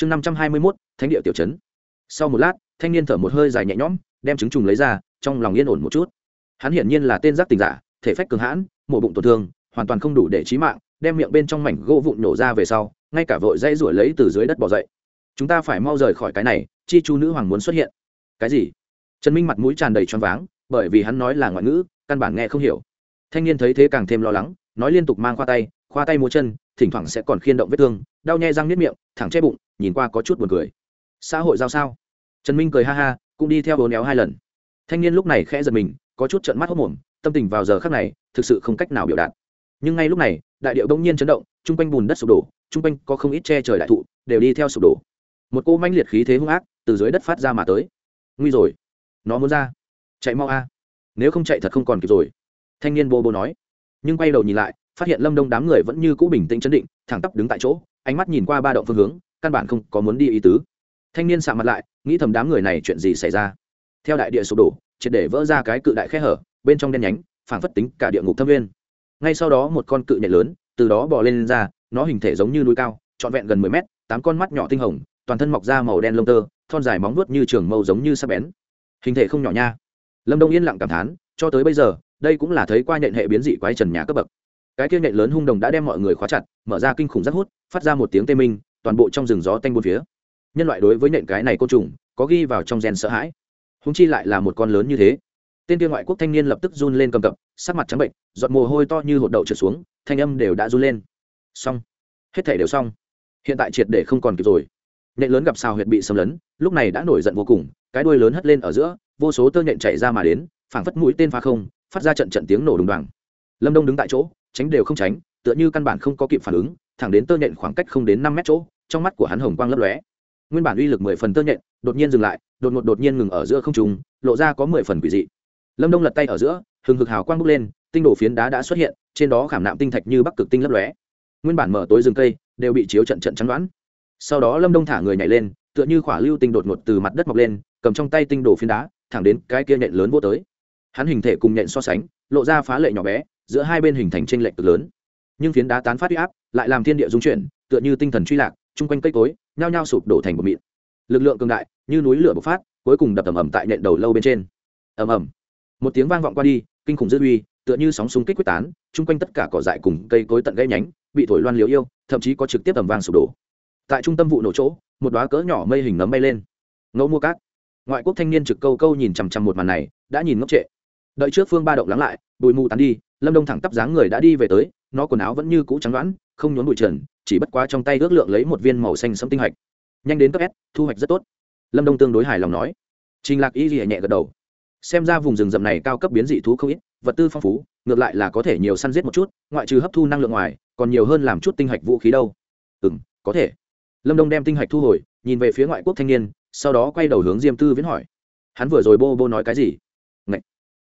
chương năm trăm hai mươi mốt, thánh địa tiểu trấn. Sau một lát, thanh niên thở một hơi dài nhẹ nhõm, đem trứng trùng lấy ra, trong lòng yên ổn một chút. Hắn hiển nhiên là tên giác tình giả, thể phách cường hãn, mổ bụng tổn thương, hoàn toàn không đủ để trí mạng, đem miệng bên trong mảnh gỗ vụn nổ ra về sau, ngay cả vội dây ruổi lấy từ dưới đất bỏ dậy. Chúng ta phải mau rời khỏi cái này, chi chu nữ hoàng muốn xuất hiện. Cái gì? Trần minh mặt mũi tràn đầy choáng váng, bởi vì hắn nói là ngoại ngữ, căn bản nghe không hiểu. Thanh niên thấy thế càng thêm lo lắng nói liên tục mang khoa tay khoa tay múa chân, thỉnh thoảng sẽ còn khiên động vết thương, đau nhè răng nếp miệng, thẳng che bụng, nhìn qua có chút buồn cười. Xã hội giao sao? Trần minh cười ha ha, cũng đi theo bốn éo hai lần. Thanh niên lúc này khẽ giật mình, có chút trợn mắt hốc mồm, tâm tình vào giờ khắc này, thực sự không cách nào biểu đạt. Nhưng ngay lúc này, đại điệu bỗng nhiên chấn động, chung quanh bùn đất sụp đổ, chung quanh có không ít che trời đại thụ, đều đi theo sụp đổ. Một cô manh liệt khí thế hung ác, từ dưới đất phát ra mà tới. Nguy rồi. Nó muốn ra. Chạy mau a. Nếu không chạy thật không còn kịp rồi. Thanh niên bô bô nói nhưng quay đầu nhìn lại phát hiện lâm đông đám người vẫn như cũ bình tĩnh chấn định thẳng tắp đứng tại chỗ ánh mắt nhìn qua ba động phương hướng căn bản không có muốn đi ý tứ. Thanh niên sạ mặt lại nghĩ thầm đám người này chuyện gì xảy ra. Theo đại địa sụp đổ triệt để vỡ ra cái cự đại khe hở bên trong đen nhánh phảng phất tính cả địa ngục thâm viên ngay sau đó một con cự nhện lớn từ đó bò lên, lên ra nó hình thể giống như núi cao trọn vẹn gần mười mét tám con mắt nhỏ tinh hồng toàn thân mọc ra màu đen lông tơ thon dài móng vuốt như trường mâu giống như sắp bén. Hình thể không nhỏ nha. Lâm đông yên lặng cảm thán cho tới bây giờ đây cũng là thấy qua nhện hệ biến dị quái trần nhà cấp bậc. Cái kia nhện lớn hung đồng đã đem mọi người khóa chặt, mở ra kinh khủng rất hút, phát ra một tiếng tê minh, toàn bộ trong rừng gió tanh buôn phía. Nhân loại đối với nhện cái này côn trùng, có ghi vào trong gen sợ hãi. Húng chi lại là một con lớn như thế. Tên kia ngoại quốc thanh niên lập tức run lên cầm cập, sắc mặt trắng bệnh, giọt mồ hôi to như hột đậu trượt xuống, thanh âm đều đã run lên. Xong. Hết thể đều xong. Hiện tại triệt để không còn kịp rồi. Nhện lớn gặp sao huyệt bị xâm lấn, lúc này đã nổi giận vô cùng, cái đuôi lớn hất lên ở giữa, vô số tơ nhện chạy ra mà đến, phảng phất mũi tên pha không phát ra trận trận tiếng nổ đùng đoàng. Lâm đông đứng tại chỗ, tránh đều không tránh, tựa như căn bản không có kịp phản ứng, thẳng đến tơ nhện khoảng cách không đến năm mét chỗ, trong mắt của hắn hồng quang lấp lóe. Nguyên bản uy lực mười phần tơ nhện, đột nhiên dừng lại, đột ngột đột nhiên ngừng ở giữa không trùng lộ ra có mười phần quỷ dị. Lâm đông lật tay ở giữa, hừng hực hào quang bốc lên, tinh đổ phiến đá đã xuất hiện, trên đó khảm nạm tinh thạch như bắc cực tinh lấp lóe. Nguyên bản mở tối rừng cây, đều bị chiếu trận trận chắn đoán. Sau đó lâm đông thả người nhảy lên, tựa như khỏa lưu tinh đột ngột từ mặt đất mọc lên, cầm trong tay tinh đổ phiến đá, thẳng đến cái kia nhện lớn vô tới hắn hình thể cùng nhện so sánh, lộ ra phá lệ nhỏ bé, giữa hai bên hình thành tranh lệch cực lớn. Nhưng phiến đá tán phát huy áp, lại làm thiên địa dung chuyển, tựa như tinh thần truy lạc, chung quanh cây cối, nhao nhao sụp đổ thành một mịn. Lực lượng cường đại, như núi lửa bộc phát, cuối cùng đập ầm ầm tại nện đầu lâu bên trên. Ầm ầm. Một tiếng vang vọng qua đi, kinh khủng dư uy, tựa như sóng súng kích quyết tán, chung quanh tất cả cỏ dại cùng cây cối tận gãy nhánh, bị thổi loan liếu yêu, thậm chí có trực tiếp tầm vang sụp đổ. Tại trung tâm vụ nổ chỗ, một đoá cỡ nhỏ mây hình nấm bay lên. Ngẫu mua cát. Ngoại quốc thanh niên trực câu câu nhìn chằm chằm một màn này, đã nhìn ngốc trệ đợi trước phương ba động lắng lại, bụi mù tán đi, lâm đông thẳng tắp dáng người đã đi về tới, nó quần áo vẫn như cũ trắng đoãn không nhốn bụi trần, chỉ bất quá trong tay ước lượng lấy một viên màu xanh sẫm tinh hạch. Nhanh đến cấp s, thu hoạch rất tốt. Lâm đông tương đối hài lòng nói. Trình lạc y gì nhẹ gật đầu. Xem ra vùng rừng rậm này cao cấp biến dị thú không ít, vật tư phong phú, ngược lại là có thể nhiều săn giết một chút, ngoại trừ hấp thu năng lượng ngoài, còn nhiều hơn làm chút tinh hạch vũ khí đâu. Ừ m có thể. Lâm đông đem tinh hạch thu hồi, nhìn về phía ngoại quốc thanh niên, sau đó quay đầu hướng diêm tư viễn hỏi. Hắn vừa rồi bô bô nói cái gì?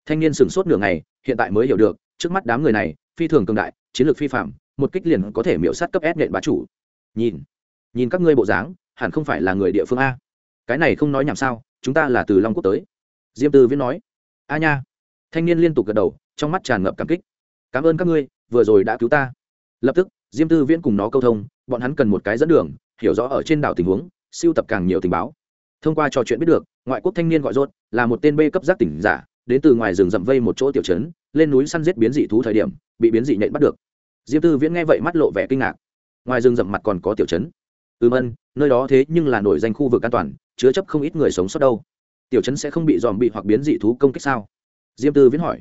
Thanh niên sửng sốt nửa ngày, hiện tại mới hiểu được, trước mắt đám người này, phi thường cường đại, chiến lược phi phạm, một kích liền có thể miễu sát cấp ép nghệ bá chủ. Nhìn nhìn các ngươi bộ dáng, hẳn không phải là người địa phương a. Cái này không nói nhảm sao, chúng ta là từ long quốc tới. Diêm tư viễn nói. A nha. Thanh niên liên tục gật đầu, trong mắt tràn ngập cảm kích. Cảm ơn các ngươi, vừa rồi đã cứu ta. Lập tức, diêm tư viễn cùng nó câu thông, bọn hắn cần một cái dẫn đường, hiểu rõ ở trên đảo tình huống, siêu tập càng nhiều tình báo. Thông qua trò chuyện biết được, ngoại quốc thanh niên gọi rốt, là một tên b cấp giác tỉnh giả đến từ ngoài rừng rậm vây một chỗ tiểu trấn, lên núi săn giết biến dị thú thời điểm, bị biến dị nhện bắt được. Diêm tư viễn nghe vậy mắt lộ vẻ kinh ngạc. Ngoài rừng rậm mặt còn có tiểu trấn. Ừm ân nơi đó thế nhưng là nổi danh khu vực an toàn, chứa chấp không ít người sống sót đâu. Tiểu trấn sẽ không bị dòm bị hoặc biến dị thú công kích sao? Diêm tư viễn hỏi.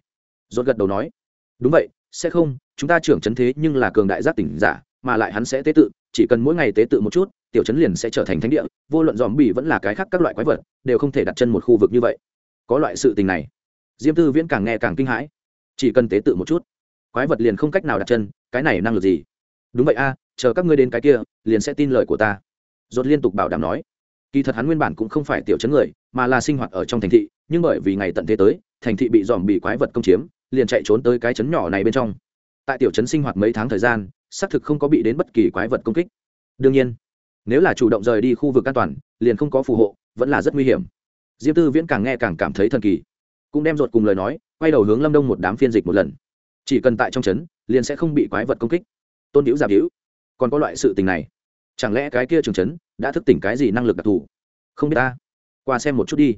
Dốt gật đầu nói. Đúng vậy, sẽ không, chúng ta trưởng trấn thế nhưng là cường đại giác tỉnh giả, mà lại hắn sẽ tế tự, chỉ cần mỗi ngày tế tự một chút, tiểu trấn liền sẽ trở thành thánh địa, vô luận dòm bị vẫn là cái khác các loại quái vật, đều không thể đặt chân một khu vực như vậy. Có loại sự tình này diêm tư viễn càng nghe càng kinh hãi. Chỉ cần tế tự một chút, quái vật liền không cách nào đặt chân, cái này năng lực gì? Đúng vậy a, chờ các ngươi đến cái kia, liền sẽ tin lời của ta. Dột liên tục bảo đảm nói. Kỳ thật hắn nguyên bản cũng không phải tiểu chấn người, mà là sinh hoạt ở trong thành thị, nhưng bởi vì ngày tận thế tới, thành thị bị dòm bị quái vật công chiếm, liền chạy trốn tới cái chấn nhỏ này bên trong. Tại tiểu chấn sinh hoạt mấy tháng thời gian, xác thực không có bị đến bất kỳ quái vật công kích. Đương nhiên, nếu là chủ động rời đi khu vực an toàn, liền không có phù hộ, vẫn là rất nguy hiểm. Diêm tư viễn càng nghe càng cảm thấy thần kỳ cũng đem ruột cùng lời nói, quay đầu hướng lâm đông một đám phiên dịch một lần. Chỉ cần tại trong trấn, liền sẽ không bị quái vật công kích. Tôn hữu giảm hữu còn có loại sự tình này. Chẳng lẽ cái kia trường trấn đã thức tỉnh cái gì năng lực đặc thù? Không biết ta. Qua xem một chút đi.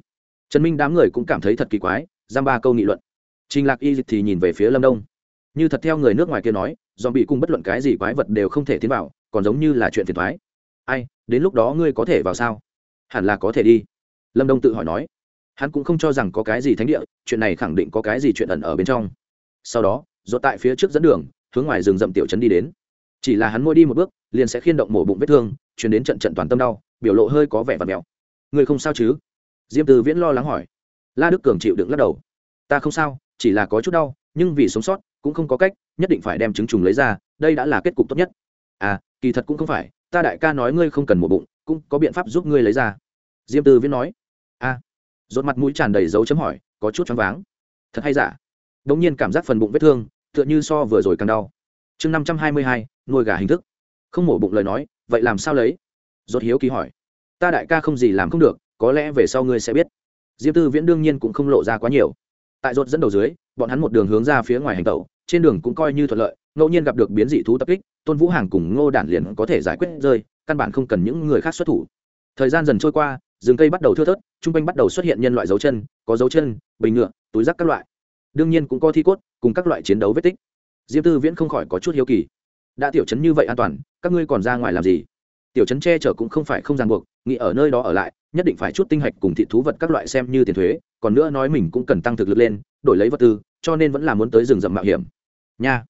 Trần minh đám người cũng cảm thấy thật kỳ quái, giam ba câu nghị luận. Trình lạc y dịch thì nhìn về phía lâm đông. Như thật theo người nước ngoài kia nói do bị cung bất luận cái gì quái vật đều không thể tiến vào, còn giống như là chuyện phiền thoái ai, đến lúc đó ngươi có thể vào sao? Hẳn là có thể đi. Lâm đông tự hỏi nói hắn cũng không cho rằng có cái gì thánh địa chuyện này khẳng định có cái gì chuyện ẩn ở bên trong. Sau đó dột tại phía trước dẫn đường hướng ngoài rừng rậm tiểu trấn đi đến. Chỉ là hắn môi đi một bước liền sẽ khiên động mổ bụng vết thương chuyển đến trận trận toàn tâm đau biểu lộ hơi có vẻ và mèo người không sao chứ? Diêm từ viễn lo lắng hỏi. La đức cường chịu đựng lắc đầu. Ta không sao chỉ là có chút đau nhưng vì sống sót cũng không có cách nhất định phải đem trứng trùng lấy ra đây đã là kết cục tốt nhất. À kỳ thật cũng không phải ta đại ca nói ngươi không cần mổ bụng cũng có biện pháp giúp ngươi lấy ra. Diêm từ viễn nói. A à, rốt mặt mũi tràn đầy dấu chấm hỏi, có chút choáng váng. Thật hay giả? Đống nhiên cảm giác phần bụng vết thương, tựa như so vừa rồi càng đau. Chương năm trăm hai mươi hai, nuôi gà hình thức. Không mổ bụng lời nói, vậy làm sao lấy? Rốt hiếu kỳ hỏi. Ta đại ca không gì làm không được, có lẽ về sau ngươi sẽ biết. Diêm tư viễn đương nhiên cũng không lộ ra quá nhiều. Tại rốt dẫn đầu dưới, bọn hắn một đường hướng ra phía ngoài hành tẩu, trên đường cũng coi như thuận lợi, ngẫu nhiên gặp được biến dị thú tập kích, tôn vũ hàng cùng ngô đản liền có thể giải quyết rơi, căn bản không cần những người khác xuất thủ. Thời gian dần trôi qua rừng cây bắt đầu thưa thớt trung quanh bắt đầu xuất hiện nhân loại dấu chân, có dấu chân, bình ngựa, túi rác các loại. Đương nhiên cũng có thi cốt, cùng các loại chiến đấu vết tích. Diêm tư viễn không khỏi có chút hiếu kỳ. Đã tiểu chấn như vậy an toàn, các ngươi còn ra ngoài làm gì? Tiểu chấn che chở cũng không phải không ràng buộc, nghĩ ở nơi đó ở lại, nhất định phải chút tinh hạch cùng thị thú vật các loại xem như tiền thuế, còn nữa nói mình cũng cần tăng thực lực lên, đổi lấy vật tư, cho nên vẫn là muốn tới rừng rậm mạo hiểm. Nha.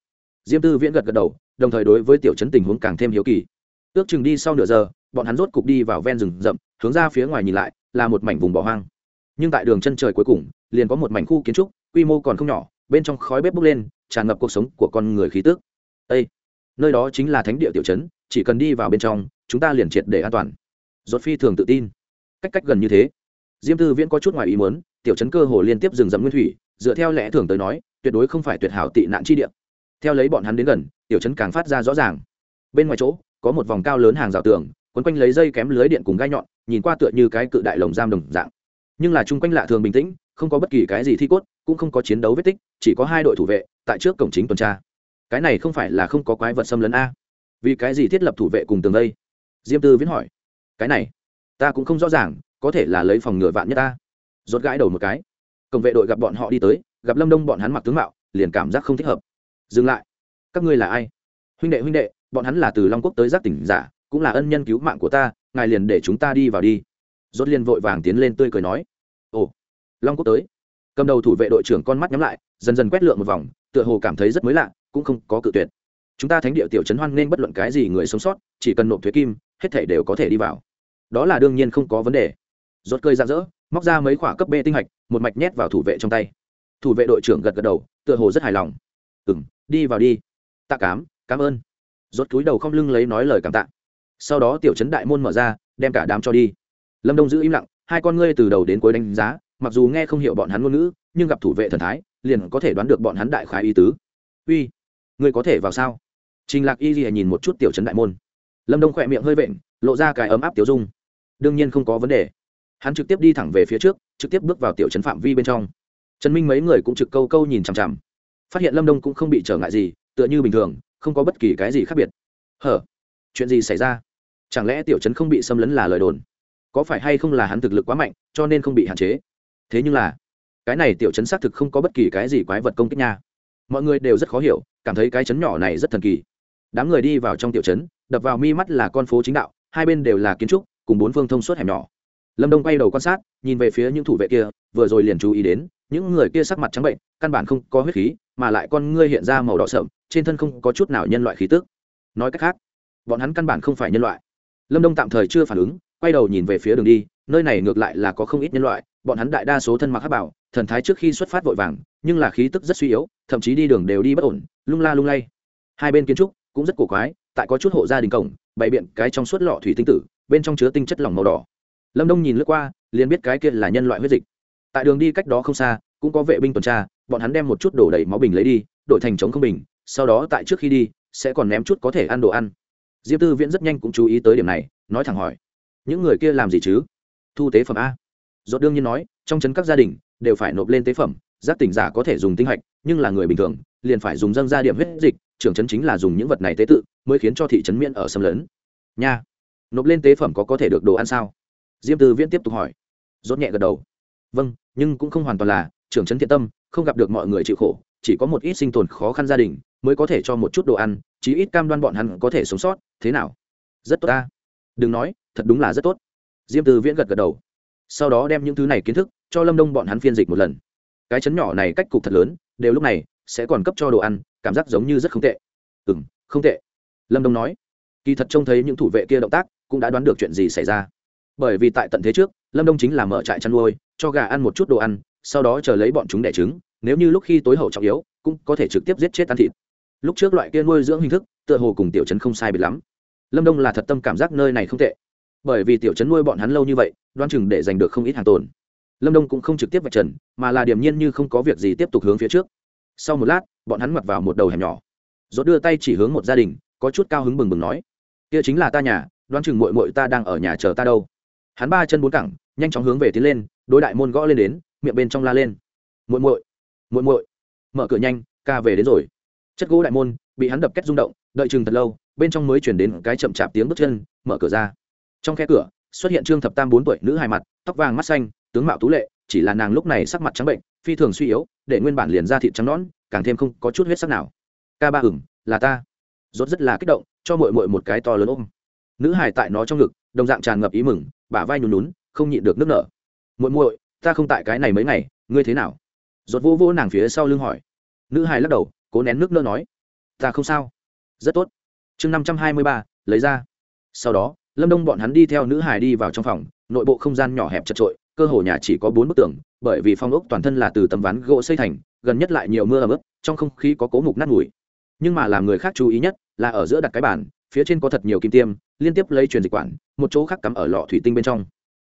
Diêm tư viễn gật gật đầu, đồng thời đối với tiểu chấn tình huống càng thêm hiếu kỳ. Ước chừng đi sau nửa giờ, bọn hắn rốt cục đi vào ven rừng rậm hướng ra phía ngoài nhìn lại, là một mảnh vùng bỏ hoang. Nhưng tại đường chân trời cuối cùng, liền có một mảnh khu kiến trúc, quy mô còn không nhỏ, bên trong khói bếp bốc lên, tràn ngập cuộc sống của con người khí tước â nơi đó chính là thánh địa tiểu trấn, chỉ cần đi vào bên trong, chúng ta liền triệt để an toàn. Rốt phi thường tự tin. Cách cách gần như thế. Diêm tư viễn có chút ngoài ý muốn, tiểu trấn cơ hồ liên tiếp rừng rậm nguyên thủy, dựa theo lẽ thường tới nói, tuyệt đối không phải tuyệt hảo tị nạn chi địa. Theo lấy bọn hắn đến gần, tiểu trấn càng phát ra rõ ràng. Bên ngoài chỗ, có một vòng cao lớn hàng rào tường quấn quanh lấy dây kém lưới điện cùng gai nhọn, nhìn qua tựa như cái cự đại lồng giam đồng dạng. Nhưng là chung quanh lạ thường bình tĩnh, không có bất kỳ cái gì thi cốt, cũng không có chiến đấu vết tích, chỉ có hai đội thủ vệ, tại trước cổng chính tuần tra. Cái này không phải là không có quái vật xâm lấn a. Vì cái gì thiết lập thủ vệ cùng tường đây? Diêm tư viễn hỏi. Cái này, ta cũng không rõ ràng, có thể là lấy phòng ngừa vạn nhất ta rốt gãi đầu một cái. Cổng vệ đội gặp bọn họ đi tới, gặp lâm đông bọn hắn mặc tướng mạo, liền cảm giác không thích hợp. Dừng lại. Các ngươi là ai? Huynh đệ huynh đệ, bọn hắn là từ long quốc tới giác tỉnh giả cũng là ân nhân cứu mạng của ta, ngài liền để chúng ta đi vào đi. Rốt liền vội vàng tiến lên tươi cười nói, ồ, long quốc tới. Cầm đầu thủ vệ đội trưởng con mắt nhắm lại, dần dần quét lượng một vòng, tựa hồ cảm thấy rất mới lạ, cũng không có cự tuyệt. Chúng ta thánh địa tiểu trấn hoan nên bất luận cái gì người sống sót, chỉ cần nộp thuế kim, hết thể đều có thể đi vào. Đó là đương nhiên không có vấn đề. Rốt cười ra rỡ, móc ra mấy khoả cấp b tinh hạch, một mạch nhét vào thủ vệ trong tay. Thủ vệ đội trưởng gật gật đầu, tựa hồ rất hài lòng. Ừm, đi vào đi. Tạ cám, cảm ơn. Rốt cúi đầu không lưng lấy nói lời cảm tạ sau đó tiểu trấn đại môn mở ra, đem cả đám cho đi. Lâm đông giữ im lặng, hai con ngươi từ đầu đến cuối đánh giá, mặc dù nghe không hiểu bọn hắn ngôn ngữ, nhưng gặp thủ vệ thần thái, liền có thể đoán được bọn hắn đại khái ý tứ. Uy, ngươi có thể vào sao? Trình lạc y gì nhìn một chút tiểu trấn đại môn. Lâm đông khỏe miệng hơi vện, lộ ra cái ấm áp tiểu dung. Đương nhiên không có vấn đề. Hắn trực tiếp đi thẳng về phía trước, trực tiếp bước vào tiểu trấn phạm vi bên trong. Trần minh mấy người cũng trực câu câu nhìn chằm chằm. Phát hiện lâm đông cũng không bị trở ngại gì, tựa như bình thường, không có bất kỳ cái gì khác biệt. Hở, chuyện gì xảy ra? Chẳng lẽ tiểu trấn không bị xâm lấn là lời đồn? Có phải hay không là hắn thực lực quá mạnh, cho nên không bị hạn chế? Thế nhưng là, cái này tiểu chấn xác thực không có bất kỳ cái gì quái vật công kích nha. Mọi người đều rất khó hiểu, cảm thấy cái chấn nhỏ này rất thần kỳ. Đám người đi vào trong tiểu chấn đập vào mi mắt là con phố chính đạo, hai bên đều là kiến trúc, cùng bốn phương thông suốt hẻm nhỏ. Lâm đông quay đầu quan sát, nhìn về phía những thủ vệ kia, vừa rồi liền chú ý đến, những người kia sắc mặt trắng bệnh, căn bản không có huyết khí, mà lại con ngươi hiện ra màu đỏ sợm trên thân không có chút nào nhân loại khí tức. Nói cách khác, bọn hắn căn bản không phải nhân loại lâm đông tạm thời chưa phản ứng, quay đầu nhìn về phía đường đi, nơi này ngược lại là có không ít nhân loại, bọn hắn đại đa số thân mặc hát bảo, thần thái trước khi xuất phát vội vàng, nhưng là khí tức rất suy yếu, thậm chí đi đường đều đi bất ổn, lung la lung lay. Hai bên kiến trúc cũng rất cổ quái, tại có chút hộ gia đình cổng, bày biện cái trong suốt lọ thủy tinh tử, bên trong chứa tinh chất lỏng màu đỏ. Lâm đông nhìn lướt qua, liền biết cái kia là nhân loại huyết dịch. Tại đường đi cách đó không xa, cũng có vệ binh tuần tra, bọn hắn đem một chút đổ đầy máu bình lấy đi, đổi thành chống không bình, sau đó tại trước khi đi, sẽ còn ném chút có thể ăn đồ ăn diêm tư viễn rất nhanh cũng chú ý tới điểm này, nói thẳng hỏi, những người kia làm gì chứ? Thu tế phẩm a. Dốt đương nhiên nói, trong chấn các gia đình đều phải nộp lên tế phẩm, giác tỉnh giả có thể dùng tinh hạch, nhưng là người bình thường liền phải dùng dâng ra điểm huyết dịch, trưởng chấn chính là dùng những vật này tế tự mới khiến cho thị trấn miễn ở xâm lấn. Nha, nộp lên tế phẩm có có thể được đồ ăn sao? Diêm Tư viễn tiếp tục hỏi. Rốt nhẹ gật đầu. Vâng nhưng cũng không hoàn toàn là, trưởng chấn thiện tâm, không gặp được mọi người chịu khổ, chỉ có một ít sinh tồn khó khăn gia đình mới có thể cho một chút đồ ăn chí ít cam đoan bọn hắn có thể sống sót, thế nào? Rất tốt ta. Đừng nói, thật đúng là rất tốt. Diêm từ viễn gật gật đầu. Sau đó đem những thứ này kiến thức cho lâm đông bọn hắn phiên dịch một lần. Cái chấn nhỏ này cách cục thật lớn, đều lúc này sẽ còn cấp cho đồ ăn, cảm giác giống như rất không tệ. Ừ m không tệ. Lâm đông nói. Kỳ thật trông thấy những thủ vệ kia động tác, cũng đã đoán được chuyện gì xảy ra. Bởi vì tại tận thế trước, lâm đông chính là mở trại chăn nuôi, cho gà ăn một chút đồ ăn, sau đó chờ lấy bọn chúng đẻ trứng, nếu như lúc khi tối hậu trọng yếu, cũng có thể trực tiếp giết chết ăn thịt lúc trước loại kia nuôi dưỡng hình thức, tựa hồ cùng tiểu trấn không sai biệt lắm. Lâm đông là thật tâm cảm giác nơi này không tệ. Bởi vì tiểu trấn nuôi bọn hắn lâu như vậy đoan chừng để giành được không ít hàng tồn. Lâm đông cũng không trực tiếp vạch trần, mà là điểm nhiên như không có việc gì tiếp tục hướng phía trước. Sau một lát, bọn hắn mặc vào một đầu hẻm nhỏ. Dốt đưa tay chỉ hướng một gia đình, có chút cao hứng bừng bừng nói, kia chính là ta nhà Đoan chừng mội mội ta đang ở nhà chờ ta đâu. Hắn ba chân bốn cẳng, nhanh chóng hướng về tiến lên, đối đại môn gõ lên đến, miệng bên trong la lên, muội muội muội muội, mở cửa nhanh, ca về đến rồi chất gỗ đại môn, bị hắn đập kết rung động, đợi chừng thật lâu, bên trong mới chuyển đến cái chậm chạp tiếng bước chân, mở cửa ra. Trong khe cửa, xuất hiện trương thập tam bốn tuổi nữ hài mặt, tóc vàng mắt xanh, tướng mạo tú lệ, chỉ là nàng lúc này sắc mặt trắng bệnh, phi thường suy yếu, để nguyên bản liền ra thịt trắng nón càng thêm không có chút huyết sắc nào. Ca ba ửng, là ta. Rốt rất là kích động, cho muội muội một cái to lớn ôm. Nữ hài tại nó trong ngực, đồng dạng tràn ngập ý mừng, bả vai nhún nhún, không nhịn được nước nở. Muội muội, ta không tại cái này mấy ngày, ngươi thế nào? Rốt vô vô nàng phía sau lưng hỏi. Nữ hài lắc đầu cố nén nước nở nói. Ta không sao. Rất tốt. Chương năm trăm hai mươi ba, lấy ra. Sau đó, lâm đông bọn hắn đi theo nữ hải đi vào trong phòng, nội bộ không gian nhỏ hẹp chật trội, cơ hồ nhà chỉ có bốn bức tường, bởi vì phong ốc toàn thân là từ tấm ván gỗ xây thành, gần nhất lại nhiều mưa ấm ức trong không khí có cố mục nát mùi. Nhưng mà làm người khác chú ý nhất là ở giữa đặt cái bàn, phía trên có thật nhiều kim tiêm, liên tiếp lấy truyền dịch quản, một chỗ khác cắm ở lọ thủy tinh bên trong.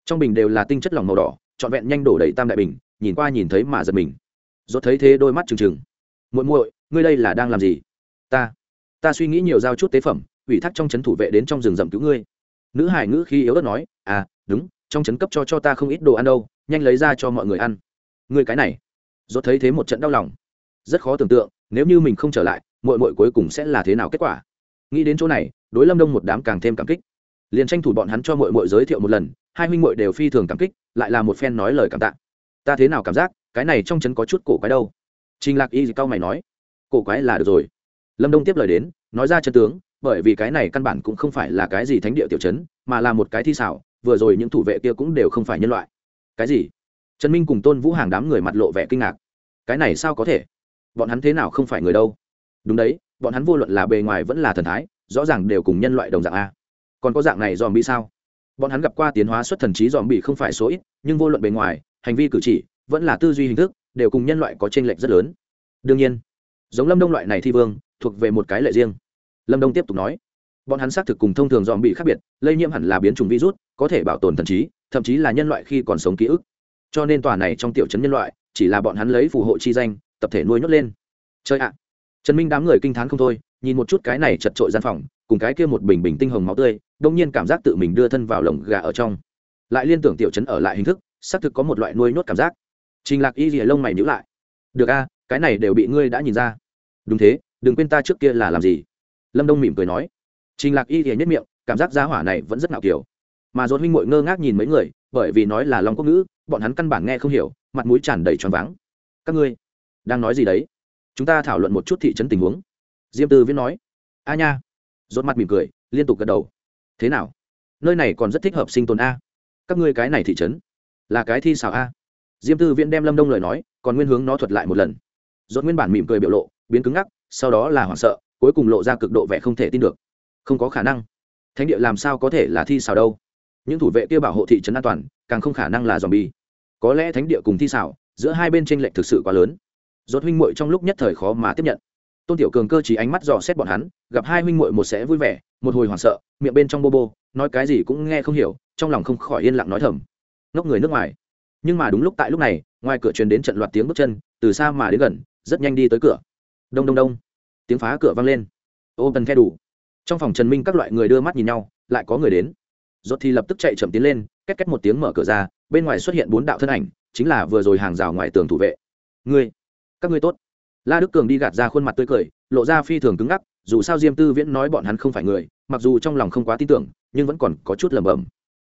Trong bình đều là tinh chất lỏng màu đỏ, trọn vẹn nhanh đổ đầy tam đại bình, nhìn qua nhìn thấy mà giật mình. Dốt thấy thế đôi mắt trừng trừng. Muội muội ngươi đây là đang làm gì? Ta ta suy nghĩ nhiều giao chút tế phẩm, ủy thác trong trấn thủ vệ đến trong rừng rậm cứu ngươi. Nữ hải ngữ khi yếu ớt nói à đúng, trong trấn cấp cho cho ta không ít đồ ăn đâu, nhanh lấy ra cho mọi người ăn. Ngươi cái này do thấy thế một trận đau lòng. Rất khó tưởng tượng, nếu như mình không trở lại, muội muội cuối cùng sẽ là thế nào kết quả? Nghĩ đến chỗ này, đối lâm đông một đám càng thêm cảm kích. Liền tranh thủ bọn hắn cho muội muội giới thiệu một lần, hai huynh muội đều phi thường cảm kích, lại là một phen nói lời cảm tạ. Ta thế nào cảm giác, cái này trong trấn có chút cổ quái đâu. Trình lạc y gì cao mày nói cổ quái là được rồi. Lâm đông tiếp lời đến, nói ra chân tướng, bởi vì cái này căn bản cũng không phải là cái gì thánh địa tiểu chấn, mà là một cái thi xảo, vừa rồi những thủ vệ kia cũng đều không phải nhân loại. Cái gì? Trần minh cùng tôn vũ hàng đám người mặt lộ vẻ kinh ngạc. Cái này sao có thể? Bọn hắn thế nào không phải người đâu? Đúng đấy, bọn hắn vô luận là bề ngoài vẫn là thần thái, rõ ràng đều cùng nhân loại đồng dạng a. Còn có dạng này dòm bị sao? Bọn hắn gặp qua tiến hóa xuất thần trí dòm bị không phải số ít, nhưng vô luận bề ngoài, hành vi cử chỉ, vẫn là tư duy hình thức, đều cùng nhân loại có t r ê n lệch rất lớn. Đương nhiên giống lâm đông loại này thi vương, thuộc về một cái lệ riêng. Lâm đông tiếp tục nói, bọn hắn xác thực cùng thông thường dòm bị khác biệt, lây nhiễm hẳn là biến chủng virus, có thể bảo tồn thần trí, thậm chí là nhân loại khi còn sống ký ức. Cho nên tòa này trong tiểu chấn nhân loại, chỉ là bọn hắn lấy phù hộ chi danh, tập thể nuôi nhốt lên. Chơi ạ. Trần minh đám người kinh t h á n không thôi, nhìn một chút cái này chật trội gian phòng, cùng cái kia một bình bình tinh hồng máu tươi, đông nhiên cảm giác tự mình đưa thân vào lồng gà ở trong. Lại liên tưởng tiểu chấn ở lại hình thức, xác thực có một loại nuôi nhốt cảm giác. Trình lạc y rìa lông mày nhữ lại. Được a cái này đều bị ngươi đã nhìn ra. Đúng thế, đừng quên ta trước kia là làm gì. Lâm đông mỉm cười nói. Trình lạc y thì nhất miệng, cảm giác giá hỏa này vẫn rất ngạo kiểu. Mà dồn huynh mội ngơ ngác nhìn mấy người, bởi vì nói là long quốc ngữ, bọn hắn căn bản nghe không hiểu, mặt mũi tràn đầy tròn váng. Các ngươi đang nói gì đấy? Chúng ta thảo luận một chút thị trấn tình huống. Diêm tư viễn nói. A nha. Rốt mặt mỉm cười, liên tục gật đầu. Thế nào? Nơi này còn rất thích hợp sinh tồn a. Các ngươi cái này thị trấn là cái thi xào a. Diêm tư viễn đem lâm đông lời nói, còn nguyên hướng nó thuật lại một lần rốt nguyên bản mỉm cười biểu lộ, biến cứng ngắc, sau đó là hoảng sợ, cuối cùng lộ ra cực độ vẻ không thể tin được. Không có khả năng. Thánh địa làm sao có thể là thi xảo đâu? Những thủ vệ kia bảo hộ thị trấn an toàn, càng không khả năng là dòm bi có lẽ thánh địa cùng thi xảo, giữa hai bên tranh lệch thực sự quá lớn. Rốt huynh muội trong lúc nhất thời khó mà tiếp nhận. Tôn tiểu cường cơ chỉ ánh mắt dò xét bọn hắn, gặp hai huynh muội một sẽ vui vẻ, một hồi hoảng sợ, miệng bên trong bô bô, nói cái gì cũng nghe không hiểu, trong lòng không khỏi yên lặng nói thầm. Ngốc người nước ngoài. Nhưng mà đúng lúc tại lúc này, ngoài cửa truyền đến trận loạt tiếng bước chân, từ xa mà đến gần rất nhanh đi tới cửa. Đông đông đông. Tiếng phá cửa vang lên. Ô tần khe đủ. Trong phòng trần minh các loại người đưa mắt nhìn nhau, lại có người đến. Rốt thì lập tức chạy chậm tiến lên, két két một tiếng mở cửa ra, bên ngoài xuất hiện bốn đạo thân ảnh, chính là vừa rồi hàng rào ngoài tường thủ vệ. Ngươi, các ngươi tốt. La đức cường đi gạt ra khuôn mặt tươi cười, lộ ra phi thường cứng ngắc, dù sao diêm tư viễn nói bọn hắn không phải người, mặc dù trong lòng không quá tin tưởng, nhưng vẫn còn có chút lẩm bẩm.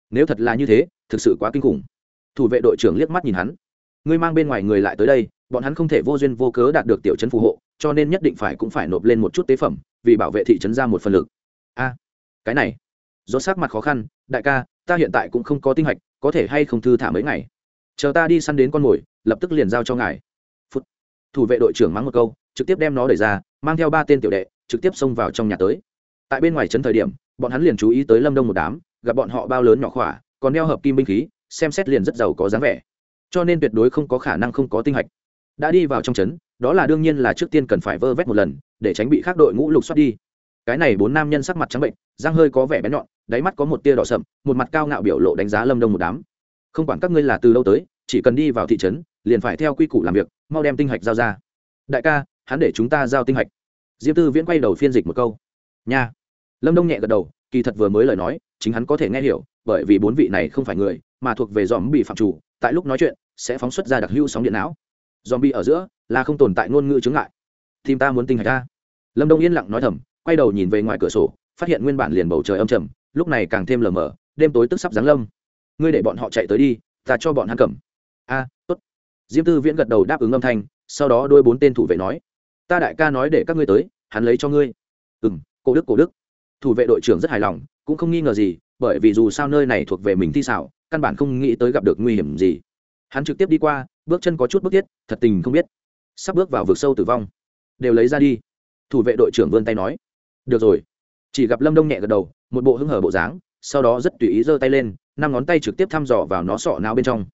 Nếu thật là như thế, thực sự quá kinh khủng. Thủ vệ đội trưởng liếc mắt nhìn hắn. Ngươi mang bên ngoài người lại tới đây bọn hắn không thể vô duyên vô cớ đạt được tiểu trấn phù hộ, cho nên nhất định phải cũng phải nộp lên một chút tế phẩm, vì bảo vệ thị trấn ra một phần lực. A, cái này do sắc mặt khó khăn, đại ca, ta hiện tại cũng không có tinh hạch, có thể hay không thư thả mấy ngày? Chờ ta đi săn đến con mồi, lập tức liền giao cho ngài. Phút. Thủ vệ đội trưởng mắng một câu, trực tiếp đem nó đẩy ra, mang theo ba tên tiểu đệ, trực tiếp xông vào trong nhà tới. Tại bên ngoài trấn thời điểm, bọn hắn liền chú ý tới lâm đông một đám, gặp bọn họ bao lớn nhỏ khỏa, còn đeo hợp kim binh khí, xem xét liền rất giàu có dáng vẻ. Cho nên tuyệt đối không có khả năng không có tinh hạch đã đi vào trong trấn, đó là đương nhiên là trước tiên cần phải vơ vét một lần, để tránh bị khác đội ngũ lục xoát đi. Cái này bốn nam nhân sắc mặt trắng bệnh, răng hơi có vẻ bén nhọn, đáy mắt có một tia đỏ sậm, một mặt cao ngạo biểu lộ đánh giá lâm đông một đám. Không quản các ngươi là từ lâu tới, chỉ cần đi vào thị trấn, liền phải theo quy củ làm việc, mau đem tinh hạch giao ra. Đại ca, hắn để chúng ta giao tinh hạch. Diêm tư viễn quay đầu phiên dịch một câu. Nha. Lâm đông nhẹ gật đầu, kỳ thật vừa mới lời nói, chính hắn có thể nghe hiểu, bởi vì bốn vị này không phải người, mà thuộc về dòm bị phạm chủ, tại lúc nói chuyện, sẽ phóng xuất ra đặc hữu sóng điện não dòm bị ở giữa, là không tồn tại ngôn ngữ chướng ngại. Thì ta muốn tinh hạch ta. Lâm đông yên lặng nói thầm, quay đầu nhìn về ngoài cửa sổ, phát hiện nguyên bản liền bầu trời âm trầm, lúc này càng thêm lờ mờ, đêm tối tức sắp giáng lâm. Ngươi để bọn họ chạy tới đi, ta cho bọn hắn cầm. A, tốt. Diêm tư viễn gật đầu đáp ứng âm thanh, sau đó đôi bốn tên thủ vệ nói, ta đại ca nói để các ngươi tới, hắn lấy cho ngươi. Ừ m cổ đức cổ đức. Thủ vệ đội trưởng rất hài lòng, cũng không nghi ngờ gì, bởi vì dù sao nơi này thuộc về mình thi xảo, căn bản không nghĩ tới gặp được nguy hiểm gì hắn trực tiếp đi qua, bước chân có chút bước thiết, thật tình không biết. Sắp bước vào vực sâu tử vong. Đều lấy ra đi. Thủ vệ đội trưởng vươn tay nói. Được rồi. Chỉ gặp lâm đông nhẹ gật đầu, một bộ hưng hở bộ dáng, sau đó rất tùy ý giơ tay lên, năm ngón tay trực tiếp thăm dò vào nó sọ não bên trong.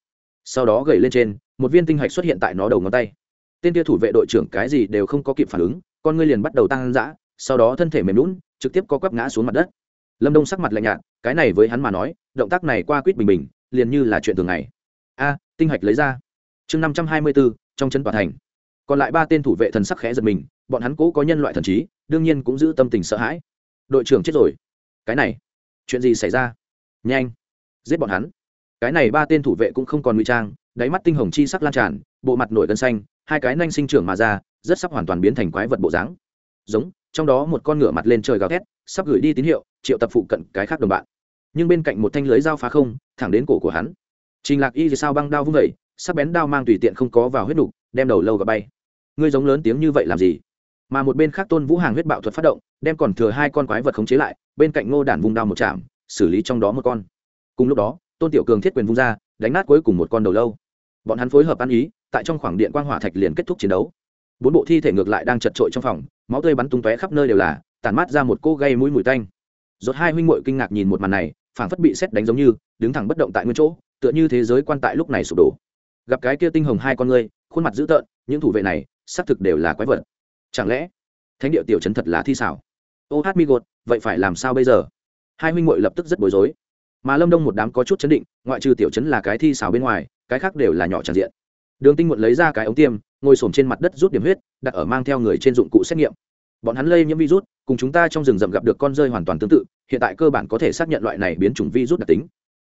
Sau đó gầy lên trên, một viên tinh hạch xuất hiện tại nó đầu ngón tay. Tên kia thủ vệ đội trưởng cái gì đều không có kịp phản ứng, con ngươi liền bắt đầu tăng dã, sau đó thân thể mềm lún trực tiếp có quắp ngã xuống mặt đất. Lâm đông sắc mặt lạnh nhạt, cái này với hắn mà nói, động tác này qua quýt bình bình, liền như là chuyện thường ngày a, tinh hạch lấy ra. Chương năm trăm hai mươi bốn trong chân tòa thành. Còn lại ba tên thủ vệ thần sắc khẽ giật mình, bọn hắn cố có nhân loại thần trí, đương nhiên cũng giữ tâm tình sợ hãi. Đội trưởng chết rồi. Cái này, chuyện gì xảy ra? Nhanh, giết bọn hắn. Cái này ba tên thủ vệ cũng không còn ngụy trang, đáy mắt tinh hồng chi sắc lan tràn, bộ mặt nổi gân xanh, hai cái nanh sinh trưởng mà ra, rất sắp hoàn toàn biến thành quái vật bộ dáng. Giống, trong đó một con ngựa mặt lên trời gào thét, sắp gửi đi tín hiệu, triệu tập phụ cận cái khác đồng bạn. Nhưng bên cạnh một thanh lưới dao phá không, thẳng đến cổ của hắn trình lạc y sao băng đao vung vẩy sắc bén đao mang tùy tiện không có vào huyết nục, đem đầu lâu gặp bay. Ngươi giống lớn tiếng như vậy làm gì? Mà một bên khác tôn vũ hàng huyết bạo thuật phát động, đem còn thừa hai con quái vật khống chế lại, bên cạnh ngô đản vung đao một chạm, xử lý trong đó một con. Cùng lúc đó, tôn tiểu cường thiết quyền vung ra, đánh nát cuối cùng một con đầu lâu. Bọn hắn phối hợp ăn ý, tại trong khoảng điện quang hỏa thạch liền kết thúc chiến đấu. Bốn bộ thi thể ngược lại đang chật trội trong phòng, máu tươi bắn tung tóe khắp nơi đều là tàn mát ra một cô gây mũi mùi tanh. Rốt hai huynh muội kinh ngạc nhìn một màn này, phảng phất bị xét đánh giống như, đứng thẳng bất động tại nguyên chỗ tựa như thế giới quan tại lúc này sụp đổ. Gặp cái kia tinh hồng hai con ngươi, khuôn mặt dữ tợn, những thủ vệ này, xác thực đều là quái vật. Chẳng lẽ, thánh địa tiểu trấn thật là thi xảo? Ô hát mi gột, vậy phải làm sao bây giờ? Hai huynh muội lập tức rất bối rối. Mà lâm đông một đám có chút chấn định, ngoại trừ tiểu trấn là cái thi xảo bên ngoài, cái khác đều là nhỏ tràn diện. Đường tinh muộn lấy ra cái ống tiêm, ngồi s trên mặt đất rút điểm huyết, đặt ở mang theo người trên dụng cụ xét nghiệm. Bọn hắn lây nhiễm virus, cùng chúng ta trong rừng rậm gặp được con rơi hoàn toàn tương tự, hiện tại cơ bản có thể xác nhận loại này biến chủng virus đặc tính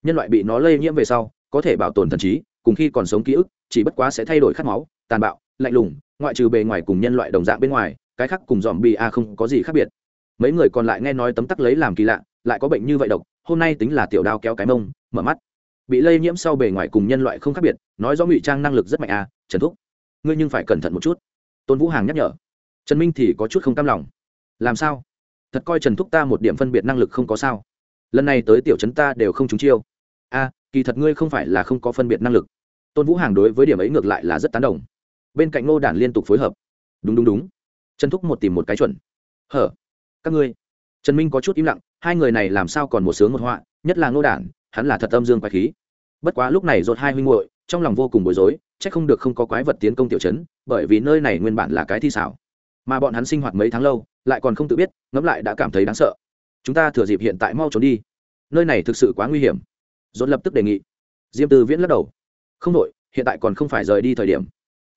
nhân loại bị nó lây nhiễm về sau, có thể bảo tồn thần trí, cùng khi còn sống ký ức, chỉ bất quá sẽ thay đổi khát máu, tàn bạo, lạnh lùng, ngoại trừ bề ngoài cùng nhân loại đồng dạng bên ngoài, cái khác cùng dòm bị a không có gì khác biệt. Mấy người còn lại nghe nói tấm tắc lấy làm kỳ lạ, lại có bệnh như vậy độc, hôm nay tính là tiểu đao kéo cái mông, mở mắt. Bị lây nhiễm sau bề ngoài cùng nhân loại không khác biệt, nói rõ ngụy trang năng lực rất mạnh a, trần thúc. Ngươi nhưng phải cẩn thận một chút. Tôn vũ hàng nhắc nhở. Trần minh thì có chút không cam lòng. Làm sao? Thật coi trần thúc ta một điểm phân biệt năng lực không có sao. Lần này tới tiểu trấn ta đều không trúng chiêu a, kỳ thật ngươi không phải là không có phân biệt năng lực. Tôn vũ hàng đối với điểm ấy ngược lại là rất tán đồng. Bên cạnh ngô đản liên tục phối hợp. Đúng đúng đúng. Trần thúc một tìm một cái chuẩn. Hở? Các ngươi? Trần minh có chút im lặng, hai người này làm sao còn một sướng một họa, nhất là ngô đản, hắn là thật âm dương quái khí. Bất quá lúc này dột hai huynh hội trong lòng vô cùng bối rối c h ắ c không được không có quái vật tiến công tiểu chấn bởi vì nơi này nguyên bản là cái thi xảo. Mà bọn hắn sinh hoạt mấy tháng lâu, lại còn không tự biết, ngẫm lại đã cảm thấy đáng sợ. Chúng ta thừa dịp hiện tại mau trốn đi. Nơi này thực sự quá nguy hiểm dồn lập tức đề nghị. Diêm tư viễn lắc đầu. Không đội hiện tại còn không phải rời đi thời điểm.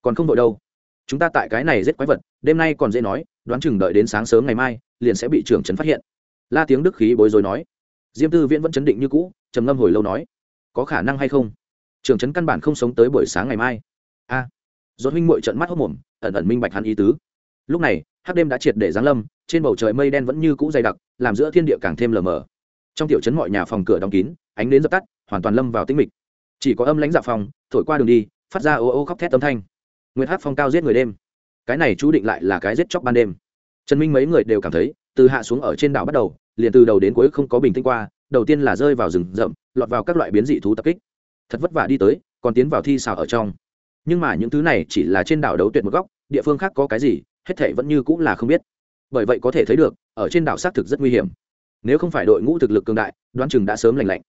Còn không đội đâu. Chúng ta tại cái này giết quái vật đêm nay còn dễ nói đoán chừng đợi đến sáng sớm ngày mai liền sẽ bị trưởng trấn phát hiện. La tiếng đức khí bối rối nói. Diêm tư viễn vẫn chấn định như cũ trầm ngâm hồi lâu nói. Có khả năng hay không? Trưởng trấn căn bản không sống tới buổi sáng ngày mai. A. À, huynh mội trận mắt hốc mồm ẩn ẩn minh bạch hắn ý tứ. Lúc này hắc đêm đã triệt để giáng lâm trên bầu trời mây đen vẫn như cũ dày đặc làm giữa thiên địa càng thêm lờ mờ. Trong tiểu trấn mọi nhà phòng cửa đóng kín ánh đến dập tắt, hoàn toàn lâm vào tĩnh mịch. Chỉ có âm lãnh dạ phòng, thổi qua đường đi, phát ra ô ô khóc thét âm thanh. Nguyệt hát phong cao giết người đêm. Cái này chú định lại là cái giết chóc ban đêm. Trần minh mấy người đều cảm thấy, từ hạ xuống ở trên đảo bắt đầu, liền từ đầu đến cuối không có bình tĩnh qua, đầu tiên là rơi vào rừng rậm, lọt vào các loại biến dị thú tập kích. Thật vất vả đi tới, còn tiến vào thi xào ở trong. Nhưng mà những thứ này chỉ là trên đảo đấu tuyệt một góc, địa phương khác có cái gì, hết thể vẫn như cũng là không biết. Bởi vậy có thể thấy được, ở trên đảo xác thực rất nguy hiểm. Nếu không phải đội ngũ thực lực cường đại, đoán chừng đã sớm lành lạnh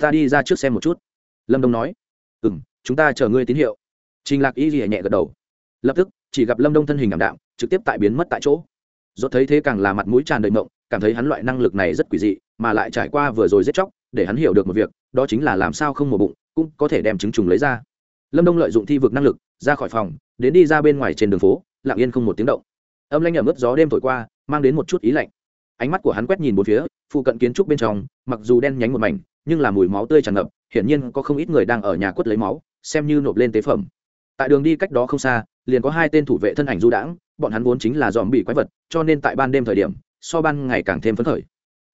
ta đi ra trước xem một chút. Lâm đông nói. Ừ m chúng ta chờ ngươi tín hiệu. Trình lạc y rỉa nhẹ gật đầu. Lập tức, chỉ gặp lâm đông thân hình ảm đạm, trực tiếp tại biến mất tại chỗ. Dốt thấy thế càng là mặt mũi tràn đầy mộng, cảm thấy hắn loại năng lực này rất quỷ dị, mà lại trải qua vừa rồi giết chóc, để hắn hiểu được một việc, đó chính là làm sao không mổ bụng, cũng có thể đem trứng trùng lấy ra. Lâm đông lợi dụng thi vực năng lực, ra khỏi phòng, đến đi ra bên ngoài trên đường phố, lặng yên không một tiếng động. Âm lanh ở mức gió đêm thổi qua, mang đến một chút ý lạnh ánh mắt của hắn quét nhìn bốn phía, phụ cận kiến trúc bên trong, mặc dù đen nhánh một mảnh, nhưng là mùi máu tươi tràn ngập, hiển nhiên có không ít người đang ở nhà quất lấy máu, xem như nộp lên tế phẩm. Tại đường đi cách đó không xa, liền có hai tên thủ vệ thân ảnh du đãng, bọn hắn vốn chính là dòm bị quái vật, cho nên tại ban đêm thời điểm, so ban ngày càng thêm phấn khởi.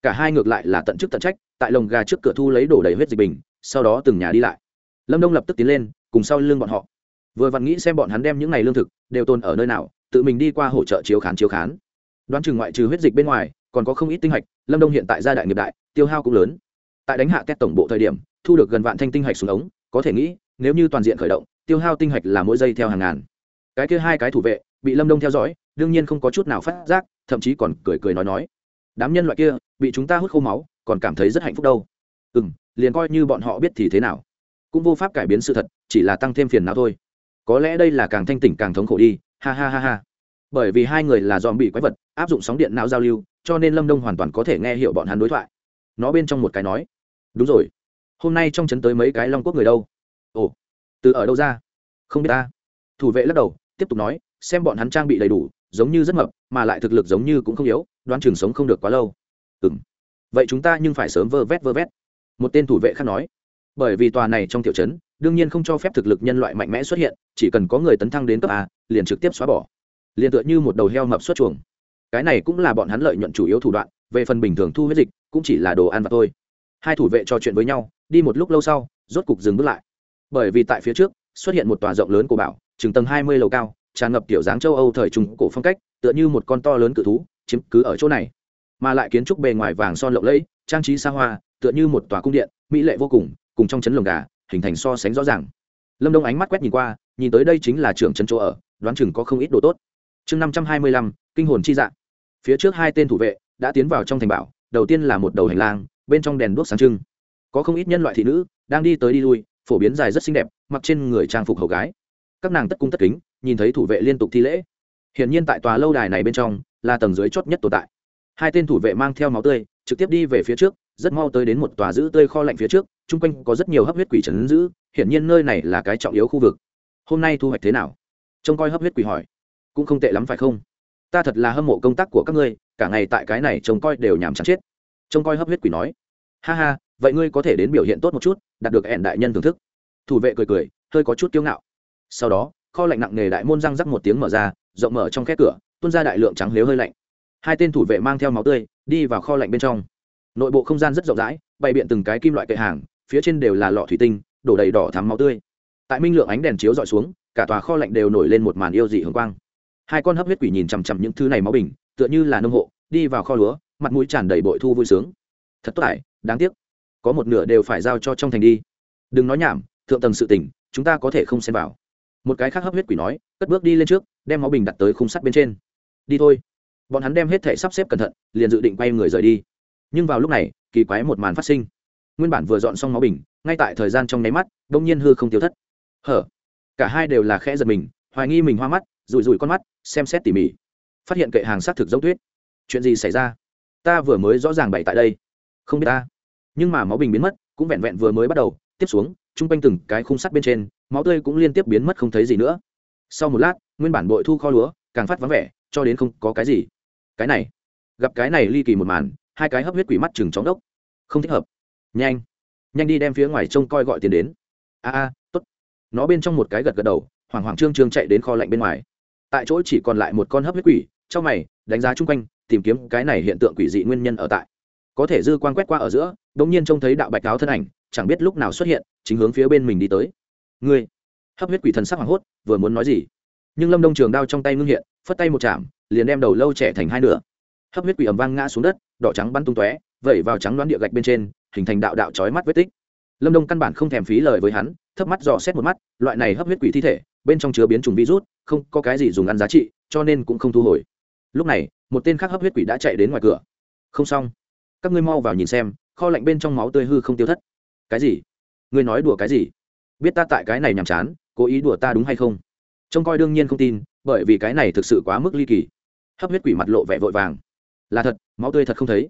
Cả hai ngược lại là tận chức tận trách, tại lồng gà trước cửa thu lấy đổ đầy huyết dịch bình, sau đó từng nhà đi lại. Lâm đông lập tức tiến lên, cùng sau lưng bọn họ. Vừa vặn nghĩ xem bọn hắn đem những ngày lương thực, đều tồn ở nơi nào, tự mình đi qua hỗ trợ chiếu khán chiếu khán. Đoán chừng ngoại trừ huyết dịch bên ngoài còn có không ít tinh hạch, lâm đông hiện tại gia đại nghiệp đại, tiêu hao cũng lớn. Tại đánh hạ kết tổng bộ thời điểm, thu được gần vạn thanh tinh hạch xuống ống, có thể nghĩ, nếu như toàn diện khởi động, tiêu hao tinh hạch là mỗi giây theo hàng ngàn. Cái kia hai cái thủ vệ, bị lâm đông theo dõi, đương nhiên không có chút nào phát giác, thậm chí còn cười cười nói nói. Đám nhân loại kia, bị chúng ta hút khô máu, còn cảm thấy rất hạnh phúc đâu. Ừ m liền coi như bọn họ biết thì thế nào. Cũng vô pháp cải biến sự thật, chỉ là tăng thêm phiền não thôi. Có lẽ đây là càng thanh tỉnh càng thống khổ đi, ha ha ha ha bởi vì hai người là dòm bị quái vật, áp dụng sóng điện não giao lưu, cho nên lâm đông hoàn toàn có thể nghe hiểu bọn hắn đối thoại. Nó bên trong một cái nói, đúng rồi, hôm nay trong trấn tới mấy cái long quốc người đâu? Ồ, từ ở đâu ra? Không biết ta. Thủ vệ lắc đầu, tiếp tục nói, xem bọn hắn trang bị đầy đủ, giống như rất mập, mà lại thực lực giống như cũng không yếu, đoán trường sống không được quá lâu. Ừ m vậy chúng ta nhưng phải sớm vơ vét vơ vét. Một tên thủ vệ khác nói, bởi vì tòa này trong tiểu trấn đương nhiên không cho phép thực lực nhân loại mạnh mẽ xuất hiện, chỉ cần có người tấn thăng đến cấp a, liền trực tiếp xóa bỏ liền tựa như một đầu heo mập xuất chuồng. Cái này cũng là bọn hắn lợi nhuận chủ yếu thủ đoạn, về phần bình thường thu huyết dịch, cũng chỉ là đồ ăn và thôi. Hai thủ vệ trò chuyện với nhau, đi một lúc lâu sau, rốt cục dừng bước lại. Bởi vì tại phía trước, xuất hiện một tòa rộng lớn của bảo, chừng tầng hai mươi lầu cao, tràn ngập kiểu dáng châu âu thời trung cổ phong cách, tựa như một con to lớn cự thú, chiếm cứ ở chỗ này. Mà lại kiến trúc bề ngoài vàng son lộng lẫy, trang trí xa hoa, tựa như một tòa cung điện, mỹ lệ vô cùng cùng trong trấn lồng gà, hình thành so sánh rõ ràng. Lâm đông ánh mắt quét nhìn qua, nhìn tới đây chính là trưởng trấn chỗ ở, đoán chừng có không ít đồ tốt chương năm trăm hai mươi lăm, kinh hồn chi dạng phía trước hai tên thủ vệ đã tiến vào trong thành bảo, đầu tiên là một đầu hành lang, bên trong đèn đuốc sáng trưng. Có không ít nhân loại thị nữ đang đi tới đi lui, phổ biến dài rất xinh đẹp, mặc trên người trang phục hầu gái. Các nàng tất cung tất kính, nhìn thấy thủ vệ liên tục thi lễ. Hiển nhiên tại tòa lâu đài này bên trong là tầng dưới chót nhất tồn tại. Hai tên thủ vệ mang theo máu tươi, trực tiếp đi về phía trước, rất mau tới đến một tòa giữ tươi kho lạnh phía trước, chung quanh có rất nhiều hấp huyết quỷ trấn giữ, hiển nhiên nơi này là cái trọng yếu khu vực. Hôm nay thu hoạch thế nào? Trông coi hấp huyết quỷ hỏi cũng không tệ lắm phải không? Ta thật là hâm mộ công tác của các ngươi, cả ngày tại cái này trông coi đều nhàm chán chết. Trông coi hấp huyết quỷ nói. Ha ha, vậy ngươi có thể đến biểu hiện tốt một chút, đạt được hẹn đại nhân thưởng thức. Thủ vệ cười cười, hơi có chút kiêu ngạo. Sau đó, kho lạnh nặng nề đại môn răng rắc một tiếng mở ra, rộng mở trong khe cửa, tuôn ra đại lượng trắng lếu hơi lạnh. Hai tên thủ vệ mang theo máu tươi, đi vào kho lạnh bên trong. Nội bộ không gian rất rộng rãi, bày biện từng cái kim loại kệ hàng, phía trên đều là lọ thủy tinh, đổ đầy đỏ thắm máu tươi. Tại minh lượng ánh đèn chiếu dọi xuống, cả tòa kho lạnh đều nổi lên một màn yêu dị hưởng quang hai con hấp huyết quỷ nhìn chằm chằm những thứ này máu bình, tựa như là nông hộ, đi vào kho lúa, mặt mũi tràn đầy bội thu vui sướng. Thật tốt lại đáng tiếc. Có một nửa đều phải giao cho trong thành đi. Đừng nói nhảm, thượng tầng sự tỉnh chúng ta có thể không xem vào. Một cái khác hấp huyết quỷ nói, cất bước đi lên trước, đem máu bình đặt tới khung sắt bên trên. Đi thôi. Bọn hắn đem hết thể sắp xếp cẩn thận, liền dự định quay người rời đi. Nhưng vào lúc này, kỳ quái một màn phát sinh. Nguyên bản vừa dọn xong máu bình, ngay tại thời gian trong nháy mắt, đông nhiên hư không tiêu thất. Hở. Cả hai đều là khẽ giật mình, hoài nghi mình hoa mắt rủi rủi con mắt, xem xét tỉ mỉ. Phát hiện kệ hàng xác thực giống tuyết. Chuyện gì xảy ra? Ta vừa mới rõ ràng bày tại đây. Không biết ta. Nhưng mà máu bình biến mất, cũng vẹn vẹn vừa mới bắt đầu. Tiếp xuống, chung quanh từng cái khung sắt bên trên, máu tươi cũng liên tiếp biến mất không thấy gì nữa. Sau một lát, nguyên bản bội thu kho lúa, càng phát vắng vẻ, cho đến không có cái gì. Cái này. Gặp cái này ly kỳ một màn, hai cái hấp huyết quỷ mắt chừng chóng đốc. Không thích hợp. Nhanh. Nhanh đi đem phía ngoài trông coi gọi tiền đến. A a, tốt. Nó bên trong một cái gật gật đầu, hoảng hoảng trương trương chạy đến kho lạnh bên ngoài tại chỗ chỉ còn lại một con hấp huyết quỷ, trong mày, đánh giá chung quanh, tìm kiếm cái này hiện tượng quỷ dị nguyên nhân ở tại. Có thể dư quan quét qua ở giữa đ ỗ n g nhiên trông thấy đạo bạch áo thân ảnh, chẳng biết lúc nào xuất hiện, chính hướng phía bên mình đi tới. Ngươi, hấp huyết quỷ thần sắc hoảng hốt, vừa muốn nói gì? Nhưng lâm đông trường đao trong tay ngưng hiện, phất tay một chạm, liền đem đầu lâu trẻ thành hai nửa. Hấp huyết quỷ ầm vang ngã xuống đất, đỏ trắng bắn tung tóe, vẩy vào trắng đoán địa gạch bên trên, hình thành đạo đạo trói mắt vết tích. Lâm đông căn bản không thèm phí lời với hắn, thấp mắt dò xét một mắt, loại này hấp huyết quỷ thi thể bên trong chứa biến chủng virus, không có cái gì dùng ăn giá trị, cho nên cũng không thu hồi. Lúc này, một tên khác hấp huyết quỷ đã chạy đến ngoài cửa. Không xong. Các ngươi mau vào nhìn xem, kho lạnh bên trong máu tươi hư không tiêu thất. Cái gì? Ngươi nói đùa cái gì? Biết ta tại cái này nhàm chán, cố ý đùa ta đúng hay không? Trông coi đương nhiên không tin, bởi vì cái này thực sự quá mức ly kỳ. Hấp huyết quỷ mặt lộ vẻ vội vàng. Là thật, máu tươi thật không thấy.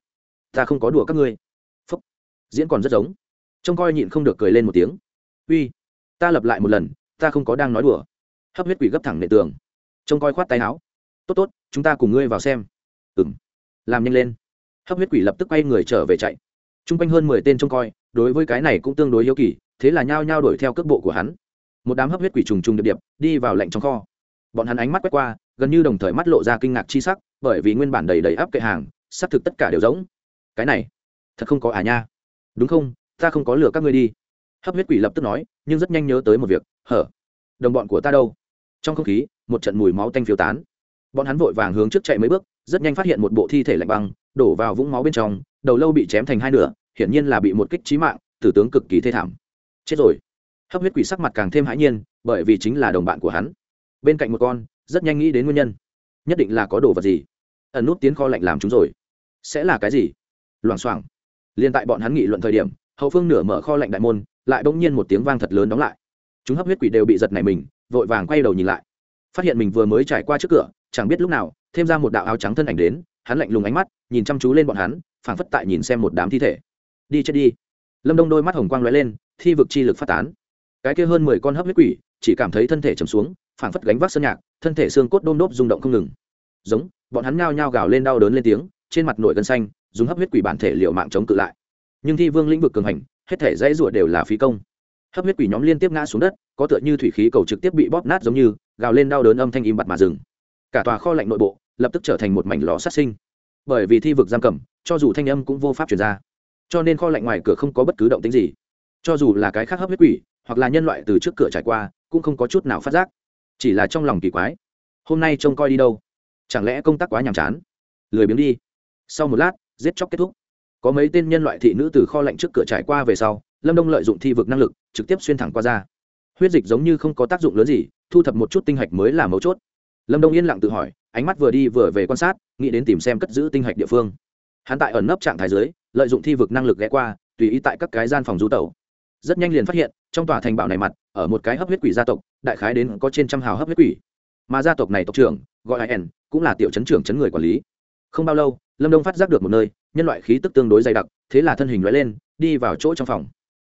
Ta không có đùa các ngươi. Phúc. Diễn còn rất giống. Trông coi nhịn không được cười lên một tiếng. Uy, ta lập lại một lần ta không có đang nói đùa. Hấp huyết quỷ gấp thẳng nệ tường. Trông coi khoát tay áo. Tốt tốt, chúng ta cùng ngươi vào xem. Ừng làm nhanh lên. Hấp huyết quỷ lập tức quay người trở về chạy. T r u n g quanh hơn mười tên trông coi, đối với cái này cũng tương đối yếu kỳ, thế là nhao nhao đuổi theo cước bộ của hắn. Một đám hấp huyết quỷ trùng trùng điệp điệp, đi vào lệnh trong kho. Bọn hắn ánh mắt quét qua, gần như đồng thời mắt lộ ra kinh ngạc chi sắc, bởi vì nguyên bản đầy đầy áp kệ hàng, xác thực tất cả đều giống. Cái này, thật không có à nha. Đúng không, ta không có lừa các ngươi đi. Hấp huyết quỷ lập tức nói, nhưng rất nhanh nhớ tới một việc hở, đồng bọn của ta đâu? Trong không khí, một trận mùi máu tanh phiêu tán. Bọn hắn vội vàng hướng trước chạy mấy bước, rất nhanh phát hiện một bộ thi thể lạnh băng, đổ vào vũng máu bên trong, đầu lâu bị chém thành hai nửa, hiển nhiên là bị một kích trí mạng, tử tướng cực kỳ thê thảm. Chết rồi. Hấp huyết quỷ sắc mặt càng thêm hãi nhiên, bởi vì chính là đồng bạn của hắn. Bên cạnh một con, rất nhanh nghĩ đến nguyên nhân. Nhất định là có đồ vật gì. Ẩn nút tiến kho lạnh làm chúng rồi. Sẽ là cái gì? Loảng xoảng. Liền tại bọn hắn nghị luận thời điểm, hậu phương nửa mở kho lạnh đại môn, lại bỗng nhiên một tiếng vang thật lớn đóng lại chúng hấp huyết quỷ đều bị giật này mình, vội vàng quay đầu nhìn lại. Phát hiện mình vừa mới trải qua trước cửa, chẳng biết lúc nào, thêm ra một đạo áo trắng thân ảnh đến, hắn lạnh lùng ánh mắt, nhìn chăm chú lên bọn hắn, phảng phất tại nhìn xem một đám thi thể. Đi chết đi. Lâm đông đôi mắt hồng quang lóe lên, thi vực chi lực phát tán. Cái kia hơn mười con hấp huyết quỷ, chỉ cảm thấy thân thể trầm xuống, phảng phất gánh vác sơn nhạc, thân thể xương cốt đôm đốp rung động không ngừng. Giống, bọn hắn nhao nhao gào lên đau đớn lên tiếng, trên mặt nổi gân xanh, dùng hấp huyết quỷ bản thể liệu mạng chống cự lại. Nhưng thi vương lĩnh vực cường hành, hết thể dãy rủa đều là phí công hấp huyết quỷ nhóm liên tiếp ngã xuống đất, có tựa như thủy khí cầu trực tiếp bị bóp nát giống như, gào lên đau đớn âm thanh im bặt mà dừng. Cả tòa kho lạnh nội bộ lập tức trở thành một mảnh lò sát sinh. Bởi vì thi vực giam cầm, cho dù thanh âm cũng vô pháp chuyển ra. Cho nên kho lạnh ngoài cửa không có bất cứ động tính gì. Cho dù là cái khác hấp huyết quỷ, hoặc là nhân loại từ trước cửa trải qua, cũng không có chút nào phát giác. Chỉ là trong lòng kỳ quái, hôm nay trông coi đi đâu? Chẳng lẽ công tác quá nhàm chán? Lười biếng đi. Sau một lát, giết chóc kết thúc. Có mấy tên nhân loại thị nữ từ kho lạnh trước cửa trải qua về sau lâm đông lợi dụng thi vực năng lực trực tiếp xuyên thẳng qua ra huyết dịch giống như không có tác dụng lớn gì thu thập một chút tinh hạch mới là mấu chốt lâm đông yên lặng tự hỏi ánh mắt vừa đi vừa về quan sát nghĩ đến tìm xem cất giữ tinh hạch địa phương hắn tại ẩn nấp trạng thái dưới lợi dụng thi vực năng lực ghé qua tùy ý tại các cái gian phòng du tẩu rất nhanh liền phát hiện trong tòa thành bảo này mặt ở một cái hấp huyết quỷ gia tộc đại khái đến có trên trăm hào hấp huyết quỷ mà gia tộc này tộc trưởng gọi ẩn cũng là tiểu chấn trưởng chấn người quản lý không bao lâu lâm đông phát giác được một nơi nhân loại khí tức tương đối dày đặc thế là thân hình loại lên đi vào chỗ trong phòng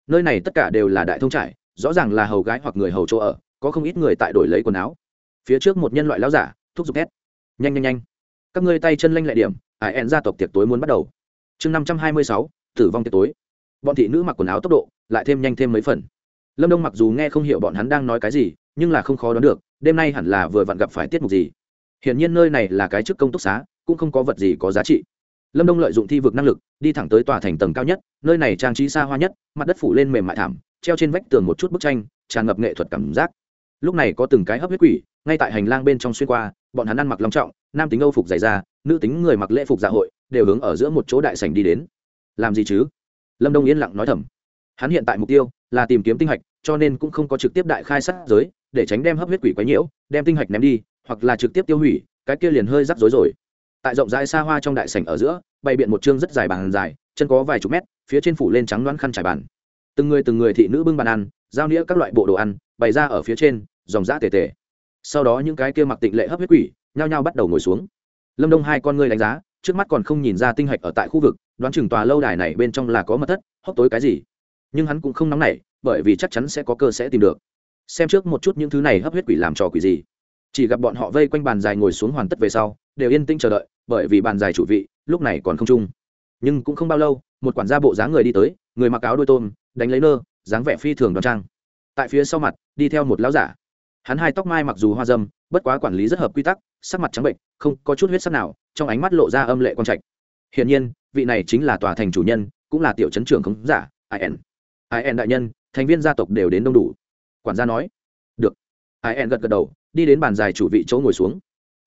nơi này tất cả đều là đại thông trải, rõ ràng là hầu gái hoặc người hầu chỗ ở, có không ít người tại đổi lấy quần áo. Phía trước một nhân loại láo giả, thúc giục hét. Nhanh nhanh nhanh. Các ngươi tay chân lanh lại điểm, ải ẹn gia tộc tiệc tối muốn bắt đầu. Chương năm trăm hai mươi sáu, tử vong tiệc tối. Bọn thị nữ mặc quần áo tốc độ, lại thêm nhanh thêm mấy phần. Lâm đông mặc dù nghe không hiểu bọn hắn đang nói cái gì, nhưng là không khó đoán được, đêm nay hẳn là vừa vặn gặp phải tiết mục gì. Hiển nhiên nơi này là cái chức công túc xá, cũng không có vật gì có giá trị lâm đông lợi dụng thi vực năng lực, đi thẳng tới tòa thành tầng cao nhất, nơi này trang trí xa hoa nhất, mặt đất phủ lên mềm mại thảm, treo trên vách tường một chút bức tranh, tràn ngập nghệ thuật cảm giác. Lúc này có từng cái hấp huyết quỷ, ngay tại hành lang bên trong xuyên qua, bọn hắn ăn mặc long trọng, nam tính âu phục dày da, nữ tính người mặc lễ phục dạ hội, đều hướng ở giữa một chỗ đại sảnh đi đến. Làm gì chứ? Lâm đông yên lặng nói thầm. Hắn hiện tại mục tiêu là tìm kiếm tinh hạch, cho nên cũng không có trực tiếp đại khai sát giới, để tránh đem hấp huyết quỷ quấy nhiễu, đem tinh hạch ném đi, hoặc là trực tiếp tiêu hủy, cái kia liền hơi rắc rối rồi tại rộng rãi xa hoa trong đại sảnh ở giữa, bày biện một chương rất dài bàn dài, chân có vài chục mét, phía trên phủ lên trắng đoán khăn trải bàn. Từng người từng người thị nữ bưng bàn ăn, giao nghĩa các loại bộ đồ ăn, bày ra ở phía trên, dòng giã tề tề. Sau đó những cái kia mặc tịnh lệ hấp huyết quỷ, nhao nhao bắt đầu ngồi xuống. Lâm đông hai con ngươi đánh giá, trước mắt còn không nhìn ra tinh hạch ở tại khu vực, đoán chừng tòa lâu đài này bên trong là có mật thất, hốc tối cái gì. Nhưng hắn cũng không nóng nảy, bởi vì chắc chắn sẽ có cơ sẽ tìm được. Xem trước một chút những thứ này hấp huyết quỷ làm trò quỷ gì. Chỉ gặp bọn họ vây quanh bàn dài ngồi xuống hoàn tất về sau, đều yên tĩnh chờ đợi bởi vì bàn dài chủ vị, lúc này còn không chung. Nhưng cũng không bao lâu, một quản gia bộ dáng người đi tới, người mặc áo đôi tôm, đánh lấy nơ, dáng vẻ phi thường đoan trang. Tại phía sau mặt, đi theo một lão giả. Hắn hai tóc mai mặc dù hoa dâm, bất quá quản lý rất hợp quy tắc, sắc mặt trắng bệnh, không có chút huyết sắc nào, trong ánh mắt lộ ra âm lệ quang trạch. Hiển nhiên, vị này chính là tòa thành chủ nhân, cũng là tiểu chấn trưởng khống giả in in đại nhân, thành viên gia tộc đều đến đông đủ. Quản gia nói. Được. In gật gật đầu, đi đến bàn dài chủ vị chỗ ngồi xuống.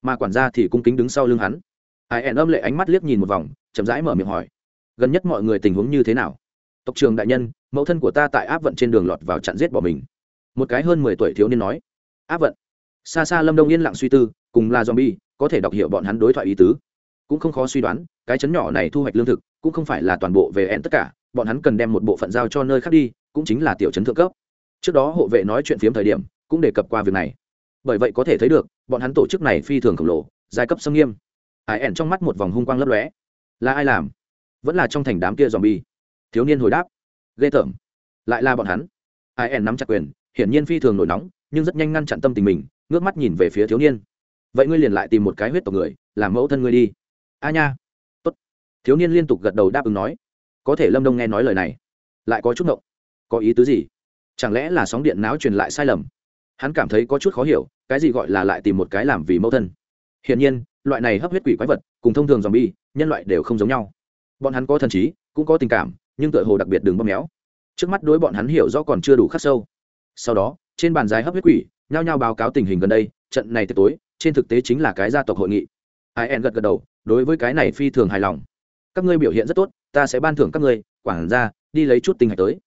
Mà quản gia thì cung kính đứng sau lưng hắn ai ẻn âm lệ ánh mắt liếc nhìn một vòng, chậm rãi mở miệng hỏi. Gần nhất mọi người tình huống như thế nào? Tộc trường đại nhân, mẫu thân của ta tại áp vận trên đường lọt vào chặn giết bỏ mình. Một cái hơn mười tuổi thiếu niên nói. Áp vận. Xa xa lâm đông yên lặng suy tư, cùng là zombie, có thể đọc hiểu bọn hắn đối thoại ý tứ. Cũng không khó suy đoán, cái chấn nhỏ này thu hoạch lương thực, cũng không phải là toàn bộ về ẹn tất cả, bọn hắn cần đem một bộ phận giao cho nơi khác đi, cũng chính là tiểu chấn thượng cấp. Trước đó hộ vệ nói chuyện phiếm thời điểm, cũng đề cập qua việc này. Bởi vậy có thể thấy được, bọn hắn tổ chức này phi thường khổng lồ, giai cấp xâm nghiêm ải ẻn trong mắt một vòng hung quang lấp lóe. Là ai làm? Vẫn là trong thành đám kia dòm bi thiếu niên hồi đáp. Ghê tởm. Lại là bọn hắn. Ải ẻn nắm chặt quyền, hiển nhiên phi thường nổi nóng, nhưng rất nhanh ngăn chặn tâm tình mình, ngước mắt nhìn về phía thiếu niên. Vậy ngươi liền lại tìm một cái huyết tộc người, làm mẫu thân ngươi đi. A nha. Tốt. Thiếu niên liên tục gật đầu đáp ứng nói. Có thể lâm đông nghe nói lời này. Lại có chút ngộng. Có ý tứ gì? Chẳng lẽ là sóng điện não truyền lại sai lầm? Hắn cảm thấy có chút khó hiểu, cái gì gọi là lại tìm một cái làm vì mẫu thân? Hiển nhiên loại này hấp huyết quỷ quái vật cùng thông thường dòm bi nhân loại đều không giống nhau. Bọn hắn có thần trí, cũng có tình cảm, nhưng tựa hồ đặc biệt đừng bóp méo. Trước mắt đối bọn hắn hiểu rõ còn chưa đủ khắc sâu. Sau đó, trên bàn dài hấp huyết quỷ, nhao nhao báo cáo tình hình gần đây, trận này tối, trên thực tế chính là cái gia tộc hội nghị. Ai en gật gật đầu, đối với cái này phi thường hài lòng. Các ngươi biểu hiện rất tốt, ta sẽ ban thưởng các ngươi, quản gia, đi lấy chút tinh hạch tới.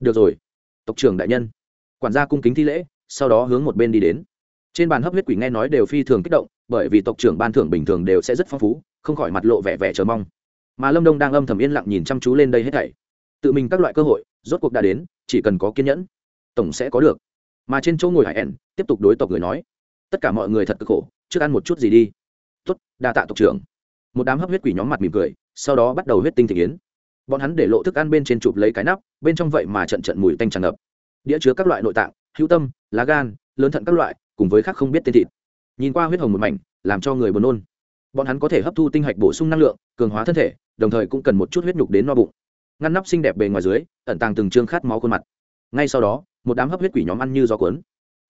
Được rồi. Tộc trưởng đại nhân. Quản gia cung kính thi lễ, sau đó hướng một bên đi đến trên bàn hấp huyết quỷ nghe nói đều phi thường kích động, bởi vì tộc trưởng ban thưởng bình thường đều sẽ rất phong phú, không khỏi mặt lộ vẻ vẻ chờ mong. Mà lâm đông đang âm thầm yên lặng nhìn chăm chú lên đây hết thảy. Tự mình các loại cơ hội, rốt cuộc đã đến, chỉ cần có kiên nhẫn, tổng sẽ có được. Mà trên chỗ ngồi hải ẩn, tiếp tục đối tộc người nói, tất cả mọi người thật cực khổ, trước ăn một chút gì đi. Tốt, đa tạ tộc trưởng. Một đám hấp huyết quỷ nhóm mặt mỉm cười, sau đó bắt đầu huyết tinh thị yến. bọn hắn để lộ thức ăn bên trên chụp lấy cái nắp, bên trong vậy mà trận trận mùi tanh tràn ngập. Đĩa chứa các loại nội tạng, hữu tâm, lá gan, lớn thận các loại cùng với khác không biết tên thịt. Nhìn qua huyết hồng một mảnh, làm cho người buồn nôn. Bọn hắn có thể hấp thu tinh hạch bổ sung năng lượng, cường hóa thân thể, đồng thời cũng cần một chút huyết nhục đến no bụng. Ngăn nắp xinh đẹp bề ngoài dưới, ẩn tàng từng trương khát máu khuôn mặt. Ngay sau đó, một đám hấp huyết quỷ nhóm ăn như gió cuốn.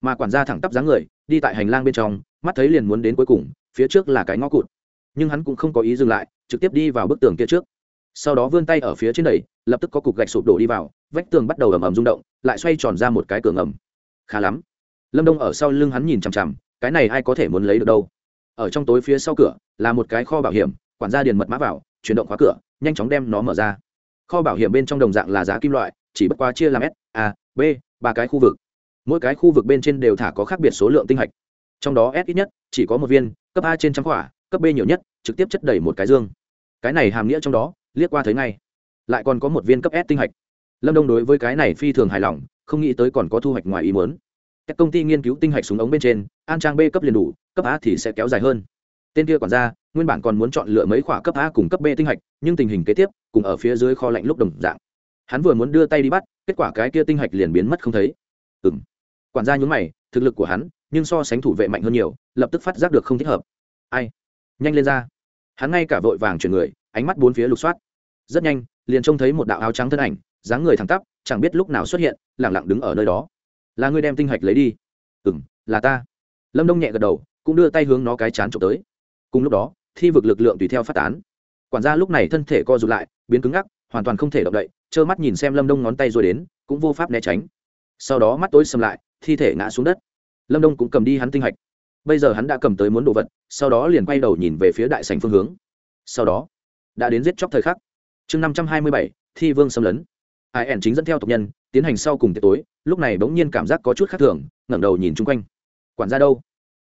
Mà quản gia thẳng tắp dáng người, đi tại hành lang bên trong, mắt thấy liền muốn đến cuối cùng, phía trước là cái ngõ cụt. Nhưng hắn cũng không có ý dừng lại, trực tiếp đi vào bức tường kia trước. Sau đó vươn tay ở phía trên đầy lập tức có cục gạch sụp đổ đi vào, vách tường bắt đầu ầm ầm rung động, lại xoay tròn ra một cái cửa ngầm. Khá lắm lâm đông ở sau lưng hắn nhìn chằm chằm, cái này ai có thể muốn lấy được đâu? Ở trong tối phía sau cửa, là một cái kho bảo hiểm, quản gia điền mật mã vào, chuyển động khóa cửa, nhanh chóng đem nó mở ra. Kho bảo hiểm bên trong đồng dạng là giá kim loại, chỉ bất quá chia làm s, a, b, ba cái khu vực. Mỗi cái khu vực bên trên đều thả có khác biệt số lượng tinh hạch. Trong đó s ít nhất, chỉ có một viên, cấp a trên trăm quả cấp b nhiều nhất, trực tiếp chất đầy một cái dương. Cái này hàm nghĩa trong đó, liếc qua thấy ngay. Lại còn có một viên cấp s tinh hạch. Lâm đông đối với cái này phi thường hài lòng, không nghĩ tới còn có thu hoạch ngoài ý muốn các công ty nghiên cứu tinh hạch súng ống bên trên, an trang b cấp liền đủ, cấp a thì sẽ kéo dài hơn. Tên kia còn ra nguyên bản còn muốn chọn lựa mấy khoả cấp a cùng cấp b tinh hạch, nhưng tình hình kế tiếp, cùng ở phía dưới kho lạnh lúc đồng dạng. Hắn vừa muốn đưa tay đi bắt, kết quả cái kia tinh hạch liền biến mất không thấy. Ừ m quản gia nhún mày, thực lực của hắn, nhưng so sánh thủ vệ mạnh hơn nhiều, lập tức phát giác được không thích hợp. Ai? Nhanh lên ra. Hắn ngay cả vội vàng chuyển người, ánh mắt bốn phía lục soát. Rất nhanh, liền trông thấy một đạo áo trắng thân ảnh, dáng người thẳng tắp, chẳng biết lúc nào xuất hiện, lẳng lặng đứng ở nơi đó là ngươi đem tinh hạch lấy đi. Ừ m là ta. Lâm đông nhẹ gật đầu, cũng đưa tay hướng nó cái chán trộm tới. Cùng lúc đó, thi vực lực lượng tùy theo phát tán. Quản gia lúc này thân thể co rụt lại, biến cứng ngắc, hoàn toàn không thể động đậy, trơ mắt nhìn xem lâm đông ngón tay rồi đến, cũng vô pháp né tránh. Sau đó mắt tối sầm lại, thi thể ngã xuống đất. Lâm đông cũng cầm đi hắn tinh hạch. Bây giờ hắn đã cầm tới muốn đồ vật, sau đó liền quay đầu nhìn về phía đại sành phương hướng. Sau đó, đã đến giết chóc thời khắc. Chương năm trăm hai mươi bảy, thi vương xâm lấn. Ai ẻn chính dẫn theo tộc nhân tiến hành sau cùng tiệc tối, lúc này bỗng nhiên cảm giác có chút khác thường, ngẩng đầu nhìn chung quanh. Quản gia đâu?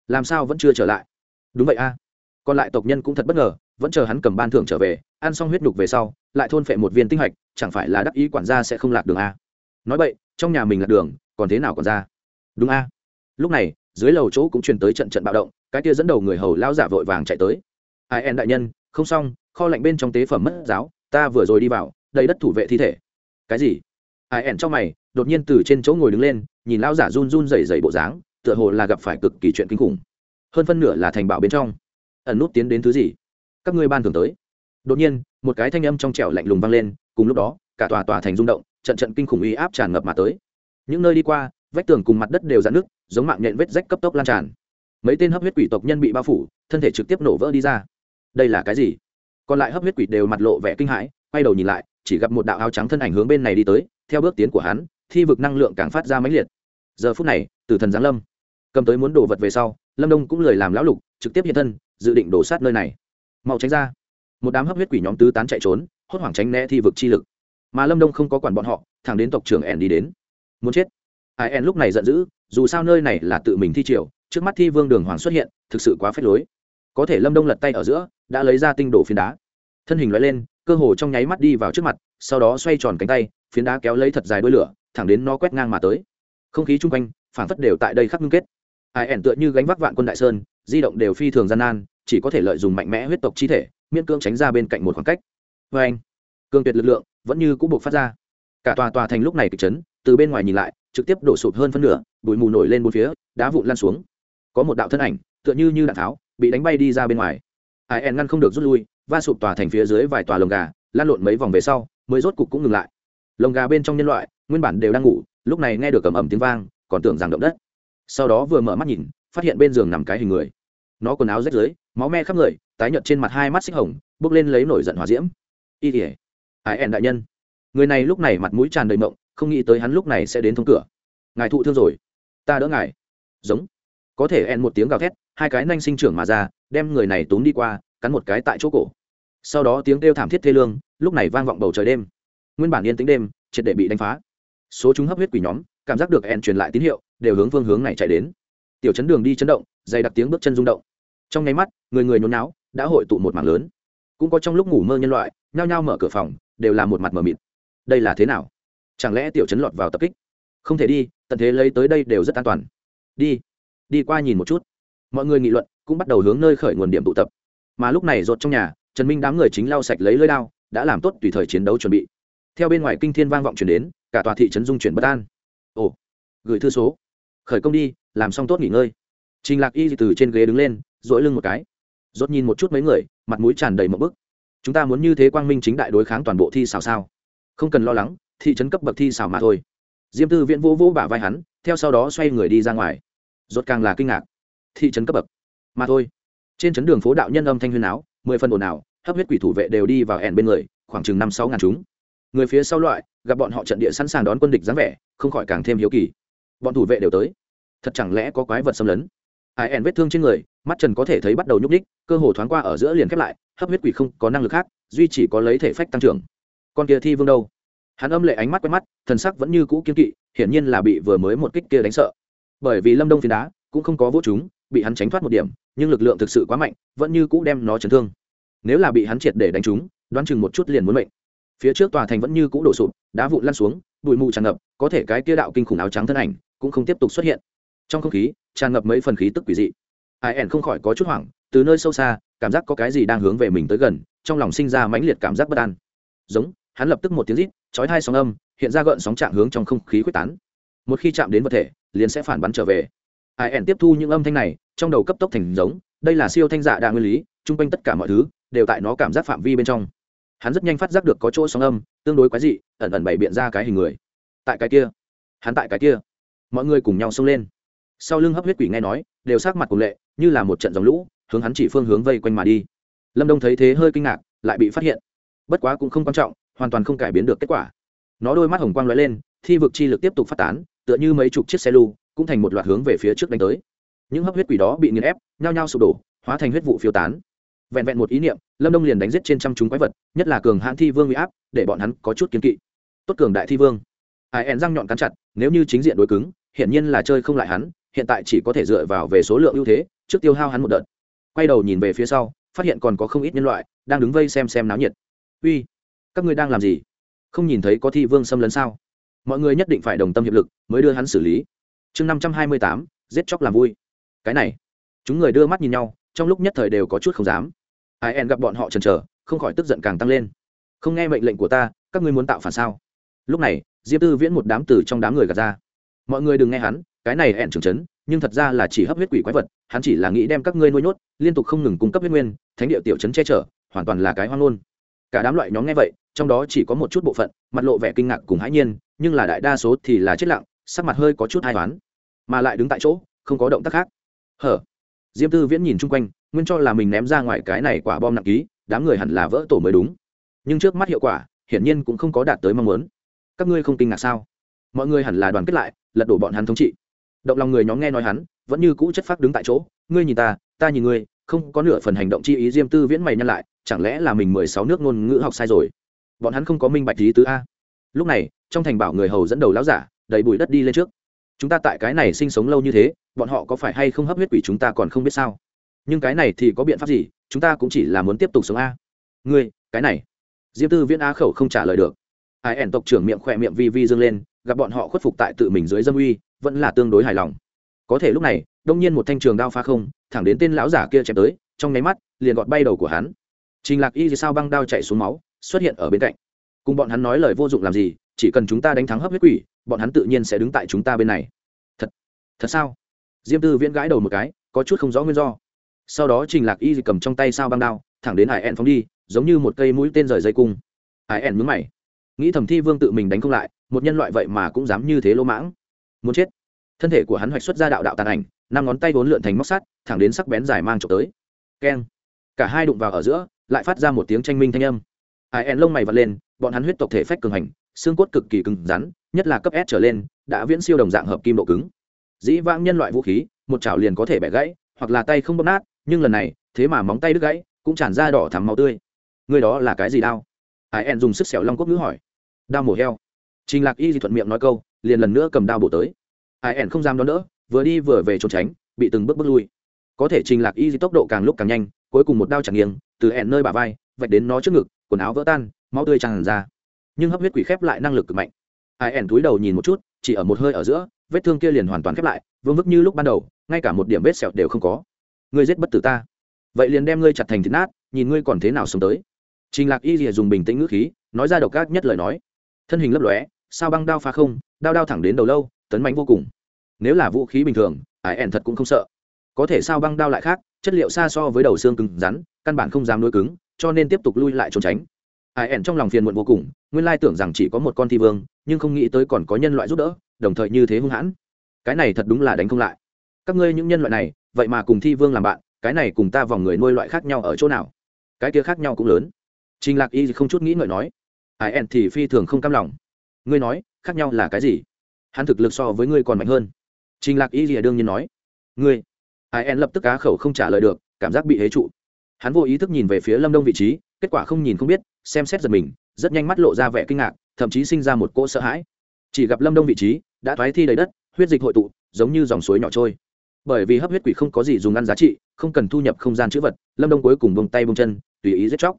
Làm sao vẫn chưa trở lại? Đúng vậy a. Còn lại tộc nhân cũng thật bất ngờ, vẫn chờ hắn cầm ban thưởng trở về, ăn xong huyết nhục về sau, lại thôn phệ một viên tinh hạch, chẳng phải là đắc ý quản gia sẽ không lạc đường a? Nói vậy, trong nhà mình lạc đường, còn thế nào còn ra đúng a. Lúc này, dưới lầu chỗ cũng truyền tới trận trận bạo động, cái kia dẫn đầu người hầu lao giả vội vàng chạy tới. Ai, en đại nhân, không xong, kho lạnh bên trong tế phẩm mất giáo, ta vừa rồi đi vào, đầy đất thủ vệ thi thể. Cái gì? Ai ẻn trong mày, đột nhiên từ trên chỗ ngồi đứng lên, nhìn lao giả run run rẩy rẩy bộ dáng, tựa hồ là gặp phải cực kỳ chuyện kinh khủng. Hơn phân nửa là thành bảo bên trong. Ẩn nút tiến đến thứ gì? Các ngươi ban thường tới. Đột nhiên, một cái thanh âm trong trẻo lạnh lùng vang lên, cùng lúc đó, cả tòa tòa thành rung động, trận trận kinh khủng uy áp tràn ngập mà tới. Những nơi đi qua, vách tường cùng mặt đất đều dạn nước giống mạng nhện vết rách cấp tốc lan tràn. Mấy tên hấp huyết quỷ tộc nhân bị bao phủ, thân thể trực tiếp nổ vỡ đi ra. Đây là cái gì? Còn lại hấp huyết quỷ đều mặt lộ vẻ kinh hãi, quay đầu nhìn lại, chỉ gặp một đạo áo trắng thân ảnh hướng bên này đi tới theo bước tiến của hắn, thi vực năng lượng càng phát ra mãnh liệt. Giờ phút này tử thần giáng lâm. Cầm tới muốn đổ vật về sau, lâm đông cũng lời làm lão lục, trực tiếp hiện thân, dự định đổ sát nơi này. Mau tránh ra. Một đám hấp huyết quỷ nhóm tứ tán chạy trốn, hốt hoảng tránh né thi vực chi lực. Mà lâm đông không có quản bọn họ, thẳng đến tộc trưởng ẻn đi đến. Muốn chết. Ai ẻn lúc này giận dữ, dù sao nơi này là tự mình thi triều, trước mắt thi vương đường hoàng xuất hiện, thực sự quá phết lối. Có thể lâm đông lật tay ở giữa, đã lấy ra tinh đổ phiến đá. Thân hình loại lên, cơ hồ trong nháy mắt đi vào trước mặt, sau đó xoay tròn cánh tay phiến đá kéo lấy thật dài đuôi lửa, thẳng đến nó quét ngang mà tới. Không khí chung quanh phản phất đều tại đây khắc ngưng kết. Ai ẻn tựa như gánh vác vạn quân đại sơn, di động đều phi thường gian nan, chỉ có thể lợi dụng mạnh mẽ huyết tộc chi thể, miễn cưỡng tránh ra bên cạnh một khoảng cách. Vê anh, cương tuyệt lực lượng vẫn như cũng buộc phát ra. Cả tòa tòa thành lúc này kịch chấn, từ bên ngoài nhìn lại, trực tiếp đổ sụp hơn phân nửa, bụi mù nổi lên bốn phía, đá vụn lan xuống. Có một đạo thân ảnh, tựa như như đạn tháo, bị đánh bay đi ra bên ngoài. Ai ẻn ngăn không được rút lui, va sụp tòa thành phía dưới vài tòa lồng gà lan lộn mấy vòng về sau, mới rốt cục cũng ngừng lại lồng gà bên trong nhân loại, nguyên bản đều đang ngủ, lúc này nghe được cầm ẩm tiếng vang, còn tưởng rằng động đất. Sau đó vừa mở mắt nhìn, phát hiện bên giường nằm cái hình người. Nó quần áo rách rưới, máu me khắp người, tái nhợt trên mặt hai mắt xích hồng, bước lên lấy nổi giận hòa diễm. Y tỉa ái ẻn đại nhân? Người này lúc này mặt mũi tràn đầy mộng, không nghĩ tới hắn lúc này sẽ đến thông cửa. Ngài thụ thương rồi. Ta đỡ ngài. Giống. Có thể ẻn một tiếng gào thét, hai cái nanh sinh trưởng mà ra, đem người này túm đi qua, cắn một cái tại chỗ cổ. Sau đó tiếng kêu thảm thiết thê lương, lúc này vang vọng bầu trời đêm nguyên bản yên tĩnh đêm, triệt để bị đánh phá. Số chúng hấp huyết quỷ nhóm, cảm giác được ẻn truyền lại tín hiệu, đều hướng phương hướng này chạy đến. Tiểu chấn đường đi chấn động, dày đặc tiếng bước chân rung động. Trong nháy mắt, người người nhốn náo đã hội tụ một mảng lớn. Cũng có trong lúc ngủ mơ nhân loại, nhao nhao mở cửa phòng, đều là một mặt mờ mịt. Đây là thế nào? Chẳng lẽ tiểu chấn lọt vào tập kích? Không thể đi, tận thế lấy tới đây đều rất an toàn. Đi đi qua nhìn một chút. Mọi người nghị luận, cũng bắt đầu hướng nơi khởi nguồn điểm tụ tập. Mà lúc này rột trong nhà, trần minh đám người chính lau sạch lấy lơi đao, đã làm tốt tùy thời chiến đấu chuẩn bị theo bên ngoài kinh thiên vang vọng chuyển đến, cả tòa thị trấn dung chuyển bất an. Ồ, gửi thư số. Khởi công đi, làm xong tốt nghỉ ngơi. Trình lạc y từ trên ghế đứng lên dỗi lưng một cái. Rốt nhìn một chút mấy người, mặt mũi tràn đầy một bức. Chúng ta muốn như thế quang minh chính đại đối kháng toàn bộ thi xào sao? Không cần lo lắng, thị trấn cấp bậc thi xào mà thôi. Diêm tư viễn vỗ vỗ bả vai hắn, theo sau đó xoay người đi ra ngoài. Rốt càng là kinh ngạc. Thị trấn cấp bậc. Mà thôi. Trên trấn đường phố đạo nhân âm thanh huyên áo mười phần ồn ào, hấp huyết quỷ thủ vệ đều đi vào ẻn bên người, khoảng chừng năm sáu ngàn chúng người phía sau loại, gặp bọn họ trận địa sẵn sàng đón quân địch dáng vẻ, không khỏi càng thêm hiếu kỳ. Bọn thủ vệ đều tới. Thật chẳng lẽ có quái vật xâm lấn? Ai ẻn vết thương trên người, mắt trần có thể thấy bắt đầu nhúc ních cơ hồ thoáng qua ở giữa liền khép lại, hấp huyết quỷ không có năng lực khác, duy chỉ có lấy thể phách tăng trưởng. Con kia thi vương đâu? Hắn âm lệ ánh mắt quét mắt, thần sắc vẫn như cũ kiên kỵ, hiển nhiên là bị vừa mới một kích kia đánh sợ. Bởi vì lâm đông phiến đá, cũng không có vô chúng, bị hắn tránh thoát một điểm, nhưng lực lượng thực sự quá mạnh, vẫn như cũ đem nó chấn thương. Nếu là bị hắn triệt để đánh trúng, đoán chừng một chút liền muốn mệnh phía trước tòa thành vẫn như cũ đổ sụp, đá vụn lăn xuống, bụi mù tràn ngập, có thể cái kia đạo kinh khủng áo trắng thân ảnh cũng không tiếp tục xuất hiện. Trong không khí, tràn ngập mấy phần khí tức quỷ dị. Ai ẻn không khỏi có chút hoảng, từ nơi sâu xa, cảm giác có cái gì đang hướng về mình tới gần, trong lòng sinh ra mãnh liệt cảm giác bất an. Giống, hắn lập tức một tiếng rít, chói hai sóng âm, hiện ra gợn sóng chạm hướng trong không khí quyết tán. Một khi chạm đến vật thể, liền sẽ phản bắn trở về. Ai ẻn tiếp thu những âm thanh này, trong đầu cấp tốc thành giống, đây là siêu thanh dạ đa nguyên lý, chung quanh tất cả mọi thứ đều tại nó cảm giác phạm vi bên trong hắn rất nhanh phát giác được có chỗ sóng âm, tương đối quái dị, ẩn ẩn bày biện ra cái hình người. Tại cái kia, hắn tại cái kia. Mọi người cùng nhau xông lên. Sau lưng hấp huyết quỷ nghe nói, đều sát mặt cùng lệ, như là một trận dòng lũ, hướng hắn chỉ phương hướng vây quanh mà đi. Lâm đông thấy thế hơi kinh ngạc, lại bị phát hiện. Bất quá cũng không quan trọng, hoàn toàn không cải biến được kết quả. Nó đôi mắt hồng quang lóe lên, thi vực chi lực tiếp tục phát tán, tựa như mấy chục chiếc xe lu cũng thành một loạt hướng về phía trước đánh tới. Những hấp huyết quỷ đó bị nghiền ép, nhao nhao sụp đổ, hóa thành huyết vụ phiêu tán vẹn vẹn một ý niệm, lâm đông liền đánh giết trên trăm chúng quái vật, nhất là cường hãn thi vương bị áp, để bọn hắn có chút kiến kỵ. Tốt cường đại thi vương. Ai ẹn răng nhọn cắn chặt, nếu như chính diện đối cứng, hiển nhiên là chơi không lại hắn, hiện tại chỉ có thể dựa vào về số lượng ưu thế, trước tiêu hao hắn một đợt. Quay đầu nhìn về phía sau, phát hiện còn có không ít nhân loại đang đứng vây xem xem náo nhiệt. Uy, các ngươi đang làm gì? Không nhìn thấy có thi vương xâm lấn sao? Mọi người nhất định phải đồng tâm hiệp lực, mới đưa hắn xử lý. Chương năm trăm hai mươi tám, giết chóc làm vui. Cái này, chúng người đưa mắt nhìn nhau trong lúc nhất thời đều có chút không dám. Ai en gặp bọn họ chần chờ, không khỏi tức giận càng tăng lên. Không nghe mệnh lệnh của ta, các ngươi muốn tạo phản sao? Lúc này diêm tư viễn một đám từ trong đám người gạt ra. Mọi người đừng nghe hắn, cái này hẹn trưởng chấn, nhưng thật ra là chỉ hấp huyết quỷ quái vật, hắn chỉ là nghĩ đem các ngươi nuôi nhốt, liên tục không ngừng cung cấp huyết nguyên, thánh địa tiểu chấn che chở, hoàn toàn là cái hoang ngôn. Cả đám loại nhóm nghe vậy, trong đó chỉ có một chút bộ phận, mặt lộ vẻ kinh ngạc cùng hãi nhiên, nhưng là đại đa số thì là chết lặng, sắc mặt hơi có chút hai toán mà lại đứng tại chỗ, không có động tác khác. Hở? Diêm tư viễn nhìn chung quanh, nguyên cho là mình ném ra ngoài cái này quả bom nặng ký, đám người hẳn là vỡ tổ mới đúng. Nhưng trước mắt hiệu quả, hiển nhiên cũng không có đạt tới mong muốn. Các ngươi không kinh ngạc sao? Mọi người hẳn là đoàn kết lại, lật đổ bọn hắn thống trị. Động lòng người nhóm nghe nói hắn, vẫn như cũ chất phác đứng tại chỗ. Ngươi nhìn ta ta nhìn ngươi, không có nửa phần hành động chi ý diêm tư viễn mày nhăn lại, chẳng lẽ là mình mười sáu nước ngôn ngữ học sai rồi? Bọn hắn không có minh bạch lý tứ a. Lúc này, trong thành bảo người hầu dẫn đầu lão giả đầy bụi đất đi lên trước chúng ta tại cái này sinh sống lâu như thế, bọn họ có phải hay không hấp huyết quỷ chúng ta còn không biết sao? Nhưng cái này thì có biện pháp gì? Chúng ta cũng chỉ là muốn tiếp tục sống a. Ngươi, cái này. Diêm tư viễn á khẩu không trả lời được. Ai ẻn tộc trưởng miệng khỏe miệng vi vi dâng lên, gặp bọn họ khuất phục tại tự mình dưới dâm uy, vẫn là tương đối hài lòng. Có thể lúc này, đông nhiên một thanh trường đao phá không, thẳng đến tên lão giả kia chém tới, trong nháy mắt, liền gọt bay đầu của hắn. Trình lạc y sao băng đao chạy xuống máu, xuất hiện ở bên cạnh. Cùng bọn hắn nói lời vô dụng làm gì, chỉ cần chúng ta đánh thắng hấp huyết quỷ bọn hắn tự nhiên sẽ đứng tại chúng ta bên này. Thật thật sao? Diêm tư viễn gãi đầu một cái, có chút không rõ nguyên do. Sau đó trình lạc y cầm trong tay sao băng đao, thẳng đến hải ẹn phóng đi, giống như một cây mũi tên rời dây cung. Hải ẹn mướn mày. Nghĩ thầm thi vương tự mình đánh không lại, một nhân loại vậy mà cũng dám như thế lỗ mãng. Muốn chết. Thân thể của hắn hoạch xuất ra đạo đạo tàn ảnh, năm ngón tay vốn lượn thành móc sắt, thẳng đến sắc bén dài mang trộm tới. Keng. Cả hai đụng vào ở giữa, lại phát ra một tiếng tranh minh thanh âm. Hải en lông mày vật lên, bọn hắn huyết tộc thể phách cường hành xương cốt cực kỳ cứng rắn, nhất là cấp s trở lên, đã viễn siêu đồng dạng hợp kim độ cứng. Dĩ vãng nhân loại vũ khí, một chảo liền có thể bẻ gãy, hoặc là tay không bóp nát, nhưng lần này, thế mà móng tay đứt gãy, cũng tràn ra đỏ thắm máu tươi. Người đó là cái gì đao? Ai en dùng sức xẻo long cốt ngữ hỏi. Đao mổ heo. Trình lạc y thì thuận miệng nói câu, liền lần nữa cầm đao bổ tới. Ai ẻn không dám đón đỡ, vừa đi vừa về trốn tránh, bị từng bước bước lui. Có thể trình lạc y thì tốc độ càng lúc càng nhanh, cuối cùng một đao chẳng nghiêng, từ ẻn nơi bả vai, vạch đến nó trước ngực, quần áo vỡ tan, máu tươi tràn ra nhưng hấp huyết quỷ khép lại năng lực cực mạnh. Ai ẻn túi đầu nhìn một chút, chỉ ở một hơi ở giữa, vết thương kia liền hoàn toàn khép lại, vương vức như lúc ban đầu, ngay cả một điểm vết sẹo đều không có. Ngươi giết bất tử ta. Vậy liền đem ngươi chặt thành thịt nát, nhìn ngươi còn thế nào sống tới. Trình lạc y rìa dùng bình tĩnh ngữ khí, nói ra độc ác nhất lời nói. Thân hình lấp lóe, sao băng đao phá không, đao đao thẳng đến đầu lâu, tấn mạnh vô cùng. Nếu là vũ khí bình thường ải ẻn thật cũng không sợ. Có thể sao băng đao lại khác, chất liệu xa so với đầu xương cứng rắn, căn bản không dám nuôi cứng, cho nên tiếp tục lui lại trốn tránh. Ải ẻn trong lòng phiền muộn vô cùng nguyên lai tưởng rằng chỉ có một con thi vương, nhưng không nghĩ tới còn có nhân loại giúp đỡ, đồng thời như thế hung hãn. Cái này thật đúng là đánh không lại. Các ngươi những nhân loại này, vậy mà cùng thi vương làm bạn, cái này cùng ta vòng người nuôi loại khác nhau ở chỗ nào? Cái kia khác nhau cũng lớn. Trình lạc y không chút nghĩ ngợi nói. Ai en thì phi thường không cam lòng. Ngươi nói, khác nhau là cái gì? Hắn thực lực so với ngươi còn mạnh hơn. Trình lạc y rìa đương nhiên nói. Ngươi. Ai en lập tức cá khẩu không trả lời được, cảm giác bị hế trụ. Hắn vô ý thức nhìn về phía lâm đông vị trí, kết quả không nhìn không biết, xem xét giật mình rất nhanh mắt lộ ra vẻ kinh ngạc, thậm chí sinh ra một cỗ sợ hãi. Chỉ gặp lâm đông vị trí đã thoái thi đầy đất, huyết dịch hội tụ, giống như dòng suối nhỏ trôi. Bởi vì hấp huyết quỷ không có gì dùng ăn giá trị, không cần thu nhập không gian chữ vật, lâm đông cuối cùng bông tay bông chân, tùy ý giết chóc.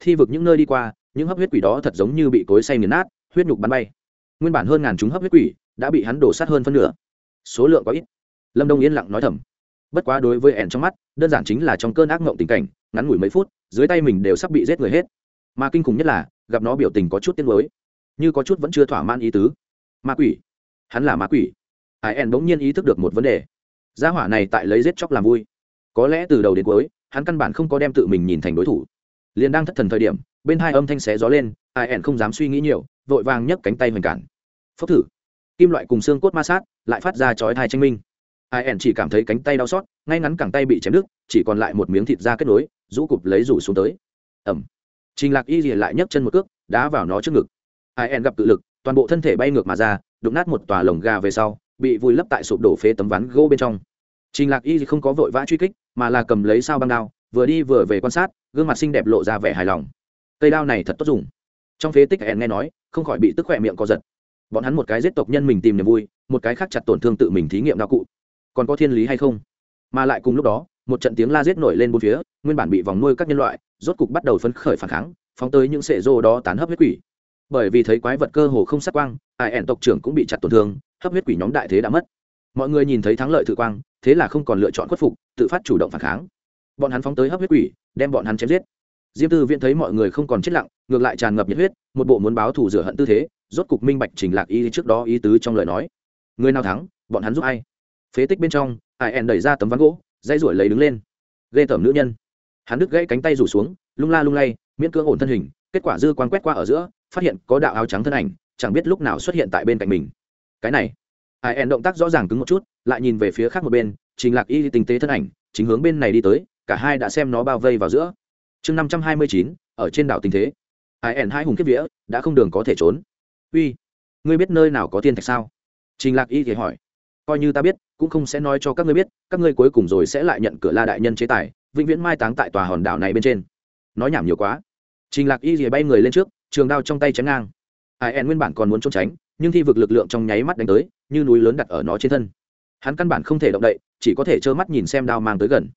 Thi vực những nơi đi qua, những hấp huyết quỷ đó thật giống như bị cối say nghiền nát, huyết nhục bắn bay. Nguyên bản hơn ngàn chúng hấp huyết quỷ đã bị hắn đổ sát hơn phân nửa. Số lượng có ít. Lâm đông yên lặng nói thầm. Bất quá đối với ẻn trong mắt, đơn giản chính là trong cơn ác mộng tình cảnh, ngắn ngủi mấy phút, dưới tay mình đều sắp bị giết người hết. Mà kinh khủng nhất là gặp nó biểu tình có chút tiếc nuối, như có chút vẫn chưa thỏa mãn ý tứ. Ma quỷ. Hắn là ma quỷ. Ai En bỗng nhiên ý thức được một vấn đề. Gia hỏa này tại lấy giết chóc làm vui. Có lẽ từ đầu đến cuối, hắn căn bản không có đem tự mình nhìn thành đối thủ. Liền đang thất thần thời điểm, bên hai âm thanh xé gió lên, ai ẻn không dám suy nghĩ nhiều, vội vàng nhấc cánh tay hoành cản. Phốc thử. Kim loại cùng xương cốt ma sát, lại phát ra chói thai tranh minh. Ai ẻn chỉ cảm thấy cánh tay đau xót, ngay ngắn cẳng tay bị chém đứt, chỉ còn lại một miếng thịt da kết nối, rũ cụp lấy rủ xuống tới. Ẩm trình lạc y rìa lại nhấc chân một cước, đá vào nó trước ngực. Ai En gặp tự lực, toàn bộ thân thể bay ngược mà ra, đụng nát một tòa lồng gà về sau, bị vùi lấp tại sụp đổ phế tấm ván gỗ bên trong. Trình lạc y không có vội vã truy kích, mà là cầm lấy sao băng đao, vừa đi vừa về quan sát, gương mặt xinh đẹp lộ ra vẻ hài lòng. Cây đao này thật tốt dùng. Trong phế tích hẹn nghe nói, không khỏi bị tức khỏe miệng co giật. Bọn hắn một cái giết tộc nhân mình tìm niềm vui, một cái khác chặt tổn thương tự mình thí nghiệm đạo cụ. Còn có thiên lý hay không? Mà lại cùng lúc đó một trận tiếng la giết nổi lên bốn phía, nguyên bản bị vòng nuôi các nhân loại, rốt cục bắt đầu phấn khởi phản kháng, phóng tới những sệ rô đó tán hấp huyết quỷ. Bởi vì thấy quái vật cơ hồ không sát quang, ai ẻn tộc trưởng cũng bị chặt tổn thương, hấp huyết quỷ nhóm đại thế đã mất. Mọi người nhìn thấy thắng lợi thử quang, thế là không còn lựa chọn khuất phục, tự phát chủ động phản kháng. Bọn hắn phóng tới hấp huyết quỷ, đem bọn hắn chém giết. Diêm tư viễn thấy mọi người không còn chết lặng, ngược lại tràn ngập nhiệt huyết, một bộ muốn báo thù rửa hận tư thế, rốt cục minh bạch trình lạc y trước đó ý tứ trong lời nói. Người nào thắng, bọn hắn giúp ai? Phế tích bên trong, ai ẻn đẩy ra tấm ván gỗ dây ruổi lấy đứng lên. Ghê tởm nữ nhân. Hắn đứt gãy cánh tay rủ xuống, lung la lung lay, miễn cưỡng ổn thân hình, kết quả dư quan quét qua ở giữa, phát hiện có đạo áo trắng thân ảnh, chẳng biết lúc nào xuất hiện tại bên cạnh mình. Cái này, ai ẻn động tác rõ ràng cứng một chút, lại nhìn về phía khác một bên, trình lạc y tinh tế thân ảnh, chính hướng bên này đi tới, cả hai đã xem nó bao vây vào giữa. Chương năm trăm hai mươi chín, ở trên đảo tình thế. Ai ẻn hai hùng kiếp vía, đã không đường có thể trốn. Uy, ngươi biết nơi nào có thiên thạch sao? Trình lạc y thì hỏi coi như ta biết, cũng không sẽ nói cho các ngươi biết, các ngươi cuối cùng rồi sẽ lại nhận cửa la đại nhân chế tài, vĩnh viễn mai táng tại tòa hòn đảo này bên trên. Nói nhảm nhiều quá. Trình lạc y rìa bay người lên trước, trường đao trong tay chém ngang. Ai En nguyên bản còn muốn trốn tránh, nhưng thi vực lực lượng trong nháy mắt đánh tới, như núi lớn đặt ở nó trên thân. Hắn căn bản không thể động đậy, chỉ có thể trơ mắt nhìn xem đao mang tới gần.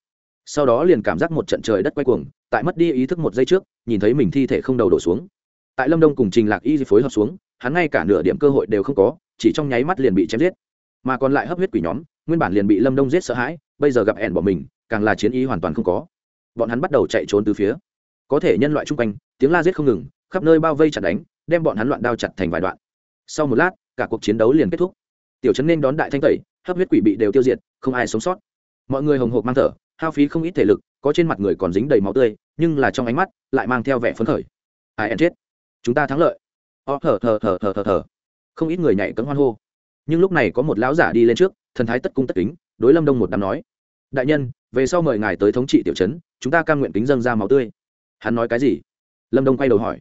Sau đó liền cảm giác một trận trời đất quay cuồng, tại mất đi ý thức một giây trước, nhìn thấy mình thi thể không đầu đổ xuống. Tại lâm đông cùng trình lạc y phối hợp xuống, hắn ngay cả nửa điểm cơ hội đều không có, chỉ trong nháy mắt liền bị chém giết mà còn lại hấp huyết quỷ nhóm, nguyên bản liền bị lâm đông giết sợ hãi, bây giờ gặp ẻn bỏ mình, càng là chiến ý hoàn toàn không có. Bọn hắn bắt đầu chạy trốn từ phía. Có thể nhân loại chung quanh, tiếng la giết không ngừng, khắp nơi bao vây chặt đánh, đem bọn hắn loạn đao chặt thành vài đoạn. Sau một lát, cả cuộc chiến đấu liền kết thúc. Tiểu trấn nên đón đại thanh tẩy, hấp huyết quỷ bị đều tiêu diệt, không ai sống sót. Mọi người hồng hộp mang thở, hao phí không ít thể lực, có trên mặt người còn dính đầy máu tươi, nhưng là trong ánh mắt lại mang theo vẻ phấn khởi. Ai ăn chết? Chúng ta thắng lợi. Ó, thở thở thở thở thở thở. Không ít người nhảy cấm hoan hô nhưng lúc này có một lão giả đi lên trước, thần thái tất cung tất kính, đối lâm đông một đám nói, đại nhân, về sau mời ngài tới thống trị tiểu trấn, chúng ta cam nguyện kính dâng ra máu tươi. Hắn nói cái gì? Lâm đông quay đầu hỏi.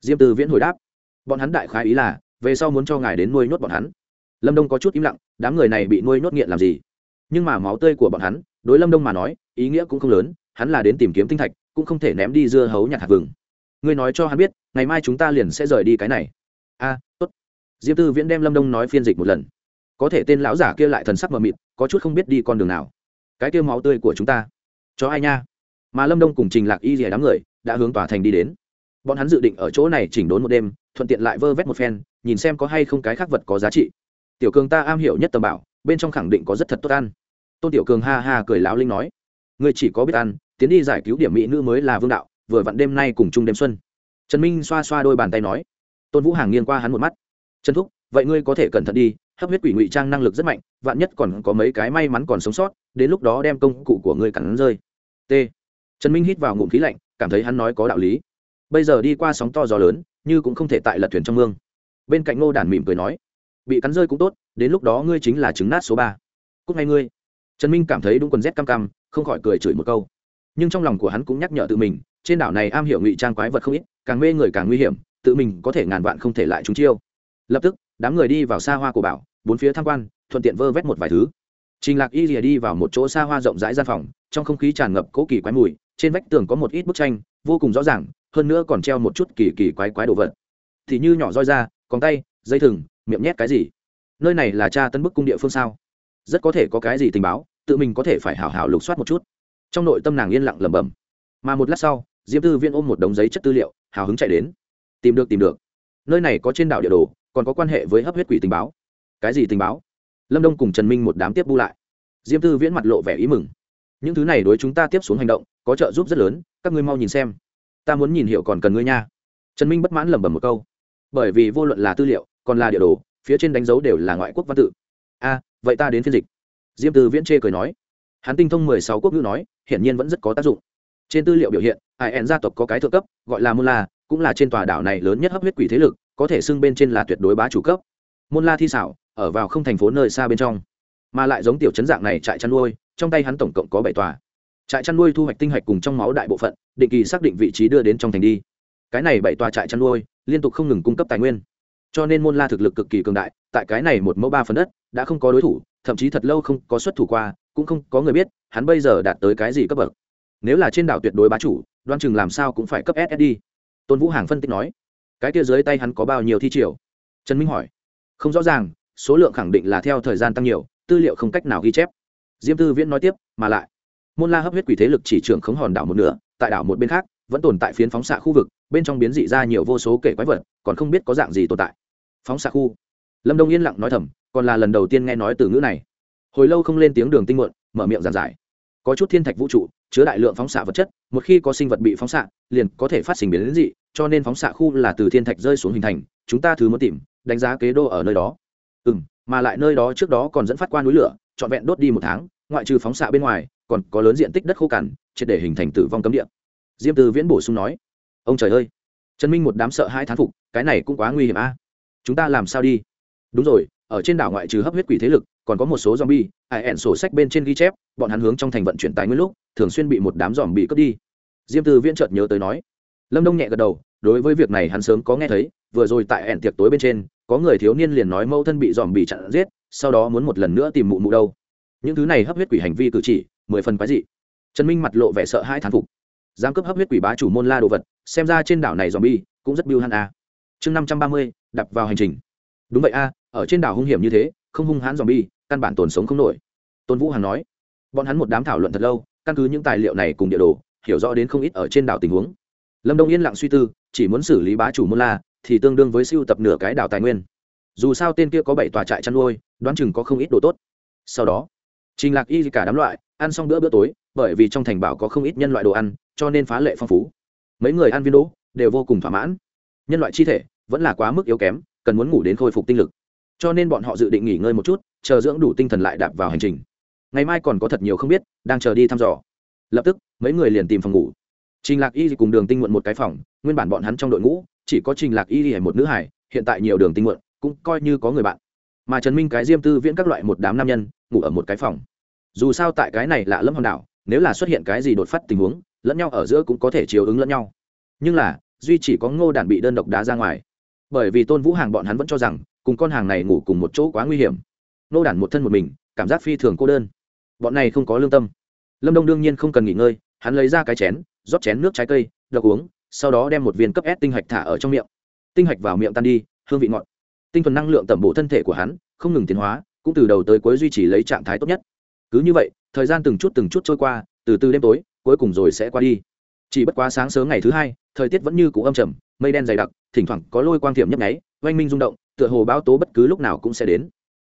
Diêm từ viễn hồi đáp, bọn hắn đại khái ý là, về sau muốn cho ngài đến nuôi nhốt bọn hắn. Lâm đông có chút im lặng, đám người này bị nuôi nhốt nghiện làm gì? Nhưng mà máu tươi của bọn hắn, đối lâm đông mà nói, ý nghĩa cũng không lớn, hắn là đến tìm kiếm tinh thạch, cũng không thể ném đi dưa hấu nhặt hạt vừng. Ngươi nói cho hắn biết, ngày mai chúng ta liền sẽ rời đi cái này. A, tốt diêm tư viễn đem lâm đông nói phiên dịch một lần. Có thể tên lão giả kia lại thần sắc mờ mịt, có chút không biết đi con đường nào. Cái kia máu tươi của chúng ta, cho ai nha? Mà lâm đông cùng trình lạc y rìa đám người đã hướng tòa thành đi đến. Bọn hắn dự định ở chỗ này chỉnh đốn một đêm, thuận tiện lại vơ vét một phen, nhìn xem có hay không cái khác vật có giá trị. Tiểu cường ta am hiểu nhất tầm bảo, bên trong khẳng định có rất thật tốt ăn. Tôn tiểu cường ha ha cười láo linh nói người chỉ có biết ăn, tiến đi giải cứu điểm mỹ nữ mới là vương đạo, vừa vặn đêm nay cùng chung đêm xuân. Trần minh xoa xoa đôi bàn tay nói. Tôn vũ hàng nghiêng qua hắn một mắt trần thúc, vậy ngươi có thể cẩn thận đi, hấp huyết quỷ ngụy trang năng lực rất mạnh, vạn nhất còn có mấy cái may mắn còn sống sót, đến lúc đó đem công cụ của ngươi cắn rơi. T. Trần minh hít vào ngụm khí lạnh, cảm thấy hắn nói có đạo lý. Bây giờ đi qua sóng to gió lớn, như cũng không thể tại lật thuyền trong mương. Bên cạnh ngô đản mỉm cười nói, bị cắn rơi cũng tốt, đến lúc đó ngươi chính là trứng nát số ba. Cúc ngay ngươi. Trần minh cảm thấy đúng quần rét cam cam, không khỏi cười chửi một câu. Nhưng trong lòng của hắn cũng nhắc nhở tự mình, trên đảo này am hiểu ngụy trang quái vật không ít, càng mê người càng nguy hiểm, tự mình có thể ngàn vạn không thể lại chúng chiêu lập tức, đám người đi vào xa hoa của bảo, bốn phía tham quan, thuận tiện vơ vét một vài thứ. Trình lạc y rìa đi vào một chỗ xa hoa rộng rãi gian phòng, trong không khí tràn ngập cố kỳ quái mùi, trên vách tường có một ít bức tranh, vô cùng rõ ràng, hơn nữa còn treo một chút kỳ kỳ quái quái đồ vật. Thì như nhỏ roi ra còn tay, dây thừng, miệng nhét cái gì? Nơi này là cha tân bức cung địa phương sao? Rất có thể có cái gì tình báo, tự mình có thể phải hảo hảo lục soát một chút. Trong nội tâm nàng yên lặng lẩm bẩm. Mà một lát sau, diêm tư viên ôm một đống giấy chất tư liệu, hào hứng chạy đến. Tìm được tìm được. Nơi này có trên đảo địa đồ còn có quan hệ với hấp huyết quỷ tình báo. Cái gì tình báo? Lâm đông cùng trần minh một đám tiếp bu lại. Diêm tư viễn mặt lộ vẻ ý mừng. Những thứ này đối chúng ta tiếp xuống hành động, có trợ giúp rất lớn, các ngươi mau nhìn xem. Ta muốn nhìn hiểu còn cần ngươi nha. Trần minh bất mãn lẩm bẩm một câu. Bởi vì vô luận là tư liệu, còn là địa đồ, phía trên đánh dấu đều là ngoại quốc văn tự. A, vậy ta đến phiên dịch. Diêm tư viễn chê cười nói. Hắn tinh thông mười sáu quốc ngữ nói, hiển nhiên vẫn rất có tác dụng. Trên tư liệu biểu hiện, ai en gia tộc có cái thượng cấp, gọi là mula cũng là trên tòa đảo này lớn nhất hấp huyết quỷ thế lực có thể xưng bên trên là tuyệt đối bá chủ cấp. Môn la thi xảo, ở vào không thành phố nơi xa bên trong, mà lại giống tiểu chấn dạng này trại chăn nuôi, trong tay hắn tổng cộng có bảy tòa. Trại chăn nuôi thu hoạch tinh hạch cùng trong máu đại bộ phận, định kỳ xác định vị trí đưa đến trong thành đi. Cái này bảy tòa trại chăn nuôi, liên tục không ngừng cung cấp tài nguyên. Cho nên môn la thực lực cực kỳ cường đại, tại cái này một mẫu ba phần đất, đã không có đối thủ, thậm chí thật lâu không có xuất thủ qua, cũng không có người biết, hắn bây giờ đạt tới cái gì cấp bậc. Nếu là trên đảo tuyệt đối bá chủ, đoan chừng làm sao cũng phải cấp ssd tôn vũ hàng phân tích nói cái kia dưới tay hắn có bao nhiêu thi triều? Trần minh hỏi. Không rõ ràng, số lượng khẳng định là theo thời gian tăng nhiều, tư liệu không cách nào ghi chép. Diêm tư viễn nói tiếp, mà lại, môn la hấp huyết quỷ thế lực chỉ trưởng khống hòn đảo một nửa, tại đảo một bên khác, vẫn tồn tại phiến phóng xạ khu vực, bên trong biến dị ra nhiều vô số kể quái vật, còn không biết có dạng gì tồn tại. Phóng xạ khu. Lâm đông yên lặng nói thầm, còn là lần đầu tiên nghe nói từ ngữ này. Hồi lâu không lên tiếng đường tinh muộn, mở miệng giàn giải có chút thiên thạch vũ trụ, chứa đại lượng phóng xạ vật chất, một khi có sinh vật bị phóng xạ, liền có thể phát sinh biến đến dị, cho nên phóng xạ khu là từ thiên thạch rơi xuống hình thành, chúng ta thứ muốn tìm, đánh giá kế đô ở nơi đó. Ừ m mà lại nơi đó trước đó còn dẫn phát qua núi lửa, trọn vẹn đốt đi một tháng, ngoại trừ phóng xạ bên ngoài, còn có lớn diện tích đất khô cằn, triệt để hình thành tử vong cấm địa. Diêm từ viễn bổ sung nói, ông trời ơi, trần minh một đám sợ hai thán phục, cái này cũng quá nguy hiểm a. Chúng ta làm sao đi? Đúng rồi, ở trên đảo ngoại trừ hấp huyết quỷ thế lực còn có một số zombie, ai ẻn sổ sách bên trên ghi chép, bọn hắn hướng trong thành vận chuyển tài nguyên lúc, thường xuyên bị một đám zombie cướp đi. Diêm từ viễn chợt nhớ tới nói, lâm đông nhẹ gật đầu, đối với việc này hắn sớm có nghe thấy, vừa rồi tại ẻn tiệc tối bên trên, có người thiếu niên liền nói mâu thân bị zombie chặn giết, sau đó muốn một lần nữa tìm mụ mụ đâu. Những thứ này hấp huyết quỷ hành vi cử chỉ, mười phần quái dị. Trần minh mặt lộ vẻ sợ hãi thán phục. Giám cấp hấp huyết quỷ bá chủ môn la đồ vật, xem ra trên đảo này zombie cũng rất biêu hắn a. Chương năm trăm ba mươi, đập vào hành trình. Đúng vậy a, ở trên đảo hung hiểm như thế không hung hãn dòm căn bản tồn sống không nổi. Tôn vũ hằng nói, bọn hắn một đám thảo luận thật lâu, căn cứ những tài liệu này cùng địa đồ, hiểu rõ đến không ít ở trên đảo tình huống. Lâm đông yên lặng suy tư, chỉ muốn xử lý bá chủ môn la, thì tương đương với siêu tập nửa cái đảo tài nguyên. Dù sao tên kia có bảy tòa trại chăn nuôi, đoán chừng có không ít đồ tốt. Sau đó, trình lạc y cả đám loại, ăn xong bữa bữa tối, bởi vì trong thành bảo có không ít nhân loại đồ ăn, cho nên phá lệ phong phú. Mấy người ăn viên đỗ, đều vô cùng thỏa mãn. Nhân loại chi thể vẫn là quá mức yếu kém, cần muốn ngủ đến khôi phục tinh lực cho nên bọn họ dự định nghỉ ngơi một chút, chờ dưỡng đủ tinh thần lại đạp vào hành trình. Ngày mai còn có thật nhiều không biết, đang chờ đi thăm dò. Lập tức, mấy người liền tìm phòng ngủ. Trình lạc y cùng đường tinh muộn một cái phòng, nguyên bản bọn hắn trong đội ngũ, chỉ có trình lạc y hay một nữ hải hiện tại nhiều đường tinh muộn, cũng coi như có người bạn. Mà trần minh cái diêm tư viễn các loại một đám nam nhân, ngủ ở một cái phòng. Dù sao tại cái này lạ lẫm hòn đảo, nếu là xuất hiện cái gì đột phát tình huống, lẫn nhau ở giữa cũng có thể chiếu ứng lẫn nhau. Nhưng là, duy chỉ có ngô đản bị đơn độc đá ra ngoài. Bởi vì tôn vũ hàng bọn hắn vẫn cho rằng cùng con hàng này ngủ cùng một chỗ quá nguy hiểm. Nô đản một thân một mình, cảm giác phi thường cô đơn. Bọn này không có lương tâm. Lâm đông đương nhiên không cần nghỉ ngơi, hắn lấy ra cái chén, rót chén nước trái cây, độc uống, sau đó đem một viên cấp s tinh hạch thả ở trong miệng. Tinh hạch vào miệng tan đi, hương vị ngọt. Tinh thuần năng lượng tẩm bổ thân thể của hắn, không ngừng tiến hóa, cũng từ đầu tới cuối duy trì lấy trạng thái tốt nhất. Cứ như vậy, thời gian từng chút từng chút trôi qua, từ từ đêm tối, cuối cùng rồi sẽ qua đi. Chỉ bất quá sáng sớm ngày thứ hai, thời tiết vẫn như cũ âm trầm, mây đen dày đặc, thỉnh thoảng có lôi quang thiểm nhấp nháy, oanh minh rung động tựa hồ báo tố bất cứ lúc nào cũng sẽ đến.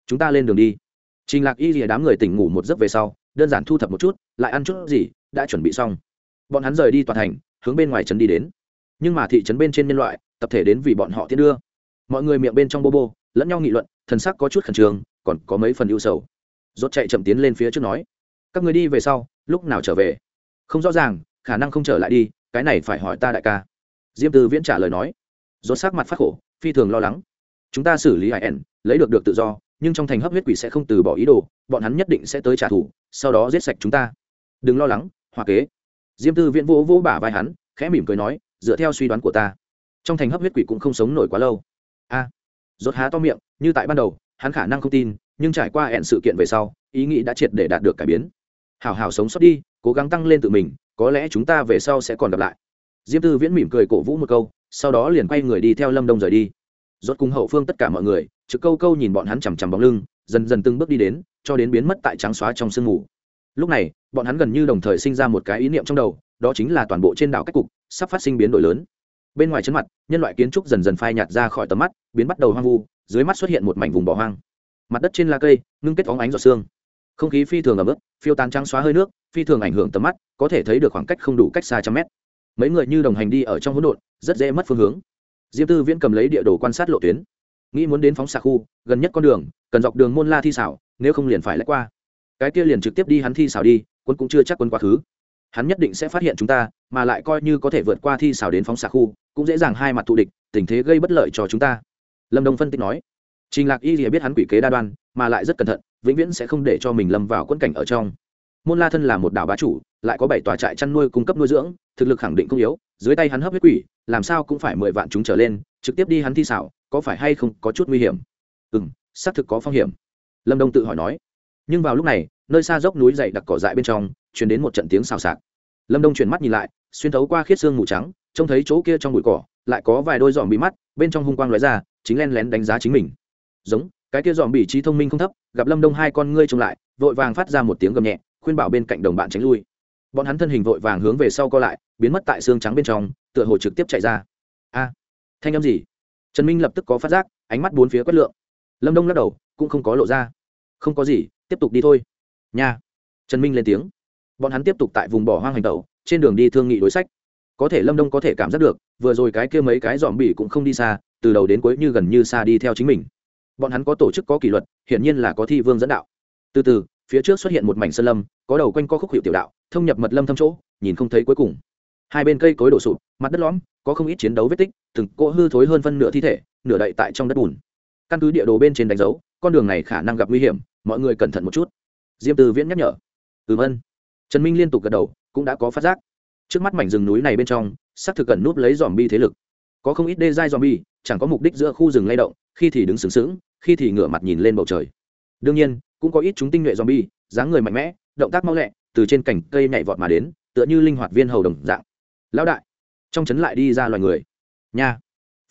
Chúng ta lên đường đi. Trình lạc y rìa đám người tỉnh ngủ một giấc về sau, đơn giản thu thập một chút, lại ăn chút gì, đã chuẩn bị xong. Bọn hắn rời đi toàn thành, hướng bên ngoài trấn đi đến. Nhưng mà thị trấn bên trên nhân loại, tập thể đến vì bọn họ tiến đưa. Mọi người miệng bên trong bô bô, lẫn nhau nghị luận, thần sắc có chút khẩn trương, còn có mấy phần ưu sầu. Rốt chạy chậm tiến lên phía trước nói, các người đi về sau, lúc nào trở về? Không rõ ràng, khả năng không trở lại đi, cái này phải hỏi ta đại ca. Diêm tư viễn trả lời nói. Rốt sắc mặt phát khổ, phi thường lo lắng chúng ta xử lý hải ẻn, lấy được được tự do, nhưng trong thành hấp huyết quỷ sẽ không từ bỏ ý đồ, bọn hắn nhất định sẽ tới trả thù, sau đó giết sạch chúng ta. Đừng lo lắng, hoa kế. Diêm tư viễn vỗ vỗ bả vai hắn, khẽ mỉm cười nói, dựa theo suy đoán của ta, trong thành hấp huyết quỷ cũng không sống nổi quá lâu. A. Rốt há to miệng, như tại ban đầu, hắn khả năng không tin, nhưng trải qua hẹn sự kiện về sau, ý nghĩ đã triệt để đạt được cải biến. Hảo hảo sống sót đi, cố gắng tăng lên tự mình, có lẽ chúng ta về sau sẽ còn gặp lại. Diêm tư viễn mỉm cười cổ vũ một câu, sau đó liền quay người đi theo lâm đông rời đi rốt cùng hậu phương tất cả mọi người, trực câu câu nhìn bọn hắn chằm chằm bóng lưng, dần dần từng bước đi đến, cho đến biến mất tại trắng xóa trong sương mù. Lúc này, bọn hắn gần như đồng thời sinh ra một cái ý niệm trong đầu, đó chính là toàn bộ trên đảo cách cục sắp phát sinh biến đổi lớn. Bên ngoài chân mặt, nhân loại kiến trúc dần dần phai nhạt ra khỏi tầm mắt, biến bắt đầu hoang vu, dưới mắt xuất hiện một mảnh vùng bỏ hoang. Mặt đất trên lá cây, ngưng kết phóng ánh giọt xương không khí phi thường ẩm ướt, phiêu tán trắng xóa hơi nước, phi thường ảnh hưởng tầm mắt, có thể thấy được khoảng cách không đủ cách xa trăm mét. Mấy người như đồng hành đi ở trong hỗn độn, rất dễ mất phương hướng diêm tư viễn cầm lấy địa đồ quan sát lộ tuyến. Nghĩ muốn đến phóng xạ khu, gần nhất con đường, cần dọc đường môn la thi xảo, nếu không liền phải lách qua. Cái kia liền trực tiếp đi hắn thi xảo đi, quân cũng chưa chắc quân quá khứ. Hắn nhất định sẽ phát hiện chúng ta, mà lại coi như có thể vượt qua thi xảo đến phóng xạ khu, cũng dễ dàng hai mặt thù địch, tình thế gây bất lợi cho chúng ta. Lâm đông phân tích nói. Trình lạc y thì biết hắn quỷ kế đa đoan, mà lại rất cẩn thận, vĩnh viễn sẽ không để cho mình lâm vào quân cảnh ở trong. Môn la thân là một đảo bá chủ, lại có bảy tòa trại chăn nuôi cung cấp nuôi dưỡng, thực lực khẳng định không yếu, dưới tay hắn hấp huyết quỷ làm sao cũng phải mười vạn chúng trở lên, trực tiếp đi hắn thi xảo, có phải hay không có chút nguy hiểm? Ừ m xác thực có phong hiểm. Lâm đông tự hỏi nói. Nhưng vào lúc này, nơi xa dốc núi dậy đặc cỏ dại bên trong chuyển đến một trận tiếng xào xạc. Lâm đông chuyển mắt nhìn lại, xuyên thấu qua khiết xương mù trắng, trông thấy chỗ kia trong bụi cỏ, lại có vài đôi dòm bị mắt, bên trong hung quang lóe ra, chính len lén đánh giá chính mình. Giống, cái kia dòm bị trí thông minh không thấp, gặp lâm đông hai con ngươi trông lại, vội vàng phát ra một tiếng gầm nhẹ, khuyên bảo bên cạnh đồng bạn tránh lui. Bọn hắn thân hình vội vàng hướng về sau co lại, biến mất tại xương trắng bên trong tựa hồ trực tiếp chạy ra. A, thanh âm gì? Trần minh lập tức có phát giác, ánh mắt bốn phía quét lượng. Lâm đông lắc đầu, cũng không có lộ ra. Không có gì, tiếp tục đi thôi. Nha. Trần minh lên tiếng. Bọn hắn tiếp tục tại vùng bỏ hoang hành tẩu, trên đường đi thương nghị đối sách. Có thể lâm đông có thể cảm giác được, vừa rồi cái kia mấy cái dòm bỉ cũng không đi xa, từ đầu đến cuối như gần như xa đi theo chính mình. Bọn hắn có tổ chức, có kỷ luật, hiển nhiên là có thi vương dẫn đạo. Từ từ, phía trước xuất hiện một mảnh sơn lâm, có đầu quanh co khúc hiệu tiểu đạo, thông nhập mật lâm thâm chỗ, nhìn không thấy cuối cùng hai bên cây cối đổ sụp, mặt đất lõm, có không ít chiến đấu vết tích, từng cỗ hư thối hơn phân nửa thi thể, nửa đậy tại trong đất bùn. Căn cứ địa đồ bên trên đánh dấu, con đường này khả năng gặp nguy hiểm, mọi người cẩn thận một chút. Diêm từ viễn nhắc nhở. Ừm ân trần minh liên tục gật đầu, cũng đã có phát giác. Trước mắt mảnh rừng núi này bên trong, xác thực cần núp lấy dòm bi thế lực. Có không ít đê giai dòm bi chẳng có mục đích giữa khu rừng lay động, khi thì đứng sướng sướng khi thì ngửa mặt nhìn lên bầu trời. Đương nhiên, cũng có ít chúng tinh nhuệ dòm bi dáng người mạnh mẽ, động tác mau lẹ, từ trên cành cây nhảy vọt mà đến, tựa như linh hoạt viên hầu đồng dạng lão đại, trong trấn lại đi ra loài người. Nha.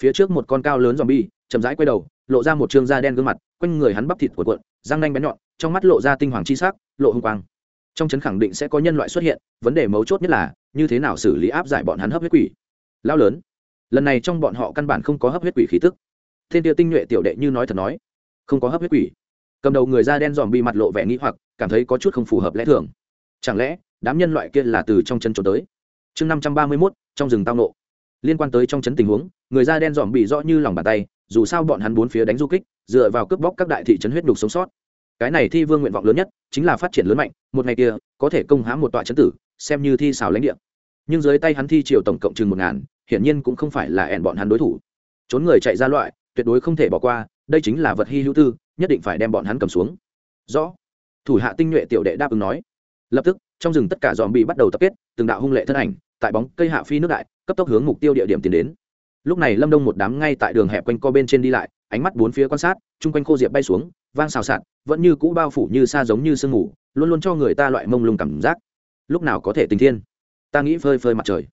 Phía trước một con cao lớn dòm bi chậm rãi quay đầu, lộ ra một trương da đen gương mặt, quanh người hắn bắp thịt của cuộn, răng nanh bén nhọn, trong mắt lộ ra tinh hoàng chi sắc, lộ hung quang. Trong trấn khẳng định sẽ có nhân loại xuất hiện, vấn đề mấu chốt nhất là, như thế nào xử lý áp giải bọn hắn hấp huyết quỷ. Lao lớn, lần này trong bọn họ căn bản không có hấp huyết quỷ khí tức. Thiên tiêu tinh nhuệ tiểu đệ như nói thật nói, không có hấp huyết quỷ. Cầm đầu người da đen dòm bi mặt lộ vẻ nghĩ hoặc, cảm thấy có chút không phù hợp lẽ thường. Chẳng lẽ, đám nhân loại kia là từ trong chân trốn tới? Chương năm trăm ba mươi mốt, trong rừng tao nộ. Liên quan tới trong chấn tình huống, người da đen dòm bị rõ như lòng bàn tay, dù sao bọn hắn bốn phía đánh du kích, dựa vào cướp bóc các đại thị trấn huyết đục sống sót. Cái này thi vương nguyện vọng lớn nhất, chính là phát triển lớn mạnh, một ngày kia, có thể công hãm một tọa chấn tử, xem như thi xào lãnh địa. Nhưng dưới tay hắn thi triều tổng cộng chừng một ngàn, hiển nhiên cũng không phải là ẻn bọn hắn đối thủ. Trốn người chạy ra loại, tuyệt đối không thể bỏ qua, đây chính là vật hy hữu tư, nhất định phải đem bọn hắn cầm xuống. Rõ. Thủ hạ tinh nhuệ tiểu đệ đáp ứng nói. Lập tức, trong rừng tất cả dòm bị bắt đầu tập kết, từng đạo hung lệ thân ảnh tại bóng cây hạ phi nước đại, cấp tốc hướng mục tiêu địa điểm tiến đến. Lúc này lâm đông một đám ngay tại đường hẹp quanh co bên trên đi lại, ánh mắt bốn phía quan sát, chung quanh khô diệp bay xuống, vang xào xạc, vẫn như cũ bao phủ như xa giống như sương mù, luôn luôn cho người ta loại mông lung cảm giác. Lúc nào có thể tình thiên? Ta nghĩ phơi phơi mặt trời.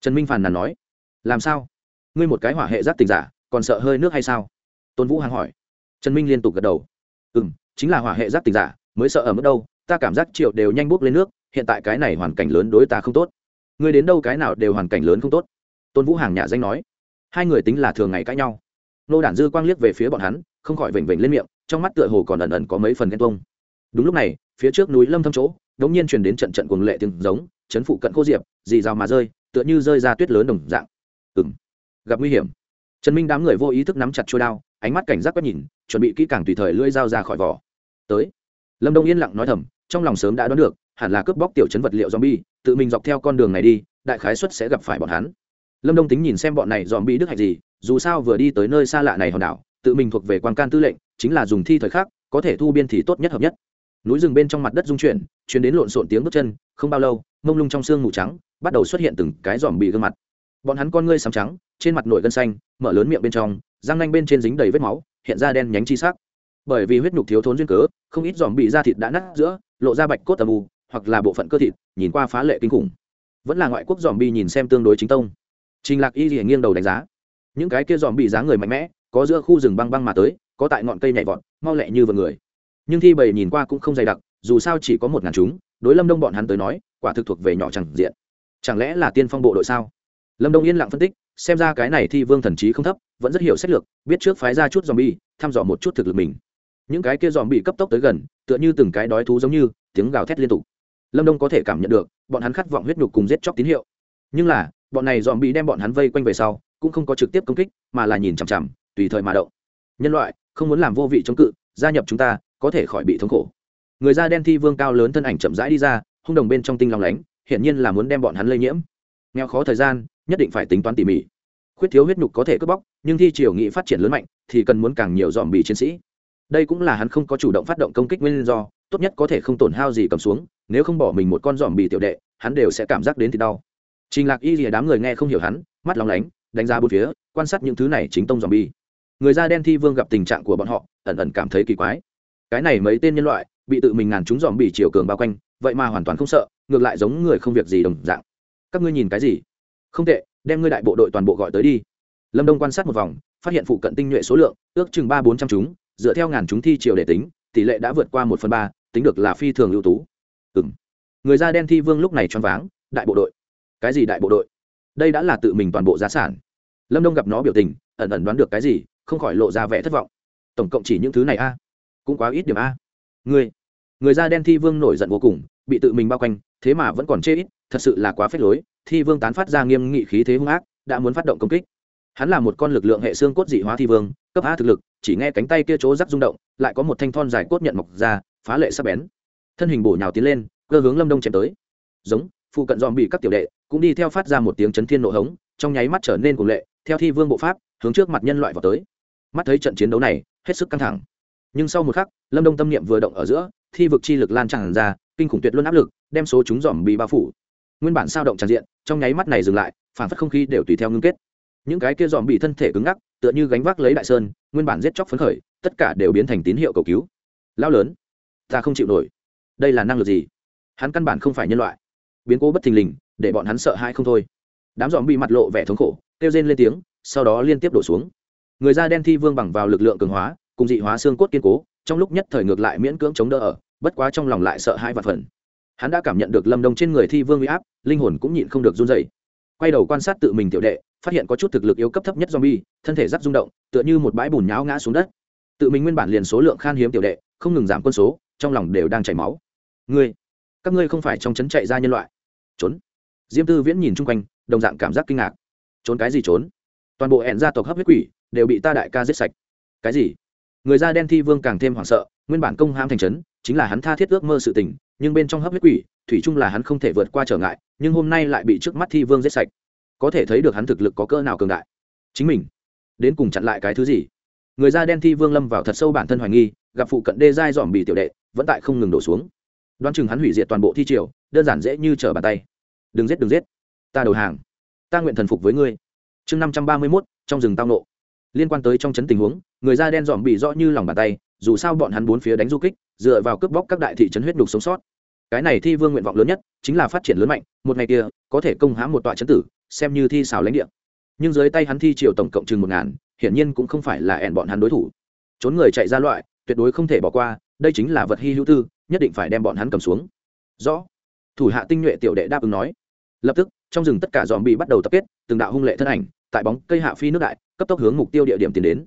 Trần minh phàn nàn nói. Làm sao? Ngươi một cái hỏa hệ giác tình giả, còn sợ hơi nước hay sao? Tôn vũ hằng hỏi. Trần minh liên tục gật đầu. Ừ m chính là hỏa hệ giác tình giả, mới sợ ở mức đâu, ta cảm giác triệu đều nhanh bốc lên nước, hiện tại cái này hoàn cảnh lớn đối ta không tốt ngươi đến đâu cái nào đều hoàn cảnh lớn không tốt. Tôn vũ hàng nhà danh nói. Hai người tính là thường ngày cãi nhau. Nô đản dư quang liếc về phía bọn hắn, không khỏi vểnh vểnh lên miệng, trong mắt tựa hồ còn ẩn ẩn có mấy phần ghen tuông. Đúng lúc này, phía trước núi lâm thâm chỗ đống nhiên truyền đến trận trận cuồng lệ tiếng giống, chấn phụ cận cô diệp, dì rào mà rơi, tựa như rơi ra tuyết lớn đồng dạng. Ừm, gặp nguy hiểm. Trần minh đám người vô ý thức nắm chặt chuôi đao, ánh mắt cảnh giác quét nhìn, chuẩn bị kỹ càng tùy thời lưỡi dao ra khỏi vỏ. Tới. Lâm đông yên lặng nói thầm, trong lòng sớm đã đoán được hẳn là cướp bóc tiểu chấn vật liệu zombie, tự mình dọc theo con đường này đi, đại khái suất sẽ gặp phải bọn hắn. Lâm đông tính nhìn xem bọn này zombie đức hạch gì, dù sao vừa đi tới nơi xa lạ này hòn đảo, tự mình thuộc về quan can tư lệnh, chính là dùng thi thời khắc, có thể thu biên thì tốt nhất hợp nhất. Núi rừng bên trong mặt đất dung chuyển chuyển đến lộn xộn tiếng bước chân, không bao lâu, mông lung trong sương mù trắng bắt đầu xuất hiện từng cái zombie gương mặt. Bọn hắn con ngươi sẫm trắng, trên mặt nổi gân xanh, mở lớn miệng bên trong, răng nanh bên trên dính đầy vết máu, hiện ra đen nhánh chi sắc. Bởi vì huyết nhục thiếu thốn duyên cớ, không ít dòm bị da thịt đã nát giữa, lộ ra bạch cốt tầm u hoặc là bộ phận cơ thịt, nhìn qua phá lệ kinh khủng. Vẫn là ngoại quốc dòm bi nhìn xem tương đối chính tông. Trình lạc y thì nghiêng đầu đánh giá. Những cái kia dòm bị dáng người mạnh mẽ, có giữa khu rừng băng băng mà tới, có tại ngọn cây nhảy vọt, mau lẹ như vợ người. Nhưng thi bầy nhìn qua cũng không dày đặc, dù sao chỉ có một ngàn chúng, đối lâm đông bọn hắn tới nói, quả thực thuộc về nhỏ chẳng diện. Chẳng lẽ là tiên phong bộ đội sao? Lâm đông yên lặng phân tích, xem ra cái này thi vương thần trí không thấp, vẫn rất hiểu sách lược, biết trước phái ra chút dòm bi thăm dò một chút thực lực mình. Những cái kia dòm bị cấp tốc tới gần, tựa như từng cái đói thú giống như, tiếng gào thét liên tục lâm đông có thể cảm nhận được, bọn hắn khát vọng huyết nhục cùng giết chóc tín hiệu. Nhưng là, bọn này dòm bị đem bọn hắn vây quanh về sau, cũng không có trực tiếp công kích, mà là nhìn chằm chằm, tùy thời mà động. Nhân loại, không muốn làm vô vị chống cự, gia nhập chúng ta, có thể khỏi bị thống khổ. Người da đen thi vương cao lớn thân ảnh chậm rãi đi ra, hung đồng bên trong tinh lòng lánh, hiển nhiên là muốn đem bọn hắn lây nhiễm. Nghèo khó thời gian, nhất định phải tính toán tỉ mỉ. Khuyết thiếu huyết nhục có thể cướp bóc, nhưng thi triều nghị phát triển lớn mạnh, thì cần muốn càng nhiều dòm bị chiến sĩ. Đây cũng là hắn không có chủ động phát động công kích nguyên do tốt nhất có thể không tổn hao gì cầm xuống, nếu không bỏ mình một con giòm bị tiểu đệ, hắn đều sẽ cảm giác đến thì đau. Trình lạc y rìa đám người nghe không hiểu hắn, mắt lóng lánh, đánh giá bốn phía, quan sát những thứ này chính tông giòm bi người da đen thi vương gặp tình trạng của bọn họ, ẩn ẩn cảm thấy kỳ quái. Cái này mấy tên nhân loại, bị tự mình ngàn chúng giòm bị chiều cường bao quanh, vậy mà hoàn toàn không sợ, ngược lại giống người không việc gì đồng dạng. Các ngươi nhìn cái gì? Không tệ, đem ngươi đại bộ đội toàn bộ gọi tới đi. Lâm đông quan sát một vòng, phát hiện phụ cận tinh nhuệ số lượng, ước chừng ba bốn trăm chúng, dựa theo ngàn chúng thi chiều để tính, tỷ lệ đã vượt qua một phần ba tính được là phi thường ưu tú. Ừ m người da đen thi vương lúc này choáng váng, đại bộ đội. Cái gì đại bộ đội? Đây đã là tự mình toàn bộ giá sản. Lâm đông gặp nó biểu tình, ẩn ẩn đoán được cái gì, không khỏi lộ ra vẻ thất vọng. Tổng cộng chỉ những thứ này a? Cũng quá ít điểm a. Người người da đen thi vương nổi giận vô cùng, bị tự mình bao quanh, thế mà vẫn còn chê ít, thật sự là quá phết lối. Thi vương tán phát ra nghiêm nghị khí thế hung ác, đã muốn phát động công kích. Hắn là một con lực lượng hệ xương cốt dị hóa thi vương, cấp a thực lực, chỉ nghe cánh tay kia chỗ rắc rung động, lại có một thanh thon dài cốt nhận mọc ra phá lệ sắc bén. Thân hình bổ nhào tiến lên, cơ hướng lâm đông chém tới. Giống, phụ cận dòm bị các tiểu đệ cũng đi theo phát ra một tiếng chấn thiên nộ hống, trong nháy mắt trở nên cùng lệ, theo thi vương bộ pháp, hướng trước mặt nhân loại vào tới. Mắt thấy trận chiến đấu này, hết sức căng thẳng. Nhưng sau một khắc, lâm đông tâm niệm vừa động ở giữa, thi vực chi lực lan tràn ra, kinh khủng tuyệt luôn áp lực, đem số chúng dòm bị bao phủ. Nguyên bản sao động tràn diện, trong nháy mắt này dừng lại, phản phất không khí đều tùy theo ngưng kết. Những cái kia dòm bị thân thể cứng ngắc, tựa như gánh vác lấy đại sơn, nguyên bản giết chóc phấn khởi, tất cả đều biến thành tín hiệu cầu cứu. Lao lớn ta không chịu nổi. Đây là năng lực gì? Hắn căn bản không phải nhân loại. Biến cố bất thình lình để bọn hắn sợ hãi không thôi. Đám dòm bị mặt lộ vẻ thống khổ kêu rên lên tiếng sau đó liên tiếp đổ xuống. Người da đen thi vương bằng vào lực lượng cường hóa cùng dị hóa xương cốt kiên cố trong lúc nhất thời ngược lại miễn cưỡng chống đỡ ở bất quá trong lòng lại sợ hãi và phần. Hắn đã cảm nhận được lâm đông trên người thi vương uy áp linh hồn cũng nhịn không được run dày quay đầu quan sát tự mình tiểu đệ phát hiện có chút thực lực yếu cấp thấp nhất zombie, thân thể rắc rung động, tựa như một bãi bùn nhão ngã xuống đất. Tự mình nguyên bản liền số lượng khan hiếm tiểu đệ, không ngừng giảm quân số, trong lòng đều đang chảy máu. Ngươi, các ngươi không phải trong trấn chạy ra nhân loại? Trốn. Diêm Tư Viễn nhìn chung quanh, đồng dạng cảm giác kinh ngạc. Trốn cái gì trốn? Toàn bộ hẹn gia tộc hấp huyết quỷ đều bị ta đại ca giết sạch. Cái gì? Người da đen thi vương càng thêm hoảng sợ, nguyên bản công hãm thành trấn, chính là hắn tha thiết ước mơ sự tình, nhưng bên trong hấp huyết quỷ, thủy chung là hắn không thể vượt qua trở ngại, nhưng hôm nay lại bị trước mắt thi vương giết sạch có thể thấy được hắn thực lực có cỡ nào cường đại chính mình đến cùng chặn lại cái thứ gì người da đen thi vương lâm vào thật sâu bản thân hoài nghi gặp phụ cận đê giai dòm bị tiểu đệ vẫn tại không ngừng đổ xuống. Đoán chừng hắn hủy diệt toàn bộ thi triều, đơn giản dễ như trở bàn tay. Đừng giết đừng giết. Ta đầu hàng. Ta nguyện thần phục với ngươi. Chương năm trăm ba mươi mốt, trong rừng tao nộ. Liên quan tới trong chấn tình huống, người da đen dòm bị rõ như lòng bàn tay, dù sao bọn hắn bốn phía đánh du kích, dựa vào cướp bóc các đại thị trấn huyết đục sống sót. Cái này thi vương nguyện vọng lớn nhất, chính là phát triển lớn mạnh, một ngày kia, có thể công hãm một tọa chấn tử, xem như thi xào lãnh địa. Nhưng dưới tay hắn thi triều tổng cộng chừng một ngàn, hiển nhiên cũng không phải là ẻn bọn hắn đối thủ. Trốn người chạy ra loại, tuyệt đối không thể bỏ qua đây chính là vật hy hữu tư, nhất định phải đem bọn hắn cầm xuống. Rõ. Thủ hạ tinh nhuệ tiểu đệ đáp ứng nói. Lập tức, trong rừng tất cả dòm bị bắt đầu tập kết, từng đạo hung lệ thân ảnh, tại bóng cây hạ phi nước đại, cấp tốc hướng mục tiêu địa điểm tiến đến.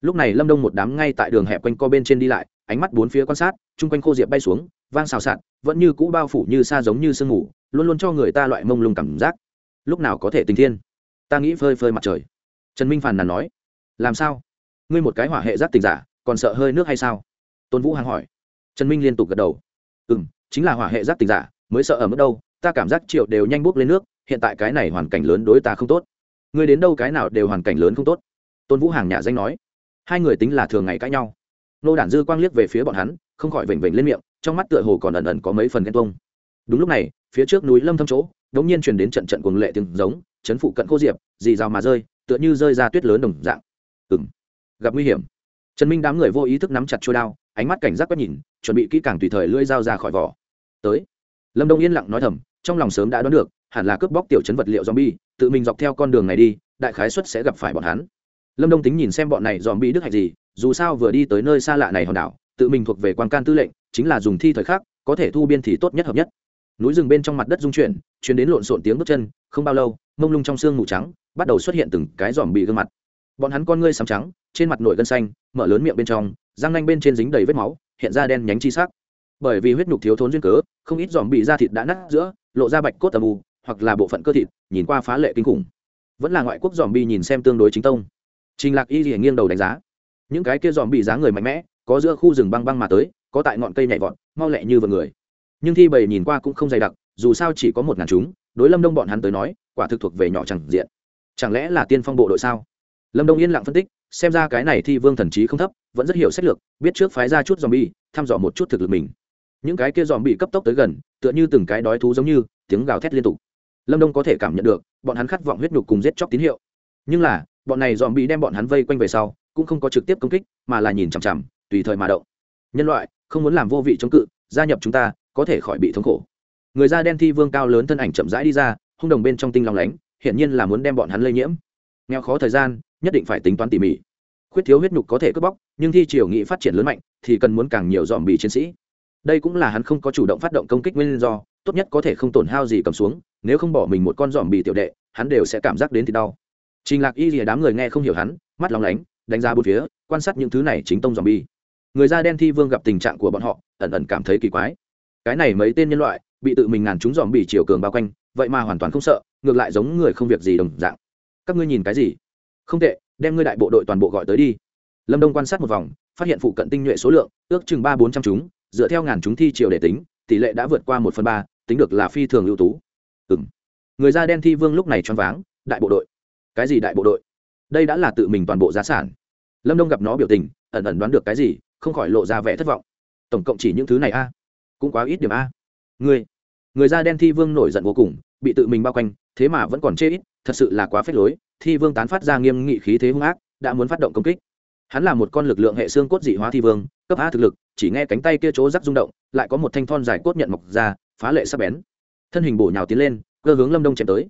Lúc này lâm đông một đám ngay tại đường hẹp quanh co bên trên đi lại, ánh mắt bốn phía quan sát, chung quanh khô diệp bay xuống, vang xào xạc, vẫn như cũ bao phủ như xa giống như sương ngủ luôn luôn cho người ta loại mông lung cảm giác. Lúc nào có thể tình thiên? Ta nghĩ phơi phơi mặt trời. Trần minh phàn nàn nói. Làm sao? Ngươi một cái hỏa hệ giác tình giả, còn sợ hơi nước hay sao? Tôn vũ hằng hỏi. Trần minh liên tục gật đầu. Ừ m chính là hỏa hệ giác tình giả, mới sợ ở mức đâu, ta cảm giác triệu đều nhanh bút lên nước, hiện tại cái này hoàn cảnh lớn đối ta không tốt. Người đến đâu cái nào đều hoàn cảnh lớn không tốt. Tôn vũ hàng nhà danh nói. Hai người tính là thường ngày cãi nhau. Nô đản dư quang liếc về phía bọn hắn, không khỏi vểnh vểnh lên miệng, trong mắt tựa hồ còn ẩn ẩn có mấy phần ghen tuông. Đúng lúc này, phía trước núi lâm thâm chỗ, đống nhiên truyền đến trận trận cuồng lệ tiếng giống, chấn phụ cận khô diệp, dì rào mà rơi, tựa như rơi ra tuyết lớn đồng dạng. Ừng gặp nguy hiểm. Trần minh đám người vô ý thức nắm chặt trôi đao ánh mắt cảnh giác quét nhìn, chuẩn bị kỹ càng tùy thời lưỡi dao ra khỏi vỏ. Tới. Lâm đông yên lặng nói thầm, trong lòng sớm đã đoán được, hẳn là cướp bóc tiểu chấn vật liệu zombie, tự mình dọc theo con đường này đi, đại khái suất sẽ gặp phải bọn hắn. Lâm đông tính nhìn xem bọn này zombie đức hạch gì, dù sao vừa đi tới nơi xa lạ này hòn đảo, tự mình thuộc về quan can tư lệnh, chính là dùng thi thời khắc, có thể thu biên thì tốt nhất hợp nhất. Núi rừng bên trong mặt đất dung chuyển chuyển đến lộn xộn tiếng bước chân, không bao lâu, mông lung trong sương mù trắng, bắt đầu xuất hiện từng cái dòm bị gương mặt. Bọn hắn con ngươi sắm trắng, trên mặt nổi gân xanh, mở lớn miệng bên trong răng nanh bên trên dính đầy vết máu, hiện ra đen nhánh chi sắc. Bởi vì huyết nhục thiếu thốn duyên cớ, không ít giòm bị da thịt đã nát giữa, lộ ra bạch cốt tầm u, hoặc là bộ phận cơ thịt, nhìn qua phá lệ kinh khủng. Vẫn là ngoại quốc giòm bị nhìn xem tương đối chính tông. Trình lạc y thì nghiêng đầu đánh giá. Những cái kia giòm bị giá người mạnh mẽ, có giữa khu rừng băng băng mà tới, có tại ngọn cây nhảy vọt, mau lẹ như vượt người. Nhưng thi bầy nhìn qua cũng không dày đặc, dù sao chỉ có một ngàn chúng, đối lâm đông bọn hắn tới nói, quả thực thuộc về nhỏ chẳng diện. Chẳng lẽ là tiên phong bộ đội sao? Lâm đông yên lặng phân tích xem ra cái này thi vương thần trí không thấp, vẫn rất hiểu sách lược, biết trước phái ra chút dòm bi thăm dò một chút thực lực mình. Những cái kia dòm bị cấp tốc tới gần, tựa như từng cái đói thú giống như, tiếng gào thét liên tục. Lâm đông có thể cảm nhận được, bọn hắn khát vọng huyết nhục cùng giết chóc tín hiệu. Nhưng là, bọn này dòm bị đem bọn hắn vây quanh về sau, cũng không có trực tiếp công kích, mà là nhìn chằm chằm, tùy thời mà động. Nhân loại, không muốn làm vô vị chống cự, gia nhập chúng ta, có thể khỏi bị thống khổ. Người da đen thi vương cao lớn thân ảnh chậm rãi đi ra, hung đồng bên trong tinh lòng lánh, hiển nhiên là muốn đem bọn hắn lây nhiễm. Nghèo khó thời gian nhất định phải tính toán tỉ mỉ. Khuyết thiếu huyết nhục có thể cướp bóc, nhưng thi triều nghị phát triển lớn mạnh, thì cần muốn càng nhiều dòm bị chiến sĩ. Đây cũng là hắn không có chủ động phát động công kích nguyên do, tốt nhất có thể không tổn hao gì cầm xuống, nếu không bỏ mình một con dòm bị tiểu đệ, hắn đều sẽ cảm giác đến thì đau. Trình lạc y rìa đám người nghe không hiểu hắn, mắt lóng lánh, đánh giá bốn phía, quan sát những thứ này chính tông dòm bi người da đen thi vương gặp tình trạng của bọn họ, ẩn ẩn cảm thấy kỳ quái. Cái này mấy tên nhân loại, bị tự mình ngàn chúng dòm bị chiều cường bao quanh, vậy mà hoàn toàn không sợ, ngược lại giống người không việc gì đồng dạng. Các ngươi nhìn cái gì? Không tệ, đem ngươi đại bộ đội toàn bộ gọi tới đi. Lâm đông quan sát một vòng, phát hiện phụ cận tinh nhuệ số lượng, ước chừng ba bốn trăm chúng, dựa theo ngàn chúng thi chiều để tính, tỷ lệ đã vượt qua một phần ba, tính được là phi thường ưu tú. Ừ m người da đen thi vương lúc này choáng váng, đại bộ đội. Cái gì đại bộ đội? Đây đã là tự mình toàn bộ giá sản. Lâm đông gặp nó biểu tình, ẩn ẩn đoán được cái gì, không khỏi lộ ra vẻ thất vọng. Tổng cộng chỉ những thứ này a. Cũng quá ít điểm a. Người người da đen thi vương nổi giận vô cùng bị tự mình bao quanh, thế mà vẫn còn chê ít, thật sự là quá phết lối, thi vương tán phát ra nghiêm nghị khí thế hung ác, đã muốn phát động công kích. Hắn là một con lực lượng hệ xương cốt dị hóa thi vương, cấp a thực lực, chỉ nghe cánh tay kia chỗ rắc rung động, lại có một thanh thon dài cốt nhận mọc ra, phá lệ sắc bén. Thân hình bổ nhào tiến lên, cơ hướng lâm đông chém tới.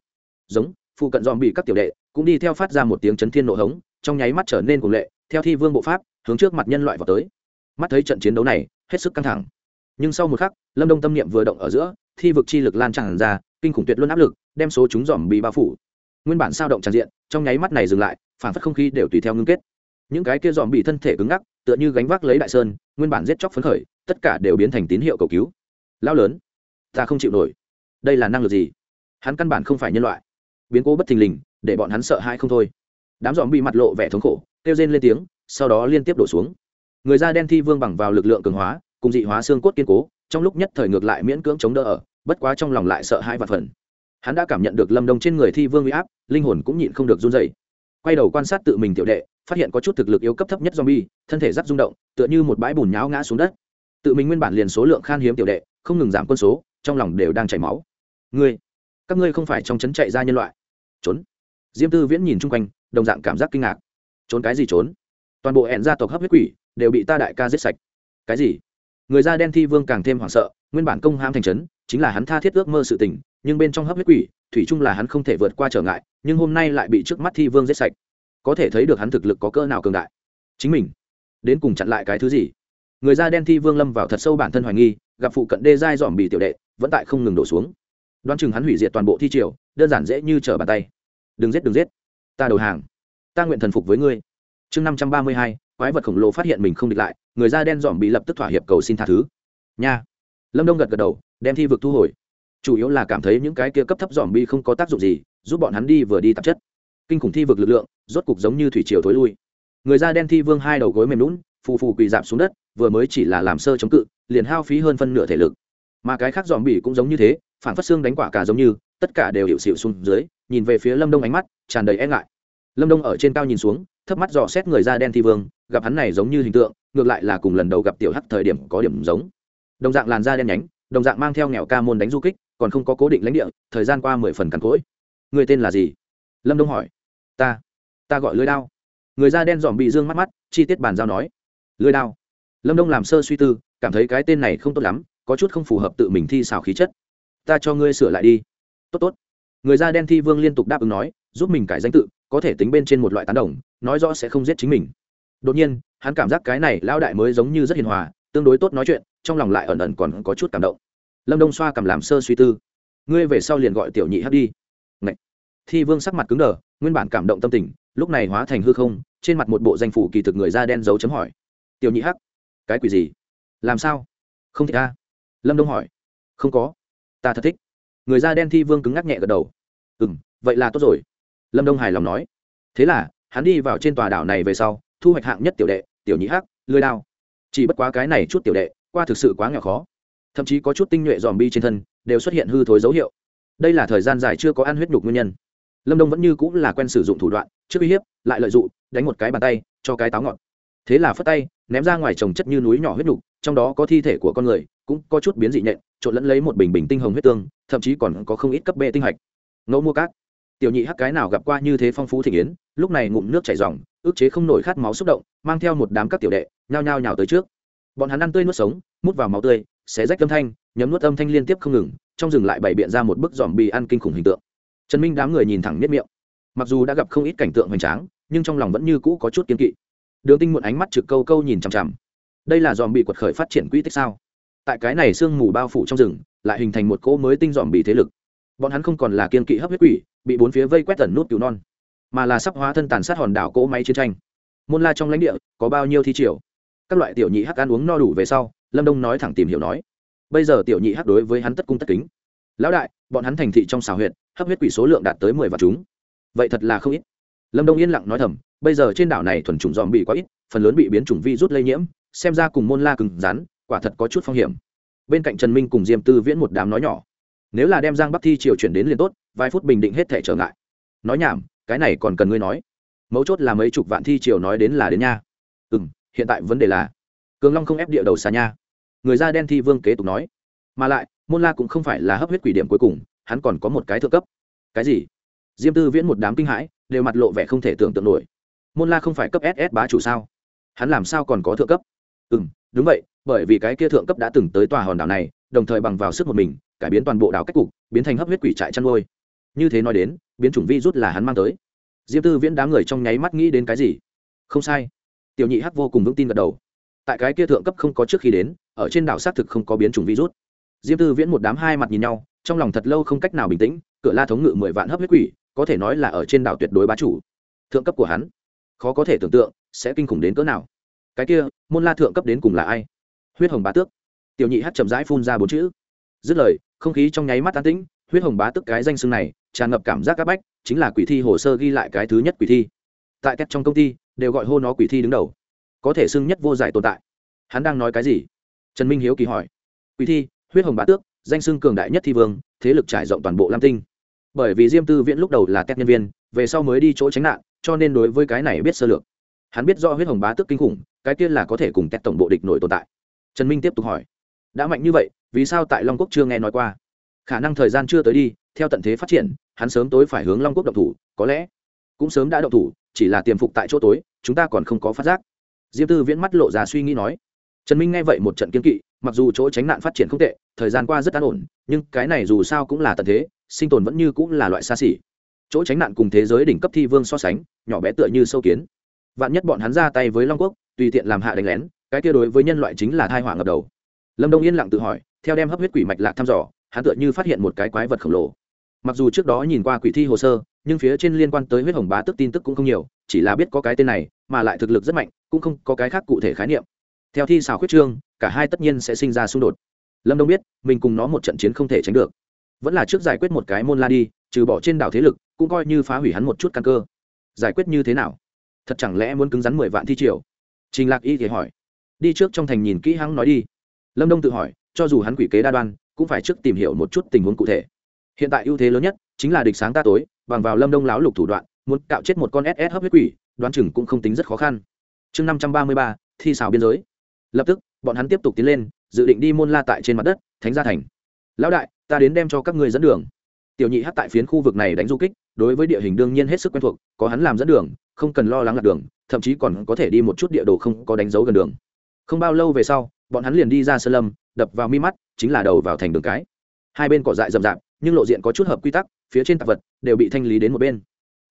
Giống, phụ cận dòm bị các tiểu đệ, cũng đi theo phát ra một tiếng chấn thiên nổ hống, trong nháy mắt trở nên cùng lệ, theo thi vương bộ pháp, hướng trước mặt nhân loại vào tới. Mắt thấy trận chiến đấu này, hết sức căng thẳng. Nhưng sau một khắc, lâm đông tâm niệm vừa động ở giữa, thi vực chi lực lan tràn ra kinh khủng tuyệt luôn áp lực, đem số chúng dòm bị bao phủ. Nguyên bản sao động tràn diện, trong nháy mắt này dừng lại, phản phất không khí đều tùy theo ngưng kết. Những cái kia dòm bị thân thể cứng ngắc, tựa như gánh vác lấy đại sơn, nguyên bản giết chóc phấn khởi, tất cả đều biến thành tín hiệu cầu cứu. Lao lớn, ta không chịu nổi. Đây là năng lực gì? Hắn căn bản không phải nhân loại. Biến cố bất thình lình, để bọn hắn sợ hãi không thôi. Đám dòm bị mặt lộ vẻ thống khổ, kêu rên lên tiếng, sau đó liên tiếp đổ xuống. Người da đen thi vương bằng vào lực lượng cường hóa, cùng dị hóa xương cốt kiên cố, trong lúc nhất thời ngược lại miễn cưỡng chống đỡ ở bất quá trong lòng lại sợ hãi và phần hắn đã cảm nhận được lâm đông trên người thi vương huy áp linh hồn cũng nhịn không được run dày quay đầu quan sát tự mình tiểu đệ phát hiện có chút thực lực yếu cấp thấp nhất zombie, thân thể rất rung động, tựa như một bãi bùn nhão ngã xuống đất. Tự mình nguyên bản liền số lượng khan hiếm tiểu đệ, không ngừng giảm quân số, trong lòng đều đang chảy máu. Ngươi, các ngươi không phải trong chấn chạy ra nhân loại? Trốn. Diêm Tư Viễn nhìn chung quanh, đồng dạng cảm giác kinh ngạc. Trốn cái gì trốn? Toàn bộ hẹn gia tộc hấp huyết quỷ đều bị ta đại ca giết sạch. Cái gì? Người da đen thi vương càng thêm hoảng sợ, nguyên bản công ham thành trấn, chính là hắn tha thiết ước mơ sự tình, nhưng bên trong hấp huyết quỷ, thủy chung là hắn không thể vượt qua trở ngại, nhưng hôm nay lại bị trước mắt thi vương giết sạch. Có thể thấy được hắn thực lực có cỡ nào cường đại. Chính mình đến cùng chặn lại cái thứ gì? Người da đen thi vương lâm vào thật sâu bản thân hoài nghi gặp phụ cận đê giai dòm bị tiểu đệ vẫn tại không ngừng đổ xuống. Đoán chừng hắn hủy diệt toàn bộ thi triều đơn giản dễ như trở bàn tay. Đừng giết đừng giết. Ta đầu hàng. Ta nguyện thần phục với ngươi. Chương năm trăm ba mươi hai quái vật khổng lồ phát hiện mình không địch lại người da đen dòm bị lập tức thỏa hiệp cầu xin tha thứ. Nha lâm đông gật gật đầu, đem thi vực thu hồi. Chủ yếu là cảm thấy những cái kia cấp thấp dòm bi không có tác dụng gì, giúp bọn hắn đi vừa đi tạp chất. Kinh khủng thi vực lực lượng, rốt cục giống như thủy triều thối lui. Người da đen thi vương hai đầu gối mềm lún phù phù quỳ dạp xuống đất, vừa mới chỉ là làm sơ chống cự, liền hao phí hơn phân nửa thể lực. Mà cái khác dòm bỉ cũng giống như thế phản phát xương đánh quả cả giống như, tất cả đều hiệu xịu xuống dưới, nhìn về phía lâm đông ánh mắt, tràn đầy e ngại. Lâm đông ở trên cao nhìn xuống, thấp mắt dò xét người da đen thi vương, gặp hắn này giống như hình tượng, ngược lại là cùng lần đầu gặp tiểu hắc thời điểm có điểm giống đồng dạng làn da đen nhánh, đồng dạng mang theo nghèo ca môn đánh du kích, còn không có cố định lãnh địa, thời gian qua mười phần cằn cỗi. Người tên là gì? Lâm đông hỏi. Ta ta gọi lưới đao. Người da đen dòm bị dương mắt mắt, chi tiết bàn giao nói. Lưới đao. Lâm đông làm sơ suy tư, cảm thấy cái tên này không tốt lắm, có chút không phù hợp tự mình thi xào khí chất. Ta cho ngươi sửa lại đi. Tốt tốt. Người da đen thi vương liên tục đáp ứng nói, giúp mình cải danh tự, có thể tính bên trên một loại tán đồng, nói rõ sẽ không giết chính mình. Đột nhiên, hắn cảm giác cái này lao đại mới giống như rất hiền hòa, tương đối tốt nói chuyện trong lòng lại ẩn ẩn còn có chút cảm động. Lâm đông xoa cầm làm sơ suy tư. Ngươi về sau liền gọi tiểu nhị hắt đi. Ngậy! thi vương sắc mặt cứng đờ, nguyên bản cảm động tâm tình, lúc này hóa thành hư không, trên mặt một bộ danh phủ kỳ thực người da đen dấu chấm hỏi. Tiểu nhị hắc cái quỷ gì? Làm sao? Không thích ta? Lâm đông hỏi. Không có. Ta thật thích. Người da đen thi vương cứng ngắc nhẹ gật đầu. Ừ m vậy là tốt rồi. Lâm đông hài lòng nói. Thế là, hắn đi vào trên tòa đảo này về sau, thu hoạch hạng nhất tiểu đệ, tiểu nhị hắc lưới đao. Chỉ bất quá cái này chút tiểu đệ qua thực sự quá nghèo khó. Thậm chí có chút tinh nhuệ dòm bi trên thân, đều xuất hiện hư thối dấu hiệu. Đây là thời gian dài chưa có ăn huyết nhục nguyên nhân. Lâm đông vẫn như cũng là quen sử dụng thủ đoạn, trước uy hiếp, lại lợi dụng, đánh một cái bàn tay, cho cái táo ngọn thế là phất tay, ném ra ngoài trồng chất như núi nhỏ huyết nhục, trong đó có thi thể của con người, cũng có chút biến dị nhện, trộn lẫn lấy một bình bình tinh hồng huyết tương, thậm chí còn có không ít cấp bê tinh hạch. Ngẫu mua cát. Tiểu nhị hắc cái nào gặp qua như thế phong phú thị kiến lúc này ngụm nước chảy dòng ức chế không nổi khát máu xúc động, mang theo một đám các tiểu đệ, nhao nhao nhào tới trước. Bọn hắn ăn tươi nuốt sống mút vào máu tươi, xé rách âm thanh, nhấm nuốt âm thanh liên tiếp không ngừng, trong rừng lại bày biện ra một bức dòm bì ăn kinh khủng hình tượng. Trần minh đám người nhìn thẳng miết miệng. Mặc dù đã gặp không ít cảnh tượng hoành tráng, nhưng trong lòng vẫn như cũ có chút kiên kỵ. Đường tinh muộn ánh mắt trực câu câu nhìn chằm chằm. Đây là dòm bị quật khởi phát triển quỹ tích sao? Tại cái này sương mù bao phủ trong rừng, lại hình thành một cỗ mới tinh dòm bị thế lực. Bọn hắn không còn là kiên kỵ hấp huyết quỷ, bị bốn phía vây quét tẩn nút cứu non, mà là sắp hóa thân tàn sát hòn đảo cỗ máy chiến tranh. Môn la trong lãnh địa có bao nhiêu thi triều? Các loại tiểu nhị hắc ăn uống no đủ về sau lâm đông nói thẳng tìm hiểu nói bây giờ tiểu nhị hắc đối với hắn tất cung tất kính lão đại bọn hắn thành thị trong xào huyện hấp huyết quỷ số lượng đạt tới mười vạn chúng vậy thật là không ít lâm đông yên lặng nói thầm bây giờ trên đảo này thuần chủng dòm bị quá ít phần lớn bị biến chủng vi rút lây nhiễm xem ra cùng môn la cừng rắn quả thật có chút phong hiểm bên cạnh trần minh cùng diêm tư viễn một đám nói nhỏ nếu là đem giang bắc thi triều chuyển đến liền tốt vài phút bình định hết thể trở ngại nói nhảm cái này còn cần ngươi nói mấu chốt là mấy chục vạn thi triều nói đến là đến nha ừ m hiện tại vấn đề là cường long không ép địa đầu xa nha. Người da đen thi vương kế tục nói. Mà lại, môn la cũng không phải là hấp huyết quỷ điểm cuối cùng, hắn còn có một cái thượng cấp. Cái gì? Diêm tư viễn một đám kinh hãi, đều mặt lộ vẻ không thể tưởng tượng nổi. Môn la không phải cấp ss bá chủ sao? Hắn làm sao còn có thượng cấp? Ừ m đúng vậy, bởi vì cái kia thượng cấp đã từng tới tòa hòn đảo này, đồng thời bằng vào sức một mình, cải biến toàn bộ đảo cách cục, biến thành hấp huyết quỷ trại chăn nuôi. Như thế nói đến, biến chủng vi rút là hắn mang tới. Diêm tư viễn đám người trong nháy mắt nghĩ đến cái gì? Không sai. Tiểu nhị hắc vô cùng vững tin gật đầu tại cái kia thượng cấp không có trước khi đến, ở trên đảo xác thực không có biến chủng virus. Diêm tư viễn một đám hai mặt nhìn nhau, trong lòng thật lâu không cách nào bình tĩnh, cửa la thống ngự mười vạn hấp huyết quỷ, có thể nói là ở trên đảo tuyệt đối bá chủ. Thượng cấp của hắn, khó có thể tưởng tượng, sẽ kinh khủng đến cỡ nào. Cái kia, môn la thượng cấp đến cùng là ai? Huyết hồng bá tước. Tiểu nhị hát chậm rãi phun ra bốn chữ. Dứt lời, không khí trong nháy mắt tan tĩnh, huyết hồng bá tước cái danh xưng này, tràn ngập cảm giác áp bách, chính là quỷ thi hồ sơ ghi lại cái thứ nhất quỷ thi. Tại các trong công ty, đều gọi hô nó quỷ thi đứng đầu có thể xưng nhất vô giải tồn tại. Hắn đang nói cái gì? Trần minh hiếu kỳ hỏi. Quỷ thi, huyết hồng bá tước, danh xưng cường đại nhất thi vương, thế lực trải rộng toàn bộ lam tinh. Bởi vì diêm tư viễn lúc đầu là test nhân viên, về sau mới đi chỗ tránh nạn, cho nên đối với cái này biết sơ lược. Hắn biết do huyết hồng bá tước kinh khủng, cái kia là có thể cùng test tổng bộ địch nổi tồn tại. Trần minh tiếp tục hỏi. Đã mạnh như vậy, vì sao tại long quốc chưa nghe nói qua? Khả năng thời gian chưa tới đi, theo tận thế phát triển, hắn sớm tối phải hướng long quốc động thủ, có lẽ cũng sớm đã động thủ, chỉ là tiềm phục tại chỗ tối, chúng ta còn không có phát giác diêm tư viễn mắt lộ ra suy nghĩ nói, trần minh nghe vậy một trận kiên kỵ, mặc dù chỗ tránh nạn phát triển không tệ, thời gian qua rất an ổn, nhưng cái này dù sao cũng là tận thế, sinh tồn vẫn như cũng là loại xa xỉ. Chỗ tránh nạn cùng thế giới đỉnh cấp thi vương so sánh, nhỏ bé tựa như sâu kiến. Vạn nhất bọn hắn ra tay với long quốc, tùy tiện làm hạ đánh lén, cái kia đối với nhân loại chính là thai họa ngập đầu. Lâm đông yên lặng tự hỏi, theo đem hấp huyết quỷ mạch lạc thăm dò, hắn tựa như phát hiện một cái quái vật khổng lồ. Mặc dù trước đó nhìn qua quỷ thi hồ sơ, nhưng phía trên liên quan tới huyết hồng bá tức tin tức cũng không nhiều, chỉ là biết có cái tên này mà lại thực lực rất mạnh, cũng không có cái khác cụ thể khái niệm. Theo thi xào khuyết trương, cả hai tất nhiên sẽ sinh ra xung đột. Lâm đông biết, mình cùng nó một trận chiến không thể tránh được. Vẫn là trước giải quyết một cái môn la đi, trừ bỏ trên đảo thế lực, cũng coi như phá hủy hắn một chút căn cơ. Giải quyết như thế nào? Thật chẳng lẽ muốn cứng rắn mười vạn thi triều? Trình lạc y thì hỏi. Đi trước trong thành nhìn kỹ hắn nói đi. Lâm đông tự hỏi, cho dù hắn quỷ kế đa đoan, cũng phải trước tìm hiểu một chút tình huống cụ thể. Hiện tại ưu thế lớn nhất chính là địch sáng ta tối, bằng vào lâm đông láo lục thủ đoạn, muốn cạo chết một con ss hấp huyết quỷ đoán chừng cũng không tính rất khó khăn. Chương năm trăm ba mươi ba, thi xào biên giới. Lập tức, bọn hắn tiếp tục tiến lên, dự định đi môn la tại trên mặt đất, thánh gia thành. Lão đại, ta đến đem cho các ngươi dẫn đường. Tiểu nhị hát tại phiến khu vực này đánh du kích, đối với địa hình đương nhiên hết sức quen thuộc, có hắn làm dẫn đường, không cần lo lắng lạc đường, thậm chí còn có thể đi một chút địa đồ không có đánh dấu gần đường. Không bao lâu về sau, bọn hắn liền đi ra sơn lâm, đập vào mi mắt, chính là đầu vào thành đường cái. Hai bên cỏ dại rậm rạp, nhưng lộ diện có chút hợp quy tắc, phía trên tạp vật đều bị thanh lý đến một bên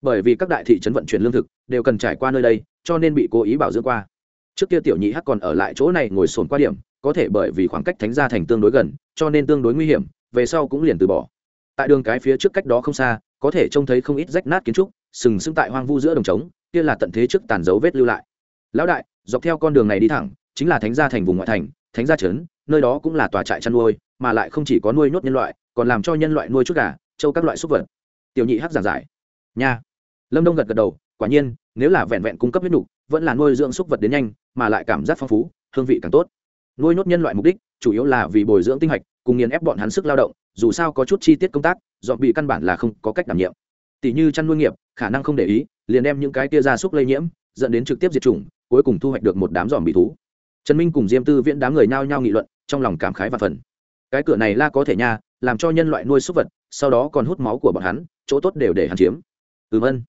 bởi vì các đại thị trấn vận chuyển lương thực đều cần trải qua nơi đây, cho nên bị cố ý bảo dưỡng qua. Trước kia tiểu nhị hắc còn ở lại chỗ này ngồi sồn qua điểm, có thể bởi vì khoảng cách thánh gia thành tương đối gần, cho nên tương đối nguy hiểm, về sau cũng liền từ bỏ. Tại đường cái phía trước cách đó không xa, có thể trông thấy không ít rách nát kiến trúc, sừng sững tại hoang vu giữa đồng trống, kia là tận thế trước tàn dấu vết lưu lại. Lão đại, dọc theo con đường này đi thẳng, chính là thánh gia thành vùng ngoại thành, thánh gia trấn, nơi đó cũng là tòa trại chăn nuôi, mà lại không chỉ có nuôi nhốt nhân loại, còn làm cho nhân loại nuôi chút gà, trâu các loại súc vật. Tiểu nhị hắc giảng giải. Nha lâm đông gật gật đầu, quả nhiên, nếu là vẹn vẹn cung cấp huyết nhục vẫn là nuôi dưỡng súc vật đến nhanh, mà lại cảm giác phong phú, hương vị càng tốt. Nuôi nhốt nhân loại mục đích, chủ yếu là vì bồi dưỡng tinh hạch, cùng nghiền ép bọn hắn sức lao động, dù sao có chút chi tiết công tác, dọn bị căn bản là không có cách đảm nhiệm. Tỷ như chăn nuôi nghiệp, khả năng không để ý, liền đem những cái tia gia súc lây nhiễm, dẫn đến trực tiếp diệt chủng, cuối cùng thu hoạch được một đám dòm bị thú. Trần minh cùng diêm tư viễn đám người nhao nhao nghị luận, trong lòng cảm khái và phần cái cửa này la có thể nha, làm cho nhân loại nuôi súc vật, sau đó còn hút máu của bọn hắn, chỗ tốt đều để hắn chiếm. Ừm ân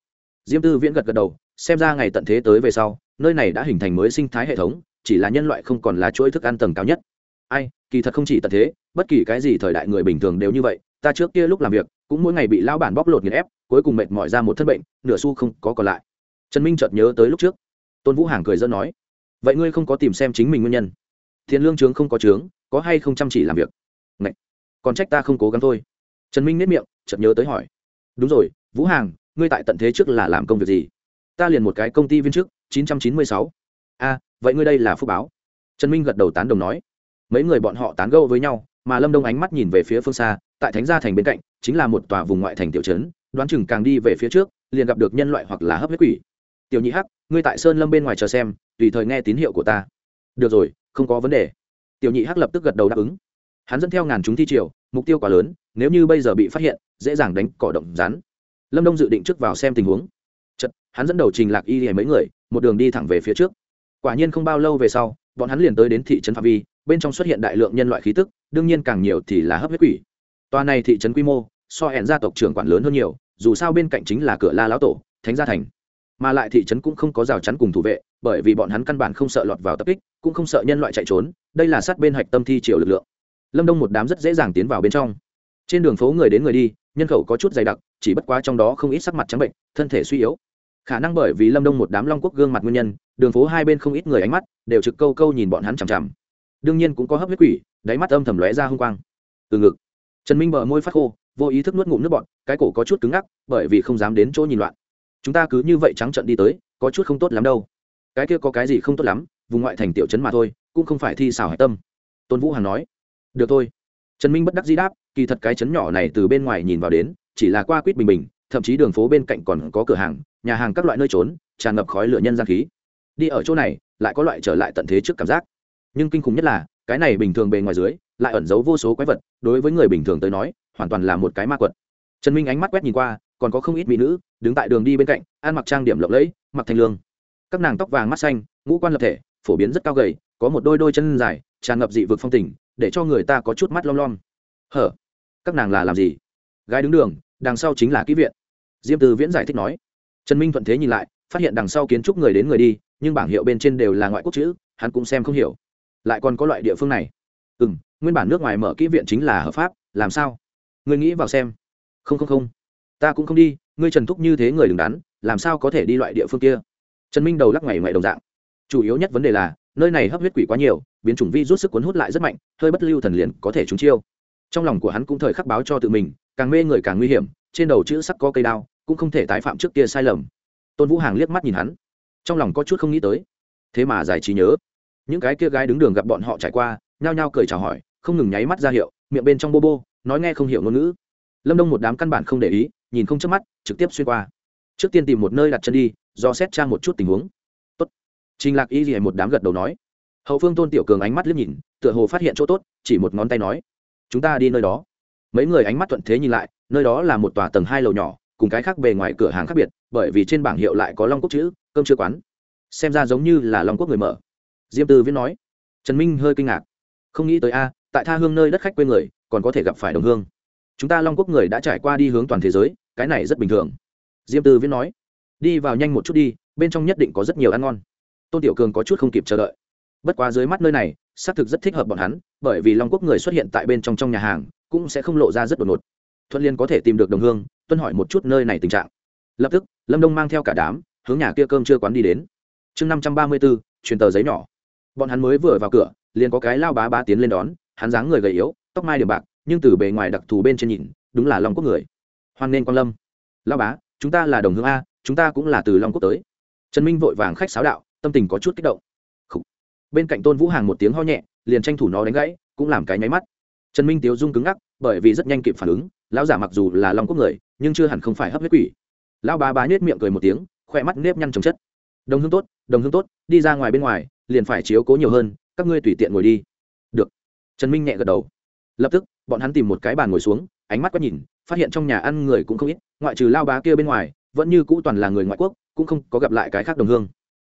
diêm tư viễn gật gật đầu, xem ra ngày tận thế tới về sau, nơi này đã hình thành mới sinh thái hệ thống, chỉ là nhân loại không còn là chuỗi thức ăn tầng cao nhất. Ai, kỳ thật không chỉ tận thế, bất kỳ cái gì thời đại người bình thường đều như vậy, ta trước kia lúc làm việc, cũng mỗi ngày bị lao bản bóc lột nghiền ép, cuối cùng mệt mỏi ra một thân bệnh, nửa xu không có còn lại. Trần minh chợt nhớ tới lúc trước. Tôn vũ hàng cười giỡn nói, vậy ngươi không có tìm xem chính mình nguyên nhân? Tiền lương trướng không có trướng, có hay không chăm chỉ làm việc? Ngậy! còn trách ta không cố gắng thôi. Trần minh nếp miệng, chợt nhớ tới hỏi, đúng rồi, vũ hàng ngươi tại tận thế trước là làm công việc gì? Ta liền một cái công ty viên chức, chín trăm chín mươi sáu. A vậy ngươi đây là phúc báo. Trần minh gật đầu tán đồng nói. Mấy người bọn họ tán gẫu với nhau, mà lâm đông ánh mắt nhìn về phía phương xa, tại thánh gia thành bên cạnh, chính là một tòa vùng ngoại thành tiểu trấn, đoán chừng càng đi về phía trước, liền gặp được nhân loại hoặc là hấp huyết quỷ. Tiểu nhị hắc, ngươi tại sơn lâm bên ngoài chờ xem, tùy thời nghe tín hiệu của ta. Được rồi, không có vấn đề. Tiểu nhị hắc lập tức gật đầu đáp ứng. Hắn dẫn theo ngàn chúng thi triều, mục tiêu quá lớn, nếu như bây giờ bị phát hiện, dễ dàng đánh cỏ động rắn lâm đông dự định trước vào xem tình huống. Chật hắn dẫn đầu trình lạc y hề mấy người, một đường đi thẳng về phía trước. Quả nhiên không bao lâu về sau, bọn hắn liền tới đến thị trấn phạm vi, bên trong xuất hiện đại lượng nhân loại khí tức, đương nhiên càng nhiều thì là hấp huyết quỷ. Tòa này thị trấn quy mô, so hẹn gia tộc trưởng quản lớn hơn nhiều, dù sao bên cạnh chính là cửa la lão tổ, thánh gia thành. Mà lại thị trấn cũng không có rào chắn cùng thủ vệ, bởi vì bọn hắn căn bản không sợ lọt vào tập kích, cũng không sợ nhân loại chạy trốn, đây là sát bên hạch tâm thi triều lực lượng. Lâm đông một đám rất dễ dàng tiến vào bên trong. Trên đường phố người đến người đi nhân khẩu có chút dày đặc, chỉ bất quá trong đó không ít sắc mặt trắng bệnh, thân thể suy yếu. Khả năng bởi vì lâm đông một đám long quốc gương mặt nguyên nhân, đường phố hai bên không ít người ánh mắt đều trực câu câu nhìn bọn hắn chằm chằm. Đương nhiên cũng có hấp huyết quỷ, đáy mắt âm thầm lóe ra h u n g quang. Từ ngực, trần minh bờ môi phát khô, vô ý thức nuốt ngụm nước bọn cái cổ có chút cứng ngắc, bởi vì không dám đến chỗ nhìn loạn. Chúng ta cứ như vậy trắng trận đi tới, có chút không tốt lắm đâu. Cái kia có cái gì không tốt lắm, vùng ngoại thành tiểu trấn mà thôi, cũng không phải thi xảo hạch tâm. Tôn vũ hằng nói, được thôi trần minh bất đắc dĩ đáp, kỳ thật cái chấn nhỏ này từ bên ngoài nhìn vào đến, chỉ là qua quýt bình bình, thậm chí đường phố bên cạnh còn có cửa hàng, nhà hàng các loại nơi trốn, tràn ngập khói lửa nhân gian khí. Đi ở chỗ này, lại có loại trở lại tận thế trước cảm giác. Nhưng kinh khủng nhất là, cái này bình thường bề ngoài dưới, lại ẩn giấu vô số quái vật, đối với người bình thường tới nói, hoàn toàn là một cái ma quật. Trần minh ánh mắt quét nhìn qua, còn có không ít mỹ nữ, đứng tại đường đi bên cạnh, ăn mặc trang điểm lộng lẫy, mặc thanh lương. Các nàng tóc vàng mắt xanh, ngũ quan lập thể, phổ biến rất cao gầy, có một đôi đôi chân dài, tràn ngập dị vực phong tình để cho người ta có chút mắt lom lom. Hở? Các nàng là làm gì? Gái đứng đường, đằng sau chính là kỹ viện. Diêm từ viễn giải thích nói. Trần minh thuận thế nhìn lại, phát hiện đằng sau kiến trúc người đến người đi, nhưng bảng hiệu bên trên đều là ngoại quốc chữ, hắn cũng xem không hiểu. Lại còn có loại địa phương này. Ừ m nguyên bản nước ngoài mở kỹ viện chính là hợp pháp, làm sao? Người nghĩ vào xem. Không không không. Ta cũng không đi, ngươi trần thúc như thế người đứng đắn, làm sao có thể đi loại địa phương kia? Trần minh đầu lắc ngày ngoại đồng dạng. Chủ yếu nhất vấn đề là nơi này hấp huyết quỷ quá nhiều, biến chủng vi rút sức cuốn hút lại rất mạnh, hơi bất lưu thần liền có thể trúng chiêu. Trong lòng của hắn cũng thời khắc báo cho tự mình, càng mê người càng nguy hiểm, trên đầu chữ sắc có cây đao, cũng không thể tái phạm trước kia sai lầm. Tôn vũ hàng liếc mắt nhìn hắn, trong lòng có chút không nghĩ tới. Thế mà giải trí nhớ. Những cái kia gái đứng đường gặp bọn họ trải qua, nhao nhao cười chào hỏi, không ngừng nháy mắt ra hiệu, miệng bên trong bô bô, nói nghe không hiểu ngôn ngữ. Lâm đông một đám căn bản không để ý, nhìn không chớp mắt, trực tiếp xuyên qua. Trước tiên tìm một nơi đặt chân đi, do xét tra một chút tình huống trình lạc y gì một đám gật đầu nói. Hậu phương tôn tiểu cường ánh mắt liếc nhìn, tựa hồ phát hiện chỗ tốt, chỉ một ngón tay nói. Chúng ta đi nơi đó. Mấy người ánh mắt thuận thế nhìn lại, nơi đó là một tòa tầng hai lầu nhỏ, cùng cái khác bề ngoài cửa hàng khác biệt, bởi vì trên bảng hiệu lại có long quốc chữ, cơm chưa quán. Xem ra giống như là long quốc người mở. Diêm tư Viễn nói. Trần minh hơi kinh ngạc. Không nghĩ tới a, tại tha hương nơi đất khách quê người, còn có thể gặp phải đồng hương. Chúng ta long quốc người đã trải qua đi hướng toàn thế giới, cái này rất bình thường. Diêm tư Viễn nói. Đi vào nhanh một chút đi, bên trong nhất định có rất nhiều ăn ngon tôn tiểu cường có chút không kịp chờ đợi. Bất quá dưới mắt nơi này, xác thực rất thích hợp bọn hắn, bởi vì long quốc người xuất hiện tại bên trong trong nhà hàng, cũng sẽ không lộ ra rất đột ngột. Thuận liên có thể tìm được đồng hương, tuân hỏi một chút nơi này tình trạng. Lập tức, lâm đông mang theo cả đám, hướng nhà kia cơm chưa quán đi đến. Chương năm trăm ba mươi bốn truyền tờ giấy nhỏ. Bọn hắn mới vừa vào cửa, liền có cái lao bá bá tiến lên đón, hắn dáng người gầy yếu, tóc mai điểm bạc, nhưng từ bề ngoài đặc thù bên trên nhìn, đúng là long quốc người. Hoan nên quan lâm. Lao bá, chúng ta là đồng hương a, chúng ta cũng là từ long quốc tới. Trần minh vội vàng khách sáo đạo tâm tình có chút kích động. Bên cạnh tôn vũ hàng một tiếng ho nhẹ, liền tranh thủ nó đánh gãy, cũng làm cái nháy mắt. Trần minh tiếu dung cứng ngắc, bởi vì rất nhanh kịp phản ứng, lão giả mặc dù là long quốc người, nhưng chưa hẳn không phải hấp huyết quỷ. Lão bá bá nhếch miệng cười một tiếng, khoe mắt nếp nhăn trồng chất. Đồng hương tốt, đồng hương tốt, đi ra ngoài bên ngoài, liền phải chiếu cố nhiều hơn, các ngươi tùy tiện ngồi đi. Được. Trần minh nhẹ gật đầu. Lập tức, bọn hắn tìm một cái bàn ngồi xuống, ánh mắt quét nhìn, phát hiện trong nhà ăn người cũng không ít, ngoại trừ lao bá kia bên ngoài, vẫn như cũ toàn là người ngoại quốc, cũng không có gặp lại cái khác đồng hương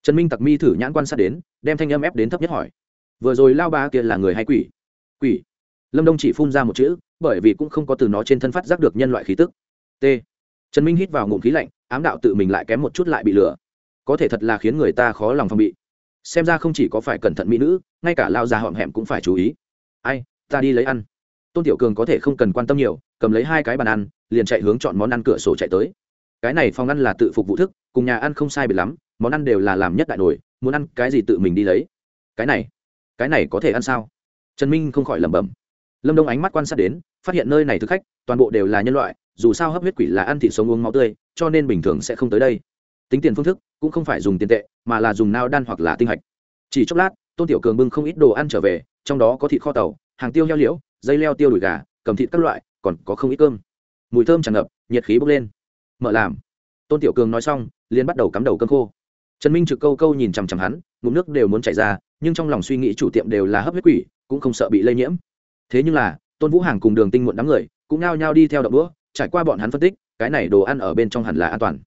trần minh tặc mi thử nhãn quan sát đến, đem thanh âm ép đến thấp nhất hỏi. Vừa rồi lao ba kia là người hay quỷ? Quỷ? Lâm đông chỉ phun ra một chữ, bởi vì cũng không có từ nó trên thân phát giác được nhân loại khí tức. T. Trần minh hít vào ngụm khí lạnh, ám đạo tự mình lại kém một chút lại bị lừa. Có thể thật là khiến người ta khó lòng phòng bị. Xem ra không chỉ có phải cẩn thận mỹ nữ, ngay cả lao già họm hẹm cũng phải chú ý. Ai, ta đi lấy ăn. Tôn tiểu cường có thể không cần quan tâm nhiều, cầm lấy hai cái bàn ăn, liền chạy hướng chọn món ăn cửa sổ chạy tới. Cái này phòng ăn là tự phục vụ thức, cùng nhà ăn không sai biệt lắm món ăn đều là làm nhất đại nổi muốn ăn cái gì tự mình đi lấy. Cái này cái này có thể ăn sao? Trần minh không khỏi lẩm bẩm. Lâm đông ánh mắt quan sát đến, phát hiện nơi này thực khách, toàn bộ đều là nhân loại, dù sao hấp huyết quỷ là ăn thịt sống uống máu tươi, cho nên bình thường sẽ không tới đây. Tính tiền phương thức cũng không phải dùng tiền tệ, mà là dùng nao đan hoặc là tinh hạch. Chỉ chốc lát, tôn tiểu cường bưng không ít đồ ăn trở về, trong đó có thịt kho tàu, hàng tiêu heo liễu, dây leo tiêu đùi gà, cầm thịt các loại, còn có không ít cơm. Mùi thơm tràn ngập, nhiệt khí bốc lên. Mở làm. Tôn tiểu cường nói xong, liền bắt đầu cắm đầu cơm khô trần minh trực câu câu nhìn chằm chằm hắn, ngụm nước đều muốn chảy ra, nhưng trong lòng suy nghĩ chủ tiệm đều là hấp huyết quỷ, cũng không sợ bị lây nhiễm. Thế nhưng là, tôn vũ hàng cùng đường tinh muộn đám người, cũng nao nhao đi theo đậu đũa, trải qua bọn hắn phân tích, cái này đồ ăn ở bên trong hẳn là an toàn.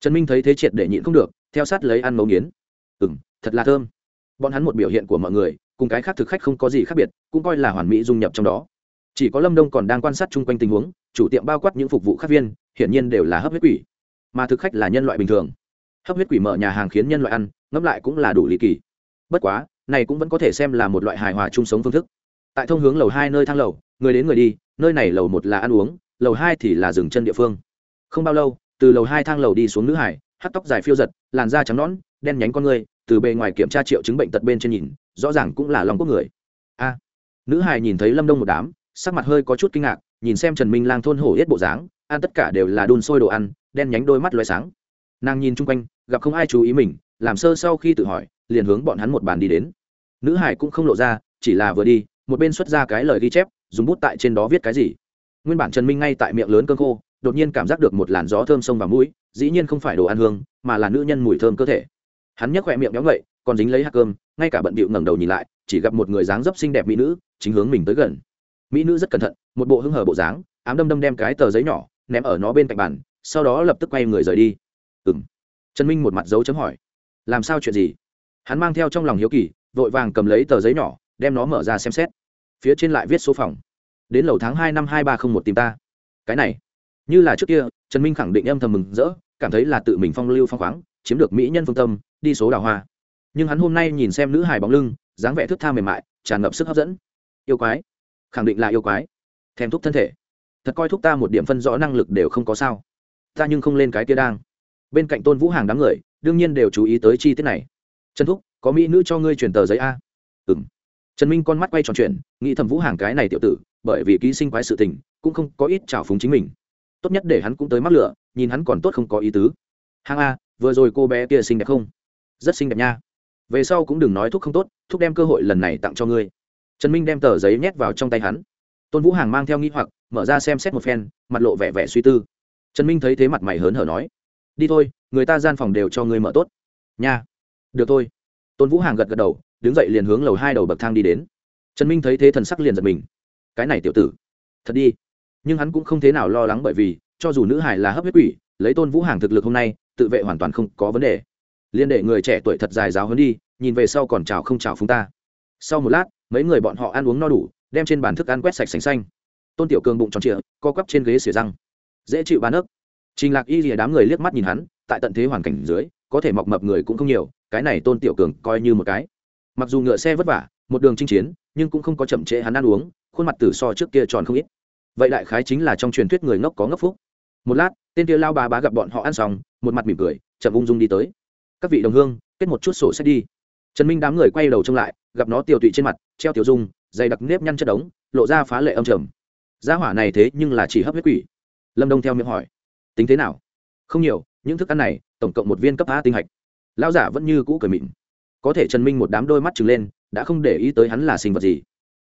Trần minh thấy thế triệt để nhịn không được, theo sát lấy ăn mấu nghiến. Ừ m thật là thơm. Bọn hắn một biểu hiện của mọi người, cùng cái khác thực khách không có gì khác biệt, cũng coi là hoàn mỹ dung nhập trong đó. Chỉ có lâm đông còn đang quan sát chung quanh tình huống, chủ tiệm bao quát những phục vụ khác viên, hiển nhiên đều là hấp huyết quỷ. Mà thực khách là nhân loại bình thường hấp huyết quỷ mở nhà hàng khiến nhân loại ăn, ngẫm lại cũng là đủ lý kỳ. Bất quá, này cũng vẫn có thể xem là một loại hài hòa chung sống phương thức. Tại thông hướng lầu hai nơi thang lầu, người đến người đi, nơi này lầu một là ăn uống, lầu hai thì là dừng chân địa phương. Không bao lâu, từ lầu hai thang lầu đi xuống nữ hải, hắt tóc dài phiêu giật, làn da trắng nõn, đen nhánh con người, từ bề ngoài kiểm tra triệu chứng bệnh tật bên trên nhìn, rõ ràng cũng là lòng quốc người. A. Nữ hải nhìn thấy lâm đông một đám, sắc mặt hơi có chút kinh ngạc, nhìn xem trần minh lang thôn hổ yết bộ dáng, ăn tất cả đều là đun sôi đồ ăn, đen nhánh đôi mắt loay sáng nàng nhìn chung quanh, gặp không ai chú ý mình, làm sơ sau khi tự hỏi, liền hướng bọn hắn một bàn đi đến. Nữ hải cũng không lộ ra, chỉ là vừa đi, một bên xuất ra cái lời ghi chép, dùng bút tại trên đó viết cái gì. Nguyên bản trần minh ngay tại miệng lớn cơn khô, đột nhiên cảm giác được một làn gió thơm sông vào mũi, dĩ nhiên không phải đồ ăn hương, mà là nữ nhân mùi thơm cơ thể. Hắn nhấc khỏe miệng béo ngậy còn dính lấy hạt cơm, ngay cả bận bịu ngẩng đầu nhìn lại, chỉ gặp một người dáng dấp xinh đẹp mỹ nữ, chính hướng mình tới gần. Mỹ nữ rất cẩn thận, một bộ hưng hở bộ dáng, ám đâm đâm đem cái tờ giấy nhỏ, ném ở nó bên cạnh bàn, sau đó lập tức quay người rời đi ừng trần minh một mặt dấu chấm hỏi, làm sao chuyện gì? Hắn mang theo trong lòng hiếu kỳ, vội vàng cầm lấy tờ giấy nhỏ, đem nó mở ra xem xét. Phía trên lại viết số phòng. Đến lầu tháng hai năm hai ba không một tìm ta. Cái này, như là trước kia, trần minh khẳng định âm thầm mừng rỡ, cảm thấy là tự mình phong lưu phong khoáng, chiếm được mỹ nhân phương tâm, đi số đào hoa. Nhưng hắn hôm nay nhìn xem nữ hài bóng lưng, dáng vẻ thức tha mềm mại, tràn ngập sức hấp dẫn. Yêu quái. Khẳng định là yêu quái. Thèm thúc thân thể. Thật coi thúc ta một điểm phân rõ năng lực đều không có sao. Ta nhưng không lên cái kia đang bên cạnh tôn vũ hàng đám người đương nhiên đều chú ý tới chi tiết này trần thúc có mỹ nữ cho ngươi truyền tờ giấy a ừ m trần minh con mắt quay tròn chuyện nghĩ thầm vũ hàng cái này tiểu tử bởi vì ký sinh quái sự tình cũng không có ít trào phúng chính mình tốt nhất để hắn cũng tới mắc lửa nhìn hắn còn tốt không có ý tứ hàng a vừa rồi cô bé kia xinh đẹp không rất xinh đẹp nha về sau cũng đừng nói thúc không tốt thúc đem cơ hội lần này tặng cho ngươi trần minh đem tờ giấy nhét vào trong tay hắn tôn vũ hàng mang theo nghĩ hoặc mở ra xem xét một phen mặt lộ vẻ vẻ suy tư trần minh thấy thế mặt mày hớn hở nói đi thôi, người ta gian phòng đều cho ngươi mở tốt. Nha. Được thôi. Tôn vũ hàng gật gật đầu, đứng dậy liền hướng lầu hai đầu bậc thang đi đến. Trần minh thấy thế thần sắc liền giật mình. Cái này tiểu tử, thật đi. Nhưng hắn cũng không thế nào lo lắng bởi vì, cho dù nữ hải là hấp huyết quỷ, lấy tôn vũ hàng thực lực hôm nay, tự vệ hoàn toàn không có vấn đề. Liên đệ người trẻ tuổi thật dài giáo hơn đi, nhìn về sau còn chào không chào phúng ta. Sau một lát, mấy người bọn họ ăn uống no đủ, đem trên bàn thức ăn quét sạch sành xanh. Tôn tiểu cường bụng tròn trịa, co quắp trên ghế xỉa răng. Dễ chịu bán nước trình lạc y rìa đám người liếc mắt nhìn hắn, tại tận thế hoàn cảnh dưới, có thể mọc mập người cũng không nhiều, cái này tôn tiểu cường coi như một cái. Mặc dù ngựa xe vất vả, một đường chinh chiến, nhưng cũng không có chậm trễ hắn ăn uống, khuôn mặt tử so trước kia tròn không ít. Vậy đại khái chính là trong truyền thuyết người ngốc có ngốc phúc. Một lát, tên kia lao bà bá gặp bọn họ ăn xong, một mặt mỉm cười, chậm ung dung đi tới. Các vị đồng hương, kết một chút sổ sách đi. Trần minh đám người quay đầu trông lại, gặp nó tiều tụy trên mặt, treo tiểu dung, dày đặc nếp nhăn chất đống, lộ ra phá lệ âm trầm. Gia hỏa này thế nhưng là chỉ hấp huyết quỷ. Lâm đông theo miệng hỏi tính thế nào? Không nhiều, những thức ăn này, tổng cộng một viên cấp a tinh hạch. Lão giả vẫn như cũ cười mịn có thể trần minh một đám đôi mắt trừng lên, đã không để ý tới hắn là sinh vật gì.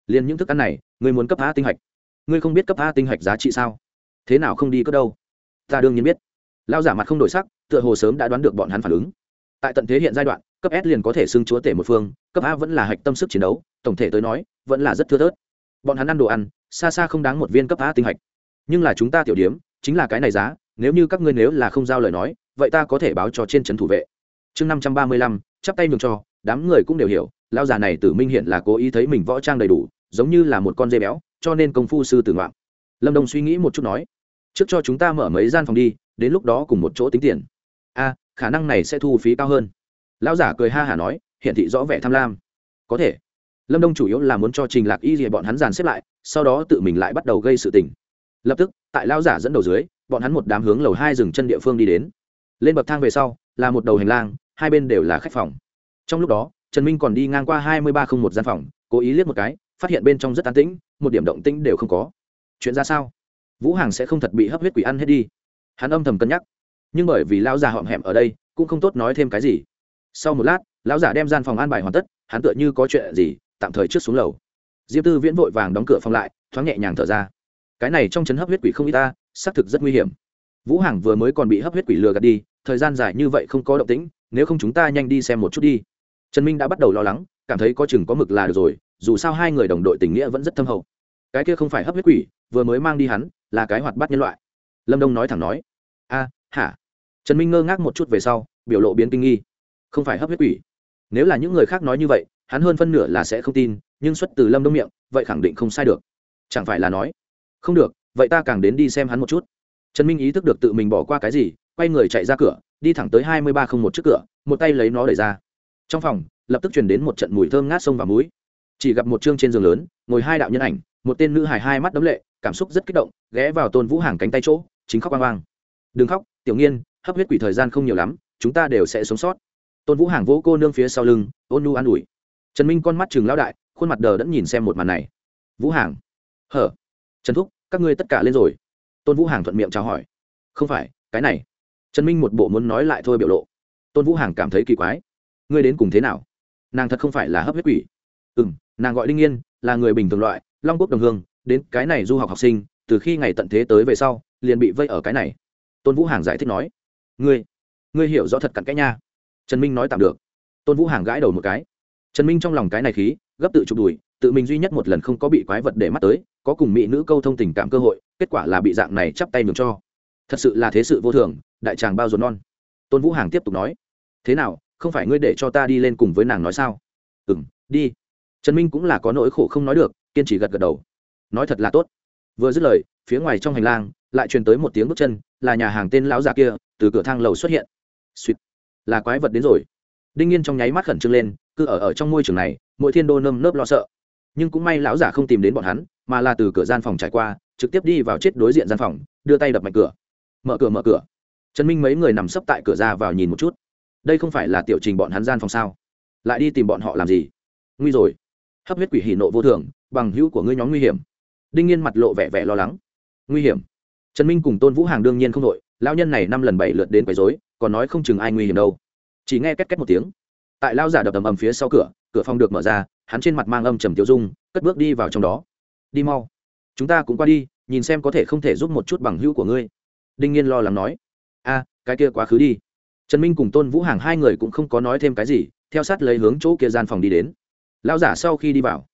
Liền những thức ăn này, ngươi muốn cấp a tinh hạch. Ngươi không biết cấp a tinh hạch giá trị sao? Thế nào không đi cất đâu? Ta đương nhiên biết. Lão giả mặt không đổi sắc, tựa hồ sớm đã đoán được bọn hắn phản ứng. Tại tận thế hiện giai đoạn, cấp s liền có thể xưng chúa tể một phương, cấp a vẫn là hạch tâm sức chiến đấu, tổng thể tới nói, vẫn là rất thưa thớt. Bọn hắn ăn đồ ăn, xa xa không đáng một viên cấp a tinh hạch. Nhưng là chúng ta tiểu điếm chính là cái này giá nếu như các ngươi nếu là không giao lời nói, vậy ta có thể báo cho trên trấn thủ vệ. Chương năm trăm ba mươi lăm, chắp tay nhường cho, đám người cũng đều hiểu lao già này tử minh hiện là cố ý thấy mình võ trang đầy đủ, giống như là một con dê béo, cho nên công phu sư tử ngoạn. Lâm đông suy nghĩ một chút nói, trước cho chúng ta mở mấy gian phòng đi, đến lúc đó cùng một chỗ tính tiền. A, khả năng này sẽ thu phí cao hơn. Lão giả cười ha hả nói hiện thị rõ vẻ tham lam. Có thể. Lâm đông chủ yếu là muốn cho trình lạc y gì bọn hắn dàn xếp lại, sau đó tự mình lại bắt đầu gây sự tình. Lập tức, tại lão giả dẫn đầu dưới bọn hắn một đám hướng lầu hai dừng chân địa phương đi đến. Lên bậc thang về sau, là một đầu hành lang, hai bên đều là khách phòng. Trong lúc đó, trần minh còn đi ngang qua hai mươi ba không một gian phòng, cố ý liếc một cái, phát hiện bên trong rất an tĩnh, một điểm động tĩnh đều không có. Chuyện ra sao? Vũ hàng sẽ không thật bị hấp huyết quỷ ăn hết đi. Hắn âm thầm cân nhắc. Nhưng bởi vì lão già họm hẹm ở đây, cũng không tốt nói thêm cái gì. Sau một lát, lão giả đem gian phòng an bài hoàn tất, hắn tựa như có chuyện gì, tạm thời trước xuống lầu. Diêm tư viễn vội vàng đóng cửa phòng lại, thoáng nhẹ nhàng thở ra. Cái này trong chấn hấp huyết quỷ không ít ta xác thực rất nguy hiểm. Vũ hàng vừa mới còn bị hấp huyết quỷ lừa gạt đi, thời gian dài như vậy không có động tĩnh, nếu không chúng ta nhanh đi xem một chút đi. Trần minh đã bắt đầu lo lắng, cảm thấy có chừng có mực là được rồi, dù sao hai người đồng đội tình nghĩa vẫn rất thâm hậu. Cái kia không phải hấp huyết quỷ, vừa mới mang đi hắn, là cái hoạt bát nhân loại. Lâm đông nói thẳng nói. A, hả? Trần minh ngơ ngác một chút về sau, biểu lộ biến kinh nghi. Không phải hấp huyết quỷ. Nếu là những người khác nói như vậy, hắn hơn phân nửa là sẽ không tin, nhưng xuất từ lâm đông miệng, vậy khẳng định không sai được. Chẳng phải là nói, không được vậy ta càng đến đi xem hắn một chút. Trần minh ý thức được tự mình bỏ qua cái gì, quay người chạy ra cửa, đi thẳng tới hai mươi ba không một trước cửa, một tay lấy nó đẩy ra. Trong phòng, lập tức truyền đến một trận mùi thơm ngát sông và muối. Chỉ gặp một chương trên giường lớn, ngồi hai đạo nhân ảnh, một tên nữ hài hai mắt đấm lệ, cảm xúc rất kích động, ghé vào tôn vũ hàng cánh tay chỗ, chính khóc vang vang đừng khóc, tiểu nghiên, hấp huyết quỷ thời gian không nhiều lắm, chúng ta đều sẽ sống sót. Tôn vũ hàng vỗ cô nương phía sau lưng, ôn nu an ủi. Trần minh con mắt chừng lão đại, khuôn mặt đờ đẫn nhìn xem một màn này. Vũ hàng. Hở? Trần thúc các ngươi tất cả lên rồi. Tôn vũ hàng thuận miệng chào hỏi. Không phải, cái này. Trần minh một bộ muốn nói lại thôi biểu lộ. Tôn vũ hàng cảm thấy kỳ quái. Ngươi đến cùng thế nào? Nàng thật không phải là hấp huyết quỷ. Ừ m nàng gọi đinh yên, là người bình thường loại, long quốc đồng hương, đến cái này du học học sinh, từ khi ngày tận thế tới về sau, liền bị vây ở cái này. Tôn vũ hàng giải thích nói. Ngươi ngươi hiểu rõ thật cặn cái nha. Trần minh nói tạm được. Tôn vũ hàng gãi đầu một cái. Trần minh trong lòng cái này khí, gấp tự chụp đùi tự mình duy nhất một lần không có bị quái vật để mắt tới, có cùng mỹ nữ câu thông tình cảm cơ hội, kết quả là bị dạng này chắp tay mường cho. Thật sự là thế sự vô thường, đại tràng bao dồn non. Tôn vũ hàng tiếp tục nói, thế nào, không phải ngươi để cho ta đi lên cùng với nàng nói sao? Ừ m đi. Trần minh cũng là có nỗi khổ không nói được, kiên trì gật gật đầu. Nói thật là tốt. Vừa dứt lời, phía ngoài trong hành lang, lại truyền tới một tiếng bước chân, là nhà hàng tên lão già kia, từ cửa thang lầu xuất hiện. Suýt là quái vật đến rồi. Đinh nhiên trong nháy mắt khẩn trương lên, cứ ở ở trong môi trường này, mỗi thiên đô nơm nớp lo sợ nhưng cũng may lão giả không tìm đến bọn hắn, mà là từ cửa gian phòng trải qua, trực tiếp đi vào chết đối diện gian phòng, đưa tay đập mạnh cửa. Mở cửa mở cửa. Trần minh mấy người nằm sấp tại cửa ra vào nhìn một chút. Đây không phải là tiểu trình bọn hắn gian phòng sao? Lại đi tìm bọn họ làm gì? Nguy rồi. Hấp huyết quỷ hỉ nộ vô thường, bằng hữu của ngươi nhóm nguy hiểm. Đinh nhiên mặt lộ vẻ vẻ lo lắng. Nguy hiểm? Trần minh cùng tôn vũ hàng đương nhiên không đội lao nhân này năm lần bảy lượt đến quấy dối còn nói không chừng ai nguy hiểm đâu. Chỉ nghe két két một tiếng. Tại lao giả đập ầm ầm phía sau cửa cửa phòng được mở ra hắn trên mặt mang âm trầm tiêu dung, cất bước đi vào trong đó. Đi mau, chúng ta cũng qua đi, nhìn xem có thể không thể giúp một chút bằng hữu của ngươi. Đinh nhiên lo lắng nói. A, cái kia quá khứ đi. Trần minh cùng tôn vũ hàng hai người cũng không có nói thêm cái gì, theo sát lấy hướng chỗ kia gian phòng đi đến. Lao giả sau khi đi vào,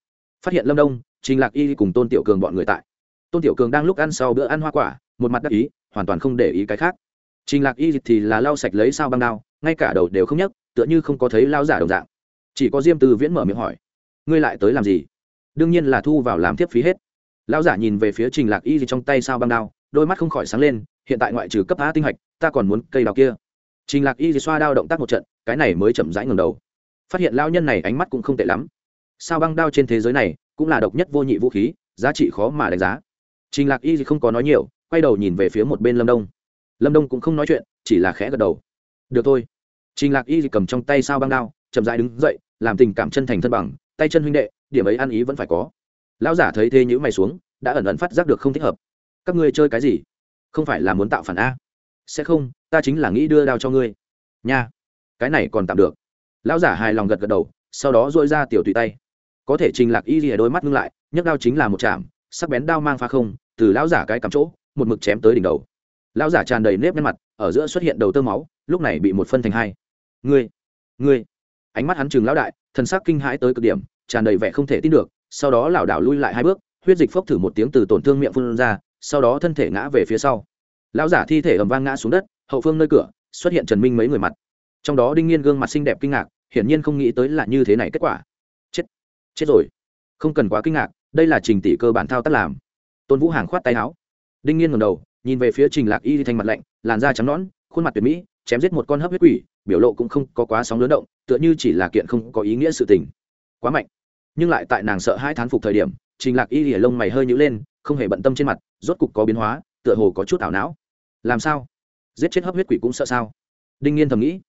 phát hiện lâm đông, trình lạc y cùng tôn tiểu cường bọn người tại. Tôn tiểu cường đang lúc ăn sau bữa ăn hoa quả, một mặt đắc ý, hoàn toàn không để ý cái khác. Trình lạc y thì là lau sạch lấy sao băng đao, ngay cả đầu đều không nhấc, tựa như không có thấy lao giả đồng dạng. Chỉ có diêm từ viễn mở miệng hỏi ngươi lại tới làm gì? Đương nhiên là thu vào làm tiếp phí hết. Lão giả nhìn về phía trình lạc y gì trong tay sao băng đao, đôi mắt không khỏi sáng lên, hiện tại ngoại trừ cấp á tinh hạch, ta còn muốn cây đào kia. Trình lạc y gì xoa đao động tác một trận, cái này mới chậm rãi ngẩng đầu. Phát hiện lao nhân này ánh mắt cũng không tệ lắm. Sao băng đao trên thế giới này cũng là độc nhất vô nhị vũ khí, giá trị khó mà đánh giá. Trình lạc y gì không có nói nhiều, quay đầu nhìn về phía một bên lâm đông. Lâm đông cũng không nói chuyện, chỉ là khẽ gật đầu. Được thôi. Trình lạc y cầm trong tay sao băng đao, chậm rãi đứng dậy, làm tình cảm chân thành thân bằng tay chân huynh đệ, điểm ấy ăn ý vẫn phải có. Lão giả thấy thế nhữ mày xuống, đã ẩn ẩn phát giác được không thích hợp. Các ngươi chơi cái gì? Không phải là muốn tạo phản a? Sẽ không, ta chính là nghĩ đưa đao cho ngươi. Nha, cái này còn tạm được. Lão giả hài lòng gật gật đầu, sau đó dội ra tiểu tùy tay. Có thể trình lạc y rìa đôi mắt ngưng lại, nhấc đao chính là một chạm, sắc bén đao mang pha không, từ lão giả cái cắm chỗ, một mực chém tới đỉnh đầu. Lão giả tràn đầy nếp nhăn mặt, ở giữa xuất hiện đầu tơ máu, lúc này bị một phân thành hai. Ngươi ngươi. Ánh mắt hắn chừng lão đại thần sắc kinh hãi tới cực điểm, tràn đầy vẻ không thể tin được, sau đó lảo đảo lui lại hai bước, huyết dịch phốc thử một tiếng từ tổn thương miệng phun ra, sau đó thân thể ngã về phía sau. Lão giả thi thể ầm vang ngã xuống đất, hậu phương nơi cửa, xuất hiện trần minh mấy người mặt. Trong đó đinh nghiên gương mặt xinh đẹp kinh ngạc, hiển nhiên không nghĩ tới là như thế này kết quả. Chết chết rồi. Không cần quá kinh ngạc, đây là trình tỷ cơ bản thao tác làm. Tôn vũ hàng khoát tay áo. Đinh nghiên ngầm đầu, nhìn về phía trình lạc y thanh mặt lạnh, làn da trắng nõn, khuôn mặt tuyệt mỹ, chém giết một con hấp huyết quỷ biểu lộ cũng không có quá sóng lớn động, tựa như chỉ là kiện không có ý nghĩa sự tình. Quá mạnh. Nhưng lại tại nàng sợ hai thán phục thời điểm, trình lạc y lìa lông mày hơi nhữ lên, không hề bận tâm trên mặt, rốt cục có biến hóa, tựa hồ có chút ảo não. Làm sao? Giết chết hấp huyết quỷ cũng sợ sao? Đinh nhiên thầm nghĩ.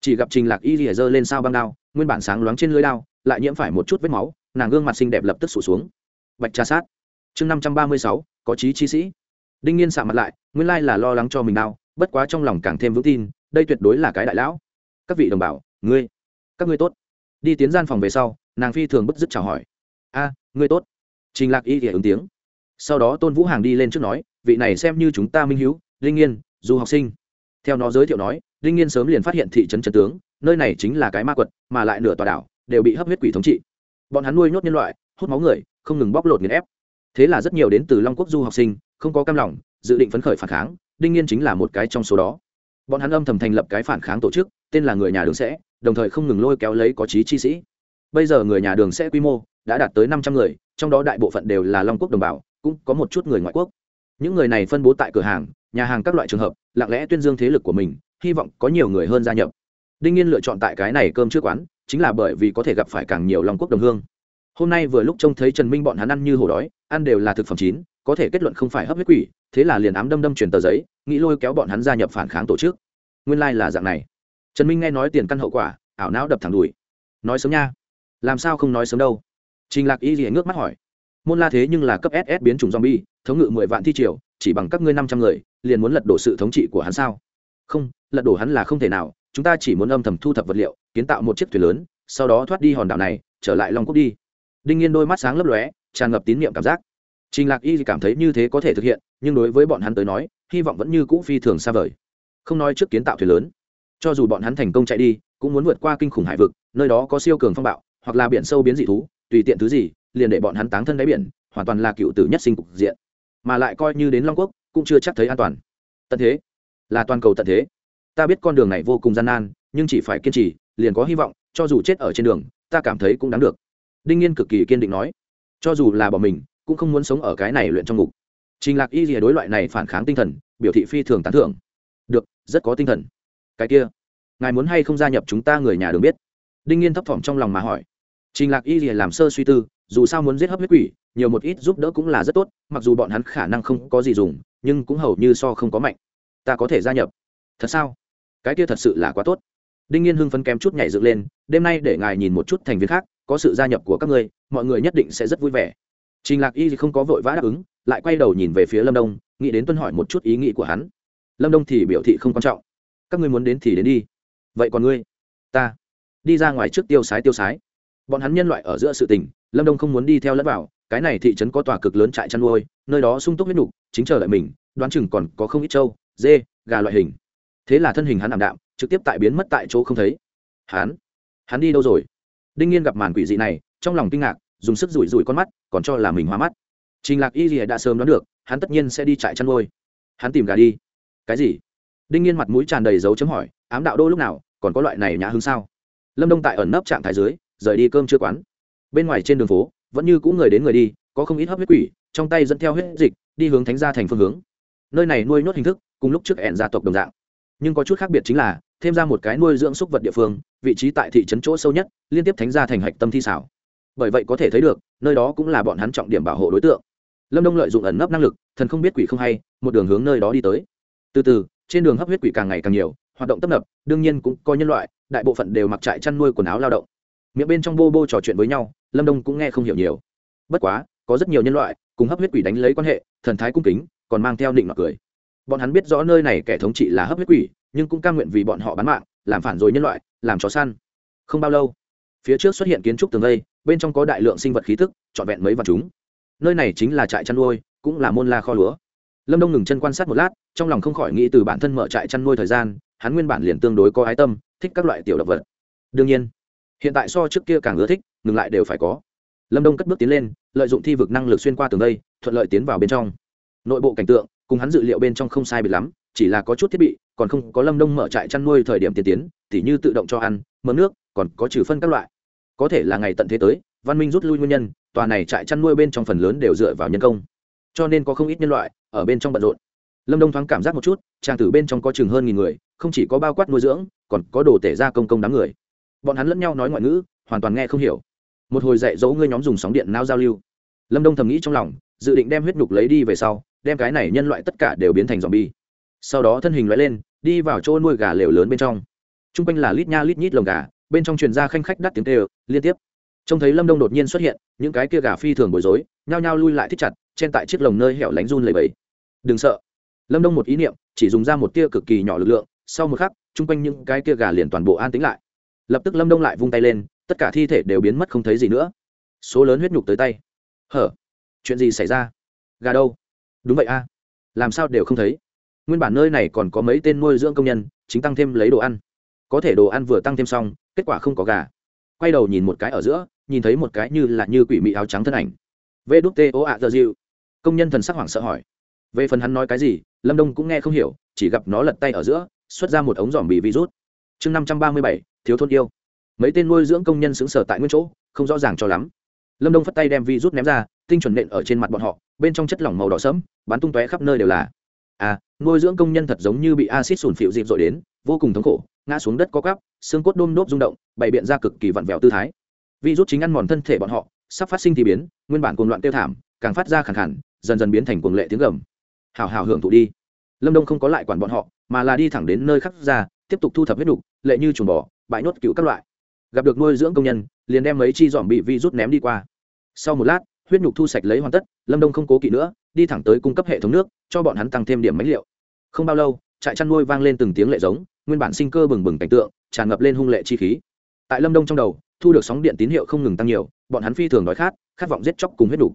Chỉ gặp trình lạc y lìa giơ lên sao băng đao, nguyên bản sáng loáng trên lưới đao, lại nhiễm phải một chút vết máu, nàng gương mặt xinh đẹp lập tức sụt xuống. Bạch tra sát. Chương năm trăm ba mươi sáu, có chí chi sĩ. Đinh nhiên sạ mặt lại, nguyên lai là lo lắng cho mình đau, bất quá trong lòng càng thêm vững tin, đây tuyệt đối là cái đại lão các vị đồng bào, ngươi, các ngươi tốt. Đi tiến gian phòng về sau, nàng phi thường bất dứt chào hỏi. A, ngươi tốt. Trình lạc y thì ứng tiếng. Sau đó tôn vũ hàng đi lên trước nói, vị này xem như chúng ta minh hữu linh nghiên, du học sinh. Theo nó giới thiệu nói, linh nghiên sớm liền phát hiện thị trấn trần tướng, nơi này chính là cái ma quật, mà lại nửa tòa đảo, đều bị hấp huyết quỷ thống trị. Bọn hắn nuôi nhốt nhân loại, hút máu người, không ngừng bóc lột nghiền ép. Thế là rất nhiều đến từ long quốc du học sinh, không có cam lòng, dự định phấn khởi phản kháng đinh nghiên chính là một cái trong số đó bọn hắn âm thầm thành lập cái phản kháng tổ chức, tên là người nhà đường sẽ, đồng thời không ngừng lôi kéo lấy có trí chi sĩ. Bây giờ người nhà đường sẽ quy mô đã đạt tới năm trăm người, trong đó đại bộ phận đều là long quốc đồng bào, cũng có một chút người ngoại quốc. Những người này phân bố tại cửa hàng, nhà hàng các loại trường hợp, lặng lẽ tuyên dương thế lực của mình, hy vọng có nhiều người hơn gia nhập. Đinh nhiên lựa chọn tại cái này cơm trước quán, chính là bởi vì có thể gặp phải càng nhiều long quốc đồng hương. Hôm nay vừa lúc trông thấy trần minh bọn hắn ăn như hổ đói, ăn đều là thực phẩm chín có thể kết luận không phải hấp huyết quỷ, thế là liền ám đâm đâm truyền tờ giấy, nghĩ lôi kéo bọn hắn gia nhập phản kháng tổ chức. Nguyên lai、like、là dạng này. Trần minh nghe nói tiền căn hậu quả, ảo não đập thẳng đùi. Nói sớm nha. Làm sao không nói sớm đâu? Trình lạc y gì ngước mắt hỏi. Môn la thế nhưng là cấp ss biến chủng zombie, thống ngự mười vạn thi triều, chỉ bằng các ngươi năm trăm người, liền muốn lật đổ sự thống trị của hắn sao? Không, lật đổ hắn là không thể nào, chúng ta chỉ muốn âm thầm thu thập vật liệu, kiến tạo một chiếc thuyền lớn, sau đó thoát đi hòn đảo này, trở lại long quốc đi. Đinh yên đôi mắt sáng lấp lóe, tràn ngập tín nhiệm cảm giác trình lạc y cảm thấy như thế có thể thực hiện, nhưng đối với bọn hắn tới nói, hy vọng vẫn như cũ phi thường xa vời. Không nói trước kiến tạo thuyền lớn, cho dù bọn hắn thành công chạy đi, cũng muốn vượt qua kinh khủng hải vực, nơi đó có siêu cường phong bạo, hoặc là biển sâu biến dị thú, tùy tiện thứ gì, liền để bọn hắn táng thân đáy biển, hoàn toàn là cựu tử nhất sinh cục diện. Mà lại coi như đến long quốc, cũng chưa chắc thấy an toàn. Tận thế, là toàn cầu tận thế. Ta biết con đường này vô cùng gian nan, nhưng chỉ phải kiên trì, liền có hy vọng, cho dù chết ở trên đường, ta cảm thấy cũng đáng được. Đinh nghiên cực kỳ kiên định nói, cho dù là bỏ mình cũng không muốn sống ở cái này luyện trong ngục. Trình lạc y rìa đối loại này phản kháng tinh thần, biểu thị phi thường tán thưởng. Được, rất có tinh thần. Cái kia, ngài muốn hay không gia nhập chúng ta người nhà đường biết? Đinh nhiên thấp thỏm trong lòng mà hỏi. Trình lạc y rìa làm sơ suy tư, dù sao muốn giết hấp huyết quỷ, nhiều một ít giúp đỡ cũng là rất tốt, mặc dù bọn hắn khả năng không có gì dùng, nhưng cũng hầu như so không có mạnh. Ta có thể gia nhập. Thật sao? Cái kia thật sự là quá tốt. Đinh nhiên hưng phấn kém chút nhảy dựng lên, đêm nay để ngài nhìn một chút thành viên khác, có sự gia nhập của các ngươi, mọi người nhất định sẽ rất vui vẻ trình lạc y không có vội vã đáp ứng lại quay đầu nhìn về phía lâm đông nghĩ đến tuân hỏi một chút ý nghĩ của hắn. Lâm đông thì biểu thị không quan trọng. Các ngươi muốn đến thì đến đi. Vậy còn ngươi? Ta. Đi ra ngoài trước tiêu sái tiêu sái. Bọn hắn nhân loại ở giữa sự tình lâm đông không muốn đi theo lẫn vào cái này thị trấn có tòa cực lớn trại chăn nuôi nơi đó sung túc huyết đủ, chính chờ lại mình đoán chừng còn có không ít trâu dê gà loại hình. Thế là thân hình hắn ảm đạm trực tiếp tại biến mất tại chỗ không thấy. Hắn? Hắn đi đâu rồi? Đinh nghiên gặp màn quỷ dị này trong lòng kinh ngạc dùng sức rủi rủi con mắt, còn cho là mình hoa mắt. Trình lạc y rìa đã sớm đoán được, hắn tất nhiên sẽ đi trại chăn nuôi. Hắn tìm gà đi. Cái gì? Đinh nghiên mặt mũi tràn đầy dấu chấm hỏi, ám đạo đô lúc nào, còn có loại này nhã hứng sao? Lâm đông tại ẩn nấp trạng thái dưới, rời đi cơm chưa quán. Bên ngoài trên đường phố, vẫn như cũng người đến người đi, có không ít hấp huyết quỷ, trong tay dẫn theo huyết dịch, đi hướng thánh gia thành phương hướng. Nơi này nuôi nhốt hình thức, cùng lúc trước ẻn gia tộc đồng dạng. Nhưng có chút khác biệt chính là, thêm ra một cái nuôi dưỡng súc vật địa phương, vị trí tại thị trấn chỗ sâu nhất, liên tiếp thánh gia thành hạch tâm thi xảo bởi vậy có thể thấy được, nơi đó cũng là bọn hắn trọng điểm bảo hộ đối tượng. Lâm đông lợi dụng ẩn nấp năng lực, thần không biết quỷ không hay, một đường hướng nơi đó đi tới. Từ từ, trên đường hấp huyết quỷ càng ngày càng nhiều, hoạt động tấp nập, đương nhiên cũng có nhân loại, đại bộ phận đều mặc trại chăn nuôi quần áo lao động. Miệng bên trong bô bô trò chuyện với nhau, lâm đông cũng nghe không hiểu nhiều. Bất quá, có rất nhiều nhân loại, cùng hấp huyết quỷ đánh lấy quan hệ, thần thái cung kính, còn mang theo định mặc cười. Bọn hắn biết rõ nơi này kẻ thống trị là hấp huyết quỷ, nhưng cũng cai nguyện vì bọn họ bán mạng, làm phản rồi nhân loại, làm chó săn. Không bao lâu, phía trước xuất hiện kiến trúc tường lây bên trong có đại lượng sinh vật khí thức, trọn vẹn mấy vật chúng. Nơi này chính là trại chăn nuôi, cũng là môn la kho lúa. Lâm đông ngừng chân quan sát một lát, trong lòng không khỏi nghĩ từ bản thân mở trại chăn nuôi thời gian, hắn nguyên bản liền tương đối có ái tâm, thích các loại tiểu động vật. Đương nhiên, hiện tại so trước kia càng ưa thích, ngừng lại đều phải có. Lâm đông cất bước tiến lên, lợi dụng thi vực năng lực xuyên qua tường đây, thuận lợi tiến vào bên trong. Nội bộ cảnh tượng, cùng hắn dự liệu bên trong không sai biệt lắm, chỉ là có chút thiết bị, còn không có lâm đông mở trại chăn nuôi thời điểm tiên tiến, tỉ như tự động cho ăn, mớm nước, còn có trừ phân các loại có thể là ngày tận thế tới, văn minh rút lui nguyên nhân, tòa này trại chăn nuôi bên trong phần lớn đều dựa vào nhân công. Cho nên có không ít nhân loại ở bên trong bận rộn. Lâm đông thoáng cảm giác một chút tràng tử bên trong có chừng hơn nghìn người, không chỉ có bao quát nuôi dưỡng, còn có đồ tể ra công công đám người. Bọn hắn lẫn nhau nói ngoại ngữ, hoàn toàn nghe không hiểu. Một hồi dạy dỗ ngươi nhóm dùng sóng điện nao giao lưu. Lâm đông thầm nghĩ trong lòng, dự định đem huyết nhục lấy đi về sau, đem cái này nhân loại tất cả đều biến thành dòm bi sau đó thân hình loại lên, đi vào chỗ nuôi gà lều lớn bên trong. T r u n g quanh là lít nha lít nhít lồng gà bên trong truyền ra khanh khách đắt tiếng tê liên tiếp. Trông thấy lâm đông đột nhiên xuất hiện, những cái kia gà phi thường bối rối, nhao nhao lui lại thích chặt, chen tại chiếc lồng nơi hẻo lánh run lầy bẫy đừng sợ. Lâm đông một ý niệm, chỉ dùng ra một tia cực kỳ nhỏ lực lượng, sau một khắc, chung quanh những cái kia gà liền toàn bộ an tính lại. Lập tức lâm đông lại vung tay lên, tất cả thi thể đều biến mất không thấy gì nữa. Số lớn huyết nhục tới tay. Hở, chuyện gì xảy ra? Gà đâu? Đúng vậy a, làm sao đều không thấy. Nguyên bản nơi này còn có mấy tên nuôi dưỡng công nhân, chính tăng thêm lấy đồ ăn có thể đồ ăn vừa tăng thêm xong, kết quả không có gà. Quay đầu nhìn một cái ở giữa, nhìn thấy một cái như là như quỷ mị áo trắng thân ảnh. Vê đúc tê ô ạ giờ dịu. Công nhân thần sắc hoảng sợ hỏi. Về phần hắn nói cái gì, lâm đông cũng nghe không hiểu, chỉ gặp nó lật tay ở giữa, xuất ra một ống giỏm bị virus. Chương năm trăm ba mươi bảy, thiếu thôn yêu. Mấy tên nuôi dưỡng công nhân xứng sở tại nguyên chỗ, không rõ ràng cho lắm. Lâm đông phất tay đem virus ném ra, tinh chuẩn nện ở trên mặt bọn họ, bên trong chất lỏng màu đỏ sẫm, bắn tung tóe khắp nơi đều là. À nuôi dưỡng công nhân thật giống như bị acid sùn phịu dịp dội đến vô cùng thống khổ, ngã xuống đất có cắp xương cốt đôm nốt rung động, bày biện ra cực kỳ vặn vẹo tư thái. Vi rút chính ăn mòn thân thể bọn họ, sắp phát sinh thì biến, nguyên bản cuồng loạn tiêu thảm, càng phát ra khẳng khẳng dần dần biến thành cuồng lệ tiếng gầm. Hào hào hưởng thụ đi. Lâm đông không có lại quản bọn họ, mà là đi thẳng đến nơi khắc ra, tiếp tục thu thập huyết đục, lệ như chuồng bò, bãi nốt cựu các loại. Gặp được nuôi dưỡng công nhân, liền đem mấy chi dòm bị vi rút ném đi qua. Sau một lát, huyết nhục thu sạch lấy hoàn tất, lâm đông không cố kỵ nữa, đi thẳng tới cung cấp hệ thống nước, cho bọn hắn tăng thêm điểm máy liệu. Không bao lâu trại chăn nuôi vang lên từng tiếng lệ giống, nguyên bản sinh cơ bừng bừng cảnh tượng, tràn ngập lên hung lệ chi khí. Tại lâm đông trong đầu, thu được sóng điện tín hiệu không ngừng tăng nhiều, bọn hắn phi thường đói khát khát vọng giết chóc cùng huyết đủ.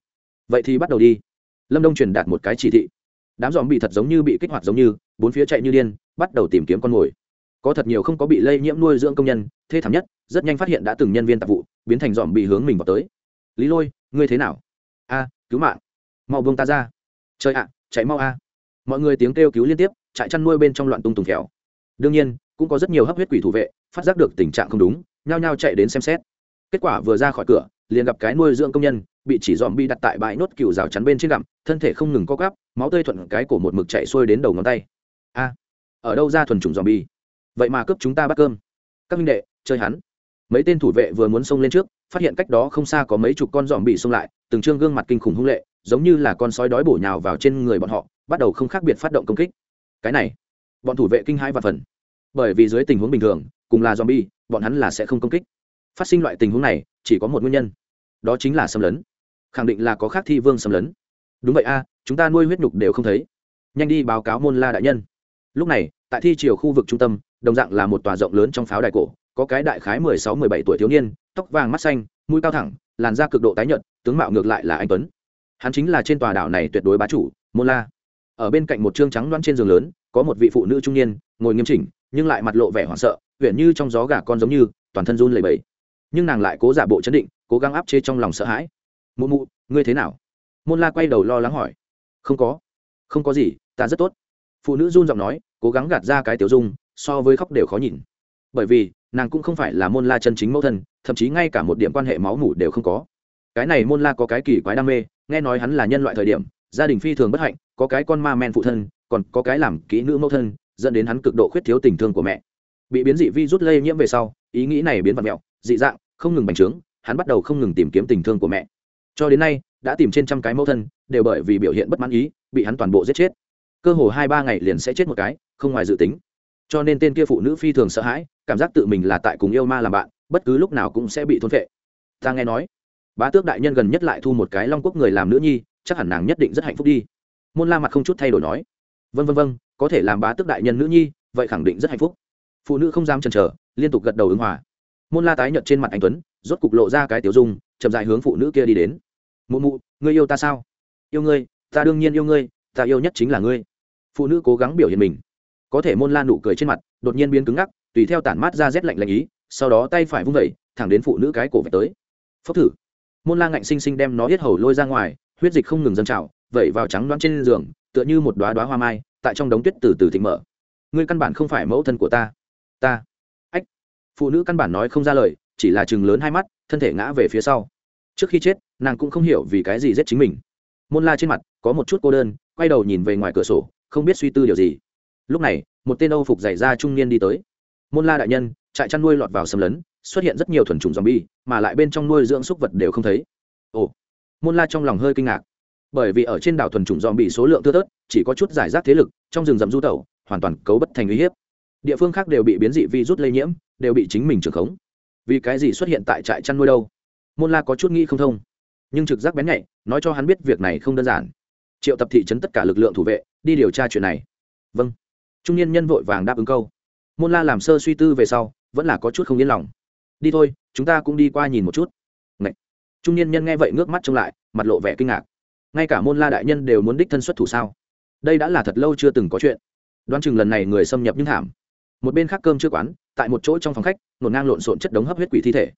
vậy thì bắt đầu đi. Lâm đông truyền đạt một cái chỉ thị. Đám dòm bị thật giống như bị kích hoạt giống như, bốn phía chạy như điên, bắt đầu tìm kiếm con mồi. Có thật nhiều không có bị lây nhiễm nuôi dưỡng công nhân, thê thảm nhất, rất nhanh phát hiện đã từng nhân viên tạp vụ, biến thành dòm bị hướng mình vào tới. Lý lôi, ngươi thế nào? A, cứu mạng. Mau buông ta ra. Trời ạ, chạy mau a mọi người tiếng kêu cứu liên tiếp, trại chăn nuôi bên trong loạn tung tùng khéo đương nhiên, cũng có rất nhiều hấp huyết quỷ thủ vệ, phát giác được tình trạng không đúng, nhao nhao chạy đến xem xét. Kết quả vừa ra khỏi cửa, liền gặp cái nuôi dưỡng công nhân bị chỉ dòm bi đặt tại bãi nốt cựu rào chắn bên trên gặm, thân thể không ngừng co cắp máu tươi thuận cái cổ một mực chạy xuôi đến đầu ngón tay. A, ở đâu ra thuần chủng dòm bi? Vậy mà cướp chúng ta bắt cơm. Các minh đệ, chơi hắn. Mấy tên thủ vệ vừa muốn xông lên trước, phát hiện cách đó không xa có mấy chục con dòm bị xông lại, từng trương gương mặt kinh khủng hung lệ, giống như là con sói đói bổ nhào vào trên người bọn họ bắt đầu không khác biệt phát động công kích. Cái này, bọn thủ vệ kinh hãi và phần. Bởi vì dưới tình huống bình thường, cùng là zombie, bọn hắn là sẽ không công kích. Phát sinh loại tình huống này, chỉ có một nguyên nhân. Đó chính là xâm lấn. Khẳng định là có khác thi vương xâm lấn. Đúng vậy a, chúng ta nuôi huyết nhục đều không thấy. Nhanh đi báo cáo môn la đại nhân. Lúc này, tại thi triều khu vực trung tâm, đồng dạng là một tòa rộng lớn trong pháo đài cổ, có cái đại khái mười sáu, mười bảy tuổi thiếu niên, tóc vàng mắt xanh, mũi cao thẳng, làn da cực độ tái nhợt, tướng mạo ngược lại là anh tuấn. Hắn chính là trên tòa đảo này tuyệt đối bá chủ, môn la ở bên cạnh một trương trắng đoan trên giường lớn, có một vị phụ nữ trung niên, ngồi nghiêm chỉnh, nhưng lại mặt lộ vẻ hoảng sợ huyện như trong gió gà con giống như, toàn thân run lẩy bẩy. Nhưng nàng lại cố giả bộ chấn định, cố gắng áp chế trong lòng sợ hãi. Mụ mụ, ngươi thế nào? Môn la quay đầu lo lắng hỏi. Không có. Không có gì, ta rất tốt. Phụ nữ run giọng nói, cố gắng gạt ra cái tiểu dung, so với khóc đều khó nhìn. Bởi vì, nàng cũng không phải là môn la chân chính mẫu thân, thậm chí ngay cả một điểm quan hệ máu mủ đều không có. Cái này môn la có cái kỳ quái đam mê, nghe nói hắn là nhân loại thời điểm gia đình phi thường bất hạnh, có cái con ma men phụ thân, còn có cái làm kỹ nữ mẫu thân, dẫn đến hắn cực độ khuyết thiếu tình thương của mẹ. Bị biến dị vi rút lây nhiễm về sau, ý nghĩ này biến vật mẹo, dị dạng, không ngừng bành trướng, hắn bắt đầu không ngừng tìm kiếm tình thương của mẹ. Cho đến nay, đã tìm trên trăm cái mẫu thân, đều bởi vì biểu hiện bất mãn ý, bị hắn toàn bộ giết chết. Cơ hồ hai ba ngày liền sẽ chết một cái, không ngoài dự tính. Cho nên tên kia phụ nữ phi thường sợ hãi, cảm giác tự mình là tại cùng yêu ma làm bạn, bất cứ lúc nào cũng sẽ bị thôn phệ. Ta nghe nói, bá tước đại nhân gần nhất lại thu một cái long quốc người làm nữ nhi chắc hẳn nàng nhất định rất hạnh phúc đi. Môn la mặt không chút thay đổi nói. Vân vân vân có thể làm bá tước đại nhân nữ nhi, vậy khẳng định rất hạnh phúc. Phụ nữ không dám chần chờ, liên tục gật đầu ứng hòa. Môn la tái nhợt trên mặt anh tuấn, rốt cục lộ ra cái tiểu dung, chậm dài hướng phụ nữ kia đi đến. Mụ mụ, ngươi yêu ta sao? Yêu ngươi, ta đương nhiên yêu ngươi, ta yêu nhất chính là ngươi. Phụ nữ cố gắng biểu hiện mình. Có thể môn la nụ cười trên mặt, đột nhiên biến cứng ngắc, tùy theo tản mát ra rét lạnh lạnh ý, sau đó tay phải vung vẩy thẳng đến phụ nữ cái cổ về tới. Phốc thử. Môn la ngạnh xinh xinh đem nó hết hầu lôi ra ngoài huyết dịch không ngừng dâng trào, vẩy vào trắng đoán trên giường, tựa như một đoá đoá hoa mai, tại trong đống tuyết từ từ thịnh mở. Ngươi căn bản không phải mẫu thân của ta. Ta. Ách. Phụ nữ căn bản nói không ra lời, chỉ là chừng lớn hai mắt, thân thể ngã về phía sau. Trước khi chết, nàng cũng không hiểu vì cái gì giết chính mình. Môn la trên mặt, có một chút cô đơn, quay đầu nhìn về ngoài cửa sổ, không biết suy tư điều gì. Lúc này, một tên âu phục dày ra trung niên đi tới. Môn la đại nhân, trại chăn nuôi lọt vào xâm lấn, xuất hiện rất nhiều thuần trùng zombie, mà lại bên trong nuôi dưỡng súc vật đều không thấy. Ồ môn la trong lòng hơi kinh ngạc. Bởi vì ở trên đảo thuần trùng zombie số lượng thưa thớt, chỉ có chút giải rác thế lực, trong rừng rậm du tẩu, hoàn toàn cấu bất thành uy hiếp. Địa phương khác đều bị biến dị virus lây nhiễm, đều bị chính mình trưởng khống. Vì cái gì xuất hiện tại trại chăn nuôi đâu? Môn la có chút nghĩ không thông. Nhưng trực giác bén nhạy, nói cho hắn biết việc này không đơn giản. Triệu tập thị trấn tất cả lực lượng thủ vệ, đi điều tra chuyện này. Vâng. Trung niên nhân vội vàng đáp ứng câu. Môn la làm sơ suy tư về sau, vẫn là có chút không yên lòng. Đi thôi, chúng ta cũng đi qua nhìn một chút trung niên nhân nghe vậy ngước mắt trông lại, mặt lộ vẻ kinh ngạc. Ngay cả môn la đại nhân đều muốn đích thân xuất thủ sao? Đây đã là thật lâu chưa từng có chuyện. Đoán chừng lần này người xâm nhập nhưng thảm. Một bên khác cơm chưa quán, tại một chỗ trong phòng khách, nổ ngang lộn xộn chất đống hấp huyết quỷ thi thể.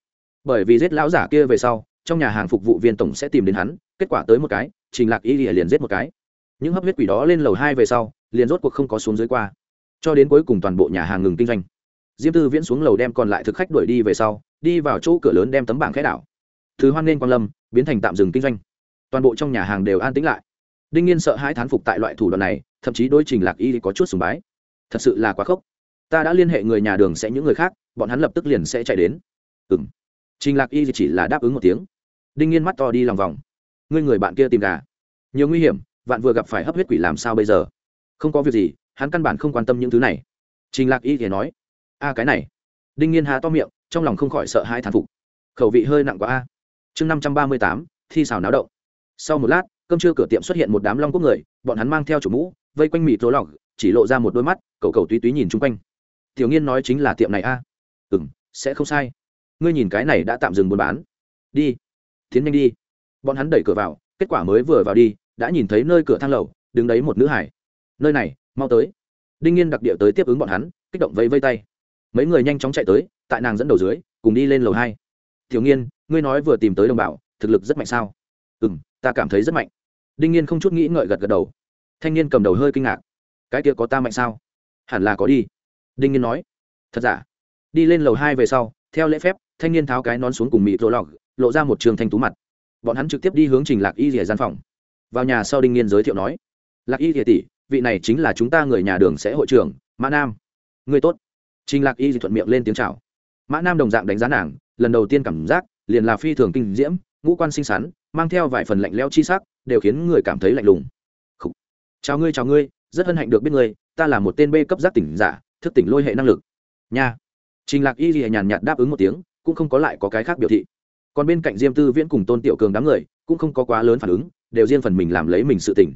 Bởi vì giết lão giả kia về sau, trong nhà hàng phục vụ viên tổng sẽ tìm đến hắn, kết quả tới một cái, trình lạc y liền giết một cái. Những hấp huyết quỷ đó lên lầu hai về sau, liền rốt cuộc không có xuống dưới qua. Cho đến cuối cùng toàn bộ nhà hàng ngừng kinh doanh. Diêm tư viễn xuống lầu đem còn lại thực khách đuổi đi về sau, đi vào chỗ cửa lớn đem tấm bảng khẽ đảo thứ hoan nghênh quan lâm, biến thành tạm dừng kinh doanh. Toàn bộ trong nhà hàng đều an tĩnh lại. Đinh nghiên sợ hãi thán phục tại loại thủ đoạn này, thậm chí đôi trình lạc y có chút sùng bái. Thật sự là quá khốc. Ta đã liên hệ người nhà đường sẽ những người khác, bọn hắn lập tức liền sẽ chạy đến. Ừ m trình lạc y chỉ là đáp ứng một tiếng. Đinh nghiên mắt to đi lòng vòng. Ngươi người bạn kia tìm gà. Nhiều nguy hiểm, vạn vừa gặp phải hấp huyết quỷ làm sao bây giờ? Không có việc gì, hắn căn bản không quan tâm những thứ này. Trình lạc y thì nói. A, cái này. Đinh nghiên há to miệng, trong lòng không khỏi sợ hai thán phục. Khẩu vị hơi nặng quá a chương năm trăm ba mươi tám, thi xào náo động. Sau một lát, cơm trưa cửa tiệm xuất hiện một đám long quốc người, bọn hắn mang theo chủ mũ, vây quanh mịt rối lỏng chỉ lộ ra một đôi mắt, cầu cầu túy túy nhìn chung quanh. Tiểu nghiên nói chính là tiệm này a. À? ừ m sẽ không sai. Ngươi nhìn cái này đã tạm dừng buôn bán. Đi. Tiến nhanh đi. Bọn hắn đẩy cửa vào, kết quả mới vừa vào đi, đã nhìn thấy nơi cửa thang lầu, đứng đấy một nữ hải. Nơi này, mau tới. Đinh nghiên đặc địa tới tiếp ứng bọn hắn, kích động vây vây tay. Mấy người nhanh chóng chạy tới, tại nàng dẫn đầu dưới, cùng đi lên lầu hai. Tiểu nghiên ngươi nói vừa tìm tới đồng bào, thực lực rất mạnh sao? Ừ m ta cảm thấy rất mạnh. Đinh nhiên không chút nghĩ ngợi gật gật đầu. Thanh niên cầm đầu hơi kinh ngạc. Cái kia có ta mạnh sao? Hẳn là có đi. Đinh nhiên nói. Thật giả? Đi lên lầu hai về sau, theo lễ phép, thanh niên tháo cái nón xuống cùng mịt rô lọc, lộ ra một trường thanh tú mặt. Bọn hắn trực tiếp đi hướng trình lạc y rỉa gian phòng. Vào nhà sau đinh nhiên giới thiệu nói. Lạc y rỉa tỷ, vị này chính là chúng ta người nhà đường sẽ hội trưởng, mã nam. Người tốt. Trình lạc y thuận miệng lên tiếng chào. Mã nam đồng dạng đánh giá nàng, lần đầu tiên cảm giác liền là phi thường kinh diễm, ngũ quan xinh xắn, mang theo vài phần lạnh leo chi sắc, đều khiến người cảm thấy lạnh lùng. Khủ. chào ngươi chào ngươi, rất hân hạnh được biết ngươi, ta là một tên bê cấp giác tỉnh giả, thức tỉnh lôi hệ năng lực. Nha. Trình lạc y gì nhàn nhạt đáp ứng một tiếng, cũng không có lại có cái khác biểu thị. Còn bên cạnh diêm tư viễn cùng tôn tiểu cường đám người, cũng không có quá lớn phản ứng, đều riêng phần mình làm lấy mình sự tỉnh.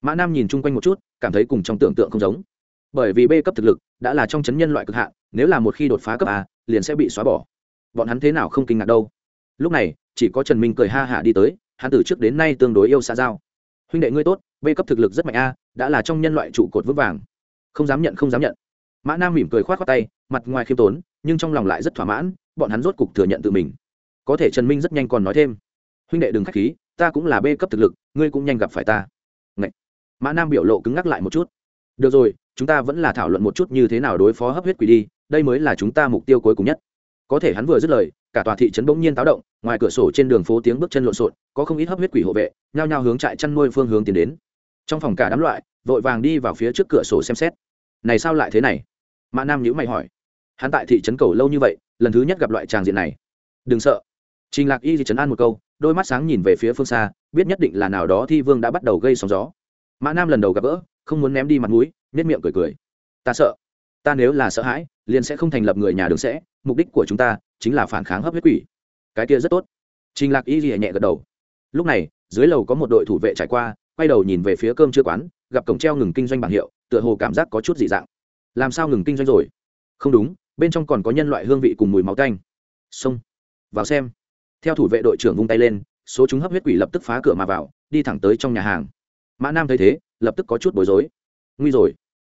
Mã nam nhìn chung quanh một chút, cảm thấy cùng trong tưởng tượng không giống. Bởi vì b cấp thực lực đã là trong chấn nhân loại cực hạn, nếu là một khi đột phá cấp a, liền sẽ bị xóa bỏ. Bọn hắn thế nào không kinh ngạc đâu lúc này, chỉ có trần minh cười ha hả đi tới, hắn từ trước đến nay tương đối yêu xã giao. Huynh đệ ngươi tốt, b cấp thực lực rất mạnh a, đã là trong nhân loại trụ cột vững vàng. Không dám nhận, không dám nhận. Mã nam mỉm cười k h o á t khoác tay, mặt ngoài khiêm tốn, nhưng trong lòng lại rất thỏa mãn, bọn hắn rốt cục thừa nhận tự mình. Có thể trần minh rất nhanh còn nói thêm, huynh đệ đừng k h á c h khí, ta cũng là b cấp thực lực, ngươi cũng nhanh gặp phải ta. Ngậy. mã nam biểu lộ cứng ngắc lại một chút. Được rồi, chúng ta vẫn là thảo luận một chút như thế nào đối phó hấp huyết quỷ đi, đây mới là chúng ta mục tiêu cuối cùng nhất có thể hắn vừa dứt lời, cả tòa thị trấn bỗng nhiên táo động, ngoài cửa sổ trên đường phố tiếng bước chân lộn xộn, có không ít hấp huyết quỷ hộ vệ, nhao nhao hướng trại chăn nuôi phương hướng tiến đến. Trong phòng cả đám loại, vội vàng đi vào phía trước cửa sổ xem xét. Này sao lại thế này? Mã nam nhữ mày hỏi. Hắn tại thị trấn cầu lâu như vậy, lần thứ nhất gặp loại tràng diện này. Đừng sợ. Trình lạc y thì trấn an một câu, đôi mắt sáng nhìn về phía phương xa, biết nhất định là nào đó thi vương đã bắt đầu gây sóng gió. Mã nam lần đầu gặp gỡ, không muốn ném đi mặt mũi nết miệng cười cười. Ta sợ ta nếu là sợ hãi, liền sẽ không thành lập người nhà đường sẽ, mục đích của chúng ta chính là phản kháng hấp huyết quỷ. Cái kia rất tốt. Trình lạc y lìa nhẹ gật đầu. Lúc này, dưới lầu có một đội thủ vệ trải qua, quay đầu nhìn về phía cơm chưa quán, gặp cổng treo ngừng kinh doanh bảng hiệu, tựa hồ cảm giác có chút dị dạng. Làm sao ngừng kinh doanh rồi? Không đúng, bên trong còn có nhân loại hương vị cùng mùi máu canh xông. Vào xem. Theo thủ vệ đội trưởng vung tay lên, số chúng hấp huyết quỷ lập tức phá cửa mà vào, đi thẳng tới trong nhà hàng. Mã nam thấy thế, lập tức có chút bối rối. Nguy rồi.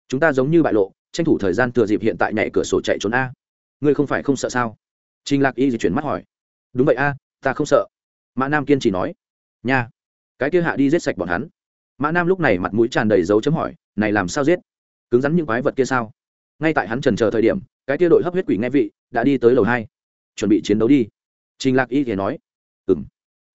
Chúng ta giống như bại lộ tranh thủ thời gian thừa dịp hiện tại nhảy cửa sổ chạy trốn a. Ngươi không phải không sợ sao? Trình lạc y di chuyển mắt hỏi. Đúng vậy a, ta không sợ. Mã nam kiên trì nói. Nha. Cái kia hạ đi giết sạch bọn hắn. Mã nam lúc này mặt mũi tràn đầy dấu chấm hỏi, này làm sao giết? Cứng rắn những quái vật kia sao? Ngay tại hắn trần chờ thời điểm, cái kia đội hấp huyết quỷ nghe vị đã đi tới lầu hai. Chuẩn bị chiến đấu đi. Trình lạc y thì nói. Ừng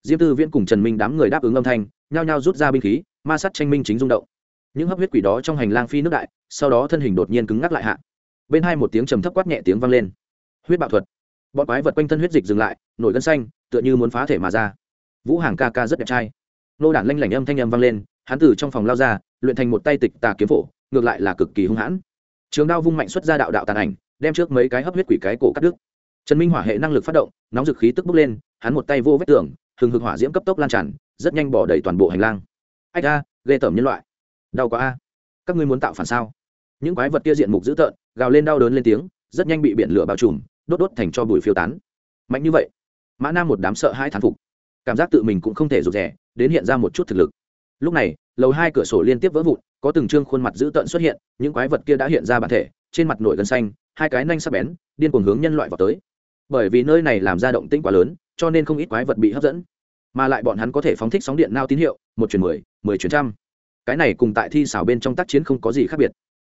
diêm tư viễn cùng trần minh đám người đáp ứng âm thanh, nhao nhao rút ra binh khí, ma sát tranh minh chính rung động những hấp huyết quỷ đó trong hành lang phi nước đại, sau đó thân hình đột nhiên cứng ngắc lại hạ. Bên hai một tiếng trầm thấp quát nhẹ tiếng vang lên. Huyết bạo thuật. Bọn quái vật quanh thân huyết dịch dừng lại, nổi gân xanh, tựa như muốn phá thể mà ra. Vũ hàng ca ca rất đẹp trai. Nô đản lanh lảnh âm thanh âm vang lên, hắn từ trong phòng lao ra, luyện thành một tay tịch tà kiếm phổ, ngược lại là cực kỳ hung hãn. Trường đao vung mạnh xuất ra đạo đạo tàn ảnh, đem trước mấy cái hấp huyết quỷ cái cổ cắt đứt. Trần minh hỏa hệ năng lực phát động, nóng dực khí tức bốc lên, hắn một tay vô vết tường, hừng hực hỏa diễm cấp tốc lan tràn, rất nhanh bỏ đầy toàn bộ hành lang. Ách a ghê tởm nhân loại đau quá a. Các ngươi muốn tạo phản sao? Những quái vật kia diện mục dữ tợn, gào lên đau đớn lên tiếng, rất nhanh bị biển lửa bao trùm, đốt đốt thành cho bụi phiêu tán. Mạnh như vậy, mã nam một đám sợ hai thán phục. Cảm giác tự mình cũng không thể rụt rẻ đến hiện ra một chút thực lực. Lúc này, lầu hai cửa sổ liên tiếp vỡ vụn, có từng trương khuôn mặt dữ tợn xuất hiện, những quái vật kia đã hiện ra bản thể, trên mặt nổi gân xanh, hai cái nanh sắc bén, điên cuồng hướng nhân loại vào tới. Bởi vì nơi này làm ra động tĩnh quá lớn, cho nên không ít quái vật bị hấp dẫn. Mà lại bọn hắn có thể phóng thích sóng điện nao tín hiệu, một chuyển mười mười chuyển trăm cái này cùng tại thi xảo bên trong tác chiến không có gì khác biệt.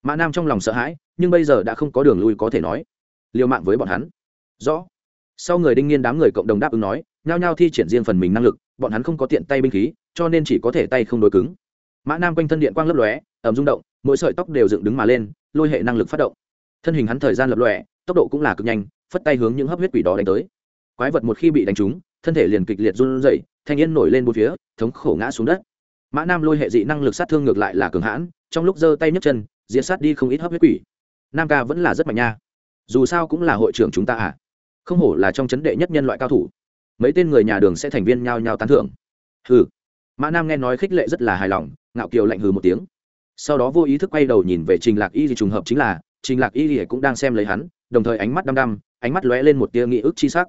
Mã nam trong lòng sợ hãi, nhưng bây giờ đã không có đường lui có thể nói. Liều mạng với bọn hắn. Rõ. Sau người đinh nghiên đám người cộng đồng đáp ứng nói, nhao nhao thi triển riêng phần mình năng lực, bọn hắn không có tiện tay binh khí, cho nên chỉ có thể tay không đối cứng. Mã nam quanh thân điện quang lấp lóe ẩm rung động, mỗi sợi tóc đều dựng đứng mà lên, lôi hệ năng lực phát động. Thân hình hắn thời gian lập lòe, tốc độ cũng là cực nhanh, phất tay hướng những hấp huyết quỷ đó đánh tới. Quái vật một khi bị đánh trúng, thân thể liền kịch liệt run rẩy, thanh yên nổi lên bốn phía, thống khổ ngã xuống đất mã nam lôi hệ dị năng lực sát thương ngược lại là cường hãn, trong lúc giơ tay nhấc chân diễn sát đi không ít hấp huyết quỷ. Nam ca vẫn là rất mạnh nha. Dù sao cũng là hội trưởng chúng ta à. Không hổ là trong chấn đệ nhất nhân loại cao thủ. Mấy tên người nhà đường sẽ thành viên nhao nhao tán thưởng. Hừ. Mã nam nghe nói khích lệ rất là hài lòng, ngạo kiều lạnh hừ một tiếng. Sau đó vô ý thức quay đầu nhìn về trình lạc y thì trùng hợp chính là, trình lạc y thì cũng đang xem lấy hắn, đồng thời ánh mắt đăm đăm, ánh mắt lóe lên một tia nghĩ ức chi sắc.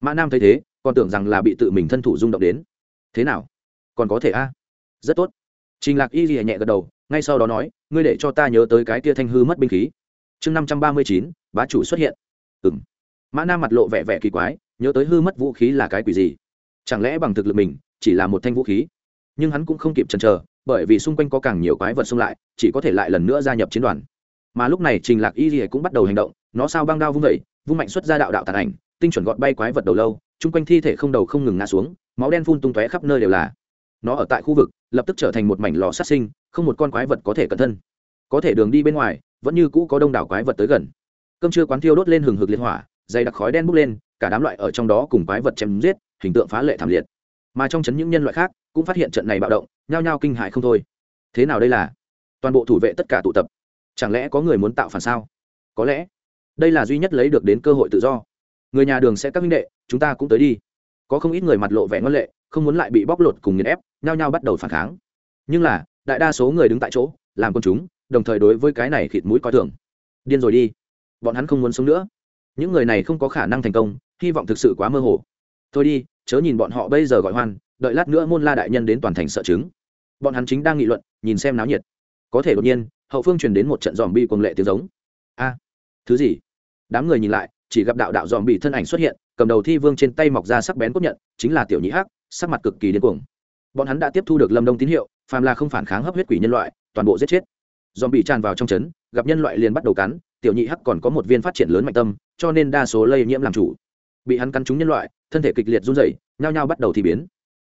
Mã nam thấy thế, còn tưởng rằng là bị tự mình thân thủ rung động đến. Thế nào? Còn có thể a? Rất tốt. Trình lạc y lìa nhẹ gật đầu, ngay sau đó nói, ngươi để cho ta nhớ tới cái kia thanh hư mất binh khí. Chương năm trăm ba mươi chín, bá chủ xuất hiện. Ừ mã nam mặt lộ vẻ vẻ kỳ quái, nhớ tới hư mất vũ khí là cái quỷ gì? Chẳng lẽ bằng thực lực mình, chỉ là một thanh vũ khí? Nhưng hắn cũng không kịp chần chờ, bởi vì xung quanh có càng nhiều quái vật xung lại, chỉ có thể lại lần nữa gia nhập chiến đoàn. Mà lúc này trình lạc y lìa cũng bắt đầu hành động, nó sao băng đao vung vẩy vung mạnh xuất ra đạo đạo tàn ảnh, tinh chuẩn gọn bay quái vật đầu lâu, chung quanh thi thể không đầu không ngừng ngã xuống, máu đen phun tung tóe khắp nơi đều là nó ở tại khu vực, lập tức trở thành một mảnh lò sát sinh, không một con quái vật có thể cẩn thân. Có thể đường đi bên ngoài, vẫn như cũ có đông đảo quái vật tới gần. Cơm trưa quán thiêu đốt lên hừng hực liên hỏa, dày đặc khói đen bốc lên, cả đám loại ở trong đó cùng quái vật chém giết, hình tượng phá lệ thảm liệt. Mà trong chấn những nhân loại khác, cũng phát hiện trận này bạo động, nhao nhao kinh hại không thôi. Thế nào đây là? Toàn bộ thủ vệ tất cả tụ tập. Chẳng lẽ có người muốn tạo phản sao? Có lẽ. Đây là duy nhất lấy được đến cơ hội tự do. Người nhà đường sẽ các minh đệ, chúng ta cũng tới đi. Có không ít người mặt lộ vẻ ngân lệ, không muốn lại bị bóc lột cùng nghiền ép nhao nhao bắt đầu phản kháng. Nhưng là, đại đa số người đứng tại chỗ, làm con chúng, đồng thời đối với cái này khịt mũi coi thường. Điên rồi đi. Bọn hắn không muốn sống nữa. Những người này không có khả năng thành công, hy vọng thực sự quá mơ hồ. Thôi đi, chớ nhìn bọn họ bây giờ gọi hoan, đợi lát nữa môn la đại nhân đến toàn thành sợ chứng. Bọn hắn chính đang nghị luận, nhìn xem náo nhiệt. Có thể đột nhiên, hậu phương truyền đến một trận dòm bi cuồng lệ tiếng giống. A, thứ gì? Đám người nhìn lại, chỉ gặp đạo đạo dòm bị thân ảnh xuất hiện, cầm đầu thi vương trên tay mọc ra sắc bén cốt nhận, chính là tiểu nhị hắc, sắc mặt cực kỳ điên cuồng bọn hắn đã tiếp thu được lâm đông tín hiệu phàm là không phản kháng hấp huyết quỷ nhân loại toàn bộ giết chết dòm bị tràn vào trong trấn, gặp nhân loại liền bắt đầu cắn, tiểu nhị hắc còn có một viên phát triển lớn mạnh tâm, cho nên đa số lây nhiễm làm chủ. Bị hắn cắn trúng nhân loại, thân thể kịch liệt run rẩy, nhao nhao bắt đầu thì biến.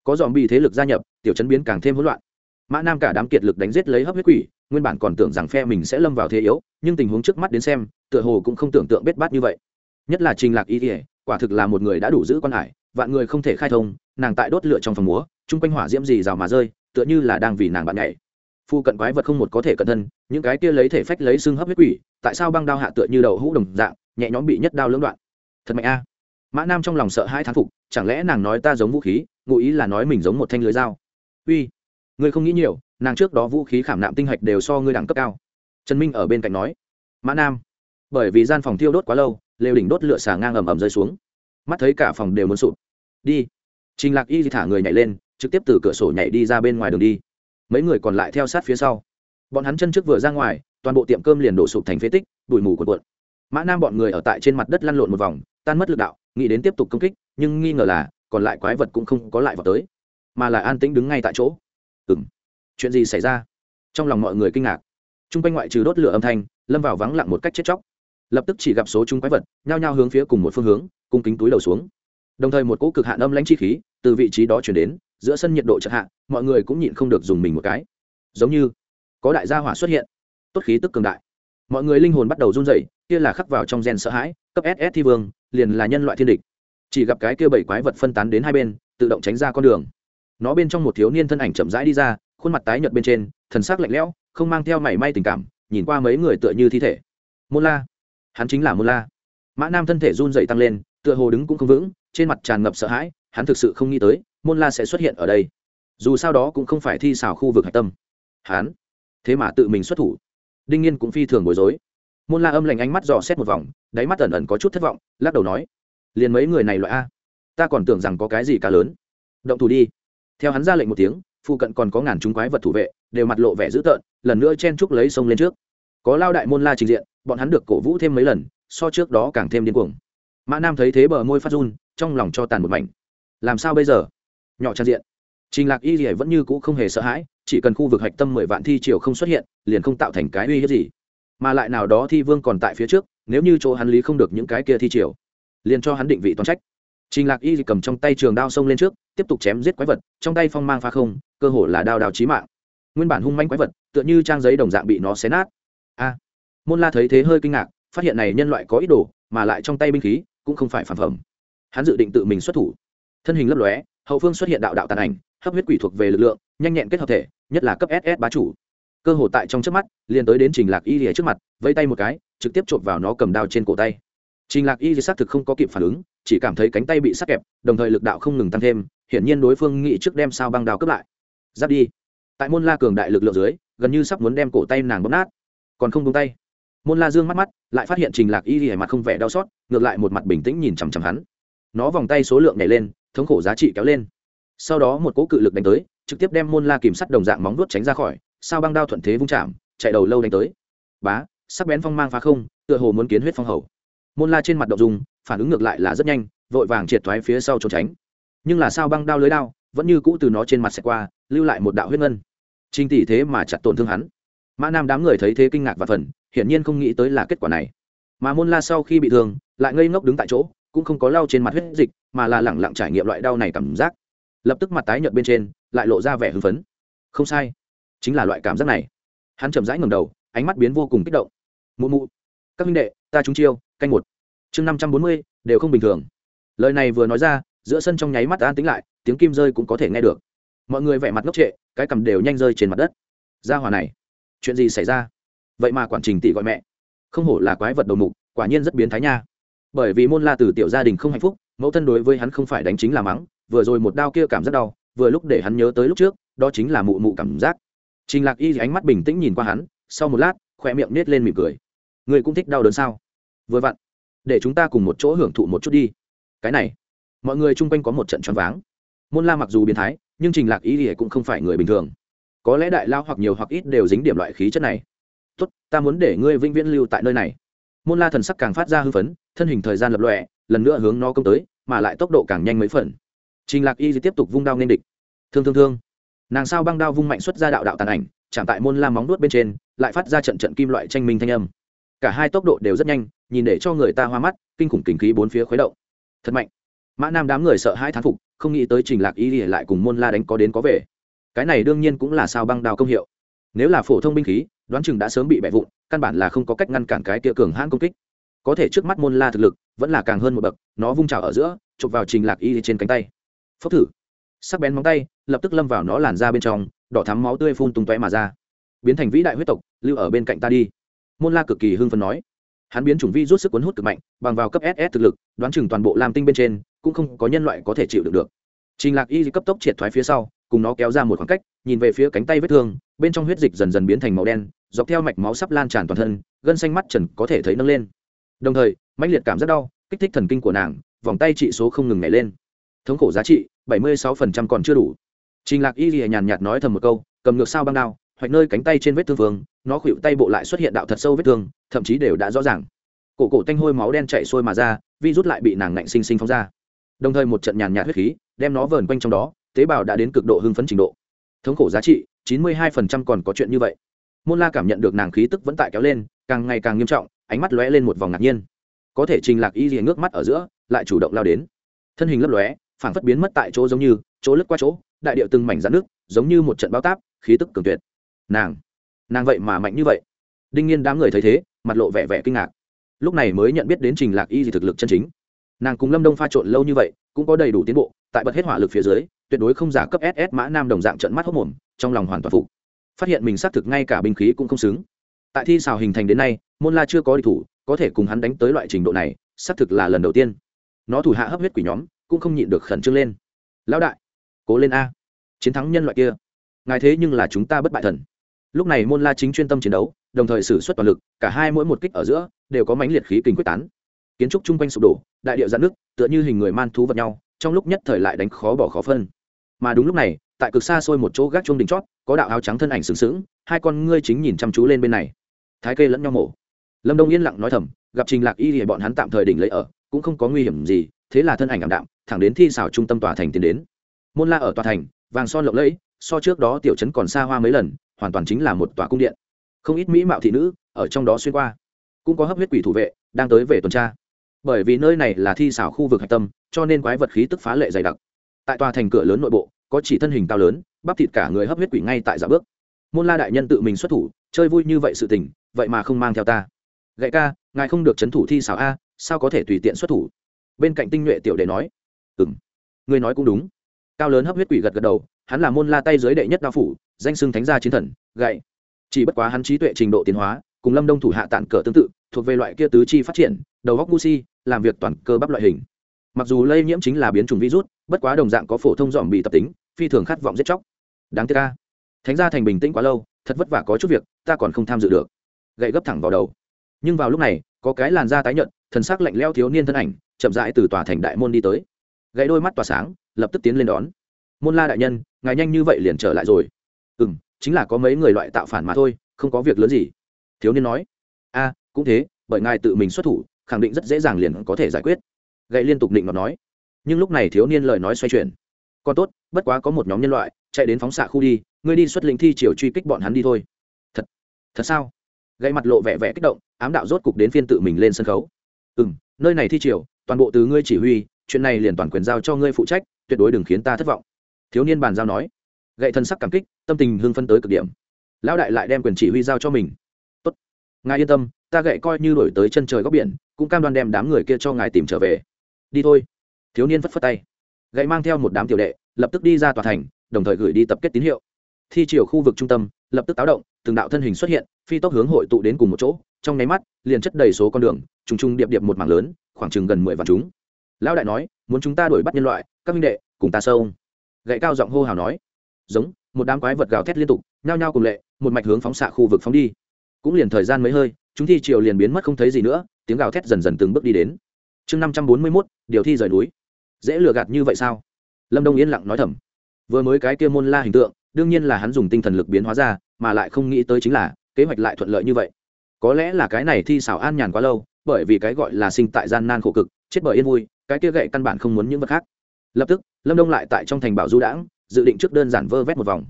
Có dòm bị thế lực gia nhập, tiểu chấn biến càng thêm hỗn loạn. Mã nam cả đám kiệt lực đánh giết lấy hấp huyết quỷ, nguyên bản còn tưởng rằng phe mình sẽ lâm vào thế yếu, nhưng tình huống trước mắt đến xem, tựa hồ cũng không tưởng tượng bết bát như vậy. Nhất là trình lạc y ỉa quả thực là một người đã đủ giữ quan hải, vạn người không thể khai thông, nàng tại đốt lửa trong phòng múa chung quanh hỏa diễm gì rào mà rơi, tựa như là đang vì nàng bạn nhảy. Phu cận quái vật không một có thể cẩn thân, những cái kia lấy thể phách lấy xương hấp huyết quỷ, tại sao băng đao hạ tựa như đầu hũ đồng dạng, nhẹ nhõm bị nhất đao lưỡng đoạn. Thật mạnh a. Mã nam trong lòng sợ hai thán phục, chẳng lẽ nàng nói ta giống vũ khí, ngụ ý là nói mình giống một thanh lưới dao? Uy, ngươi không nghĩ nhiều, nàng trước đó vũ khí khảm nạm tinh hạch đều so ngươi đẳng cấp cao. Trần minh ở bên cạnh nói. Mã nam, bởi vì gian phòng thiêu đốt quá lâu, lều đỉnh đốt lửa xà ngang ầm ầm rơi xuống. Mắt thấy cả phòng đều muốn sụp. Đi. Trình lạc y thả người nhảy lên trực tiếp từ cửa sổ nhảy đi ra bên ngoài đường đi. Mấy người còn lại theo sát phía sau. Bọn hắn chân trước vừa ra ngoài, toàn bộ tiệm cơm liền đổ sụp thành phế tích, bụi mù cuộn cuộn. Mã nam bọn người ở tại trên mặt đất lăn lộn một vòng, tan mất lực đạo, nghĩ đến tiếp tục công kích, nhưng nghi ngờ là còn lại quái vật cũng không có lại vào tới, mà là an tĩnh đứng ngay tại chỗ. Ừ m chuyện gì xảy ra? Trong lòng mọi người kinh ngạc. T r u n g quanh ngoại trừ đốt lửa âm thanh, lâm vào vắng lặng một cách chết chóc. Lập tức chỉ gặp số chúng quái vật nhao nhao hướng phía cùng một phương hướng, cung kính túi đầu xuống. Đồng thời một cỗ cực hạn âm lãnh chi khí từ vị trí đó chuyển đến giữa sân nhiệt độ chợt hạ, mọi người cũng nhịn không được dùng mình một cái. Giống như có đại gia hỏa xuất hiện. Tốt khí tức cường đại. Mọi người linh hồn bắt đầu run rẩy, kia là khắc vào trong gen sợ hãi, cấp ss thi vương, liền là nhân loại thiên địch. Chỉ gặp cái kia bảy quái vật phân tán đến hai bên, tự động tránh ra con đường. Nó bên trong một thiếu niên thân ảnh chậm rãi đi ra, khuôn mặt tái nhợt bên trên, thần sắc lạnh lẽo, không mang theo mảy may tình cảm, nhìn qua mấy người tựa như thi thể. Môn la. Hắn chính là môn la. Mã nam thân thể run rẩy tăng lên, tựa hồ đứng cũng không vững, trên mặt tràn ngập sợ hãi, hắn thực sự không nghĩ tới môn la sẽ xuất hiện ở đây. Dù sao đó cũng không phải thi xảo khu vực hạch tâm. Hán, thế mà tự mình xuất thủ. Đinh nhiên cũng phi thường bối rối. Môn la âm lạnh ánh mắt dò xét một vòng đáy mắt ẩn ẩn có chút thất vọng lắc đầu nói liền mấy người này loại a? Ta còn tưởng rằng có cái gì cả lớn. Động thủ đi. Theo hắn ra lệnh một tiếng phụ cận còn có ngàn chúng quái vật thủ vệ đều mặt lộ vẻ dữ tợn lần nữa chen trúc lấy sông lên trước. Có lao đại môn la trình diện bọn hắn được cổ vũ thêm mấy lần so trước đó càng thêm điên cuồng. Mã nam thấy thế bờ môi phát run trong lòng cho tàn một mảnh. Làm sao bây giờ? Nhỏ trang diện. Trình lạc y gì vẫn như cũ không hề sợ hãi, chỉ cần khu vực hạch tâm mười vạn thi triều không xuất hiện, liền không tạo thành cái uy hiếp gì. Mà lại nào đó thi vương còn tại phía trước, nếu như chỗ hắn lý không được những cái kia thi triều, liền cho hắn định vị toàn trách. Trình lạc y cầm trong tay trường đao xông lên trước, tiếp tục chém giết quái vật, trong tay phong mang pha không, cơ hồ là đao đao chí mạng. Nguyên bản hung manh quái vật, tựa như trang giấy đồng dạng bị nó xé nát. A! Môn la thấy thế hơi kinh ngạc, phát hiện này nhân loại có ý đồ, mà lại trong tay binh khí cũng không phải phản phẩm. Hắn dự định tự mình xuất thủ. Thân hình lấp lóe hậu phương xuất hiện đạo đạo tàn ảnh, hấp huyết quỷ thuộc về lực lượng, nhanh nhẹn kết hợp thể, nhất là cấp ss bá chủ. Cơ hồ tại trong trước mắt, liền tới đến trình lạc y lìa trước mặt vây tay một cái, trực tiếp chộp vào nó cầm đao trên cổ tay. Trình lạc y lìa xác thực không có kịp phản ứng, chỉ cảm thấy cánh tay bị sắc kẹp, đồng thời lực đạo không ngừng tăng thêm, hiển nhiên đối phương nghĩ trước đem sao băng đao cướp lại. Giáp đi. Tại môn la cường đại lực lượng dưới, gần như sắp muốn đem cổ tay nàng bóp nát. Còn không buông tay. Môn la dương mắt mắt, lại phát hiện trình lạc y lìa mặt không vẻ đau xót, ngược lại một mặt bình tĩnh nhìn chằm chằm hắn. Nó vòng tay số lượng nhảy lên thống khổ giá trị kéo lên. Sau đó một cỗ cự lực đánh tới, trực tiếp đem môn la kìm sắt đồng dạng móng vuốt tránh ra khỏi, sao băng đao thuận thế vung chạm, chạy đầu lâu đánh tới. Bá, sắc bén phong mang phá không, tựa hồ muốn kiến huyết phong hầu. Môn la trên mặt động dùng phản ứng ngược lại là rất nhanh, vội vàng triệt thoái phía sau trốn tránh. Nhưng là sao băng đao lưới đao, vẫn như cũ từ nó trên mặt xẹt qua, lưu lại một đạo huyết ngân. Trinh tỷ thế mà chặt tổn thương hắn. Mã nam đám người thấy thế kinh ngạc và phần hiển nhiên không nghĩ tới là kết quả này. Mà môn la sau khi bị thương, lại ngây ngốc đứng tại chỗ cũng không có lau trên mặt huyết dịch, mà là lẳng lặng trải nghiệm loại đau này cảm giác. Lập tức mặt tái nhợt bên trên, lại lộ ra vẻ hưng phấn. Không sai, chính là loại cảm giác này. Hắn chậm rãi ngầm đầu, ánh mắt biến vô cùng kích động. Mụ mụ, các minh đệ, ta trúng chiêu, canh một. Chương năm trăm bốn mươi, đều không bình thường. Lời này vừa nói ra, giữa sân trong nháy mắt an tính lại, tiếng kim rơi cũng có thể nghe được. Mọi người vẻ mặt ngốc trệ, cái cầm đều nhanh rơi trên mặt đất. Ra hòa này, chuyện gì xảy ra? Vậy mà quản trình tỷ gọi mẹ. Không hổ là quái vật đầu mục, quả nhiên rất biến thái nha bởi vì môn la từ tiểu gia đình không hạnh phúc, mẫu thân đối với hắn không phải đánh chính là mắng, vừa rồi một đao kia cảm giác đau, vừa lúc để hắn nhớ tới lúc trước, đó chính là mụ mụ cảm giác. Trình lạc y ánh mắt bình tĩnh nhìn qua hắn, sau một lát khoe miệng nết lên mỉm cười. Người cũng thích đau đớn sao? Vừa vặn, để chúng ta cùng một chỗ hưởng thụ một chút đi. Cái này, mọi người chung quanh có một trận choáng váng. Môn la mặc dù biến thái, nhưng trình lạc y thì cũng không phải người bình thường. Có lẽ đại lao hoặc nhiều hoặc ít đều dính điểm loại khí chất này. Tốt, ta muốn để ngươi vĩnh viễn lưu tại nơi này môn la thần sắc càng phát ra hư phấn, thân hình thời gian lập lọe lần nữa hướng nó công tới, mà lại tốc độ càng nhanh mấy phần. Trình lạc y tiếp tục vung đao nên địch. Thương thương thương. Nàng sao băng đao vung mạnh xuất ra đạo đạo tàn ảnh, chạm tại môn la móng nuốt bên trên, lại phát ra trận trận kim loại tranh minh thanh âm. Cả hai tốc độ đều rất nhanh, nhìn để cho người ta hoa mắt, kinh khủng kinh khí bốn phía khuấy động. Thật mạnh. Mã nam đám người sợ hai thán phục, không nghĩ tới trình lạc y lại cùng môn la đánh có đến có về. Cái này đương nhiên cũng là sao băng đao công hiệu. Nếu là phổ thông binh khí đoán chừng đã sớm bị bẻ vụn, căn bản là không có cách ngăn cản cái tia cường hãn công kích. Có thể trước mắt môn la thực lực vẫn là càng hơn một bậc, nó vung trào ở giữa, chụp vào trình lạc y trên cánh tay. Phốc thử. Sắc bén móng tay, lập tức lâm vào nó làn ra bên trong, đỏ thắm máu tươi phun tung tóe mà ra. Biến thành vĩ đại huyết tộc, lưu ở bên cạnh ta đi. Môn la cực kỳ hưng phấn nói. Hắn biến chủng vi rút sức cuốn hút cực mạnh, bằng vào cấp ss thực lực, đoán chừng toàn bộ lam tinh bên trên, cũng không có nhân loại có thể chịu được được. Trình lạc y cấp tốc triệt thoái phía sau cùng nó kéo ra một khoảng cách, nhìn về phía cánh tay vết thương, bên trong huyết dịch dần dần biến thành màu đen, dọc theo mạch máu sắp lan tràn toàn thân, gân xanh mắt trần có thể thấy nâng lên. Đồng thời, mãnh liệt cảm rất đau, kích thích thần kinh của nàng, vòng tay trị số không ngừng nhảy lên. Thống khổ giá trị, bảy mươi sáu còn chưa đủ. Trình lạc y lìa nhàn nhạt nói thầm một câu, cầm ngược sao băng đao, hoạch nơi cánh tay trên vết thương vương, nó khuỵu tay bộ lại xuất hiện đạo thật sâu vết thương, thậm chí đều đã rõ ràng. Cổ cổ tanh hôi máu đen chảy sôi mà ra vi rút lại bị nàng ngạnh sinh sinh phóng ra. Đồng thời một trận nhàn nhạt huyết khí, đem nó vờn quanh trong đó tế bào đã đến cực độ hưng phấn trình độ. Thống khổ giá trị, chín mươi hai còn có chuyện như vậy. Môn la cảm nhận được nàng khí tức vẫn tại kéo lên, càng ngày càng nghiêm trọng, ánh mắt lóe lên một vòng ngạc nhiên. Có thể trình lạc y gì ngước mắt ở giữa, lại chủ động lao đến. Thân hình lấp lóe phản phất biến mất tại chỗ giống như, chỗ lướt qua chỗ, đại điệu từng mảnh rắn nước giống như một trận bao táp, khí tức cường tuyệt. Nàng nàng vậy mà mạnh như vậy. Đinh nhiên đám người thấy thế, mặt lộ vẻ vẻ kinh ngạc. Lúc này mới nhận biết đến trình lạc y gì thực lực chân chính. Nàng cùng lâm đông pha trộn lâu như vậy, cũng có đầy đủ tiến bộ, tại bật hết hỏa lực phía dưới tuyệt đối không giả cấp ss mã nam đồng dạng trận mắt hốc mồm, trong lòng hoàn toàn phục. Phát hiện mình xác thực ngay cả binh khí cũng không xứng. Tại thi xào hình thành đến nay, môn la chưa có địch thủ, có thể cùng hắn đánh tới loại trình độ này, xác thực là lần đầu tiên. Nó thủ hạ hấp huyết quỷ nhóm, cũng không nhịn được khẩn trương lên. Lão đại, cố lên a. Chiến thắng nhân loại kia. Ngài thế nhưng là chúng ta bất bại thần. Lúc này môn la chính chuyên tâm chiến đấu, đồng thời xử suất toàn lực, cả hai mỗi một kích ở giữa, đều có mánh liệt khí kình quyết tán. Kiến trúc chung quanh sụp đổ, đại điệu dạn nước tựa như hình người man thú vật nhau trong lúc nhất thời lại đánh khó bỏ khó phân. Mà đúng lúc này, tại cực xa xôi một chỗ gác chuông đỉnh chót, có đạo áo trắng thân ảnh sừng sững, hai con ngươi chính nhìn chăm chú lên bên này. Thái kê lẫn nhau mổ. Lâm đông yên lặng nói thầm, gặp trình lạc y thì bọn hắn tạm thời đỉnh lấy ở, cũng không có nguy hiểm gì, thế là thân ảnh ảm đạm, thẳng đến thi xảo trung tâm tòa thành tiến đến. Môn la ở tòa thành, vàng son lộng lẫy, so trước đó tiểu trấn còn xa hoa mấy lần, hoàn toàn chính là một tòa cung điện. Không ít mỹ mạo thị nữ, ở trong đó xuyên qua. Cũng có hấp huyết quỷ thủ vệ, đang tới về tuần tra bởi vì nơi này là thi xảo khu vực hạch tâm, cho nên quái vật khí tức phá lệ dày đặc. Tại tòa thành cửa lớn nội bộ, có chỉ thân hình cao lớn, bắp thịt cả người hấp huyết quỷ ngay tại dạ bước. Môn la đại nhân tự mình xuất thủ, chơi vui như vậy sự tình, vậy mà không mang theo ta. Gậy ca, ngài không được c h ấ n thủ thi xảo a, sao có thể tùy tiện xuất thủ? Bên cạnh tinh nhuệ tiểu đệ nói. Ừ m người nói cũng đúng. Cao lớn hấp huyết quỷ gật gật đầu, hắn là môn la tay giới đệ nhất đao phủ, danh xưng thánh gia chiến thần, gậy. Chỉ bất quá hắn trí tuệ trình độ tiến hóa, cùng lâm đông thủ hạ tản cờ tương tự, thuộc về loại kia tứ chi phát triển đầu góc gu si làm việc toàn cơ bắp loại hình. Mặc dù lây nhiễm chính là biến chủng virus, bất quá đồng dạng có phổ thông dòm bị tập tính, phi thường khát vọng giết chóc. Đáng tiếc ca thánh gia thành bình tĩnh quá lâu, thật vất vả có chút việc, ta còn không tham dự được. Gậy gấp thẳng vào đầu. Nhưng vào lúc này, có cái làn da tái nhợt, thần sắc lạnh leo thiếu niên thân ảnh, chậm rãi từ tòa thành đại môn đi tới. Gậy đôi mắt tỏa sáng, lập tức tiến lên đón. Môn la đại nhân, ngài nhanh như vậy liền trở lại rồi? Ừ m chính là có mấy người loại tạo phản mà thôi, không có việc lớn gì. Thiếu niên nói. A, cũng thế, bởi ngài tự mình xuất thủ khẳng định rất dễ dàng liền có thể giải quyết. Gậy liên tục định mà nói. Nhưng lúc này thiếu niên lời nói xoay chuyển. Còn tốt, bất quá có một nhóm nhân loại, chạy đến phóng xạ khu đi, ngươi đi xuất lĩnh thi triều truy kích bọn hắn đi thôi. Thật thật sao? Gậy mặt lộ vẻ vẻ kích động, ám đạo rốt cục đến phiên tự mình lên sân khấu. Ừ m nơi này thi triều toàn bộ từ ngươi chỉ huy, chuyện này liền toàn quyền giao cho ngươi phụ trách, tuyệt đối đừng khiến ta thất vọng. Thiếu niên bàn giao nói. Gậy thân sắc cảm kích, tâm tình hưng phân tới cực điểm. Lão đại lại đem quyền chỉ huy giao cho mình. Tốt, ngài yên tâm, ta gậy coi như đổi tới chân trời góc biển cũng cam đoan đem đám người kia cho ngài tìm trở về. Đi thôi. Thiếu niên phất phất tay. Gậy mang theo một đám tiểu đệ, lập tức đi ra tòa thành, đồng thời gửi đi tập kết tín hiệu. Thi chiều khu vực trung tâm, lập tức táo động, từng đạo thân hình xuất hiện, phi tốc hướng hội tụ đến cùng một chỗ, trong nháy mắt, liền chất đầy số con đường, trùng trùng điệp điệp một mảng lớn, khoảng chừng gần mười vạn chúng. Lão đại nói, muốn chúng ta đuổi bắt nhân loại, các minh đệ, cùng ta sâu gậy cao giọng hô hào nói, giống, một đám quái vật gào thét liên tục, nhao nhao cùng lệ, một mạch hướng phóng xạ khu vực phóng đi. Cũng liền thời gian mấy hơi chúng thi triều liền biến mất không thấy gì nữa, tiếng gào thét dần dần từng bước đi đến. Chương năm trăm bốn mươi mốt, điều thi rời núi. Dễ lừa gạt như vậy sao? Lâm đông yên lặng nói thầm. Vừa mới cái kia môn la hình tượng, đương nhiên là hắn dùng tinh thần lực biến hóa ra, mà lại không nghĩ tới chính là, kế hoạch lại thuận lợi như vậy. Có lẽ là cái này thi xảo an nhàn quá lâu, bởi vì cái gọi là sinh tại gian nan khổ cực, chết bởi yên vui, cái kia gậy căn bản không muốn những vật khác. Lập tức, lâm đông lại tại trong thành bảo du đãng, dự định trước đơn giản vơ vét một vòng.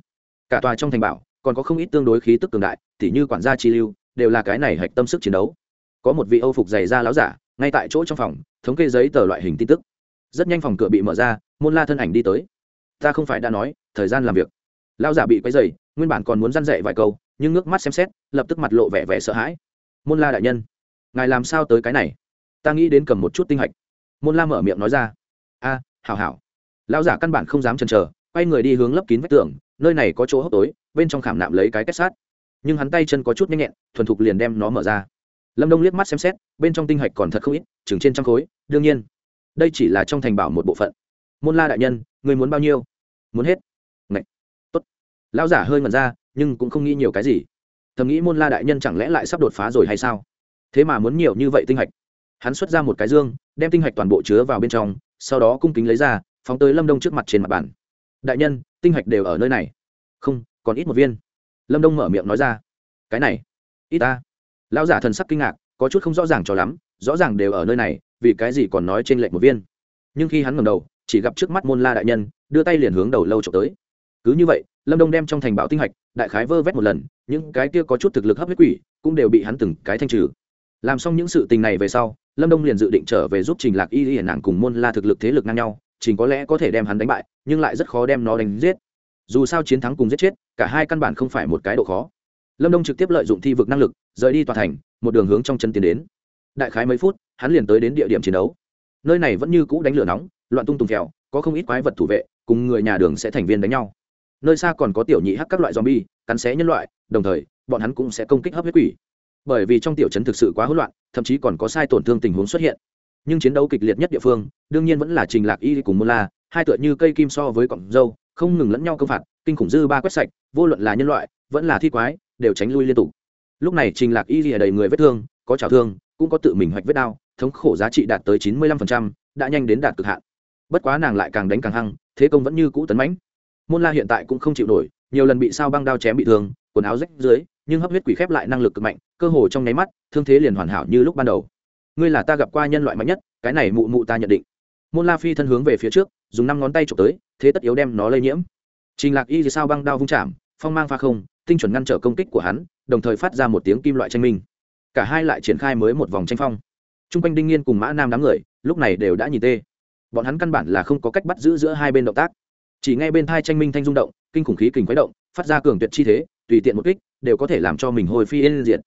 Cả tòa trong thành bảo, còn có không ít tương đối khí tức cường đại t như quản gia chi lưu đều là cái này hạch tâm sức chiến đấu. Có một vị âu phục dày da láo giả, ngay tại chỗ trong phòng, thống kê giấy tờ loại hình tin tức. Rất nhanh phòng cửa bị mở ra, môn la thân ảnh đi tới. Ta không phải đã nói, thời gian làm việc. Lao giả bị quấy dày nguyên bản còn muốn răn dậy vài câu, nhưng ngước mắt xem xét, lập tức mặt lộ vẻ vẻ sợ hãi. Môn la đại nhân, ngài làm sao tới cái này? Ta nghĩ đến cầm một chút tinh hạch. Môn la mở miệng nói ra. A, hảo hảo. Lao giả căn bản không dám chần chờ, quay người đi hướng lấp kín vách tường, nơi này có chỗ hốc tối, bên trong khảm nạm lấy cái kết sát nhưng hắn tay chân có chút nhanh nhẹn, thuần thục liền đem nó mở ra. Lâm đông liếc mắt xem xét, bên trong tinh hạch còn thật không ít, chừng trên trăm khối, đương nhiên, đây chỉ là trong thành bảo một bộ phận. Môn la đại nhân, người muốn bao nhiêu? Muốn hết. Ngậy. tốt. Lão giả hơi ngẩn ra, nhưng cũng không nghĩ nhiều cái gì. Thầm nghĩ môn la đại nhân chẳng lẽ lại sắp đột phá rồi hay sao? Thế mà muốn nhiều như vậy tinh hạch. Hắn xuất ra một cái dương, đem tinh hạch toàn bộ chứa vào bên trong, sau đó cung kính lấy ra, phóng tới lâm đông trước mặt trên mặt bàn. Đại nhân, tinh hạch đều ở nơi này. Không, còn ít một viên lâm đông mở miệng nói ra cái này ít ta lão giả thần sắc kinh ngạc có chút không rõ ràng cho lắm rõ ràng đều ở nơi này vì cái gì còn nói trên lệnh một viên nhưng khi hắn ngầm đầu chỉ gặp trước mắt môn la đại nhân đưa tay liền hướng đầu lâu trộm tới cứ như vậy lâm đông đem trong thành bảo tinh hạch đại khái vơ vét một lần những cái kia có chút thực lực hấp huyết quỷ cũng đều bị hắn từng cái thanh trừ làm xong những sự tình này về sau lâm đông liền dự định trở về giúp trình lạc y hiển nàng cùng môn la thực lực thế lực ngang nhau trình có lẽ có thể đem hắn đánh bại nhưng lại rất khó đem nó đánh giết dù sao chiến thắng cùng giết chết, cả hai căn bản không phải một cái độ khó. Lâm đông trực tiếp lợi dụng thi vực năng lực, rời đi tòa thành, một đường hướng trong chân tiến đến. Đại khái mấy phút, hắn liền tới đến địa điểm chiến đấu. Nơi này vẫn như cũ đánh lửa nóng, loạn tung tùng kèo có không ít quái vật thủ vệ, cùng người nhà đường sẽ thành viên đánh nhau. Nơi xa còn có tiểu nhị hắc các loại zombie, cắn xé nhân loại, đồng thời, bọn hắn cũng sẽ công kích hấp huyết quỷ. Bởi vì trong tiểu trấn thực sự quá hỗn loạn, thậm chí còn có sai tổn thương tình huống xuất hiện. Nhưng chiến đấu kịch liệt nhất địa phương, đương nhiên vẫn là trình lạc y cùng môn la, hai tựa như cây kim so với cọng dâu không ngừng lẫn nhau công phạt, kinh khủng dư ba quét sạch, vô luận là nhân loại, vẫn là thi quái, đều tránh lui liên tục. Lúc này trình lạc y lìa đầy người vết thương, có trào thương, cũng có tự mình hoạch vết đau, thống khổ giá trị đạt tới chín mươi lăm đã nhanh đến đạt cực hạn. Bất quá nàng lại càng đánh càng hăng, thế công vẫn như cũ tấn mãnh. Môn la hiện tại cũng không chịu nổi, nhiều lần bị sao băng đao chém bị thương, quần áo rách dưới, nhưng hấp huyết quỷ khép lại năng lực cực mạnh, cơ hồ trong nháy mắt, thương thế liền hoàn hảo như lúc ban đầu. Ngươi là ta gặp qua nhân loại mạnh nhất, cái này mụ mụ ta nhận định. Môn la phi thân hướng về phía trước, dùng năm ngón tay trộm tới thế tất yếu đem nó lây nhiễm. Trình lạc y thì sao băng đao vung chạm, phong mang pha không, tinh chuẩn ngăn trở công kích của hắn, đồng thời phát ra một tiếng kim loại tranh minh. Cả hai lại triển khai mới một vòng tranh phong. Trung quanh đinh nghiên cùng mã nam đám người, lúc này đều đã nhìn tê. Bọn hắn căn bản là không có cách bắt giữ giữa hai bên động tác. Chỉ ngay bên thai tranh minh thanh rung động, kinh khủng khí kình khuấy động, phát ra cường tuyệt chi thế, tùy tiện một kích, đều có thể làm cho mình hồi phi yên diện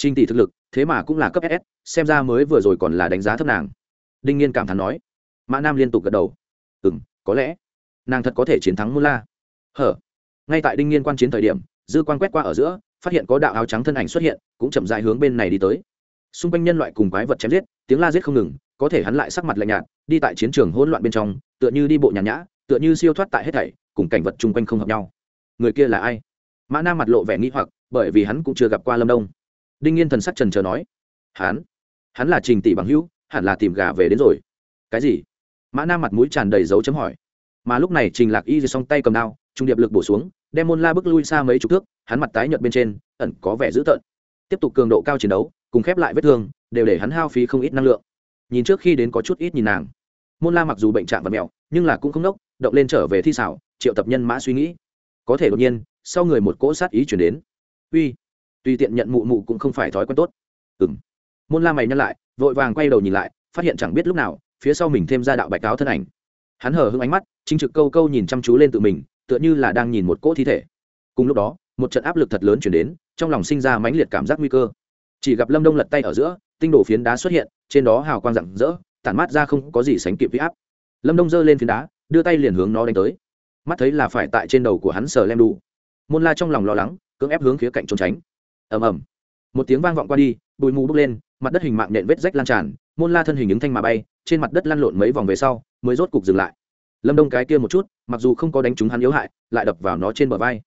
trinh tỷ thực lực, thế mà cũng là cấp ss xem ra mới vừa rồi còn là đánh giá thấp nàng. Đinh nghiên cảm thán nói. Mã nam liên tục gật đầu. Ừ m có lẽ nàng thật có thể chiến thắng muôn la. Hở? Ngay tại đinh nghiên quan chiến thời điểm, dư quan quét qua ở giữa, phát hiện có đạo áo trắng thân ảnh xuất hiện, cũng chậm dại hướng bên này đi tới. Xung quanh nhân loại cùng quái vật chém giết, tiếng la giết không ngừng, có thể hắn lại sắc mặt lạnh nhạt, đi tại chiến trường hỗn loạn bên trong, tựa như đi bộ nhàn nhã, tựa như siêu thoát tại hết thảy, cùng cảnh vật chung quanh không hợp nhau. Người kia là ai? Mã nam mặt lộ vẻ nghĩ hoặc, bởi vì hắn cũng chưa gặp qua lâm đông. Đinh nghiên thần sắc trần chờ nói, hắn? Hắn là trình tỷ bằng hữu, hẳn là tìm gà về đến rồi. Cái gì? Mã nam mặt mũi tràn đầy dấu chấm hỏi mà lúc này trình lạc y song tay cầm đao, trung điệp lực bổ xuống, đem môn la bước lui xa mấy chục thước, hắn mặt tái nhợt bên trên, ẩn có vẻ dữ tợn. Tiếp tục cường độ cao chiến đấu, cùng khép lại vết thương, đều để hắn hao phí không ít năng lượng. Nhìn trước khi đến có chút ít nhìn nàng. Môn la mặc dù bệnh trạng và mẹo, nhưng là cũng không nốc, động lên trở về thi xảo, triệu tập nhân mã suy nghĩ. Có thể đột nhiên, sau người một cỗ sát ý chuyển đến. Uy, tùy tiện nhận mụ mụ cũng không phải thói quen tốt. Ừng môn la mày nhăn lại, vội vàng quay đầu nhìn lại, phát hiện chẳng biết lúc nào, phía sau mình thêm ra đạo bạch cáo thân ảnh hắn hở hưng ánh mắt, chính trực câu câu nhìn chăm chú lên tự mình, tựa như là đang nhìn một cỗ thi thể. Cùng lúc đó, một trận áp lực thật lớn chuyển đến, trong lòng sinh ra mãnh liệt cảm giác nguy cơ. Chỉ gặp lâm đông lật tay ở giữa, tinh đổ phiến đá xuất hiện, trên đó hào quang rạng rỡ, tản mát ra không có gì sánh kịp huy áp. Lâm đông giơ lên phiến đá, đưa tay liền hướng nó đánh tới. Mắt thấy là phải tại trên đầu của hắn sờ lem đủ môn la trong lòng lo lắng, cưỡng ép hướng khía cạnh trốn tránh. Ầm ầm. Một tiếng vang vọng qua đi, bụi mù bốc lên, mặt đất hình mạng nện vết rách lan tràn, môn la thân hình ứng thanh mà bay, trên mặt đất lăn lộn mấy vòng về sau mới rốt cục dừng lại. Lâm đông cái kia một chút, mặc dù không có đánh trúng hắn yếu hại, lại đập vào nó trên bờ vai.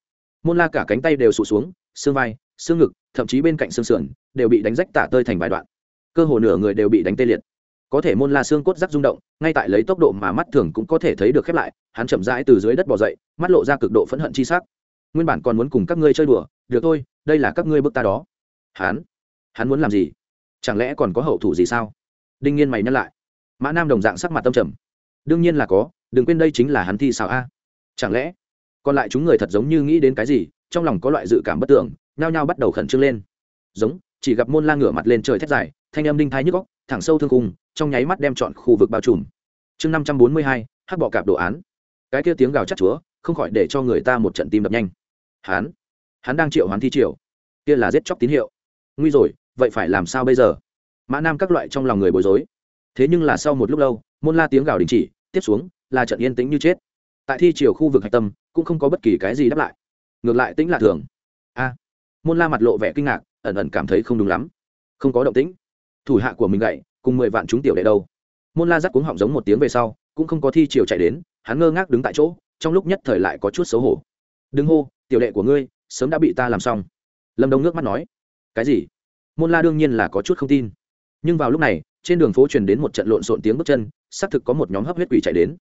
Môn la cả cánh tay đều sụt xuống, xương vai, xương ngực, thậm chí bên cạnh xương sườn, đều bị đánh rách tả tơi thành vài đoạn. Cơ hồ nửa người đều bị đánh tê liệt. Có thể môn la xương cốt rắc rung động, ngay tại lấy tốc độ mà mắt thường cũng có thể thấy được khép lại, hắn chậm rãi từ dưới đất bỏ dậy, mắt lộ ra cực độ phẫn hận chi sắc. Nguyên bản còn muốn cùng các ngươi chơi đùa, được thôi, đây là các ngươi bước ta đó. Hắn? Hắn muốn làm gì? Chẳng lẽ còn có hậu thủ gì sao? Đinh nghiên mày nhắc lại. Mã nam đồng dạng sắc mặt tâm trầm đương nhiên là có, đừng quên đây chính là hắn thi xào a. Chẳng lẽ, còn lại chúng người thật giống như nghĩ đến cái gì, trong lòng có loại dự cảm bất tưởng, nhao nhao bắt đầu khẩn trương lên. Giống, chỉ gặp môn la ngửa mặt lên trời thét dài, thanh âm đinh thái nhức góc thẳng sâu thương cung trong nháy mắt đem chọn khu vực bao trùm. Chương năm trăm bốn mươi hai, hắc bọ cạp đồ án. Cái kia tiếng gào chắc chúa, không khỏi để cho người ta một trận tim đập nhanh. Hắn hắn đang triệu hoán thi triều. Kia là giết chóc tín hiệu. Nguy rồi, vậy phải làm sao bây giờ? Mã nam các loại trong lòng người bối rối thế nhưng là sau một lúc lâu, môn la tiếng gào đình chỉ, tiếp xuống, là trận yên tĩnh như chết. Tại thi triều khu vực hạch tâm, cũng không có bất kỳ cái gì đáp lại. Ngược lại tĩnh lạ thường. A, môn la mặt lộ vẻ kinh ngạc, ẩn ẩn cảm thấy không đúng lắm. Không có động tĩnh. Thủ hạ của mình gậy, cùng mười vạn chúng tiểu đệ đâu. Môn la dắt cuống họng giống một tiếng về sau, cũng không có thi triều chạy đến, hắn ngơ ngác đứng tại chỗ, trong lúc nhất thời lại có chút xấu hổ. Đừng hô, tiểu đệ của ngươi, sớm đã bị ta làm xong. Lâm đông nước mắt nói. Cái gì? Môn la đương nhiên là có chút không tin. Nhưng vào lúc này trên đường phố truyền đến một trận lộn xộn tiếng bước chân, xác thực có một nhóm hấp huyết quỷ chạy đến.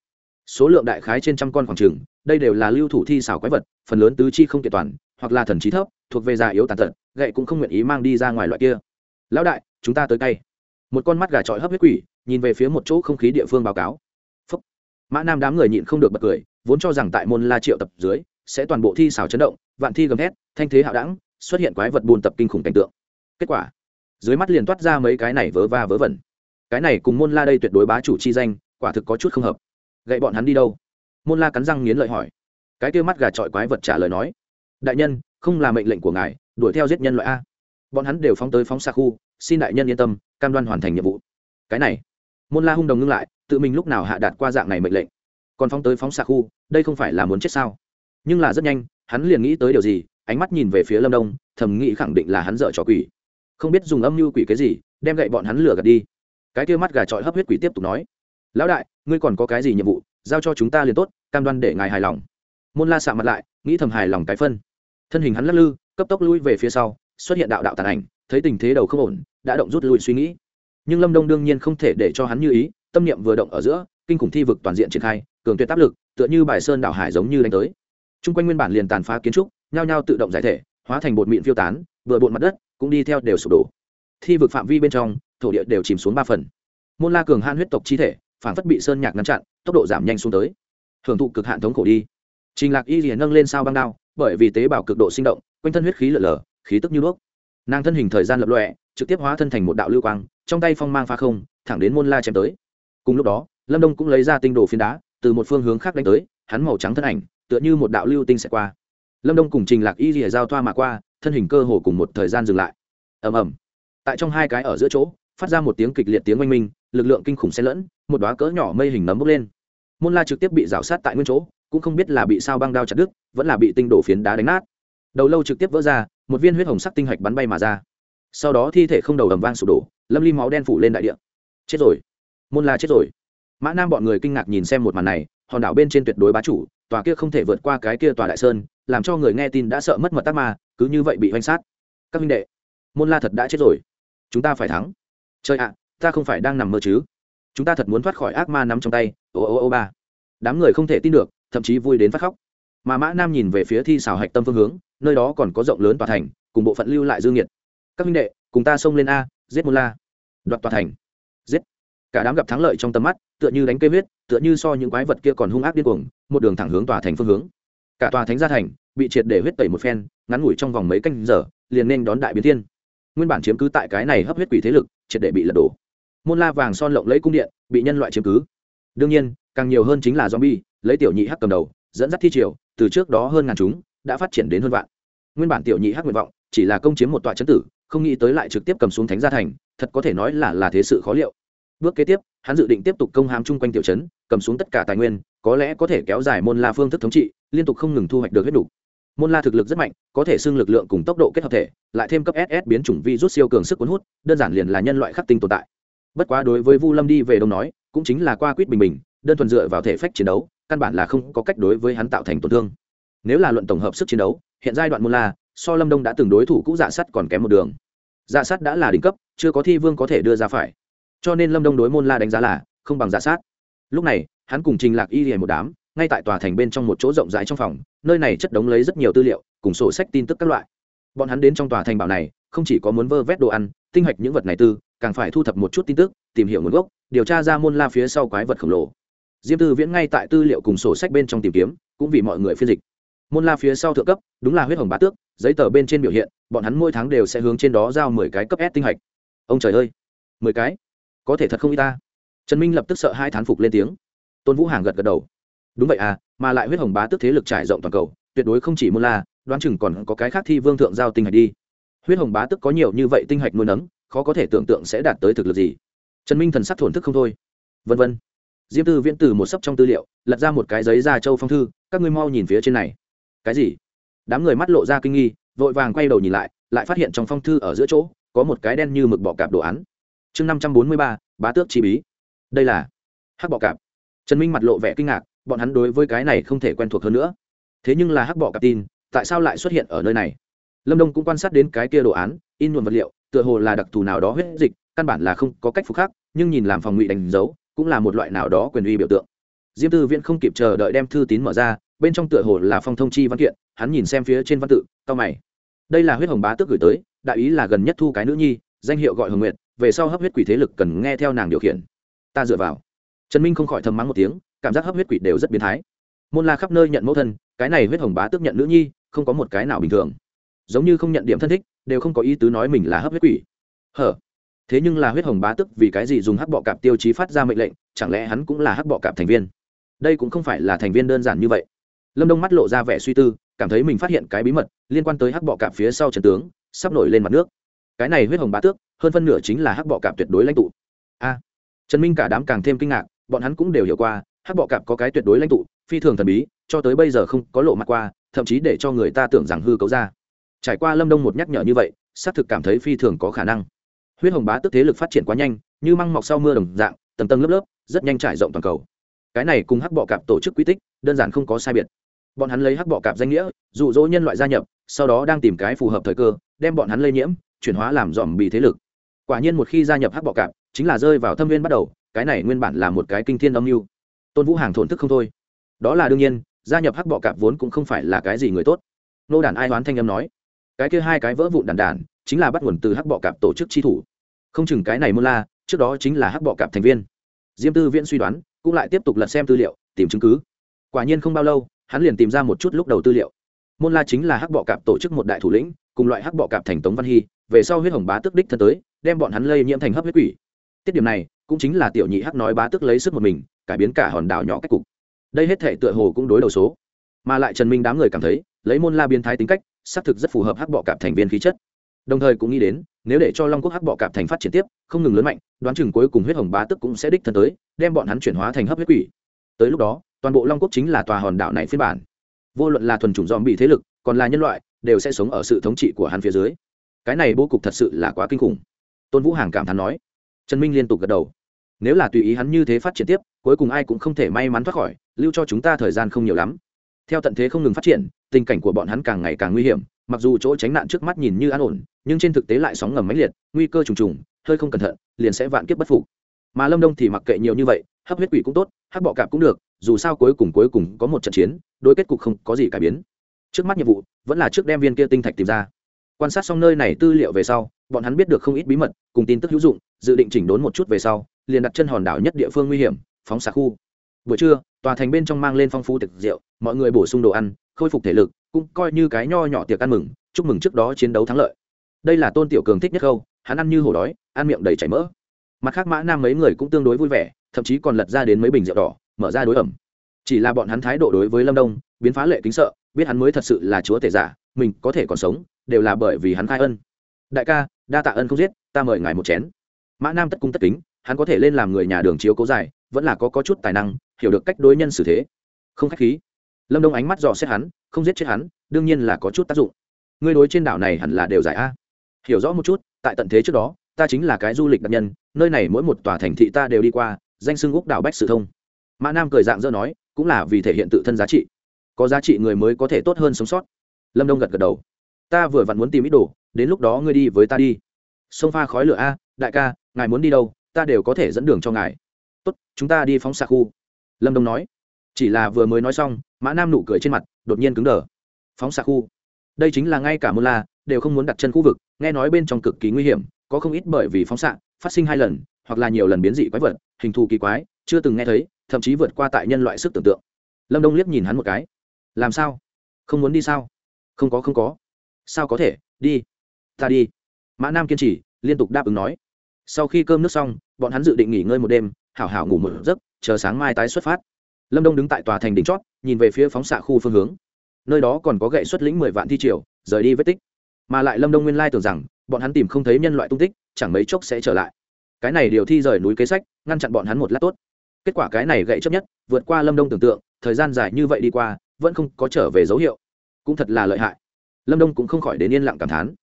Số lượng đại khái trên trăm con khoảng trường đây đều là lưu thủ thi xảo quái vật, phần lớn tứ chi không kiện toàn, hoặc là thần trí thấp, thuộc về già yếu tàn tật, gậy cũng không nguyện ý mang đi ra ngoài loại kia. Lão đại, chúng ta tới tay. Một con mắt gà trọi hấp huyết quỷ, nhìn về phía một chỗ không khí địa phương báo cáo. Phúc. mã nam đám người nhịn không được bật cười, vốn cho rằng tại môn la triệu tập dưới, sẽ toàn bộ thi xảo chấn động, vạn thi gầm thét, thanh thế hạo đẳng, xuất hiện quái vật buồn tập kinh khủng cảnh tượng. Kết quả, dưới mắt liền toát ra mấy cái này vớ va vớ vẩn cái này cùng môn la đây tuyệt đối bá chủ chi danh, quả thực có chút không hợp. Gậy bọn hắn đi đâu? Môn la cắn răng nghiến lợi hỏi. Cái kia mắt gà trọi quái vật trả lời nói. Đại nhân, không là mệnh lệnh của ngài, đuổi theo giết nhân loại a. Bọn hắn đều phóng tới phóng xa khu, xin đại nhân yên tâm, cam đoan hoàn thành nhiệm vụ. Cái này. Môn la hung đồng ngưng lại, tự mình lúc nào hạ đạt qua dạng này mệnh lệnh. Còn phóng tới phóng xa khu, đây không phải là muốn chết sao? Nhưng là rất nhanh, hắn liền nghĩ tới điều gì, ánh mắt nhìn về phía lâm đông, thầm nghĩ khẳng định là hắn dở trò quỷ. Không biết dùng âm mưu quỷ cái gì, đem gậy bọn hắn lừa gạt đi cái kia mắt gà trọi hấp huyết quỷ tiếp tục nói, lão đại, ngươi còn có cái gì nhiệm vụ? Giao cho chúng ta liền tốt, cam đoan để ngài hài lòng. Môn la xạ mặt lại, nghĩ thầm hài lòng cái phân. Thân hình hắn lắc lư, cấp tốc lui về phía sau, xuất hiện đạo đạo tàn ảnh, thấy tình thế đầu không ổn, đã động rút lui suy nghĩ. Nhưng lâm đông đương nhiên không thể để cho hắn như ý, tâm niệm vừa động ở giữa, kinh khủng thi vực toàn diện triển khai, cường tuyệt áp lực, tựa như bài sơn đảo hải giống như đánh tới. T r u n g quanh nguyên bản liền tàn phá kiến trúc, nhao nhao tự động giải thể, hóa thành bột mịn phiêu tán, vừa bột mặt đất, cũng đi theo đều sụp đổ. Thi vực phạm vi bên trong thổ địa đều chìm xuống ba phần. Môn la cường han huyết tộc chi thể phản phất bị sơn nhạc ngăn chặn, tốc độ giảm nhanh xuống tới. Hưởng thụ cực hạn thống khổ đi. Trình lạc y liền nâng lên sao băng đao, bởi vì tế bào cực độ sinh động, quanh thân huyết khí lở lở, khí tức như đuốc. Nàng thân hình thời gian lập lọe trực tiếp hóa thân thành một đạo lưu quang, trong tay phong mang pha không, thẳng đến môn la chém tới. Cùng lúc đó, lâm đông cũng lấy ra tinh đồ phiến đá, từ một phương hướng khác đánh tới, hắn màu trắng thân ảnh, tựa như một đạo lưu tinh sẽ qua. Lâm đông cùng trình lạc y rìa giao thoa mà qua, thân hình cơ hồ cùng một thời gian dừng lại. Ầm ầm. Tại trong hai cái ở giữa chỗ phát ra một tiếng kịch liệt tiếng oanh minh, lực lượng kinh khủng xen lẫn, một đoá cỡ nhỏ mây hình nấm bốc lên. Môn la trực tiếp bị rào sát tại nguyên chỗ, cũng không biết là bị sao băng đao chặt đứt, vẫn là bị tinh đổ phiến đá đánh nát. Đầu lâu trực tiếp vỡ ra, một viên huyết hồng sắc tinh hạch bắn bay mà ra. Sau đó thi thể không đầu ầm vang sụp đổ, lâm ly máu đen phủ lên đại địa. Chết rồi. Môn la chết rồi. Mã nam bọn người kinh ngạc nhìn xem một màn này, hòn đảo bên trên tuyệt đối bá chủ, tòa kia không thể vượt qua cái kia tòa đại sơn, làm cho người nghe tin đã sợ mất mật tắc ma, cứ như vậy bị oanh sát. Các minh đệ, môn la thật đã chết rồi. Chúng ta phải thắng trời ạ ta không phải đang nằm mơ chứ. Chúng ta thật muốn thoát khỏi ác ma nắm trong tay. Ô ô ô ba. Đám người không thể tin được thậm chí vui đến phát khóc. Mà mã nam nhìn về phía thi xào hạch tâm phương hướng nơi đó còn có rộng lớn tòa thành cùng bộ phận lưu lại dương nhiệt các minh đệ cùng ta xông lên a giết môn la. Đoạt tòa thành. Giết. Cả đám gặp thắng lợi trong tầm mắt tựa như đánh cây viết, tựa như so những quái vật kia còn hung ác điên cuồng một đường thẳng hướng tòa thành phương hướng. Cả tòa thánh gia thành bị triệt để huyết tẩy một phen ngắn ngủi trong vòng mấy canh giờ liền nên đón đại biến thiên. Nguyên bản chiếm cứ tại cái này hấp huyết quỷ thế lực triệt để bị lật đổ. Môn la vàng son lộng lấy cung điện, bị nhân loại chiếm cứ. Đương nhiên, càng nhiều hơn chính là zombie, lấy tiểu nhị hắc cầm đầu, dẫn dắt thi triều, từ trước đó hơn ngàn chúng, đã phát triển đến hơn vạn. Nguyên bản tiểu nhị hắc nguyện vọng, chỉ là công chiếm một tòa chấn tử, không nghĩ tới lại trực tiếp cầm xuống thánh gia thành, thật có thể nói là là thế sự khó liệu. Bước kế tiếp, hắn dự định tiếp tục công hám chung quanh tiểu trấn cầm xuống tất cả tài nguyên, có lẽ có thể kéo dài môn la phương thức thống trị, liên tục không ngừng thu hoạch được hết đủ môn la thực lực rất mạnh, có thể xưng lực lượng cùng tốc độ kết hợp thể, lại thêm cấp ss biến chủng vi rút siêu cường sức cuốn hút, đơn giản liền là nhân loại khắc tinh tồn tại. Bất quá đối với vu lâm đi về đông nói, cũng chính là qua quýt bình bình, đơn thuần dựa vào thể phách chiến đấu, căn bản là không có cách đối với hắn tạo thành tổn thương. Nếu là luận tổng hợp sức chiến đấu, hiện giai đoạn môn la, so lâm đông đã từng đối thủ cũ dạ sắt còn kém một đường. Dạ sắt đã là đỉnh cấp, chưa có thi vương có thể đưa ra phải. Cho nên lâm đông đối môn la đánh giá là không bằng dạ sát lúc này, hắn cùng trình lạc y hề một đám ngay tại tòa thành bên trong một chỗ rộng rãi trong phòng, nơi này chất đống lấy rất nhiều tư liệu, cùng sổ sách tin tức các loại. Bọn hắn đến trong tòa thành bảo này, không chỉ có muốn vơ vét đồ ăn, tinh hạch những vật này tư, càng phải thu thập một chút tin tức, tìm hiểu nguồn gốc, điều tra ra môn la phía sau quái vật khổng lồ. Diêm tư viễn ngay tại tư liệu cùng sổ sách bên trong tìm kiếm, cũng vì mọi người phiên dịch. Môn la phía sau thượng cấp, đúng là huyết hồng bá tước, giấy tờ bên trên biểu hiện, bọn hắn mỗi tháng đều sẽ hướng trên đó giao mười cái cấp s tinh hạch ông trời ơi! Mười cái? Có thể thật không y ta? Trần minh lập tức sợ hai thán phục lên tiếng. Tôn vũ hàng gật gật đầu đúng vậy à mà lại huyết hồng bá tức thế lực trải rộng toàn cầu, tuyệt đối không chỉ môn la, đoán chừng còn có cái khác thi vương thượng giao tinh hạch đi. Huyết hồng bá tức có nhiều như vậy tinh hạch nuôi nấng, khó có thể tưởng tượng sẽ đạt tới thực lực gì. Trần minh thần sắc thổn thức không thôi. Vân vân. Diêm tư viễn từ một sấp trong tư liệu, lật ra một cái giấy ra châu phong thư, các ngươi mau nhìn phía trên này. Cái gì? Đám người mắt lộ ra kinh nghi, vội vàng quay đầu nhìn lại lại phát hiện trong phong thư ở giữa chỗ, có một cái đen như mực bọ cạp đồ án. Chương năm trăm bốn mươi ba, bá tước chi bí. Đây là hắc bọ cạp. Trần minh mặt lộ vẻ kinh ngạc bọn hắn đối với cái này không thể quen thuộc hơn nữa. Thế nhưng là hắc bọ cặp tin, tại sao lại xuất hiện ở nơi này? Lâm đông cũng quan sát đến cái kia đồ án, in nhuộm vật liệu, tựa hồ là đặc thù nào đó huyết dịch, căn bản là không có cách phục khác nhưng nhìn làm phòng ngụy đánh dấu, cũng là một loại nào đó quyền uy biểu tượng. Diêm tư viễn không kịp chờ đợi đem thư tín mở ra, bên trong tựa hồ là phong thông chi văn kiện, hắn nhìn xem phía trên văn tự cao mày. Đây là huyết hồng bá tước gửi tới, đại ý là gần nhất thu cái nữ nhi, danh hiệu gọi hồng nguyệt, về sau hấp huyết quỷ thế lực cần nghe theo nàng điều khiển. Ta dựa vào. Trần minh không khỏi thầm mắng một tiếng cảm giác hấp huyết quỷ đều rất biến thái. Môn la khắp nơi nhận mẫu thân, cái này huyết hồng bá tước nhận nữ nhi, không có một cái nào bình thường. Giống như không nhận điểm thân thích, đều không có ý tứ nói mình là hấp huyết quỷ. Hở? Thế nhưng là huyết hồng bá tức vì cái gì dùng hắc bọ cạp tiêu chí phát ra mệnh lệnh, chẳng lẽ hắn cũng là hắc bọ cạp thành viên? Đây cũng không phải là thành viên đơn giản như vậy. Lâm đông mắt lộ ra vẻ suy tư, cảm thấy mình phát hiện cái bí mật liên quan tới hắc bọ cạp phía sau trần tướng, sắp nổi lên mặt nước. Cái này huyết hồng bá tước, hơn phân nửa chính là hắc bọ cạp tuyệt đối lãnh tụ. A. Trần minh cả đám càng thêm kinh ngạc, bọn hắn cũng đều hiểu qua hắc bọ cạp có cái tuyệt đối lãnh tụ, phi thường thần bí, cho tới bây giờ không có lộ mặt qua, thậm chí để cho người ta tưởng rằng hư cấu ra. Trải qua lâm đông một nhắc nhở như vậy, xác thực cảm thấy phi thường có khả năng. Huyết hồng bá tức thế lực phát triển quá nhanh, như măng mọc sau mưa đồng dạng, tầng tầng lớp lớp, rất nhanh trải rộng toàn cầu. Cái này cùng hắc bọ cạp tổ chức quy tích, đơn giản không có sai biệt. Bọn hắn lấy hắc bọ cạp danh nghĩa, dụ dỗ nhân loại gia nhập, sau đó đang tìm cái phù hợp thời cơ, đem bọn hắn lây nhiễm, chuyển hóa làm dòm bị thế lực. Quả nhiên một khi gia nhập hắc bọ cạp, chính là rơi vào thâm viên bắt đầu, cái này nguyên bản là một cái kinh thiên âm mưu tôn vũ hàng thổn thức không thôi đó là đương nhiên gia nhập hắc bọ cạp vốn cũng không phải là cái gì người tốt nô đàn ai đoán thanh âm nói cái kia hai cái vỡ vụn đàn đàn chính là bắt nguồn từ hắc bọ cạp tổ chức chi thủ không chừng cái này môn la trước đó chính là hắc bọ cạp thành viên diêm tư viễn suy đoán cũng lại tiếp tục lật xem tư liệu tìm chứng cứ quả nhiên không bao lâu hắn liền tìm ra một chút lúc đầu tư liệu môn la chính là hắc bọ cạp tổ chức một đại thủ lĩnh cùng loại hắc bọ cạp thành tống văn hy về sau huyết hồng bá tức đích thân tới đem bọn hắn lây nhiễm thành hấp huyết quỷ tiết điểm này cũng chính là tiểu nhị hắc nói bá tức lấy sức một mình cải biến cả hòn đảo nhỏ cách cục. Đây hết thể tựa hồ cũng đối đầu số. Mà lại trần minh đám người cảm thấy, lấy môn la biến thái tính cách, xác thực rất phù hợp hắc bọ cạp thành viên khí chất. Đồng thời cũng nghĩ đến, nếu để cho long quốc hắc bọ cạp thành phát triển tiếp, không ngừng lớn mạnh, đoán chừng cuối cùng huyết hồng bá tức cũng sẽ đích thân tới, đem bọn hắn chuyển hóa thành hấp huyết quỷ. Tới lúc đó, toàn bộ long quốc chính là tòa hòn đảo này phiên bản. Vô luận là thuần chủng dòm bị thế lực, còn là nhân loại, đều sẽ sống ở sự thống trị của hắn phía dưới. Cái này bố cục thật sự là quá kinh khủng. Tôn vũ hàng cảm thán nói. Trần minh liên tục gật đầu nếu là tùy ý hắn như thế phát triển tiếp, cuối cùng ai cũng không thể may mắn thoát khỏi, lưu cho chúng ta thời gian không nhiều lắm. Theo tận thế không ngừng phát triển, tình cảnh của bọn hắn càng ngày càng nguy hiểm, mặc dù chỗ tránh nạn trước mắt nhìn như an ổn, nhưng trên thực tế lại sóng ngầm mãnh liệt, nguy cơ trùng trùng, hơi không cẩn thận, liền sẽ vạn kiếp bất phục. Mà lâm đông thì mặc kệ nhiều như vậy, hấp huyết quỷ cũng tốt hấp bọ cạp cũng được, dù sao cuối cùng cuối cùng có một trận chiến đôi kết cục không có gì cải biến. Trước mắt nhiệm vụ, vẫn là trước đem viên kia tinh thạch tìm ra. Quan sát xong nơi này tư liệu về sau, bọn hắn biết được không ít bí mật, cùng tin tức hữu dụng, dự định chỉnh đốn một chút về sau liền đặt chân hòn đảo nhất địa phương nguy hiểm, phóng xạ khu. Buổi trưa, tòa thành bên trong mang lên phong phú tiệc rượu, mọi người bổ sung đồ ăn, khôi phục thể lực, cũng coi như cái nho nhỏ tiệc ăn mừng, chúc mừng trước đó chiến đấu thắng lợi. Đây là tôn tiểu cường thích nhất khâu, hắn ăn như hổ đói, ăn miệng đầy chảy mỡ. Mặt khác mã nam mấy người cũng tương đối vui vẻ, thậm chí còn lật ra đến mấy bình rượu đỏ, mở ra đối ẩm. Chỉ là bọn hắn thái độ đối với lâm đông, biến phá lệ kính sợ, biết hắn mới thật sự là chúa tể giả, mình có thể còn sống, đều là bởi vì hắn khai ân. Đại ca, đa tạ ân không giết, ta mời ngài một chén. Mã nam tất cung tất kính hắn có thể lên làm người nhà đường chiếu cố dài vẫn là có, có chút tài năng hiểu được cách đối nhân xử thế. Không khách khí. Lâm đông ánh mắt dò xét hắn không giết chết hắn đương nhiên là có chút tác dụng. Ngươi đối trên đảo này hẳn là đều giải a. Hiểu rõ một chút tại tận thế trước đó ta chính là cái du lịch đặc nhân nơi này mỗi một tòa thành thị ta đều đi qua danh xưng úc đảo bách sự thông. Mã nam cười dạng dỡ nói cũng là vì thể hiện tự thân giá trị. Có giá trị người mới có thể tốt hơn sống sót. Lâm đông gật gật đầu. Ta vừa vặn muốn tìm ít đồ đến lúc đó ngươi đi với ta đi. Sông pha khói lửa a đại ca ngài muốn đi đâu? Ta đều có thể dẫn đường cho ngài. Tốt, chúng ta đi phóng xạ khu. Lâm đông nói. Chỉ là vừa mới nói xong, mã nam nụ cười trên mặt, đột nhiên cứng đờ. Phóng xạ khu. Đây chính là ngay cả môn la, đều không muốn đặt chân khu vực, nghe nói bên trong cực kỳ nguy hiểm, có không ít bởi vì phóng xạ, phát sinh hai lần, hoặc là nhiều lần biến dị quái vật, hình thù kỳ quái, chưa từng nghe thấy, thậm chí vượt qua tại nhân loại sức tưởng tượng. Lâm đông liếc nhìn hắn một cái. Làm sao? Không muốn đi sao? Không có không có. Sao có thể? Đi. Ta đi. Mã nam kiên trì, liên tục đáp ứng nói sau khi cơm nước xong, bọn hắn dự định nghỉ ngơi một đêm, hảo hảo ngủ một giấc, chờ sáng mai tái xuất phát. Lâm đông đứng tại tòa thành đỉnh chót, nhìn về phía phóng xạ khu phương hướng. Nơi đó còn có gậy xuất lĩnh mười vạn thi triều, rời đi vết tích. Mà lại lâm đông nguyên lai tưởng rằng, bọn hắn tìm không thấy nhân loại tung tích, chẳng mấy chốc sẽ trở lại. Cái này điều thi rời núi kế sách, ngăn chặn bọn hắn một lát tốt. Kết quả cái này gậy chấp nhất, vượt qua lâm đông tưởng tượng, thời gian dài như vậy đi qua, vẫn không có trở về dấu hiệu. Cũng thật là lợi hại. Lâm đông cũng không khỏi đến yên lặng cảm thán.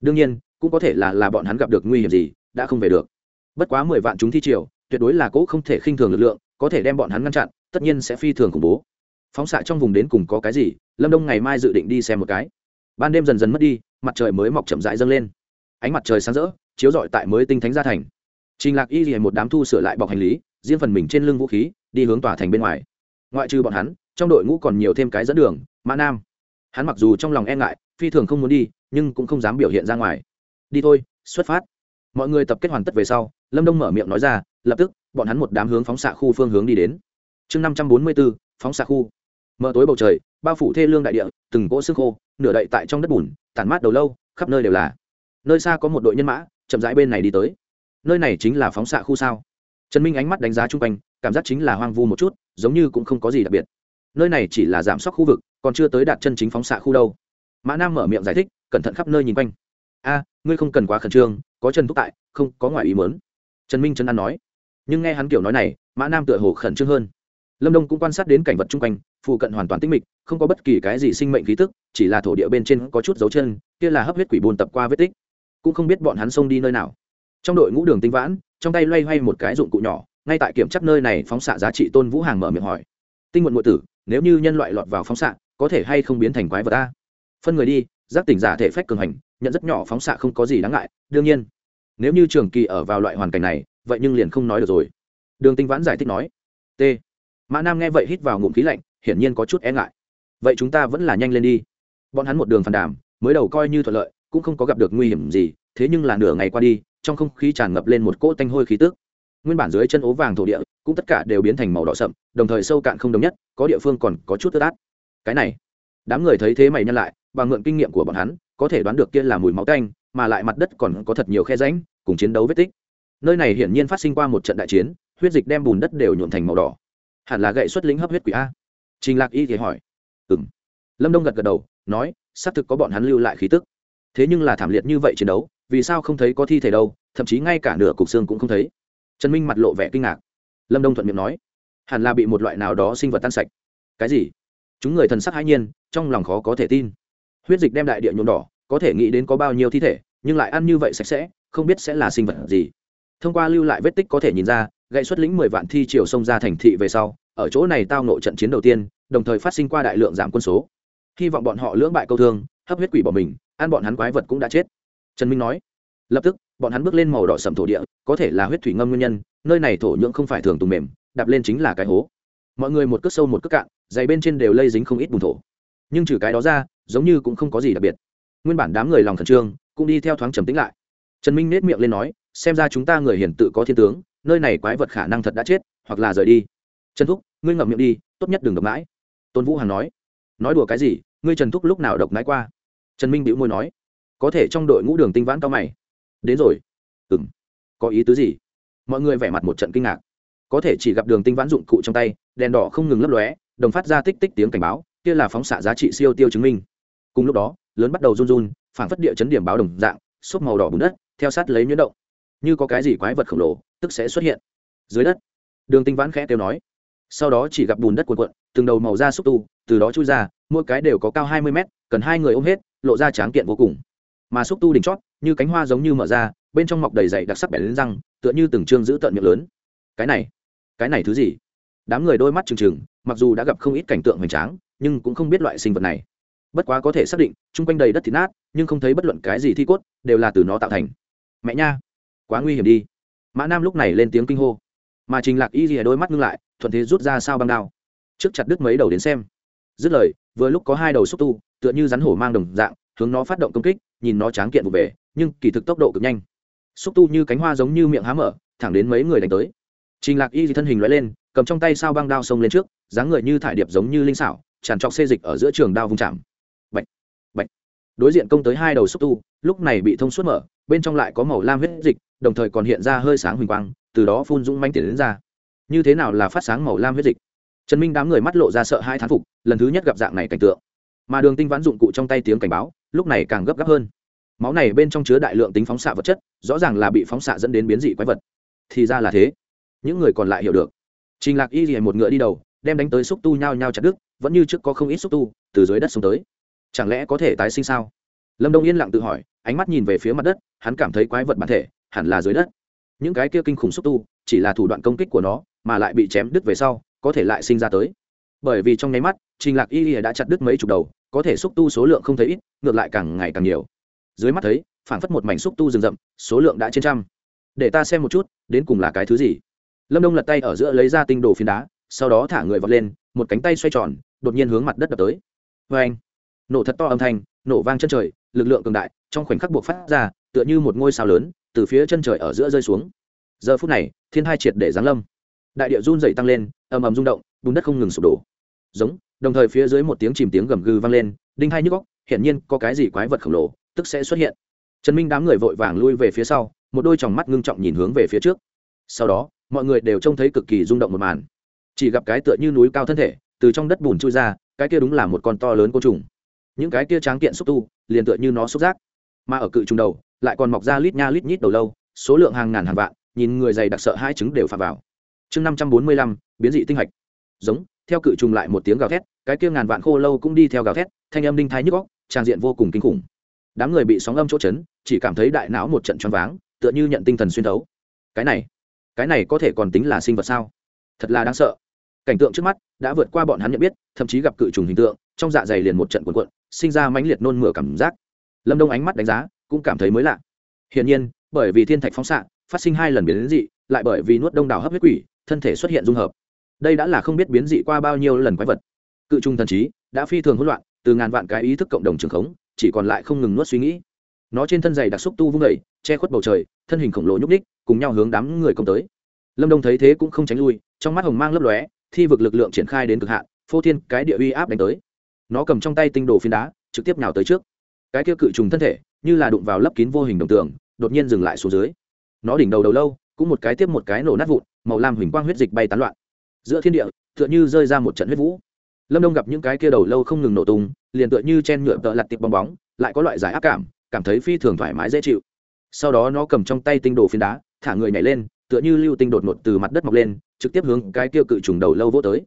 Đương nhiên, cũng có thể là là bọn hắn gặp được nguy hiểm gì đã không về được. Bất quá mười vạn chúng thi triều, tuyệt đối là cỗ không thể khinh thường lực lượng, có thể đem bọn hắn ngăn chặn, tất nhiên sẽ phi thường khủng bố. Phóng xạ trong vùng đến cùng có cái gì, lâm đông ngày mai dự định đi xem một cái. Ban đêm dần dần mất đi, mặt trời mới mọc chậm rãi dâng lên. Ánh mặt trời sáng rỡ, chiếu rọi tại mới tinh thánh gia thành. Trình lạc y thì một đám thu sửa lại bọc hành lý, riêng phần mình trên lưng vũ khí, đi hướng tòa thành bên ngoài. Ngoại trừ bọn hắn, trong đội ngũ còn nhiều thêm cái dẫn đường, mã nam. Hắn mặc dù trong lòng e ngại, phi thường không muốn đi, nhưng cũng không dám biểu hiện ra ngoài. Đi thôi, xuất phát mọi người tập kết hoàn tất về sau, lâm đông mở miệng nói ra, lập tức, bọn hắn một đám hướng phóng xạ khu phương hướng đi đến. Chương năm trăm bốn mươi bốn phóng xạ khu. Mở tối bầu trời, bao phủ thê lương đại địa, từng cỗ xương khô, nửa đậy tại trong đất bùn, tản mát đầu lâu, khắp nơi đều là. Nơi xa có một đội nhân mã, chậm rãi bên này đi tới. Nơi này chính là phóng xạ khu sao? Trần minh ánh mắt đánh giá chung quanh, cảm giác chính là hoang vu một chút, giống như cũng không có gì đặc biệt. Nơi này chỉ là giảm sóc khu vực, còn chưa tới đạt chân chính phóng xạ khu đâu. Mã nam mở miệng giải thích, cẩn thận khắp nơi nhìn quanh a, ngươi không cần quá khẩn trương, có trần thúc tại, không có ngoài ý mớn trần minh trần an nói. Nhưng nghe hắn kiểu nói này, mã nam tựa hồ khẩn trương hơn. Lâm đông cũng quan sát đến cảnh vật chung quanh, phụ cận hoàn toàn tinh mịch, không có bất kỳ cái gì sinh mệnh khí tức, chỉ là thổ địa bên trên có chút dấu chân, kia là hấp huyết quỷ bùn tập qua vết tích. Cũng không biết bọn hắn xông đi nơi nào. Trong đội ngũ đường tinh vãn, trong tay loay hoay một cái dụng cụ nhỏ, ngay tại kiểm chắc nơi này phóng xạ giá trị tôn vũ hàng mở miệng hỏi. Tinh nguyện ngụ tử, nếu như nhân loại lọt vào phóng xạ, có thể hay không biến thành quái vật ta phân người đi, giác tỉnh giả thể phách cường hành nhận rất nhỏ phóng xạ không có gì đáng ngại, đương nhiên. Nếu như trường kỳ ở vào loại hoàn cảnh này, vậy nhưng liền không nói được rồi. Đường tinh vãn giải thích nói, t. Mã nam nghe vậy hít vào ngụm khí lạnh, hiển nhiên có chút e ngại. Vậy chúng ta vẫn là nhanh lên đi. Bọn hắn một đường phản đàm, mới đầu coi như thuận lợi, cũng không có gặp được nguy hiểm gì, thế nhưng là nửa ngày qua đi, trong không khí tràn ngập lên một cỗ tanh hôi khí tức. Nguyên bản dưới chân ố vàng thổ địa, cũng tất cả đều biến thành màu đỏ sậm, đồng thời sâu cạn không đồng nhất, có địa phương còn có chút tơ át. Cái này, đám người thấy thế mày nhân lại, bằng mượn kinh nghiệm của bọn hắn có thể đoán được kia là mùi máu tanh, mà lại mặt đất còn có thật nhiều khe rãnh, cùng chiến đấu vết tích. Nơi này hiển nhiên phát sinh qua một trận đại chiến, huyết dịch đem bùn đất đều nhuộm thành màu đỏ. Hẳn là gậy xuất lính hấp huyết quỷ a. Trình lạc y thì hỏi. Ừng lâm đông gật gật đầu, nói, xác thực có bọn hắn lưu lại khí tức. Thế nhưng là thảm liệt như vậy chiến đấu, vì sao không thấy có thi thể đâu, thậm chí ngay cả nửa cục xương cũng không thấy. Trần minh mặt lộ vẻ kinh ngạc. Lâm đông thuận miệng nói, hẳn là bị một loại nào đó sinh vật tan sạch. Cái gì? Chúng người thần sắc hãi nhiên, trong lòng khó có thể tin huyết dịch đem đại địa nhuộm đỏ, có thể nghĩ đến có bao nhiêu thi thể, nhưng lại ăn như vậy sạch sẽ, không biết sẽ là sinh vật gì. Thông qua lưu lại vết tích có thể nhìn ra, gậy xuất lĩnh mười vạn thi triều sông ra thành thị về sau, ở chỗ này tao nộ trận chiến đầu tiên, đồng thời phát sinh qua đại lượng giảm quân số. Hy vọng bọn họ lưỡng bại câu thương, hấp huyết quỷ bỏ mình, ăn bọn hắn quái vật cũng đã chết. Trần minh nói. Lập tức, bọn hắn bước lên màu đỏ sầm thổ địa, có thể là huyết thủy ngâm nguyên nhân, nơi này thổ nhưỡng không phải thường tùng mềm, đạp lên chính là cái hố. Mọi người một cước sâu một cước cạn dày bên trên đều lây dính không ít bùn thổ. Nhưng trừ cái đó ra giống như cũng không có gì đặc biệt. Nguyên bản đám người lòng khẩn trương, cũng đi theo thoáng trầm tĩnh lại. Trần minh nết miệng lên nói, xem ra chúng ta người hiển tự có thiên tướng, nơi này quái vật khả năng thật đã chết, hoặc là rời đi. Trần thúc, ngươi ngậm miệng đi, tốt nhất đừng độc mãi. Tôn vũ hằng nói. Nói đùa cái gì, ngươi trần thúc lúc nào độc mãi qua? Trần minh bĩu môi nói. Có thể trong đội ngũ đường tinh vãn cao mày. Đến rồi. Ừng có ý tứ gì? Mọi người vẻ mặt một trận kinh ngạc. Có thể chỉ gặp đường tinh vãn dụng cụ trong tay, đèn đỏ không ngừng lấp lóe, đồng phát ra tích tích tiếng cảnh báo, kia là phóng xạ giá trị siêu tiêu chứng minh cùng lúc đó, lớn bắt đầu run run, phảng phất địa chấn điểm báo đồng dạng, xốp màu đỏ bùn đất, theo sát lấy nhuyễn động. Như có cái gì quái vật khổng lồ, tức sẽ xuất hiện. Dưới đất, đường tinh vãn khẽ kêu nói. Sau đó chỉ gặp bùn đất cuộn cuộn, từng đầu màu da xúc tu, từ đó chui ra, mỗi cái đều có cao hai mươi mét, cần hai người ôm hết, lộ ra tráng kiện vô cùng. Mà xúc tu đỉnh chót, như cánh hoa giống như mở ra, bên trong mọc đầy dày đặc sắc bẻ lên răng, tựa như từng trương giữ tận miệng lớn. Cái này cái này thứ gì? Đám người đôi mắt trừng trừng, mặc dù đã gặp không ít cảnh tượng hoành tráng, nhưng cũng không biết loại sinh vật này bất quá có thể xác định, chung quanh đầy đất thịt nát, nhưng không thấy bất luận cái gì thi cốt, đều là từ nó tạo thành. Mẹ nha, quá nguy hiểm đi. Mã nam lúc này lên tiếng kinh hô. Mà trình lạc y rìa đôi mắt ngưng lại, thuận thế rút ra sao băng đao. Trước chặt đứt mấy đầu đến xem. Dứt lời, vừa lúc có hai đầu xúc tu, tựa như rắn hổ mang đồng dạng, hướng nó phát động công kích, nhìn nó tráng kiện vụ về, nhưng kỳ thực tốc độ cực nhanh. Xúc tu như cánh hoa giống như miệng há mở, thẳng đến mấy người đánh tới. Trình lạc y thì thân hình loại lên, cầm trong tay sao băng đao xông lên trước, dáng người như thải điệp giống như linh xảo, tràn trọc xê dịch ở giữa trường đao vung chạm đối diện công tới hai đầu xúc tu, lúc này bị thông suốt mở, bên trong lại có màu lam huyết dịch, đồng thời còn hiện ra hơi sáng huỳnh quang, từ đó phun dũng manh tiền đến ra. Như thế nào là phát sáng màu lam huyết dịch? Trần minh đám người mắt lộ ra sợ hai thán phục, lần thứ nhất gặp dạng này cảnh tượng. Mà đường tinh vãn dụng cụ trong tay tiếng cảnh báo, lúc này càng gấp gáp hơn. Máu này bên trong chứa đại lượng tính phóng xạ vật chất, rõ ràng là bị phóng xạ dẫn đến biến dị quái vật. Thì ra là thế. Những người còn lại hiểu được. Trình lạc y liền một ngựa đi đầu, đem đánh tới xúc tu nhao nhao chặt đứt, vẫn như trước có không ít xúc tu, từ dưới đất xuống tới chẳng lẽ có thể tái sinh sao? Lâm đông yên lặng tự hỏi, ánh mắt nhìn về phía mặt đất, hắn cảm thấy quái vật bản thể, hẳn là dưới đất. Những cái kia kinh khủng xúc tu, chỉ là thủ đoạn công kích của nó, mà lại bị chém đứt về sau, có thể lại sinh ra tới. Bởi vì trong nháy mắt, trình lạc y đã chặt đứt mấy chục đầu, có thể xúc tu số lượng không thấy ít, ngược lại càng ngày càng nhiều. Dưới mắt thấy, phản phất một mảnh xúc tu rừng rậm, số lượng đã trên trăm. Để ta xem một chút, đến cùng là cái thứ gì? Lâm đông lật tay ở giữa lấy ra tinh đồ phiến đá, sau đó thả người vọt lên, một cánh tay xoay tròn, đột nhiên hướng mặt đất đập tới. Vê anh nổ thật to âm thanh, nổ vang chân trời, lực lượng cường đại, trong khoảnh khắc buộc phát ra, tựa như một ngôi sao lớn, từ phía chân trời ở giữa rơi xuống. Giờ phút này, thiên hai triệt để giáng lâm. Đại địa run dày tăng lên, ầm ầm rung động, bùn đất không ngừng sụp đổ. Giống, đồng thời phía dưới một tiếng chìm tiếng gầm gừ vang lên, đinh hai nhức góc hiển nhiên có cái gì quái vật khổng lồ, tức sẽ xuất hiện. Trần minh đám người vội vàng lui về phía sau, một đôi tròng mắt ngưng trọng nhìn hướng về phía trước. Sau đó, mọi người đều trông thấy cực kỳ rung động một màn. Chỉ gặp cái tựa như núi cao thân thể, từ trong đất bùn chui ra, cái kia đúng là một con to lớn côn trùng những cái kia tráng kiện xúc tu, liền tựa như nó xúc giác. Mà ở cự trùng đầu, lại còn mọc ra lít nha lít nhít đầu lâu, số lượng hàng ngàn hàng vạn, nhìn người dày đặc sợ hai trứng đều phạm vào. Chương năm trăm bốn mươi lăm, biến dị tinh hạch. Giống, theo cự trùng lại một tiếng gào thét, cái kia ngàn vạn khô lâu cũng đi theo gào thét, thanh âm đinh thái nhức góc trang diện vô cùng kinh khủng. Đám người bị sóng âm chỗ chấn, chỉ cảm thấy đại não một trận choáng váng, tựa như nhận tinh thần xuyên thấu. Cái này cái này có thể còn tính là sinh vật sao? Thật là đáng sợ cảnh tượng trước mắt đã vượt qua bọn hắn nhận biết, thậm chí gặp cự trùng hình tượng, trong dạ dày liền một trận cuộn cuộn, sinh ra mãnh liệt nôn mửa cảm giác. Lâm đông ánh mắt đánh giá, cũng cảm thấy mới lạ. Hiển nhiên, bởi vì thiên thạch phóng xạ, phát sinh hai lần biến dị, lại bởi vì nuốt đông đảo hấp huyết quỷ, thân thể xuất hiện dung hợp. Đây đã là không biết biến dị qua bao nhiêu lần quái vật. Cự trung thần trí đã phi thường hỗn loạn, từ ngàn vạn cái ý thức cộng đồng trường khống, chỉ còn lại không ngừng nuốt suy nghĩ. Nó trên thân dày đặc xúc tu vung đầy che khuất bầu trời, thân hình khổng lồ nhúc ních cùng nhau hướng đám người công tới. Lâm đông thấy thế cũng không tránh lui, trong mắt hồng mang lấp lóe thi vực lực lượng triển khai đến cực hạn, phô thiên cái địa uy áp đánh tới. Nó cầm trong tay tinh đồ phiến đá, trực tiếp nhào tới trước. Cái kia cự trùng thân thể, như là đụng vào lấp kín vô hình đồng tường, đột nhiên dừng lại xuống dưới. Nó đỉnh đầu đầu lâu, cũng một cái tiếp một cái nổ nát vụn, màu lam huỳnh quang huyết dịch bay tán loạn. Giữa thiên địa, tựa như rơi ra một trận huyết vũ. Lâm đông gặp những cái kia đầu lâu không ngừng nổ tung, liền tựa như chen nhựa tợ lặt tiệp bong bóng, lại có loại giải ác cảm cảm thấy phi thường thoải mái dễ chịu. Sau đó nó cầm trong tay tinh đồ phiến đá, thả người nhảy lên, tựa như lưu tinh đột ngột từ mặt đất mọc lên trực tiếp hướng cái kia cự trùng đầu lâu vô tới.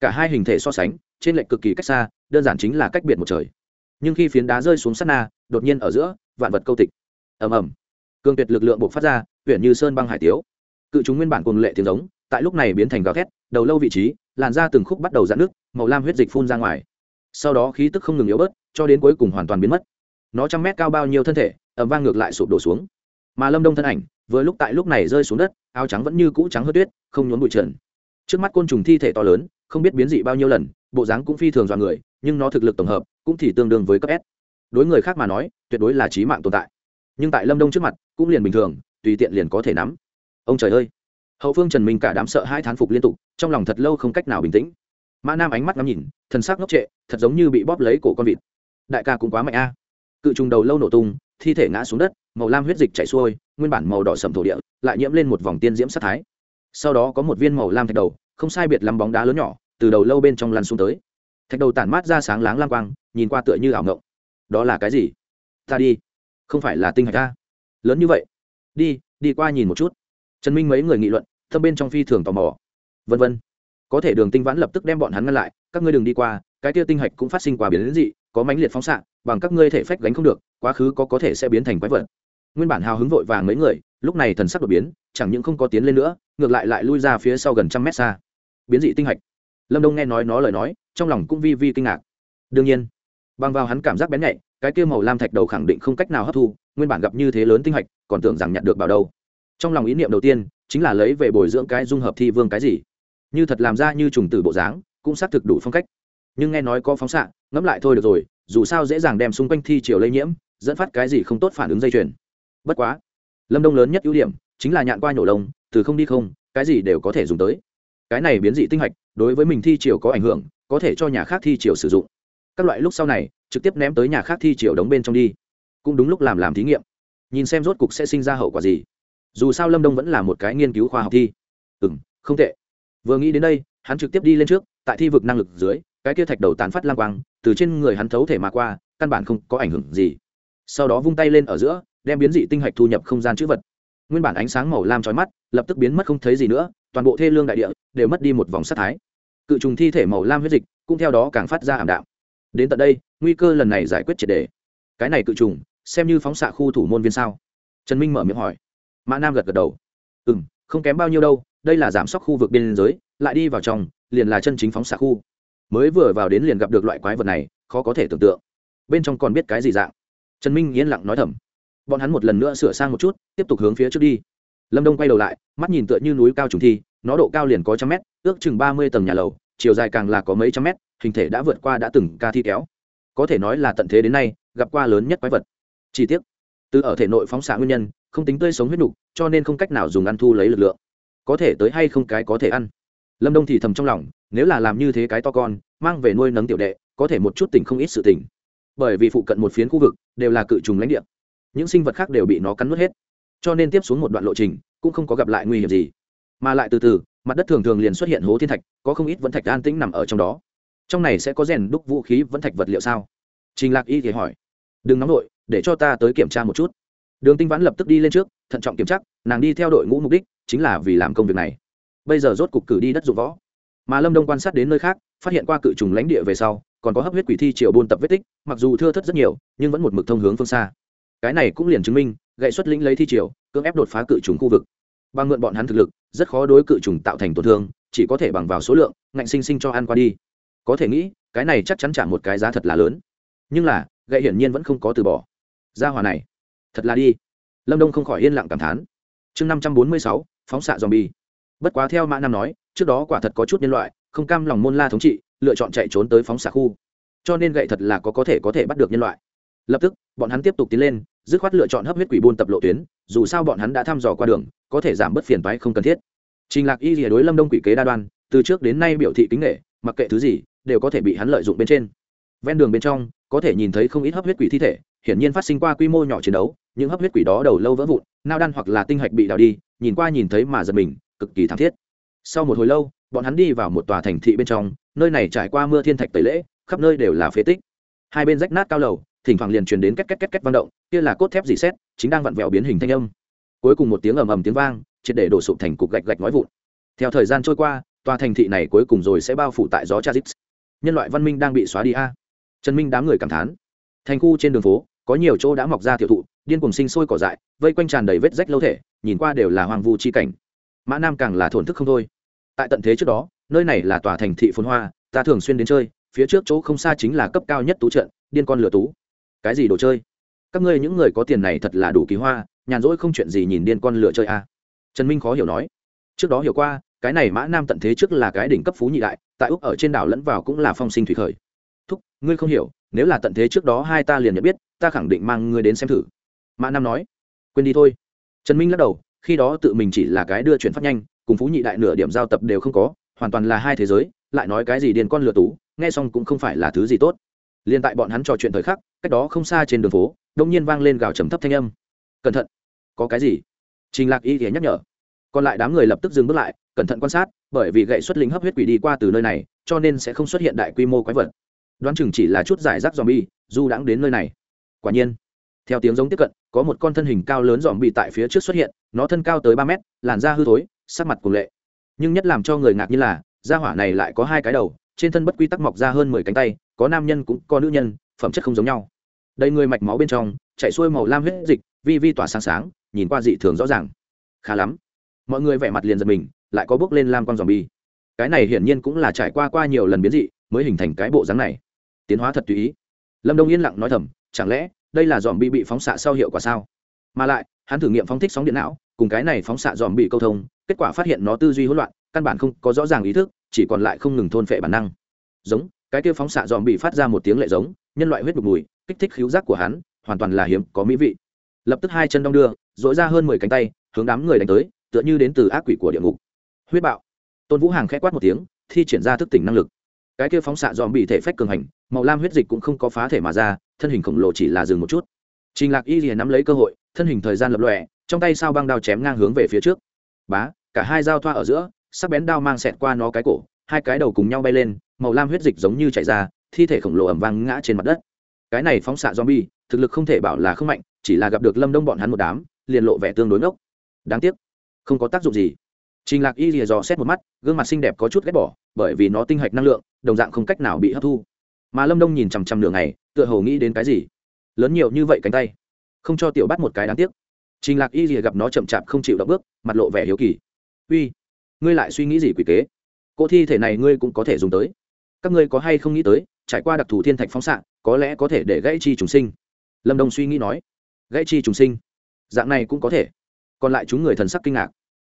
Cả hai hình thể so sánh, trên lệch cực kỳ cách xa, đơn giản chính là cách biệt một trời. Nhưng khi phiến đá rơi xuống sát na, đột nhiên ở giữa, vạn vật câu tịch. Ầm ầm. Cương tuyệt lực lượng buộc phát ra huyện như sơn băng hải tiếu. Cự chúng nguyên bản cuồng lệ tiếng giống, tại lúc này biến thành gào thét, đầu lâu vị trí, làn ra từng khúc bắt đầu dạn nước màu lam huyết dịch phun ra ngoài. Sau đó khí tức không ngừng yếu bớt, cho đến cuối cùng hoàn toàn biến mất. Nó trăm mét cao bao nhiêu thân thể ẩm vang ngược lại sụp đổ xuống. Mà lâm đông thân ảnh vừa lúc tại lúc này rơi xuống đất, áo trắng vẫn như cũ trắng hơi tuyết, không nhốn bụi trần. Trước mắt côn trùng thi thể to lớn, không biết biến dị bao nhiêu lần, bộ dáng cũng phi thường dọa người, nhưng nó thực lực tổng hợp cũng thì tương đương với cấp s. Đối người khác mà nói, tuyệt đối là trí mạng tồn tại. Nhưng tại lâm đông trước mặt, cũng liền bình thường, tùy tiện liền có thể nắm. Ông trời ơi! Hậu phương trần minh cả đám sợ hai thán phục liên tục, trong lòng thật lâu không cách nào bình tĩnh. Mã nam ánh mắt ngắm nhìn, thần sắc ngốc trệ, thật giống như bị bóp lấy cổ con vịt. Đại ca cũng quá mạnh a. Cự trùng đầu lâu nổ tung, thi thể ngã xuống đất, màu lam huyết dịch chảy xuôi nguyên bản màu đỏ sầm thổ địa, lại nhiễm lên một vòng tiên diễm sát thái. Sau đó có một viên màu lam thạch đầu, không sai biệt lắm bóng đá lớn nhỏ, từ đầu lâu bên trong lăn xuống tới. Thạch đầu tản mát ra sáng láng lam quang, nhìn qua tựa như ảo ngộng đó là cái gì? Ta đi. Không phải là tinh hạch ta. Lớn như vậy. Đi đi qua nhìn một chút. Trần minh mấy người nghị luận, thâm bên trong phi thường tò mò. Vân vân. Có thể đường tinh vãn lập tức đem bọn hắn ngăn lại, các ngươi đừng đi qua, cái tia tinh hạch cũng phát sinh qua biến đến dị, có mãnh liệt phóng xạ, bằng các ngươi thể phách gánh không được, quá khứ có có thể sẽ biến thành quái vật nguyên bản hào hứng vội vàng mấy người, lúc này thần sắc đột biến, chẳng những không có tiến lên nữa, ngược lại lại lui ra phía sau gần trăm mét xa. Biến dị tinh hạch. Lâm đông nghe nói nó lời nói, trong lòng cũng vi vi kinh ngạc. Đương nhiên, bằng vào hắn cảm giác bén nhạy, cái kia màu lam thạch đầu khẳng định không cách nào hấp thu, nguyên bản gặp như thế lớn tinh hạch, còn tưởng rằng nhận được bảo đâu. Trong lòng ý niệm đầu tiên, chính là lấy về bồi dưỡng cái dung hợp thi vương cái gì. Như thật làm ra như trùng tử bộ dáng, cũng xác thực đủ phong cách. Nhưng nghe nói có phóng xạ, ngẫm lại thôi được rồi, dù sao dễ dàng đem xung quanh thi chiều lây nhiễm, dẫn phát cái gì không tốt phản ứng dây chuyền bất quá, lâm đông lớn nhất ưu điểm chính là nhạn qua nhổ lông, từ không đi không, cái gì đều có thể dùng tới. Cái này biến dị tinh hạch, đối với mình thi chiều có ảnh hưởng, có thể cho nhà khác thi chiều sử dụng. Các loại lúc sau này, trực tiếp ném tới nhà khác thi chiều đóng bên trong đi. Cũng đúng lúc làm làm thí nghiệm. Nhìn xem rốt cục sẽ sinh ra hậu quả gì. Dù sao lâm đông vẫn là một cái nghiên cứu khoa học thi. Ừ m không tệ. Vừa nghĩ đến đây, hắn trực tiếp đi lên trước, tại thi vực năng lực dưới, cái kia thạch đầu tán phát lang quang, từ trên người hắn thấu thể mà qua, căn bản không có ảnh hưởng gì. Sau đó vung tay lên ở giữa đem biến dị tinh hạch thu nhập không gian chữ vật. Nguyên bản ánh sáng màu lam trói mắt, lập tức biến mất không thấy gì nữa, toàn bộ thê lương đại địa đều mất đi một vòng sắc thái. Cự trùng thi thể màu lam huyết dịch cũng theo đó càng phát ra ảm đạm. Đến tận đây, nguy cơ lần này giải quyết triệt đề. Cái này cự trùng, xem như phóng xạ khu thủ môn viên sao? Trần minh mở miệng hỏi. Mã nam gật gật đầu. Ừ m không kém bao nhiêu đâu, đây là giảm sóc khu vực biên giới, lại đi vào trong, liền là chân chính phóng xạ khu. Mới vừa vào đến liền gặp được loại quái vật này, khó có thể tưởng tượng. Bên trong còn biết cái gì dạng? Trần minh yên lặng nói thầm bọn hắn một lần nữa sửa sang một chút, tiếp tục hướng phía trước đi. Lâm đông quay đầu lại, mắt nhìn tựa như núi cao trùng thi, nó độ cao liền có trăm mét, ước chừng ba mươi tầng nhà lầu, chiều dài càng là có mấy trăm mét, hình thể đã vượt qua đã từng ca thi kéo. Có thể nói là tận thế đến nay, gặp qua lớn nhất quái vật. Chi tiết từ ở thể nội phóng xạ nguyên nhân, không tính tươi sống huyết nục, cho nên không cách nào dùng ăn thu lấy lực lượng. Có thể tới hay không cái có thể ăn. Lâm đông thì thầm trong lòng, nếu là làm như thế cái to con, mang về nuôi nấng tiểu đệ, có thể một chút tỉnh không ít sự tỉnh. Bởi vì phụ cận một phiến khu vực, đều là cự trùng lãnh địa những sinh vật khác đều bị nó cắn nuốt hết. Cho nên tiếp xuống một đoạn lộ trình cũng không có gặp lại nguy hiểm gì. Mà lại từ từ, mặt đất thường thường liền xuất hiện hố thiên thạch, có không ít vẫn thạch an tĩnh nằm ở trong đó. Trong này sẽ có rèn đúc vũ khí vẫn thạch vật liệu sao? Trình lạc y thì hỏi. Đừng nóng đội để cho ta tới kiểm tra một chút. Đường tinh vãn lập tức đi lên trước, thận trọng kiểm tra, nàng đi theo đội ngũ mục đích chính là vì làm công việc này. Bây giờ rốt cục cử đi đất dụng võ. Mà lâm đông quan sát đến nơi khác, phát hiện qua cự trùng lãnh địa về sau, còn có hấp huyết quỷ thi triệu buôn tập vết tích, mặc dù thưa thất rất nhiều, nhưng vẫn một mực thông hướng phương xa cái này cũng liền chứng minh, gậy xuất lĩnh lấy thi triều, cưỡng ép đột phá cự trùng khu vực. Bằng mượn bọn hắn thực lực, rất khó đối cự trùng tạo thành tổn thương, chỉ có thể bằng vào số lượng, ngạnh sinh sinh cho ăn qua đi. Có thể nghĩ, cái này chắc chắn trả một cái giá thật là lớn. Nhưng là, gậy hiển nhiên vẫn không có từ bỏ. Gia hòa này, thật là đi. Lâm đông không khỏi yên lặng cảm thán. Chương năm trăm bốn mươi sáu, phóng xạ dòm bi bất quá theo mã nam nói, trước đó quả thật có chút nhân loại, không cam lòng môn la thống trị, lựa chọn chạy trốn tới phóng xạ khu. Cho nên gậy thật là có có thể có thể bắt được nhân loại lập tức, bọn hắn tiếp tục tiến lên, dứt khoát lựa chọn hấp huyết quỷ buôn tập lộ tuyến, dù sao bọn hắn đã thăm dò qua đường, có thể giảm bớt phiền toái không cần thiết. Trình lạc y rìa đối lâm đông quỷ kế đa đoan, từ trước đến nay biểu thị kính nghệ mặc kệ thứ gì, đều có thể bị hắn lợi dụng bên trên. Ven đường bên trong, có thể nhìn thấy không ít hấp huyết quỷ thi thể, hiển nhiên phát sinh qua quy mô nhỏ chiến đấu, những hấp huyết quỷ đó đầu lâu vỡ vụn, nao đan hoặc là tinh hạch bị đào đi, nhìn qua nhìn thấy mà giật mình, cực kỳ thảm thiết. Sau một hồi lâu, bọn hắn đi vào một tòa thành thị bên trong, nơi này trải qua mưa thiên thạch tẩy lễ, khắp nơi đều là phế tích. Hai bên rách nát cao lầu thỉnh thoảng liền truyền đến két két két két vang động, kia là cốt thép dì xét, chính đang vặn vẹo biến hình thanh âm. Cuối cùng một tiếng ầm ầm tiếng vang, triệt để đổ sụp thành cục gạch gạch nói vụn. Theo thời gian trôi qua, tòa thành thị này cuối cùng rồi sẽ bao phủ tại gió cha nhân loại văn minh đang bị xóa đi a. Trần minh đám người cảm thán. Thành khu trên đường phố, có nhiều chỗ đã mọc ra tiểu thụ, điên cuồng sinh sôi cỏ dại, vây quanh tràn đầy vết rách lâu thể, nhìn qua đều là hoang vu chi cảnh. Mã nam càng là thổn thức không thôi. Tại tận thế trước đó, nơi này là tòa thành thị phồn hoa, ta thường xuyên đến chơi, phía trước chỗ không xa chính là cấp cao nhất tú trận, điên con lửa tú cái gì đồ chơi? Các ngươi những người có tiền này thật là đủ kỳ hoa, nhàn rỗi không chuyện gì nhìn điên con lựa chơi a. Trần minh khó hiểu nói. Trước đó hiểu qua, cái này mã nam tận thế trước là cái đỉnh cấp phú nhị đại, tại úc ở trên đảo lẫn vào cũng là phong sinh thủy khởi. Thúc, ngươi không hiểu, nếu là tận thế trước đó hai ta liền nhận biết, ta khẳng định mang ngươi đến xem thử. Mã nam nói. Quên đi thôi. Trần minh lắc đầu, khi đó tự mình chỉ là cái đưa chuyển phát nhanh, cùng phú nhị đại nửa điểm giao tập đều không có, hoàn toàn là hai thế giới, lại nói cái gì điền con lừa tú, nghe xong cũng không phải là thứ gì tốt liền tại bọn hắn trò chuyện thời khắc, cách đó không xa trên đường phố, đông nhiên vang lên gào trầm thấp thanh âm. Cẩn thận, có cái gì? Trình lạc y thì nhắc nhở. Còn lại đám người lập tức dừng bước lại, cẩn thận quan sát, bởi vì gậy xuất lính hấp huyết quỷ đi qua từ nơi này, cho nên sẽ không xuất hiện đại quy mô quái vật. Đoán chừng chỉ là chút giải rác dòm bi du đãng đến nơi này. Quả nhiên, theo tiếng giống tiếp cận, có một con thân hình cao lớn dòm bị tại phía trước xuất hiện, nó thân cao tới ba mét, làn da hư thối, sắc mặt cùng lệ. Nhưng nhất làm cho người ngạc như là da hỏa này lại có hai cái đầu trên thân bất quy tắc mọc ra hơn mười cánh tay, có nam nhân cũng có nữ nhân, phẩm chất không giống nhau. Đầy người mạch máu bên trong chạy xuôi màu lam huyết dịch, vi vi tỏa sáng sáng, nhìn qua dị thường rõ ràng. Khá lắm. Mọi người vẻ mặt liền giật mình, lại có bước lên lam con dòm bi cái này hiển nhiên cũng là trải qua qua nhiều lần biến dị, mới hình thành cái bộ dáng này. Tiến hóa thật tùy ý. Lâm đông yên lặng nói thầm, chẳng lẽ đây là dòm bi bị phóng xạ sau hiệu quả sao? Mà lại, hắn thử nghiệm phóng thích sóng điện não, cùng cái này phóng xạ dòm bị câu thông, kết quả phát hiện nó tư duy hỗn loạn, căn bản không có rõ ràng ý thức chỉ còn lại không ngừng thôn phệ bản năng. Giống, cái kia phóng xạ dòm bị phát ra một tiếng lệ giống, nhân loại huyết đục mùi, kích thích khíu giác của hắn, hoàn toàn là hiếm có mỹ vị. Lập tức hai chân đong đưa dội ra hơn mười cánh tay, hướng đám người đánh tới, tựa như đến từ ác quỷ của địa ngục. Huyết bạo. Tôn vũ hàng k h ẽ quát một tiếng, thi triển ra thức tỉnh năng lực. Cái kia phóng xạ dòm bị thể phách cường hành, màu lam huyết dịch cũng không có phá thể mà ra, thân hình khổng lồ chỉ là dừng một chút. Trình lạc y liền nắm lấy cơ hội, thân hình thời gian lập lòe, trong tay sao băng đao chém ngang hướng về phía trước. Bá, cả hai giao thoa ở giữa sắc bén đao mang xẹt qua nó cái cổ, hai cái đầu cùng nhau bay lên, màu lam huyết dịch giống như chảy ra, thi thể khổng lồ ẩm vang ngã trên mặt đất. Cái này phóng xạ zombie, thực lực không thể bảo là không mạnh, chỉ là gặp được lâm đông bọn hắn một đám, liền lộ vẻ tương đối ngốc. Đáng tiếc, không có tác dụng gì. Trình lạc y lìa dò xét một mắt, gương mặt xinh đẹp có chút ghét bỏ, bởi vì nó tinh hạch năng lượng, đồng dạng không cách nào bị hấp thu. Mà lâm đông nhìn chằm chằm nửa ngày, tựa hồ nghĩ đến cái gì? Lớn nhiều như vậy cánh tay, không cho tiểu bắt một cái đáng tiếc. Trình lạc y lìa gặp nó chậm chạp không chịu động bước, mặt lộ vẻ hiếu kỳ. Uy ngươi lại suy nghĩ gì quỷ kế? Cô thi thể này ngươi cũng có thể dùng tới. Các ngươi có hay không nghĩ tới, trải qua đặc thù thiên thạch phóng xạ, có lẽ có thể để gãy chi trùng sinh? Lâm đông suy nghĩ nói. Gãy chi trùng sinh? Dạng này cũng có thể. Còn lại chúng người thần sắc kinh ngạc.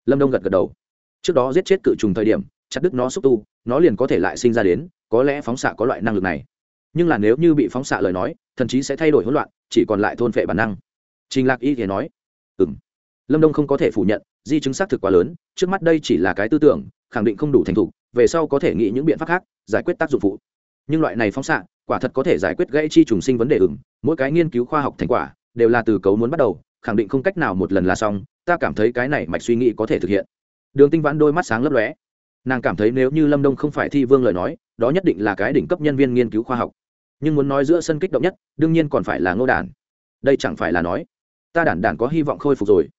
Lâm đông gật gật đầu. Trước đó giết chết cự trùng thời điểm, chặt đứt nó xúc tu, nó liền có thể lại sinh ra đến, có lẽ phóng xạ có loại năng lực này. Nhưng là nếu như bị phóng xạ lời nói, thần chí sẽ thay đổi hỗn loạn, chỉ còn lại thôn phệ bản năng. Trình lạc y thì nói lâm đông không có thể phủ nhận, di chứng xác thực quá lớn, trước mắt đây chỉ là cái tư tưởng, khẳng định không đủ thành thục, về sau có thể nghĩ những biện pháp khác, giải quyết tác dụng phụ. Nhưng loại này phóng xạ, quả thật có thể giải quyết gãy chi trùng sinh vấn đề ửng mỗi cái nghiên cứu khoa học thành quả, đều là từ cấu muốn bắt đầu, khẳng định không cách nào một lần là xong, ta cảm thấy cái này mạch suy nghĩ có thể thực hiện. Đường tinh vãn đôi mắt sáng lấp lóe. Nàng cảm thấy nếu như lâm đông không phải thi vương lời nói, đó nhất định là cái đỉnh cấp nhân viên nghiên cứu khoa học. Nhưng muốn nói giữa sân kích động nhất, đương nhiên còn phải là ngô đản. Đây chẳng phải là nói, ta đản đản có hy vọng khôi phục rồi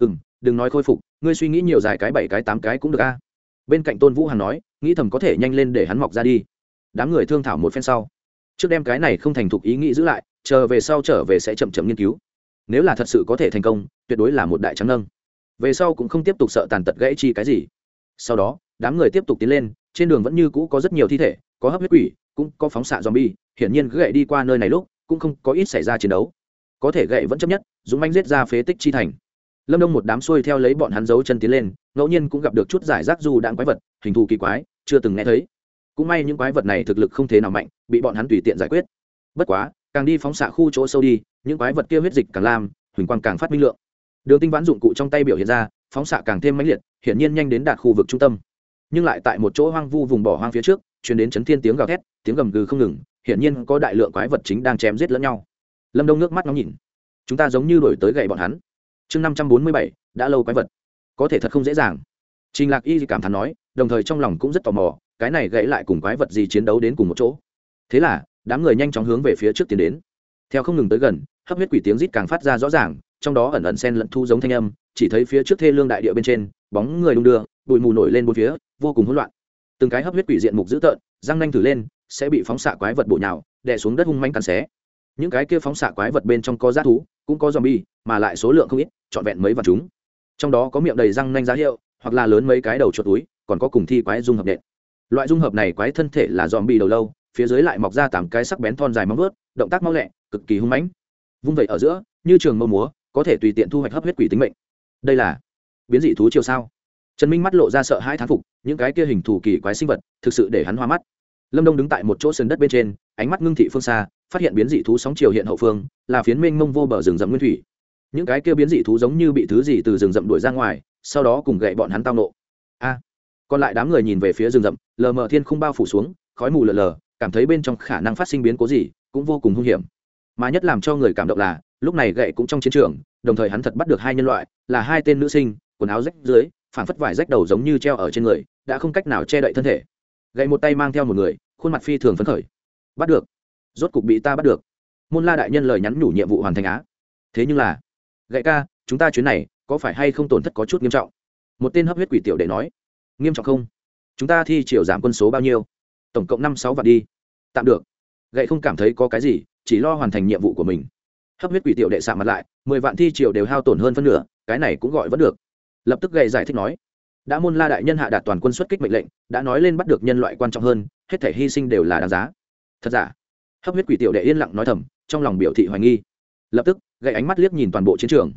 ừ m đừng nói khôi phục, ngươi suy nghĩ nhiều dài cái bảy cái tám cái cũng được a. Bên cạnh tôn vũ hằng nói, nghĩ thầm có thể nhanh lên để hắn mọc ra đi. Đám người thương thảo một phen sau. Trước đem cái này không thành thục ý nghĩ giữ lại, chờ về sau trở về sẽ chậm chậm nghiên cứu. Nếu là thật sự có thể thành công, tuyệt đối là một đại trắng nâng. Về sau cũng không tiếp tục sợ tàn tật gãy chi cái gì. Sau đó, đám người tiếp tục tiến lên, trên đường vẫn như cũ có rất nhiều thi thể, có hấp huyết quỷ, cũng có phóng xạ zombie, hiển nhiên gậy đi qua nơi này lúc, cũng không có ít xảy ra chiến đấu. Có thể gậy vẫn chấp nhất dũng manh giết ra phế tích chi thành lâm đông một đám xuôi theo lấy bọn hắn giấu chân tiến lên, ngẫu nhiên cũng gặp được chút giải rác dù đạn quái vật, hình thù kỳ quái, chưa từng nghe thấy. Cũng may những quái vật này thực lực không thế nào mạnh, bị bọn hắn tùy tiện giải quyết. Bất quá, càng đi phóng xạ khu chỗ sâu đi, những quái vật kia huyết dịch càng lam, huỳnh quang càng phát minh lượng. Đường tinh vãn dụng cụ trong tay biểu hiện ra, phóng xạ càng thêm mãnh liệt, hiển nhiên nhanh đến đạt khu vực trung tâm. Nhưng lại tại một chỗ hoang vu vùng bỏ hoang phía trước chuyển đến chấn thiên tiếng gào thét, tiếng gầm gừ không ngừng, hiển nhiên có đại lượng quái vật chính đang chém giết lẫn nhau. Lâm đông nước mắt ngóng nhìn. Chúng ta giống như đổi tới gậy bọn hắn chương năm trăm bốn mươi bảy, đã lâu quái vật. Có thể thật không dễ dàng. Trình lạc y cảm thán nói, đồng thời trong lòng cũng rất tò mò, cái này gãy lại cùng quái vật gì chiến đấu đến cùng một chỗ. Thế là, đám người nhanh chóng hướng về phía trước tiến đến. Theo không ngừng tới gần, hấp huyết quỷ tiếng rít càng phát ra rõ ràng, trong đó ẩn ẩn sen lẫn thu giống thanh âm, chỉ thấy phía trước thê lương đại địa bên trên, bóng người đung đưa, bụi mù nổi lên bốn phía, vô cùng hỗn loạn. Từng cái hấp huyết quỷ diện mục dữ tợn, răng nanh thử lên, sẽ bị phóng xạ quái vật bộ nhào, đè xuống đất hung manh cắn xé. Những cái kia phóng xạ quái vật bên trong có g thú, cũng có zombie mà lại số lượng không ít, trọn vẹn mấy vật chúng. Trong đó có miệng đầy răng nanh giá hiệu, hoặc là lớn mấy cái đầu chuột túi, còn có cùng thi quái dung hợp nện. Loại dung hợp này quái thân thể là zombie đầu lâu, phía dưới lại mọc ra tám cái sắc bén thon dài móng vớt động tác mau lẹ, cực kỳ hung mãnh. Vung vẩy ở giữa, như trường mâu múa, có thể tùy tiện thu hoạch hấp huyết quỷ tính mệnh. Đây là biến dị thú chiều sao? Trần minh mắt lộ ra sợ hãi thán phục, những cái kia hình thù kỳ quái sinh vật, thực sự để hắn hoa mắt. Lâm đông đứng tại một chỗ sườn đất bên trên, ánh mắt ngưng thị phương xa, phát hiện biến dị thú sóng chiều hiện hậu phương, là phiến minh mông vô bờ rừng rậm nguyên thủy những cái kia biến dị thú giống như bị thứ gì từ rừng rậm đuổi ra ngoài, sau đó cùng gậy bọn hắn tao nộ. A. Còn lại đám người nhìn về phía rừng rậm, lờ mờ thiên không bao phủ xuống, khói mù lờ lờ, cảm thấy bên trong khả năng phát sinh biến cố gì cũng vô cùng hung hiểm. Mà nhất làm cho người cảm động là, lúc này gậy cũng trong chiến trường, đồng thời hắn thật bắt được hai nhân loại, là hai tên nữ sinh, quần áo rách dưới phản phất vải rách đầu giống như treo ở trên người, đã không cách nào che đậy thân thể. Gậy một tay mang theo một người, khuôn mặt phi thường phấn khởi. Bắt được. Rốt cục bị ta bắt được. Môn la đại nhân lời nhắn nhủ nhiệm vụ hoàn thành á. Thế nhưng là gậy ca, chúng ta chuyến này có phải hay không tổn thất có chút nghiêm trọng? Một tên hấp huyết quỷ tiểu đệ nói. Nghiêm trọng không? Chúng ta thi chiều giảm quân số bao nhiêu? Tổng cộng năm sáu vạn đi. Tạm được. Gậy không cảm thấy có cái gì, chỉ lo hoàn thành nhiệm vụ của mình. Hấp huyết quỷ tiểu đệ xạ mặt lại, mười vạn thi triều đều hao tổn hơn phân nửa, cái này cũng gọi vẫn được. Lập tức gậy giải thích nói. Đã môn la đại nhân hạ đạt toàn quân xuất kích mệnh lệnh, đã nói lên bắt được nhân loại quan trọng hơn, hết thể hy sinh đều là đáng giá. Thật giả? Hấp huyết quỷ tiểu đệ yên lặng nói thầm, trong lòng biểu thị hoài nghi. Lập tức gậy ánh mắt liếc nhìn toàn bộ chiến trường.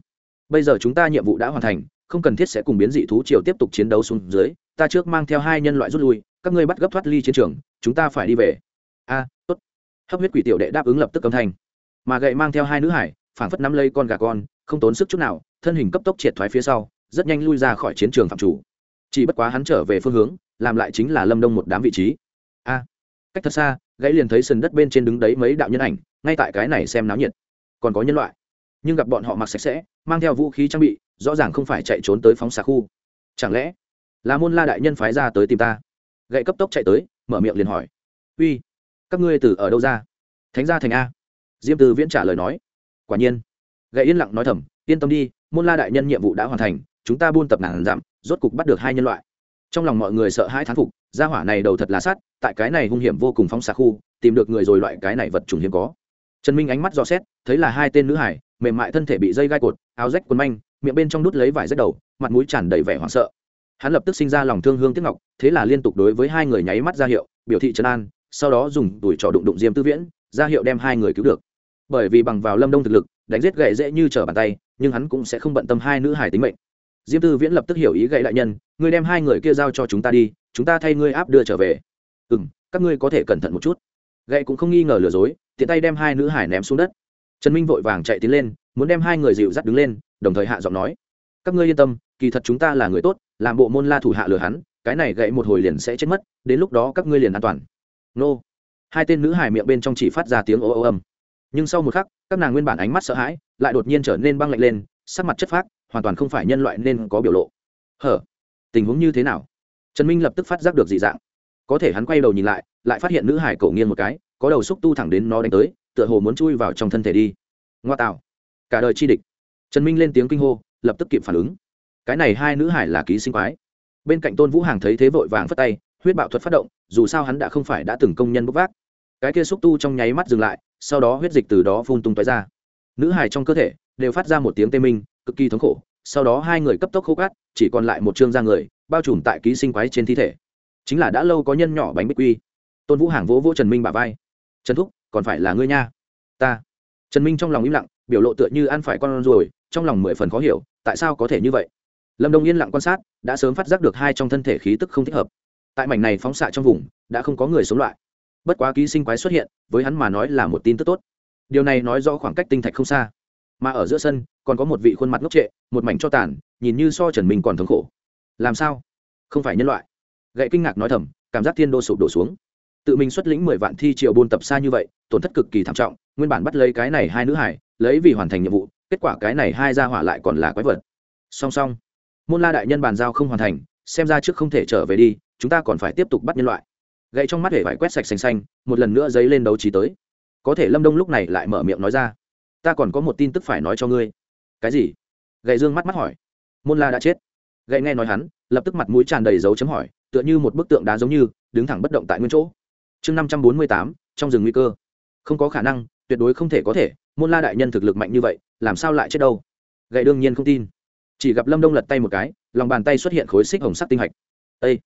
Bây giờ chúng ta nhiệm vụ đã hoàn thành, không cần thiết sẽ cùng biến dị thú triều tiếp tục chiến đấu xuống dưới, ta trước mang theo hai nhân loại rút lui, các ngươi bắt gấp thoát ly chiến trường, chúng ta phải đi về. A, tốt. Hấp huyết quỷ tiểu đệ đáp ứng lập tức âm thanh. Mà gậy mang theo hai nữ hải, phảng phất nắm lấy con gà con, không tốn sức chút nào, thân hình cấp tốc triệt thoái phía sau, rất nhanh lui ra khỏi chiến trường phạm chủ. Chỉ bất quá hắn trở về phương hướng, làm lại chính là lâm đông một đám vị trí. A, cách thật xa, gãy liền thấy sườn đất bên trên đứng đấy mấy đạo nhân ảnh, ngay tại cái này xem náo nhiệt. Còn có nhân loại nhưng gặp bọn họ mặc sạch sẽ, mang theo vũ khí trang bị, rõ ràng không phải chạy trốn tới phóng xạ khu. Chẳng lẽ là môn la đại nhân phái ra tới tìm ta? Gậy cấp tốc chạy tới, mở miệng liền hỏi. Uy, các ngươi từ ở đâu ra? Thánh gia thành a. Diêm từ viễn trả lời nói. Quả nhiên. Gậy yên lặng nói thầm, yên tâm đi, môn la đại nhân nhiệm vụ đã hoàn thành, chúng ta buôn tập ngàn dặm, rốt cục bắt được hai nhân loại. Trong lòng mọi người sợ hai thán phục, gia hỏa này đầu thật là sát, tại cái này hung hiểm vô cùng phóng xạ khu, tìm được người rồi loại cái này vật trùng hiếm có. Trần minh ánh mắt dò xét, thấy là hai tên nữ hải mềm mại thân thể bị dây gai cột, áo rách quần manh, miệng bên trong đút lấy vải rách đầu, mặt mũi tràn đầy vẻ hoảng sợ. Hắn lập tức sinh ra lòng thương hương tiếc ngọc, thế là liên tục đối với hai người nháy mắt ra hiệu, biểu thị trấn an, sau đó dùng tuổi trò đụng đụng diêm tư viễn, ra hiệu đem hai người cứu được. Bởi vì bằng vào lâm đông thực lực, đánh giết gậy dễ như trở bàn tay, nhưng hắn cũng sẽ không bận tâm hai nữ hải tính mệnh. Diêm tư viễn lập tức hiểu ý gậy đại nhân, ngươi đem hai người kia giao cho chúng ta đi, chúng ta thay ngươi áp đưa trở về. Ừ m các ngươi có thể cẩn thận một chút. Gậy cũng không nghi ngờ lừa dối, tiện tay đem hai nữ hải ném xuống đất trần minh vội vàng chạy tiến lên, muốn đem hai người dịu dắt đứng lên, đồng thời hạ giọng nói, các ngươi yên tâm, kỳ thật chúng ta là người tốt, làm bộ môn la thủ hạ lừa hắn, cái này gãy một hồi liền sẽ chết mất, đến lúc đó các ngươi liền an toàn. Nô. Hai tên nữ hải miệng bên trong chỉ phát ra tiếng ô ô âm. Nhưng sau một khắc, các nàng nguyên bản ánh mắt sợ hãi, lại đột nhiên trở nên băng lạnh lên, sắc mặt chất phác, hoàn toàn không phải nhân loại nên có biểu lộ. Hở, tình huống như thế nào? Trần minh lập tức phát giác được dị dạng. Có thể hắn quay đầu nhìn lại lại phát hiện nữ hải cổ nghiêng một cái, có đầu xúc tu thẳng đến nó đánh tới tựa hồ muốn chui vào trong thân thể đi. Ngoa tạo. Cả đời chi địch. Trần minh lên tiếng kinh hô, lập tức kịp phản ứng. Cái này hai nữ hải là ký sinh quái. Bên cạnh tôn vũ hàng thấy thế vội vàng phất tay, huyết bạo thuật phát động, dù sao hắn đã không phải đã từng công nhân bốc vác. Cái kia xúc tu trong nháy mắt dừng lại, sau đó huyết dịch từ đó phun tung tói ra. Nữ hải trong cơ thể đều phát ra một tiếng tê minh, cực kỳ thống khổ, sau đó hai người cấp tốc khô cát, chỉ còn lại một chương da người, bao trùm tại ký sinh quái trên thi thể. Chính là đã lâu có nhân nhỏ bánh bích quy. Tôn vũ hàng vỗ vỗ trần minh bà vai. Trần thúc còn phải là ngươi nha. Ta. Trần minh trong lòng im lặng, biểu lộ tựa như ăn phải con rồi trong lòng mười phần khó hiểu, tại sao có thể như vậy? Lâm đông yên lặng quan sát, đã sớm phát giác được hai trong thân thể khí tức không thích hợp. Tại mảnh này phóng xạ trong vùng, đã không có người sống loại bất quá ký sinh quái xuất hiện, với hắn mà nói là một tin tức tốt. Điều này nói rõ khoảng cách tinh thạch không xa. Mà ở giữa sân, còn có một vị khuôn mặt ngốc trệ, một mảnh cho tàn, nhìn như so trần minh còn thống khổ. Làm sao? Không phải nhân loại. Gậy kinh ngạc nói thầm, cảm giác thiên đô sụp đổ xuống tự mình xuất lĩnh mười vạn thi triệu buôn tập xa như vậy, tổn thất cực kỳ thảm trọng, nguyên bản bắt lấy cái này hai nữ hải, lấy vì hoàn thành nhiệm vụ, kết quả cái này hai ra hỏa lại còn là quái vật. Song song, môn la đại nhân bàn giao không hoàn thành, xem ra trước không thể trở về đi, chúng ta còn phải tiếp tục bắt nhân loại. Gậy trong mắt hề phải quét sạch xanh xanh, một lần nữa dấy lên đấu trí tới. Có thể lâm đông lúc này lại mở miệng nói ra, ta còn có một tin tức phải nói cho ngươi. Cái gì? Gậy dương mắt mắt hỏi. Môn la đã chết. Gậy nghe nói hắn, lập tức mặt mũi tràn đầy dấu chấm hỏi, tựa như một bức tượng đá giống như, đứng thẳng bất động tại nguyên chỗ chương năm trăm bốn mươi tám, trong rừng nguy cơ. Không có khả năng, tuyệt đối không thể có thể, môn la đại nhân thực lực mạnh như vậy, làm sao lại chết đâu? Gậy đương nhiên không tin. Chỉ gặp lâm đông lật tay một cái, lòng bàn tay xuất hiện khối xích hồng sắc tinh hạch. Ây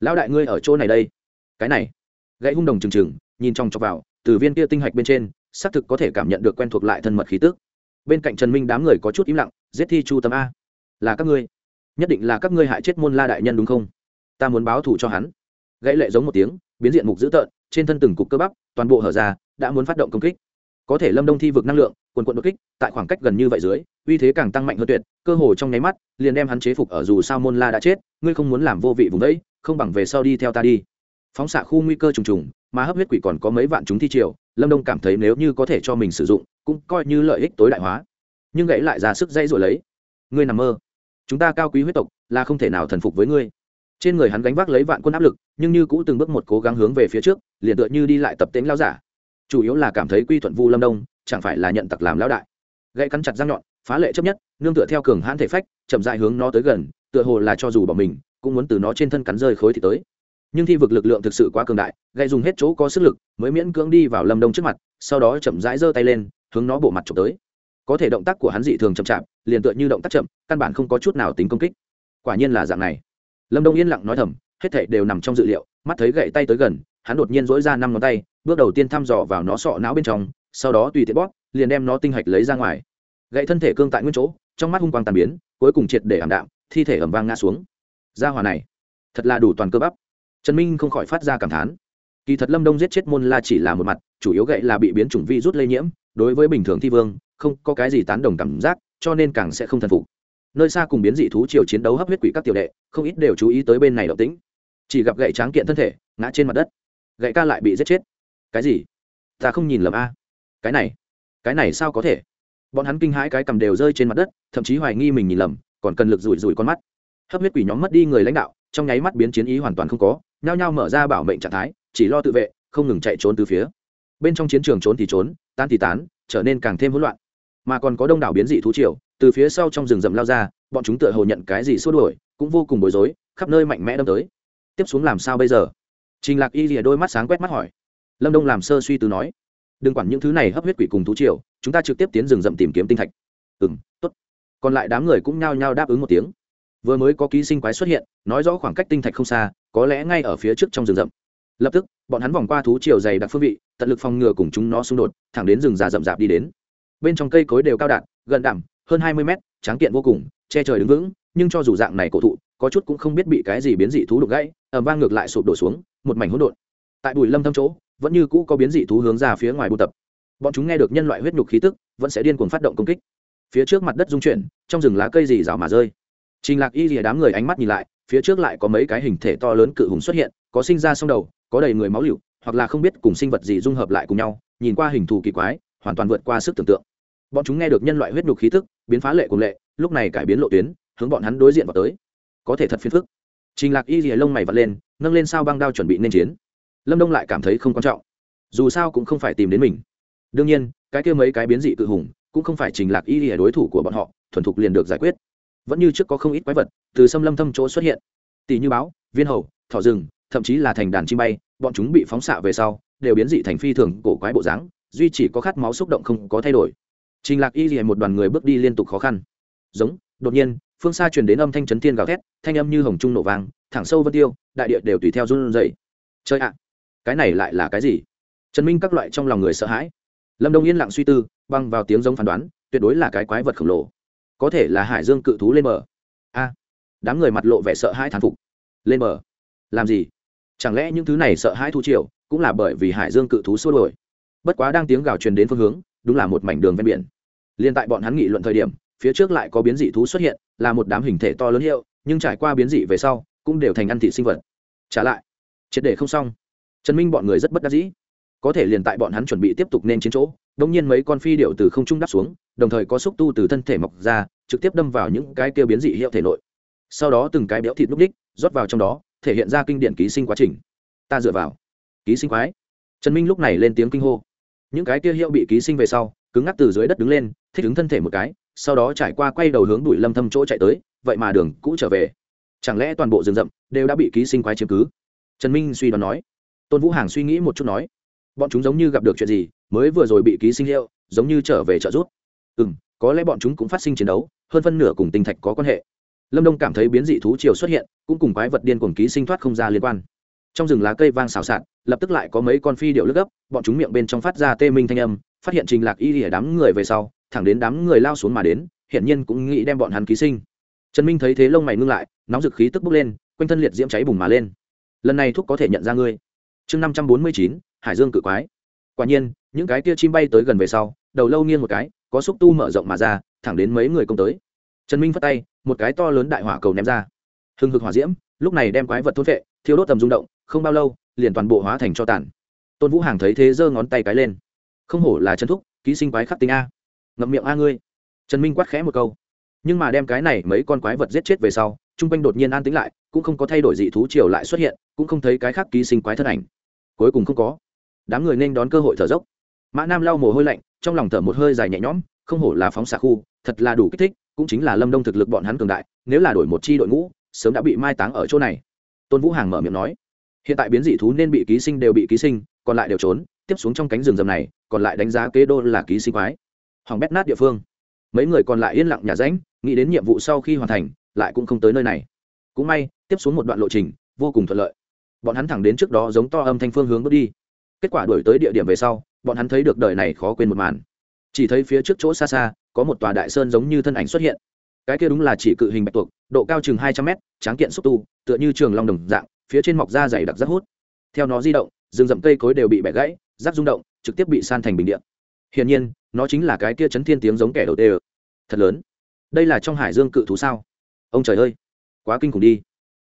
lão đại ngươi ở chỗ này đây. Cái này. Gậy hung đồng trừng trừng, nhìn trong chọc vào, từ viên kia tinh hạch bên trên, xác thực có thể cảm nhận được quen thuộc lại thân mật khí tức. Bên cạnh trần minh đám người có chút im lặng, giết thi chu tâm a. Là các ngươi. Nhất định là các ngươi hại chết môn la đại nhân đúng không? Ta muốn báo thù cho hắn. Gãy lệ giống một tiếng, biến diện mục dữ tợn trên thân từng cục cơ bắp, toàn bộ hở ra, đã muốn phát động công kích. Có thể lâm đông thi vực năng lượng, quần quận đột kích, tại khoảng cách gần như vậy dưới, uy thế càng tăng mạnh hơn tuyệt, cơ hồ trong nháy mắt, liền đem hắn chế phục ở dù sao môn la đã chết, ngươi không muốn làm vô vị vùng đấy, không bằng về sau đi theo ta đi. Phóng xạ khu nguy cơ trùng trùng, mà hấp huyết quỷ còn có mấy vạn chúng thi triều, lâm đông cảm thấy nếu như có thể cho mình sử dụng, cũng coi như lợi ích tối đại hóa. Nhưng gãy lại ra sức dây rồi lấy. Ngươi nằm mơ. Chúng ta cao quý huyết tộc, là không thể nào thần phục với ngươi. Trên người hắn gánh vác lấy vạn quân áp lực, nhưng như cũ từng bước một cố gắng hướng về phía trước liền tựa như đi lại tập tễnh lao giả. Chủ yếu là cảm thấy quy thuận vu lâm đông, chẳng phải là nhận tặc làm lão đại. Gãy cắn chặt răng nhọn, phá lệ chấp nhất, nương tựa theo cường hãn thể phách, chậm dại hướng nó tới gần, tựa hồ là cho dù bỏ mình, cũng muốn từ nó trên thân cắn rơi khối thì tới. Nhưng thi vực lực lượng thực sự quá cường đại, gãy dùng hết chỗ có sức lực, mới miễn cưỡng đi vào lâm đông trước mặt, sau đó chậm rãi giơ tay lên, hướng nó bộ mặt trộm tới. Có thể động tác của hắn dị thường chậm chạp, liền tựa như động tác chậm, căn bản không có chút nào tính công kích. Quả nhiên là dạng này. Lâm đông yên lặng nói thầm, hết thảy đều nằm trong dự liệu, mắt thấy gậy tay tới gần hắn đột nhiên dỗi ra năm ngón tay, bước đầu tiên thăm dò vào nó sọ não bên trong, sau đó tùy tiện bóp, liền đem nó tinh hạch lấy ra ngoài. Gậy thân thể cương tại nguyên chỗ, trong mắt hung quang tàn biến, cuối cùng triệt để ảm đạm, thi thể ẩm vang ngã xuống. Ra hòa này, thật là đủ toàn cơ bắp. Trần minh không khỏi phát ra cảm thán. Kỳ thật lâm đông giết chết môn la chỉ là một mặt, chủ yếu gậy là bị biến chủng vi rút lây nhiễm, đối với bình thường thi vương, không có cái gì tán đồng cảm giác, cho nên càng sẽ không thần phục. Nơi xa cùng biến dị thú chiều chiến đấu hấp huyết quỷ các tiểu đệ, không ít đều chú ý tới bên này động tĩnh. Chỉ gặp gậy tráng kiện thân thể, ngã trên mặt đất gậy ca lại bị giết chết. Cái gì? Ta không nhìn lầm a. Cái này cái này sao có thể? Bọn hắn kinh hãi cái cầm đều rơi trên mặt đất, thậm chí hoài nghi mình nhìn lầm, còn cần lực rủi rủi con mắt. Hấp huyết quỷ nhóm mất đi người lãnh đạo, trong nháy mắt biến chiến ý hoàn toàn không có, nhao nhao mở ra bảo mệnh trạng thái, chỉ lo tự vệ, không ngừng chạy trốn từ phía. Bên trong chiến trường trốn thì trốn tan thì tán, trở nên càng thêm hỗn loạn. Mà còn có đông đảo biến dị thú triều, từ phía sau trong rừng rậm lao ra, bọn chúng tựa hồ nhận cái gì xua đuổi, cũng vô cùng bối rối, khắp nơi mạnh mẽ đâm tới. Tiếp xuống làm sao bây giờ? Trình lạc y rìa đôi mắt sáng quét mắt hỏi. Lâm đông làm sơ suy tư nói. Đừng quản những thứ này hấp huyết quỷ cùng thú triều, chúng ta trực tiếp tiến rừng rậm tìm kiếm tinh thạch. Ừ m t ố t còn lại đám người cũng nhao nhao đáp ứng một tiếng. Vừa mới có ký sinh quái xuất hiện, nói rõ khoảng cách tinh thạch không xa, có lẽ ngay ở phía trước trong rừng rậm. Lập tức, bọn hắn vòng qua thú triều dày đặc phương vị, tận lực phòng ngừa cùng chúng nó xung đột, thẳng đến rừng già rậm rạp đi đến. Bên trong cây cối đều cao đạn, gần đảm hơn hai mươi mét, tráng kiện vô cùng, che trời đứng vững, nhưng cho dù dạng này cổ thụ, có chút cũng không biết bị cái gì biến dị thú đục gãy ẩm vang ngược lại sụp đổ xuống một mảnh hỗn độn. Tại bùi lâm thâm chỗ vẫn như cũ có biến dị thú hướng ra phía ngoài buôn tập. Bọn chúng nghe được nhân loại huyết nhục khí tức vẫn sẽ điên cuồng phát động công kích. Phía trước mặt đất rung chuyển trong rừng lá cây dì rào mà rơi. Trình lạc y rìa đám người ánh mắt nhìn lại phía trước lại có mấy cái hình thể to lớn cự hùng xuất hiện có sinh ra song đầu có đầy người máu liều, hoặc là không biết cùng sinh vật gì dung hợp lại cùng nhau nhìn qua hình thù kỳ quái hoàn toàn vượt qua sức tưởng tượng. Bọn chúng nghe được nhân loại huyết nhục khí tức biến phá lệ cùng lệ lúc này cải biến lộ tuyến hướng bọn hắn đối diện vào tới. Có thể thật phiền phức. Trình lạc y rìa lông mày vật lên nâng lên sao băng đao chuẩn bị nên chiến. Lâm đông lại cảm thấy không quan trọng. Dù sao cũng không phải tìm đến mình. Đương nhiên, cái kia mấy cái biến dị tự hùng cũng không phải trình lạc y là đối thủ của bọn họ, thuần thục liền được giải quyết. Vẫn như trước có không ít quái vật từ xâm lâm thâm chỗ xuất hiện. Tỷ như báo, viên hầu, thỏ rừng, thậm chí là thành đàn chim bay, bọn chúng bị phóng xạ về sau, đều biến dị thành phi thường cổ quái bộ dáng, duy chỉ có khát máu xúc động không có thay đổi. Trình lạc y rìa một đoàn người bước đi liên tục khó khăn. Giống, đột nhiên phương xa truyền đến âm thanh chấn thiên gào thét, thanh âm như hồng trung nổ vàng thẳng sâu vân tiêu, đại địa đều tùy theo run dậy chơi ạ, cái này lại là cái gì? Trần minh các loại trong lòng người sợ hãi. Lâm đông yên lặng suy tư, băng vào tiếng giống phán đoán, tuyệt đối là cái quái vật khổng lồ. Có thể là hải dương cự thú lên bờ. A, đám người mặt lộ vẻ sợ hãi thán phục. Lên bờ? Làm gì? Chẳng lẽ những thứ này sợ hãi thu triều, cũng là bởi vì hải dương cự thú xua đổi bất quá đang tiếng gào truyền đến phương hướng, đúng là một mảnh đường ven biển. Liên tại bọn hắn nghị luận thời điểm, phía trước lại có biến dị thú xuất hiện là một đám hình thể to lớn hiệu, nhưng trải qua biến dị về sau, cũng đều thành ăn thị sinh vật. Trả lại, triệt để không xong. Trần minh bọn người rất bất đắc dĩ. Có thể liền tại bọn hắn chuẩn bị tiếp tục nên chiến chỗ, đông nhiên mấy con phi điệu từ không trung đáp xuống, đồng thời có xúc tu từ thân thể mọc ra, trực tiếp đâm vào những cái kia biến dị hiệu thể nội. Sau đó từng cái béo thịt núc ních rót vào trong đó, thể hiện ra kinh điển ký sinh quá trình. Ta dựa vào. Ký sinh quái. Trần minh lúc này lên tiếng kinh hô. Những cái kia hiệu bị ký sinh về sau, cứng ngắc từ dưới đất đứng lên, thích ứng thân thể một cái sau đó trải qua quay đầu hướng bụi lâm thâm chỗ chạy tới, vậy mà đường cũ trở về. Chẳng lẽ toàn bộ rừng rậm đều đã bị ký sinh quái chiếm cứ? Trần minh suy đoán nói. Tôn vũ hàng suy nghĩ một chút nói. Bọn chúng giống như gặp được chuyện gì, mới vừa rồi bị ký sinh liệu giống như trở về trợ giúp. Ừ m có lẽ bọn chúng cũng phát sinh chiến đấu, hơn phân nửa cùng tinh thạch có quan hệ. Lâm đông cảm thấy biến dị thú triều xuất hiện, cũng cùng quái vật điên cuồng ký sinh thoát không ra liên quan. Trong rừng lá cây vang xào xạc, lập tức lại có mấy con phi điệu lướt gấp, bọn chúng miệng bên trong phát ra tê minh thanh âm, phát hiện trình lạc y ở đám người về sau thẳng đến đám người lao xuống mà đến, hiển nhiên cũng nghĩ đem bọn hắn ký sinh. Trần minh thấy thế lông mày ngưng lại, nóng dực khí tức bốc lên, quanh thân liệt diễm cháy bùng mà lên. Lần này thuốc có thể nhận ra ngươi. Chương năm trăm bốn mươi chín, hải dương cự quái. Quả nhiên, những cái kia chim bay tới gần về sau, đầu lâu nghiêng một cái, có xúc tu mở rộng mà ra, thẳng đến mấy người công tới. Trần minh phát tay, một cái to lớn đại hỏa cầu ném ra. Hừng hực hỏa diễm, lúc này đem quái vật thốt vệ thiếu đốt tầm rung động, không bao lâu, liền toàn bộ hóa thành cho tàn. Tôn vũ hàng thấy thế giơ ngón tay cái lên. Không hổ là chân thúc, ký sinh quái khắc tinh a ngậm miệng a ngươi. Trần minh quát khẽ một câu. Nhưng mà đem cái này mấy con quái vật giết chết về sau, chung quanh đột nhiên an tĩnh lại, cũng không có thay đổi dị thú triều lại xuất hiện, cũng không thấy cái khác ký sinh quái thân ảnh. Cuối cùng không có. Đám người nên đón cơ hội thở dốc. Mã nam lau mồ hôi lạnh, trong lòng thở một hơi dài nhẹ nhõm, không hổ là phóng xạ khu, thật là đủ kích thích, cũng chính là lâm đông thực lực bọn hắn cường đại, nếu là đổi một chi đội ngũ, sớm đã bị mai táng ở chỗ này. Tôn vũ hàng mở miệng nói, hiện tại biến dị thú nên bị ký sinh đều bị ký sinh, còn lại đều trốn, tiếp xuống trong cánh rừng rầm này, còn lại đánh giá kế đô là ký sinh quái hoàng bét nát địa phương. Mấy người còn lại yên lặng nhà ránh nghĩ đến nhiệm vụ sau khi hoàn thành, lại cũng không tới nơi này. Cũng may, tiếp xuống một đoạn lộ trình, vô cùng thuận lợi. Bọn hắn thẳng đến trước đó giống to âm thanh phương hướng bước đi. Kết quả đổi tới địa điểm về sau, bọn hắn thấy được đời này khó quên một màn. Chỉ thấy phía trước chỗ xa xa, có một tòa đại sơn giống như thân ảnh xuất hiện. Cái kia đúng là chỉ cự hình bạch tuộc, độ cao chừng hai trăm mét, tráng kiện xúc tu, tựa như trường long đồng dạng, phía trên mọc da dày đặc rất hút. Theo nó di động, rừng rậm cây cối đều bị bẻ gãy rác rung động, trực tiếp bị san thành bình điện hiển nhiên, nó chính là cái kia chấn thiên tiếng giống kẻ đầu tê thật lớn. Đây là trong hải dương cự thú sao? Ông trời ơi. Quá kinh khủng đi.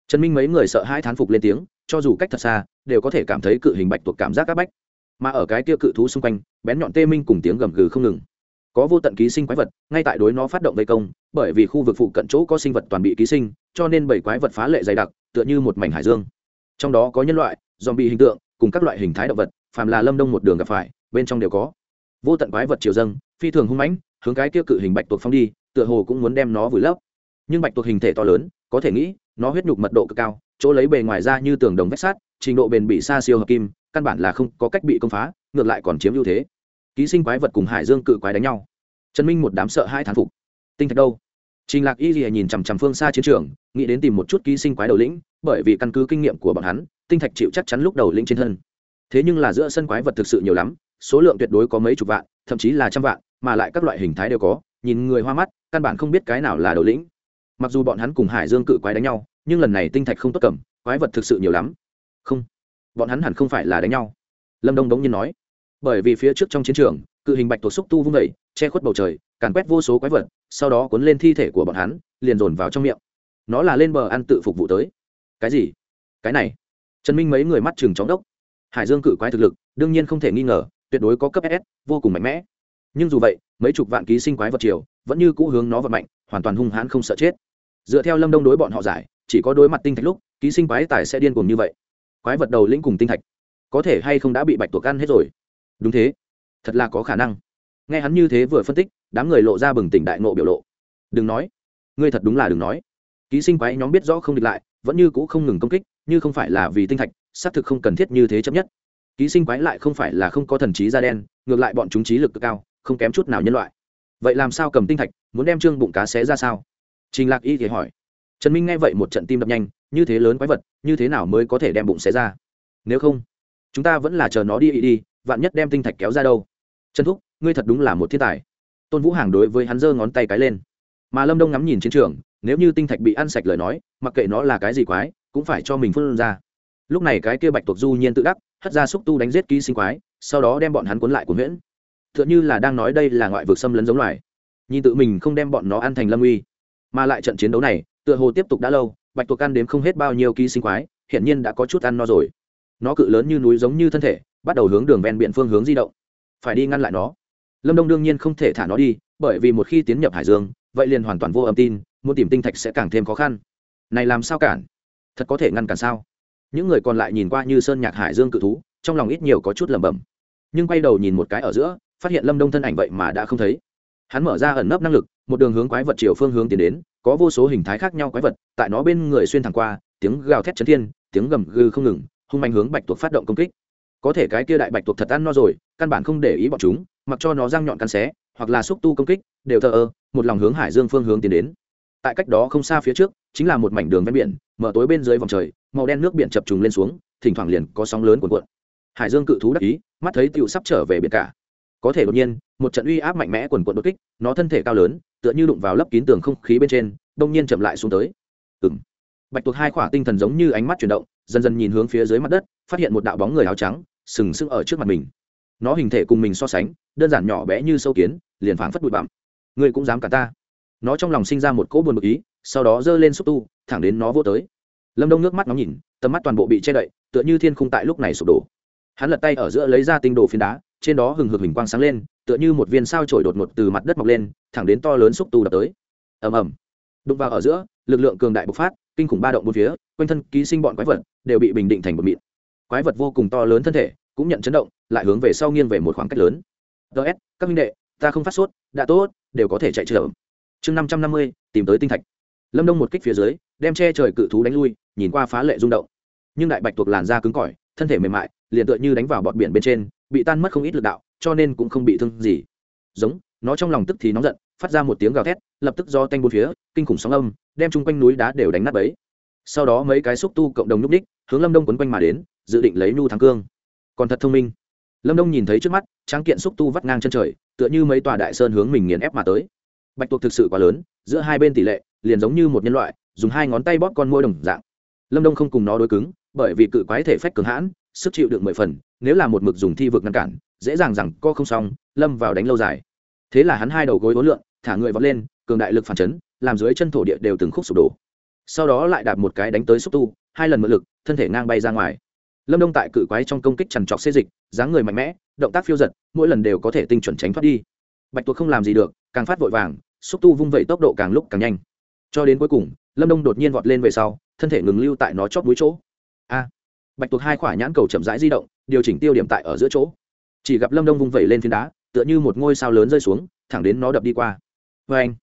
Trần minh mấy người sợ hai thán phục lên tiếng, cho dù cách thật xa, đều có thể cảm thấy cự hình bạch tuộc cảm giác áp bách. Mà ở cái kia cự thú xung quanh, bén nhọn tê minh cùng tiếng gầm gừ không ngừng. Có vô tận ký sinh quái vật, ngay tại đối nó phát động vây công, bởi vì khu vực phụ cận chỗ có sinh vật toàn bị ký sinh, cho nên bảy quái vật phá lệ dày đặc, tựa như một mảnh hải dương. Trong đó có nhân loại dòm bị hình tượng, cùng các loại hình thái động vật, phàm là lâm đông một đường gặp phải, bên trong đều có vô tận quái vật triều dâng, phi thường hung mãnh, hướng cái kia cự hình bạch tuộc phong đi, tựa hồ cũng muốn đem nó vùi lấp. Nhưng bạch tuộc hình thể to lớn, có thể nghĩ, nó huyết nhục mật độ cực cao, chỗ lấy bề ngoài ra như tường đồng vách sát trình độ bền bị xa siêu hợp kim, căn bản là không có cách bị công phá, ngược lại còn chiếm ưu thế. Ký sinh quái vật cùng hải dương cự quái đánh nhau. Trần minh một đám sợ hai thán phục. Tinh thạch đâu? Trình lạc y gì nhìn chằm chằm phương xa chiến trường, nghĩ đến tìm một chút ký sinh quái đầu lĩnh, bởi vì căn cứ kinh nghiệm của bọn hắn, tinh thạch chịu chắc chắn lúc đầu lĩnh trên thân. Thế nhưng là giữa sân quái vật thực sự nhiều lắm số lượng tuyệt đối có mấy chục vạn, thậm chí là trăm vạn, mà lại các loại hình thái đều có, nhìn người hoa mắt, căn bản không biết cái nào là đầu lĩnh. Mặc dù bọn hắn cùng hải dương cự quái đánh nhau, nhưng lần này tinh thạch không tốt cầm, quái vật thực sự nhiều lắm. Không, bọn hắn hẳn không phải là đánh nhau. Lâm đông đống nhiên nói. Bởi vì phía trước trong chiến trường, cự hình bạch tuộc xúc tu vung vẩy che khuất bầu trời, càn quét vô số quái vật, sau đó cuốn lên thi thể của bọn hắn, liền dồn vào trong miệng. Nó là lên bờ ăn tự phục vụ tới. Cái gì? Cái này? Trần minh mấy người mắt chừng chóng đốc. Hải dương cự quái thực lực, đương nhiên không thể nghi ngờ tuyệt đối có cấp ss vô cùng mạnh mẽ. Nhưng dù vậy, mấy chục vạn ký sinh quái vật triều vẫn như cũ hướng nó vật mạnh, hoàn toàn hung hãn không sợ chết. Dựa theo lâm đông đối bọn họ giải, chỉ có đối mặt tinh thạch lúc, ký sinh quái tài sẽ điên cuồng như vậy. Quái vật đầu lĩnh cùng tinh thạch, có thể hay không đã bị bạch tuộc ăn hết rồi? Đúng thế. Thật là có khả năng. Nghe hắn như thế vừa phân tích, đám người lộ ra bừng tỉnh đại nộ biểu lộ. Đừng nói. Ngươi thật đúng là đừng nói. Ký sinh quái nhóm biết rõ không địch lại, vẫn như cũ không ngừng công kích, như không phải là vì tinh thạch, xác thực không cần thiết như thế chấp nhất ký sinh quái lại không phải là không có thần trí da đen, ngược lại bọn chúng trí lực cực cao, không kém chút nào nhân loại. Vậy làm sao cầm tinh thạch, muốn đem trương bụng cá xé ra sao? Trình lạc y thì hỏi. Trần minh nghe vậy một trận tim đập nhanh, như thế lớn quái vật, như thế nào mới có thể đem bụng xé ra? Nếu không, chúng ta vẫn là chờ nó đi đi, vạn nhất đem tinh thạch kéo ra đâu? Trần thúc, ngươi thật đúng là một thiên tài. Tôn vũ hàng đối với hắn giơ ngón tay cái lên. Mà lâm đông ngắm nhìn chiến trường, nếu như tinh thạch bị ăn sạch lời nói, mặc kệ nó là cái gì quái, cũng phải cho mình phân ra lúc này cái kia bạch tuộc du nhiên tự đắc, hất ra xúc tu đánh giết ký sinh quái, sau đó đem bọn hắn cuốn lại của nguyễn. T h ư ợ n như là đang nói đây là ngoại vực xâm lấn giống loài. Nhìn tự mình không đem bọn nó ăn thành lâm uy. Mà lại trận chiến đấu này, tựa hồ tiếp tục đã lâu, bạch tuộc ăn đếm không hết bao nhiêu ký sinh quái, hiển nhiên đã có chút ăn no rồi. Nó cự lớn như núi giống như thân thể, bắt đầu hướng đường ven biển phương hướng di động. Phải đi ngăn lại nó. Lâm đông đương nhiên không thể thả nó đi, bởi vì một khi tiến nhập hải dương, vậy liền hoàn toàn vô âm tin, muốn tìm tinh thạch sẽ càng thêm khó khăn. Này làm sao cản? Thật có thể ngăn cản sao? Những người còn lại nhìn qua như sơn nhạc hải dương cự thú, trong lòng ít nhiều có chút lẩm bẩm. Nhưng quay đầu nhìn một cái ở giữa, phát hiện lâm đông thân ảnh vậy mà đã không thấy. Hắn mở ra ẩn nấp năng lực, một đường hướng quái vật chiều phương hướng tiến đến, có vô số hình thái khác nhau quái vật, tại nó bên người xuyên thẳng qua, tiếng gào thét chấn thiên, tiếng gầm gừ không ngừng, hung manh hướng bạch tuộc phát động công kích. Có thể cái kia đại bạch tuộc thật ăn no rồi, căn bản không để ý bọn chúng, mặc cho nó răng nhọn cắn xé, hoặc là xúc tu công kích, đều thờ ơ, một lòng hướng hải dương phương hướng tiến đến tại cách đó không xa phía trước, chính là một mảnh đường ven biển, mở tối bên dưới vòng trời, màu đen nước biển chập trùng lên xuống, thỉnh thoảng liền có sóng lớn cuộn cuộn. Hải dương cự thú đắc ý, mắt thấy tựu sắp trở về biển cả. Có thể đột nhiên, một trận uy áp mạnh mẽ quần quận đột kích, nó thân thể cao lớn, tựa như đụng vào lấp kín tường không khí bên trên, đông nhiên chậm lại xuống tới. Ừng bạch tuộc hai khỏa tinh thần giống như ánh mắt chuyển động, dần dần nhìn hướng phía dưới mặt đất, phát hiện một đạo bóng người áo trắng, sừng sững ở trước mặt mình. Nó hình thể cùng mình so sánh, đơn giản nhỏ bé như sâu kiến, liền phảng phất bụi bặm. Ngươi cũng dám cả ta? Nó trong lòng sinh ra một cỗ buồn bực ý, sau đó giơ lên xúc tu, thẳng đến nó vô tới. Lâm đông nước mắt nó nhìn, tầm mắt toàn bộ bị che đậy, tựa như thiên khung tại lúc này sụp đổ. Hắn lật tay ở giữa lấy ra tinh đồ phiến đá, trên đó hừng hực hình quang sáng lên, tựa như một viên sao trổi đột ngột từ mặt đất mọc lên, thẳng đến to lớn xúc tu đập tới. Ầm ầm. Đụng vào ở giữa, lực lượng cường đại bộc phát, kinh khủng ba động bốn phía, quanh thân ký sinh bọn quái vật đều bị bình định thành một mịn. Quái vật vô cùng to lớn thân thể, cũng nhận chấn động, lại hướng về sau nghiêng về một khoảng cách lớn. Ts các minh đệ, ta không phát sốt, đã tốt, đều có thể chạy trưởng chương năm trăm năm mươi, tìm tới tinh thạch. Lâm đông một kích phía dưới, đem che trời cự thú đánh lui, nhìn qua phá lệ rung động. Nhưng đại bạch tuộc làn da cứng cỏi, thân thể mềm mại, liền tựa như đánh vào bọt biển bên trên, bị tan mất không ít lực đạo, cho nên cũng không bị thương gì. Giống, nó trong lòng tức thì nóng giận, phát ra một tiếng gào thét, lập tức do tanh bốn phía, kinh khủng sóng âm, đem chung quanh núi đá đều đánh nát bấy. Sau đó mấy cái xúc tu cộng đồng nhúc ních hướng lâm đông quấn quanh mà đến, dự định lấy nhu thắng cương. Còn thật thông minh. Lâm đông nhìn thấy trước mắt, tráng kiện xúc tu vắt ngang chân trời, tựa như mấy tòa đại sơn hướng mình nghiền ép mà tới bạch tuộc thực sự quá lớn, giữa hai bên tỷ lệ liền giống như một nhân loại, dùng hai ngón tay bóp con môi đồng dạng. Lâm đông không cùng nó đối cứng, bởi vì cự quái thể phách cường hãn, sức chịu được mười phần, nếu là một mực dùng thi vực ngăn cản, dễ dàng rằng co không xong, lâm vào đánh lâu dài. Thế là hắn hai đầu gối vốn lượn, thả người vọt lên, cường đại lực phản chấn, làm dưới chân thổ địa đều từng khúc sụp đổ. Sau đó lại đạp một cái đánh tới xúc tu, hai lần mượn lực, thân thể ngang bay ra ngoài. Lâm đông tại cự quái trong công kích trằn trọc xê dịch, dáng người mạnh mẽ, động tác phiêu giật, mỗi lần đều có thể tinh chuẩn tránh thoát đi bạch tuộc không làm gì được, càng phát vội vàng, xúc tu vung vẩy tốc độ càng lúc càng nhanh. Cho đến cuối cùng, lâm đông đột nhiên vọt lên về sau, thân thể ngừng lưu tại nó chót mũi chỗ. A! Bạch tuộc hai khỏa nhãn cầu chậm rãi di động, điều chỉnh tiêu điểm tại ở giữa chỗ. Chỉ gặp lâm đông vung vẩy lên phiến đá, tựa như một ngôi sao lớn rơi xuống, thẳng đến nó đập đi qua. Vê anh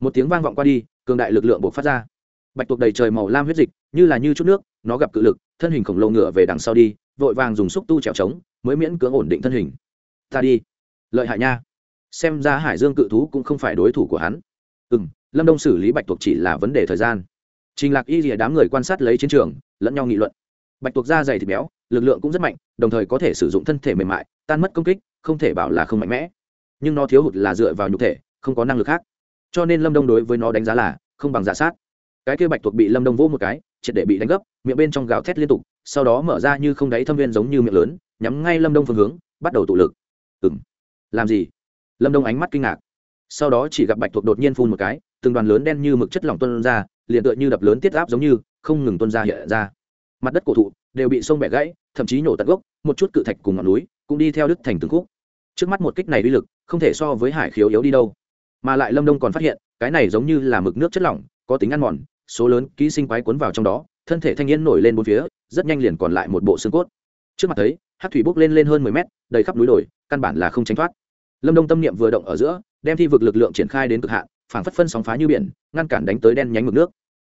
một tiếng vang vọng qua đi, cường đại lực lượng buộc phát ra. Bạch tuộc đầy trời màu lam huyết dịch, như là như chút nước, nó gặp cự lực, thân hình khổng lồ ngựa về đằng sau đi, vội vàng dùng xúc tu trèo trống, mới miễn cưỡng ổn định thân hình. Ta đi. Lợi hại nha xem ra hải dương cự thú cũng không phải đối thủ của hắn. Ừ m lâm đông xử lý bạch tuộc chỉ là vấn đề thời gian. Trình lạc y rìa đám người quan sát lấy chiến trường, lẫn nhau nghị luận. Bạch tuộc da dày thịt béo, lực lượng cũng rất mạnh, đồng thời có thể sử dụng thân thể mềm mại, tan mất công kích, không thể bảo là không mạnh mẽ. Nhưng nó thiếu hụt là dựa vào nhục thể, không có năng lực khác. Cho nên lâm đông đối với nó đánh giá là không bằng giả sát. Cái kia bạch tuộc bị lâm đông vỗ một cái, triệt để bị đánh gấp, miệng bên trong gào thét liên tục, sau đó mở ra như không đáy thâm viên giống như miệng lớn, nhắm ngay lâm đông phương hướng, bắt đầu tụ lực. Ừng làm gì? Lâm đông ánh mắt kinh ngạc. Sau đó chỉ gặp bạch thuộc đột nhiên phun một cái, từng đoàn lớn đen như mực chất lỏng tuân ra, liền tựa như đập lớn tiết áp giống như, không ngừng tuân ra hiện ra. Mặt đất cổ thụ đều bị sông bẻ gãy, thậm chí nhổ tận gốc, một chút cự thạch cùng ngọn núi cũng đi theo đứt thành từng khúc. Trước mắt một kích này uy lực, không thể so với hải khiếu yếu đi đâu. Mà lại lâm đông còn phát hiện, cái này giống như là mực nước chất lỏng, có tính ăn mòn, số lớn ký sinh quái cuốn vào trong đó, thân thể thanh niên nổi lên bốn phía, rất nhanh liền còn lại một bộ xương cốt. Trước mặt thấy hát thủy bốc lên lên hơn mười mét, đầy khắp núi đồi, căn bản là không tránh thoát lâm đông tâm niệm vừa động ở giữa, đem thi vực lực lượng triển khai đến cực hạn, phảng phất phân sóng phá như biển, ngăn cản đánh tới đen nhánh mực nước.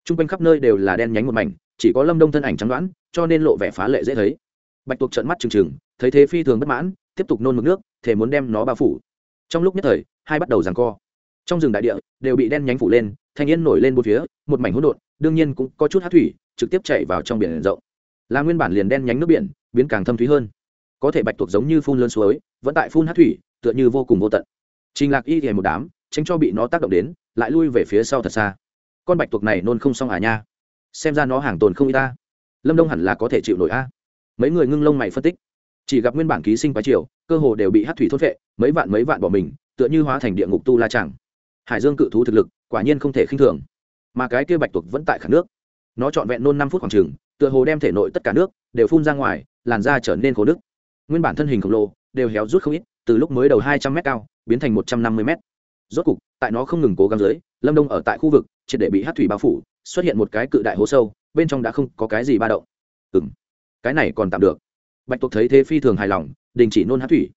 T r u n g quanh khắp nơi đều là đen nhánh một mảnh, chỉ có lâm đông thân ảnh trắng đoán, cho nên lộ vẻ phá lệ dễ thấy. Bạch tuộc trợn mắt trừng trừng, thấy thế phi thường bất mãn, tiếp tục nôn mực nước thể muốn đem nó bao phủ. Trong lúc nhất thời, hai bắt đầu giằng co. Trong rừng đại địa, đều bị đen nhánh phủ lên, thanh yên nổi lên một phía, một mảnh hỗn độn, đương nhiên cũng có chút hát thủy, trực tiếp chạy vào trong biển rộng. Là nguyên bản liền đen nhánh nước biển, biến càng thâm thúy hơn. Có thể bạch tuộc giống như phun lơn suối, vẫn tại phun hát thủy tựa như vô cùng vô tận. Trình lạc y thì một đám tránh cho bị nó tác động đến lại lui về phía sau thật xa. Con bạch tuộc này nôn không xong à nha. Xem ra nó hàng tồn không y ta. Lâm đông hẳn là có thể chịu nổi a. Mấy người ngưng lông mày phân tích. Chỉ gặp nguyên bản ký sinh quái triều cơ hồ đều bị hát thủy thốt vệ mấy vạn mấy vạn bỏ mình tựa như hóa thành địa ngục tu la chẳng. Hải dương cự thú thực lực quả nhiên không thể khinh thường. Mà cái kia bạch tuộc vẫn tại khả nước. Nó trọn vẹn nôn năm phút khoảng trường, tựa hồ đem thể nội tất cả nước đều phun ra ngoài làn da trở nên khổ đức nguyên bản thân hình khổng lồ đều héo rút không ít từ lúc mới đầu hai trăm m cao, biến thành một trăm năm mươi m rốt cục, tại nó không ngừng cố gắng dưới, lâm đông ở tại khu vực, triệt để bị hát thủy bao phủ, xuất hiện một cái cự đại hố sâu, bên trong đã không có cái gì ba động. Ừ m cái này còn tạm được. Bạch tuộc thấy thế phi thường hài lòng, đình chỉ nôn hát thủy.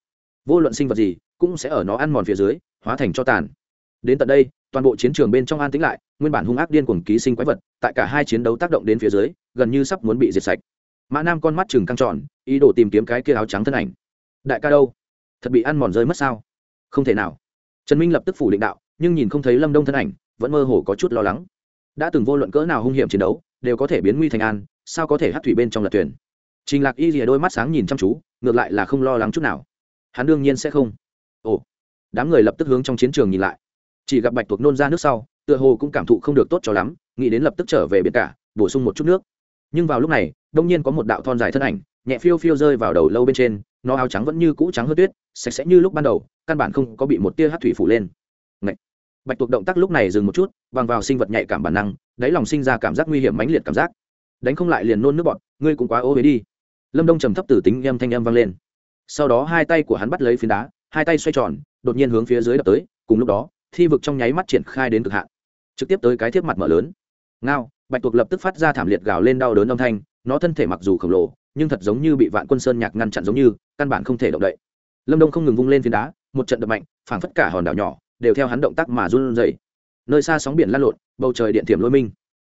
Vô luận sinh vật gì, cũng sẽ ở nó ăn mòn phía dưới, hóa thành cho tàn. Đến tận đây, toàn bộ chiến trường bên trong an tĩnh lại, nguyên bản hung ác điên cuồng ký sinh quái vật, tại cả hai chiến đấu tác động đến phía dưới, gần như sắp muốn bị diệt sạch. Mã nam con mắt chừng căng tròn, ý đồ tìm kiếm cái kia áo trắng thân ảnh. Đại ca đâu? Thật bị ăn mòn rơi mất sao? Không thể nào. Trần minh lập tức phủ định đạo, nhưng nhìn không thấy lâm đông thân ảnh, vẫn mơ hồ có chút lo lắng. Đã từng vô luận cỡ nào hung hiểm chiến đấu, đều có thể biến nguy thành an, sao có thể hát thủy bên trong lật thuyền? Trình lạc y rìa đôi mắt sáng nhìn chăm chú, ngược lại là không lo lắng chút nào. Hắn đương nhiên sẽ không. Ồ. Đám người lập tức hướng trong chiến trường nhìn lại. Chỉ gặp bạch tuộc nôn ra nước sau, tựa hồ cũng cảm thụ không được tốt cho lắm, nghĩ đến lập tức trở về biển cả, bổ sung một chút nước. Nhưng vào lúc này, đông nhiên có một đạo thon dài thân ảnh, nhẹ phiêu phiêu rơi vào đầu lâu bên trên nó áo trắng vẫn như cũ trắng hơn tuyết, sạch sẽ như lúc ban đầu, căn bản không có bị một tia hát thủy phủ lên. Ngậy! bạch tuộc động tác lúc này dừng một chút, bằng vào sinh vật nhạy cảm bản năng, đáy lòng sinh ra cảm giác nguy hiểm mãnh liệt cảm giác. Đánh không lại liền nôn nước bọn ngươi cũng quá ô huế đi. Lâm đông trầm thấp từ tính em thanh em vang lên. Sau đó hai tay của hắn bắt lấy phiến đá, hai tay xoay tròn, đột nhiên hướng phía dưới đập tới, cùng lúc đó, thi vực trong nháy mắt triển khai đến cực hạn. Trực tiếp tới cái thiếp mặt mở lớn. Ngao, bạch tuộc lập tức phát ra thảm liệt gào lên đau đớn âm thanh, nó thân thể mặc dù khổng lồ nhưng thật giống như bị vạn quân sơn nhạc ngăn chặn giống như, căn bản không thể động đậy. Lâm đông không ngừng vung lên phiến đá, một trận đập mạnh, phảng phất cả hòn đảo nhỏ, đều theo hắn động tác mà run rẩy. Nơi xa sóng biển lan lộn, bầu trời điện thiểm lôi minh.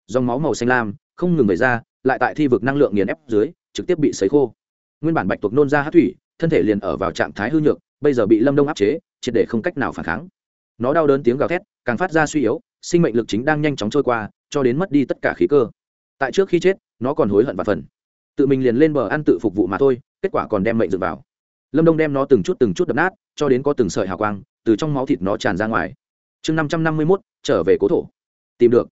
Dòng máu màu xanh lam, không ngừng về ra, lại tại thi vực năng lượng nghiền ép dưới, trực tiếp bị sấy khô. Nguyên bản bạch tuộc nôn ra hát thủy, thân thể liền ở vào trạng thái hư nhược, bây giờ bị lâm đông áp chế, triệt để không cách nào phản kháng. Nó đau đớn tiếng gào thét, càng phát ra suy yếu, sinh mệnh lực chính đang nhanh chóng trôi qua, cho đến mất đi tất cả khí cơ. Tại trước khi chết, nó còn hối hận và phần tự mình liền lên bờ ăn tự phục vụ mà thôi, kết quả còn đem mệnh dựng vào. Lâm đông đem nó từng chút từng chút đập nát, cho đến có từng sợi hào quang từ trong máu thịt nó tràn ra ngoài. Chương năm trăm năm mươi mốt, trở về cố thổ. Tìm được.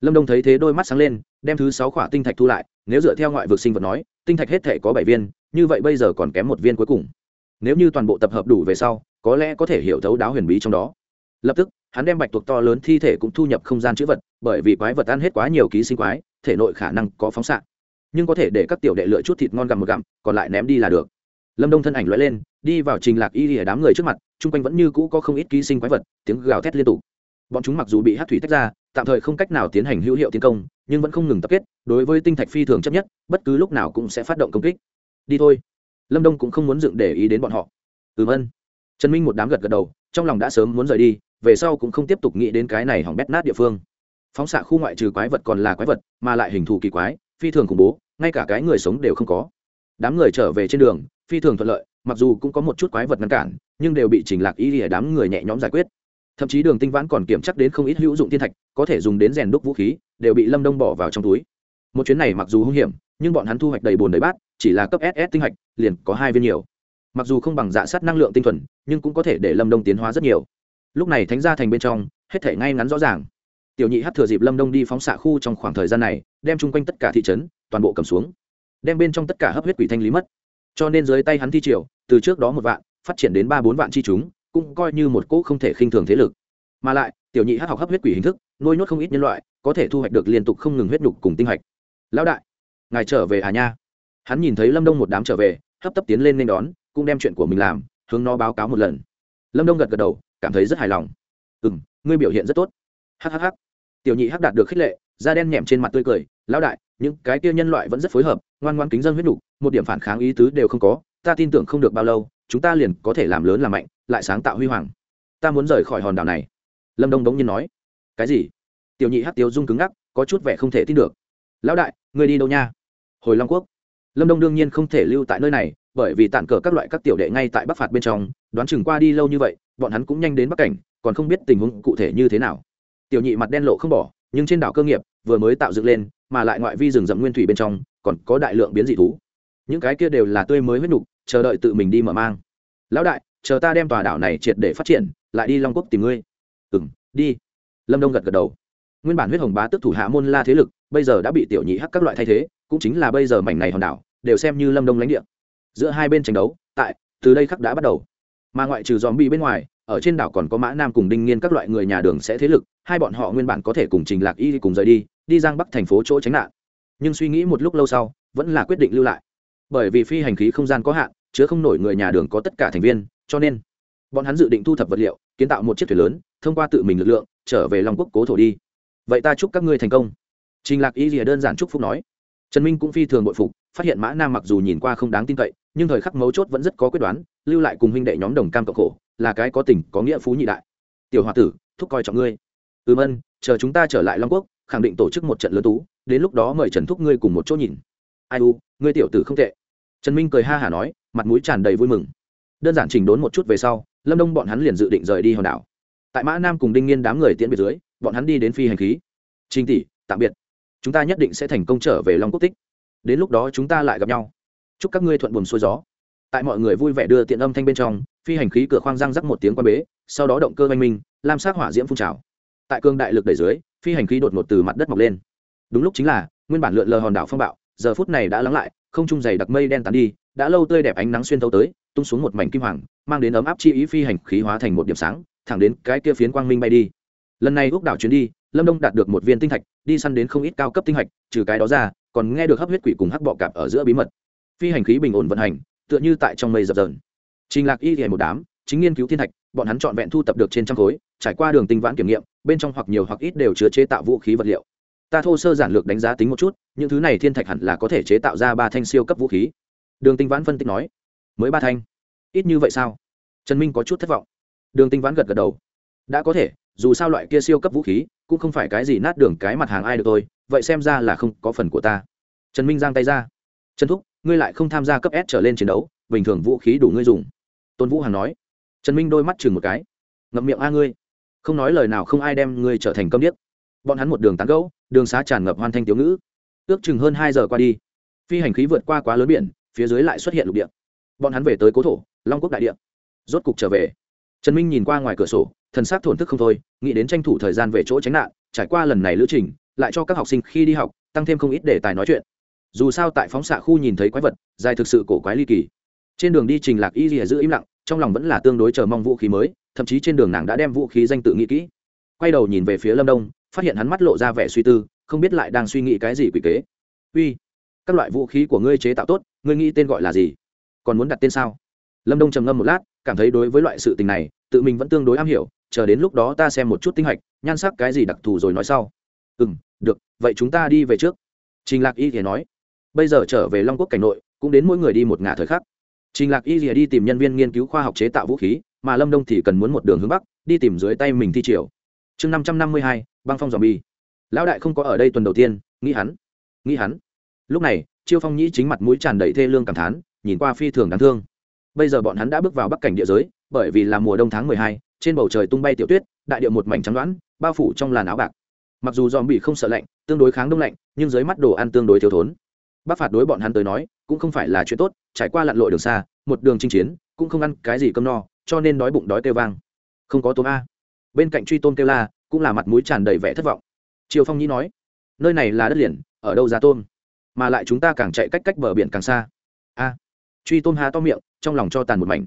Lâm đông thấy thế đôi mắt sáng lên, đem thứ sáu khỏa tinh thạch thu lại, nếu dựa theo ngoại vực sinh vật nói, tinh thạch hết thể có bảy viên, như vậy bây giờ còn kém một viên cuối cùng. Nếu như toàn bộ tập hợp đủ về sau, có lẽ có thể hiểu thấu đáo huyền bí trong đó. Lập tức, hắn đem bạch tuộc to lớn thi thể cũng thu nhập không gian chữ vật, bởi vì quái vật ăn hết quá nhiều ký sinh quái, thể nội khả năng có phóng xạ nhưng có thể để các tiểu đệ lựa chút thịt ngon gặm một gặm, còn lại ném đi là được. Lâm đông thân ảnh l lên, đi vào trình lạc y lìa đám người trước mặt, chung quanh vẫn như cũ có không ít ký sinh quái vật, tiếng gào thét liên tục. Bọn chúng mặc dù bị hát thủy tách ra, tạm thời không cách nào tiến hành hữu hiệu tiến công, nhưng vẫn không ngừng tập kết, đối với tinh thạch phi thường chấp nhất, bất cứ lúc nào cũng sẽ phát động công kích. Đi thôi. Lâm đông cũng không muốn dựng để ý đến bọn họ. Ừm ân trần minh một đám gật gật đầu, trong lòng đã sớm muốn rời đi, về sau cũng không tiếp tục nghĩ đến cái này hỏng bét nát địa phương. Phóng xạ khu ngoại trừ quái vật còn là quái vật, mà lại hình thù kỳ quái phi thường khủng bố, ngay cả cái người sống đều không có. Đám người trở về trên đường, phi thường thuận lợi, mặc dù cũng có một chút quái vật ngăn cản, nhưng đều bị trình lạc ý lìa đám người nhẹ nhõm giải quyết. Thậm chí đường tinh vãn còn kiểm chắc đến không ít hữu dụng thiên thạch, có thể dùng đến rèn đúc vũ khí, đều bị lâm đông bỏ vào trong túi. Một chuyến này mặc dù hung hiểm, nhưng bọn hắn thu hoạch đầy bồn đầy bát, chỉ là cấp ss tinh hạch, liền có hai viên nhiều. Mặc dù không bằng dạ sát năng lượng tinh thuần, nhưng cũng có thể để lâm đông tiến hóa rất nhiều. Lúc này thánh gia thành bên trong, hết thể ngay ngắn rõ ràng tiểu nhị hát thừa dịp lâm đông đi phóng xạ khu trong khoảng thời gian này, đem chung quanh tất cả thị trấn, toàn bộ cầm xuống, đem bên trong tất cả hấp huyết quỷ thanh lý mất. Cho nên dưới tay hắn thi triều, từ trước đó một vạn, phát triển đến ba bốn vạn chi chúng, cũng coi như một cỗ không thể khinh thường thế lực. Mà lại, tiểu nhị hát học hấp huyết quỷ hình thức, nuôi nhốt không ít nhân loại, có thể thu hoạch được liên tục không ngừng huyết nhục cùng tinh hạch lão đại, ngài trở về hà nha? Hắn nhìn thấy lâm đông một đám trở về, hấp tấp tiến lên nên đón, cũng đem chuyện của mình làm, hướng nó báo cáo một lần. Lâm đông gật gật đầu, cảm thấy rất hài lòng. Ừ m ngươi biểu hiện rất tốt. Hhh tiểu nhị hắc đạt được khích lệ da đen nhẹm trên mặt tươi cười lão đại những cái kia nhân loại vẫn rất phối hợp ngoan ngoan kính dân huyết đủ, một điểm phản kháng ý tứ đều không có ta tin tưởng không được bao lâu chúng ta liền có thể làm lớn làm mạnh lại sáng tạo huy hoàng. Ta muốn rời khỏi hòn đảo này. Lâm đông bỗng nhiên nói. Cái gì? Tiểu nhị hắc tiêu dung cứng ngắc có chút vẻ không thể tin được. Lão đại người đi đâu nha? Hồi long quốc. Lâm đông đương nhiên không thể lưu tại nơi này bởi vì tản cờ các loại các tiểu đệ ngay tại bắc phạt bên trong đoán chừng qua đi lâu như vậy bọn hắn cũng nhanh đến bắc cảnh còn không biết tình huống cụ thể như thế nào tiểu nhị mặt đen lộ không bỏ, nhưng trên đảo cơ nghiệp vừa mới tạo dựng lên, mà lại ngoại vi rừng rậm nguyên thủy bên trong, còn có đại lượng biến dị thú. Những cái kia đều là tươi mới huyết nục chờ đợi tự mình đi mở mang. Lão đại, chờ ta đem tòa đảo này triệt để phát triển, lại đi long quốc tìm ngươi. Ừ m đi. Lâm đông gật gật đầu. Nguyên bản huyết hồng bá tức thủ hạ môn la thế lực, bây giờ đã bị tiểu nhị hắc các loại thay thế, cũng chính là bây giờ mảnh này hòn đảo, đều xem như lâm đông lãnh địa. Giữa hai bên tranh đấu, tại, từ đây khắc đã bắt đầu. Mà ngoại trừ dòm bị bên ngoài ở trên đảo còn có mã nam cùng đinh nghiên các loại người nhà đường sẽ thế lực, hai bọn họ nguyên bản có thể cùng trình lạc y cùng rời đi đi giang bắc thành phố chỗ tránh nạn. Nhưng suy nghĩ một lúc lâu sau, vẫn là quyết định lưu lại. Bởi vì phi hành khí không gian có hạn, chứa không nổi người nhà đường có tất cả thành viên, cho nên bọn hắn dự định thu thập vật liệu, kiến tạo một chiếc thuyền lớn, thông qua tự mình lực lượng, trở về long quốc cố thổ đi. Vậy ta chúc các ngươi thành công. Trình lạc y lìa đơn giản chúc phúc nói. Trần minh cũng phi thường bội phục, phát hiện mã nam mặc dù nhìn qua không đáng tin cậy, nhưng thời khắc mấu chốt vẫn rất có quyết đoán, lưu lại cùng huynh đệ nhóm đồng cam cộng khổ là cái có tình, có nghĩa phú nhị đại. Tiểu hoa tử, thúc coi trọng ngươi. Ừm ân, chờ chúng ta trở lại long quốc, khẳng định tổ chức một trận lớn tú, đến lúc đó mời trần thúc ngươi cùng một chỗ nhìn. Ai u, ngươi tiểu tử không tệ. Trần minh cười ha hả nói, mặt mũi tràn đầy vui mừng. Đơn giản chỉnh đốn một chút về sau, lâm đông bọn hắn liền dự định rời đi hòn đảo. Tại mã nam cùng đinh nghiên đám người tiễn biệt dưới, bọn hắn đi đến phi hành khí. Trinh tỷ, tạm biệt. Chúng ta nhất định sẽ thành công trở về long quốc tích. Đến lúc đó chúng ta lại gặp nhau. Chúc các ngươi thuận buồm xuôi gió. Tại mọi người vui vẻ đưa tiện âm thanh bên trong phi hành khí cửa khoang răng rắc một tiếng qua bế, sau đó động cơ oanh minh, lam sát hỏa diễm phun trào. Tại cương đại lực đẩy dưới, phi hành khí đột ngột từ mặt đất mọc lên. Đúng lúc chính là, nguyên bản lượn lờ hòn đảo phong bạo, giờ phút này đã lắng lại, không trung dày đặc mây đen tán đi, đã lâu tươi đẹp ánh nắng xuyên thấu tới, tung xuống một mảnh kim hoàng, mang đến ấm áp chi ý phi hành khí hóa thành một điểm sáng, thẳng đến cái kia phiến quang minh bay đi. Lần này úc đảo chuyến đi, lâm đông đạt được một viên tinh thạch, đi săn đến không ít cao cấp tinh thạch trừ cái đó ra, còn nghe được hấp huyết quỷ cùng hắc bọ cạp ở giữa bí mật. Phi hành khí bình ổn vận hành, tựa như tại trong mây dập dờn trình lạc y thì một đám, chính nghiên cứu thiên thạch, bọn hắn trọn vẹn thu tập được trên trăm khối, trải qua đường tinh vãn kiểm nghiệm, bên trong hoặc nhiều hoặc ít đều chứa chế tạo vũ khí vật liệu. Ta thô sơ giản lược đánh giá tính một chút, những thứ này thiên thạch hẳn là có thể chế tạo ra ba thanh siêu cấp vũ khí. Đường tinh vãn phân tích nói, mới ba thanh. Ít như vậy sao? Trần minh có chút thất vọng. Đường tinh vãn gật gật đầu. Đã có thể, dù sao loại kia siêu cấp vũ khí, cũng không phải cái gì nát đường cái mặt hàng ai được tôi vậy xem ra là không có phần của ta. Trần minh giang tay ra. Trần thúc, ngươi lại không tham gia cấp s trở lên chiến đấu, bình thường vũ khí đủ ngươi dùng tôn vũ hằng nói. Trần minh đôi mắt chừng một cái. Ngậm miệng, a ngươi. Không nói lời nào không ai đem ngươi trở thành câm điếc. Bọn hắn một đường tán gẫu, đường xá tràn ngập hoan thanh tiểu ngữ. Ước chừng hơn hai giờ qua đi, phi hành khí vượt qua quá lớn biển, phía dưới lại xuất hiện lục địa. Bọn hắn về tới cố thổ, long quốc đại địa. Rốt cục trở về. Trần minh nhìn qua ngoài cửa sổ, thần s á c thổn thức không thôi, nghĩ đến tranh thủ thời gian về chỗ tránh nạn, trải qua lần này lữ trình, lại cho các học sinh khi đi học, tăng thêm không ít đề tài nói chuyện. Dù sao tại phóng xạ khu nhìn thấy quái vật, dài thực sự cổ quái ly kỳ trên đường đi trình lạc y rìa giữ im lặng, trong lòng vẫn là tương đối chờ mong vũ khí mới, thậm chí trên đường nàng đã đem vũ khí danh tự nghĩ kỹ. Quay đầu nhìn về phía lâm đông, phát hiện hắn mắt lộ ra vẻ suy tư, không biết lại đang suy nghĩ cái gì quỷ kế. Uy, các loại vũ khí của ngươi chế tạo tốt, ngươi nghĩ tên gọi là gì? Còn muốn đặt tên sao? Lâm đông trầm ngâm một lát, cảm thấy đối với loại sự tình này, tự mình vẫn tương đối am hiểu, chờ đến lúc đó ta xem một chút tinh hạch, nhan sắc cái gì đặc thù rồi nói sau. Ừ m được, vậy chúng ta đi về trước. Trình lạc y thì nói. Bây giờ trở về long quốc cảnh nội, cũng đến mỗi người đi một ngả thời khắc trình lạc y rìa đi tìm nhân viên nghiên cứu khoa học chế tạo vũ khí, mà lâm đông thì cần muốn một đường hướng bắc, đi tìm dưới tay mình thi triều. Chương năm trăm năm mươi hai, băng phong dòm bi. Lão đại không có ở đây tuần đầu tiên, nghĩ hắn nghĩ hắn. Lúc này, chiêu phong nhĩ chính mặt mũi tràn đầy thê lương cảm thán, nhìn qua phi thường đáng thương. Bây giờ bọn hắn đã bước vào bắc cảnh địa giới, bởi vì là mùa đông tháng mười hai, trên bầu trời tung bay tiểu tuyết, đại điệu một mảnh trắng đoán bao phủ trong làn áo bạc. Mặc dù dòm bị không sợ lạnh, tương đối kháng đông lạnh, nhưng dưới mắt đồ ăn tương đối thiếu thốn. Bắc phạt đối bọn hắn tới nói cũng không phải là chuyện tốt, trải qua lặn lội đường xa, một đường chinh chiến, cũng không ăn cái gì cơm no, cho nên đói bụng đói kêu vang. Không có tôm a. Bên cạnh truy tôm kêu la, cũng là mặt mũi tràn đầy vẻ thất vọng. Triều phong nhĩ nói, nơi này là đất liền, ở đâu ra tôm? Mà lại chúng ta càng chạy cách cách bờ biển càng xa. A. Truy tôm há to miệng, trong lòng cho tàn một mảnh.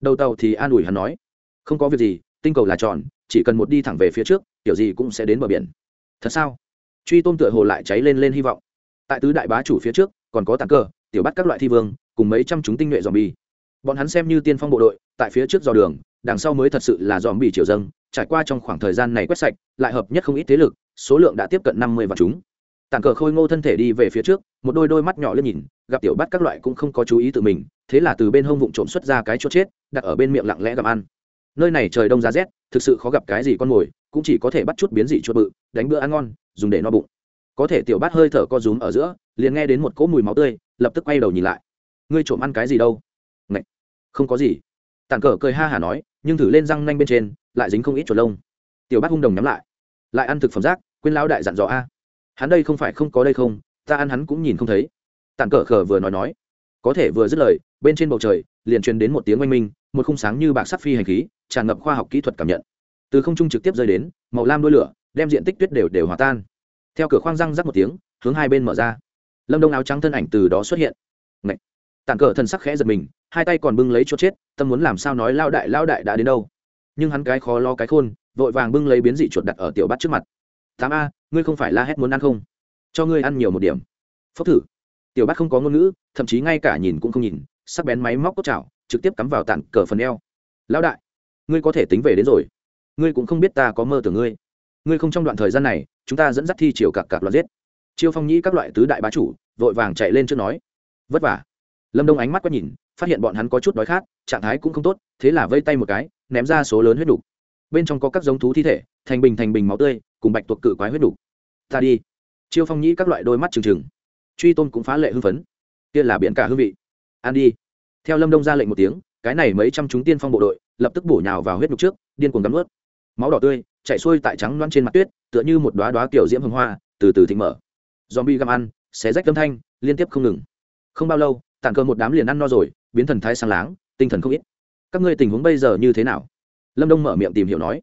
Đầu tàu thì an ủi hắn nói, không có việc gì, tinh cầu là tròn, chỉ cần một đi thẳng về phía trước, kiểu gì cũng sẽ đến bờ biển. Thật sao? Truy tôm tựa hồ lại cháy lên lên hy vọng. Tại tứ đại bá chủ phía trước, còn có tàn cơ tiểu bắt các loại thi vương, cùng mấy trăm chúng tinh nhuệ dòm bi bọn hắn xem như tiên phong bộ đội, tại phía trước dò đường, đằng sau mới thật sự là dòm bị triều dâng, trải qua trong khoảng thời gian này quét sạch, lại hợp nhất không ít thế lực, số lượng đã tiếp cận năm mươi vạn chúng. Tàn cờ khôi ngô thân thể đi về phía trước, một đôi đôi mắt nhỏ lên nhìn, gặp tiểu bắt các loại cũng không có chú ý tự mình, thế là từ bên hông vụn trộm xuất ra cái chốt chết, đặt ở bên miệng lặng lẽ gặm ăn. Nơi này trời đông giá rét, thực sự khó gặp cái gì con mồi, cũng chỉ có thể bắt chút biến dị chuột bự, đánh bữa ăn ngon, dùng để no bụng có thể tiểu bát hơi thở co rúm ở giữa, liền nghe đến một cỗ mùi máu tươi, lập tức quay đầu nhìn lại. Ngươi trộm ăn cái gì đâu? Ngậy! không có gì. Tàn cờ cười ha hả nói, nhưng thử lên răng nanh bên trên, lại dính không ít chuột lông. Tiểu bát hung đồng nhắm lại. Lại ăn thực phẩm rác, quên lão đại dặn dò a. Hắn đây không phải không có đây không, ta ăn hắn cũng nhìn không thấy. Tàn cờ khờ vừa nói nói. Có thể vừa dứt lời, bên trên bầu trời, liền truyền đến một tiếng oanh minh, một khung sáng như bạc sắc phi hành khí, tràn ngập khoa học kỹ thuật cảm nhận. Từ không trung trực tiếp rơi đến, màu lam đuôi lửa, đem diện tích tuyết đều đều hòa tan theo cửa khoang răng rắc một tiếng, hướng hai bên mở ra. Lâm đông áo trắng thân ảnh từ đó xuất hiện. Ngậy! tàn cờ thần sắc khẽ giật mình, hai tay còn bưng lấy chốt chết, tâm muốn làm sao nói lao đại lao đại đã đến đâu? Nhưng hắn cái khó lo cái khôn, vội vàng bưng lấy biến dị chuột đặt ở tiểu bắt trước mặt. Tám a, ngươi không phải la hét muốn ăn không? Cho ngươi ăn nhiều một điểm. Phốc thử. Tiểu bát không có ngôn ngữ, thậm chí ngay cả nhìn cũng không nhìn, sắc bén máy móc cốt chảo, trực tiếp cắm vào tản cờ phần eo. Lão đại, ngươi có thể tính về đến rồi. Ngươi cũng không biết ta có mơ tưởng ngươi. Ngươi không trong đoạn thời gian này chúng ta dẫn dắt thi triều cặc cặc loạt giết. Chiêu phong nhĩ các loại tứ đại bá chủ, vội vàng chạy lên trước nói. Vất vả. Lâm đông ánh mắt quét nhìn, phát hiện bọn hắn có chút đói khát, trạng thái cũng không tốt, thế là vây tay một cái, ném ra số lớn huyết đục bên trong có các giống thú thi thể, thành bình thành bình máu tươi, cùng bạch tuộc cự quái huyết đục ta đi. Chiêu phong nhĩ các loại đôi mắt trừng trừng. Truy tôn cũng phá lệ hưng phấn. Kia là biển cả hương vị. Ăn đi. Theo lâm đông ra lệnh một tiếng, cái này mấy trăm chúng tiên phong bộ đội, lập tức bổ nhào vào huyết nhục trước, điên cuồng cắn ướt máu đỏ tươi chạy xuôi tại trắng loăn trên mặt tuyết tựa như một đoá đoá kiểu diễm hồng hoa, từ từ thịnh mở. Zombie găm ăn, xé rách âm thanh, liên tiếp không ngừng. Không bao lâu tàn cơ một đám liền ăn no rồi, biến thần thái sang láng, tinh thần không ít. Các ngươi tình huống bây giờ như thế nào? Lâm đông mở miệng tìm hiểu nói.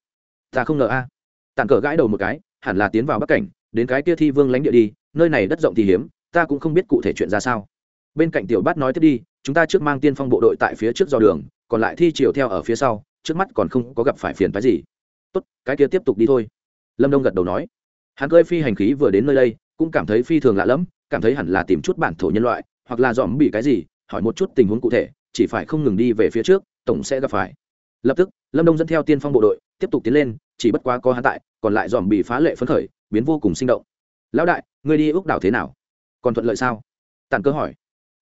Ta không ngờ a. À. tàn cờ gãi đầu một cái, hẳn là tiến vào bắc cảnh, đến cái kia thi vương lãnh địa đi, nơi này đất rộng thì hiếm, ta cũng không biết cụ thể chuyện ra sao. Bên cạnh tiểu bát nói tiếp đi, chúng ta trước mang tiên phong bộ đội tại phía trước do đường, còn lại thi chiều theo ở phía sau, trước mắt còn không có gặp phải phiền phái gì. Tốt, cái kia tiếp tục đi thôi lâm đông gật đầu nói, hắn cơi phi hành khí vừa đến nơi đây, cũng cảm thấy phi thường lạ lẫm, cảm thấy hẳn là tìm chút bản thổ nhân loại, hoặc là dòm bị cái gì, hỏi một chút tình huống cụ thể, chỉ phải không ngừng đi về phía trước, tổng sẽ gặp phải. Lập tức, lâm đông dẫn theo tiên phong bộ đội, tiếp tục tiến lên, chỉ bất quá có hắn tại, còn lại dòm bị phá lệ phấn khởi, biến vô cùng sinh động. Lão đại, ngươi đi ước đảo thế nào? Còn thuận lợi sao? Tản cơ hỏi.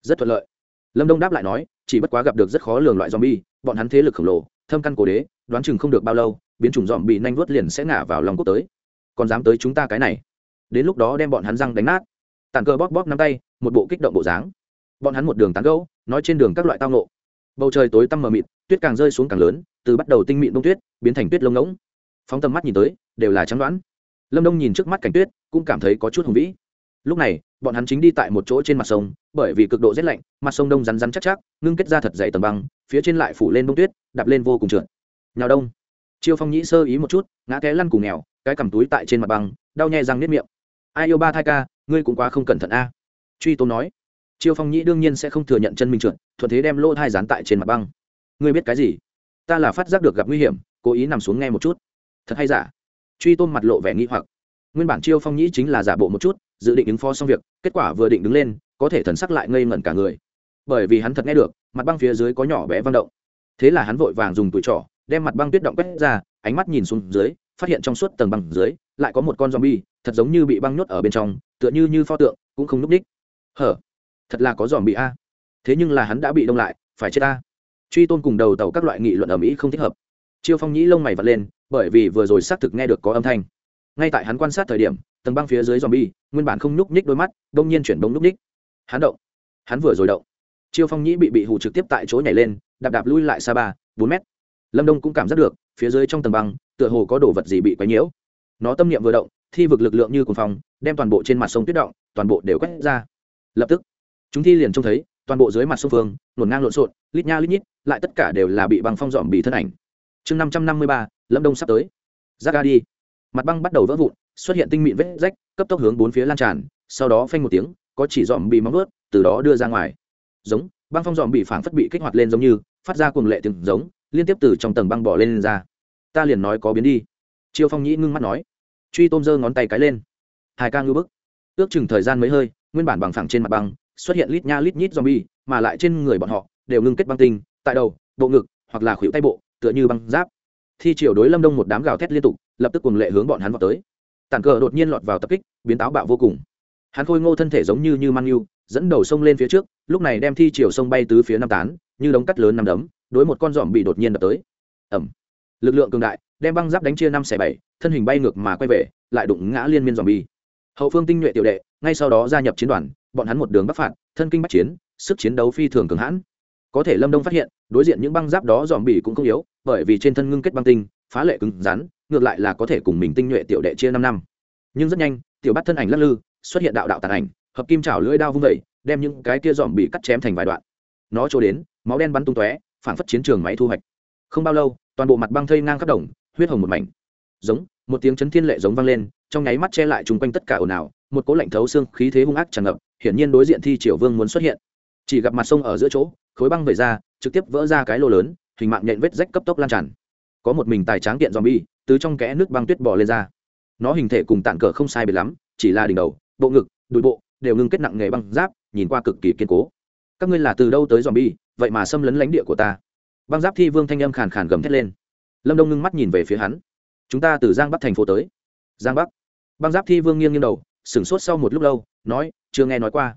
Rất thuận lợi. Lâm đông đáp lại nói, chỉ bất quá gặp được rất khó lường loại dòm bi, bọn hắn thế lực khổng lồ, thâm căn cổ đế đoán chừng không được bao lâu, biến chủng dòm bị nhanh vuốt liền sẽ ngả vào lòng quốc tới. Còn dám tới chúng ta cái này. Đến lúc đó đem bọn hắn răng đánh nát. Tàn cơ bóp bóp nắm tay, một bộ kích động bộ dáng. Bọn hắn một đường tán gẫu, nói trên đường các loại tao nộ bầu trời tối tăm mờ mịt, tuyết càng rơi xuống càng lớn, từ bắt đầu tinh mịn đông tuyết, biến thành tuyết lông ngỗng. Phóng tầm mắt nhìn tới, đều là trắng đoán. Lâm đông nhìn trước mắt cảnh tuyết, cũng cảm thấy có chút hùng vĩ. Lúc này, bọn hắn chính đi tại một chỗ trên mặt sông, bởi vì cực độ rét lạnh, mặt sông đông rắn rắn chắc chắc, ngưng kết ra thật dày tầng băng, phía trên lại phủ lên bông tuyết, đạp lên vô cùng trượt nhào đông. Chiêu phong nhĩ sơ ý một chút, ngã té lăn cùng nghèo, cái cầm túi tại trên mặt băng, đau nhẹ răng nếp miệng. Ai yêu ba thai ca, ngươi cũng quá không cẩn thận a. Truy tôn nói. Chiêu phong nhĩ đương nhiên sẽ không thừa nhận chân mình trượt, thuận thế đem lô thai dán tại trên mặt băng. Ngươi biết cái gì? Ta là phát giác được gặp nguy hiểm, cố ý nằm xuống nghe một chút. Thật hay giả? Truy tôn mặt lộ vẻ nghi hoặc. Nguyên bản chiêu phong nhĩ chính là giả bộ một chút, dự định ứng phó xong việc, kết quả vừa định đứng lên, có thể thần sắc lại ngây ngẩn cả người. Bởi vì hắn thật nghe được, mặt băng phía dưới có nhỏ bé văng động. Thế là hắn vội vàng dùng tuổi trỏ đem mặt băng tuyết động quét ra, ánh mắt nhìn xuống dưới, phát hiện trong suốt tầng băng dưới lại có một con zombie, thật giống như bị băng nhốt ở bên trong, tựa như như pho tượng, cũng không núp đích hở, thật là có zombie a. Thế nhưng là hắn đã bị đông lại, phải chết a truy tôn cùng đầu tàu các loại nghị luận ở mỹ không thích hợp. Chiêu phong nhĩ lông mày vật lên, bởi vì vừa rồi xác thực nghe được có âm thanh. Ngay tại hắn quan sát thời điểm, tầng băng phía dưới zombie, nguyên bản không nhúc nhích đôi mắt đông nhiên chuyển động nhúc nhích hắn động. Hắn vừa rồi động. Chiêu phong nhĩ bị bị hụ trực tiếp tại chỗ nhảy lên, đạp đạp lui lại xa ba, bốn mét lâm đông cũng cảm giác được phía dưới trong tầng băng tựa hồ có đồ vật gì bị quấy nhiễu nó tâm niệm vừa động thi vực lực lượng như cùng phong đem toàn bộ trên mặt sông tuyết động toàn bộ đều quét ra lập tức chúng thi liền trông thấy toàn bộ dưới mặt sông phương luồn ngang lộn xộn lít nha lít nhít lại tất cả đều là bị băng phong dọn bị thân ảnh chương năm trăm năm mươi ba lâm đông sắp tới ra ga đi mặt băng bắt đầu vỡ vụn xuất hiện tinh mịn vết rách cấp tốc hướng bốn phía lan tràn sau đó phanh một tiếng có chỉ dòm bị móng vớt từ đó đưa ra ngoài giống băng phong dòm bị phảng phất bị kích hoạt lên giống như phát ra cuồng lệ tiếng giống liên tiếp từ trong tầng băng bỏ lên, lên ra. Ta liền nói có biến đi. Chiêu phong nhĩ ngưng mắt nói. Truy tôm giơ ngón tay cái lên. Hai ca ngư bức. Ước chừng thời gian mấy hơi nguyên bản bằng phẳng trên mặt băng xuất hiện lít nha lít nhít zombie mà lại trên người bọn họ đều ngưng kết băng tinh tại đầu bộ ngực hoặc là khuỷu tay bộ tựa như băng giáp. Thi triều đối lâm đông một đám gào thét liên tục lập tức cùng lệ hướng bọn hắn vào tới. Tản cờ đột nhiên lọt vào tập kích biến táo bạo vô cùng. Hắn khôi ngô thân thể giống như như man yêu dẫn đầu sông lên phía trước lúc này đem thi chiều sông bay tứ phía năm tán như đống cắt lớn năm đấm đối một con giòm bị đột nhiên đập tới. Ẩm lực lượng cường đại, đem băng giáp đánh chia năm xẻ bảy, thân hình bay ngược mà quay về, lại đụng ngã liên miên giòm bi. Hậu phương tinh nhuệ tiểu đệ, ngay sau đó gia nhập chiến đoàn, bọn hắn một đường bắc phạt, thân kinh bắc chiến, sức chiến đấu phi thường cường hãn. Có thể lâm đông phát hiện, đối diện những băng giáp đó dòm bỉ cũng không yếu, bởi vì trên thân ngưng kết băng tinh, phá lệ cứng rắn, ngược lại là có thể cùng mình tinh nhuệ tiểu đệ chia năm năm. Nhưng rất nhanh, tiểu bắt thân ảnh lắc lư, xuất hiện đạo đạo tàn ảnh, hợp kim chảo lưỡi đao vung vẩy đem những cái kia dòm bị cắt chém thành vài đoạn. Nó trôi đến, máu đen bắn tung tóe phản phất chiến trường máy thu hoạch. Không bao lâu, toàn bộ mặt băng thây ngang khắp đồng, huyết hồng một mảnh. Giống, một tiếng chấn thiên lệ giống vang lên, trong nháy mắt che lại chung quanh tất cả ồn ào, một cỗ lạnh thấu xương, khí thế hung ác tràn ngập, hiển nhiên đối diện thi triều vương muốn xuất hiện. Chỉ gặp mặt sông ở giữa chỗ, khối băng vẩy ra, trực tiếp vỡ ra cái lô lớn, hình mạng nhện vết rách cấp tốc lan tràn. Có một mình tài tráng kiện zombie, từ trong kẽ nước băng tuyết bò lên ra. Nó hình thể cùng tạn cờ không sai biệt lắm, chỉ là đỉnh đầu, bộ ngực, đùi bộ, đều ngưng kết nặng nghề băng giáp, nhìn qua cực kỳ kiên cố. Các ngươi là từ đâu tới zombie? Vậy mà xâm lấn lãnh địa của ta. Băng giáp thi vương thanh âm khàn khàn gầm thét lên. Lâm đông ngưng mắt nhìn về phía hắn. Chúng ta từ giang bắc thành phố tới. Giang bắc. Băng giáp thi vương nghiêng nghiêng đầu, sửng sốt sau một lúc lâu, nói, chưa nghe nói qua.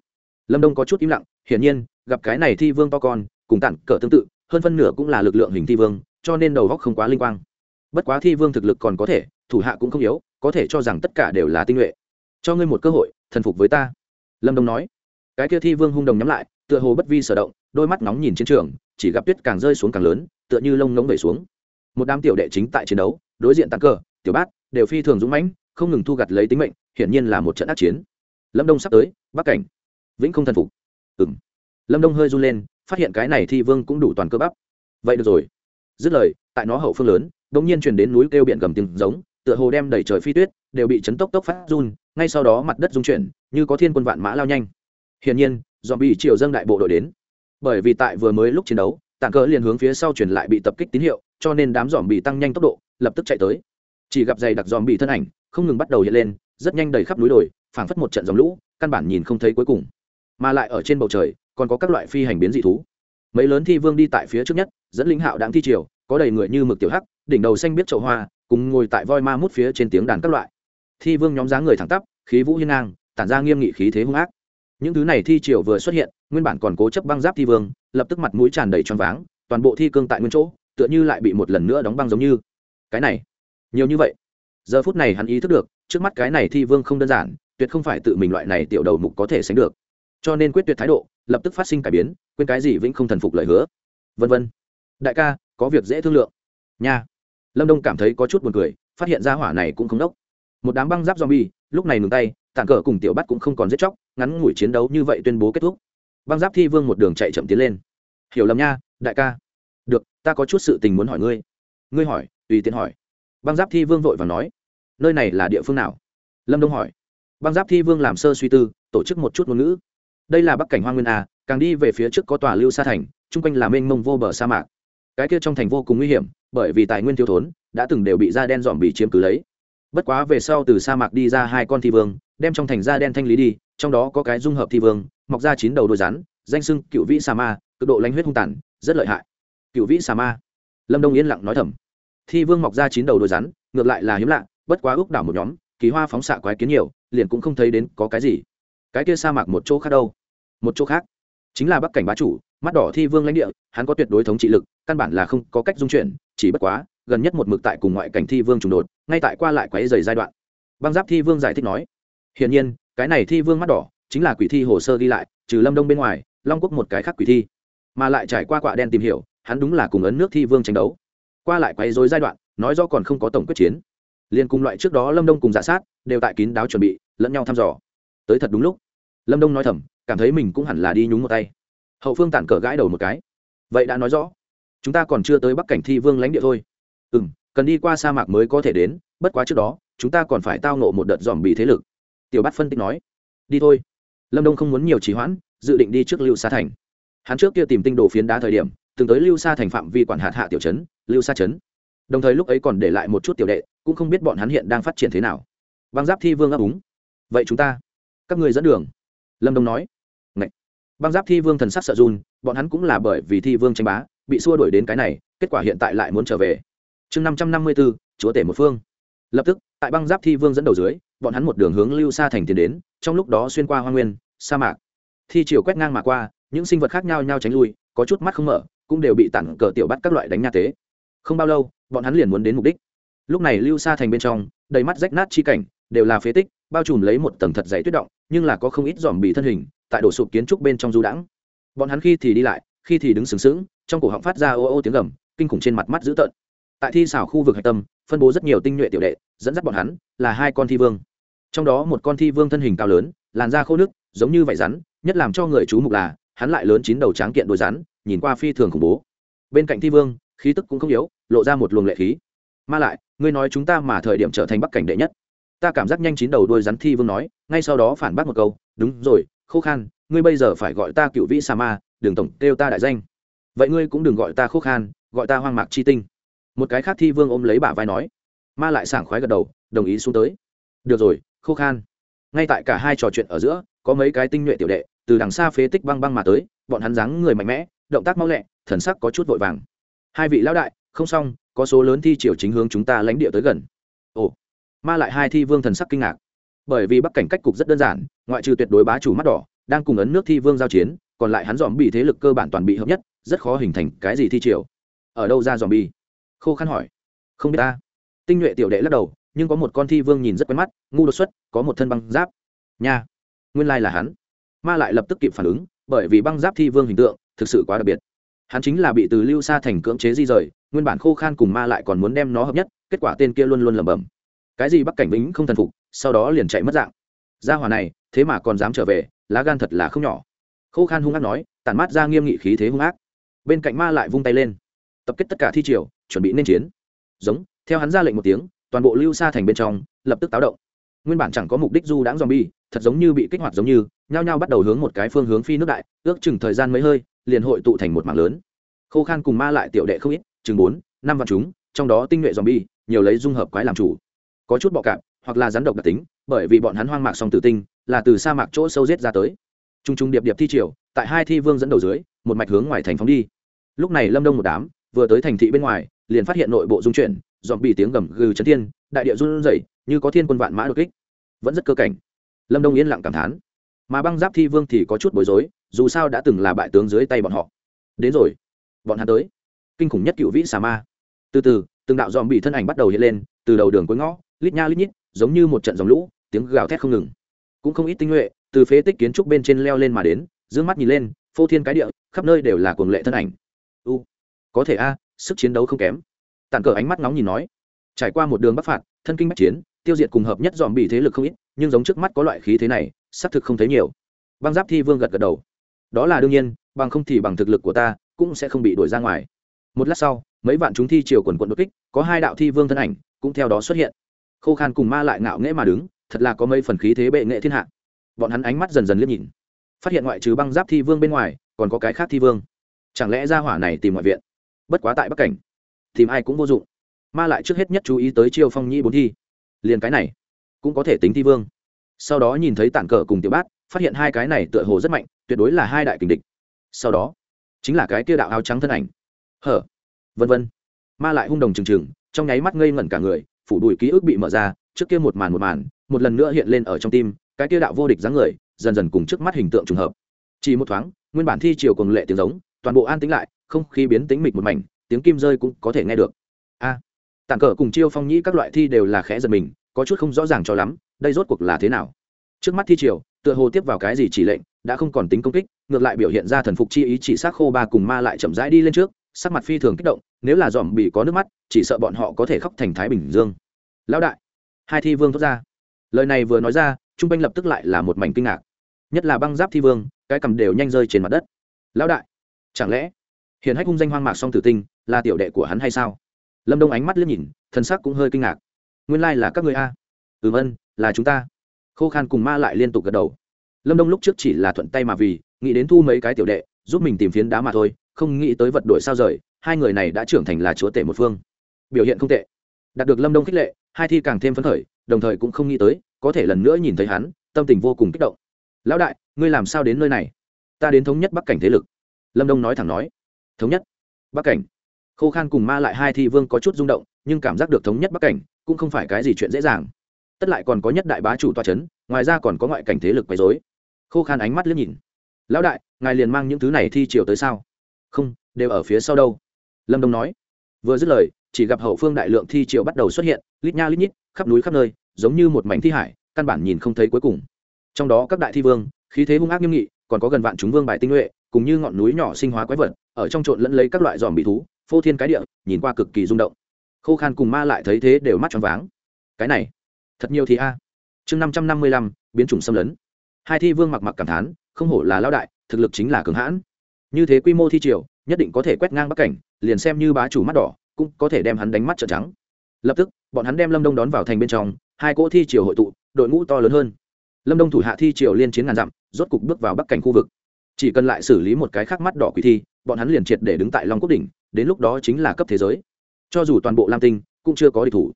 Lâm đông có chút im lặng, hiển nhiên, gặp cái này thi vương to con, cùng tặng cỡ tương tự, hơn phân nửa cũng là lực lượng hình thi vương, cho nên đầu góc không quá linh quang. Bất quá thi vương thực lực còn có thể, thủ hạ cũng không yếu, có thể cho rằng tất cả đều là tinh nhuệ. Cho ngươi một cơ hội, thần phục với ta. Lâm đông nói. Cái kia thi vương hung đồng nhắm lại tựa hồ bất vi sở động, đôi mắt nóng nhìn chiến trường, chỉ gặp tuyết càng rơi xuống càng lớn, tựa như lông ngống vẩy xuống. Một đám tiểu đệ chính tại chiến đấu, đối diện tăng cờ, tiểu bát, đều phi thường dũng mãnh, không ngừng thu gặt lấy tính mệnh, hiển nhiên là một trận ác chiến. Lâm đông sắp tới, bắc cảnh. Vĩnh không thần phục. Ừng lâm đông hơi run lên, phát hiện cái này thi vương cũng đủ toàn cơ bắp. Vậy được rồi. Dứt lời, tại nó hậu phương lớn đ ỗ n g nhiên truyền đến núi kêu biển gầm tiếng giống, tựa hồ đem đầy trời phi tuyết, đều bị chấn tốc tốc phát run, ngay sau đó mặt đất rung chuyển, như có thiên quân vạn mã lao nhanh. Hiển nhiên dòm bị triều dâng đại bộ đội đến. Bởi vì tại vừa mới lúc chiến đấu tạng cỡ liền hướng phía sau truyền lại bị tập kích tín hiệu, cho nên đám dòm bị tăng nhanh tốc độ, lập tức chạy tới. Chỉ gặp dày đặc dòm bị thân ảnh, không ngừng bắt đầu hiện lên, rất nhanh đầy khắp núi đồi, phảng phất một trận dòng lũ, căn bản nhìn không thấy cuối cùng. Mà lại ở trên bầu trời, còn có các loại phi hành biến dị thú. Mấy lớn thi vương đi tại phía trước nhất, dẫn linh hạo đáng thi triều, có đầy người như mực tiểu hắc, đỉnh đầu xanh biết chậu hoa, cùng ngồi tại voi ma mút phía trên tiếng đàn các loại. Thi vương nhóm dáng người thẳng tắp, khí vũ hiên ngang, tản ra nghiêm nghị khí thế hung ác những thứ này thi triều vừa xuất hiện, nguyên bản còn cố chấp băng giáp thi vương, lập tức mặt mũi tràn đầy tròn váng, toàn bộ thi cương tại nguyên chỗ, tựa như lại bị một lần nữa đóng băng giống như. Cái này, nhiều như vậy. Giờ phút này hắn ý thức được, trước mắt cái này thi vương không đơn giản, tuyệt không phải tự mình loại này tiểu đầu mục có thể sánh được. Cho nên quyết tuyệt thái độ, lập tức phát sinh cải biến, quên cái gì vĩnh không thần phục lời hứa. Vân vân. Đại ca, có việc dễ thương lượng. Nha. Lâm đông cảm thấy có chút buồn cười, phát hiện ra hỏa này cũng không đốc. Một đám băng giáp zombie, lúc này ngừng tay tàn cờ cùng tiểu bắt cũng không còn giết chóc ngắn ngủi chiến đấu như vậy tuyên bố kết thúc. Băng giáp thi vương một đường chạy chậm tiến lên. Hiểu lầm nha, đại ca. Được, ta có chút sự tình muốn hỏi ngươi. Ngươi hỏi, tùy tiện hỏi. Băng giáp thi vương vội và nói. Nơi này là địa phương nào? Lâm đông hỏi. Băng giáp thi vương làm sơ suy tư, tổ chức một chút ngôn ngữ. Đây là bắc cảnh hoa nguyên a, càng đi về phía trước có tòa lưu sa thành, chung quanh là mênh mông vô bờ sa mạc. Cái kia trong thành vô cùng nguy hiểm, bởi vì tài nguyên thiếu thốn, đã từng đều bị da đen dòm bị chiếm cứ lấy. Bất quá về sau từ sa mạc đi ra hai con thi vương đem trong thành da đen thanh lý đi, trong đó có cái dung hợp thi vương, mọc ra chín đầu đôi rắn, danh sưng cựu vĩ sa ma, cực độ lãnh huyết hung tàn, rất lợi hại. Cựu vĩ sa ma. Lâm đông yên lặng nói thầm. Thi vương mọc ra chín đầu đôi rắn, ngược lại là hiếm lạ, bất quá ước đảo một nhóm, kỳ hoa phóng xạ quái kiến nhiều, liền cũng không thấy đến có cái gì. Cái kia sa mạc một chỗ khác đâu? Một chỗ khác. Chính là bắc cảnh bá chủ, mắt đỏ thi vương lãnh địa, hắn có tuyệt đối thống trị lực, căn bản là không có cách dung chuyển, chỉ bất quá, gần nhất một mực tại cùng ngoại cảnh thi vương trùng đột, ngay tại qua lại quái dày giai đoạn. Băng giáp thi vương giải thích nói hiển nhiên, cái này thi vương mắt đỏ chính là quỷ thi hồ sơ đi lại, trừ lâm đông bên ngoài, long quốc một cái khác quỷ thi. Mà lại trải qua quạ đen tìm hiểu, hắn đúng là cùng ấn nước thi vương tranh đấu. Qua lại quấy dối giai đoạn, nói do còn không có tổng quyết chiến. Liên cùng loại trước đó lâm đông cùng giả sát, đều tại kín đáo chuẩn bị, lẫn nhau thăm dò. Tới thật đúng lúc. Lâm đông nói thầm, cảm thấy mình cũng hẳn là đi nhúng một tay. Hậu phương tản cờ gãi đầu một cái. Vậy đã nói rõ. Chúng ta còn chưa tới bắc cảnh thi vương lãnh địa thôi. Ừ m cần đi qua sa mạc mới có thể đến, bất quá trước đó, chúng ta còn phải tao nộ một đợt dòm bị thế lực tiểu bát phân tích nói, đi thôi. Lâm đông không muốn nhiều trì hoãn, dự định đi trước lưu sa thành. Hắn trước kia tìm tinh đồ phiến đá thời điểm, từng tới lưu sa thành phạm vi quản hạt hạ tiểu trấn, lưu sa trấn. Đồng thời lúc ấy còn để lại một chút tiểu đệ, cũng không biết bọn hắn hiện đang phát triển thế nào. Băng giáp thi vương ấp úng, vậy chúng ta, các người dẫn đường. Lâm đông nói Ngậy. băng giáp thi vương thần sắc sợ run, bọn hắn cũng là bởi vì thi vương tranh bá, bị xua đuổi đến cái này, kết quả hiện tại lại muốn trở về. Chương năm trăm năm mươi bốn chúa tể một phương. Lập tức, tại băng giáp thi vương dẫn đầu dưới bọn hắn một đường hướng lưu xa thành tiến đến, trong lúc đó xuyên qua hoa nguyên, sa mạc. Thi chiều quét ngang mà qua, những sinh vật khác nhau nhau tránh lui, có chút mắt không mở, cũng đều bị tặng cờ tiểu bắt các loại đánh nha tế. Không bao lâu, bọn hắn liền muốn đến mục đích. Lúc này lưu xa thành bên trong, đầy mắt rách nát chi cảnh, đều là phế tích, bao trùm lấy một tầng thật dày tuyết động, nhưng là có không ít dòm bị thân hình, tại đổ sụp kiến trúc bên trong du đãng. Bọn hắn khi thì đi lại, khi thì đứng sừng sững, trong cổ họng phát ra ô ô tiếng gầm, kinh khủng trên mặt mắt dữ tợn. Tại thi xảo khu vực hạch tâm, phân bố rất nhiều tinh nhuệ tiểu đệ, dẫn dắt bọn hắn là hai con thi vương trong đó một con thi vương thân hình cao lớn, làn da khô nước giống như vải rắn, nhất làm cho người chú mục là, hắn lại lớn chín đầu tráng kiện đôi rắn, nhìn qua phi thường khủng bố. Bên cạnh thi vương, khí tức cũng không yếu, lộ ra một luồng lệ khí. Mà lại, ngươi nói chúng ta mà thời điểm trở thành bắc cảnh đệ nhất. Ta cảm giác nhanh chín đầu đôi rắn thi vương nói, ngay sau đó phản bác một câu, đúng rồi, khô khan, ngươi bây giờ phải gọi ta cựu vĩ sa ma đường tổng kêu ta đại danh. Vậy ngươi cũng đừng gọi ta khô khan, gọi ta hoang mạc chi tinh. Một cái khác thi vương ôm lấy bả vai nói. Ma lại sảng khoái gật đầu, đồng ý xuống tới. Được rồi khô khan. Ngay tại cả hai trò chuyện ở giữa, có mấy cái tinh nhuệ tiểu đệ từ đằng xa phế tích băng băng mà tới, bọn hắn dáng người mạnh mẽ, động tác mau lẹ, thần sắc có chút vội vàng. Hai vị lão đại, không xong, có số lớn thi triều chính hướng chúng ta lãnh địa tới gần. Ồ, ma lại hai thi vương thần sắc kinh ngạc. Bởi vì bắc cảnh cách cục rất đơn giản, ngoại trừ tuyệt đối bá chủ mắt đỏ, đang cùng ấn nước thi vương giao chiến, còn lại hắn dòm bị thế lực cơ bản toàn bị hợp nhất, rất khó hình thành cái gì thi triều. Ở đâu ra dòm bi khô khăn hỏi. Không biết ta. Tinh nhuệ tiểu đệ lắc đầu nhưng có một con thi vương nhìn rất quen mắt, ngu đột xuất, có một thân băng giáp. Nha! Nguyên lai là hắn. Ma lại lập tức kịp phản ứng, bởi vì băng giáp thi vương hình tượng thực sự quá đặc biệt. Hắn chính là bị từ lưu xa thành cưỡng chế di rời, nguyên bản khô khan cùng ma lại còn muốn đem nó hợp nhất, kết quả tên kia luôn luôn lẩm bẩm. Cái gì bắc cảnh vĩnh không thần phục, sau đó liền chạy mất dạng. Gia hòa này, thế mà còn dám trở về, lá gan thật là không nhỏ. Khô khan hung ác nói, tản mát ra nghiêm nghị khí thế hung ác. Bên cạnh ma lại vung tay lên. Tập kết tất cả thi triều, chuẩn bị nên chiến. Giống, theo hắn ra lệnh một tiếng toàn bộ lưu xa thành bên trong, lập tức táo động. Nguyên bản chẳng có mục đích du đãng zombie, thật giống như bị kích hoạt giống như, nhao nhao bắt đầu hướng một cái phương hướng phi nước đại, ước chừng thời gian mấy hơi, liền hội tụ thành một mảng lớn. Khô khan cùng ma lại tiểu đệ không ít, chừng bốn, năm vạn chúng, trong đó tinh nhuệ zombie, nhiều lấy dung hợp quái làm chủ. Có chút bọ cạp, hoặc là rắn độc đặc tính, bởi vì bọn hắn hoang mạc song tử tinh, là từ sa mạc chỗ sâu rết ra tới. T r u n g t r u n g điệp điệp thi triều, tại hai thi vương dẫn đầu dưới, một mạch hướng ngoài thành phóng đi. Lúc này lâm đông một đám, vừa tới thành thị bên ngoài, liền phát hiện nội bộ dung chuyển dòm bị tiếng gầm gừ chấn thiên, đại địa run rẩy, như có thiên quân vạn mã đột kích. Vẫn rất cơ cảnh. Lâm đông yên lặng cảm thán. Mà băng giáp thi vương thì có chút bối rối, dù sao đã từng là bại tướng dưới tay bọn họ. Đến rồi. Bọn hắn tới. Kinh khủng nhất cựu vĩ xà ma. Từ từ, từng đạo dòm bị thân ảnh bắt đầu hiện lên, từ đầu đường cuối ngõ, lít nha lít nhít, giống như một trận dòng lũ, tiếng gào thét không ngừng. Cũng không ít tinh nhuệ, từ phế tích kiến trúc bên trên leo lên mà đến d ư ơ n g mắt nhìn lên, phô thiên cái địa, khắp nơi đều là cuồng lệ thân ảnh. U, có thể a, sức chiến đấu không kém tàn cờ ánh mắt nóng nhìn nói, trải qua một đường bắc phạt, thân kinh bắc chiến, tiêu diệt cùng hợp nhất dòm bị thế lực không ít, nhưng giống trước mắt có loại khí thế này, xác thực không thấy nhiều. Băng giáp thi vương gật gật đầu. Đó là đương nhiên, bằng không thì bằng thực lực của ta, cũng sẽ không bị đuổi ra ngoài. Một lát sau, mấy vạn chúng thi chiều quần quận đột kích, có hai đạo thi vương thân ảnh cũng theo đó xuất hiện. Khô khan cùng ma lại ngạo nghễ mà đứng, thật là có mấy phần khí thế bệ nghệ thiên hạ. Bọn hắn ánh mắt dần dần liếc nhìn, phát hiện ngoại trừ băng giáp thi vương bên ngoài, còn có cái khác thi vương. Chẳng lẽ ra hỏa này tìm ngoại viện? Bất quá tại bắc cảnh tìm ai cũng vô dụng. Ma lại trước hết nhất chú ý tới chiêu phong nhi bốn thi. Liền cái này, cũng có thể tính thi vương. Sau đó nhìn thấy tản cờ cùng tiểu bát, phát hiện hai cái này tựa hồ rất mạnh, tuyệt đối là hai đại kình địch. Sau đó, chính là cái kia đạo áo trắng thân ảnh. Hở, vân vân. Ma lại hung đồng trừng trừng, trong nháy mắt ngây ngẩn cả người, phủ đùi ký ức bị mở ra, trước kia một màn một màn, một lần nữa hiện lên ở trong tim, cái kia đạo vô địch dáng người, dần dần cùng trước mắt hình tượng trùng hợp. Chỉ một thoáng, nguyên bản thi chiều cùng lệ tiếng giống, toàn bộ an tĩnh lại, không khí biến tĩnh mịch một mảnh tiếng kim rơi cũng có thể nghe được. A à, tàn cờ cùng chiêu phong nhĩ các loại thi đều là khẽ giật mình có chút không rõ ràng cho lắm đây rốt cuộc là thế nào? Trước mắt thi triều tựa hồ tiếp vào cái gì chỉ lệnh đã không còn tính công kích ngược lại biểu hiện ra thần phục chi ý chỉ xác khô ba cùng ma lại chậm rãi đi lên trước sắc mặt phi thường kích động nếu là dòm bị có nước mắt chỉ sợ bọn họ có thể khóc thành thái bình dương. Lão đại hai thi vương thốt ra. Lời này vừa nói ra trung quanh lập tức lại là một mảnh kinh ngạc. Nhất là băng giáp thi vương cái cầm đều nhanh rơi trên mặt đất. Lão đại chẳng lẽ hiện hách hung danh hoang mạc song tử tinh, là tiểu đệ của hắn hay sao? Lâm đông ánh mắt liếc nhìn, thân sắc cũng hơi kinh ngạc. Nguyên lai là các người a. Ừ vân là chúng ta. Khô khan cùng ma lại liên tục gật đầu. Lâm đông lúc trước chỉ là thuận tay mà vì, nghĩ đến thu mấy cái tiểu đệ, giúp mình tìm phiến đá mà thôi, không nghĩ tới vật đổi sao rời, hai người này đã trưởng thành là chúa tể một phương. Biểu hiện không tệ. Đạt được lâm đông khích lệ, hai thi càng thêm phấn khởi, đồng thời cũng không nghĩ tới, có thể lần nữa nhìn thấy hắn, tâm tình vô cùng kích động. Lão đại, ngươi làm sao đến nơi này? Ta đến thống nhất bắc cảnh thế lực. Lâm đông nói thẳng nói thống nhất. Bắc cảnh. Khô khan cùng ma lại hai thi vương có chút rung động, nhưng cảm giác được thống nhất bắc cảnh cũng không phải cái gì chuyện dễ dàng. Tất lại còn có nhất đại bá chủ toa c h ấ n ngoài ra còn có ngoại cảnh thế lực quấy dối khô khan ánh mắt liếc nhìn. Lão đại, ngài liền mang những thứ này thi chiều tới sao? Không, đều ở phía sau đâu. Lâm đông nói. Vừa dứt lời, chỉ gặp hậu phương đại lượng thi triều bắt đầu xuất hiện, lít nha lít nhít, khắp núi khắp nơi, giống như một mảnh thi hải, căn bản nhìn không thấy cuối cùng. Trong đó các đại thi vương, khí thế hung ác nghiêm nghị, còn có gần vạn chúng vương bài tinh nhuệ, cùng như ngọn núi nhỏ sinh hóa quái vật ở trong trộn lẫn lấy các loại dòm bị thú, phô thiên cái địa, nhìn qua cực kỳ rung động. Khô khan cùng ma lại thấy thế đều mắt tròn váng. Cái này, thật nhiều thì a. Chương năm trăm năm mươi lăm, biến chủng xâm lấn. Hai thi vương mặc mặc cảm thán, không hổ là lao đại, thực lực chính là cường hãn. Như thế quy mô thi triều, nhất định có thể quét ngang bắc cảnh, liền xem như bá chủ mắt đỏ, cũng có thể đem hắn đánh mắt trợn trắng. Lập tức, bọn hắn đem lâm đông đón vào thành bên trong, hai cỗ thi triều hội tụ, đội ngũ to lớn hơn. Lâm đông thủ hạ thi triều liên chiến ngàn dặm, rốt cục bước vào bắc cảnh khu vực. Chỉ cần lại xử lý một cái khác mắt đỏ quỷ thi bọn hắn liền triệt để đứng tại long quốc đỉnh, đến lúc đó chính là cấp thế giới. Cho dù toàn bộ lam tinh cũng chưa có địch thủ.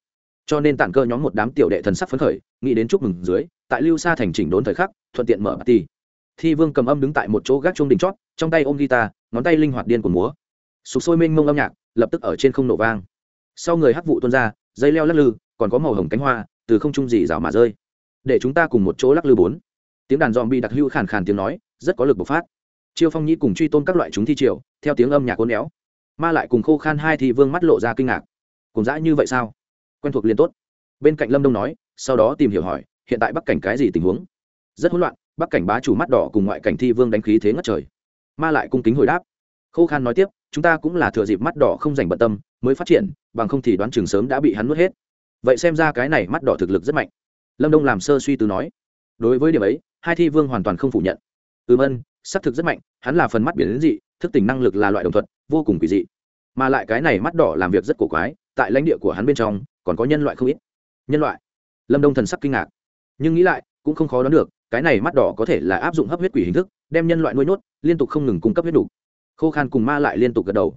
Cho nên tản cơ nhóm một đám tiểu đệ thần sắc phấn khởi, nghĩ đến chúc mừng dưới, tại lưu xa thành chỉnh đốn thời khắc, thuận tiện mở ti. thi vương cầm âm đứng tại một chỗ gác chuông đỉnh chót, trong tay ôm guitar, ngón tay linh hoạt điên của múa. Sụp sôi mênh mông âm nhạc, lập tức ở trên không nổ vang. Sau người hắc vụ tuôn ra, dây leo lắc lư, còn có màu hồng cánh hoa, từ không trung gì rào mà rơi. Để chúng ta cùng một chỗ lắc lư bốn. Tiếng đàn dòm bị đặc hưu khàn khàn tiếng nói, rất có lực bộc phát chiêu phong nhĩ cùng truy tôn các loại chúng thi triều, theo tiếng âm nhạc côn éo. Ma lại cùng khô khan hai thì vương mắt lộ ra kinh ngạc. Cùng dã như vậy sao? Quen thuộc liền tốt. Bên cạnh lâm đông nói, sau đó tìm hiểu hỏi, hiện tại bắc cảnh cái gì tình huống? Rất hỗn loạn, bắc cảnh bá chủ mắt đỏ cùng ngoại cảnh thi vương đánh khí thế ngất trời. Ma lại cung kính hồi đáp. Khô khan nói tiếp, chúng ta cũng là thừa dịp mắt đỏ không dành bận tâm, mới phát triển, bằng không thì đoán chừng sớm đã bị hắn nuốt hết. Vậy xem ra cái này mắt đỏ thực lực rất mạnh. Lâm đông làm sơ suy tư nói. Đối với điểm ấy, hai thi vương hoàn toàn không phủ nhận ừm, ân xác thực rất mạnh, hắn là phần mắt biển đến dị, thức tỉnh năng lực là loại đồng thuật vô cùng kỳ dị. Mà lại cái này mắt đỏ làm việc rất cổ quái, tại lãnh địa của hắn bên trong, còn có nhân loại không ít. Nhân loại? Lâm đông thần sắc kinh ngạc. Nhưng nghĩ lại, cũng không khó đoán được, cái này mắt đỏ có thể là áp dụng hấp huyết quỷ hình thức, đem nhân loại nuôi nhốt, liên tục không ngừng cung cấp huyết đủ. Khô khan cùng ma lại liên tục gật đầu.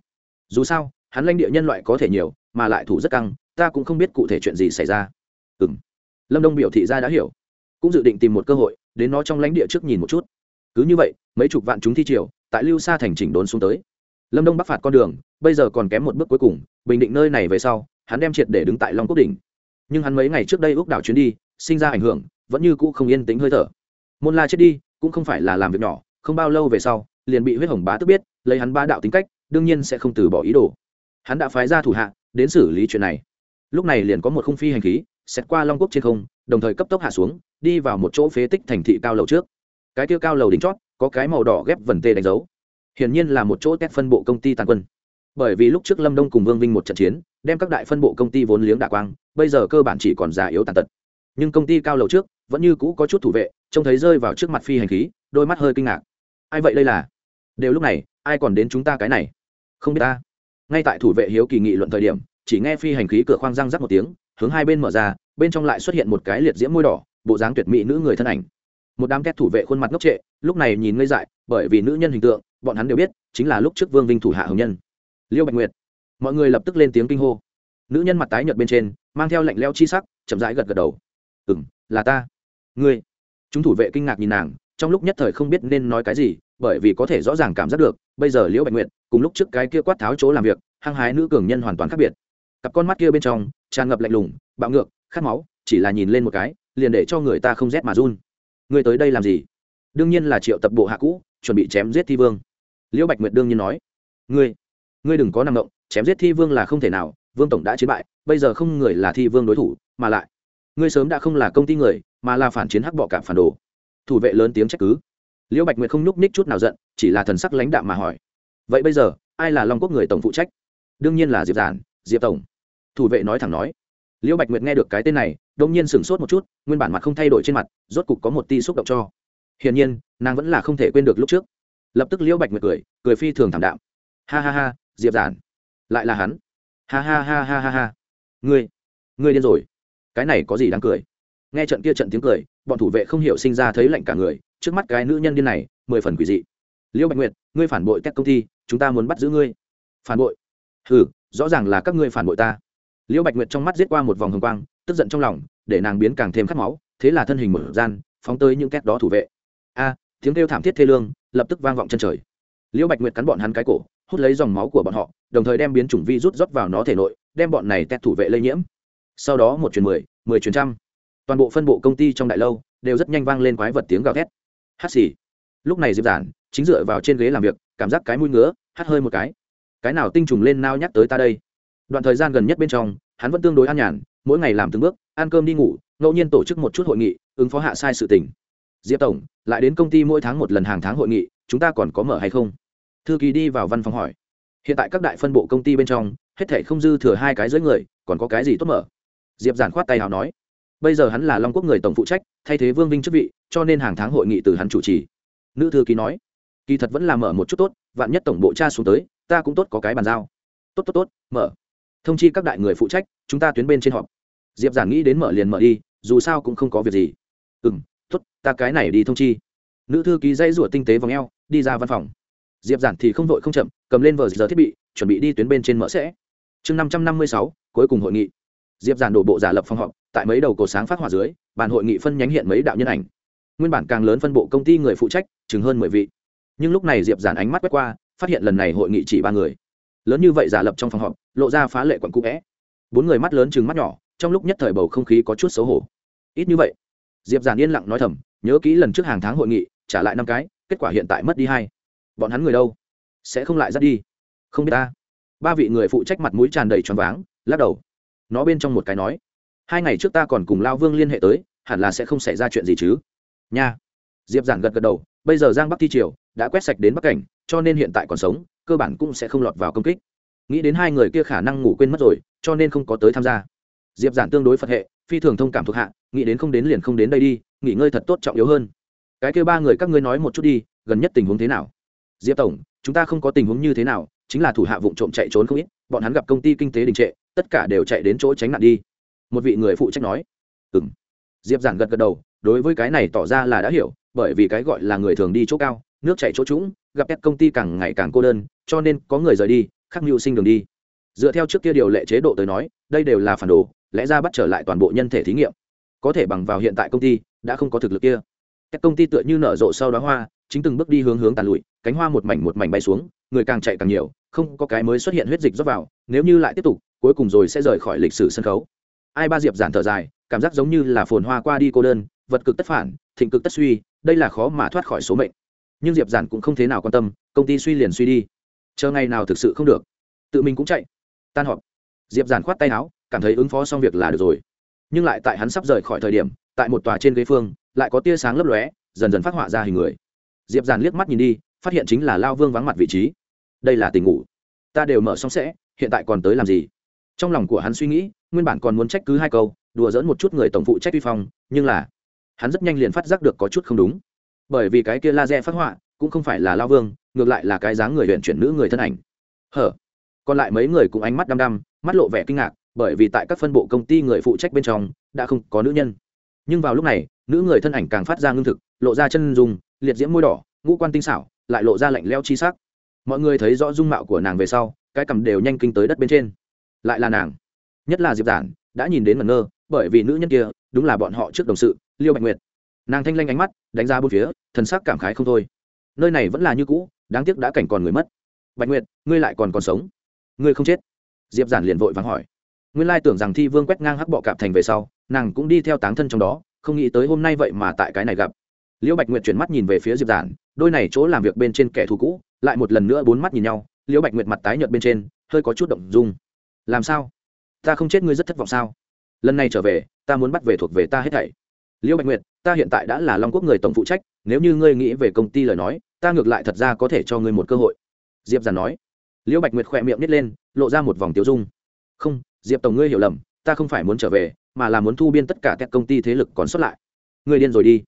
Dù sao, hắn lãnh địa nhân loại có thể nhiều, mà lại thủ rất căng, ta cũng không biết cụ thể chuyện gì xảy ra. Ừ m lâm đông biểu thị ra đã hiểu. Cũng dự định tìm một cơ hội, đến nó trong lãnh địa trước nhìn một chút cứ như vậy, mấy chục vạn chúng thi triều tại lưu xa thành chỉnh đốn xuống tới. Lâm đông bắc phạt con đường, bây giờ còn kém một bước cuối cùng, bình định nơi này về sau, hắn đem triệt để đứng tại long quốc đỉnh. Nhưng hắn mấy ngày trước đây ước đảo chuyến đi, sinh ra ảnh hưởng, vẫn như cũ không yên tĩnh hơi thở. Môn la chết đi, cũng không phải là làm việc nhỏ, không bao lâu về sau, liền bị huyết hồng bá tức biết, lấy hắn ba đạo tính cách, đương nhiên sẽ không từ bỏ ý đồ. Hắn đã phái ra thủ hạ, đến xử lý chuyện này. Lúc này liền có một khung phi hành khí xét qua long quốc trên không, đồng thời cấp tốc hạ xuống, đi vào một chỗ phế tích thành thị cao lầu trước cái kia cao lầu đỉnh chót, có cái màu đỏ ghép vần tê đánh dấu. Hiển nhiên là một chỗ tét phân bộ công ty tàn quân. Bởi vì lúc trước lâm đông cùng vương vinh một trận chiến, đem các đại phân bộ công ty vốn liếng đạ quang, bây giờ cơ bản chỉ còn già yếu tàn tật. Nhưng công ty cao lầu trước, vẫn như cũ có chút thủ vệ, trông thấy rơi vào trước mặt phi hành khí, đôi mắt hơi kinh ngạc. Ai vậy đây là? Đều lúc này, ai còn đến chúng ta cái này? Không biết ta. Ngay tại thủ vệ hiếu kỳ nghị luận thời điểm, chỉ nghe phi hành khí cửa khoang răng rắc một tiếng, hướng hai bên mở ra, bên trong lại xuất hiện một cái liệt diễm môi đỏ, bộ dáng tuyệt mỹ nữ người thân ảnh một đám két thủ vệ khuôn mặt ngốc trệ, lúc này nhìn ngây dại, bởi vì nữ nhân hình tượng, bọn hắn đều biết, chính là lúc trước vương vinh thủ hạ hồng nhân. Liêu bạch nguyệt. Mọi người lập tức lên tiếng kinh hô. Nữ nhân mặt tái nhợt bên trên, mang theo lạnh leo chi sắc, chậm rãi gật gật đầu. Ừ m là ta. Ngươi? Chúng thủ vệ kinh ngạc nhìn nàng, trong lúc nhất thời không biết nên nói cái gì, bởi vì có thể rõ ràng cảm giác được, bây giờ liễu bạch nguyệt, cùng lúc trước cái kia quát tháo chỗ làm việc, hăng hái nữ cường nhân hoàn toàn khác biệt. Cặp con mắt kia bên trong, tràn ngập lạnh lùng, bạo ngược, khát máu, chỉ là nhìn lên một cái, liền để cho người ta không rét mà run ngươi tới đây làm gì? Đương nhiên là triệu tập bộ hạ cũ, chuẩn bị chém giết thi vương. Liễu bạch nguyệt đương nhiên nói, ngươi ngươi đừng có năng động, chém giết thi vương là không thể nào, vương tổng đã chiến bại, bây giờ không người là thi vương đối thủ, mà lại, ngươi sớm đã không là công ty người, mà là phản chiến hắc bọ cả phản đồ. Thủ vệ lớn tiếng trách cứ. Liễu bạch nguyệt không nhúc ních chút nào giận, chỉ là thần sắc lãnh đạm mà hỏi, vậy bây giờ, ai là long quốc người tổng phụ trách? Đương nhiên là diệp giản, diệp tổng. Thủ vệ nói thẳng nói liễu bạch nguyệt nghe được cái tên này đông nhiên sửng sốt một chút, nguyên bản mặt không thay đổi trên mặt, rốt cục có một ti xúc động cho. Hiển nhiên, nàng vẫn là không thể quên được lúc trước. Lập tức liễu bạch nguyệt cười cười phi thường thảm đạm. Ha ha ha, diệp giản. Lại là hắn. Ha ha ha ha ha ha. Ngươi ngươi điên rồi. Cái này có gì đáng cười? Nghe trận kia trận tiếng cười, bọn thủ vệ không hiểu sinh ra thấy lạnh cả người, trước mắt cái nữ nhân điên này, mười phần quỷ dị. Liễu bạch nguyệt, ngươi phản bội các công ty, chúng ta muốn bắt giữ ngươi. Phản bội? Ừ rõ ràng là các ngươi phản bội ta liễu bạch nguyệt trong mắt giết qua một vòng hồng quang, tức giận trong lòng, để nàng biến càng thêm khát máu, thế là thân hình mở gian, phóng tới những két đó thủ vệ. A, tiếng kêu thảm thiết thê lương, lập tức vang vọng chân trời. Liễu bạch nguyệt cắn bọn hắn cái cổ, hút lấy dòng máu của bọn họ, đồng thời đem biến chủng vi rút rót vào nó thể nội, đem bọn này tét thủ vệ lây nhiễm. Sau đó một chuyến mười mười chuyến trăm. Toàn bộ phân bộ công ty trong đại lâu đều rất nhanh vang lên quái vật tiếng gào thét. Hát xì. Lúc này diệp giản chính dựa vào trên ghế làm việc, cảm giác cái mũi ngứa hát hơi một cái. Cái nào tinh trùng lên nao nhắc tới ta đây? Đoạn thời gian gần nhất bên trong, hắn vẫn tương đối an nhàn, mỗi ngày làm từng bước, ăn cơm đi ngủ, ngẫu nhiên tổ chức một chút hội nghị, ứng phó hạ sai sự tình. Diệp tổng, lại đến công ty mỗi tháng một lần hàng tháng hội nghị, chúng ta còn có mở hay không? Thư ký đi vào văn phòng hỏi. Hiện tại các đại phân bộ công ty bên trong, hết thể không dư thừa hai cái dưới người, còn có cái gì tốt mở? Diệp giản khoát tay nào nói. Bây giờ hắn là long quốc người tổng phụ trách, thay thế vương vinh chức vị, cho nên hàng tháng hội nghị từ hắn chủ trì. Nữ thư ký nói. Kỳ thật vẫn là mở một chút tốt, vạn nhất tổng bộ cha xuống tới, ta cũng tốt có cái bàn giao. Tốt tốt tốt, mở thông chi các đại người phụ trách, chúng ta tuyến bên trên họp. Diệp giản nghĩ đến mở liền mở đi, dù sao cũng không có việc gì. Ừ m tốt, ta cái này đi thông chi. Nữ thư ký dãy rủa tinh tế v ò đi ra văn phòng. Diệp giản thì không vội không chậm, cầm lên vờ giờ thiết bị, chuẩn bị đi tuyến bên trên mở sẽ. Chương năm trăm năm mươi sáu, cuối cùng hội nghị. Diệp giản đổ bộ giả lập phòng họp, tại mấy đầu cổ sáng phát hỏa dưới, bàn hội nghị phân nhánh hiện mấy đạo nhân ảnh. Nguyên bản càng lớn phân bộ công ty người phụ trách, chừng hơn mười vị. Nhưng lúc này diệp giản ánh mắt quét qua, phát hiện lần này hội nghị chỉ ba người lớn như vậy giả lập trong phòng họp, lộ ra phá lệ quận cũ vẽ. Bốn người mắt lớn chừng mắt nhỏ, trong lúc nhất thời bầu không khí có chút xấu hổ. Ít như vậy, diệp giản yên lặng nói thầm, nhớ kỹ lần trước hàng tháng hội nghị, trả lại năm cái, kết quả hiện tại mất đi hai. Bọn hắn người đâu? Sẽ không lại dắt đi. Không biết ta. Ba vị người phụ trách mặt mũi tràn đầy tròn váng, lắc đầu. Nó bên trong một cái nói, hai ngày trước ta còn cùng lao vương liên hệ tới, hẳn là sẽ không xảy ra chuyện gì chứ. Nha. Diệp giản gật gật đầu, bây giờ giang bắc thi triều, đã quét sạch đến bắc cảnh, cho nên hiện tại còn sống cơ bản cũng sẽ không lọt vào công kích. Nghĩ đến hai người kia khả năng ngủ quên mất rồi, cho nên không có tới tham gia. Diệp giản tương đối phật hệ, phi thường thông cảm thuộc hạ, nghĩ đến không đến liền không đến đây đi, nghỉ ngơi thật tốt trọng yếu hơn. Cái kêu ba người các ngươi nói một chút đi, gần nhất tình huống thế nào? Diệp tổng, chúng ta không có tình huống như thế nào, chính là thủ hạ vụ trộm chạy trốn không ít, bọn hắn gặp công ty kinh tế đình trệ, tất cả đều chạy đến chỗ tránh nạn đi. Một vị người phụ trách nói. Ừ m diệp giản gật gật đầu, đối với cái này tỏ ra là đã hiểu, bởi vì cái gọi là người thường đi chỗ cao, nước chạy chỗ trũng, gặp các công ty càng ngày càng cô đơn cho nên có người rời đi khắc mưu sinh đường đi. Dựa theo trước kia điều lệ chế độ tới nói, đây đều là phản đồ, lẽ ra bắt trở lại toàn bộ nhân thể thí nghiệm. Có thể bằng vào hiện tại công ty, đã không có thực lực kia. Các công ty tựa như nở rộ sau đó hoa, chính từng bước đi hướng hướng tàn lụi, cánh hoa một mảnh một mảnh bay xuống, người càng chạy càng nhiều, không có cái mới xuất hiện huyết dịch rót vào, nếu như lại tiếp tục, cuối cùng rồi sẽ rời khỏi lịch sử sân khấu. Ai ba diệp giản thở dài, cảm giác giống như là phồn hoa qua đi cô đơn, vật cực tất phản, thịnh cực tất suy, đây là khó mà thoát khỏi số mệnh. Nhưng diệp giản cũng không thế nào quan tâm, công ty suy liền suy đi chờ ngày nào thực sự không được. Tự mình cũng chạy. Tan họp. Diệp giản khoát tay áo, cảm thấy ứng phó xong việc là được rồi. Nhưng lại tại hắn sắp rời khỏi thời điểm, tại một tòa trên ghế phương, lại có tia sáng lấp lóe, dần dần phát họa ra hình người. Diệp giản liếc mắt nhìn đi, phát hiện chính là lao vương vắng mặt vị trí. Đây là tình ngủ. Ta đều mở xong sẽ, hiện tại còn tới làm gì? Trong lòng của hắn suy nghĩ, nguyên bản còn muốn trách cứ hai câu, đùa dỡn một chút người tổng phụ trách vi phong, nhưng là, hắn rất nhanh liền phát giác được có chút không đúng. Bởi vì cái kia laser phát họa cũng không phải là lao vương, ngược lại là cái dáng người huyện chuyển nữ người thân ảnh. Hở? Còn lại mấy người cũng ánh mắt đăm đăm, mắt lộ vẻ kinh ngạc, bởi vì tại các phân bộ công ty người phụ trách bên trong, đã không có nữ nhân. Nhưng vào lúc này, nữ người thân ảnh càng phát ra ngưng thực, lộ ra chân dùng liệt diễm môi đỏ, ngũ quan tinh xảo, lại lộ ra lạnh leo chi sắc. Mọi người thấy rõ dung mạo của nàng về sau, cái cầm đều nhanh kinh tới đất bên trên. Lại là nàng. Nhất là diệp giản, đã nhìn đến mẩn ngơ, bởi vì nữ nhân kia, đúng là bọn họ trước đồng sự, liêu bạch nguyệt. Nàng thanh lanh ánh mắt, đánh ra bốn phía, thần sắc cảm khái không thôi nơi này vẫn là như cũ, đáng tiếc đã cảnh còn người mất. Bạch nguyệt, ngươi lại còn còn sống. Ngươi không chết. Diệp giản liền vội vắng hỏi. Nguyên lai tưởng rằng thi vương quét ngang hắc bọ cạp thành về sau, nàng cũng đi theo táng thân trong đó, không nghĩ tới hôm nay vậy mà tại cái này gặp. Liễu bạch nguyệt chuyển mắt nhìn về phía diệp giản, đôi này chỗ làm việc bên trên kẻ thù cũ, lại một lần nữa bốn mắt nhìn nhau, liễu bạch nguyệt mặt tái nhợt bên trên, hơi có chút động dung. Làm sao? Ta không chết ngươi rất thất vọng sao? Lần này trở về, ta muốn bắt về thuộc về ta hết thảy. Liễu bạch nguyệt, ta hiện tại đã là long quốc người tổng phụ trách, nếu như ngươi nghĩ về công ty lời nói ta ngược lại thật ra có thể cho ngươi một cơ hội. Diệp giản nói. Liễu bạch nguyệt khỏe miệng nít lên, lộ ra một vòng tiêu dung. Không, diệp tổng ngươi hiểu lầm, ta không phải muốn trở về, mà là muốn thu biên tất cả các công ty thế lực còn xuất lại. Ngươi điên rồi đi.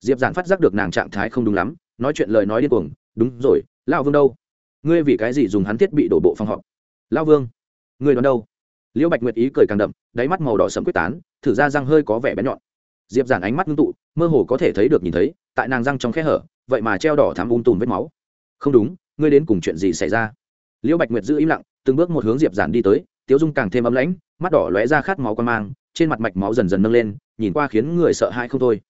Diệp giản phát giác được nàng trạng thái không đúng lắm, nói chuyện lời nói điên cuồng. Đúng rồi, lão vương đâu? Ngươi vì cái gì dùng hắn thiết bị đổ bộ phòng họp? Lão vương, ngươi đoán đâu? Liễu bạch nguyệt ý cười càng đậm, đáy mắt màu đỏ sẫm quyết tán, thử ra răng hơi có vẻ bén nhọn. Diệp giản ánh mắt ngưng tụ, mơ hồ có thể thấy được nhìn thấy, tại nàng răng trong khe hở vậy mà treo đỏ thắm ung tùm vết máu. Không đúng, ngươi đến cùng chuyện gì xảy ra? Liễu bạch nguyệt giữ im lặng, từng bước một hướng diệp giản đi tới, tiếu dung càng thêm ấm lãnh, mắt đỏ lóe ra khát máu quan mang, trên mặt mạch máu dần dần nâng lên, nhìn qua khiến người sợ hãi không thôi.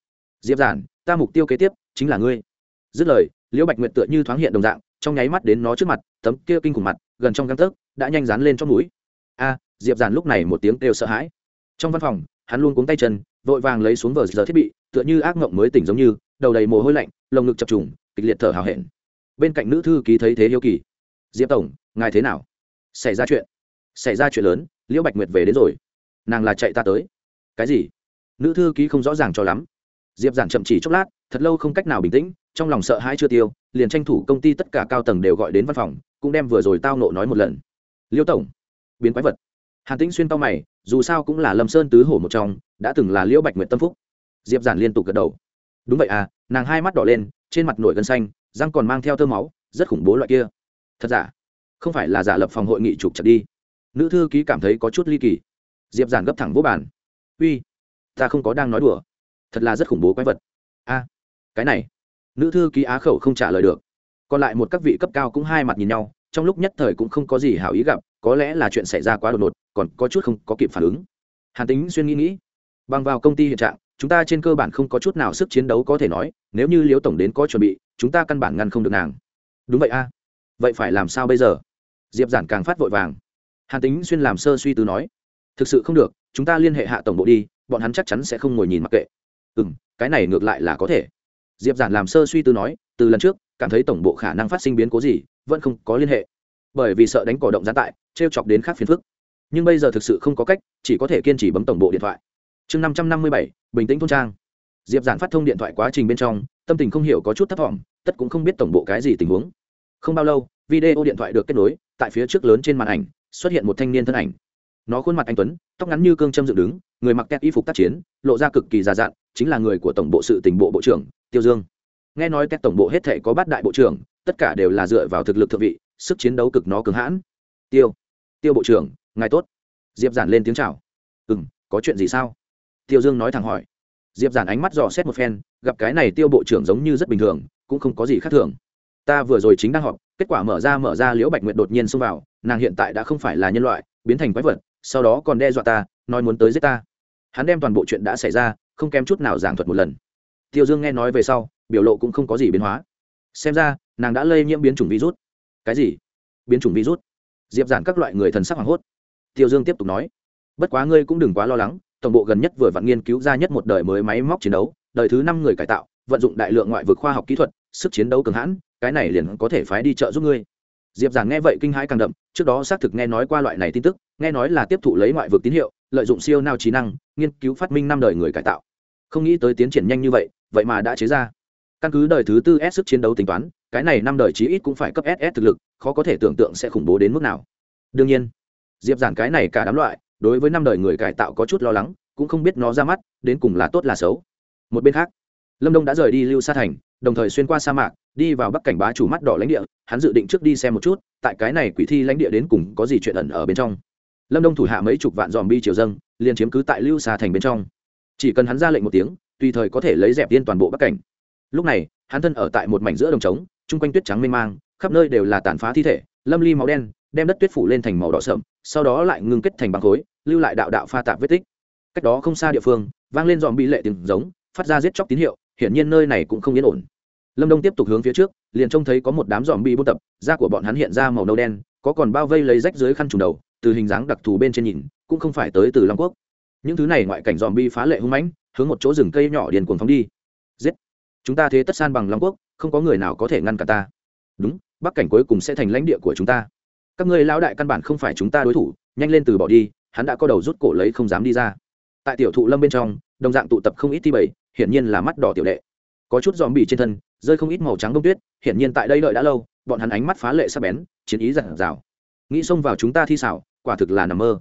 Diệp giản, ta mục tiêu kế tiếp chính là ngươi. Dứt lời, liễu bạch nguyệt tựa như thoáng hiện đồng dạng, trong nháy mắt đến nó trước mặt, tấm kia kinh khủng mặt, gần trong găng tấc, đã nhanh dán lên trong mũi. A, diệp giản lúc này một tiếng kêu sợ hãi. Trong văn phòng, hắn luôn cuống tay chân, vội vàng lấy xuống vờ giờ thiết bị, tựa như ác mộng mới tỉnh giống như, đầu đầy mồ hôi lạnh lồng ngực chập trùng, kịch liệt thở hào hẹn. Bên cạnh nữ thư ký thấy thế hiếu kỳ. Diệp tổng, ngài thế nào? Xảy ra chuyện. Xảy ra chuyện lớn, liễu bạch nguyệt về đến rồi. Nàng là chạy ta tới. Cái gì? Nữ thư ký không rõ ràng cho lắm. Diệp giản chậm chỉ chốc lát, thật lâu không cách nào bình tĩnh, trong lòng sợ hãi chưa tiêu, liền tranh thủ công ty tất cả cao tầng đều gọi đến văn phòng, cũng đem vừa rồi tao nộ nói một lần. Liêu tổng, biến quái vật. Hàn tĩnh xuyên tao mày, dù sao cũng là lâm sơn tứ hổ một trong, đã từng là liễu bạch nguyệt tâm phúc. Diệp giản liên tục gật đầu. Đúng vậy à nàng hai mắt đỏ lên, trên mặt nổi gân xanh, răng còn mang theo tơ máu, rất khủng bố loại kia. Thật giả? Không phải là giả lập phòng hội nghị trục chặt đi. Nữ thư ký cảm thấy có chút ly kỳ. Diệp giản gấp thẳng vô bàn. Uy, ta không có đang nói đùa. Thật là rất khủng bố quái vật. A, cái này. Nữ thư ký á khẩu không trả lời được. Còn lại một các vị cấp cao cũng hai mặt nhìn nhau, trong lúc nhất thời cũng không có gì hảo ý gặp, có lẽ là chuyện xảy ra quá đột ngột, còn có chút không có kịp phản ứng. Hàn tính xuyên nghĩ nghĩ bằng vào công ty hiện trạng chúng ta trên cơ bản không có chút nào sức chiến đấu có thể nói, nếu như liễu tổng đến có chuẩn bị, chúng ta căn bản ngăn không được nàng. Đúng vậy a. Vậy phải làm sao bây giờ? Diệp giản càng phát vội vàng. Hàn tính xuyên làm sơ suy tư nói, thực sự không được, chúng ta liên hệ hạ tổng bộ đi, bọn hắn chắc chắn sẽ không ngồi nhìn mặc kệ. Ừ m cái này ngược lại là có thể. Diệp giản làm sơ suy tư nói, từ lần trước, cảm thấy tổng bộ khả năng phát sinh biến cố gì, vẫn không có liên hệ. Bởi vì sợ đánh cỏ động gián tại t r e o chọc đến khác phiền phức. Nhưng bây giờ thực sự không có cách, chỉ có thể kiên trì bấm tổng bộ điện thoại chương năm trăm năm mươi bảy, bình tĩnh thôn trang. Diệp giản phát thông điện thoại quá trình bên trong, tâm tình không hiểu có chút thấp t tất cũng không biết tổng bộ cái gì tình huống. Không bao lâu, video điện thoại được kết nối, tại phía trước lớn trên màn ảnh, xuất hiện một thanh niên thân ảnh. Nó khuôn mặt anh tuấn, tóc ngắn như cương châm dựng đứng, người mặc kẹt y phục tác chiến, lộ ra cực kỳ già dặn, chính là người của tổng bộ sự tình bộ bộ trưởng, tiêu dương. Nghe nói các tổng bộ hết thể có bát đại bộ trưởng, tất cả đều là dựa vào thực lực thượng vị, sức chiến đấu cực nó cứng hãn. Tiêu tiêu bộ trưởng, ngài tốt. Diệp giản lên tiếng chào. Ừ có chuyện gì sao? Tiêu dương nói thẳng hỏi. Diệp giản ánh mắt dò xét một phen, gặp cái này tiêu bộ trưởng giống như rất bình thường, cũng không có gì khác thường. Ta vừa rồi chính đang họp, kết quả mở ra mở ra liễu bạch nguyệt đột nhiên xông vào, nàng hiện tại đã không phải là nhân loại, biến thành quái vật, sau đó còn đe dọa ta, nói muốn tới giết ta. Hắn đem toàn bộ chuyện đã xảy ra, không kém chút nào giảng thuật một lần. Tiêu dương nghe nói về sau, biểu lộ cũng không có gì biến hóa. Xem ra, nàng đã lây nhiễm biến chủng virus. Cái gì? Biến chủng virus? Diệp giản các loại người thần sắc hoảng hốt. Tiêu dương tiếp tục nói. Bất quá ngươi cũng đừng quá lo lắng tổng bộ gần nhất vừa vặn nghiên cứu ra nhất một đời mới máy móc chiến đấu, đời thứ năm người cải tạo, vận dụng đại lượng ngoại vực khoa học kỹ thuật, sức chiến đấu cường hãn, cái này liền có thể phái đi chợ giúp ngươi. Diệp giản nghe vậy kinh hãi càng đậm, trước đó xác thực nghe nói qua loại này tin tức, nghe nói là tiếp thụ lấy ngoại vực tín hiệu, lợi dụng siêu nao trí năng, nghiên cứu phát minh năm đời người cải tạo. Không nghĩ tới tiến triển nhanh như vậy vậy mà đã chế ra. Căn cứ đời thứ tư s sức chiến đấu tính toán, cái này năm đời chí ít cũng phải cấp ss thực lực, khó có thể tưởng tượng sẽ khủng bố đến mức nào. Đương nhiên, diệp giản cái này cả đám loại đối với năm đời người cải tạo có chút lo lắng, cũng không biết nó ra mắt, đến cùng là tốt là xấu. Một bên khác, lâm đông đã rời đi lưu sa thành, đồng thời xuyên qua sa mạc, đi vào bắc cảnh bá chủ mắt đỏ lãnh địa, hắn dự định trước đi xem một chút, tại cái này quỷ thi lãnh địa đến cùng có gì chuyện ẩn ở bên trong. Lâm đông thủ hạ mấy chục vạn dòm bi triều dâng, liền chiếm cứ tại lưu sa thành bên trong. Chỉ cần hắn ra lệnh một tiếng, tùy thời có thể lấy dẹp yên toàn bộ bắc cảnh. Lúc này, hắn thân ở tại một mảnh giữa đồng trống, chung quanh tuyết trắng mênh mang, khắp nơi đều là tàn phá thi thể, lâm ly máu đen, đem đất tuyết phủ lên thành màu đỏ sậm, sau đó lại ngưng kết thành băng khối lưu lại đạo đạo pha tạp vết tích. Cách đó không xa địa phương, vang lên dòm bi lệ tiếng giống, phát ra giết chóc tín hiệu, hiển nhiên nơi này cũng không yên ổn. Lâm đông tiếp tục hướng phía trước, liền trông thấy có một đám dòm bi buôn tập, da của bọn hắn hiện ra màu nâu đen, có còn bao vây lấy rách dưới khăn trùng đầu, từ hình dáng đặc thù bên trên nhìn, cũng không phải tới từ long quốc. Những thứ này ngoại cảnh dòm bi phá lệ hung mãnh, hướng một chỗ rừng cây nhỏ điền cuồng phóng đi. Giết! Chúng ta thế tất san bằng long quốc, không có người nào có thể ngăn cả ta. Đúng, bắc cảnh cuối cùng sẽ thành lãnh địa của chúng ta. Các ngươi lão đại căn bản không phải chúng ta đối thủ, nhanh lên từ bỏ đi hắn đã có đầu rút cổ lấy không dám đi ra. Tại tiểu thụ lâm bên trong, đồng dạng tụ tập không ít thi bảy, hiển nhiên là mắt đỏ tiểu đệ. Có chút dòm bì trên thân, rơi không ít màu trắng đông tuyết, hiển nhiên tại đây đợi đã lâu, bọn hắn ánh mắt phá lệ sắc bén, chiến ý giặt rào nghĩ xông vào chúng ta thi xảo, quả thực là nằm mơ.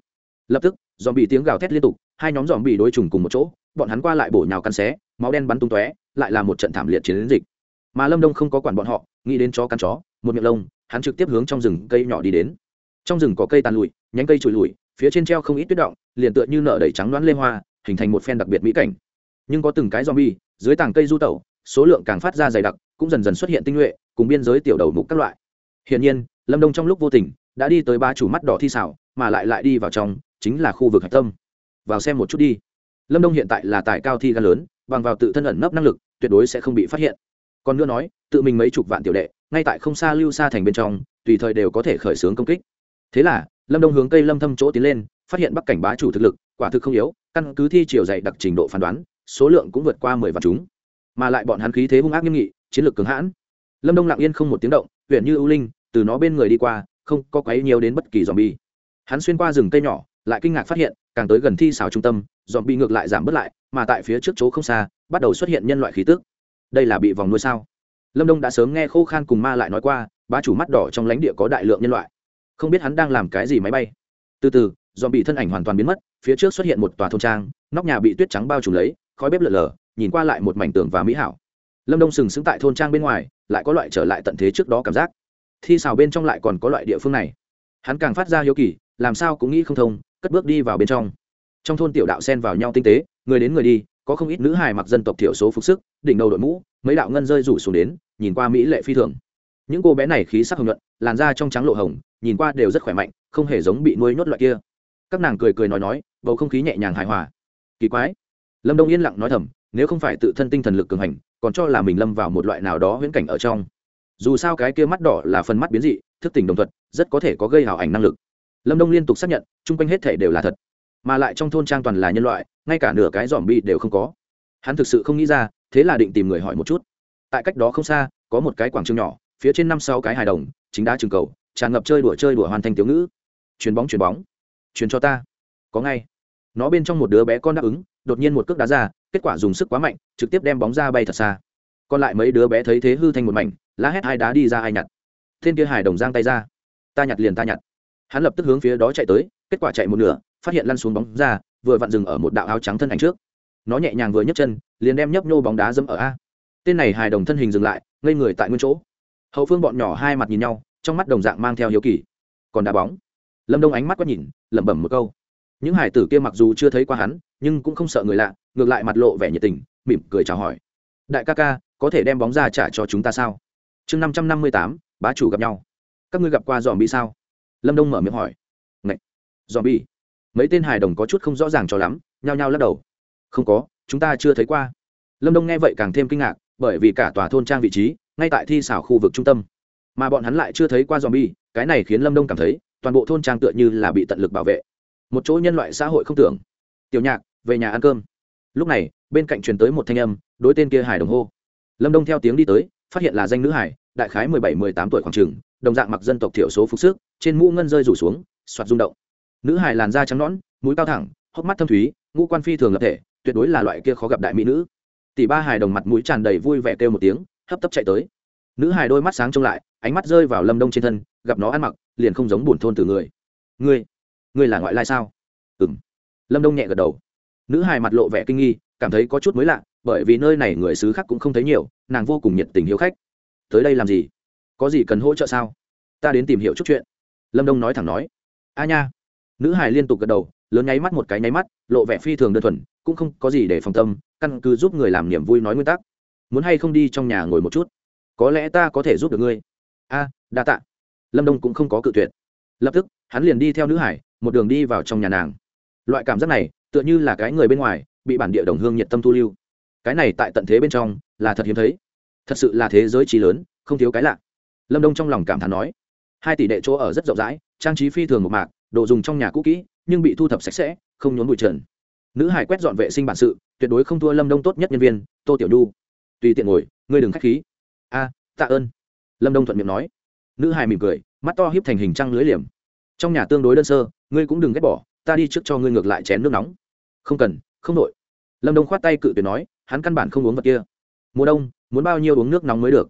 Lập tức dòm bì tiếng gào thét liên tục, hai nhóm dòm bì đối trùng cùng một chỗ, bọn hắn qua lại bổ nhào cắn xé, máu đen bắn tung tóe, lại là một trận thảm liệt chiến dịch. Mà lâm đông không có quản bọn họ, nghĩ đến chó cắn chó, một miệng lông, hắn trực tiếp hướng trong rừng cây nhỏ đi đến. Trong rừng có cây tàn lụi, nhánh cây trụi lùi phía trên treo không ít tuyết động, liền tựa như nở đầy trắng đoán lê hoa, hình thành một phen đặc biệt mỹ cảnh. Nhưng có từng cái zombie, dưới tảng cây du tẩu, số lượng càng phát ra dày đặc, cũng dần dần xuất hiện tinh nhuệ, cùng biên giới tiểu đầu mục các loại. Hiển nhiên, lâm đông trong lúc vô tình, đã đi tới ba chủ mắt đỏ thi xảo, mà lại lại đi vào trong, chính là khu vực hạch tâm. Vào xem một chút đi. Lâm đông hiện tại là tài cao thi gan lớn, bằng vào tự thân ẩn nấp năng lực, tuyệt đối sẽ không bị phát hiện. Còn nữa nói, tự mình mấy chục vạn tiểu đệ, ngay tại không xa lưu xa thành bên trong, tùy thời đều có thể khởi xướng công kích. Thế là lâm đông hướng cây lâm thâm chỗ tiến lên, phát hiện bắc cảnh bá chủ thực lực quả thực không yếu, căn cứ thi chiều dày đặc trình độ phán đoán, số lượng cũng vượt qua mười vạn chúng. Mà lại bọn hắn khí thế hung ác nghiêm nghị, chiến lược cường hãn. Lâm đông lặng yên không một tiếng động huyện như ưu linh, từ nó bên người đi qua, không có quấy nhiều đến bất kỳ dòm bi hắn xuyên qua rừng cây nhỏ, lại kinh ngạc phát hiện, càng tới gần thi xào trung tâm dòm bi ngược lại giảm bớt lại, mà tại phía trước chỗ không xa, bắt đầu xuất hiện nhân loại khí tức. Đây là bị vòng nuôi sao? Lâm đông đã sớm nghe khô khan cùng ma lại nói qua, bá chủ mắt đỏ trong lãnh địa có đại lượng nhân loại không biết hắn đang làm cái gì máy bay. Từ từ dòm bị thân ảnh hoàn toàn biến mất, phía trước xuất hiện một tòa thôn trang, nóc nhà bị tuyết trắng bao trùm lấy, khói bếp lợn lờ nhìn qua lại một mảnh tường và mỹ hảo. Lâm đông sừng sững tại thôn trang bên ngoài, lại có loại trở lại tận thế trước đó cảm giác. Thi xào bên trong lại còn có loại địa phương này. Hắn càng phát ra hiếu kỳ, làm sao cũng nghĩ không thông, cất bước đi vào bên trong. Trong thôn tiểu đạo xen vào nhau tinh tế, người đến người đi, có không ít nữ hài mặc dân tộc thiểu số phục sức, đỉnh đầu đội mũ, mấy đạo ngân rơi rủ xuống đến, nhìn qua mỹ lệ phi thường. Những cô bé này khí sắc hồng nhuận, làn da trong trắng lộ hồng nhìn qua đều rất khỏe mạnh, không hề giống bị nuôi nhốt loại kia. Các nàng cười cười nói nói, bầu không khí nhẹ nhàng hài hòa. Kỳ quái. Lâm đông yên lặng nói thầm, nếu không phải tự thân tinh thần lực cường hành, còn cho là mình lâm vào một loại nào đó huyễn cảnh ở trong. Dù sao cái kia mắt đỏ là phần mắt biến dị, thức tỉnh đồng thuật rất có thể có gây hào ảnh năng lực. Lâm đông liên tục xác nhận, chung quanh hết thể đều là thật. Mà lại trong thôn trang toàn là nhân loại, ngay cả nửa cái dòm bi đều không có. Hắn thực sự không nghĩ ra, thế là định tìm người hỏi một chút. Tại cách đó không xa, có một cái quảng trường nhỏ, phía trên năm sáu cái hài đồng, chính đá trường cầu tràn ngập chơi đùa chơi đùa hoàn thành tiểu ngữ. Chuyền bóng chuyền bóng. Chuyền cho ta. Có ngay. Nó bên trong một đứa bé con đáp ứng, đột nhiên một cước đá ra, kết quả dùng sức quá mạnh, trực tiếp đem bóng ra bay thật xa. Còn lại mấy đứa bé thấy thế hư thành một mảnh lá hét hai đá đi ra ai nhặt. Thiên kia hải đồng giang tay ra. Ta nhặt liền ta nhặt. Hắn lập tức hướng phía đó chạy tới, kết quả chạy một nửa, phát hiện lăn xuống bóng ra, vừa vặn dừng ở một đạo áo trắng thân ảnh trước. Nó nhẹ nhàng vừa nhấc chân, liền đem nhấp nhô bóng đá dẫm ở a. Tên này hài đồng thân hình dừng lại, ngây người tại nguyên chỗ. Hậu phương bọn nhỏ hai mặt nhìn nhau trong mắt đồng dạng mang theo hiếu kỳ. Còn đá bóng. Lâm đông ánh mắt quét nhìn, lẩm bẩm một câu. Những hải tử kia mặc dù chưa thấy qua hắn, nhưng cũng không sợ người lạ, ngược lại mặt lộ vẻ nhiệt tình, mỉm cười chào hỏi. Đại ca ca, có thể đem bóng ra trả cho chúng ta sao? Chương năm trăm năm mươi tám, bá chủ gặp nhau. Các ngươi gặp qua dòm bi sao? Lâm đông mở miệng hỏi. Ngậy! dòm bi mấy tên hài đồng có chút không rõ ràng cho lắm, nhao nhao lắc đầu. Không có, chúng ta chưa thấy qua. Lâm đông nghe vậy càng thêm kinh ngạc, bởi vì cả tòa thôn trang vị trí, ngay tại thi xảo khu vực trung tâm mà bọn hắn lại chưa thấy qua zombie, cái này khiến lâm đông cảm thấy toàn bộ thôn trang tựa như là bị tận lực bảo vệ. Một chỗ nhân loại xã hội không tưởng. Tiểu nhạc về nhà ăn cơm. Lúc này bên cạnh truyền tới một thanh âm đối tên kia hải đồng hô. Lâm đông theo tiếng đi tới phát hiện là danh nữ hải đại khái mười bảy mười tám tuổi khoảng chừng, đồng dạng mặc dân tộc thiểu số phục sức trên mũ ngân rơi rủ xuống xoạt rung động. Nữ hải làn da trắng nõn mũi cao thẳng hốc mắt thâm thúy ngũ quan phi thường lập thể tuyệt đối là loại kia khó gặp đại mỹ nữ. Tỷ ba hải đồng mặt mũi tràn đầy vui vẻ kêu một tiếng hấp tấp chạy tới nữ hài đôi mắt sáng trông lại, ánh mắt rơi vào lâm đông trên thân, gặp nó ăn mặc, liền không giống buồn thôn từ người. Ngươi ngươi là ngoại lai sao? Ừ m lâm đông nhẹ gật đầu. Nữ hài mặt lộ vẻ kinh nghi, cảm thấy có chút mới lạ, bởi vì nơi này người xứ khác cũng không thấy nhiều, nàng vô cùng nhiệt tình hiếu khách. Tới đây làm gì? Có gì cần hỗ trợ sao? Ta đến tìm hiểu chút chuyện. Lâm đông nói thẳng nói. A nha. Nữ hài liên tục gật đầu, lớn nháy mắt một cái nháy mắt, lộ vẻ phi thường đơn thuần, cũng không có gì để phòng tâm, căn cứ giúp người làm niềm vui nói nguyên tắc. Muốn hay không đi trong nhà ngồi một chút? Có lẽ ta có thể giúp được ngươi. A, đa tạ. Lâm đông cũng không có cự tuyệt. Lập tức, hắn liền đi theo nữ hải, một đường đi vào trong nhà nàng. Loại cảm giác này, tựa như là cái người bên ngoài, bị bản địa đồng hương nhiệt tâm thu lưu. Cái này tại tận thế bên trong, là thật hiếm thấy. Thật sự là thế giới trí lớn, không thiếu cái lạ. Lâm đông trong lòng cảm thán nói, hai tỷ đệ chỗ ở rất rộng rãi, trang trí phi thường một mạc, đồ dùng trong nhà cũ kỹ, nhưng bị thu thập sạch sẽ, không nhốn bụi trần. Nữ hải quét dọn vệ sinh bản sự, tuyệt đối không thua lâm đông tốt nhất nhân viên, tô tiểu nhu. Tùy tiện ngồi, ngươi đừng k h á c h khí a, tạ ơn. Lâm đông thuận miệng nói. Nữ hải mỉm cười, mắt to hiếp thành hình trăng lưới liềm. Trong nhà tương đối đơn sơ, ngươi cũng đừng ghét bỏ, ta đi trước cho ngươi ngược lại chén nước nóng. Không cần, không đội. Lâm đông khoát tay cự tuyệt nói, hắn căn bản không uống vật kia. Mùa đông, muốn bao nhiêu uống nước nóng mới được?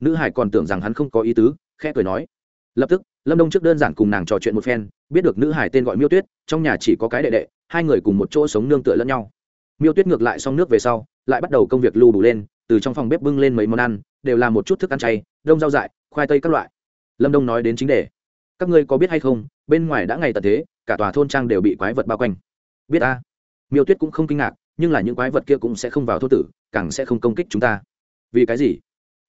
Nữ hải còn tưởng rằng hắn không có ý tứ, khẽ cười nói. Lập tức, lâm đông trước đơn giản cùng nàng trò chuyện một phen, biết được nữ hải tên gọi miêu tuyết, trong nhà chỉ có cái đệ đệ, hai người cùng một chỗ sống nương tựa lẫn nhau. Miêu tuyết ngược lại xong nước về sau, lại bắt đầu công việc lưu đủ lên từ trong phòng bếp bưng lên mấy món ăn, đều là một chút thức ăn chay, đông rau dại, khoai tây các loại. Lâm đông nói đến chính đề. Các ngươi có biết hay không, bên ngoài đã ngày tận thế, cả tòa thôn trang đều bị quái vật bao quanh. Biết a miêu tuyết cũng không kinh ngạc, nhưng là những quái vật kia cũng sẽ không vào thôn tử, càng sẽ không công kích chúng ta. Vì cái gì?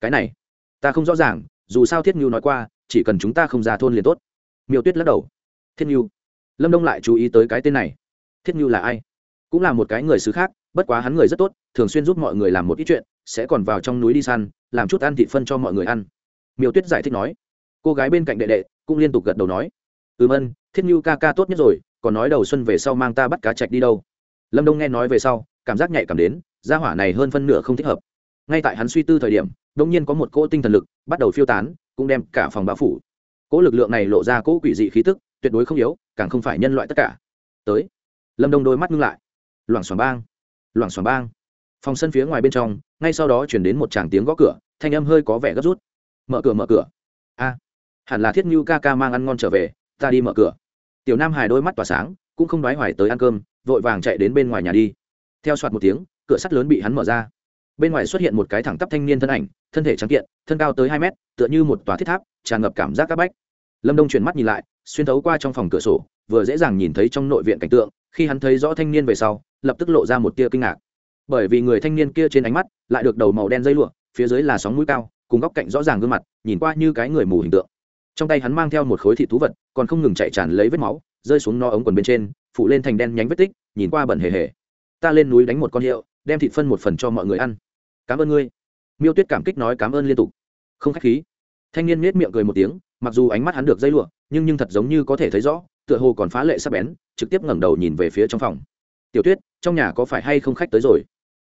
Cái này, ta không rõ ràng, dù sao thiết nhu nói qua, chỉ cần chúng ta không ra thôn liền tốt. Miêu tuyết lắc đầu. Thiết nhu. Lâm đông lại chú ý tới cái tên này. Thiết nhu là ai? Cũng là một cái người xứ khác bất quá hắn người rất tốt, thường xuyên giúp mọi người làm một ít chuyện, sẽ còn vào trong núi đi săn, làm chút ăn thịt phân cho mọi người ăn. Miêu tuyết giải thích nói. Cô gái bên cạnh đệ đệ cũng liên tục gật đầu nói. Ừm ân, thiết như ca ca tốt nhất rồi, còn nói đầu xuân về sau mang ta bắt cá chạch đi đâu. Lâm đông nghe nói về sau, cảm giác nhạy cảm đến, gia hỏa này hơn phân nửa không thích hợp. Ngay tại hắn suy tư thời điểm đông nhiên có một cỗ tinh thần lực bắt đầu phiêu tán, cũng đem cả phòng bao phủ. Cỗ lực lượng này lộ ra cỗ quỷ dị khí tức, tuyệt đối không yếu, càng không phải nhân loại tất cả. Tới. Lâm đông đôi mắt ngưng lại. Loảng xoảng bang loảng xoảng bang. Phòng sân phía ngoài bên trong, ngay sau đó chuyển đến một tràng tiếng gõ cửa, thanh âm hơi có vẻ gấp rút. Mở cửa mở cửa. A, hẳn là thiết như ca ca mang ăn ngon trở về, ta đi mở cửa. Tiểu nam hải đôi mắt tỏa sáng, cũng không đoái hoài tới ăn cơm, vội vàng chạy đến bên ngoài nhà đi. Theo soạt một tiếng, cửa sắt lớn bị hắn mở ra. Bên ngoài xuất hiện một cái thẳng tắp thanh niên thân ảnh, thân thể trắng kiện, thân cao tới hai mét, tựa như một tòa thiết tháp, tràn ngập cảm giác c áp bách. Lâm đông chuyển mắt nhìn lại, xuyên thấu qua trong phòng cửa sổ, vừa dễ dàng nhìn thấy trong nội viện cảnh tượng khi hắn thấy rõ thanh niên về sau, lập tức lộ ra một tia kinh ngạc. Bởi vì người thanh niên kia trên ánh mắt lại được đầu màu đen dây lụa, phía dưới là sóng mũi cao, cùng góc cạnh rõ ràng gương mặt, nhìn qua như cái người mù hình tượng. Trong tay hắn mang theo một khối thị thú vật, còn không ngừng chạy tràn lấy vết máu, rơi xuống no ống quần bên trên phụ lên thành đen nhánh vết tích, nhìn qua bẩn hề hề. Ta lên núi đánh một con hiệu, đem thịt phân một phần cho mọi người ăn. Cảm ơn ngươi. Miêu tuyết cảm kích nói cảm ơn liên tục. Không khách khí. Thanh niên nết miệng cười một tiếng, mặc dù ánh mắt hắn được dây lụa, nhưng nhưng thật giống như có thể thấy rõ tựa hồ còn phá lệ sắp bén, trực tiếp ngẩng đầu nhìn về phía trong phòng. Tiểu tuyết, trong nhà có phải hay không khách tới rồi?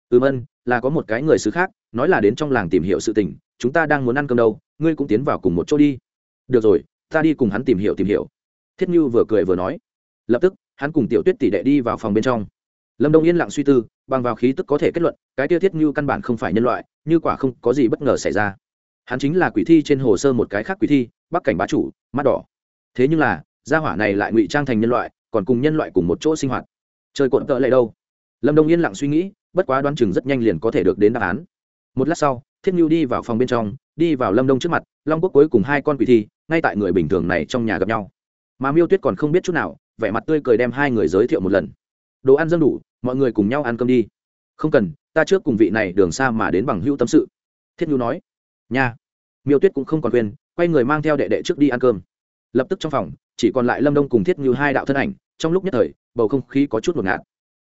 Ừm ân, là có một cái người xứ khác, nói là đến trong làng tìm hiểu sự tình, chúng ta đang muốn ăn cơm đâu, ngươi cũng tiến vào cùng một chỗ đi. Được rồi, ta đi cùng hắn tìm hiểu tìm hiểu. Thiết như vừa cười vừa nói. Lập tức, hắn cùng tiểu tuyết tỷ đệ đi vào phòng bên trong. Lâm đông yên lặng suy tư, bằng vào khí tức có thể kết luận, cái tiêu thiết như căn bản không phải nhân loại, như quả không có gì bất ngờ xảy ra. Hắn chính là quỷ thi trên hồ sơ một cái khác quỷ thi, bắc cảnh bá chủ, mắt đỏ. Thế nhưng là gia hỏa này lại ngụy trang thành nhân loại, còn cùng nhân loại cùng một chỗ sinh hoạt. Chơi cuộn cỡ lại đâu? Lâm đông yên lặng suy nghĩ, bất quá đoán chừng rất nhanh liền có thể được đến đáp án. Một lát sau, thiết nhu đi vào phòng bên trong, đi vào lâm đông trước mặt, long quốc cuối cùng hai con quỷ thi, ngay tại người bình thường này trong nhà gặp nhau. Mà miêu tuyết còn không biết chút nào, vẻ mặt tươi cười đem hai người giới thiệu một lần. Đồ ăn dân đủ, mọi người cùng nhau ăn cơm đi. Không cần, ta trước cùng vị này đường xa mà đến bằng hữu tâm sự. Thiết nhu nói, nha. Miêu tuyết cũng không còn quên, quay người mang theo đệ đệ trước đi ăn cơm. Lập tức trong phòng chỉ còn lại lâm đông cùng thiết như hai đạo thân ảnh, trong lúc nhất thời, bầu không khí có chút ngột ngạt.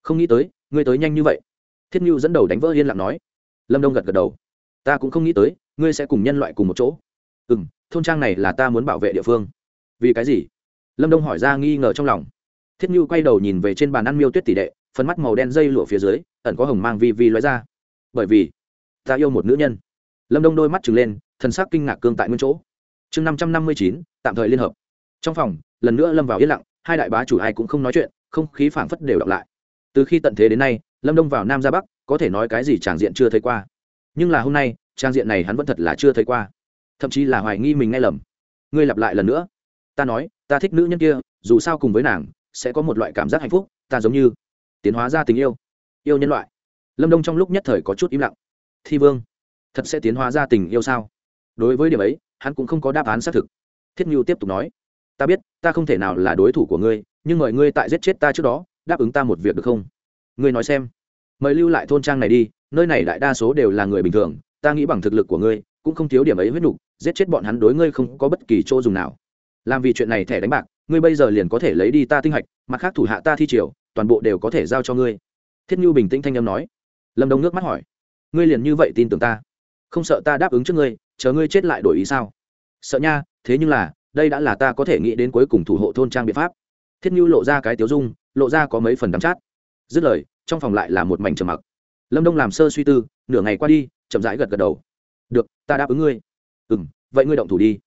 Không nghĩ tới, ngươi tới nhanh như vậy. Thiết như dẫn đầu đánh vỡ yên lặng nói. Lâm đông gật gật đầu. Ta cũng không nghĩ tới, ngươi sẽ cùng nhân loại cùng một chỗ. Ừ m thôn trang này là ta muốn bảo vệ địa phương. Vì cái gì? Lâm đông hỏi ra nghi ngờ trong lòng. Thiết như quay đầu nhìn về trên bàn ăn miêu tuyết tỷ đệ, phần mắt màu đen dây lụa phía dưới, ẩn có hồng mang vi vi lóe ra. Bởi vì, ta yêu một nữ nhân. Lâm đông đôi mắt trừng lên, thần sắc kinh ngạc cương tại nguyên chỗ. Chương năm trăm năm mươi chín, tạm thời liên hợp trong phòng, lần nữa lâm vào yên lặng, hai đại bá chủ ai cũng không nói chuyện, không khí phảng phất đều đọc lại. Từ khi tận thế đến nay, lâm đông vào nam ra bắc, có thể nói cái gì tràng diện chưa thấy qua. Nhưng là hôm nay trang diện này hắn vẫn thật là chưa thấy qua. Thậm chí là hoài nghi mình nghe lầm. Ngươi lặp lại lần nữa. Ta nói, ta thích nữ nhân kia, dù sao cùng với nàng, sẽ có một loại cảm giác hạnh phúc, ta giống như tiến hóa ra tình yêu yêu nhân loại. Lâm đông trong lúc nhất thời có chút im lặng. Thi vương, thật sẽ tiến hóa ra tình yêu sao? Đối với điểm ấy, hắn cũng không có đáp án xác thực. Thiết nhu tiếp tục nói ta biết, ta không thể nào là đối thủ của ngươi, nhưng mời ngươi tại giết chết ta trước đó, đáp ứng ta một việc được không? Ngươi nói xem. Mời lưu lại thôn trang này đi, nơi này đại đa số đều là người bình thường, ta nghĩ bằng thực lực của ngươi, cũng không thiếu điểm ấy huyết nhục, giết chết bọn hắn đối ngươi không có bất kỳ chỗ dùng nào. Làm vì chuyện này thẻ đánh bạc, ngươi bây giờ liền có thể lấy đi ta tinh hạch, mặt khác thủ hạ ta thi triều, toàn bộ đều có thể giao cho ngươi. Thiết nhu bình tĩnh thanh âm nói. Lâm đông nước mắt hỏi. Ngươi liền như vậy tin tưởng ta? Không sợ ta đáp ứng trước ngươi, chờ ngươi chết lại đổi ý sao? Sợ nha, thế nhưng là đây đã là ta có thể nghĩ đến cuối cùng thủ hộ thôn trang biện pháp. Thiết nhu lộ ra cái tiếu dung, lộ ra có mấy phần đắm chát. Dứt lời, trong phòng lại là một mảnh trầm mặc. Lâm đông làm sơ suy tư, nửa ngày qua đi, chậm rãi gật gật đầu. Được, ta đáp ứng ngươi. Ừ m vậy ngươi động thủ đi.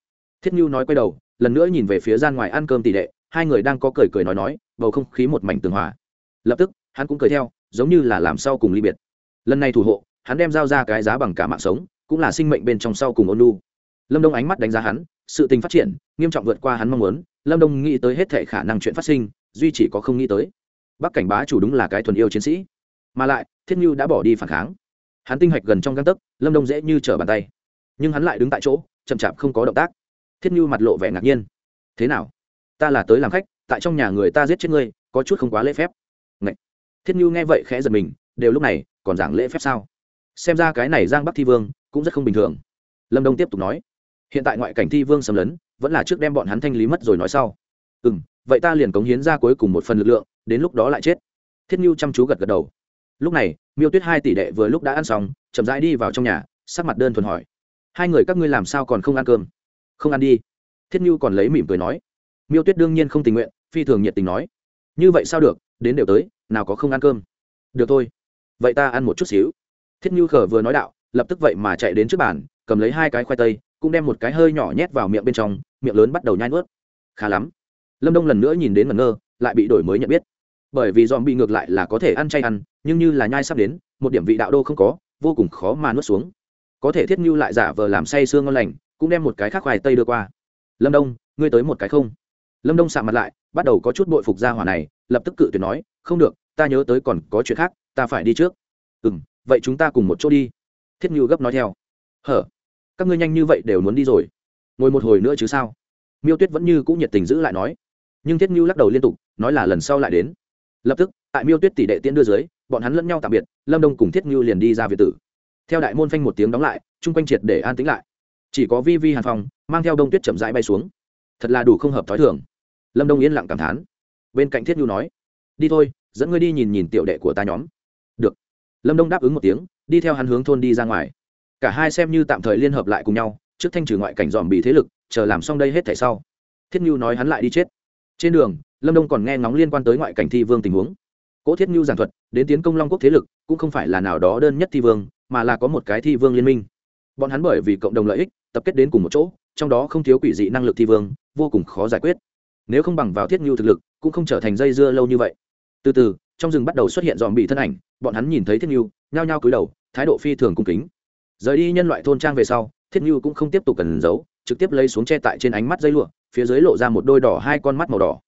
Thiết nhu nói quay đầu, lần nữa nhìn về phía gian ngoài ăn cơm tỷ đ ệ hai người đang có cười cười nói nói, bầu không khí một mảnh tường hòa. Lập tức, hắn cũng cười theo, giống như là làm sau cùng ly biệt. Lần này thủ hộ, hắn đem giao ra cái giá bằng cả mạng sống, cũng là sinh mệnh bên trong sau cùng ôn lu lâm đông ánh mắt đánh giá hắn, sự tình phát triển, nghiêm trọng vượt qua hắn mong muốn, lâm đông nghĩ tới hết thể khả năng chuyện phát sinh, duy chỉ có không nghĩ tới. Bắc cảnh bá chủ đúng là cái thuần yêu chiến sĩ, mà lại, thiết như đã bỏ đi phản kháng. Hắn tinh hạch gần trong găng tấc, lâm đông dễ như trở bàn tay. Nhưng hắn lại đứng tại chỗ, chậm chạp không có động tác. Thiết như mặt lộ vẻ ngạc nhiên. Thế nào? Ta là tới làm khách, tại trong nhà người ta giết chết ngươi, có chút không quá lễ phép. Ngậy! thiết như nghe vậy khẽ giật mình, đều lúc này, còn giảng lễ phép sao? Xem ra cái này giang bắc thi vương cũng rất không bình thường. Lâm đông tiếp tục nói hiện tại ngoại cảnh thi vương xâm lấn, vẫn là trước đem bọn hắn thanh lý mất rồi nói sau. Ừ m vậy ta liền cống hiến ra cuối cùng một phần lực lượng, đến lúc đó lại chết. Thiết mưu chăm chú gật gật đầu. Lúc này, miêu tuyết hai tỷ đệ vừa lúc đã ăn xong, chậm rãi đi vào trong nhà, sắc mặt đơn thuần hỏi. Hai người các ngươi làm sao còn không ăn cơm? Không ăn đi. Thiết mưu còn lấy mỉm cười nói. Miêu tuyết đương nhiên không tình nguyện, phi thường nhiệt tình nói. Như vậy sao được, đến đều tới, nào có không ăn cơm. Được thôi. Vậy ta ăn một chút xíu. Thiết mưu khở vừa nói đạo, lập tức vậy mà chạy đến trước bàn, cầm lấy hai cái khoai tây cũng đem một cái hơi nhỏ nhét vào miệng bên trong, miệng lớn bắt đầu nhai nuốt. Khá lắm. Lâm đông lần nữa nhìn đến ngẩn ngơ, lại bị đổi mới nhận biết. Bởi vì dòm bị ngược lại là có thể ăn chay ăn, nhưng như là nhai sắp đến, một điểm vị đạo đô không có, vô cùng khó mà nuốt xuống. Có thể thiết như lại giả vờ làm say sương ngon lành, cũng đem một cái khác khoai tây đưa qua. Lâm đông, ngươi tới một cái không? Lâm đông sạ mặt lại, bắt đầu có chút bội phục gia hỏa này, lập tức cự tuyệt nói, không được, ta nhớ tới còn có chuyện khác, ta phải đi trước. Ừ m vậy chúng ta cùng một chỗ đi. Thiết như gấp nói theo. Hở? Các ngươi nhanh như vậy đều muốn đi rồi. Ngồi một hồi nữa chứ sao? Miêu tuyết vẫn như cũng nhiệt tình giữ lại nói. Nhưng thiết như lắc đầu liên tục, nói là lần sau lại đến. Lập tức, tại miêu tuyết tỷ đệ tiễn đưa dưới, bọn hắn lẫn nhau tạm biệt, lâm đông cùng thiết như liền đi ra việt tử. Theo đại môn phanh một tiếng đóng lại, chung quanh triệt để an tĩnh lại. Chỉ có vi vi hàn phòng mang theo đông tuyết chậm rãi bay xuống. Thật là đủ không hợp t h ó i thường. Lâm đông yên lặng cảm thán. Bên cạnh thiết nhu nói, đi thôi, dẫn ngươi đi nhìn nhìn tiểu đệ của ta nhóm. Được. Lâm đông đáp ứng một tiếng, đi theo hắn hướng thôn đi ra ngoài cả hai xem như tạm thời liên hợp lại cùng nhau, trước thanh trừ ngoại cảnh dòm bị thế lực, chờ làm xong đây hết thảy sau. Thiết nhu nói hắn lại đi chết. Trên đường, lâm đông còn nghe ngóng liên quan tới ngoại cảnh thi vương tình huống. Cỗ thiết nhu giảng thuật, đến tiến công long quốc thế lực, cũng không phải là nào đó đơn nhất thi vương, mà là có một cái thi vương liên minh. Bọn hắn bởi vì cộng đồng lợi ích, tập kết đến cùng một chỗ, trong đó không thiếu quỷ dị năng lực thi vương, vô cùng khó giải quyết. Nếu không bằng vào thiết nhu thực lực, cũng không trở thành dây dưa lâu như vậy. Từ từ, trong rừng bắt đầu xuất hiện dòm bị thân ảnh, bọn hắn nhìn thấy thiết nhu, nhao nhao cúi đầu, thái độ phi thường cung kính rời đi nhân loại thôn trang về sau, thiết như cũng không tiếp tục cần giấu, trực tiếp lấy xuống che tại trên ánh mắt dây lụa, phía dưới lộ ra một đôi đỏ hai con mắt màu đỏ.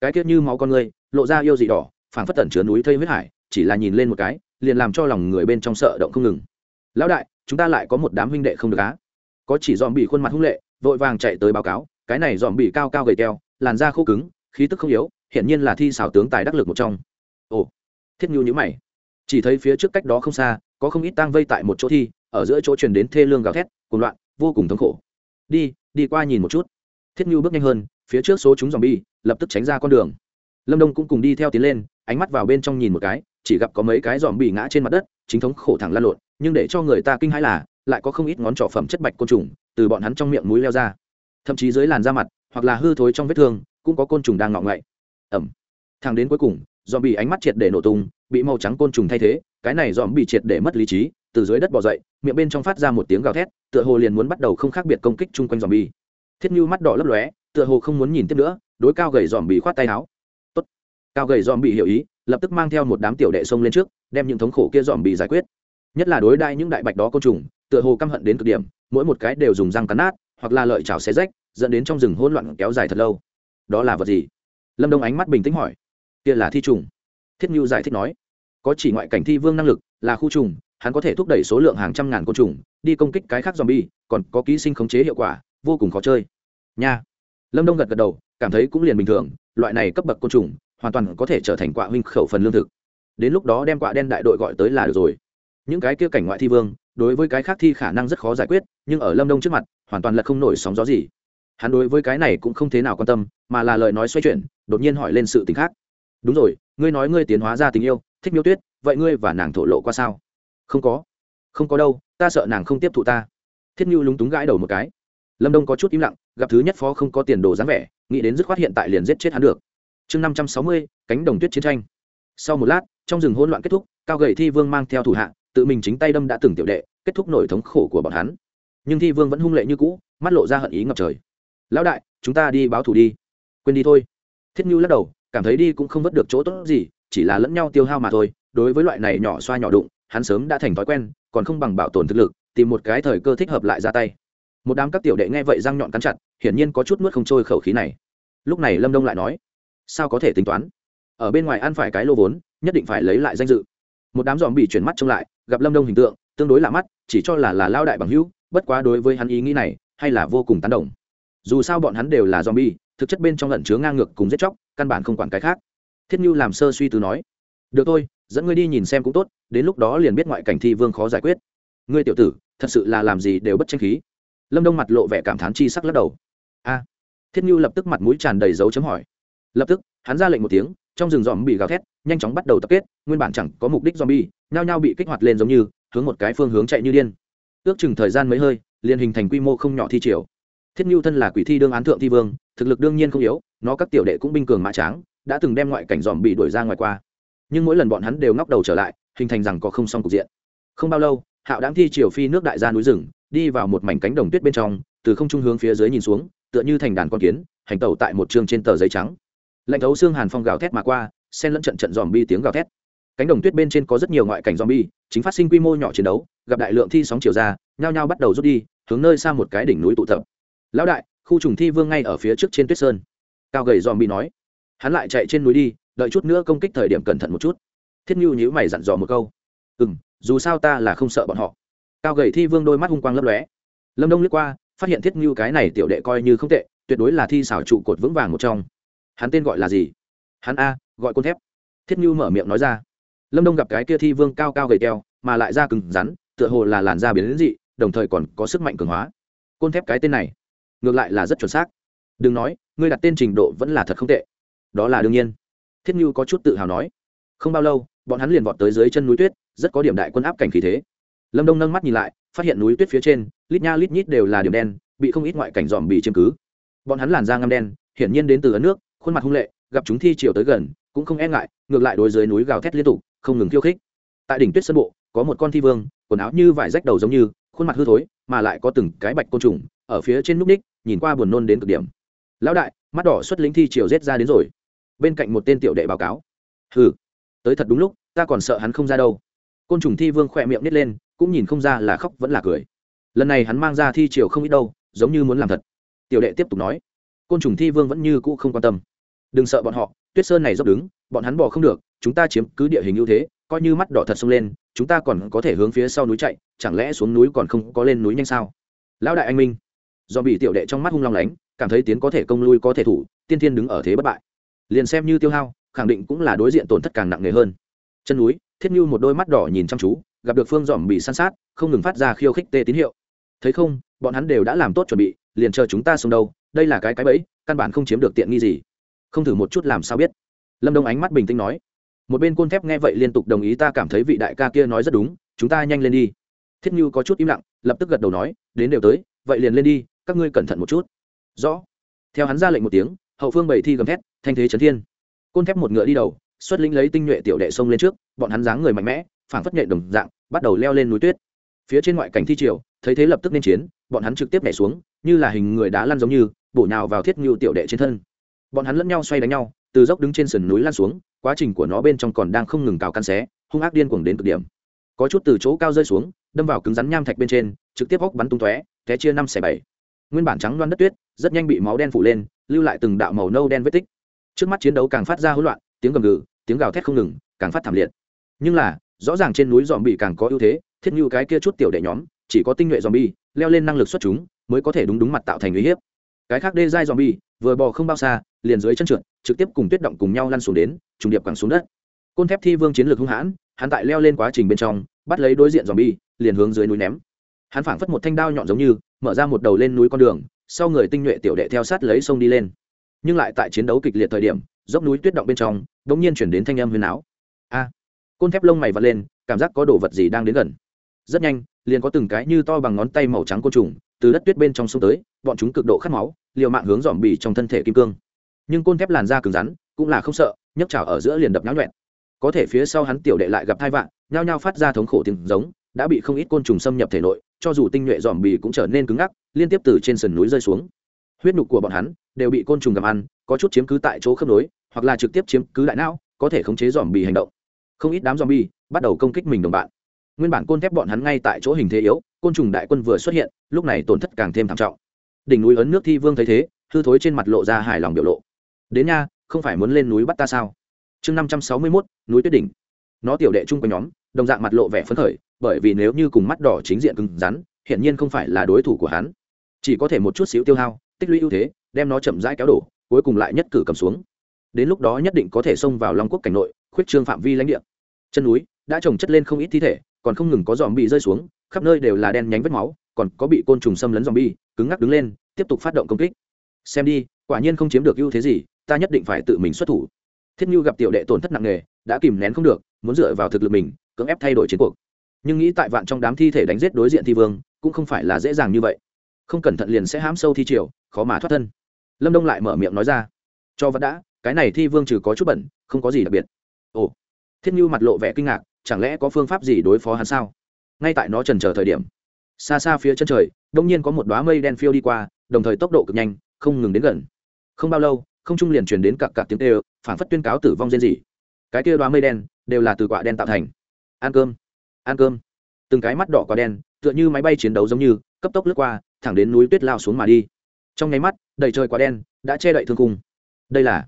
Cái tiết như máu con người, lộ ra yêu dị đỏ, phảng phất tẩn chứa núi thây huyết hải, chỉ là nhìn lên một cái, liền làm cho lòng người bên trong sợ động không ngừng. Lão đại, chúng ta lại có một đám huynh đệ không được á? Có chỉ dòm bị khuôn mặt hung lệ, vội vàng chạy tới báo cáo, cái này dòm bị cao cao gầy teo làn da khô cứng, khí tức không yếu, hiển nhiên là thi xảo tướng tài đắc lực một trong. Ồ, thiết nhu nhữ mày. Chỉ thấy phía trước cách đó không xa, có không ít tang vây tại một chỗ thi ở giữa chỗ truyền đến thê lương gào thét, cuồng loạn, vô cùng thống khổ. Đi đi qua nhìn một chút. Thiết nhu bước nhanh hơn, phía trước số chúng dòm bi lập tức tránh ra con đường. Lâm đông cũng cùng đi theo tiến lên, ánh mắt vào bên trong nhìn một cái, chỉ gặp có mấy cái dòm bị ngã trên mặt đất, chính thống khổ thẳng lan lộn, nhưng để cho người ta kinh hãi là, lại có không ít ngón trỏ phẩm chất bạch côn trùng từ bọn hắn trong miệng mũi leo ra. Thậm chí dưới làn da mặt, hoặc là hư thối trong vết thương, cũng có côn trùng đang ngọ ngậy ẩm. Thằng đến cuối cùng dòm bị ánh mắt triệt để nổ tung, bị màu trắng côn trùng thay thế, cái này dòm bị triệt để mất lý trí từ dưới đất bò dậy, miệng bên trong phát ra một tiếng gào thét, tựa hồ liền muốn bắt đầu không khác biệt công kích chung quanh dòm bi thiết như mắt đỏ lấp lóe, tựa hồ không muốn nhìn tiếp nữa, đối cao gầy dòm bị khoát tay áo. Tốt. Cao gầy dòm bị hiểu ý, lập tức mang theo một đám tiểu đệ xông lên trước, đem những thống khổ kia dòm bị giải quyết. Nhất là đối đại những đại bạch đó côn trùng, tựa hồ căm hận đến cực điểm, mỗi một cái đều dùng răng cắn nát, hoặc là lợi chảo xé rách, dẫn đến trong rừng hỗn loạn kéo dài thật lâu. Đó là vật gì? Lâm đông ánh mắt bình tĩnh hỏi. Kia là thi trùng. Thiết như giải thích nói. Có chỉ ngoại cảnh thi vương năng lực, là khu trùng hắn có thể thúc đẩy số lượng hàng trăm ngàn côn trùng, đi công kích cái khác zombie, còn có ký sinh khống chế hiệu quả, vô cùng khó chơi. Nha. Lâm đông gật gật đầu, cảm thấy cũng liền bình thường, loại này cấp bậc côn trùng, hoàn toàn có thể trở thành quạ huynh khẩu phần lương thực. Đến lúc đó đem quạ đen đại đội gọi tới là được rồi. Những cái kia cảnh ngoại thi vương, đối với cái khác thi khả năng rất khó giải quyết, nhưng ở lâm đông trước mặt, hoàn toàn là không nổi sóng gió gì. Hắn đối với cái này cũng không thế nào quan tâm, mà là lời nói xoay chuyển, đột nhiên hỏi lên sự tình khác. Đúng rồi, ngươi nói ngươi tiến hóa ra tình yêu, thích miêu tuyết, vậy ngươi và nàng thổ lộ qua sao? Không có. Không có đâu, ta sợ nàng không tiếp thụ ta. Thiết như lúng túng gãi đầu một cái. Lâm đông có chút im lặng, gặp thứ nhất phó không có tiền đồ dáng vẻ, nghĩ đến dứt khoát hiện tại liền giết chết hắn được. Chương năm trăm sáu mươi, cánh đồng tuyết chiến tranh. Sau một lát, trong rừng hỗn loạn kết thúc, cao Gậy thi vương mang theo thủ hạ, tự mình chính tay đâm đã từng tiểu đệ, kết thúc nổi thống khổ của bọn hắn. Nhưng thi vương vẫn hung lệ như cũ, mắt lộ ra hận ý ngập trời. Lão đại, chúng ta đi báo thù đi. Quên đi thôi. Thiết như lắc đầu, cảm thấy đi cũng không vớt được chỗ tốt gì, chỉ là lẫn nhau tiêu hao mà thôi, đối với loại này nhỏ xoa nhỏ đụng hắn sớm đã thành thói quen, còn không bằng bảo tồn thực lực, tìm một cái thời cơ thích hợp lại ra tay. Một đám các tiểu đệ nghe vậy răng nhọn cắn chặt, hiển nhiên có chút nuốt không trôi khẩu khí này. Lúc này lâm đông lại nói, sao có thể tính toán? Ở bên ngoài ăn phải cái lô vốn, nhất định phải lấy lại danh dự. Một đám dòm bị chuyển mắt trông lại, gặp lâm đông hình tượng, tương đối lạ mắt, chỉ cho là là lao đại bằng hữu, bất quá đối với hắn ý nghĩ này, hay là vô cùng tán đồng. Dù sao bọn hắn đều là dòm bi thực chất bên trong lẩn chứa ngang ngược cùng giết chóc, căn bản không quản cái khác. Thiết như làm sơ suy từ nói, được thôi dẫn ngươi đi nhìn xem cũng tốt, đến lúc đó liền biết ngoại cảnh thi vương khó giải quyết. Ngươi tiểu tử, thật sự là làm gì đều bất tranh khí. Lâm đông mặt lộ vẻ cảm thán chi sắc lắc đầu. A. Thiết như lập tức mặt mũi tràn đầy dấu chấm hỏi. Lập tức, hắn ra lệnh một tiếng, trong rừng dòm bị gào thét, nhanh chóng bắt đầu tập kết, nguyên bản chẳng có mục đích zombie, nhao nhao bị kích hoạt lên giống như, hướng một cái phương hướng chạy như điên. Ước chừng thời gian mấy hơi, liền hình thành quy mô không nhỏ thi triều. Thiết như thân là quỷ thi đương án thượng thi vương, thực lực đương nhiên không yếu, nó các tiểu đệ cũng binh cường mã tráng, đã từng đem ngoại cảnh dòm bị đuổi ra ngoài qua nhưng mỗi lần bọn hắn đều ngóc đầu trở lại, hình thành rằng có không xong cục diện. Không bao lâu, hạo đáng thi triều phi nước đại gia núi rừng, đi vào một mảnh cánh đồng tuyết bên trong, từ không trung hướng phía dưới nhìn xuống, tựa như thành đàn con kiến, hành tẩu tại một chương trên tờ giấy trắng. Lạnh thấu xương hàn phong gào thét mà qua, xen lẫn trận trận dòm bi tiếng gào thét. Cánh đồng tuyết bên trên có rất nhiều ngoại cảnh dòm bi chính phát sinh quy mô nhỏ chiến đấu, gặp đại lượng thi sóng chiều ra, nhao nhao bắt đầu rút đi, hướng nơi xa một cái đỉnh núi tụ tập. Lão đại, khu trùng thi vương ngay ở phía trước trên tuyết sơn. Cao gầy dòm bi nói. Hắn lại chạy trên núi đi đợi chút nữa công kích thời điểm cẩn thận một chút. Thiết nhu nhữ mày dặn dò một câu. Ừ m dù sao ta là không sợ bọn họ. Cao gầy thi vương đôi mắt hung quang lấp lóe. Lâm đông lướt qua, phát hiện thiết nhu cái này tiểu đệ coi như không tệ, tuyệt đối là thi xảo trụ cột vững vàng một trong. Hắn tên gọi là gì? Hắn a, gọi côn thép. Thiết nhu mở miệng nói ra. Lâm đông gặp cái kia thi vương cao cao gầy teo, mà lại da cứng rắn, tựa hồ là làn da biến đến dị, đồng thời còn có sức mạnh cường hóa. Côn thép cái tên này, ngược lại là rất chuẩn xác. Đừng nói, ngươi đặt tên trình độ vẫn là thật không tệ. Đó là đương nhiên thiết như có chút tự hào nói. Không bao lâu, bọn hắn liền vọt tới dưới chân núi tuyết, rất có điểm đại quân áp cảnh khí thế. Lâm đông nâng mắt nhìn lại, phát hiện núi tuyết phía trên, lít nha lít nhít đều là điểm đen, bị không ít ngoại cảnh dòm bị chiếm cứ. Bọn hắn làn da ngâm đen, hiển nhiên đến từ ấn nước, khuôn mặt hung lệ, gặp chúng thi chiều tới gần, cũng không e ngại, ngược lại đối dưới núi gào thét liên tục, không ngừng khiêu khích. Tại đỉnh tuyết sân bộ, có một con thi vương, quần áo như vải rách đầu giống như, khuôn mặt hư thối, mà lại có từng cái bạch côn trùng, ở phía trên núc ních, nhìn qua buồn nôn đến cực điểm. Lão đại, mắt đỏ xuất lính thi chiều rết ra đến rồi bên cạnh một tên tiểu đệ báo cáo. Hừ, tới thật đúng lúc, ta còn sợ hắn không ra đâu. Côn trùng thi vương khỏe miệng nít lên, cũng nhìn không ra là khóc vẫn là cười. Lần này hắn mang ra thi chiều không ít đâu, giống như muốn làm thật. Tiểu đệ tiếp tục nói, côn trùng thi vương vẫn như cũ không quan tâm. Đừng sợ bọn họ, tuyết sơn này dốc đứng, bọn hắn bỏ không được, chúng ta chiếm cứ địa hình ưu thế, coi như mắt đỏ thật xông lên, chúng ta còn có thể hướng phía sau núi chạy, chẳng lẽ xuống núi còn không có lên núi nhanh sao? Lão đại anh minh. Do bị tiểu đệ trong mắt hung long lánh, cảm thấy tiến có thể công lui có thể thủ, tiên thiên đứng ở thế bất bại liền xem như tiêu hao, khẳng định cũng là đối diện tổn thất càng nặng nề hơn. Chân núi, thiết như một đôi mắt đỏ nhìn chăm chú, gặp được phương dòm bị san sát, không ngừng phát ra khiêu khích tê tín hiệu. Thấy không, bọn hắn đều đã làm tốt chuẩn bị, liền chờ chúng ta xuống đâu, đây là cái cái bẫy, căn bản không chiếm được tiện nghi gì. Không thử một chút làm sao biết. Lâm đông ánh mắt bình tĩnh nói. Một bên côn thép nghe vậy liên tục đồng ý ta cảm thấy vị đại ca kia nói rất đúng, chúng ta nhanh lên đi. Thiết như có chút im lặng, lập tức gật đầu nói, đến đều tới, vậy liền lên đi, các ngươi cẩn thận một chút. Rõ. Theo hắn ra lệnh một tiếng, hậu phương bảy thi gầm thét thanh thế trấn thiên. Côn thép một ngựa đi đầu, xuất lĩnh lấy tinh nhuệ tiểu đệ sông lên trước, bọn hắn dáng người mạnh mẽ, phảng phất nhẹ đồng dạng, bắt đầu leo lên núi tuyết. Phía trên ngoại cảnh thi triều, thấy thế lập tức nên chiến, bọn hắn trực tiếp nhảy xuống, như là hình người đá lăn giống như, bổ nhào vào thiết ngưu tiểu đệ trên thân. Bọn hắn lẫn nhau xoay đánh nhau, từ dốc đứng trên sườn núi lan xuống, quá trình của nó bên trong còn đang không ngừng cào căn xé, hung ác điên cuồng đến cực điểm. Có chút từ chỗ cao rơi xuống, đâm vào cứng rắn nham thạch bên trên, trực tiếp hốc bắn tung tóe, té chia năm xẻ bảy. Nguyên bản trắng loan đất tuyết, rất nhanh bị máu đen phủ lên, lưu lại từng đạo màu nâu đen vết tích trước mắt chiến đấu càng phát ra hỗn loạn, tiếng gầm gừ, tiếng gào thét không ngừng, càng phát thảm liệt. Nhưng là, rõ ràng trên núi dòm bị càng có ưu thế, thiết như cái kia chút tiểu đệ nhóm, chỉ có tinh nhuệ dòm bi leo lên năng lực xuất chúng, mới có thể đúng đúng mặt tạo thành uy hiếp. Cái khác đê dai dòm bi vừa bò không bao xa, liền dưới chân trượt, trực tiếp cùng tuyết động cùng nhau lăn xuống đến, trùng điệp càng xuống đất. Côn thép thi vương chiến lược hung hãn, hắn tại leo lên quá trình bên trong, bắt lấy đối diện dòm bi liền hướng dưới núi ném. Hắn phảng phất một thanh đao nhọn giống như, mở ra một đầu lên núi con đường, sau người tinh nhuệ tiểu đệ theo sát lấy sông đi lên nhưng lại tại chiến đấu kịch liệt thời điểm, dốc núi tuyết động bên trong đ ỗ n g nhiên chuyển đến thanh âm huyền áo a! Côn thép lông mày vật lên, cảm giác có đồ vật gì đang đến gần. Rất nhanh, liền có từng cái như to bằng ngón tay màu trắng côn trùng, từ đất tuyết bên trong sông tới, bọn chúng cực độ khát máu, liều mạng hướng dòm bì trong thân thể kim cương. Nhưng côn thép làn da cứng rắn, cũng là không sợ, nhấc trào ở giữa liền đập nháo nhuẹn. Có thể phía sau hắn tiểu đệ lại gặp hai vạn, nhao nhao phát ra thống khổ tiếng giống, đã bị không ít côn trùng xâm nhập thể nội, cho dù tinh nhuệ dòm bì cũng trở nên cứng ngắc, liên tiếp từ trên sườn núi rơi xuống huyết nhục của bọn hắn đều bị côn trùng gặm ăn, có chút chiếm cứ tại chỗ khớp nối, hoặc là trực tiếp chiếm cứ đại não, có thể khống chế dòm bì hành động. Không ít đám dòm bì bắt đầu công kích mình đồng bạn. Nguyên bản côn thép bọn hắn ngay tại chỗ hình thế yếu, côn trùng đại quân vừa xuất hiện, lúc này tổn thất càng thêm thảm trọng. Đỉnh núi ấn nước thi vương thấy thế, hư thối trên mặt lộ ra hài lòng biểu lộ. Đến nha, không phải muốn lên núi bắt ta sao? Chương năm trăm sáu mươi mốt, núi tuyết đỉnh. Nó tiểu đệ chung quanh nhóm, đồng dạng mặt lộ vẻ phấn khởi, bởi vì nếu như cùng mắt đỏ chính diện cứng rắn hiện nhiên không phải là đối thủ của hắn. Chỉ có thể một chút xíu tiêu hao tích lũy ưu thế, đem nó chậm rãi kéo đổ, cuối cùng lại nhất cử cầm xuống. Đến lúc đó nhất định có thể xông vào long quốc cảnh nội, khuyết trương phạm vi lãnh địa. Chân núi đã trồng chất lên không ít thi thể, còn không ngừng có dòm bị rơi xuống, khắp nơi đều là đen nhánh vết máu, còn có bị côn trùng xâm lấn dòm bi cứng ngắc đứng lên, tiếp tục phát động công kích. Xem đi, quả nhiên không chiếm được ưu thế gì, ta nhất định phải tự mình xuất thủ. Thiết như gặp tiểu đệ tổn thất nặng nề, đã kìm nén không được, muốn dựa vào thực lực mình, cưỡng ép thay đổi chiến cuộc. Nhưng nghĩ tại vạn trong đám thi thể đánh giết đối diện thi vương, cũng không phải là dễ dàng như vậy không cẩn thận liền sẽ hãm sâu thi triều, khó mà thoát thân. Lâm đông lại mở miệng nói ra, cho vẫn đã, cái này thi vương trừ có chút bẩn, không có gì đặc biệt. Ồ, thiết như mặt lộ vẻ kinh ngạc, chẳng lẽ có phương pháp gì đối phó hắn sao? Ngay tại nó trần chờ thời điểm, xa xa phía chân trời, đông nhiên có một đoá mây đen phiêu đi qua, đồng thời tốc độ cực nhanh, không ngừng đến gần. Không bao lâu, không trung liền truyền đến cặp cặp tiếng tê phản phất tuyên cáo tử vong rên rỉ. Cái kia đoá mây đen, đều là từ quả đen tạo thành. Ăn cơm ăn cơm. Từng cái mắt đỏ quả đen, tựa như máy bay chiến đấu giống như, cấp tốc lướt qua thẳng đến núi tuyết lao xuống mà đi. Trong nháy mắt, đầy trời quá đen đã che đậy thương cung. Đây là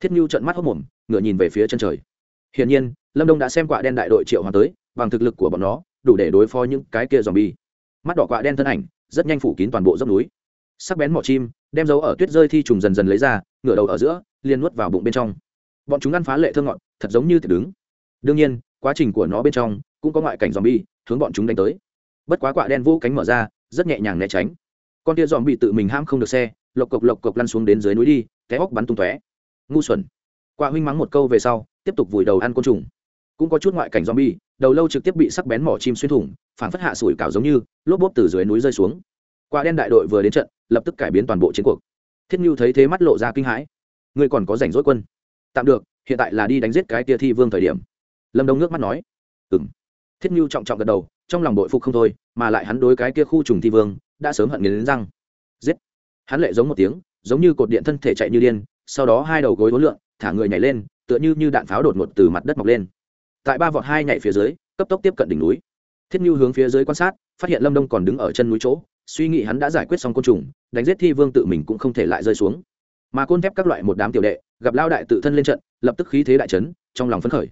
thiết nhu trận mắt hốc mồm ngựa nhìn về phía chân trời. Hiển nhiên, lâm đông đã xem quả đen đại đội triệu hoàng tới, bằng thực lực của bọn nó, đủ để đối phó những cái kia dòm bi mắt đỏ quả đen thân ảnh, rất nhanh phủ kín toàn bộ dốc núi. Sắc bén mỏ chim, đem dấu ở tuyết rơi thi trùng dần dần lấy ra, ngửa đầu ở giữa, liền nuốt vào bụng bên trong. Bọn chúng ăn phá lệ thương ngọn thật giống như thịt đứng. Đương nhiên, quá trình của nó bên trong cũng có ngoại cảnh dòm bi hướng bọn chúng đánh tới. Bất quá quả đen vũ cánh mở ra rất nhẹ nhàng né tránh. Con tia dòm bị tự mình ham không được xe, lộc cộc lộc cộc lăn xuống đến dưới núi đi, té óc bắn tung tóe. Ngu xuẩn. Quả huynh mắng một câu về sau, tiếp tục vùi đầu ăn côn trùng. Cũng có chút ngoại cảnh dòm bi đầu lâu trực tiếp bị sắc bén mỏ chim xuyên thủng phản phất hạ sủi cảo giống như, lốp bốp từ dưới núi rơi xuống. Quả đen đại đội vừa đến trận, lập tức cải biến toàn bộ chiến cuộc. Thiết nhu thấy thế mắt lộ ra kinh hãi. Ngươi còn có rảnh rỗi quân? Tạm được, hiện tại là đi đánh giết cái tia thi vương thời điểm. Lâm đông nước mắt nói. Ừng thiết nhu trọng trọng gật đầu trong lòng đội phục không thôi mà lại hắn đối cái kia khu trùng thi vương đã sớm hận nghiến răng. Giết! Hắn lệ giống một tiếng giống như cột điện thân thể chạy như điên sau đó hai đầu gối hối lượn, thả người nhảy lên tựa như như đạn pháo đột ngột từ mặt đất mọc lên. Tại ba vọt hai nhảy phía dưới cấp tốc tiếp cận đỉnh núi. Thiết nhu hướng phía dưới quan sát phát hiện lâm đông còn đứng ở chân núi chỗ suy nghĩ hắn đã giải quyết xong côn trùng đánh giết thi vương tự mình cũng không thể lại rơi xuống. Mà côn thép các loại một đám tiểu đệ gặp lao đại tự thân lên trận lập tức khí thế đại trấn trong lòng phấn khởi.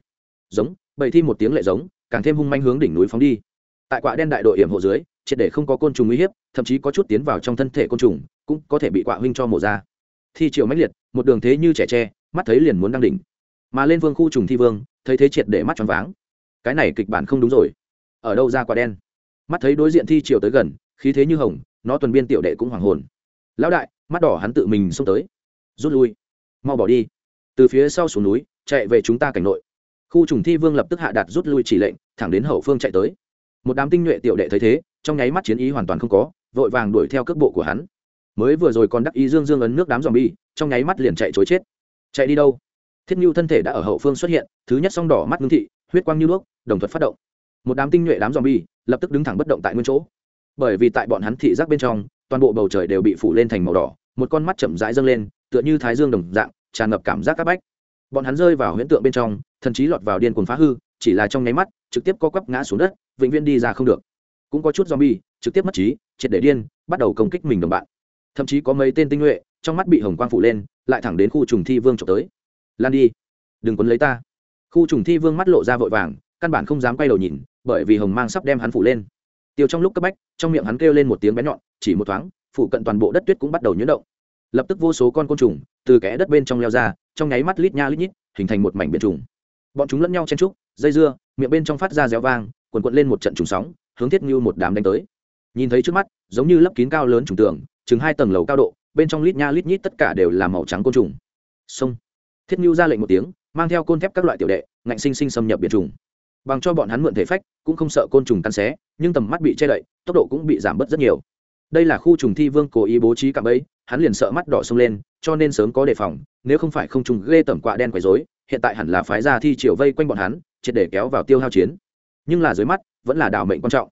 Giống bầy thi một tiếng lệ giống càng thêm hung manh hướng đỉnh núi phóng đi. Tại quạ đen đại đội hiểm hộ dưới, triệt để không có côn trùng uy hiếp, thậm chí có chút tiến vào trong thân thể côn trùng, cũng có thể bị quạ huynh cho mổ ra. Thi triệu mãnh liệt, một đường thế như trẻ tre, mắt thấy liền muốn đăng đỉnh. Mà lên vương khu trùng thi vương, thấy thế triệt để mắt tròn váng. Cái này kịch bản không đúng rồi. Ở đâu ra quả đen? Mắt thấy đối diện thi triều tới gần, khí thế như hồng, nó tuần biên tiểu đệ cũng hoàng hồn. Lão đại, mắt đỏ hắn tự mình xông tới. Rút lui. Mau bỏ đi. Từ phía sau xuống núi, chạy về chúng ta cảnh nội khu trùng thi vương lập tức hạ đạt rút lui chỉ lệnh, thẳng đến hậu phương chạy tới. Một đám tinh nhuệ tiểu đệ thấy thế, trong nháy mắt chiến ý hoàn toàn không có, vội vàng đuổi theo cước bộ của hắn. Mới vừa rồi còn đắc ý dương dương ấn nước đám dòm bi trong nháy mắt liền chạy chối chết. Chạy đi đâu? Thiết nhu thân thể đã ở hậu phương xuất hiện, thứ nhất song đỏ mắt ngưng thị, huyết quang như đuốc, đồng thuật phát động. Một đám tinh nhuệ đám dòm bi lập tức đứng thẳng bất động tại nguyên chỗ. Bởi vì tại bọn hắn thị giác bên trong, toàn bộ bầu trời đều bị phủ lên thành màu đỏ, một con mắt chậm rãi dâng lên, tựa như thái dương đồng dạng, tràn ngập cảm giác áp bách bọn hắn rơi vào huyễn tượng bên trong, thần chí lọt vào điên cuồng phá hư, chỉ là trong nháy mắt, trực tiếp co quắp ngã xuống đất, vĩnh viễn đi ra không được. Cũng có chút zombie, trực tiếp mất trí, triệt để điên, bắt đầu công kích mình đồng bạn. Thậm chí có mấy tên tinh nhuệ, trong mắt bị hồng quang phủ lên, lại thẳng đến khu trùng thi vương trộm tới. Lan đi, đừng quấn lấy ta. Khu trùng thi vương mắt lộ ra vội vàng, căn bản không dám quay đầu nhìn, bởi vì hồng mang sắp đem hắn phủ lên. Tiêu trong lúc cấp bách, trong miệng hắn kêu lên một tiếng bé nhọn, chỉ một thoáng phụ cận toàn bộ đất tuyết cũng bắt đầu nhuyễn động. Lập tức vô số con côn trùng, từ kẽ đất bên trong leo ra trong nháy mắt lít nha lít nhít, hình thành một mảnh biển trùng. Bọn chúng lẫn nhau chen trúc dây dưa, miệng bên trong phát ra réo vang, quần quận lên một trận trùng sóng, hướng thiết như một đám đánh tới. Nhìn thấy trước mắt, giống như lấp kín cao lớn trùng tường, chừng hai tầng lầu cao độ, bên trong lít nha lít nhít tất cả đều là màu trắng côn trùng. Sông. Thiết như ra lệnh một tiếng, mang theo côn thép các loại tiểu đệ, ngạnh sinh sinh xâm nhập biển trùng. Bằng cho bọn hắn mượn thể phách, cũng không sợ côn trùng tan xé, nhưng tầm mắt bị che đậy, tốc độ cũng bị giảm bớt rất nhiều. Đây là khu trùng thi vương cố ý bố trí cạm ấy hắn liền sợ mắt đỏ sưng lên, cho nên sớm có đề phòng, nếu không phải không trùng ghê tẩm quạ đen quấy rối, hiện tại hẳn là phái ra thi triều vây quanh bọn hắn, triệt để kéo vào tiêu hao chiến. Nhưng là dưới mắt, vẫn là đảo mệnh quan trọng.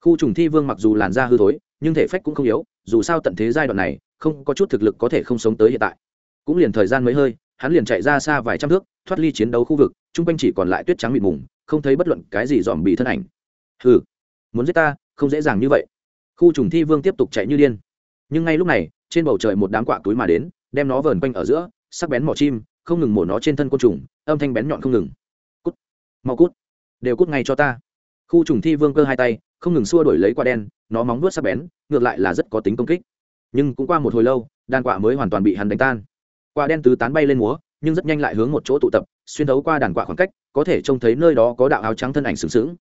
Khu trùng thi vương mặc dù làn da hư thối, nhưng thể phách cũng không yếu, dù sao tận thế giai đoạn này, không có chút thực lực có thể không sống tới hiện tại. Cũng liền thời gian mấy hơi, hắn liền chạy ra xa vài trăm thước, thoát ly chiến đấu khu vực, chung quanh chỉ còn lại tuyết trắng mịt mùng, không thấy bất luận cái gì dòm bị thân ảnh. Hừ, muốn giết ta, không dễ dàng như vậy. Khu trùng thi vương tiếp tục chạy như điên. Nhưng ngay lúc này trên bầu trời một đám quạ túi mà đến, đem nó vờn quanh ở giữa, sắc bén mỏ chim, không ngừng mổ nó trên thân côn trùng, âm thanh bén nhọn không ngừng. Cút, mau cút, đều cút ngay cho ta. Khu trùng thi vương cơ hai tay, không ngừng xua đổi lấy quả đen, nó móng vuốt sắc bén, ngược lại là rất có tính công kích. Nhưng cũng qua một hồi lâu, đàn quạ mới hoàn toàn bị hắn đánh tan. Quả đen tứ tán bay lên múa, nhưng rất nhanh lại hướng một chỗ tụ tập, xuyên thấu qua đàn quạ khoảng cách, có thể trông thấy nơi đó có đạo áo trắng thân ảnh sừng sững.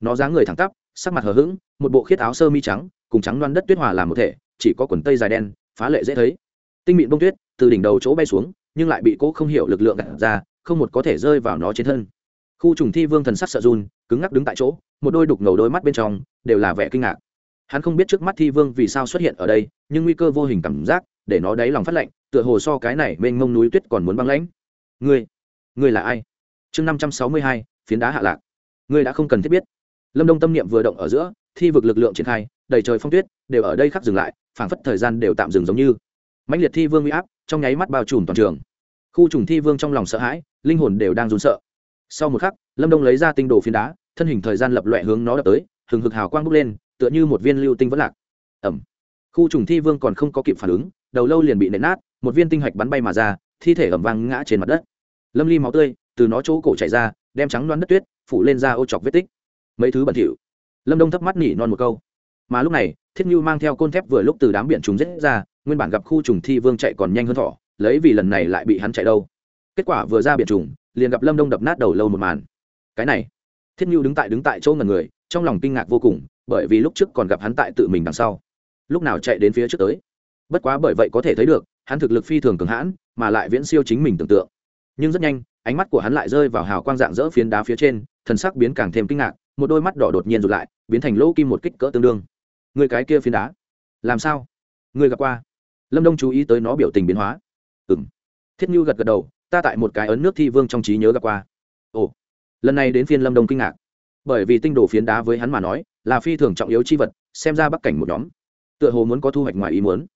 Nó dáng người thẳng tắp, sắc mặt hờ hững, một bộ khiết áo sơ mi trắng, cùng trắng loan đất tuyết hòa làm một thể, chỉ có quần tây dài đen phá lệ dễ thấy. Tinh mịn bông tuyết từ đỉnh đầu chỗ bay xuống, nhưng lại bị cố không hiểu lực lượng gạt ra, không một có thể rơi vào nó trên thân. Khu trùng thi vương thần sắc sợ run, cứng ngắc đứng tại chỗ, một đôi đục ngầu đôi mắt bên trong đều là vẻ kinh ngạc. Hắn không biết trước mắt thi vương vì sao xuất hiện ở đây, nhưng nguy cơ vô hình cảm giác để nó đáy lòng phát lạnh, tựa hồ so cái này mênh mông núi tuyết còn muốn băng lãnh. Ngươi ngươi là ai? Chương năm trăm sáu mươi hai, phiến đá hạ lạc. Ngươi đã không cần thiết biết. Lâm đông tâm niệm vừa động ở giữa, thi vực lực lượng triển khai đầy trời phong tuyết, đều ở đây khắc dừng lại, phảng phất thời gian đều tạm dừng giống như. Mãnh liệt thi vương uy áp, trong nháy mắt bao trùm toàn trường. Khu trùng thi vương trong lòng sợ hãi, linh hồn đều đang run sợ. Sau một khắc, lâm đông lấy ra tinh đồ phiến đá, thân hình thời gian lập loẹ hướng nó đập tới, hừng hực hào quang bốc lên, tựa như một viên lưu tinh vẫn lạc. Ẩm khu trùng thi vương còn không có kịp phản ứng, đầu lâu liền bị nện nát, một viên tinh hạch bắn bay mà ra, thi thể ẩm vang ngã trên mặt đất. Lâm ly máu tươi từ nó chỗ cổ chảy ra, đem trắng loan đất tuyết phủ lên ra ô chọc vết tích. Mấy thứ bẩn thỉu. Lâm đông thấp mắt nỉ non một câu mà lúc này, thiết như mang theo côn thép vừa lúc từ đám biển trùng rết ra, nguyên bản gặp khu trùng thi vương chạy còn nhanh hơn thỏ lấy vì lần này lại bị hắn chạy đâu. Kết quả vừa ra biển trùng, liền gặp lâm đông đập nát đầu lâu một màn. Cái này, thiết như đứng tại đứng tại chỗ ngần người, trong lòng kinh ngạc vô cùng, bởi vì lúc trước còn gặp hắn tại tự mình đằng sau. Lúc nào chạy đến phía trước tới? Bất quá bởi vậy có thể thấy được, hắn thực lực phi thường cường hãn, mà lại viễn siêu chính mình tưởng tượng. Nhưng rất nhanh, ánh mắt của hắn lại rơi vào hào quang dạng dỡ phiến đá phía trên, thần sắc biến càng thêm kinh ngạc, một đôi mắt đỏ đột nhiên rụt lại, biến thành lỗ kim một kích cỡ tương đương người cái kia phiến đá. Làm sao? Người gặp qua? Lâm đông chú ý tới nó biểu tình biến hóa. Ừ m thiết như gật gật đầu, ta tại một cái ấn nước thi vương trong trí nhớ gặp qua. Ồ. Lần này đến phiên lâm đông kinh ngạc. Bởi vì tinh đồ phiến đá với hắn mà nói, là phi thường trọng yếu chi vật, xem ra bắc cảnh một nhóm. Tựa hồ muốn có thu hoạch ngoài ý muốn.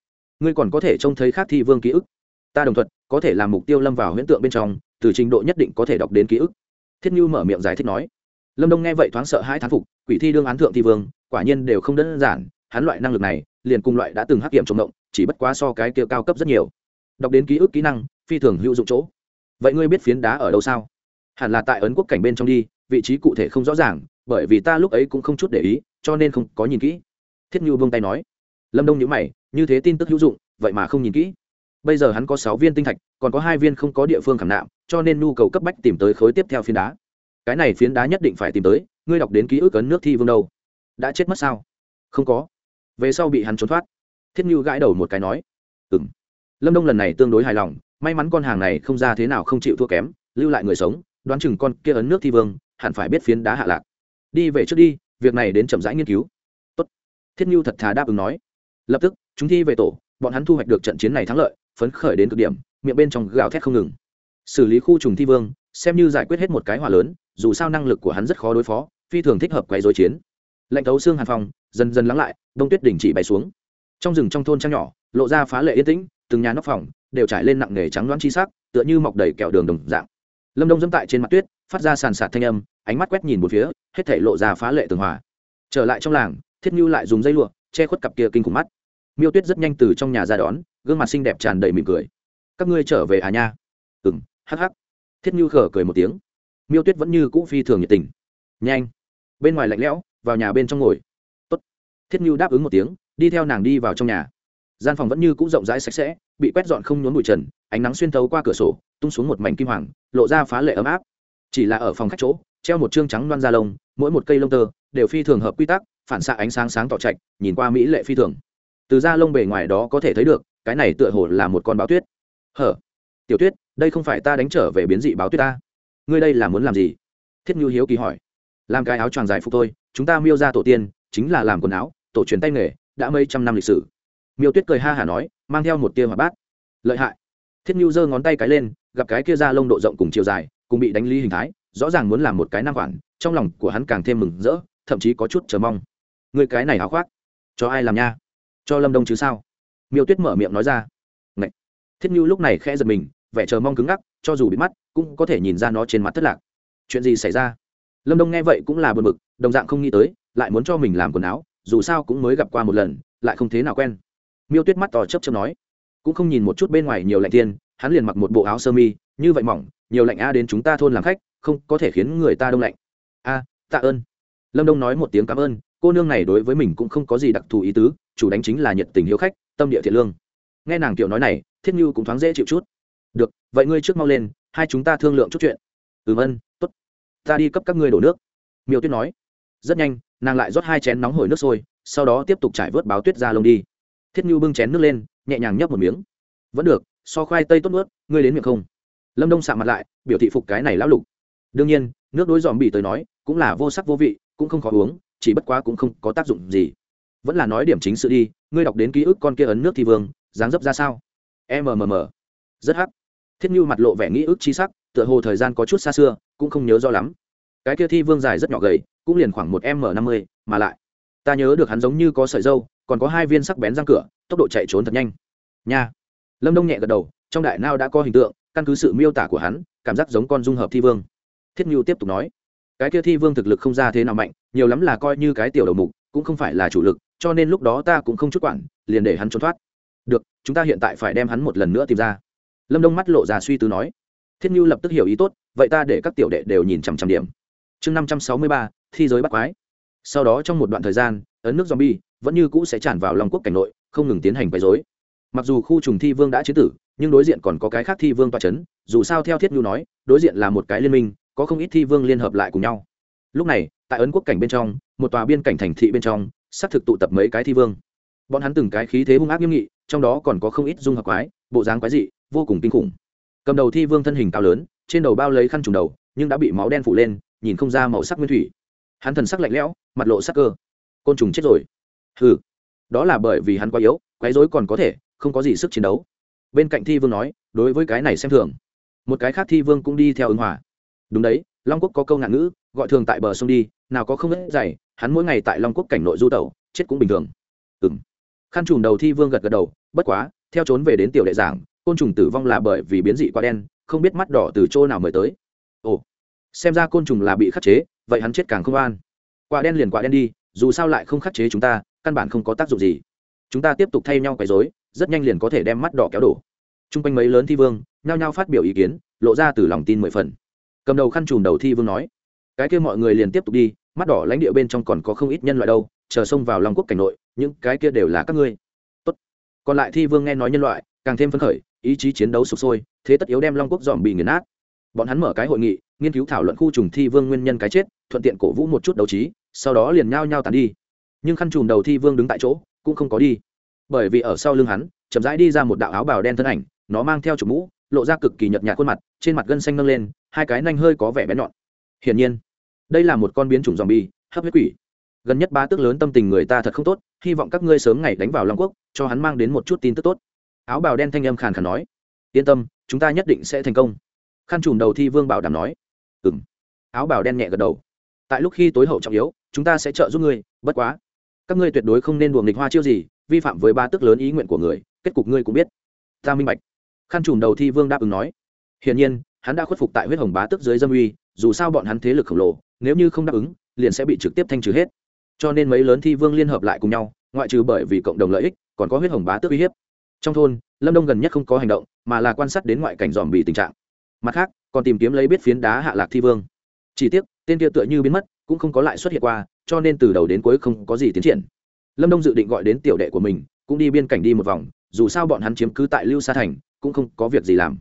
Ngươi còn có thể trông thấy khác thi vương ký ức. Ta đồng thuận, có thể làm mục tiêu lâm vào huyễn tượng bên trong, từ trình độ nhất định có thể đọc đến ký ức. Thiết như mở miệng giải thích nói. Lâm đông nghe vậy thoáng sợ hai thán phục, quỷ thi đương án thượng thi vương quả nhiên đều không đơn giản, hắn loại năng lực này, liền cùng loại đã từng hắc kiểm trồng động, chỉ bất quá so cái kia cao cấp rất nhiều. Đọc đến ký ức kỹ năng, phi thường hữu dụng chỗ. Vậy ngươi biết phiến đá ở đâu sao? Hẳn là tại ấn quốc cảnh bên trong đi, vị trí cụ thể không rõ ràng, bởi vì ta lúc ấy cũng không chút để ý, cho nên không có nhìn kỹ. Thiết như buông tay nói. Lâm đông nhữ mày, như thế tin tức hữu dụng, vậy mà không nhìn kỹ. Bây giờ hắn có sáu viên tinh thạch, còn có hai viên không có địa phương khảm nạm, cho nên nhu cầu cấp bách tìm tới khối tiếp theo phiến đá. Cái này phiến đá nhất định phải tìm tới, ngươi đọc đến ký ức ấn nước thi vương đâu? Đã chết mất sao? Không có. Về sau bị hắn trốn thoát. Thiết như gãi đầu một cái nói ừ m lâm đông lần này tương đối hài lòng, may mắn con hàng này không ra thế nào không chịu thua kém, lưu lại người sống, đoán chừng con kia ấn nước thi vương, hẳn phải biết phiến đá hạ lạc. Đi về trước đi, việc này đến chậm rãi nghiên cứu. Tốt. thiết như thật thà đáp ứng nói. Lập tức, chúng thi về tổ, bọn hắn thu hoạch được trận chiến này thắng lợi, phấn khởi đến cực điểm, miệng bên trong gào thét không ngừng. Xử lý khu trùng thi vương, xem như giải quyết hết một cái hỏa lớn, dù sao năng lực của hắn rất khó đối phó, phi thường thích hợp quấy dối chiến lệnh thấu xương hàn phòng, dần dần lắng lại đông tuyết đình chỉ bay xuống. Trong rừng trong thôn trang nhỏ, lộ ra phá lệ yên tĩnh, từng nhà nóc phòng đều trải lên nặng nghề trắng đoán chi sắc, tựa như mọc đầy kẹo đường đồng dạng. Lâm đông dẫm tại trên mặt tuyết, phát ra sàn sạt thanh âm, ánh mắt quét nhìn một phía, hết thể lộ ra phá lệ tường hòa. Trở lại trong làng, thiết như lại dùng dây lụa, che khuất cặp kia kinh khủng mắt. Miêu tuyết rất nhanh từ trong nhà ra đón, gương mặt xinh đẹp tràn đầy mỉm cười. Các ngươi trở về à nha? Ừ m hắc hắc. Thiết như khở cười một tiếng. Miêu tuyết vẫn như cũ phi thường nhiệt tình. Nhanh. Bên ngoài lạnh lẽo vào nhà bên trong ngồi. Tốt. thiết như đáp ứng một tiếng, đi theo nàng đi vào trong nhà. Gian phòng vẫn như cũ rộng rãi sạch sẽ, bị quét dọn không nhốn bụi trần, ánh nắng xuyên thấu qua cửa sổ, tung xuống một mảnh kim hoàng, lộ ra phá lệ ấm áp. Chỉ là ở phòng khách chỗ, treo một chương trắng loan da lông, mỗi một cây lông tơ đều phi thường hợp quy tắc, phản xạ ánh sáng sáng tỏ trạch, nhìn qua mỹ lệ phi thường. Từ da lông bề ngoài đó có thể thấy được, cái này tựa hồ là một con báo tuyết. Hở? Tiểu tuyết, đây không phải ta đánh trở về biến dị báo tuyết ta. Ngươi đây là muốn làm gì? Thiết nhu hiếu kỳ hỏi làm cái áo choàng dài phục tôi chúng ta miêu ra tổ tiên, chính là làm quần áo, tổ truyền tay nghề, đã mấy trăm năm lịch sử. Miêu tuyết cười ha hả nói, mang theo một tia hỏa bát. Lợi hại. Thiết nhu giơ ngón tay cái lên, gặp cái kia da lông độ rộng cùng chiều dài, cùng bị đánh ly hình thái, rõ ràng muốn làm một cái nam khoản trong lòng của hắn càng thêm mừng rỡ, thậm chí có chút chờ mong. Người cái này háo khoác, cho ai làm nha? Cho lâm đông chứ sao? Miêu tuyết mở miệng nói ra. Ngậy. thiết như lúc này khẽ giật mình, vẻ chờ mong cứng ngắc, cho dù bị mắt, cũng có thể nhìn ra nó trên mặt thất lạc. Chuyện gì xảy ra? Lâm đông nghe vậy cũng là bật mực đồng dạng không nghĩ tới, lại muốn cho mình làm quần áo, dù sao cũng mới gặp qua một lần, lại không thế nào quen. Miêu tuyết mắt tò chấp chấp nói, cũng không nhìn một chút bên ngoài nhiều lạnh tiên hắn liền mặc một bộ áo sơ mi, như vậy mỏng, nhiều lạnh a đến chúng ta thôn làm khách, không có thể khiến người ta đông lạnh. A, tạ ơn. Lâm đông nói một tiếng cảm ơn, cô nương này đối với mình cũng không có gì đặc thù ý tứ, chủ đánh chính là nhiệt tình hiếu khách, tâm địa thiện lương. Nghe nàng tiểu nói này, thiết như cũng thoáng dễ chịu chút. Được, vậy ngươi trước mau lên, hai chúng ta thương lượng chút chuyện. Ừm ân ta đi cấp các ngươi đổ nước. Miêu tuyết nói. Rất nhanh nàng lại rót hai chén nóng hổi nước sôi sau đó tiếp tục trải vớt báo tuyết ra lông đi. Thiết như bưng chén nước lên nhẹ nhàng nhấp một miếng. Vẫn được so khoai tây tốt nước, ngươi đến miệng không? Lâm đông sạ mặt lại biểu thị phục cái này lão lục. Đương nhiên nước đối dòm bị tới nói cũng là vô sắc vô vị cũng không khó uống chỉ bất quá cũng không có tác dụng gì. Vẫn là nói điểm chính sự đi ngươi đọc đến ký ức con kia ấn nước thi vương dáng dấp ra sao? Mmm rất hắc. Thiết như mặt lộ vẻ nghĩ ức chi sắc tựa hồ thời gian có chút xa xưa, cũng không nhớ rõ lắm. Cái kia thi vương dài rất nhỏ gầy, cũng liền khoảng một m năm mươi, mà lại, ta nhớ được hắn giống như có sợi dâu còn có hai viên sắc bén răng cửa, tốc độ chạy trốn thật nhanh. Nha. Lâm đông nhẹ gật đầu, trong đại nao đã có hình tượng, căn cứ sự miêu tả của hắn, cảm giác giống con dung hợp thi vương. Thiết nhu tiếp tục nói, cái kia thi vương thực lực không ra thế nào mạnh, nhiều lắm là coi như cái tiểu đầu mục, cũng không phải là chủ lực, cho nên lúc đó ta cũng không chút quản, liền để hắn trốn thoát. Được, chúng ta hiện tại phải đem hắn một lần nữa tìm ra. Lâm đông mắt lộ ra suy tư nói thiết như lập tức hiểu ý tốt, vậy ta để các tiểu đệ đều nhìn chằm chằm điểm. Chương năm trăm sáu mươi ba, thi giới bắt quái. Sau đó trong một đoạn thời gian, ấn nước zombie vẫn như cũ sẽ tràn vào lòng quốc cảnh nội, không ngừng tiến hành quấy dối mặc dù khu trùng thi vương đã chế tử, nhưng đối diện còn có cái khác thi vương toa c h ấ n dù sao theo thiết nhu nói, đối diện là một cái liên minh, có không ít thi vương liên hợp lại cùng nhau. Lúc này, tại ấn quốc cảnh bên trong, một tòa biên cảnh thành thị bên trong, xác thực tụ tập mấy cái thi vương. Bọn hắn từng cái khí thế hung ác nghiêm nghị, trong đó còn có không ít dung hợp quái, bộ dáng quái dị, vô cùng kinh khủng cầm đầu thi vương thân hình cao lớn, trên đầu bao lấy khăn trùng đầu, nhưng đã bị máu đen phủ lên, nhìn không ra màu sắc nguyên thủy. Hắn thần sắc lạnh lẽo, mặt lộ sắc cơ. Côn trùng chết rồi. Hừ, đó là bởi vì hắn quá yếu quấy rối còn có thể, không có gì sức chiến đấu. Bên cạnh thi vương nói, đối với cái này xem thường. Một cái khác thi vương cũng đi theo ứng hòa. Đúng đấy, long quốc có câu ngạn ngữ, gọi thường tại bờ sông đi, nào có không ít dày, hắn mỗi ngày tại long quốc cảnh nội du tẩu, chết cũng bình thường. Ừng khăn trùm đầu thi vương gật gật đầu, bất quá, theo trốn về đến tiểu đệ giảng côn trùng tử vong là bởi vì biến dị quá đen, không biết mắt đỏ từ chỗ nào mới tới. Ồ, xem ra côn trùng là bị khắc chế, vậy hắn chết càng không an. Quả đen liền quả đen đi, dù sao lại không khắc chế chúng ta, căn bản không có tác dụng gì. Chúng ta tiếp tục thay nhau quấy dối rất nhanh liền có thể đem mắt đỏ kéo đổ. T r u n g quanh mấy lớn thi vương, nhao nhao phát biểu ý kiến, lộ ra từ lòng tin mười phần. Cầm đầu khăn trùm đầu thi vương nói, cái kia mọi người liền tiếp tục đi, mắt đỏ lãnh địa bên trong còn có không ít nhân loại đâu, chờ xông vào long quốc cảnh nội, những cái kia đều là các ngươi. Tốt. còn lại thi vương nghe nói nhân loại, càng thêm phấn khởi ý chí chiến đấu sụp sôi, thế tất yếu đem long quốc dòm bị nghiền nát. Bọn hắn mở cái hội nghị, nghiên cứu thảo luận khu trùng thi vương nguyên nhân cái chết, thuận tiện cổ vũ một chút đấu trí, sau đó liền nhao nhao tàn đi. Nhưng khăn trùm đầu thi vương đứng tại chỗ, cũng không có đi. Bởi vì ở sau lưng hắn, chậm rãi đi ra một đạo áo bào đen thân ảnh, nó mang theo chủ mũ, lộ ra cực kỳ nhợt nhạt khuôn mặt, trên mặt gân xanh nâng lên, hai cái nanh hơi có vẻ bén nhọn. Hiển nhiên, đây là một con biến chủng zombie, hấp huyết quỷ. Gần nhất ba tước lớn tâm tình người ta thật không tốt, hy vọng các ngươi sớm ngày đánh vào long quốc, cho hắn mang đến một chút tin tức tốt áo bào đen thanh âm khàn khàn nói, yên tâm, chúng ta nhất định sẽ thành công. Khăn trùm đầu thi vương bảo đảm nói ừ m áo bào đen nhẹ gật đầu, tại lúc khi tối hậu trọng yếu, chúng ta sẽ trợ giúp ngươi, bất quá, các ngươi tuyệt đối không nên buồng nghịch hoa chiêu gì, vi phạm với ba tức lớn ý nguyện của người, kết cục ngươi cũng biết. Ta minh bạch. Khăn trùm đầu thi vương đáp ứng nói, hiển nhiên, hắn đã khuất phục tại huyết hồng bá tức dưới dâm uy, dù sao bọn hắn thế lực khổng lồ, nếu như không đáp ứng, liền sẽ bị trực tiếp thanh trừ hết. Cho nên mấy lớn thi vương liên hợp lại cùng nhau, ngoại trừ bởi vì cộng đồng lợi ích, còn có huyết hồng bá tước uy hiếp trong thôn, lâm đông gần nhất không có hành động, mà là quan sát đến ngoại cảnh dòm bị tình trạng. Mặt khác, còn tìm kiếm lấy biết phiến đá hạ lạc thi vương. Chỉ tiếc, tên kia tựa như biến mất, cũng không có lại xuất hiện qua, cho nên từ đầu đến cuối không có gì tiến triển. Lâm đông dự định gọi đến tiểu đệ của mình, cũng đi biên cảnh đi một vòng, dù sao bọn hắn chiếm cứ tại lưu sa thành, cũng không có việc gì làm.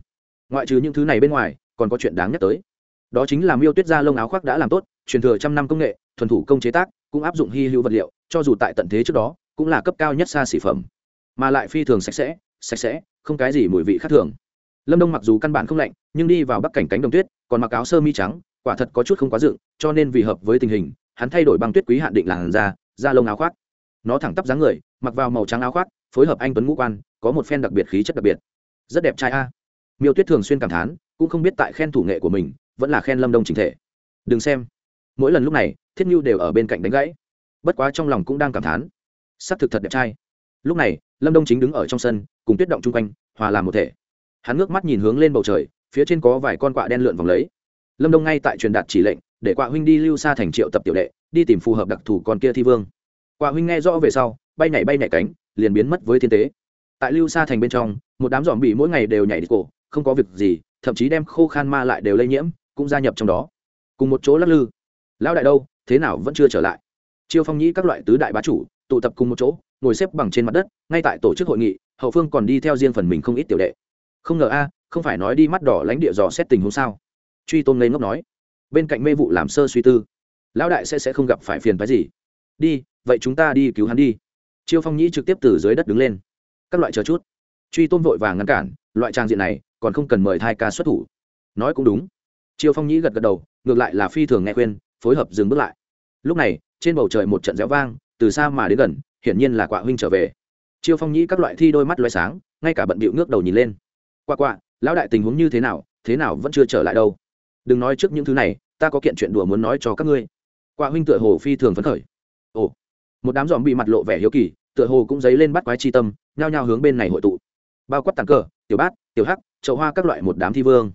Ngoại trừ những thứ này bên ngoài, còn có chuyện đáng nhắc tới. Đó chính là miêu tuyết gia lông áo khoác đã làm tốt, truyền thừa trăm năm công nghệ, thuần thủ công chế tác, cũng áp dụng hy hữu vật liệu, cho dù tại tận thế trước đó, cũng là cấp cao nhất xa xỉ phẩm mà lại phi thường sạch sẽ sạch sẽ, không cái gì mùi vị khác thường. Lâm đông mặc dù căn bản không lạnh, nhưng đi vào bắc cảnh cánh đồng tuyết, còn mặc áo sơ mi trắng, quả thật có chút không quá dựng, cho nên vì hợp với tình hình, hắn thay đổi băng tuyết quý hạn định làn da da lông áo khoác. Nó thẳng tắp dáng người, mặc vào màu trắng áo khoác, phối hợp anh tuấn ngũ quan, có một phen đặc biệt khí chất đặc biệt. Rất đẹp trai a. Miêu tuyết thường xuyên cảm thán, cũng không biết tại khen thủ nghệ của mình, vẫn là khen lâm đông chính thể. Đừng xem. Mỗi lần lúc này, thiết nhu đều ở bên cạnh đánh gãy. Bất quá trong lòng cũng đang cảm thán. S ắ c thực thật đẹp trai. Lúc này lâm đông chính đứng ở trong sân, cùng tuyết động chung quanh, hòa làm một thể. Hắn ngước mắt nhìn hướng lên bầu trời, phía trên có vài con quạ đen lượn vòng lấy. Lâm đông ngay tại truyền đạt chỉ lệnh, để quạ huynh đi lưu xa thành triệu tập tiểu đệ, đi tìm phù hợp đặc thù con kia thi vương. Quạ huynh nghe rõ về sau, bay nhảy bay nhảy cánh, liền biến mất với thiên tế. Tại lưu xa thành bên trong, một đám dòm bị mỗi ngày đều nhảy đi cổ, không có việc gì, thậm chí đem khô khan ma lại đều lây nhiễm, cũng gia nhập trong đó. Cùng một chỗ lắc lư. Lão đại đâu, thế nào vẫn chưa trở lại? Chiêu phong nhĩ các loại tứ đại bá chủ, tụ tập cùng một chỗ ngồi xếp bằng trên mặt đất, ngay tại tổ chức hội nghị, hậu phương còn đi theo riêng phần mình không ít tiểu đệ. Không ngờ a, không phải nói đi mắt đỏ lánh địa dò xét tình huống sao? Truy tôn ngây ngốc nói. Bên cạnh mê vụ làm sơ suy tư. Lão đại sẽ sẽ không gặp phải phiền phái gì. Đi, vậy chúng ta đi cứu hắn đi. Chiêu phong nhĩ trực tiếp từ dưới đất đứng lên. Các loại chờ chút. Truy tôn vội vàng ngăn cản, loại trang diện này còn không cần mời thai ca xuất thủ. Nói cũng đúng. Chiêu phong nhĩ gật gật đầu, ngược lại là phi thường nghe khuyên, phối hợp dừng bước lại. Lúc này, trên bầu trời một trận réo vang, từ xa mà đến gần hiển nhiên là quạ huynh trở về. Chiêu phong nhĩ các loại thi đôi mắt loay sáng ngay cả bận bịu ngước đầu nhìn lên. Quạ Quạ, lão đại tình huống như thế nào thế nào vẫn chưa trở lại đâu? Đừng nói trước những thứ này ta có kiện chuyện đùa muốn nói cho các ngươi. Quạ huynh tựa hồ phi thường phấn khởi. Ồ một đám dòm bị mặt lộ vẻ hiếu kỳ tựa hồ cũng dấy lên bắt quái chi tâm nhao nhao hướng bên này hội tụ. Bao quát tàn cờ tiểu bát tiểu hắc chậu hoa các loại một đám thi vương.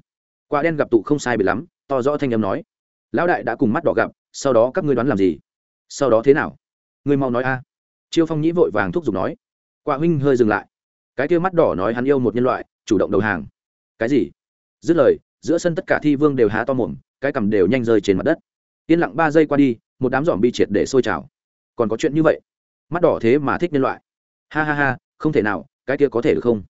Quả đen gặp tụ không sai bị lắm to rõ thanh âm nói. Lão đại đã cùng mắt đỏ gặp sau đó các ngươi đoán làm gì? Sau đó thế nào? Ngươi mau nói a chiêu phong nhĩ vội vàng thúc giục nói quả huynh hơi dừng lại. Cái kia mắt đỏ nói hắn yêu một nhân loại, chủ động đầu hàng. Cái gì? Dứt lời, giữa sân tất cả thi vương đều há to mồm, cái cằm đều nhanh rơi trên mặt đất. Yên lặng ba giây qua đi, một đám giỏm bi triệt để sôi trào. Còn có chuyện như vậy? Mắt đỏ thế mà thích nhân loại. Ha ha ha, không thể nào, cái kia có thể được không?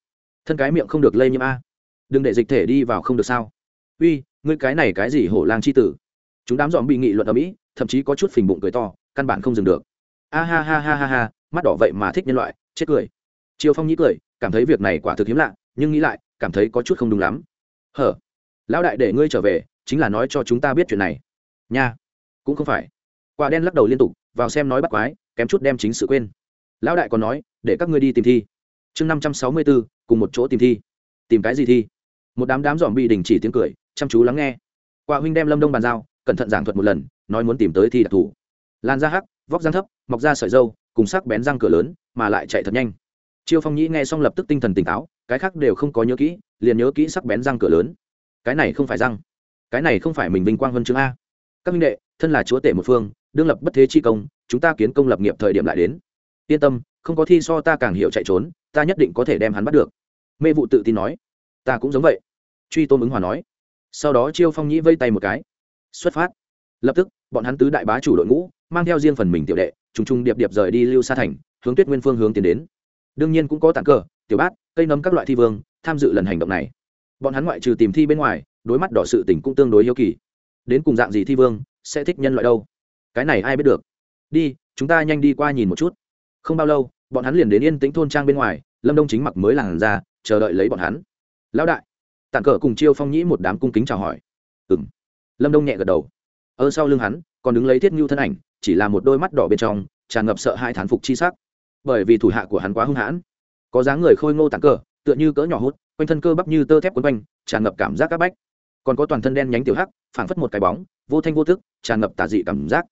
Thân cái miệng không được lây nhiễm a. Đừng để dịch thể đi vào không được sao? Uy, ngươi cái này cái gì hổ lang c h i tử? Chúng đám dòm bị nghị luận ở mỹ, thậm chí có chút phình bụng cười to, căn bản không dừng được. A ha ha ha ha ha mắt đỏ vậy mà thích nhân loại, chết cười. Triều phong nhĩ cười, cảm thấy việc này quả thực hiếm lạ, nhưng nghĩ lại, cảm thấy có chút không đúng lắm. Hở? Lão đại để ngươi trở về, chính là nói cho chúng ta biết chuyện này. Nha. Cũng không phải. Quả đen lắc đầu liên tục, vào xem nói bắt quái, kém chút đem chính sự quên. Lão đại còn nói, để các ngươi đi tìm thi. Chương năm trăm sáu mươi bốn cùng một chỗ tìm thi. Tìm cái gì thi? Một đám đám dòm bị đình chỉ tiếng cười, chăm chú lắng nghe. Quả huynh đem lâm đông bàn giao, cẩn thận giảng thuật một lần, nói muốn tìm tới thi đặc thù lan ra hắc, vóc răng thấp, mọc ra sợi dâu cùng sắc bén răng cửa lớn, mà lại chạy thật nhanh. Chiêu phong nhĩ nghe xong lập tức tinh thần tỉnh táo, cái khác đều không có nhớ kỹ, liền nhớ kỹ sắc bén răng cửa lớn. Cái này không phải răng. Cái này không phải mình vinh quang vân chương a. Các minh đệ, thân là chúa tể một phương, đương lập bất thế chi công, chúng ta kiến công lập nghiệp thời điểm lại đến. Yên tâm, không có thi so ta càng hiểu chạy trốn, ta nhất định có thể đem hắn bắt được. Mê vụ tự tin nói. Ta cũng giống vậy. Truy tôn ứng hòa nói. Sau đó chiêu phong nhĩ vây tay một cái. Xuất phát. Lập tức, bọn hắn tứ đại bá chủ đội ngũ, mang theo riêng phần mình tiểu đệ trùng trùng điệp điệp rời đi lưu xa thành, hướng tuyết nguyên phương hướng tiến đến. Đương nhiên cũng có tặng cờ tiểu bát, cây nấm các loại thi vương, tham dự lần hành động này. Bọn hắn ngoại trừ tìm thi bên ngoài, đối mắt đỏ sự tình cũng tương đối hiếu kỳ. Đến cùng dạng gì thi vương, sẽ thích nhân loại đâu? Cái này ai biết được? Đi, chúng ta nhanh đi qua nhìn một chút. Không bao lâu, bọn hắn liền đến yên tĩnh thôn trang bên ngoài, lâm đông chính mặc mới làn ra, chờ đợi lấy bọn hắn. Lão đại tản cờ cùng chiêu phong nhĩ một đám cung kính chào hỏi. Ừ m lâm đông nhẹ gật đầu. Ở sau lưng hắn, còn đứng lấy thiết ngưu thân ảnh chỉ là một đôi mắt đỏ bên trong, tràn ngập sợ hai thán phục chi sắc. Bởi vì thủ hạ của hắn quá hung hãn, có dáng người khôi ngô tàn cờ tựa như cỡ nhỏ hút, quanh thân cơ bắp như tơ thép quấn quanh, tràn ngập cảm giác áp bách. Còn có toàn thân đen nhánh tiểu hắc, phảng phất một cái bóng, vô thanh vô thức tràn ngập tà dị cảm giác.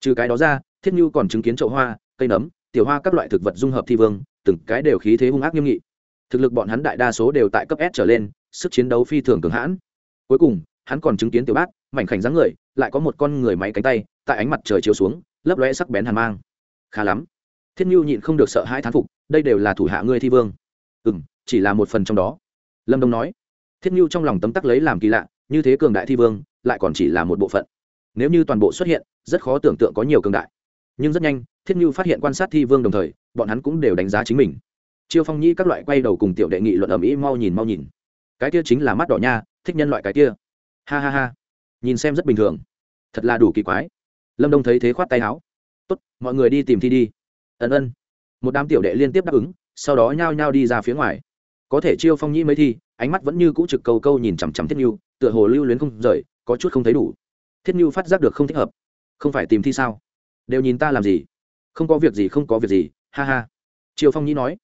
Trừ cái đó ra, thiết như còn chứng kiến chậu hoa, cây nấm, tiểu hoa các loại thực vật dung hợp thi vương, từng cái đều khí thế hung ác nghiêm nghị. Thực lực bọn hắn đại đa số đều tại cấp s trở lên, sức chiến đấu phi thường cường hãn. Cuối cùng, hắn còn chứng kiến tiểu bát mảnh khảnh dáng người, lại có một con người máy cánh tay, tại ánh mặt trời chiếu xuống, lấp lóe sắc bén hàn mang. Khá lắm. Thiết nhu nhịn không được sợ hãi thán phục, đây đều là thủ hạ ngươi thi vương. Ừ m chỉ là một phần trong đó. Lâm đông nói. Thiết nhu trong lòng tấm tắc lấy làm kỳ lạ, như thế cường đại thi vương, lại còn chỉ là một bộ phận. Nếu như toàn bộ xuất hiện, rất khó tưởng tượng có nhiều cường đại. Nhưng rất nhanh, thiết nhu phát hiện quan sát thi vương đồng thời, bọn hắn cũng đều đánh giá chính mình. Chiêu phong nhi các loại quay đầu cùng tiểu đệ nghị luận ầm ĩ mau nhìn mau nhìn. Cái kia chính là mắt đỏ nha, thích nhân loại cái kia. Ha ha ha nhìn xem rất bình thường. Thật là đủ kỳ quái. Lâm đông thấy thế khoát tay áo. Tốt, mọi người đi tìm thi đi. Ân ân. Một đám tiểu đệ liên tiếp đáp ứng, sau đó nhao nhao đi ra phía ngoài. Có thể chiêu phong nhĩ mấy thi, ánh mắt vẫn như cũ trực câu câu nhìn chằm chằm thiết n tựa hồ lưu luyến không rời, có chút không thấy đủ. Thiết n phát giác được không thích hợp. Không phải tìm thi sao? Đều nhìn ta làm gì? Không có việc gì, không có việc gì, ha ha. Chiêu phong nhĩ nói.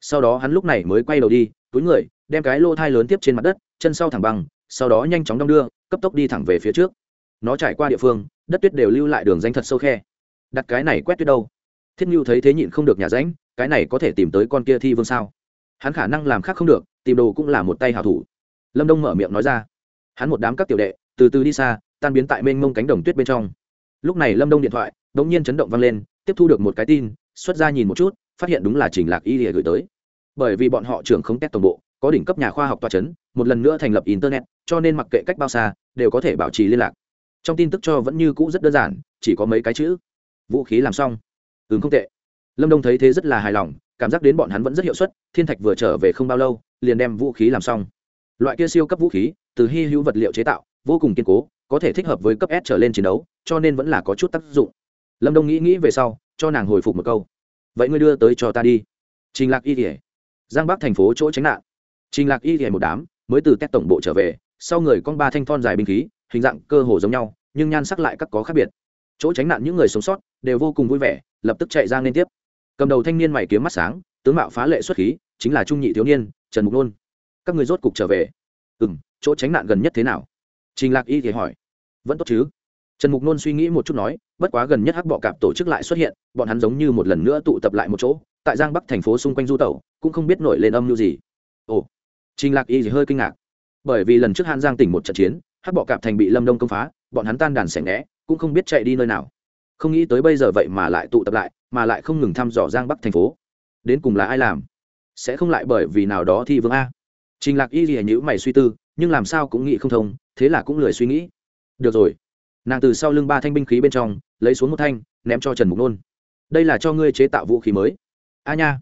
Sau đó hắn lúc này mới quay đầu đi, túi người, đem cái lô thai lớn tiếp trên mặt đất, chân sau thẳng bằng sau đó nhanh chóng đong đưa, cấp tốc đi thẳng về phía trước. Nó trải qua địa phương, đất tuyết đều lưu lại đường danh thật sâu khe. Đặt cái này quét tuyết đâu? Thiết nhu thấy thế nhịn không được nhà ránh cái này có thể tìm tới con kia thi vương sao? Hắn khả năng làm khác không được, tìm đồ cũng là một tay hảo thủ. Lâm đông mở miệng nói ra. Hắn một đám các tiểu đệ, từ từ đi xa, tan biến tại mênh mông cánh đồng tuyết bên trong. Lúc này lâm đông điện thoại đ ỗ n g nhiên chấn động vang lên, tiếp thu được một cái tin, xuất ra nhìn một chút, phát hiện đúng là trình lạc y lìa gửi tới. Bởi vì bọn họ trưởng không test tổng bộ có đỉnh cấp nhà khoa học tòa c h ấ n một lần nữa thành lập internet, cho nên mặc kệ cách bao xa, đều có thể bảo trì liên lạc. Trong tin tức cho vẫn như cũ rất đơn giản, chỉ có mấy cái chữ. Vũ khí làm xong. Ừ không tệ. Lâm đông thấy thế rất là hài lòng, cảm giác đến bọn hắn vẫn rất hiệu suất, thiên thạch vừa trở về không bao lâu, liền đem vũ khí làm xong. Loại kia siêu cấp vũ khí, từ hy hữu vật liệu chế tạo, vô cùng kiên cố, có thể thích hợp với cấp s trở lên chiến đấu, cho nên vẫn là có chút tác dụng. Lâm đông nghĩ nghĩ về sau, cho nàng hồi phục một câu. Vậy ngươi đưa tới cho ta đi. Trình lạc y kỉa giang bắc thành phố chỗ tránh nạn trình lạc y kỉa một đám, mới từ tét tổng bộ trở về, sau người con ba thanh thon dài binh khí, hình dạng cơ hồ giống nhau, nhưng nhan sắc lại các có khác biệt. Chỗ tránh nạn những người sống sót đều vô cùng vui vẻ, lập tức chạy ra liên tiếp. Cầm đầu thanh niên mày kiếm mắt sáng, tướng mạo phá lệ xuất khí, chính là trung nhị thiếu niên, trần mục nôn. Các người rốt cục trở về. Ừ m chỗ tránh nạn gần nhất thế nào? Trình lạc y thì hỏi. Vẫn tốt chứ. Trần mục nôn suy nghĩ một chút nói, bất quá gần nhất hắc bọ cạp tổ chức lại xuất hiện, bọn hắn giống như một lần nữa tụ tập lại một chỗ, tại giang bắc thành phố xung quanh du tẩu, cũng không biết nổi lên âm mưu gì. Ồ trình lạc y thì hơi kinh ngạc. Bởi vì lần trước Hàn giang tỉnh một trận chiến, hắc bọ cạp thành bị lâm đông công phá, bọn hắn tan đàn sẻ ngẽ cũng không biết chạy đi nơi nào. Không nghĩ tới bây giờ vậy mà lại tụ tập lại, mà lại không ngừng thăm dò giang bắc thành phố. Đến cùng là ai làm? Sẽ không lại bởi vì nào đó thi vương a. Trình lạc y gì nhữ mày suy tư, nhưng làm sao cũng nghĩ không thông, thế là cũng lười suy nghĩ. Được rồi. Nàng từ sau lưng ba thanh binh khí bên trong, lấy xuống một thanh, ném cho trần mục nôn. Đây là cho ngươi chế tạo vũ khí mới. A nha.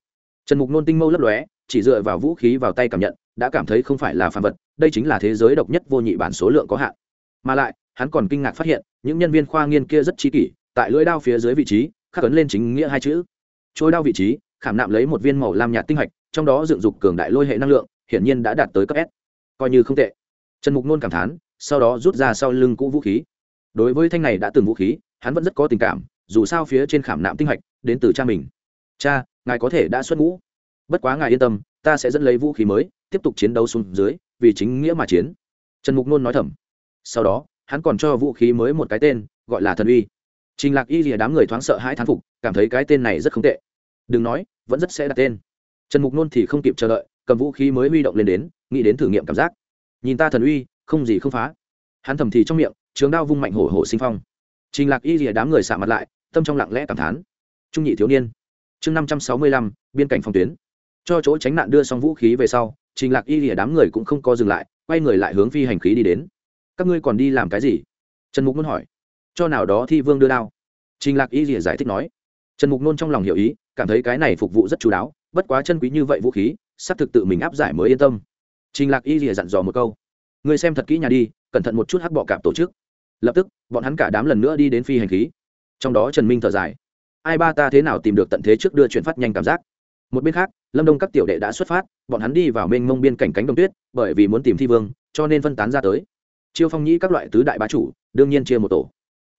Trần mục nôn tinh mâu lấp lóe, chỉ dựa vào vũ khí vào tay cảm nhận đã cảm thấy không phải là phản vật, đây chính là thế giới độc nhất vô nhị bản số lượng có hạn. Mà lại, hắn còn kinh ngạc phát hiện, những nhân viên khoa nghiên kia rất chi kỷ, tại lưỡi đao phía dưới vị trí, khắc ấn lên chính nghĩa hai chữ. Trôi đao vị trí, khảm nạm lấy một viên màu lam nhạt tinh hạch, trong đó dựng dục cường đại lôi hệ năng lượng, hiển nhiên đã đạt tới cấp s. Coi như không tệ. Trần mục nôn cảm thán, sau đó rút ra sau lưng cũ vũ khí. Đối với thanh này đã từng vũ khí, hắn vẫn rất có tình cảm, dù sao phía trên khảm nạm tinh hạch, đến từ cha mình. Cha, ngài có thể đã xuất ngũ. Bất quá ngài yên tâm ta sẽ dẫn lấy vũ khí mới, tiếp tục chiến đấu xuống dưới, vì chính nghĩa mà chiến. Trần mục nôn nói thầm. Sau đó, hắn còn cho vũ khí mới một cái tên, gọi là thần uy. Trình lạc y rìa đám người thoáng sợ hãi thán phục, cảm thấy cái tên này rất không tệ. Đừng nói, vẫn rất sẽ đặt tên. Trần mục nôn thì không kịp chờ đợi, cầm vũ khí mới huy động lên đến, nghĩ đến thử nghiệm cảm giác. Nhìn ta thần uy, không gì không phá. Hắn thầm thì trong miệng, trường đao vung mạnh hổ hổ sinh phong. Trình lạc y rìa đám người xạ mặt lại, tâm trong lặng lẽ cảm thán. Trung nhị thiếu niên. Chương năm trăm sáu mươi lăm, biên cảnh phòng tuyến cho chỗ tránh nạn đưa xong vũ khí về sau, trình lạc y Lìa đám người cũng không co dừng lại, quay người lại hướng phi hành khí đi đến. Các ngươi còn đi làm cái gì? Trần mục muốn hỏi. Cho nào đó thi vương đưa đao. Trình lạc y Lìa giải thích nói. Trần mục nôn trong lòng hiểu ý, cảm thấy cái này phục vụ rất chú đáo, bất quá chân quý như vậy vũ khí, sắp thực tự mình áp giải mới yên tâm. Trình lạc y Lìa dặn dò một câu. Người xem thật kỹ nhà đi, cẩn thận một chút hắc bọ cạp tổ chức. Lập tức, bọn hắn cả đám lần nữa đi đến phi hành khí. Trong đó trần minh thở dài. Ai ba ta thế nào tìm được tận thế trước đưa chuyển phát nhanh cảm giác? Một bên khác, lâm đông các tiểu đệ đã xuất phát, bọn hắn đi vào mênh mông biên cảnh cánh đồng tuyết, bởi vì muốn tìm thi vương, cho nên phân tán ra tới. Chiêu phong nhĩ các loại tứ đại bá chủ, đương nhiên chia một tổ.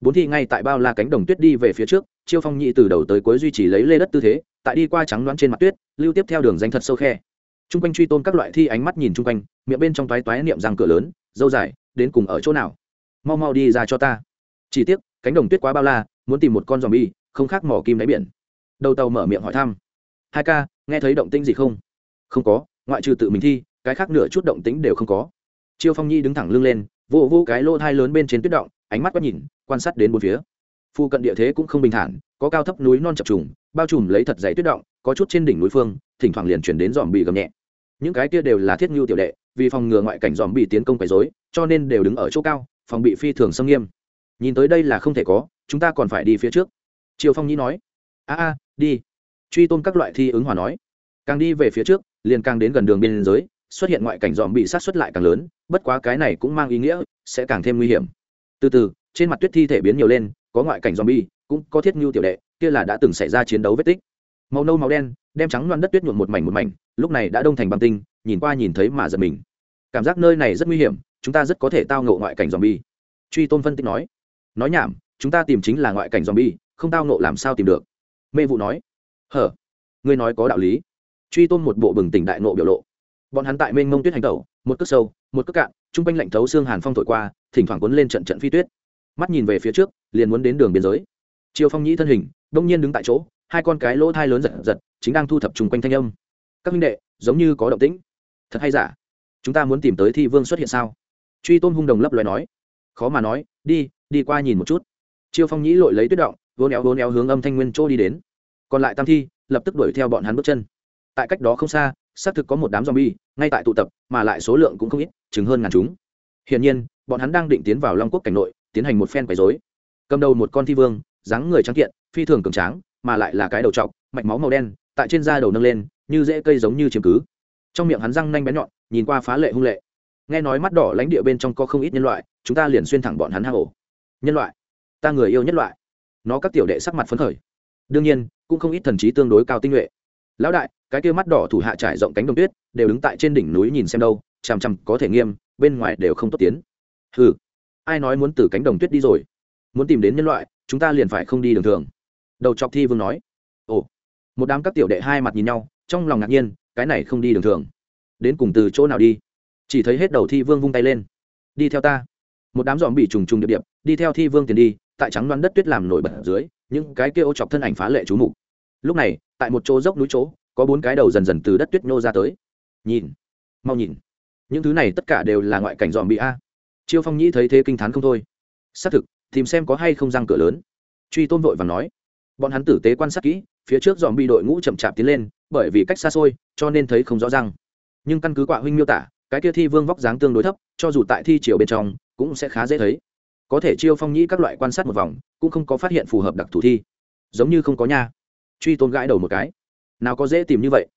Bốn thi ngay tại bao la cánh đồng tuyết đi về phía trước, chiêu phong nhĩ từ đầu tới cuối duy trì lấy lê đất tư thế, tại đi qua trắng đoán trên mặt tuyết, lưu tiếp theo đường danh thật sâu khe. T r u n g quanh truy tôn các loại thi ánh mắt nhìn chung quanh, miệng bên trong toái toái niệm răng cửa lớn, dâu dài, đến cùng ở chỗ nào? Mau mau đi ra cho ta. Chỉ tiếc, cánh đồng tuyết quá bao la, muốn tìm một con dòm bi không khác mỏ kim đáy biển. Đầu tàu mở miệng hỏi thăm hai ca, nghe thấy động tĩnh gì không? Không có, ngoại trừ tự mình thi, cái khác nửa chút động tĩnh đều không có. Chiêu phong nhi đứng thẳng lưng lên, vô vô cái lô thai lớn bên trên tuyết động, ánh mắt quét nhìn, quan sát đến bốn phía. Phu cận địa thế cũng không bình thản, có cao thấp núi non chập trùng, bao trùm lấy thật dày tuyết động, có chút trên đỉnh núi phương, thỉnh thoảng liền chuyển đến dòm bị gầm nhẹ. Những cái kia đều là thiết ngưu tiểu đệ, vì phòng ngừa ngoại cảnh dòm bị tiến công quấy dối cho nên đều đứng ở chỗ cao, phòng bị phi thường xâm nghiêm. Nhìn tới đây là không thể có, chúng ta còn phải đi phía trước. Triều phong nhi nói, a a, đi truy tôn các loại thi ứng hòa nói. Càng đi về phía trước, liền càng đến gần đường biên giới, xuất hiện ngoại cảnh dòm bị sát xuất lại càng lớn, bất quá cái này cũng mang ý nghĩa, sẽ càng thêm nguy hiểm. Từ từ, trên mặt tuyết thi thể biến nhiều lên, có ngoại cảnh dòm bi cũng có thiết ngưu tiểu đệ, kia là đã từng xảy ra chiến đấu vết tích. Màu nâu màu đen, đem trắng loan đất tuyết nhuộm một mảnh một mảnh, lúc này đã đông thành băng tinh, nhìn qua nhìn thấy mà giật mình. Cảm giác nơi này rất nguy hiểm, chúng ta rất có thể tao ngộ ngoại cảnh dòm bi truy tôn phân tích nói. Nói nhảm, chúng ta tìm chính là ngoại cảnh dòm bi không tao nộ làm sao tìm được. Mê vụ nói hở, ngươi nói có đạo lý. Truy tôn một bộ bừng tỉnh đại nộ biểu lộ. Bọn hắn tại mênh mông tuyết hành tẩu, một cước sâu, một cước cạn t r u n g quanh lạnh thấu xương hàn phong thổi qua, thỉnh thoảng cuốn lên trận trận phi tuyết. Mắt nhìn về phía trước, liền muốn đến đường biên giới. Chiều phong nhĩ thân hình, đông nhiên đứng tại chỗ, hai con cái lỗ thai lớn giật giật, chính đang thu thập chung quanh thanh âm. Các minh đệ, giống như có động tĩnh. Thật hay giả? Chúng ta muốn tìm tới thi vương xuất hiện sao? Truy tôn hung đồng lấp loài nói. Khó mà nói, đi đi qua nhìn một chút. Chiêu phong nhĩ lội lấy tuyết động, vô néo vô néo hướng âm thanh nguyên chỗ đi đến còn lại tam thi lập tức đuổi theo bọn hắn bước chân. Tại cách đó không xa, xác thực có một đám zombie, ngay tại tụ tập, mà lại số lượng cũng không ít, chừng hơn ngàn chúng. Hiển nhiên, bọn hắn đang định tiến vào long quốc cảnh nội, tiến hành một phen quấy rối. Cầm đầu một con thi vương, dáng người trắng kiện, phi thường cường tráng, mà lại là cái đầu trọc, mạch máu màu đen, tại trên da đầu nâng lên, như rễ cây giống như chiếm cứ. Trong miệng hắn răng nanh bén nhọn, nhìn qua phá lệ hung lệ. Nghe nói mắt đỏ lãnh địa bên trong có không ít nhân loại, chúng ta liền xuyên thẳng bọn hắn hang ổ. Nhân loại? Ta người yêu nhất loại. Nó các tiểu đệ sắc mặt phấn khởi. Đương nhiên cũng không ít thần trí tương đối cao tinh nhuệ. Lão đại, cái kia mắt đỏ thủ hạ trải rộng cánh đồng tuyết, đều đứng tại trên đỉnh núi nhìn xem đâu, chằm chằm có thể nghiêm, bên ngoài đều không tốt tiến. Hừ, ai nói muốn từ cánh đồng tuyết đi rồi? Muốn tìm đến nhân loại, chúng ta liền phải không đi đường thường. Đầu chọc thi vương nói. Ồ, một đám các tiểu đệ hai mặt nhìn nhau, trong lòng ngạc nhiên, cái này không đi đường thường. Đến cùng từ chỗ nào đi? Chỉ thấy hết đầu thi vương vung tay lên. Đi theo ta. Một đám dòm bị trùng trùng điệp điệp, đi theo thi vương tiền đi, tại trắng đoán đất tuyết làm nổi bật dưới, những cái kia ô chọc thân ảnh phá lệ chú mục lúc này, tại một chỗ dốc núi chỗ, có bốn cái đầu dần dần từ đất tuyết nhô ra tới. Nhìn, mau nhìn. Những thứ này tất cả đều là ngoại cảnh dòm bị a. Chiêu phong nhĩ thấy thế kinh t h á n không thôi. Xác thực, tìm xem có hay không răng cửa lớn. Truy tôn vội và nói. Bọn hắn tử tế quan sát kỹ, phía trước dòm bị đội ngũ chậm chạp tiến lên, bởi vì cách xa xôi, cho nên thấy không rõ răng. Nhưng căn cứ quạ huynh miêu tả, cái kia thi vương vóc dáng tương đối thấp, cho dù tại thi chiều bên trong, cũng sẽ khá dễ thấy. Có thể chiêu phong nhĩ các loại quan sát một vòng, cũng không có phát hiện phù hợp đặc thù thi. Giống như không có nha truy tôn gãi đầu một cái. Nào có dễ tìm như vậy.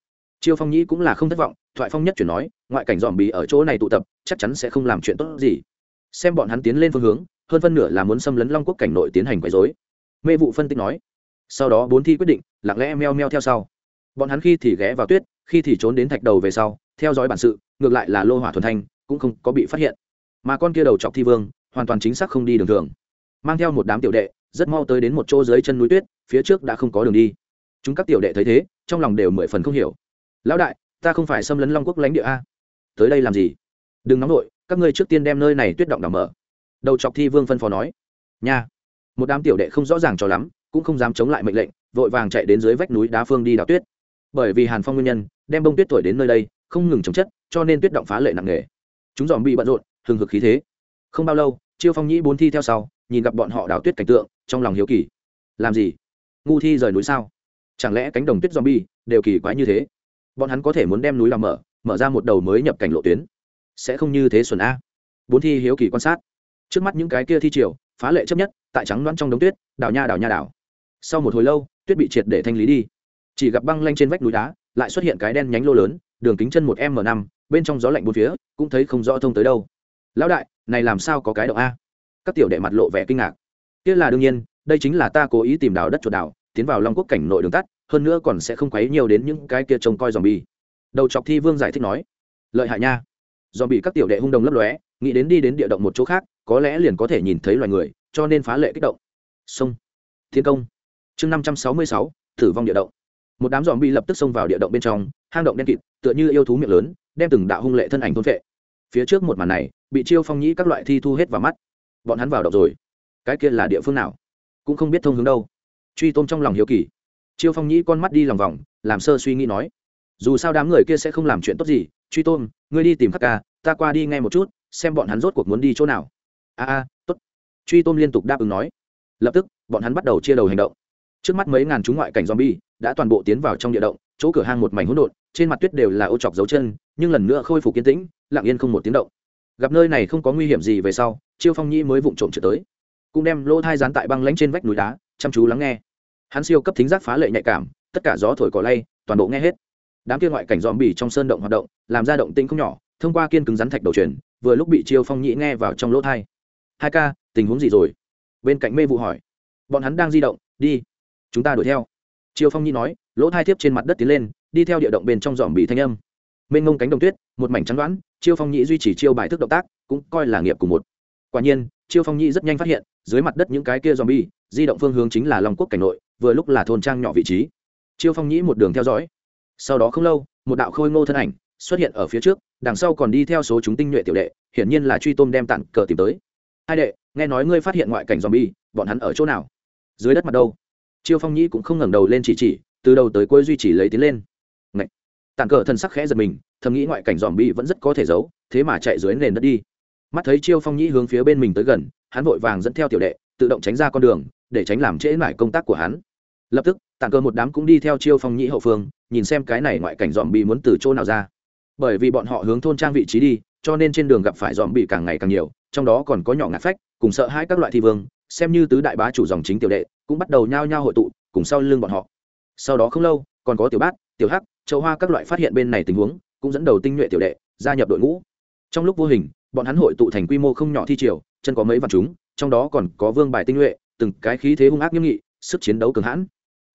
Chiêu phong nhĩ cũng là không thất vọng, thoại phong nhất chuyển nói, ngoại cảnh dòm bì ở chỗ này tụ tập, chắc chắn sẽ không làm chuyện tốt gì. Xem bọn hắn tiến lên phương hướng, hơn phân nửa là muốn xâm lấn long quốc cảnh nội tiến hành quấy dối mê vụ phân tích nói, sau đó bốn thi quyết định, lặng lẽ meo meo theo sau. Bọn hắn khi thì ghé vào tuyết, khi thì trốn đến thạch đầu về sau, theo dõi bản sự, ngược lại là lô hỏa thuần thanh, cũng không có bị phát hiện. Mà con kia đầu chọc thi vương, hoàn toàn chính xác không đi đường thường. Mang theo một đám tiểu đệ, rất mau tới đến một chỗ dưới chân núi tuyết, phía trước đã không có đường đi chúng các tiểu đệ thấy thế, trong lòng đều mười phần không hiểu. Lão đại, ta không phải xâm lấn long quốc lãnh địa a. Tới đây làm gì? Đừng nóng nổi các ngươi trước tiên đem nơi này tuyết động đảo mở. Đầu chọc thi vương phân phó nói. Nha. Một đám tiểu đệ không rõ ràng cho lắm, cũng không dám chống lại mệnh lệnh, vội vàng chạy đến dưới vách núi đá phương đi đào tuyết. Bởi vì hàn phong nguyên nhân, đem bông tuyết thổi đến nơi đây, không ngừng chống chất, cho nên tuyết động phá lệ nặng nề. Chúng dòm bị bận rộn, hừng hực khí thế. Không bao lâu, chiêu phong nhĩ bốn thi theo sau, nhìn gặp bọn họ đào tuyết cảnh tượng, trong lòng hiếu kỳ. Làm gì? Ngu thi rời núi sao? Chẳng lẽ cánh đồng tuyết zombie đều kỳ quái như thế? Bọn hắn có thể muốn đem núi làm mở mở ra một đầu mới nhập cảnh lộ tuyến. Sẽ không như thế Xuân a. Bốn thi hiếu kỳ quan sát. Trước mắt những cái kia thi triều, phá lệ chấp nhất, tại trắng loãng trong đống tuyết, đảo nha đảo nha đảo. Sau một hồi lâu, tuyết bị triệt để thanh lý đi. Chỉ gặp băng lanh trên vách núi đá, lại xuất hiện cái đen nhánh lô lớn, đường kính chân một m năm, bên trong gió lạnh bốn phía, cũng thấy không rõ thông tới đâu. Lão đại, này làm sao có cái động a? Các tiểu đệ mặt lộ vẻ kinh ngạc. Kia là đương nhiên, đây chính là ta cố ý tìm đào đất chuột đào tiến vào long quốc cảnh nội đường tắt, hơn nữa còn sẽ không quấy nhiều đến những cái kia trông coi dòm bi đầu chọc thi vương giải thích nói, lợi hại nha. Dòm bị các tiểu đệ hung đồng lấp lóe, nghĩ đến đi đến địa động một chỗ khác, có lẽ liền có thể nhìn thấy loài người, cho nên phá lệ kích động. Sông. Thiên công. Chương năm trăm sáu mươi sáu thử vong địa động. Một đám dòm bi lập tức xông vào địa động bên trong, hang động đen kịt, tựa như yêu thú miệng lớn, đem từng đạo hung lệ thân ảnh thôn vệ phía trước một màn này, bị chiêu phong nhĩ các loại thi thu hết vào mắt. Bọn hắn vào động rồi. Cái kia là địa phương nào? Cũng không biết thông hướng đâu truy tôn trong lòng hiếu kỳ. Chiêu phong nhĩ con mắt đi lòng vòng làm sơ suy nghĩ nói dù sao đám người kia sẽ không làm chuyện tốt gì truy tôn ngươi đi tìm khắc ca ta qua đi ngay một chút xem bọn hắn rốt cuộc muốn đi chỗ nào. A a à, tốt. Truy tôn liên tục đáp ứng nói. Lập tức bọn hắn bắt đầu chia đầu hành động. Trước mắt mấy ngàn chúng ngoại cảnh zombie đã toàn bộ tiến vào trong địa động chỗ cửa hang một mảnh hỗn độn trên mặt tuyết đều là ô chọc dấu chân nhưng lần nữa khôi phục kiến tĩnh lặng yên không một tiếng động. Gặp nơi này không có nguy hiểm gì về sau chiêu phong nhĩ mới vụng trộm trở tới. Cũng đem lỗ thai dán tại băng lánh trên vách núi đá chăm chú lắng nghe hắn siêu cấp thính giác phá lệ nhạy cảm, tất cả gió thổi cỏ lay, toàn bộ nghe hết. Đám kia ngoại cảnh dòm bì trong sơn động hoạt động, làm ra động tinh không nhỏ, thông qua kiên cứng rắn thạch đầu truyền, vừa lúc bị chiêu phong nhĩ nghe vào trong lỗ thai. Hai ca, tình huống gì rồi? Bên cạnh mê vụ hỏi. Bọn hắn đang di động, đi. Chúng ta đuổi theo. Chiêu phong nhĩ nói, lỗ thai tiếp trên mặt đất tiến lên, đi theo địa động bên trong dòm bì thanh âm. Mênh ngông cánh đồng tuyết, một mảnh trắng đoán, chiêu phong nhĩ duy trì chiêu bài thức động tác, cũng coi là nghiệp của một. Quả nhiên, chiêu phong nhĩ rất nhanh phát hiện, dưới mặt đất những cái kia dòm bi di động phương hướng chính là long quốc cảnh nội vừa lúc là thôn trang nhỏ vị trí. Chiêu phong nhĩ một đường theo dõi. Sau đó không lâu, một đạo khôi ngô thân ảnh xuất hiện ở phía trước, đằng sau còn đi theo số chúng tinh nhuệ tiểu đệ, hiển nhiên là truy tôm đem tặng cờ tìm tới. Hai đệ, nghe nói ngươi phát hiện ngoại cảnh dòm bi bọn hắn ở chỗ nào? Dưới đất mặt đâu? Chiêu phong nhĩ cũng không ngẩng đầu lên chỉ chỉ, từ đầu tới cuối duy trì lấy tiến lên. Ngậy! tặng cờ thân sắc khẽ giật mình, thầm nghĩ ngoại cảnh dòm bi vẫn rất có thể giấu, thế mà chạy dưới nền đất đi. Mắt thấy chiêu phong nhĩ hướng phía bên mình tới gần, hắn vội vàng dẫn theo tiểu đệ, tự động tránh ra con đường để tránh làm trễ mải công tác của hắn. Lập tức tàn cơ một đám cũng đi theo chiêu phong nhĩ hậu phương, nhìn xem cái này ngoại cảnh dòm bị muốn từ chỗ nào ra. Bởi vì bọn họ hướng thôn trang vị trí đi, cho nên trên đường gặp phải dòm bị càng ngày càng nhiều, trong đó còn có nhỏ ngạt phách, cùng sợ hãi các loại thi vương, xem như tứ đại bá chủ dòng chính tiểu đệ, cũng bắt đầu nhao nhao hội tụ, cùng sau lưng bọn họ. Sau đó không lâu, còn có tiểu bát, tiểu hắc, châu hoa các loại phát hiện bên này tình huống, cũng dẫn đầu tinh nhuệ tiểu đệ, gia nhập đội ngũ. Trong lúc vô hình, bọn hắn hội tụ thành quy mô không nhỏ thi triều, chân có mấy vạn chúng, trong đó còn có vương bài tinh nhuệ từng cái khí thế hung ác nghiêm nghị, sức chiến đấu cường hãn.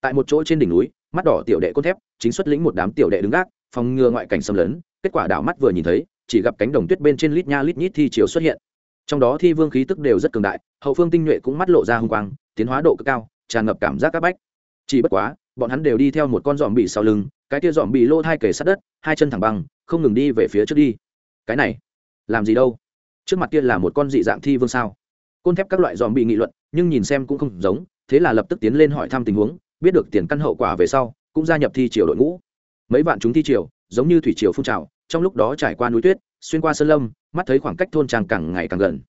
Tại một chỗ trên đỉnh núi, mắt đỏ tiểu đệ cốt thép, chính xuất lĩnh một đám tiểu đệ đứng gác, phòng ngừa ngoại cảnh xâm lấn, kết quả đảo mắt vừa nhìn thấy, chỉ gặp cánh đồng tuyết bên trên lít nha lít nhít thi chiều xuất hiện. Trong đó thi vương khí tức đều rất cường đại, hậu phương tinh nhuệ cũng mắt lộ ra hung quang, tiến hóa độ cực cao, tràn ngập cảm giác các bách. Chỉ bất quá, bọn hắn đều đi theo một con dòm bị sau lưng, cái kia dòm bị lô hai kề sát đất, hai chân thẳng băng, không ngừng đi về phía trước đi. Cái này, làm gì đâu? Trước mặt kia là một con dị dạng thi vương sao? Côn thép các loại dòm bị nghị luận nhưng nhìn xem cũng không giống, thế là lập tức tiến lên hỏi thăm tình huống, biết được tiền căn hậu quả về sau, cũng gia nhập thi triều đội ngũ. Mấy vạn chúng thi triều, giống như thủy triều phun trào, trong lúc đó trải qua núi tuyết, xuyên qua sơn lâm, mắt thấy khoảng cách thôn trang càng ngày càng gần.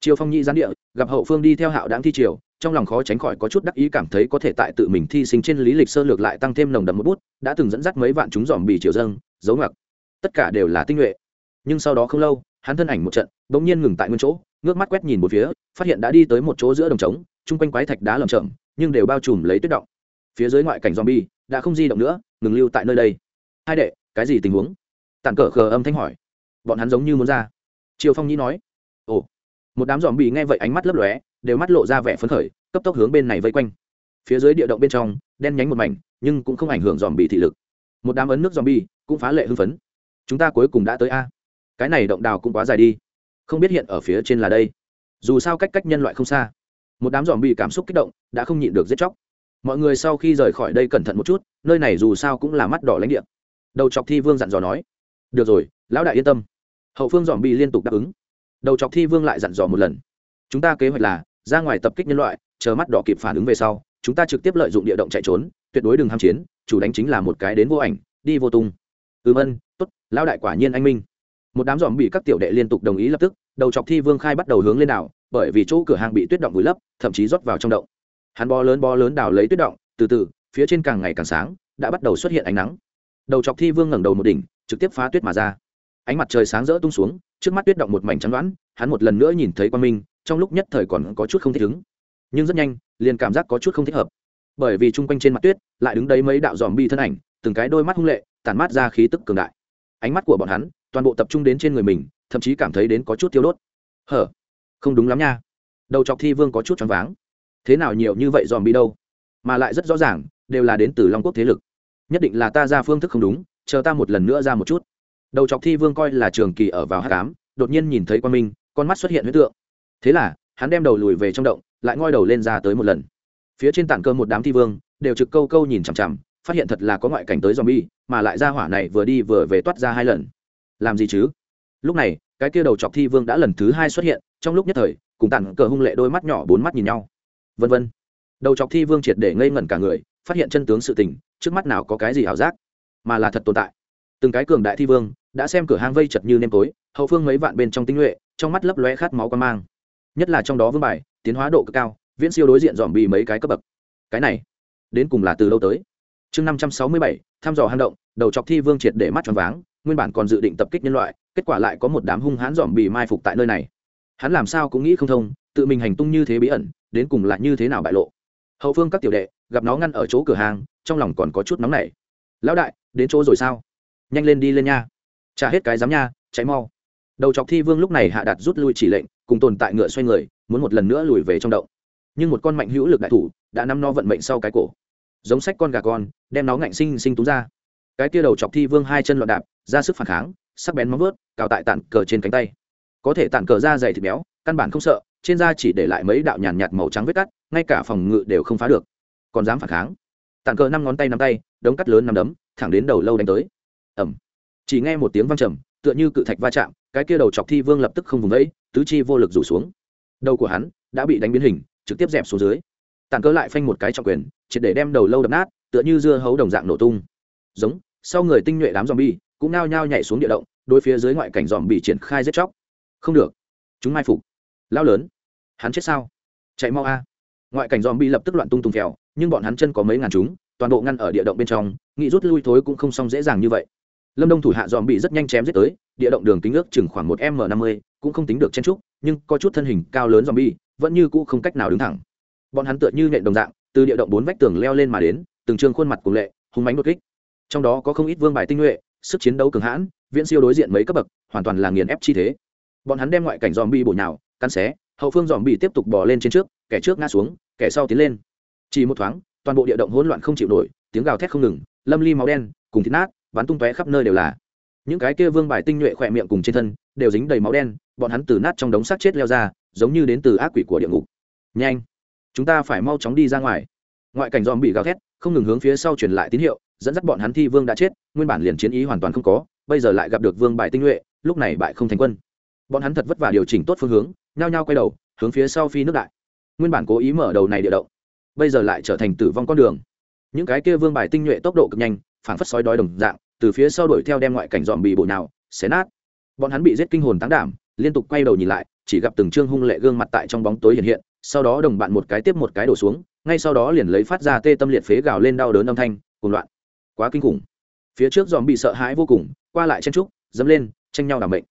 Triều phong nhị gián địa, gặp hậu phương đi theo hạo đáng thi triều, trong lòng khó tránh khỏi có chút đắc ý cảm thấy có thể tại tự mình thi sinh trên lý lịch sơ lược lại tăng thêm nồng đậm một bút, đã từng dẫn dắt mấy vạn chúng dòm bì triều dâng dấu ngặc tất cả đều là tinh nhuệ. Nhưng sau đó không lâu, hắn thân ảnh một trận, bỗng nhiên ngừng tại nguyên chỗ ngước mắt quét nhìn một phía, phát hiện đã đi tới một chỗ giữa đồng trống, chung quanh quái thạch đá lầm chậm nhưng đều bao trùm lấy tuyết động. Phía dưới ngoại cảnh zombie đã không di động nữa, ngừng lưu tại nơi đây. Hai đệ, cái gì tình huống? Tàn cờ khờ âm thanh hỏi. Bọn hắn giống như muốn ra. Triều phong nhĩ nói. Ồ. Một đám dòm bị nghe vậy ánh mắt lấp lóe, đều mắt lộ ra vẻ phấn khởi, cấp tốc hướng bên này vây quanh. Phía dưới địa động bên trong, đen nhánh một mảnh, nhưng cũng không ảnh hưởng dòm bị thị lực. Một đám ấn nước dòm bi cũng phá lệ hưng phấn. Chúng ta cuối cùng đã tới a. Cái này động đào cũng quá dài đi không biết hiện ở phía trên là đây. Dù sao cách cách nhân loại không xa. Một đám dòm bị cảm xúc kích động, đã không nhịn được giết chóc. Mọi người sau khi rời khỏi đây cẩn thận một chút, nơi này dù sao cũng là mắt đỏ lãnh địa. Đầu chọc thi vương dặn dò nói, được rồi, lão đại yên tâm. Hậu phương dòm bị liên tục đáp ứng. Đầu chọc thi vương lại dặn dò một lần, chúng ta kế hoạch là, ra ngoài tập kích nhân loại, chờ mắt đỏ kịp phản ứng về sau, chúng ta trực tiếp lợi dụng địa động chạy trốn, tuyệt đối đừng ham chiến, chủ đánh chính là một cái đến vô ảnh, đi vô tung. Ừm, ân, tốt, lão đại quả nhiên anh minh một đám dòm bị các tiểu đệ liên tục đồng ý lập tức, đầu chọc thi vương khai bắt đầu hướng lên đảo, bởi vì chỗ cửa hàng bị tuyết động vùi lấp, thậm chí rót vào trong động. Hắn bo lớn bo lớn đào lấy tuyết động, từ từ, phía trên càng ngày càng sáng, đã bắt đầu xuất hiện ánh nắng. Đầu chọc thi vương ngẩng đầu một đỉnh, trực tiếp phá tuyết mà ra. Ánh mặt trời sáng rỡ tung xuống, trước mắt tuyết động một mảnh trắng đoán, hắn một lần nữa nhìn thấy quan minh, trong lúc nhất thời còn có chút không thích ứng. Nhưng rất nhanh, liền cảm giác có chút không thích hợp. Bởi vì chung quanh trên mặt tuyết, lại đứng đấy mấy đạo dòm bi thân ảnh, từng cái đôi mắt hung lệ, tản mát ra khí tức cường đại. Ánh mắt của bọn hắn toàn bộ tập trung đến trên người mình thậm chí cảm thấy đến có chút tiêu đốt. Hở? Không đúng lắm nha. Đầu chọc thi vương có chút choáng váng. Thế nào nhiều như vậy dòm bi đâu? Mà lại rất rõ ràng đều là đến từ long quốc thế lực. Nhất định là ta ra phương thức không đúng chờ ta một lần nữa ra một chút. Đầu chọc thi vương coi là trường kỳ ở vào hát cám đột nhiên nhìn thấy quan minh con mắt xuất hiện huyết tượng. Thế là hắn đem đầu lùi về trong động lại ngoi đầu lên ra tới một lần. Phía trên tảng cơ một đám thi vương đều trực câu câu nhìn chằm chằm phát hiện thật là có ngoại cảnh tới zombie, mà lại ra hỏa này vừa đi vừa về toát ra hai lần. Làm gì chứ? Lúc này, cái kia đầu chọc thi vương đã lần thứ hai xuất hiện, trong lúc nhất thời, cùng tản cờ hung lệ đôi mắt nhỏ bốn mắt nhìn nhau. Vân vân. Đầu chọc thi vương triệt để ngây ngẩn cả người, phát hiện chân tướng sự tình, trước mắt nào có cái gì ảo giác, mà là thật tồn tại. Từng cái cường đại thi vương, đã xem cửa hang vây chật như nêm tối, hậu phương mấy vạn bên trong tinh nhuệ, trong mắt lấp lóe khát máu quan mang. Nhất là trong đó vương bài, tiến hóa độ cực cao, viễn siêu đối diện dòm bị mấy cái cấp bậc. Cái này, đến cùng là từ lâu tới chương năm trăm sáu mươi bảy thăm dò hang động đầu chọc thi vương triệt để mắt tròn váng nguyên bản còn dự định tập kích nhân loại, kết quả lại có một đám hung hãn dòm bị mai phục tại nơi này. Hắn làm sao cũng nghĩ không thông, tự mình hành tung như thế bí ẩn, đến cùng lại như thế nào bại lộ. Hậu phương các tiểu đệ, gặp nó ngăn ở chỗ cửa hàng, trong lòng còn có chút nóng nảy. Lão đại, đến chỗ rồi sao? Nhanh lên đi lên nha. Trả hết cái dám nha cháy mau. Đầu chọc thi vương lúc này hạ đặt rút lui chỉ lệnh, cùng tồn tại ngựa xoay người, muốn một lần nữa lùi về trong động. Nhưng một con mạnh hữu lực đại thủ, đã nắm nó vận mệnh sau cái cổ. Giống sách con gà con, đem nó ngạnh sinh sinh túng ra. Cái tia đầu chọc thi vương hai chân loạn đạp ra sức phản kháng, sắc bén móng vớt cào tại tản cờ trên cánh tay. Có thể tản cờ da dày thịt béo, căn bản không sợ, trên da chỉ để lại mấy đạo nhàn nhạt màu trắng vết cắt, ngay cả phòng ngự đều không phá được. Còn dám phản kháng? Tản cờ năm ngón tay nắm tay, đống cắt lớn năm đấm, thẳng đến đầu lâu đánh tới. Ẩm chỉ nghe một tiếng văng trầm, tựa như cự thạch va chạm, cái kia đầu chọc thi vương lập tức không vùng vẫy, tứ chi vô lực rủ xuống. Đầu của hắn đã bị đánh biến hình, trực tiếp dẹp xuống dưới. Tản cờ lại phanh một cái trọng quyền, triệt để đem đầu lâu đập nát, tựa như dưa hấu đồng dạng nổ tung. Giống, sau người tinh nhuệ đám zombie cũng nao nhao nhảy xuống địa động, đối phía dưới ngoại cảnh dòm bị triển khai giết chóc. Không được. Chúng mai phục. Lao lớn. Hắn chết sao? Chạy mau a. Ngoại cảnh dòm bị lập tức loạn tung tung kẹo nhưng bọn hắn chân có mấy ngàn chúng, toàn bộ ngăn ở địa động bên trong, nghĩ rút lui thối cũng không xong dễ dàng như vậy. Lâm đông thủ hạ dòm bị rất nhanh chém giết tới, địa động đường kính ước chừng khoảng một m năm mươi, cũng không tính được chen trúc nhưng có chút thân hình cao lớn dòm bi vẫn như cũ không cách nào đứng thẳng. Bọn hắn tựa như nện đồng dạng, từ địa động bốn vách tường leo lên mà đến, từng trương khuôn mặt cùng lệ hùng mánh đột kích. Trong đó có không ít vương bài tinh nhuệ sức chiến đấu cường hãn, viễn siêu đối diện mấy cấp bậc, hoàn toàn là nghiền ép chi thế. Bọn hắn đem ngoại cảnh dòm bi bổ nhào, cắn xé, hậu phương dòm bi tiếp tục bỏ lên trên trước, kẻ trước ngã xuống, kẻ sau tiến lên. Chỉ một thoáng, toàn bộ địa động hỗn loạn không chịu nổi, tiếng gào thét không ngừng, lâm ly máu đen, cùng thịt nát, bắn tung tóe khắp nơi đều là. Những cái kia vương bài tinh nhuệ khỏe miệng cùng trên thân, đều dính đầy máu đen, bọn hắn từ nát trong đống xác chết leo ra, giống như đến từ ác quỷ của địa ngục. Nhanh, chúng ta phải mau chóng đi ra ngoài. Ngoại cảnh dòm bị gào thét, không ngừng hướng phía sau truyền lại tín hiệu dẫn dắt bọn hắn thi vương đã chết, nguyên bản liền chiến ý hoàn toàn không có, bây giờ lại gặp được vương bại tinh nhuệ, lúc này bại không thành quân. Bọn hắn thật vất vả điều chỉnh tốt phương hướng, nhao nhao quay đầu, hướng phía sau phi nước đại. Nguyên bản cố ý mở đầu này địa động, bây giờ lại trở thành tử vong con đường. Những cái kia vương bài tinh nhuệ tốc độ cực nhanh, phảng phất sói đói đồng dạng, từ phía sau đuổi theo đem ngoại cảnh dòm bị bộ nào xé nát. Bọn hắn bị giết kinh hồn táng đảm, liên tục quay đầu nhìn lại, chỉ gặp từng trương hung lệ gương mặt tại trong bóng tối hiện hiện, sau đó đồng bạn một cái tiếp một cái đổ xuống, ngay sau đó liền lấy phát ra tê tâm liệt phế gào lên đau đớn âm thanh cùng loạn quá kinh khủng. Phía trước dòm bị sợ hãi vô cùng, qua lại chen trúc dẫm lên, tranh nhau đảm bệnh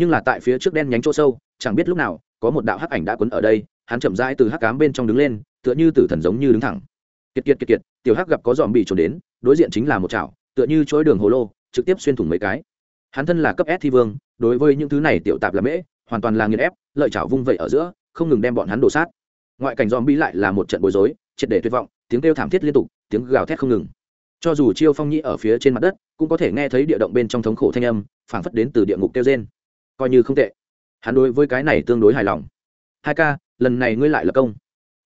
nhưng là tại phía trước đen nhánh chỗ sâu, chẳng biết lúc nào, có một đạo hắc ảnh đã quấn ở đây, hắn chậm rãi từ hắc cám bên trong đứng lên, tựa như tử thần giống như đứng thẳng. Kiệt kiệt kiệt kiệt, tiểu hắc gặp có dòm bị trốn đến, đối diện chính là một chảo, tựa như chối đường hồ lô, trực tiếp xuyên thủng mấy cái. Hắn thân là cấp s thi vương, đối với những thứ này tiểu tạp là mễ, hoàn toàn là nghiền ép, lợi chảo vung vẩy ở giữa, không ngừng đem bọn hắn đổ sát. Ngoại cảnh dòm bị lại là một trận bối rối, triệt để tuyệt vọng, tiếng kêu thảm thiết liên tục, tiếng gào thét không ngừng cho dù chiêu phong nhĩ ở phía trên mặt đất, cũng có thể nghe thấy địa động bên trong thống khổ thanh âm, phảng phất đến từ địa ngục kêu trên coi như không tệ. Hắn đối với cái này tương đối hài lòng. Hai ca, lần này ngươi lại lập công.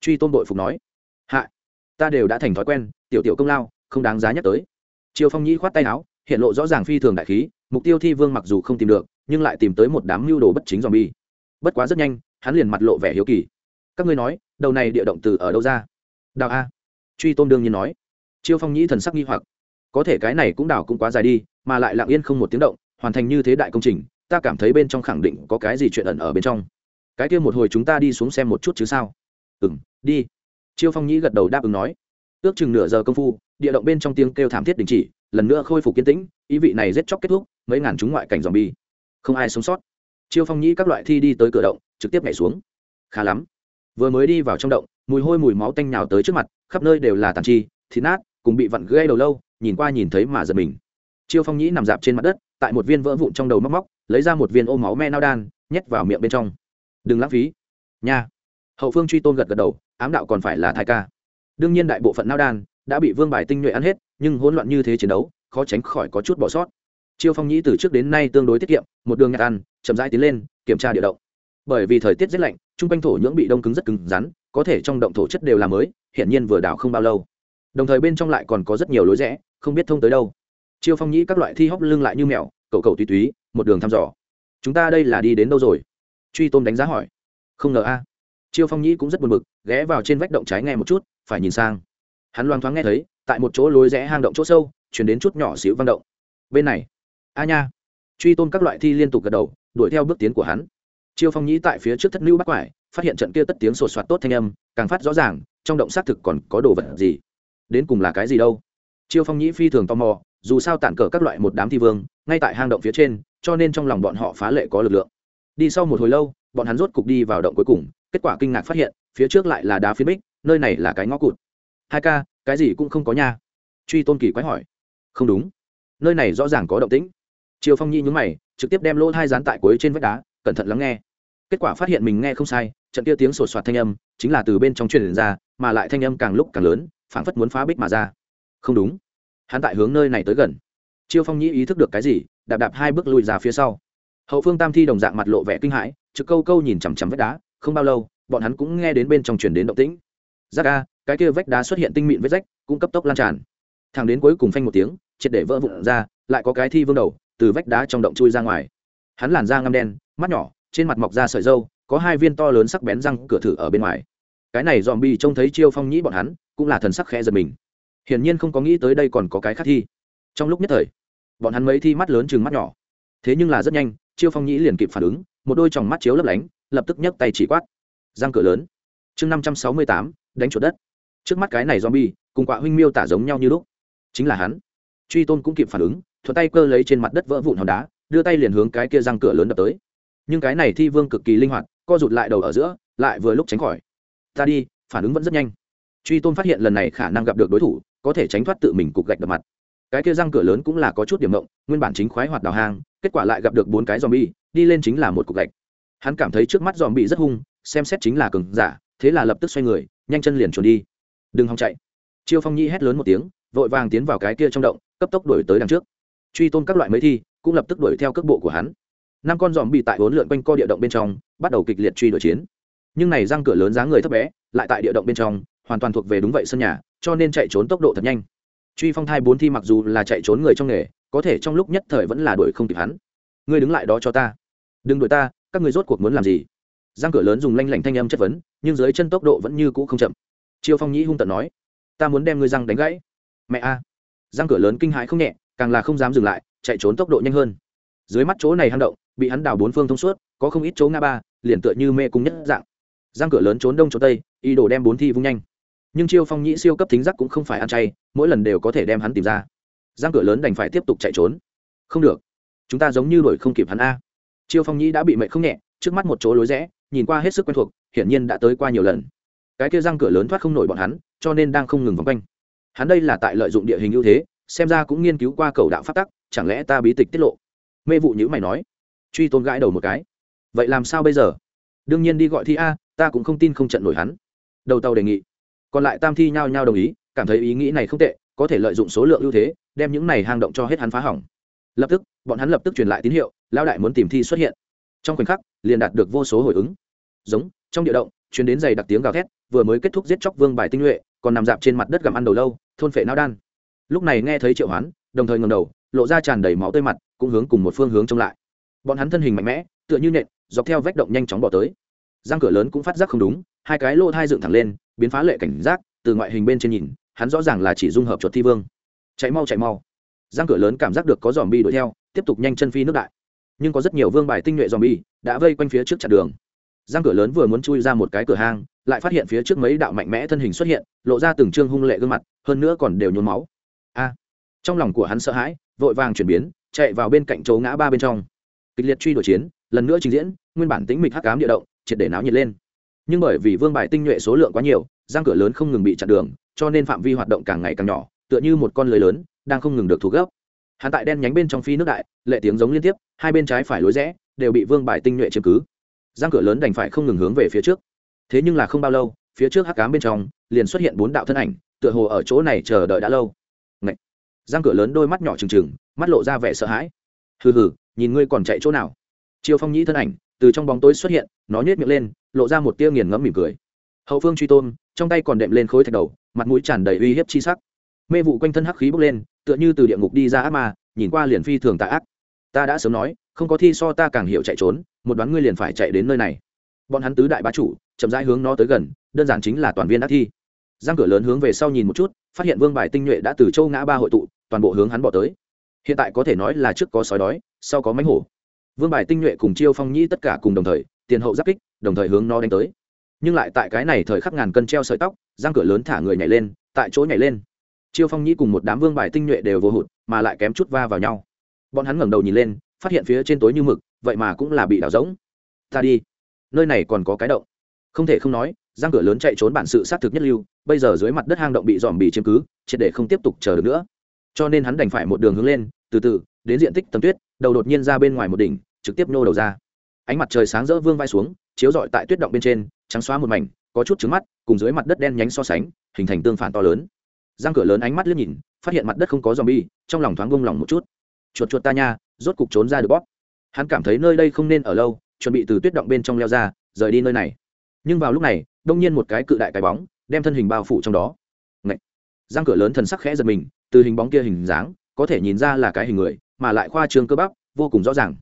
Truy tôn đội phục nói. Hạ, ta đều đã thành thói quen, tiểu tiểu công lao, không đáng giá nhắc tới. Triều phong nhĩ khoát tay áo, hiện lộ rõ ràng phi thường đại khí, mục tiêu thi vương mặc dù không tìm được, nhưng lại tìm tới một đám mưu đồ bất chính dòm bi bất quá rất nhanh, hắn liền mặt lộ vẻ hiếu kỳ. Các ngươi nói, đầu này địa động từ ở đâu ra? Đào a. Truy tôn đương nhiên nói chiêu phong nhĩ thần sắc nghi hoặc. Có thể cái này cũng đào cũng quá dài đi, mà lại lặng yên không một tiếng động, hoàn thành như thế đại công trình, ta cảm thấy bên trong khẳng định có cái gì chuyện ẩn ở bên trong. Cái kia một hồi chúng ta đi xuống xem một chút chứ sao? Ừ m đi. Chiêu phong nhĩ gật đầu đáp ứng nói. Ước chừng nửa giờ công phu, địa động bên trong tiếng kêu thảm thiết đình chỉ, lần nữa khôi phục kiên tĩnh, ý vị này giết chóc kết thúc, mấy ngàn chúng ngoại cảnh dòm bi không ai sống sót. Chiêu phong nhĩ các loại thi đi tới cửa động, trực tiếp nhảy xuống. Khá lắm. Vừa mới đi vào trong động, mùi hôi mùi máu tanh nhào tới trước mặt, khắp nơi đều là tàn chi, thịt nát cùng bị vặn gây đầu lâu, nhìn qua nhìn thấy mà giật mình. Chiêu phong nhĩ nằm dạp trên mặt đất, tại một viên vỡ vụn trong đầu móc móc, lấy ra một viên ô máu me nao đan, nhét vào miệng bên trong. Đừng lãng phí. Nha. Hậu phương truy tôn gật gật đầu, ám đạo còn phải là thai ca. Đương nhiên đại bộ phận nao đan đã bị vương bài tinh nhuệ ăn hết, nhưng hỗn loạn như thế chiến đấu, khó tránh khỏi có chút bỏ sót. Chiêu phong nhĩ từ trước đến nay tương đối tiết kiệm, một đường nhặt ăn, chậm rãi tiến lên, kiểm tra địa động. Bởi vì thời tiết rất lạnh trung quanh thổ nhưỡng bị đông cứng rất cứng rắn, có thể trong động thổ chất đều là mới, hiển nhiên vừa đào không bao lâu đồng thời bên trong lại còn có rất nhiều lối rẽ, không biết thông tới đâu. Chiêu phong nhĩ các loại thi hóc lưng lại như mèo cậu cậu tùy túy một đường thăm dò. Chúng ta đây là đi đến đâu rồi? Truy tôm đánh giá hỏi. Không ngờ a. Chiêu phong nhĩ cũng rất buồn bực, ghé vào trên vách động trái nghe một chút, phải nhìn sang. Hắn loang thoáng nghe thấy, tại một chỗ lối rẽ hang động chỗ sâu, chuyển đến chút nhỏ xíu vang động. Bên này. A nha. Truy tôn các loại thi liên tục gật đầu, đuổi theo bước tiến của hắn. Chiêu phong nhĩ tại phía trước thất lưu bắc quải, phát hiện trận kia tất tiếng sột soạt tốt thanh âm, càng phát rõ ràng, trong động xác thực còn có đồ vật gì đến cùng là cái gì đâu. Chiêu phong nhĩ phi thường tò mò, dù sao tản cờ các loại một đám thi vương, ngay tại hang động phía trên, cho nên trong lòng bọn họ phá lệ có lực lượng. Đi sau một hồi lâu, bọn hắn rốt cục đi vào động cuối cùng, kết quả kinh ngạc phát hiện, phía trước lại là đá phiến bích, nơi này là cái ngõ cụt. Hai ca, cái gì cũng không có nha. Truy tôn kỳ quái hỏi. Không đúng. Nơi này rõ ràng có động tĩnh. Triều phong nhi nhúng mày, trực tiếp đem lỗ hai dán tại cuối trên vách đá, cẩn thận lắng nghe. Kết quả phát hiện mình nghe không sai, trận kia tiếng sột soạt thanh âm, chính là từ bên trong truyền ra, mà lại thanh âm càng lúc càng lớn phảng phất muốn phá bích mà ra. Không đúng. Hắn tại hướng nơi này tới gần. Chiêu phong nhĩ ý thức được cái gì, đạp đạp hai bước lùi ra phía sau. Hậu phương tam thi đồng dạng mặt lộ vẻ kinh hãi, trực câu câu nhìn chằm chằm vách đá, không bao lâu, bọn hắn cũng nghe đến bên trong truyền đến động tĩnh. Giác a, cái kia vách đá xuất hiện tinh mịn vết rách, cũng cấp tốc lan tràn. Thằng đến cuối cùng phanh một tiếng, triệt để vỡ vụn ra, lại có cái thi vương đầu, từ vách đá trong động chui ra ngoài. Hắn làn da ngăm đen, mắt nhỏ, trên mặt mọc ra sợi dâu có hai viên to lớn sắc bén răng cửa thử ở bên ngoài cái này dòm bi trông thấy chiêu phong nhĩ bọn hắn, cũng là thần sắc khẽ giật mình. Hiển nhiên không có nghĩ tới đây còn có cái khác thi. Trong lúc nhất thời, bọn hắn mấy thi mắt lớn chừng mắt nhỏ. Thế nhưng là rất nhanh, chiêu phong nhĩ liền kịp phản ứng, một đôi tròng mắt chiếu lấp lánh, lập tức nhấc tay chỉ quát. Răng cửa lớn. Chương năm trăm sáu mươi tám, đánh chuột đất. Trước mắt cái này zombie cùng quạ huynh miêu tả giống nhau như lúc. Chính là hắn. Truy tôn cũng kịp phản ứng, thuận tay cơ lấy trên mặt đất vỡ vụn hòn đá, đưa tay liền hướng cái kia răng cửa lớn đập tới. Nhưng cái này thi vương cực kỳ linh hoạt, co rụt lại đầu ở giữa, lại vừa lúc tránh khỏi ta đi, phản ứng vẫn rất nhanh. Truy tôn phát hiện lần này khả năng gặp được đối thủ, có thể tránh thoát tự mình cục gạch đập mặt. Cái kia răng cửa lớn cũng là có chút điểm mộng nguyên bản chính khoái hoạt đào hang, kết quả lại gặp được bốn cái dòm bi đi lên chính là một cục gạch. Hắn cảm thấy trước mắt dòm bị rất hung, xem xét chính là cừng giả, thế là lập tức xoay người, nhanh chân liền trốn đi. Đừng hòng chạy. Chiêu phong nhi hét lớn một tiếng, vội vàng tiến vào cái kia trong động, cấp tốc đuổi tới đằng trước. Truy tôn các loại mấy thi, cũng lập tức đuổi theo cước bộ của hắn. Năm con dòm bị tại bốn lượn quanh co địa động bên trong, bắt đầu kịch liệt truy đuổi chiến nhưng này răng cửa lớn dáng người thấp bé, lại tại địa động bên trong, hoàn toàn thuộc về đúng vậy sân nhà, cho nên chạy trốn tốc độ thật nhanh. Truy phong thai bốn thi mặc dù là chạy trốn người trong nghề, có thể trong lúc nhất thời vẫn là đuổi không kịp hắn. Ngươi đứng lại đó cho ta. Đừng đuổi ta, các người rốt cuộc muốn làm gì? Răng cửa lớn dùng lanh lảnh thanh âm chất vấn, nhưng dưới chân tốc độ vẫn như cũ không chậm. Chiêu phong nhĩ hung tận nói, ta muốn đem ngươi răng đánh gãy. Mẹ a. Răng cửa lớn kinh hãi không nhẹ, càng là không dám dừng lại, chạy trốn tốc độ nhanh hơn. Dưới mắt chỗ này hang động, bị hắn đào bốn phương thông suốt, có không ít chỗ ngã ba, liền tựa như mê cung nhất dạng giang cửa lớn trốn đông trốn tây, y đồ đem bốn thi vung nhanh. Nhưng chiêu phong nhĩ siêu cấp thính giác cũng không phải ăn chay, mỗi lần đều có thể đem hắn tìm ra. Giang cửa lớn đành phải tiếp tục chạy trốn. Không được, chúng ta giống như đuổi không kịp hắn a. Chiêu phong nhĩ đã bị mệnh không nhẹ, trước mắt một chỗ lối rẽ, nhìn qua hết sức quen thuộc, hiển nhiên đã tới qua nhiều lần. Cái kia răng cửa lớn thoát không nổi bọn hắn, cho nên đang không ngừng vòng quanh. Hắn đây là tại lợi dụng địa hình ưu thế, xem ra cũng nghiên cứu qua cầu đạo phát tắc, chẳng lẽ ta bí tịch tiết lộ? Mê vụ nhữ mày nói. Truy tôn gãi đầu một cái. Vậy làm sao bây giờ? Đương nhiên đi gọi thi a ta cũng không tin không trận nổi hắn. Đầu tàu đề nghị. Còn lại tam thi nhao nhao đồng ý, cảm thấy ý nghĩ này không tệ, có thể lợi dụng số lượng ưu thế, đem những này hang động cho hết hắn phá hỏng. Lập tức, bọn hắn lập tức truyền lại tín hiệu lao đại muốn tìm thi xuất hiện. Trong khoảnh khắc, liền đạt được vô số hồi ứng. Giống, trong địa động chuyến đến giày đặc tiếng gào thét, vừa mới kết thúc giết chóc vương bài tinh nhuệ, còn nằm dạp trên mặt đất gặm ăn đầu lâu, thôn phệ nao đan. Lúc này nghe thấy triệu hoán, đồng thời ngầm đầu, lộ ra tràn đầy máu tơi mặt, cũng hướng cùng một phương hướng trông lại. Bọn hắn thân hình mạnh mẽ, tựa như nện, dọc theo vách động nhanh chóng bỏ tới răng cửa lớn cũng phát giác không đúng, hai cái lô thai dựng thẳng lên, biến phá lệ cảnh giác, từ ngoại hình bên trên nhìn, hắn rõ ràng là chỉ dung hợp chuột thi vương. Chạy mau chạy mau. Răng cửa lớn cảm giác được có dòm bi đuổi theo, tiếp tục nhanh chân phi nước đại. Nhưng có rất nhiều vương bài tinh nhuệ dòm bi đã vây quanh phía trước chặt đường. Răng cửa lớn vừa muốn chui ra một cái cửa hang, lại phát hiện phía trước mấy đạo mạnh mẽ thân hình xuất hiện, lộ ra từng trương hung lệ gương mặt, hơn nữa còn đều nhốn máu. A! Trong lòng của hắn sợ hãi, vội vàng chuyển biến, chạy vào bên cạnh chỗ ngã ba bên trong. Kịch liệt truy đuổi chiến, lần nữa trình diễn, nguyên bản tính mịch hắc cám địa động triệt để náo nhiệt lên. Nhưng bởi vì vương bài tinh nhuệ số lượng quá nhiều, giang cửa lớn không ngừng bị chặn đường, cho nên phạm vi hoạt động càng ngày càng nhỏ, tựa như một con lưới lớn, đang không ngừng được thu gấp. Hắn tại đen nhánh bên trong phi nước đại, lệ tiếng giống liên tiếp, hai bên trái phải lối rẽ, đều bị vương bài tinh nhuệ chiếm cứ. Giang cửa lớn đành phải không ngừng hướng về phía trước. Thế nhưng là không bao lâu, phía trước hắc cám bên trong, liền xuất hiện bốn đạo thân ảnh, tựa hồ ở chỗ này chờ đợi đã lâu. Ngậy! giang cửa lớn đôi mắt nhỏ trừng trừng, mắt lộ ra vẻ sợ hãi. Hừ hừ, nhìn ngươi còn chạy chỗ nào? Chiêu phong nhĩ thân ảnh từ trong bóng tối xuất hiện, nó nhét miệng lên, lộ ra một tia nghiền ngẫm mỉm cười. Hậu phương truy tôn, trong tay còn đệm lên khối thạch đầu, mặt mũi tràn đầy uy hiếp chi sắc. Mê vụ quanh thân hắc khí bốc lên, tựa như từ địa ngục đi ra ác ma, nhìn qua liền phi thường tạ ác. Ta đã sớm nói, không có thi so ta càng hiểu chạy trốn, một đoán ngươi liền phải chạy đến nơi này. Bọn hắn tứ đại bá chủ, chậm rãi hướng nó tới gần, đơn giản chính là toàn viên ác thi. Giang cửa lớn hướng về sau nhìn một chút, phát hiện vương bài tinh nhuệ đã từ châu ngã ba hội tụ, toàn bộ hướng hắn bỏ tới. Hiện tại có thể nói là trước có sói đói, sau có mánh hổ vương bài tinh nhuệ cùng chiêu phong nhĩ tất cả cùng đồng thời, tiền hậu giáp kích, đồng thời hướng nó đánh tới. Nhưng lại tại cái này thời khắc ngàn cân treo sợi tóc, giang cửa lớn thả người nhảy lên, tại chỗ nhảy lên. Chiêu phong nhĩ cùng một đám vương bài tinh nhuệ đều vô hụt, mà lại kém chút va vào nhau. Bọn hắn ngẩng đầu nhìn lên, phát hiện phía trên tối như mực, vậy mà cũng là bị đảo rỗng. Ta đi. Nơi này còn có cái động. Không thể không nói, giang cửa lớn chạy trốn bản sự xác thực nhất lưu, bây giờ dưới mặt đất hang động bị dòm bị chiếm cứ, triệt để không tiếp tục chờ được nữa. Cho nên hắn đành phải một đường hướng lên, từ từ, đến diện tích tầm tuyết đầu đột nhiên ra bên ngoài một đỉnh, trực tiếp nô đầu ra. Ánh mặt trời sáng rỡ vương vai xuống, chiếu rọi tại tuyết động bên trên, trắng xóa một mảnh, có chút trứng mắt, cùng dưới mặt đất đen nhánh so sánh, hình thành tương phản to lớn. Giang cửa lớn ánh mắt liếc nhìn, phát hiện mặt đất không có dòm bi trong lòng thoáng bông lòng một chút. Chuột chuột ta nha, rốt cục trốn ra được bóp. Hắn cảm thấy nơi đây không nên ở lâu, chuẩn bị từ tuyết động bên trong leo ra, rời đi nơi này. Nhưng vào lúc này, đông nhiên một cái cự đại cái bóng, đem thân hình bao phủ trong đó. Ngậy! giang cửa lớn thần sắc khẽ giật mình, từ hình bóng kia hình dáng, có thể nhìn ra là cái hình người mà lại khoa trương cơ bắp, vô cùng rõ ràng.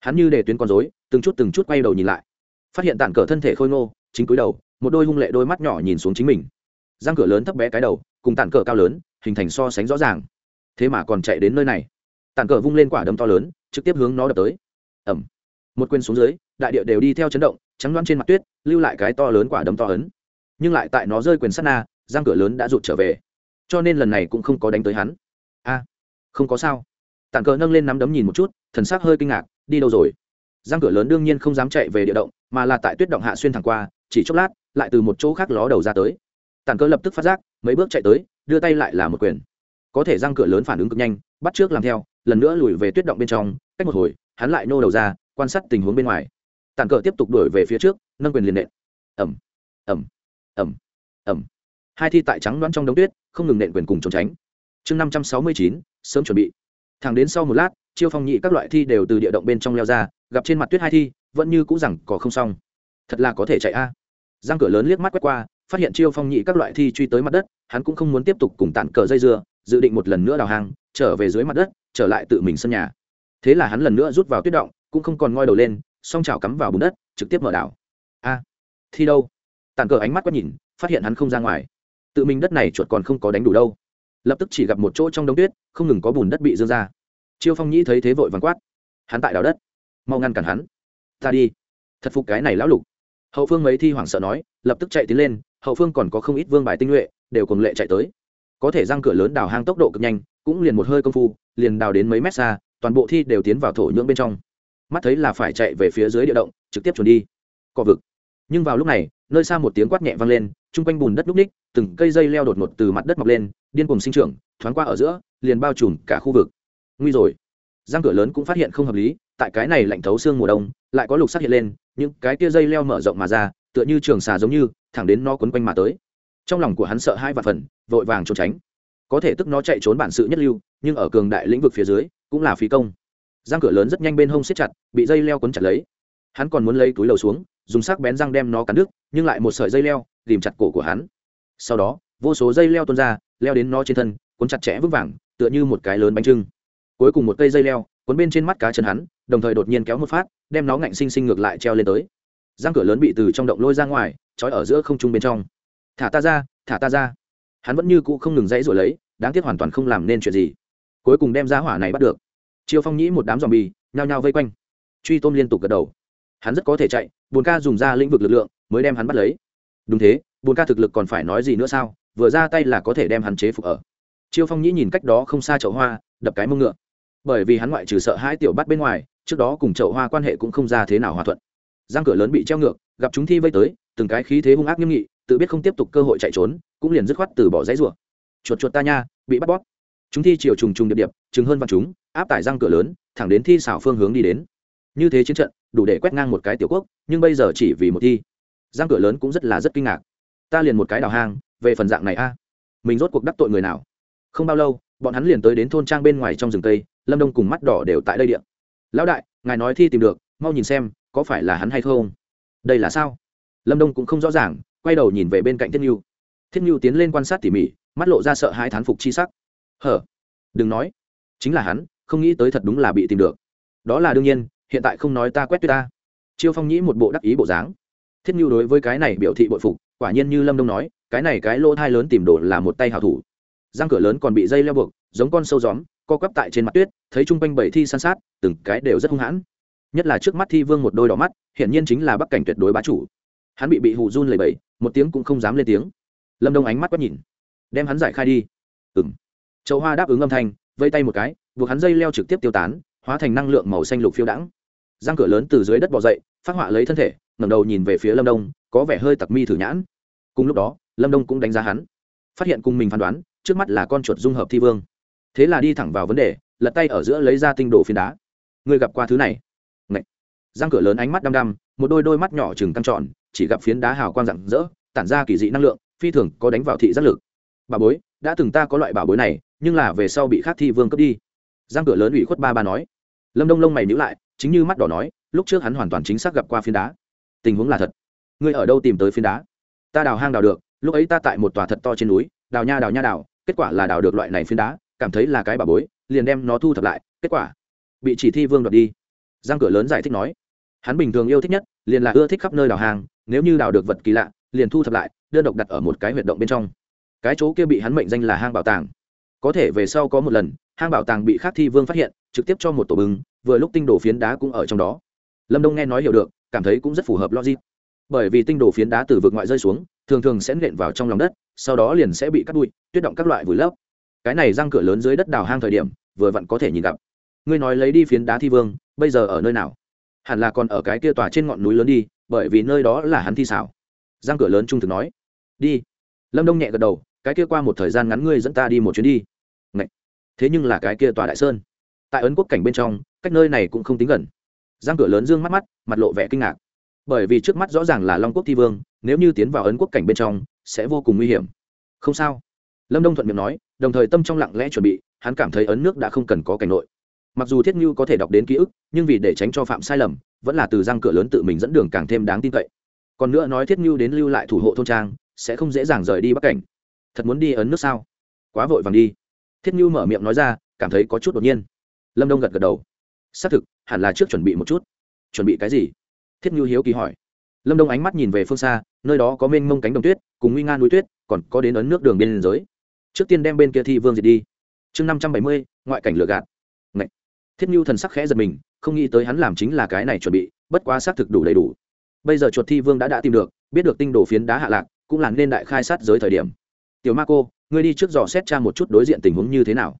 Hắn như để tuyến con dối từng chút từng chút quay đầu nhìn lại. Phát hiện tản cờ thân thể khôi ngô, chính cúi đầu, một đôi hung lệ đôi mắt nhỏ nhìn xuống chính mình. Giang cửa lớn thấp bé cái đầu, cùng tản cờ cao lớn, hình thành so sánh rõ ràng. Thế mà còn chạy đến nơi này. Tản cờ vung lên quả đấm to lớn, trực tiếp hướng nó đập tới. Ẩm một quên xuống dưới, đại địa đều đi theo chấn động, trắng loan trên mặt tuyết, lưu lại cái to lớn quả đấm to ấn. Nhưng lại tại nó rơi quyền sát na, giang cửa lớn đã rụt trở về. Cho nên lần này cũng không có đánh tới hắn. A, không có sao tản cờ nâng lên nắm đấm nhìn một chút, thần sắc hơi kinh ngạc, đi đâu rồi? Giang cửa lớn đương nhiên không dám chạy về địa động, mà là tại tuyết động hạ xuyên thẳng qua, chỉ chốc lát, lại từ một chỗ khác ló đầu ra tới. Tản cờ lập tức phát giác, mấy bước chạy tới, đưa tay lại là một quyền. Có thể răng cửa lớn phản ứng cực nhanh, bắt trước làm theo, lần nữa lùi về tuyết động bên trong, cách một hồi, hắn lại nô đầu ra, quan sát tình huống bên ngoài. Tàn cờ tiếp tục đuổi về phía trước, nâng quyền liền nện. Ẩm ẩm ẩm ẩm hai thi tại trắng đoán trong đống tuyết, không ngừng nện quyền cùng trốn tránh. Chương năm trăm sáu mươi chín, sớm chuẩn bị thẳng đến sau một lát, chiêu phong nhị các loại thi đều từ địa động bên trong leo ra, gặp trên mặt tuyết hai thi, vẫn như cũng rằng có không xong. Thật là có thể chạy a. À. giang cửa lớn liếc mắt quét qua, phát hiện chiêu phong nhị các loại thi truy tới mặt đất, hắn cũng không muốn tiếp tục cùng tản cờ dây dưa, dự định một lần nữa đào hàng trở về dưới mặt đất, trở lại tự mình sân nhà. Thế là hắn lần nữa rút vào tuyết động, cũng không còn ngoi đầu lên, song chảo cắm vào bùn đất, trực tiếp mở đảo. A, thi đâu? Tản cờ ánh mắt quét nhìn, phát hiện hắn không ra ngoài. Tự mình đất này chuột còn không có đánh đủ đâu lập tức chỉ gặp một chỗ trong đống tuyết, không ngừng có bùn đất bị dương ra. Chiêu phong nhĩ thấy thế vội vàng quát, hắn tại đào đất, mau ngăn cản hắn. Ta đi. Thật phục cái này lão lục. Hậu phương mấy thi hoảng sợ nói, lập tức chạy tiến lên, hậu phương còn có không ít vương bài tinh nhuệ, đều cùng lệ chạy tới. Có thể răng cửa lớn đào hang tốc độ cực nhanh, cũng liền một hơi công phu, liền đào đến mấy mét xa, toàn bộ thi đều tiến vào thổ nhưỡng bên trong. Mắt thấy là phải chạy về phía dưới địa động, trực tiếp chuồn đi. Cọ vực. Nhưng vào lúc này, nơi xa một tiếng quát nhẹ vang lên chung quanh bùn đất núc ních, từng cây dây leo đột ngột từ mặt đất mọc lên, điên cùng sinh trưởng, thoáng qua ở giữa, liền bao trùm cả khu vực. Nguy rồi. Giang cửa lớn cũng phát hiện không hợp lý, tại cái này lạnh thấu xương mùa đông, lại có lục sắc hiện lên, những cái tia dây leo mở rộng mà ra, tựa như trường xà giống như, thẳng đến nó quấn quanh mà tới. Trong lòng của hắn sợ hai vạn phần, vội vàng trốn tránh. Có thể tức nó chạy trốn bản sự nhất lưu, nhưng ở cường đại lĩnh vực phía dưới, cũng là phí công. Giang cửa lớn rất nhanh bên hông xếp chặt, bị dây leo quấn chặt lấy. Hắn còn muốn lấy túi lầu xuống, dùng sắc bén răng đem nó cắn đứt, nhưng lại một sợi dây leo ghìm chặt cổ của hắn. Sau đó, vô số dây leo tuôn ra, leo đến nó trên thân, cuốn chặt chẽ vững vàng, tựa như một cái lớn bánh trưng. Cuối cùng một cây dây leo, cuốn bên trên mắt cá chân hắn, đồng thời đột nhiên kéo một phát, đem nó ngạnh sinh sinh ngược lại treo lên tới. Răng cửa lớn bị từ trong động lôi ra ngoài, trói ở giữa không trung bên trong. Thả ta ra, thả ta ra. Hắn vẫn như cũ không ngừng dãy rồi lấy, đáng tiếc hoàn toàn không làm nên chuyện gì. Cuối cùng đem ra hỏa này bắt được. Chiêu phong nhĩ một đám dòm bì nhao nhao vây quanh. Truy tôm liên tục gật đầu. Hắn rất có thể chạy, buồn ca dùng ra lĩnh vực lực lượng, mới đem hắn bắt lấy đúng thế bùn ca thực lực còn phải nói gì nữa sao? Vừa ra tay là có thể đem hắn chế phục ở. Chiêu phong nhĩ nhìn cách đó không xa chậu hoa, đập cái mông ngựa. Bởi vì hắn ngoại trừ sợ hai tiểu bắt bên ngoài, trước đó cùng chậu hoa quan hệ cũng không ra thế nào hòa thuận. Giang cửa lớn bị treo ngược, gặp chúng thi vây tới, từng cái khí thế hung ác nghiêm nghị, tự biết không tiếp tục cơ hội chạy trốn, cũng liền dứt khoát từ bỏ giấy rủa. Chuột chuột ta nha, bị bắt bóp. Chúng thi chiều trùng trùng điệp điệp, chừng hơn vạn chúng, áp tải răng cửa lớn, thẳng đến thi xảo phương hướng đi đến. Như thế chiến trận, đủ để quét ngang một cái tiểu quốc, nhưng bây giờ chỉ vì một thi giang cửa lớn cũng rất là rất kinh ngạc. Ta liền một cái đào hang về phần dạng này a. Mình rốt cuộc đắc tội người nào? Không bao lâu bọn hắn liền tới đến thôn trang bên ngoài trong rừng tây lâm đông cùng mắt đỏ đều tại đây điện lão đại ngài nói thi tìm được mau nhìn xem có phải là hắn hay không? Đây là sao? Lâm đông cũng không rõ ràng quay đầu nhìn về bên cạnh thiết Nhu, thiết Nhu tiến lên quan sát tỉ mỉ mắt lộ ra sợ hai thán phục chi sắc. Hở? Đừng nói. Chính là hắn không nghĩ tới thật đúng là bị tìm được. Đó là đương nhiên hiện tại không nói ta quét tuyết ta. Chiêu phong nhĩ một bộ đắc ý bộ dáng thiết nhu đối với cái này biểu thị bội phục, quả nhiên như lâm đông nói, cái này cái lỗ thai lớn tìm đồ là một tay hào thủ. Răng cửa lớn còn bị dây leo buộc, giống con sâu gióm, co quắp tại trên mặt tuyết, thấy chung quanh bảy thi san sát, từng cái đều rất hung hãn. Nhất là trước mắt thi vương một đôi đỏ mắt, hiển nhiên chính là bắc cảnh tuyệt đối bá chủ. Hắn bị bị hụ run lầy bẫy một tiếng cũng không dám lên tiếng. Lâm đông ánh mắt quét nhìn, đem hắn giải khai đi. Ừng châu hoa đáp ứng âm thanh, vây tay một cái, buộc hắn dây leo trực tiếp tiêu tán, hóa thành năng lượng màu xanh lục phiêu đãng. Giang cửa lớn từ dưới đất bỏ dậy, phát họa lấy thân thể ngẩng đầu nhìn về phía lâm đông, có vẻ hơi tặc mi thử nhãn. Cùng lúc đó, lâm đông cũng đánh giá hắn. Phát hiện cùng mình phán đoán, trước mắt là con chuột dung hợp thi vương. Thế là đi thẳng vào vấn đề, lật tay ở giữa lấy ra tinh đồ phiến đá. Người gặp qua thứ này? Ngậy. giang cửa lớn ánh mắt đăm đăm, một đôi đôi mắt nhỏ chừng căng trọn chỉ gặp phiến đá hào quang rạng rỡ, tản ra kỳ dị năng lượng, phi thường có đánh vào thị giác lực. Bà bối, đã từng ta có loại bảo bối này, nhưng là về sau bị khác thi vương cướp đi. Giang cửa lớn ủy khuất ba ba nói. Lâm đông lông mày nhữ lại, chính như mắt đỏ nói, lúc trước hắn hoàn toàn chính xác gặp qua phiến đá tình huống là thật. Ngươi ở đâu tìm tới phiến đá? Ta đào hang đào được, lúc ấy ta tại một tòa thật to trên núi, đào nha đào nha đào, kết quả là đào được loại này phiến đá, cảm thấy là cái bà bối, liền đem nó thu thập lại, kết quả bị chỉ thi vương đoạt đi. Giang cửa lớn giải thích nói, hắn bình thường yêu thích nhất liền là ưa thích khắp nơi đào hàng nếu như đào được vật kỳ lạ, liền thu thập lại, đơn độc đặt ở một cái huyệt động bên trong. Cái chỗ kia bị hắn mệnh danh là hang bảo tàng. Có thể về sau có một lần, hang bảo tàng bị khác thi vương phát hiện, trực tiếp cho một tổ bưng vừa lúc tinh đổ phiến đá cũng ở trong đó. Lâm đông nghe nói hiểu được cảm thấy cũng rất phù hợp logic. Bởi vì tinh đồ phiến đá từ vực ngoại rơi xuống, thường thường sẽ nện vào trong lòng đất, sau đó liền sẽ bị cắt bụi, tuyết động các loại vùi lấp. Cái này răng cửa lớn dưới đất đào hang thời điểm, vừa vặn có thể nhìn gặp. Ngươi nói lấy đi phiến đá thi vương, bây giờ ở nơi nào? Hẳn là còn ở cái kia tòa trên ngọn núi lớn đi, bởi vì nơi đó là hắn thi xảo. Răng cửa lớn trung thực nói. Đi. Lâm đông nhẹ gật đầu, cái kia qua một thời gian ngắn ngươi dẫn ta đi một chuyến đi. Ngậy! thế nhưng là cái kia tòa đại sơn. Tại ấn quốc cảnh bên trong, cách nơi này cũng không tính gần giang cửa lớn dương mắt mắt, mặt lộ vẻ kinh ngạc. Bởi vì trước mắt rõ ràng là long quốc thi vương, nếu như tiến vào ấn quốc cảnh bên trong, sẽ vô cùng nguy hiểm. Không sao. Lâm đông thuận miệng nói, đồng thời tâm trong lặng lẽ chuẩn bị, hắn cảm thấy ấn nước đã không cần có cảnh nội. Mặc dù thiết như có thể đọc đến ký ức, nhưng vì để tránh cho phạm sai lầm, vẫn là từ răng cửa lớn tự mình dẫn đường càng thêm đáng tin cậy. Còn nữa nói thiết như đến lưu lại thủ hộ thôn trang, sẽ không dễ dàng rời đi bắc cảnh. Thật muốn đi ấn nước sao? Quá vội vàng đi. Thiết như mở miệng nói ra, cảm thấy có chút đột nhiên. Lâm đông gật gật đầu. Xác thực hẳn là trước chuẩn bị một chút. Chuẩn bị cái gì? Thiết như hiếu kỳ hỏi. Lâm đông ánh mắt nhìn về phương xa, nơi đó có mênh mông cánh đồng tuyết, cùng nguy nga núi tuyết, còn có đến ấn nước đường biên giới. Trước tiên đem bên kia thi vương diệt đi. Chương năm trăm bảy mươi, ngoại cảnh lựa gạt. Ngậy. thiết như thần sắc khẽ giật mình, không nghĩ tới hắn làm chính là cái này chuẩn bị, bất quá xác thực đủ đầy đủ. Bây giờ chuột thi vương đã đã tìm được, biết được tinh đồ phiến đá hạ lạc, cũng là nên đại khai sát giới thời điểm. Tiểu ma cô, ngươi đi trước dò xét tra một chút đối diện tình huống như thế nào.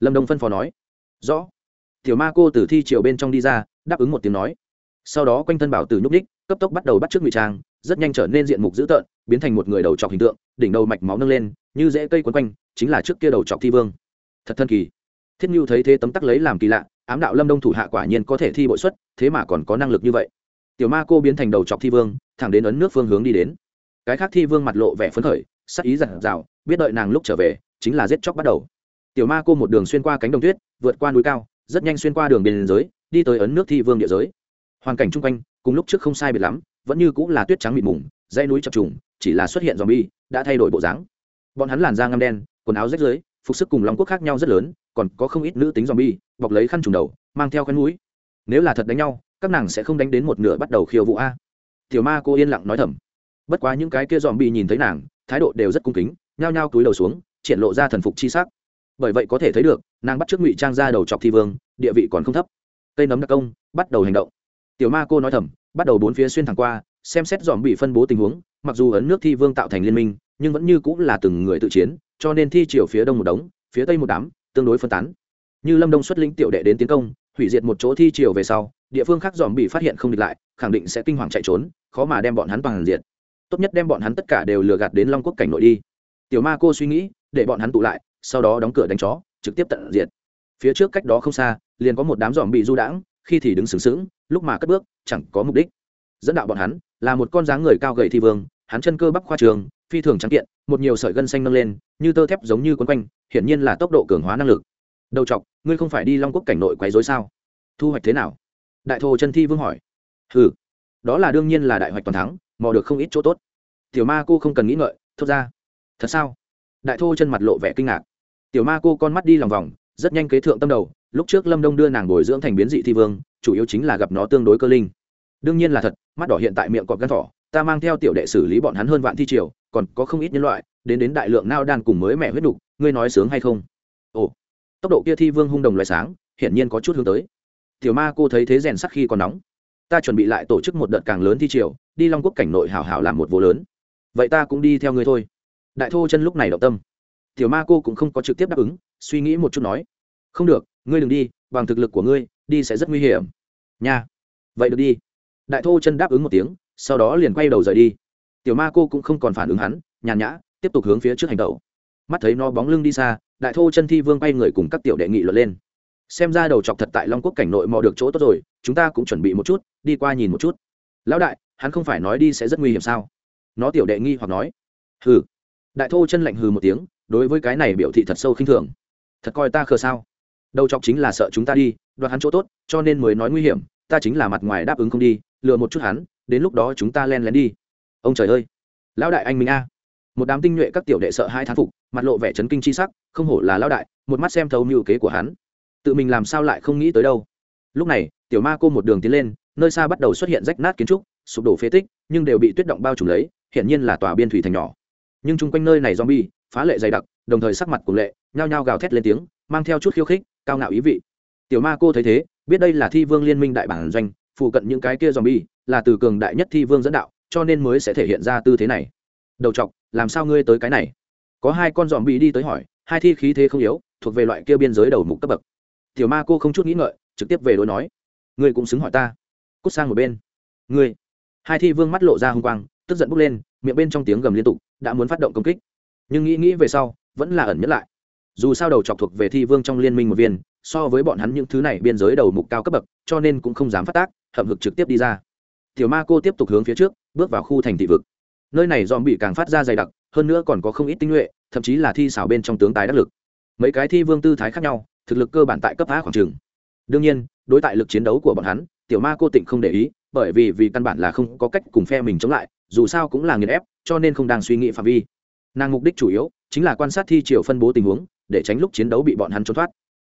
Lâm đông phân phó nói. Rõ tiểu ma cô từ thi triều bên trong đi ra, đáp ứng một tiếng nói. Sau đó quanh thân bảo tử nhúc ních cấp tốc bắt đầu bắt trước ngụy trang, rất nhanh trở nên diện mục dữ tợn, biến thành một người đầu trọc hình tượng, đỉnh đầu mạch máu nâng lên, như dễ cây quấn quanh, chính là trước kia đầu trọc thi vương. Thật thân kỳ. Thiết như thấy thế tấm tắc lấy làm kỳ lạ, ám đạo lâm đông thủ hạ quả nhiên có thể thi bội xuất, thế mà còn có năng lực như vậy. Tiểu ma cô biến thành đầu trọc thi vương, thẳng đến ấn nước phương hướng đi đến. Cái khác thi vương mặt lộ vẻ phấn khởi, sắc ý giản dào, biết đợi nàng lúc trở về, chính là giết chóc bắt đầu. Tiểu ma cô một đường xuyên qua cánh đồng tuyết, vượt qua núi cao rất nhanh xuyên qua đường biên giới, đi tới ấn nước thi vương địa giới. Hoàn cảnh chung quanh, cùng lúc trước không sai biệt lắm, vẫn như cũng là tuyết trắng mịt mùng, dãy núi chập trùng, chỉ là xuất hiện dòm bi đã thay đổi bộ dáng. Bọn hắn làn da ngăm đen, quần áo rách rưới, phục sức cùng long quốc khác nhau rất lớn, còn có không ít nữ tính dòm bi bọc lấy khăn trùng đầu, mang theo khăn mũi. Nếu là thật đánh nhau, các nàng sẽ không đánh đến một nửa bắt đầu khiêu vũ a. Tiểu ma cô yên lặng nói thầm. Bất quá những cái kia dòm bi nhìn thấy nàng, thái độ đều rất cung kính, nhao nhao túi đầu xuống, triển lộ ra thần phục chi sắc bởi vậy có thể thấy được, nàng bắt trước ngụy trang ra đầu chọc thi vương, địa vị còn không thấp. Cây nấm đặc công, bắt đầu hành động. Tiểu ma cô nói thầm, bắt đầu bốn phía xuyên thẳng qua, xem xét dòm bị phân bố tình huống, mặc dù ấn nước thi vương tạo thành liên minh, nhưng vẫn như cũng là từng người tự chiến, cho nên thi chiều phía đông một đống, phía tây một đám, tương đối phân tán. Như lâm đông xuất lĩnh tiểu đệ đến tiến công, hủy diệt một chỗ thi chiều về sau, địa phương khác dòm bị phát hiện không địch lại, khẳng định sẽ kinh hoàng chạy trốn, khó mà đem bọn hắn bằng diệt. Tốt nhất đem bọn hắn tất cả đều lừa gạt đến long quốc cảnh nội đi. Tiểu ma cô suy nghĩ, để bọn hắn tụ lại sau đó đóng cửa đánh chó, trực tiếp tận diệt. Phía trước cách đó không xa, liền có một đám dòm bị du đãng, khi thì đứng sướng sướng lúc mà cất bước, chẳng có mục đích. Dẫn đạo bọn hắn, là một con dáng người cao gầy thi vương, hắn chân cơ bắp khoa trường, phi thường trắng kiện, một nhiều sợi gân xanh nâng lên, như tơ thép giống như quấn quanh, hiển nhiên là tốc độ cường hóa năng lực. Đầu chọc, ngươi không phải đi long quốc cảnh nội quấy dối sao? Thu hoạch thế nào? Đại thô chân thi vương hỏi. Ừ đó là đương nhiên là đại hoạch toàn thắng, mò được không ít chỗ tốt. Tiểu ma cô không cần nghĩ ngợi, thốt ra. Thật sao? Đại thô chân mặt lộ vẻ kinh ngạc tiểu ma cô con mắt đi lòng vòng, rất nhanh kế thượng tâm đầu, lúc trước lâm đông đưa nàng bồi dưỡng thành biến dị thi vương, chủ yếu chính là gặp nó tương đối cơ linh. Đương nhiên là thật, mắt đỏ hiện tại miệng cọp gan thỏ, ta mang theo tiểu đệ xử lý bọn hắn hơn vạn thi triều, còn có không ít nhân loại, đến đến đại lượng nao đan cùng mới mẹ huyết đục, ngươi nói sướng hay không? Ồ, tốc độ kia thi vương hung đồng loại sáng, hiển nhiên có chút hướng tới. Tiểu ma cô thấy thế rèn sắc khi còn nóng. Ta chuẩn bị lại tổ chức một đợt càng lớn thi triều, đi long quốc cảnh nội hảo hảo làm một vô lớn. Vậy ta cũng đi theo ngươi thôi. Đại thô chân lúc này động tâm tiểu ma cô cũng không có trực tiếp đáp ứng, suy nghĩ một chút nói, không được, ngươi đừng đi, bằng thực lực của ngươi, đi sẽ rất nguy hiểm. Nha. Vậy được đi. Đại thô chân đáp ứng một tiếng, sau đó liền quay đầu rời đi. Tiểu ma cô cũng không còn phản ứng hắn, nhàn nhã, tiếp tục hướng phía trước hành tẩu. Mắt thấy nó bóng lưng đi xa, đại thô chân thi vương bay người cùng các tiểu đệ nghị luận lên. Xem ra đầu chọc thật tại long quốc cảnh nội mò được chỗ tốt rồi, chúng ta cũng chuẩn bị một chút, đi qua nhìn một chút. Lão đại, hắn không phải nói đi sẽ rất nguy hiểm sao? Nó tiểu đệ nghi hoặc nói. Hừ. Đại thô chân lạnh hừ một tiếng đối với cái này biểu thị thật sâu khinh thường. Thật coi ta khờ sao? Đầu chọc chính là sợ chúng ta đi, đoạt hắn chỗ tốt, cho nên mới nói nguy hiểm, ta chính là mặt ngoài đáp ứng không đi, lừa một chút hắn, đến lúc đó chúng ta len lén đi. Ông trời ơi! Lão đại anh minh a. Một đám tinh nhuệ các tiểu đệ sợ hai thán phục, mặt lộ vẻ chấn kinh chi sắc, không hổ là lão đại, một mắt xem thấu mưu kế của hắn. Tự mình làm sao lại không nghĩ tới đâu? Lúc này, tiểu ma cô một đường tiến lên, nơi xa bắt đầu xuất hiện rách nát kiến trúc, sụp đổ phế tích, nhưng đều bị tuyết động bao trùm lấy, hiển nhiên là tòa biên thủy thành nhỏ. Nhưng chung quanh nơi này zombie phá lệ dày đặc, đồng thời sắc mặt của lệ, nhao nhao gào thét lên tiếng, mang theo chút khiêu khích, cao ngạo ý vị. Tiểu ma cô thấy thế, biết đây là thi vương liên minh đại bản doanh, phụ cận những cái kia zombie, là từ cường đại nhất thi vương dẫn đạo, cho nên mới sẽ thể hiện ra tư thế này. Đầu chọc, làm sao ngươi tới cái này? Có hai con zombie đi tới hỏi, hai thi khí thế không yếu, thuộc về loại kia biên giới đầu mục cấp bậc. Tiểu ma cô không chút nghĩ ngợi, trực tiếp về đối nói. Ngươi cũng xứng hỏi ta. Cút sang một bên. Ngươi. Hai thi vương mắt lộ ra hung quang, tức giận bốc lên, miệng bên trong tiếng gầm liên tục, đã muốn phát động công kích nhưng nghĩ nghĩ về sau, vẫn là ẩn nhất lại. Dù sao đầu chọc thuộc về thi vương trong liên minh một viên, so với bọn hắn những thứ này biên giới đầu mục cao cấp bậc, cho nên cũng không dám phát tác, hậm hực trực tiếp đi ra. Tiểu ma cô tiếp tục hướng phía trước, bước vào khu thành thị vực. Nơi này dòm bị càng phát ra dày đặc, hơn nữa còn có không ít tinh nhuệ, thậm chí là thi xảo bên trong tướng tài đắc lực. Mấy cái thi vương tư thái khác nhau, thực lực cơ bản tại cấp phá khoảng trường đương nhiên, đối tại lực chiến đấu của bọn hắn, tiểu ma cô tịnh không để ý, bởi vì vì căn bản là không có cách cùng phe mình chống lại, dù sao cũng là nghiền ép, cho nên không đang suy nghĩ phạm vi nàng mục đích chủ yếu chính là quan sát thi triều phân bố tình huống, để tránh lúc chiến đấu bị bọn hắn trốn thoát.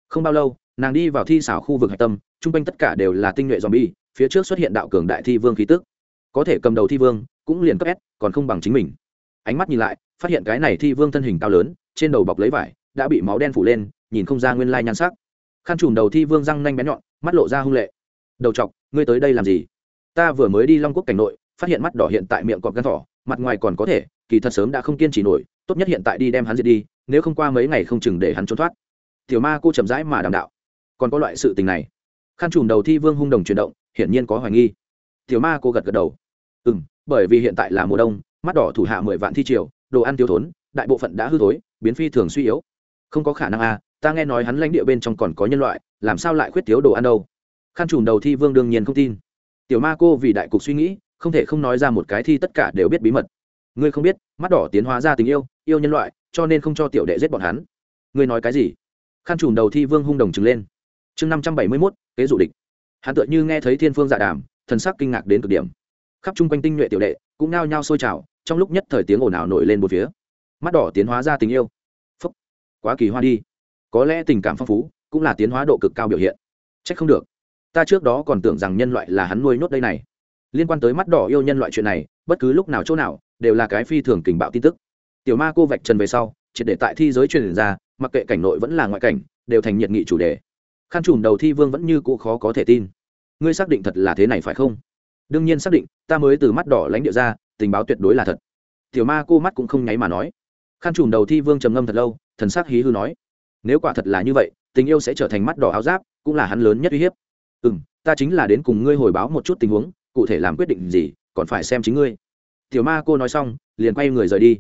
Không bao lâu, nàng đi vào thi xảo khu vực hạch tâm chung quanh tất cả đều là tinh nhuệ zombie, phía trước xuất hiện đạo cường đại thi vương khí tức. Có thể cầm đầu thi vương cũng liền cấp s, còn không bằng chính mình. Ánh mắt nhìn lại, phát hiện cái này thi vương thân hình cao lớn, trên đầu bọc lấy vải, đã bị máu đen phủ lên, nhìn không ra nguyên lai nhan sắc. Khăn trùm đầu thi vương răng nanh bén nhọn, mắt lộ ra hung lệ. Đầu chọc, ngươi tới đây làm gì? Ta vừa mới đi long quốc cảnh nội, phát hiện mắt đỏ hiện tại miệng cọp gan thỏ, mặt ngoài còn có thể kỳ thật sớm đã không kiên trì nổi, tốt nhất hiện tại đi đem hắn diệt đi, nếu không qua mấy ngày không chừng để hắn trốn thoát. Tiểu ma cô chậm rãi mà đảm đạo. Còn có loại sự tình này. Khăn trùm đầu thi vương hung đồng chuyển động, hiển nhiên có hoài nghi. Tiểu ma cô gật gật đầu. Ừ m bởi vì hiện tại là mùa đông, mắt đỏ thủ hạ mười vạn thi triều, đồ ăn tiêu thốn, đại bộ phận đã hư thối, biến phi thường suy yếu. Không có khả năng à ta nghe nói hắn lãnh địa bên trong còn có nhân loại, làm sao lại khuyết thiếu đồ ăn đâu? Khăn trùm đầu thi vương đương nhiên không tin. Tiểu ma cô vì đại cục suy nghĩ, không thể không nói ra một cái thi tất cả đều biết bí mật ngươi không biết, mắt đỏ tiến hóa ra tình yêu yêu nhân loại, cho nên không cho tiểu đệ giết bọn hắn. Ngươi nói cái gì? Khăn trùm đầu thi vương hung đồng trừng lên. Chương năm trăm bảy mươi mốt, kế dụ địch. Hắn tựa như nghe thấy thiên phương dạ đàm, thần sắc kinh ngạc đến cực điểm. Khắp chung quanh tinh nhuệ tiểu đệ cũng nao nhao sôi trào, trong lúc nhất thời tiếng ồn ào nổi lên một phía. Mắt đỏ tiến hóa ra tình yêu. Phúc, quá kỳ hoa đi. Có lẽ tình cảm phong phú cũng là tiến hóa độ cực cao biểu hiện. C h ắ c không được. Ta trước đó còn tưởng rằng nhân loại là hắn nuôi nhốt đây này. Liên quan tới mắt đỏ yêu nhân loại chuyện này, bất cứ lúc nào chỗ nào đều là cái phi thường kình bạo tin tức. Tiểu ma cô vạch trần về sau, triệt để tại thi giới truyền ra, mặc kệ cảnh nội vẫn là ngoại cảnh, đều thành nhiệt nghị chủ đề. Khăn trùm đầu thi vương vẫn như cũ khó có thể tin. Ngươi xác định thật là thế này phải không? Đương nhiên xác định, ta mới từ mắt đỏ lãnh địa ra, tình báo tuyệt đối là thật. Tiểu ma cô mắt cũng không nháy mà nói. Khăn trùm đầu thi vương trầm ngâm thật lâu, thần sắc hí hư nói. Nếu quả thật là như vậy, tình yêu sẽ trở thành mắt đỏ áo giáp, cũng là hắn lớn nhất uy hiếp. Ừ m ta chính là đến cùng ngươi hồi báo một chút tình huống, cụ thể làm quyết định gì, còn phải xem chính ngươi tiểu ma cô nói xong, liền quay người rời đi.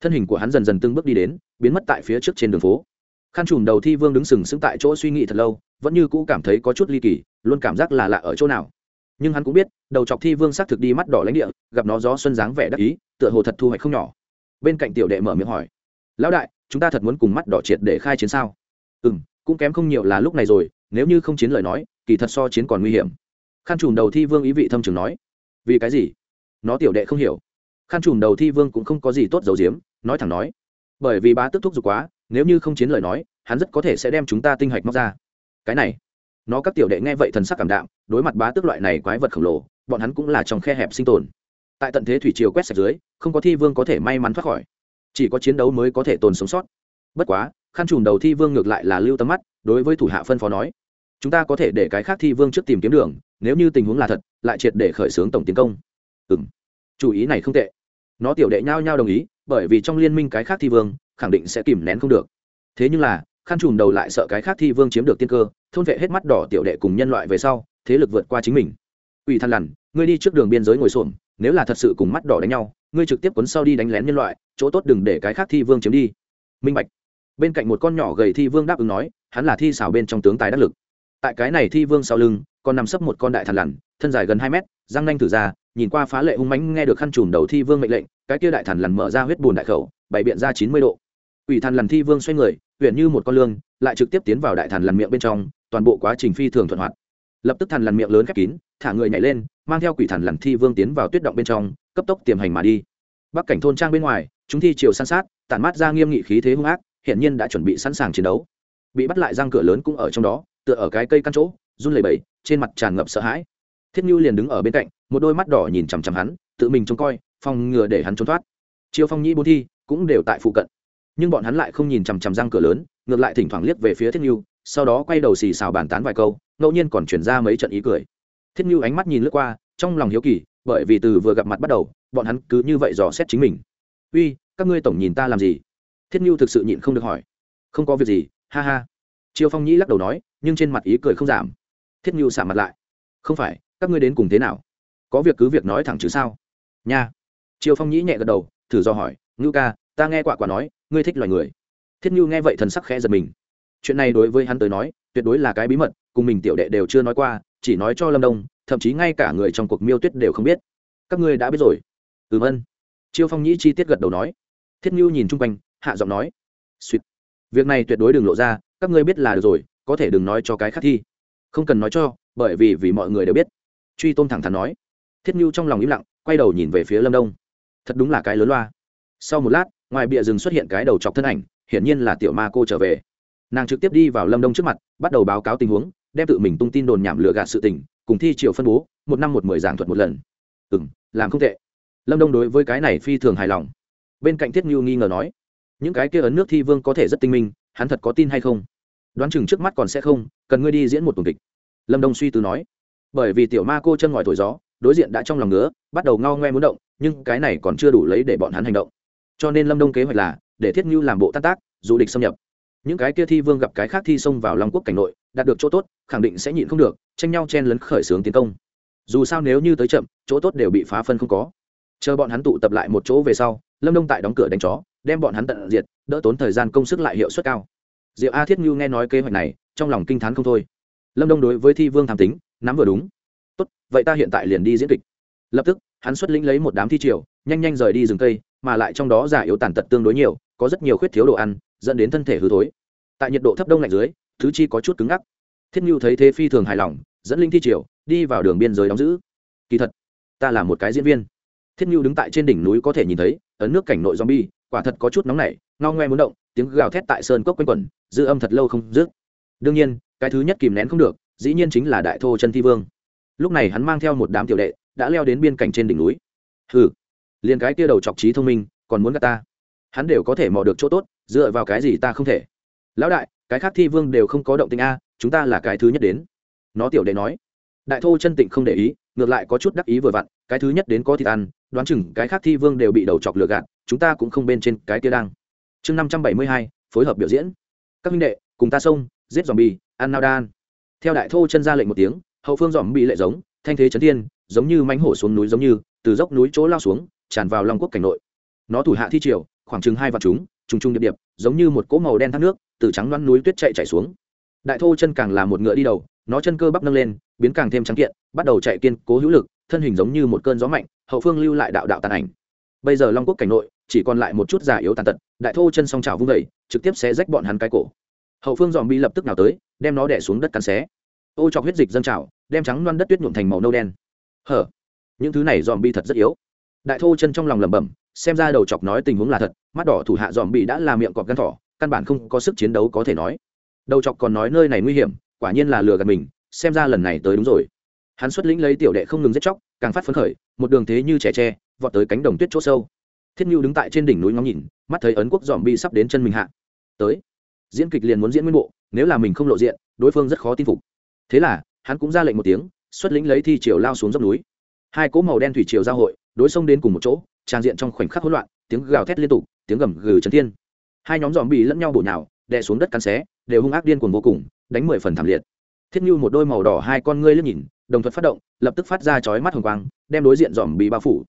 Thân hình của hắn dần dần từng bước đi đến, biến mất tại phía trước trên đường phố. Khăn trùm đầu thi vương đứng sừng sững tại chỗ suy nghĩ thật lâu, vẫn như cũ cảm thấy có chút ly kỳ, luôn cảm giác là lạ ở chỗ nào. Nhưng hắn cũng biết, đầu chọc thi vương xác thực đi mắt đỏ lãnh địa, gặp nó gió xuân dáng vẻ đắc ý, tựa hồ thật thu hoạch không nhỏ. Bên cạnh tiểu đệ mở miệng hỏi, lão đại, chúng ta thật muốn cùng mắt đỏ triệt để khai chiến sao? Ừ m cũng kém không nhiều là lúc này rồi, nếu như không chiến lời nói, kỳ thật so chiến còn nguy hiểm. Khăn trùm đầu thi vương ý vị thâm trường nói, vì cái gì? Nó tiểu đệ không hiểu khăn trùm đầu thi vương cũng không có gì tốt dầu diếm nói thẳng nói, bởi vì bá tức thúc giục quá, nếu như không chiến lời nói, hắn rất có thể sẽ đem chúng ta tinh hạch móc ra. Cái này, nó các tiểu đệ nghe vậy thần sắc cảm đạm, đối mặt bá tước loại này quái vật khổng lồ, bọn hắn cũng là trong khe hẹp sinh tồn. Tại tận thế thủy triều quét sạch dưới, không có thi vương có thể may mắn thoát khỏi, chỉ có chiến đấu mới có thể tồn sống sót. Bất quá, khăn trùm đầu thi vương ngược lại là lưu tâm mắt, đối với thủ hạ phân phó nói, chúng ta có thể để cái khác thi vương trước tìm kiếm đường, nếu như tình huống là thật, lại triệt để khởi xướng tổng tiến công. Ừ m chủ ý này không tệ nó tiểu đệ nhao nhao đồng ý, bởi vì trong liên minh cái khác thi vương, khẳng định sẽ kìm nén không được. Thế nhưng là, khăn trùm đầu lại sợ cái khác thi vương chiếm được tiên cơ, thôn vệ hết mắt đỏ tiểu đệ cùng nhân loại về sau, thế lực vượt qua chính mình. Ủy than lằn, ngươi đi trước đường biên giới ngồi xổm, nếu là thật sự cùng mắt đỏ đánh nhau, ngươi trực tiếp cuốn sau đi đánh lén nhân loại, chỗ tốt đừng để cái khác thi vương chiếm đi. Minh bạch. Bên cạnh một con nhỏ gầy thi vương đáp ứng nói, hắn là thi xảo bên trong tướng tài đắc lực. Tại cái này thi vương sau lưng, còn nằm sấp một con đại thằn lằn, thân dài gần hai mét, răng nanh thử ra nhìn qua phá lệ hung mãnh nghe được khăn trùm đầu thi vương mệnh lệnh, cái kia đại thần lằn mở ra huyết bùn đại khẩu, bày biện ra chín mươi độ. Ủy thần lằn thi vương xoay người huyện như một con lương, lại trực tiếp tiến vào đại thần lằn miệng bên trong, toàn bộ quá trình phi thường thuận hoạt. Lập tức thần lằn miệng lớn khép kín, thả người nhảy lên, mang theo quỷ thần lằn thi vương tiến vào tuyết động bên trong, cấp tốc tiềm hành mà đi. Bắc cảnh thôn trang bên ngoài, chúng thi chiều san sát, tản mát ra nghiêm nghị khí thế hung ác hiện nhiên đã chuẩn bị sẵn sàng chiến đấu. Bị bắt lại răng cửa lớn cũng ở trong đó, tựa ở cái cây căn chỗ, run lẩy bẩy, trên mặt tràn ngập sợ hãi thiết như liền đứng ở bên cạnh, một đôi mắt đỏ nhìn chằm chằm hắn, tự mình trông coi, phòng ngừa để hắn trốn thoát. Chiêu phong nhĩ bôn thi cũng đều tại phụ cận. Nhưng bọn hắn lại không nhìn chằm chằm răng cửa lớn, ngược lại thỉnh thoảng liếc về phía thiết như sau đó quay đầu xì xào bàn tán vài câu, ngẫu nhiên còn chuyển ra mấy trận ý cười. Thiết như ánh mắt nhìn lướt qua, trong lòng hiếu kỳ, bởi vì từ vừa gặp mặt bắt đầu, bọn hắn cứ như vậy dò xét chính mình. Uy, các ngươi tổng nhìn ta làm gì? Thiết như thực sự nhịn không được hỏi. Không có việc gì, ha ha. Chiêu phong nhĩ lắc đầu nói, nhưng trên mặt ý cười không giảm. Thiết như xả mặt lại. Không phải các ngươi đến cùng thế nào? Có việc cứ việc nói thẳng chứ sao? Nha. Triều phong nhĩ nhẹ gật đầu, thử do hỏi, ngưu ca, ta nghe quả quả nói, ngươi thích loài người. Thiết nhu nghe vậy thần sắc khẽ giật mình. Chuyện này đối với hắn tới nói, tuyệt đối là cái bí mật, cùng mình tiểu đệ đều chưa nói qua, chỉ nói cho lâm đông, thậm chí ngay cả người trong cuộc miêu tuyết đều không biết. Các ngươi đã biết rồi. Vâng. Ừm ân chiêu phong nhĩ chi tiết gật đầu nói. Thiết nhu nhìn chung quanh, hạ giọng nói. Suýt việc này tuyệt đối đừng lộ ra, các ngươi biết là được rồi, có thể đừng nói cho cái khác thi. Không cần nói cho, bởi vì vì mọi người đều biết truy tôn thẳng thắn nói. Thiết nhu trong lòng im lặng, quay đầu nhìn về phía lâm đông. Thật đúng là cái lớn loa. Sau một lát, ngoài bìa rừng xuất hiện cái đầu chọc thân ảnh, hiển nhiên là tiểu ma cô trở về. Nàng trực tiếp đi vào lâm đông trước mặt, bắt đầu báo cáo tình huống, đem tự mình tung tin đồn nhảm lừa gạt sự tình, cùng thi triều phân bố, một năm một mười giảng thuật một lần. Ừ m làm không tệ. Lâm đông đối với cái này phi thường hài lòng. Bên cạnh thiết ngưu nghi ngờ nói, những cái kia ấn nước thi vương có thể rất tinh minh, hắn thật có tin hay không? Đoán chừng trước mắt còn sẽ không, cần ngươi đi diễn một tuần kịch. Lâm đông suy tư nói bởi vì tiểu ma cô chân ngòi thổi gió, đối diện đã trong lòng ngứa, bắt đầu ngao ngoe muốn động, nhưng cái này còn chưa đủ lấy để bọn hắn hành động. Cho nên lâm đông kế hoạch là, để thiết ngưu làm bộ tan tác dù địch xâm nhập. Những cái kia thi vương gặp cái khác thi xông vào long quốc cảnh nội, đạt được chỗ tốt, khẳng định sẽ nhịn không được, tranh nhau chen lấn khởi xướng tiến công. Dù sao nếu như tới chậm, chỗ tốt đều bị phá phân không có. Chờ bọn hắn tụ tập lại một chỗ về sau, lâm đông tại đóng cửa đánh chó, đem bọn hắn tận diệt, đỡ tốn thời gian công sức lại hiệu suất cao. Diệu a thiết ngưu nghe nói kế hoạch này, trong lòng kinh t h á n không thôi lâm đông đối với thi vương tham tính, nắm vừa đúng. Tốt, vậy ta hiện tại liền đi diễn kịch. Lập tức, hắn xuất lĩnh lấy một đám thi triều, nhanh nhanh rời đi rừng cây, mà lại trong đó giả yếu tàn tật tương đối nhiều, có rất nhiều khuyết thiếu đồ ăn, dẫn đến thân thể hư thối. Tại nhiệt độ thấp đông lạnh dưới, thứ chi có chút cứng ngắc. Thiết nhu thấy thế phi thường hài lòng, dẫn linh thi triều, đi vào đường biên giới đóng giữ. Kỳ thật, ta là một cái diễn viên. Thiết nhu đứng tại trên đỉnh núi có thể nhìn thấy, ấn nước cảnh nội zombie, quả thật có chút nóng nảy, ngao ngoe muốn động, tiếng gào thét tại sơn cốc quanh quẩn, dư âm thật lâu không dứt. Đương nhiên cái thứ nhất kìm nén không được, dĩ nhiên chính là đại thô chân thi vương. Lúc này hắn mang theo một đám tiểu đệ, đã leo đến biên cảnh trên đỉnh núi. Hừ, liền cái kia đầu chọc trí thông minh, còn muốn gạt ta. Hắn đều có thể mò được chỗ tốt, dựa vào cái gì ta không thể? Lão đại, cái khác thi vương đều không có động tình a, chúng ta là cái thứ nhất đến. Nó tiểu đệ nói. Đại thô chân tịnh không để ý, ngược lại có chút đắc ý vừa vặn, cái thứ nhất đến có thịt ăn, đoán chừng cái khác thi vương đều bị đầu chọc lừa gạt, chúng ta cũng không bên trên cái kia đang. Chương năm trăm bảy mươi hai, phối hợp biểu diễn. Các minh đệ, cùng ta xông giết dòm bi, ăn nao đan. Theo đại thô chân ra lệnh một tiếng, hậu phương dòm bị lệ giống, thanh thế chấn thiên, giống như mánh hổ xuống núi giống như, từ dốc núi chỗ lao xuống, tràn vào long quốc cảnh nội. Nó thủ hạ thi triều, khoảng chừng hai vạn chúng, trùng trùng điệp điệp, giống như một cỗ màu đen thác nước, từ trắng loăn núi tuyết chạy chạy xuống. Đại thô chân càng là một ngựa đi đầu, nó chân cơ bắp nâng lên, biến càng thêm trắng kiện, bắt đầu chạy kiên cố hữu lực, thân hình giống như một cơn gió mạnh, hậu phương lưu lại đạo đạo tàn ảnh. Bây giờ long quốc cảnh nội, chỉ còn lại một chút già yếu tàn tật, đại thô chân song trào vung vẩy trực tiếp sẽ rách bọn hắn cái cổ hậu phương dòm bi lập tức nào tới, đem nó đẻ xuống đất cắn xé. Ô chọc huyết dịch dâng trào, đem trắng loăn đất tuyết nhuộm thành màu nâu đen. Hở, những thứ này dòm bi thật rất yếu. Đại thô chân trong lòng lẩm bẩm, xem ra đầu chọc nói tình huống là thật, mắt đỏ thủ hạ dòm bị đã làm miệng cọp gan thỏ, căn bản không có sức chiến đấu có thể nói. Đầu chọc còn nói nơi này nguy hiểm, quả nhiên là lừa gạt mình, xem ra lần này tới đúng rồi. Hắn xuất lĩnh lấy tiểu đệ không ngừng giết chóc, càng phát phấn khởi, một đường thế như trẻ tre, vọt tới cánh đồng tuyết chỗ sâu. Thiết nhu đứng tại trên đỉnh núi ngóng nhìn, mắt thấy ấn quốc dòm bi sắp đến chân mình hạ. Tới diễn kịch liền muốn diễn nguyên bộ, nếu là mình không lộ diện, đối phương rất khó tin phục. Thế là, hắn cũng ra lệnh một tiếng, xuất lĩnh lấy thi triều lao xuống dốc núi. Hai cỗ màu đen thủy triều giao hội, đối xông đến cùng một chỗ trang diện trong khoảnh khắc hỗn loạn, tiếng gào thét liên tục, tiếng gầm gừ chấn thiên. Hai nhóm dòm bị lẫn nhau bổ nhào, đè xuống đất cắn xé, đều hung ác điên cuồng vô cùng, đánh mười phần thảm liệt. Thiết như một đôi màu đỏ hai con ngươi liếc nhìn, đồng thuật phát động, lập tức phát ra chói mắt hồng quang, đem đối diện dòm bị bao phủ.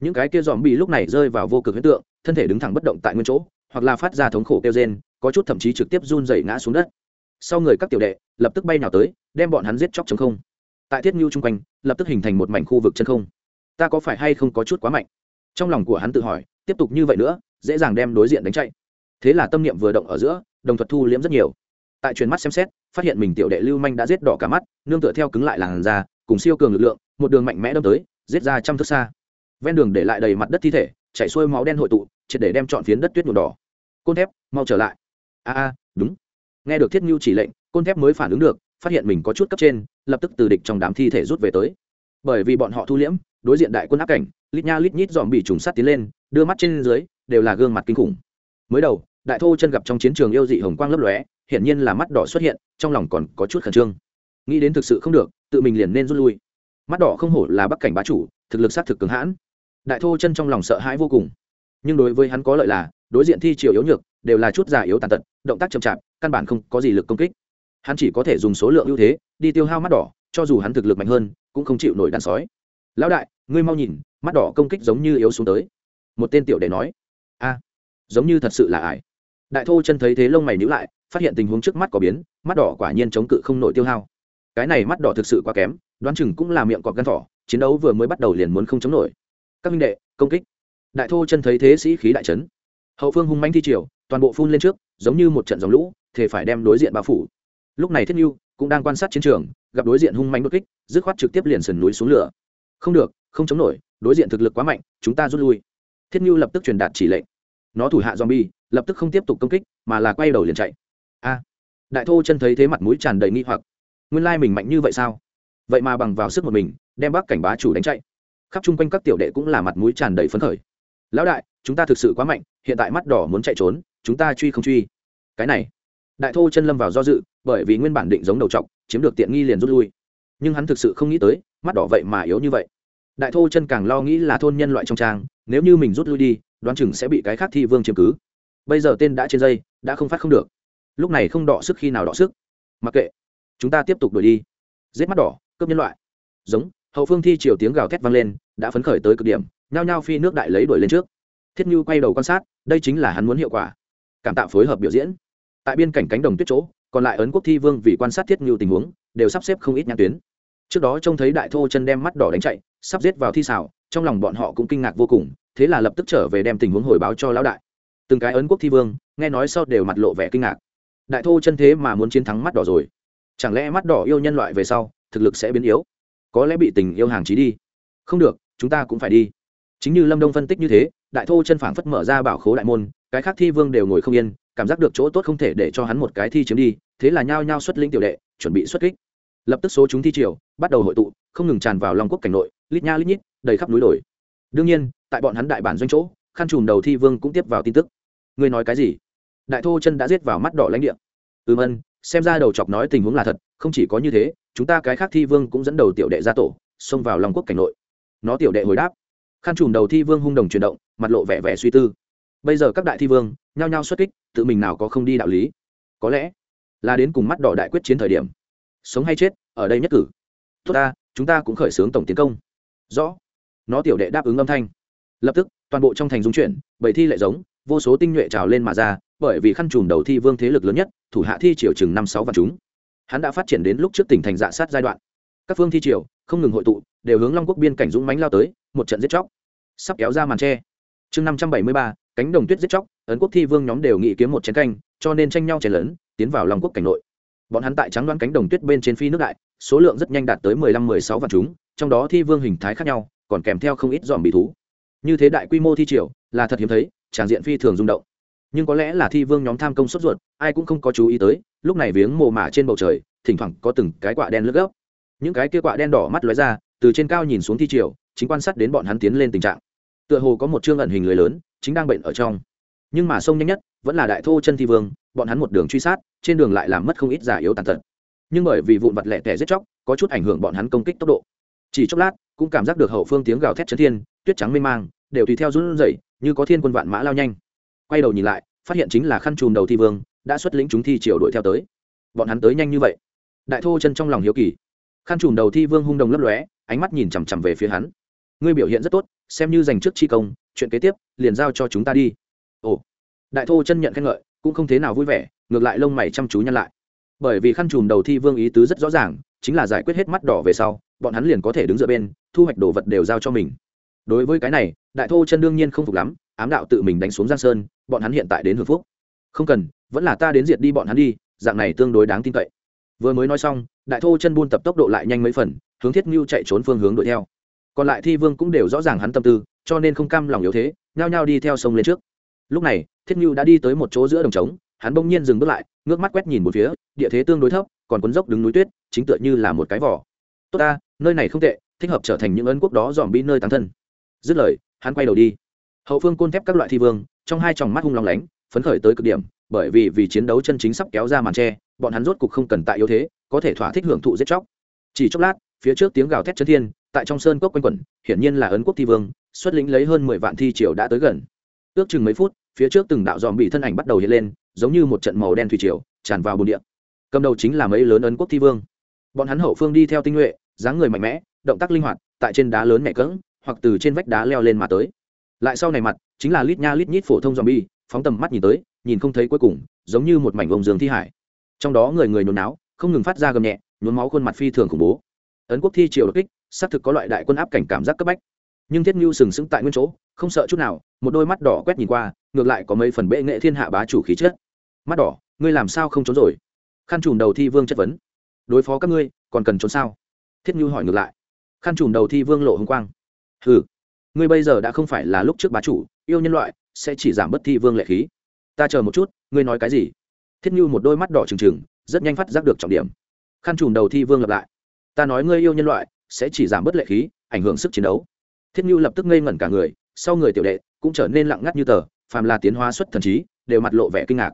Những cái kia dòm bị lúc này rơi vào vô cực hiện tượng, thân thể đứng thẳng bất động tại nguyên chỗ, hoặc là phát ra thống khổ kêu rên có chút thậm chí trực tiếp run dày ngã xuống đất. Sau người các tiểu đệ, lập tức bay nào tới, đem bọn hắn giết chóc chống không. Tại thiết nhu chung quanh, lập tức hình thành một mảnh khu vực chân không. Ta có phải hay không có chút quá mạnh? Trong lòng của hắn tự hỏi, tiếp tục như vậy nữa, dễ dàng đem đối diện đánh chạy. Thế là tâm niệm vừa động ở giữa, đồng thuật thu liễm rất nhiều. Tại truyền mắt xem xét, phát hiện mình tiểu đệ lưu manh đã giết đỏ cả mắt, nương tựa theo cứng lại làn da, cùng siêu cường lực lượng, một đường mạnh mẽ đâm tới, giết ra trăm thước xa. Ven đường để lại đầy mặt đất thi thể, chảy xuôi máu đen hội tụ, triệt để đem trọn phiến đất tuyết nhuộm đỏ. Côn thép, mau trở lại a a, đúng. Nghe được thiết nhu chỉ lệnh, côn thép mới phản ứng được, phát hiện mình có chút cấp trên, lập tức từ địch trong đám thi thể rút về tới. Bởi vì bọn họ thu liễm, đối diện đại quân áp cảnh, lít nha lít nhít dòm bị trùng sắt tiến lên, đưa mắt trên dưới, đều là gương mặt kinh khủng. Mới đầu, đại thô chân gặp trong chiến trường yêu dị hồng quang lấp lóe, hiển nhiên là mắt đỏ xuất hiện, trong lòng còn có chút khẩn trương. Nghĩ đến thực sự không được, tự mình liền nên rút lui. Mắt đỏ không hổ là bắc cảnh bá chủ, thực lực sát thực cứng hãn. Đại thô chân trong lòng sợ hãi vô cùng nhưng đối với hắn có lợi là, đối diện thi triều yếu nhược, đều là chút già yếu tàn tật, động tác chậm chạp, căn bản không có gì lực công kích. Hắn chỉ có thể dùng số lượng ưu thế, đi tiêu hao mắt đỏ, cho dù hắn thực lực mạnh hơn, cũng không chịu nổi đàn sói. Lão đại, ngươi mau nhìn, mắt đỏ công kích giống như yếu xuống tới. Một tên tiểu đệ nói. A, giống như thật sự là ải. Đại thô chân thấy thế lông mày nhữ lại, phát hiện tình huống trước mắt có biến, mắt đỏ quả nhiên chống cự không nổi tiêu hao. Cái này mắt đỏ thực sự quá kém, đoán chừng cũng là miệng cọp gan thỏ, chiến đấu vừa mới bắt đầu liền muốn không chống nổi. Các minh đệ, công kích đại thô chân thấy thế sĩ khí đại trấn hậu phương hung manh thi triều, toàn bộ phun lên trước, giống như một trận dòng lũ thể phải đem đối diện bao phủ. Lúc này thiết nhu cũng đang quan sát chiến trường, gặp đối diện hung manh đột kích, dứt khoát trực tiếp liền sườn núi xuống lửa. Không được, không chống nổi, đối diện thực lực quá mạnh, chúng ta rút lui. Thiết nhu lập tức truyền đạt chỉ lệnh. Nó thủ hạ zombie, lập tức không tiếp tục công kích, mà là quay đầu liền chạy. A! Đại thô chân thấy thế mặt mũi tràn đầy nghi hoặc. Nguyên lai mình mạnh như vậy sao? Vậy mà bằng vào sức một mình, đem bác cảnh bá chủ đánh chạy. Khắp chung quanh các tiểu đệ cũng là mặt mũi tràn đầy phấn khởi lão đại, chúng ta thực sự quá mạnh, hiện tại mắt đỏ muốn chạy trốn, chúng ta truy không truy. Cái này, đại thô chân lâm vào do dự, bởi vì nguyên bản định giống đầu t chiếm được tiện nghi liền rút lui. Nhưng hắn thực sự không nghĩ tới, mắt đỏ vậy mà yếu như vậy. Đại thô chân càng lo nghĩ là thôn nhân loại trong trang, nếu như mình rút lui đi, đoán chừng sẽ bị cái khác thi vương chiếm cứ. Bây giờ tên đã trên dây, đã không phát không được. Lúc này không đọ sức khi nào đọ sức. Mặc kệ, chúng ta tiếp tục đuổi đi. Giết mắt đỏ, cướp nhân loại. Giống, hậu phương thi chiều tiếng gào thét vang lên, đã phấn khởi tới cực điểm nhao nhao phi nước đại lấy đuổi lên trước. Thiết như quay đầu quan sát, đây chính là hắn muốn hiệu quả. Cảm tạo phối hợp biểu diễn. Tại biên cảnh cánh đồng tuyết chỗ, còn lại ấn quốc thi vương vì quan sát thiết như tình huống, đều sắp xếp không ít nhãn tuyến. Trước đó trông thấy đại thô chân đem mắt đỏ đánh chạy, sắp giết vào thi xảo, trong lòng bọn họ cũng kinh ngạc vô cùng, thế là lập tức trở về đem tình huống hồi báo cho lão đại. Từng cái ấn quốc thi vương, nghe nói sau đều mặt lộ vẻ kinh ngạc. Đại thô chân thế mà muốn chiến thắng mắt đỏ rồi. Chẳng lẽ mắt đỏ yêu nhân loại về sau, thực lực sẽ biến yếu? Có lẽ bị tình yêu hàng trí đi. Không được, chúng ta cũng phải đi chính như lâm đông phân tích như thế, đại thô chân phảng phất mở ra bảo khố đại môn, cái khác thi vương đều ngồi không yên, cảm giác được chỗ tốt không thể để cho hắn một cái thi chiếm đi, thế là nhao nhao xuất linh tiểu đệ, chuẩn bị xuất kích. Lập tức số chúng thi triều, bắt đầu hội tụ, không ngừng tràn vào long quốc cảnh nội, lít nha lít nhít, đầy khắp núi đồi. Đương nhiên, tại bọn hắn đại bản doanh chỗ, khăn trùm đầu thi vương cũng tiếp vào tin tức. Ngươi nói cái gì? Đại thô chân đã giết vào mắt đỏ lãnh địa. Ừm ân, xem ra đầu chọc nói tình huống là thật, không chỉ có như thế, chúng ta cái khác thi vương cũng dẫn đầu tiểu đệ ra tổ, xông vào long quốc cảnh nội. Nó tiểu đệ hồi đáp khăn trùm đầu thi vương hung đồng chuyển động, mặt lộ vẻ vẻ suy tư. Bây giờ các đại thi vương nhao nhao xuất kích, tự mình nào có không đi đạo lý? Có lẽ là đến cùng mắt đỏ đại quyết chiến thời điểm. Sống hay chết, ở đây nhất cử. Tốt ta, chúng ta cũng khởi xướng tổng tiến công. Rõ. Nó tiểu đệ đáp ứng âm thanh. Lập tức, toàn bộ trong thành dung chuyển, bảy thi lệ giống, vô số tinh nhuệ trào lên mà ra, bởi vì khăn trùm đầu thi vương thế lực lớn nhất, thủ hạ thi triều chừng năm sáu vạn chúng. Hắn đã phát triển đến lúc trước tỉnh thành dạ sát giai đoạn. Các phương thi triều, không ngừng hội tụ, đều hướng long quốc biên cảnh dũng mánh lao tới, một trận giết chóc sắp kéo ra màn tre. Chương năm trăm bảy mươi ba, cánh đồng tuyết giết chóc, ấn quốc thi vương nhóm đều nghĩ kiếm một chén canh, cho nên tranh nhau chén lớn tiến vào lòng quốc cảnh nội. Bọn hắn tại trắng đoán cánh đồng tuyết bên trên phi nước đại, số lượng rất nhanh đạt tới mười lăm mười sáu vạn chúng, trong đó thi vương hình thái khác nhau, còn kèm theo không ít dòm bị thú. Như thế đại quy mô thi triều, là thật hiếm thấy, tràng diện phi thường rung động. Nhưng có lẽ là thi vương nhóm tham công sốt ruột, ai cũng không có chú ý tới, lúc này viếng mồ mả trên bầu trời, thỉnh thoảng có từng cái quạ đen lướt gốc những cái kia quạ đen đỏ mắt lóe ra, từ trên cao nhìn xuống thi triều, chính quan sát đến bọn hắn tiến lên tình trạng tựa hồ có một chương ẩn hình lưới lớn, chính đang bệnh ở trong. Nhưng mà sông nhanh nhất, vẫn là đại thô chân thi vương, bọn hắn một đường truy sát, trên đường lại làm mất không ít giả yếu tàn tật. Nhưng bởi vì vụn vặt lẻ tẻ giết chóc, có chút ảnh hưởng bọn hắn công kích tốc độ. Chỉ chốc lát, cũng cảm giác được hậu phương tiếng gào thét chấn thiên, tuyết trắng mê mang, đều tùy theo run rẩy, như có thiên quân vạn mã lao nhanh. Quay đầu nhìn lại, phát hiện chính là khăn chùm đầu thi vương, đã xuất lĩnh chúng thi triều đuổi theo tới. Bọn hắn tới nhanh như vậy. Đại thô chân trong lòng hiếu kỳ. Khăn chùm đầu thi vương hung đồng lấp lóe, ánh mắt nhìn chằm chằm về phía hắn ngươi biểu hiện rất tốt, xem như dành trước chi công, chuyện kế tiếp, liền giao cho chúng ta đi. Ồ, đại thô chân nhận khen ngợi, cũng không thế nào vui vẻ, ngược lại lông mày chăm chú nhăn lại. Bởi vì khăn chùm đầu thi vương ý tứ rất rõ ràng, chính là giải quyết hết mắt đỏ về sau, bọn hắn liền có thể đứng dựa bên, thu hoạch đồ vật đều giao cho mình. Đối với cái này, đại thô chân đương nhiên không phục lắm, ám đạo tự mình đánh xuống giang sơn, bọn hắn hiện tại đến hưởng phúc. Không cần, vẫn là ta đến diệt đi bọn hắn đi, dạng này tương đối đáng tin cậy. Vừa mới nói xong, đại thô chân buôn tập tốc độ lại nhanh mấy phần, hướng thiết ngưu chạy trốn phương hướng đuổi theo còn lại thi vương cũng đều rõ ràng hắn tâm tư, cho nên không cam lòng yếu thế, nhao nhao đi theo sông lên trước. Lúc này, thiết ngưu đã đi tới một chỗ giữa đồng trống, hắn bỗng nhiên dừng bước lại, ngước mắt quét nhìn một phía, địa thế tương đối thấp, còn cuốn dốc đứng núi tuyết, chính tựa như là một cái vỏ. Tốt ta, nơi này không tệ, thích hợp trở thành những ấn quốc đó dòm bi nơi tán thân. Dứt lời, hắn quay đầu đi. Hậu phương côn thép các loại thi vương, trong hai tròng mắt hung lòng lánh, phấn khởi tới cực điểm, bởi vì vì chiến đấu chân chính sắp kéo ra màn tre, bọn hắn rốt cục không cần tại yếu thế, có thể thỏa thích hưởng thụ giết chóc. Chỉ chốc lát phía trước tiếng gào thét chân thiên, tại trong sơn cốc quanh quẩn, hiển nhiên là ấn quốc thi vương, xuất lĩnh lấy hơn mười vạn thi triều đã tới gần. Ước chừng mấy phút, phía trước từng đạo dòm bị thân ảnh bắt đầu hiện lên, giống như một trận màu đen thủy triều, tràn vào bồn địa. Cầm đầu chính là mấy lớn ấn quốc thi vương. Bọn hắn hậu phương đi theo tinh nhuệ, dáng người mạnh mẽ, động tác linh hoạt, tại trên đá lớn nhẹ cỡng hoặc từ trên vách đá leo lên mà tới. Lại sau này mặt, chính là lít nha lít nhít phổ thông zombie phóng tầm mắt nhìn tới, nhìn không thấy cuối cùng, giống như một mảnh ông giường thi hải. Trong đó người người nôn náo, không ngừng phát ra gầm nhẹ, nhuốm máu khuôn mặt phi thường khủng bố ấn quốc thi triều đột kích, xác thực có loại đại quân áp cảnh cảm giác cấp bách. Nhưng thiết ngưu sừng sững tại nguyên chỗ, không sợ chút nào, một đôi mắt đỏ quét nhìn qua, ngược lại có mấy phần bệ nghệ thiên hạ bá chủ khí chất. Mắt đỏ, ngươi làm sao không trốn rồi? Khăn trùm đầu thi vương chất vấn. Đối phó các ngươi, còn cần trốn sao? Thiết ngưu hỏi ngược lại. Khăn trùm đầu thi vương lộ hồng quang. Ừ ngươi bây giờ đã không phải là lúc trước bá chủ, yêu nhân loại, sẽ chỉ giảm bất thi vương lệ khí. Ta chờ một chút, ngươi nói cái gì? Thiết ngưu một đôi mắt đỏ trừng trừng, rất nhanh phát giác được trọng điểm. Khăn trùm đầu thi vương lặp lại ta nói ngươi yêu nhân loại, sẽ chỉ giảm bớt lệ khí, ảnh hưởng sức chiến đấu. Thiết như lập tức ngây ngẩn cả người, sau người tiểu đệ cũng trở nên lặng ngắt như tờ, phàm là tiến hóa xuất thần trí, đều mặt lộ vẻ kinh ngạc.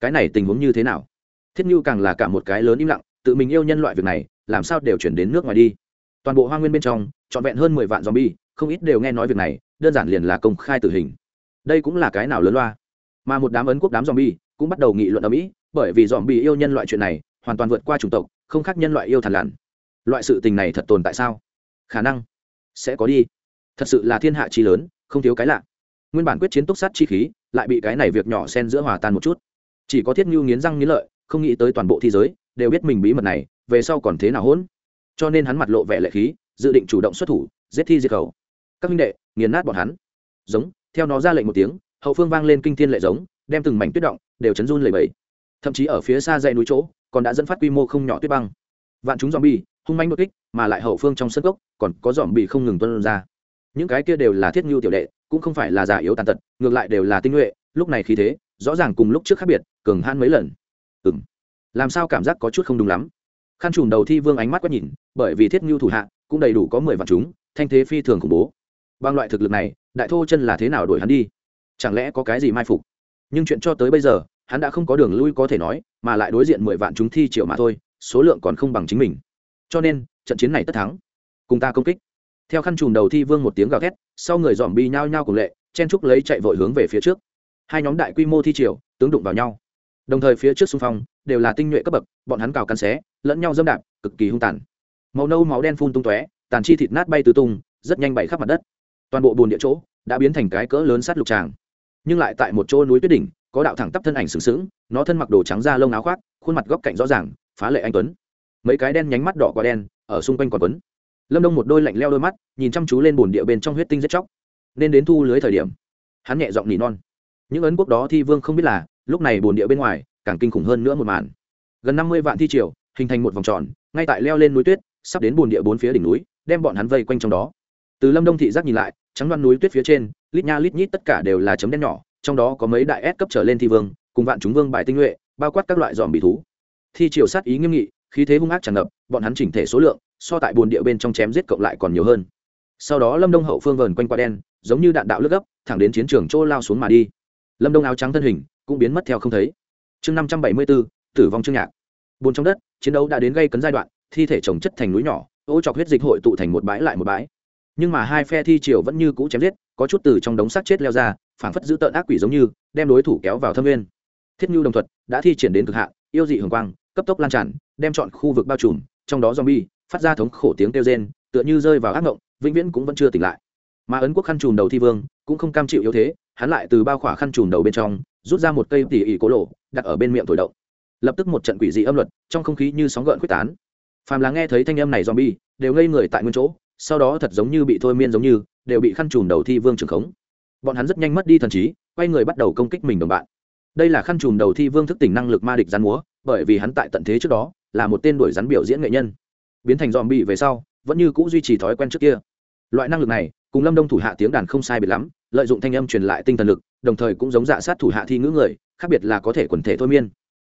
Cái này tình huống như thế nào? Thiết như càng là cả một cái lớn im lặng, tự mình yêu nhân loại việc này, làm sao đều chuyển đến nước ngoài đi. Toàn bộ hoa nguyên bên trong, trọn vẹn hơn mười vạn zombie, không ít đều nghe nói việc này, đơn giản liền là công khai tử hình. Đây cũng là cái nào lớn loa? Mà một đám ấn quốc đám zombie cũng bắt đầu nghị luận ở mỹ, bởi vì zombie yêu nhân loại chuyện này hoàn toàn vượt qua chủng tộc, không khác nhân loại yêu thằn lằn loại sự tình này thật tồn tại sao? Khả năng. Sẽ có đi. Thật sự là thiên hạ chi lớn, không thiếu cái lạ. Nguyên bản quyết chiến túc sát chi khí, lại bị cái này việc nhỏ xen giữa hòa tan một chút. Chỉ có thiết ngưu nghiến răng nghiến lợi, không nghĩ tới toàn bộ thế giới, đều biết mình bí mật này, về sau còn thế nào hỗn. Cho nên hắn mặt lộ vẻ lệ khí, dự định chủ động xuất thủ, giết thi diệt khẩu. Các minh đệ, nghiền nát bọn hắn. Giống, theo nó ra lệnh một tiếng, hậu phương vang lên kinh thiên lệ giống, đem từng mảnh tuyết động, đều chấn run lầy bẫy thậm chí ở phía xa dãy núi chỗ, còn đã dẫn phát quy mô không nhỏ tuyết băng. Vạn chúng dòm bi hung manh đột kích, mà lại hậu phương trong sân gốc còn có dòm bị không ngừng tuân ra. Những cái kia đều là thiết ngưu tiểu đệ, cũng không phải là giả yếu tàn tật, ngược lại đều là tinh nhuệ, lúc này khí thế, rõ ràng cùng lúc trước khác biệt, cường han mấy lần. Ừng làm sao cảm giác có chút không đúng lắm? Khăn trùm đầu thi vương ánh mắt quét nhìn, bởi vì thiết ngưu thủ hạ cũng đầy đủ có mười vạn chúng, thanh thế phi thường khủng bố. Bằng loại thực lực này, đại thô chân là thế nào đuổi hắn đi? Chẳng lẽ có cái gì mai phục? Nhưng chuyện cho tới bây giờ, hắn đã không có đường lui có thể nói, mà lại đối diện mười vạn chúng thi triệu mà thôi, số lượng còn không bằng chính mình cho nên, trận chiến này tất thắng. Cùng ta công kích. Theo khăn chùm đầu thi vương một tiếng gào thét, sau người dòm bi nhao nhao cùng lệ, chen trúc lấy chạy vội hướng về phía trước. Hai nhóm đại quy mô thi triều, tướng đụng vào nhau. Đồng thời phía trước xung phong, đều là tinh nhuệ cấp bậc, bọn hắn cào cắn xé, lẫn nhau dâm đạp, cực kỳ hung tàn. Màu nâu máu đen phun tung tóe, tàn chi thịt nát bay tứ tung, rất nhanh bay khắp mặt đất. Toàn bộ bồn địa chỗ, đã biến thành cái cỡ lớn sát lục tràng. Nhưng lại tại một chỗ núi tuyết đỉnh, có đạo thẳng tắp thân ảnh sừng sững, nó thân mặc đồ trắng da lông áo khoác, khuôn mặt góc cạnh rõ ràng, phá lệ anh tuấn mấy cái đen nhánh mắt đỏ quả đen, ở xung quanh còn quấn. Lâm đông một đôi lạnh leo đôi mắt, nhìn chăm chú lên bồn địa bên trong huyết tinh rất chóc. Nên đến thu lưới thời điểm, hắn nhẹ giọng nỉ non. Những ấn quốc đó thi vương không biết là, lúc này bồn địa bên ngoài, càng kinh khủng hơn nữa một màn. Gần năm mươi vạn thi triều, hình thành một vòng tròn, ngay tại leo lên núi tuyết, sắp đến bồn địa bốn phía đỉnh núi, đem bọn hắn vây quanh trong đó. Từ lâm đông thị giác nhìn lại, trắng đoan núi tuyết phía trên, lít nha lít nhít tất cả đều là chấm đen nhỏ, trong đó có mấy đại S cấp trở lên thi vương, cùng vạn chúng vương bài tinh nhuệ, bao quát các loại dòm bị thú. Thi triều sát ý nghiêm nghị khí thế hung ác tràn ngập, bọn hắn chỉnh thể số lượng, so tại bồn địa bên trong chém giết cộng lại còn nhiều hơn. Sau đó lâm đông hậu phương vờn quanh quả đen, giống như đạn đạo lướt gấp, thẳng đến chiến trường chỗ lao xuống mà đi. Lâm đông áo trắng thân hình cũng biến mất theo không thấy. Chương năm trăm bảy mươi bốn tử vong chương nhạc. Bồn trong đất, chiến đấu đã đến gây cấn giai đoạn, thi thể trồng chất thành núi nhỏ, ô chọc huyết dịch hội tụ thành một bãi lại một bãi. Nhưng mà hai phe thi triều vẫn như cũ chém giết, có chút từ trong đống xác chết leo ra, phảng phất giữ tợn ác quỷ giống như, đem đối thủ kéo vào thâm nguyên. Thiết nhu đồng thuật đã thi triển đến cực hạn, yêu dị hường quang, cấp tốc lan tràn đem chọn khu vực bao trùm, trong đó zombie, phát ra thống khổ tiếng kêu rên, tựa như rơi vào ác mộng, vĩnh viễn cũng vẫn chưa tỉnh lại. Mà ấn quốc khăn trùm đầu thi vương, cũng không cam chịu yếu thế, hắn lại từ bao khỏa khăn trùm đầu bên trong, rút ra một cây tỉ ỉ cố lộ, đặt ở bên miệng thổi động. Lập tức một trận quỷ dị âm luật, trong không khí như sóng gợn quyết tán. Phàm là nghe thấy thanh âm này zombie, đều ngây người tại nguyên chỗ, sau đó thật giống như bị thôi miên giống như, đều bị khăn trùm đầu thi vương trường khống. Bọn hắn rất nhanh mất đi thần trí, quay người bắt đầu công kích mình đồng bạn. Đây là khăn trùm đầu thi vương thức tỉnh năng lực ma địch gián múa, bởi vì hắn tại tận thế trước đó là một tên đuổi rắn biểu diễn nghệ nhân. Biến thành dòm bị về sau, vẫn như c ũ duy trì thói quen trước kia. Loại năng lực này, cùng lâm đông thủ hạ tiếng đàn không sai biệt lắm, lợi dụng thanh âm truyền lại tinh thần lực, đồng thời cũng giống dạ sát thủ hạ thi ngữ người, khác biệt là có thể quần thể thôi miên.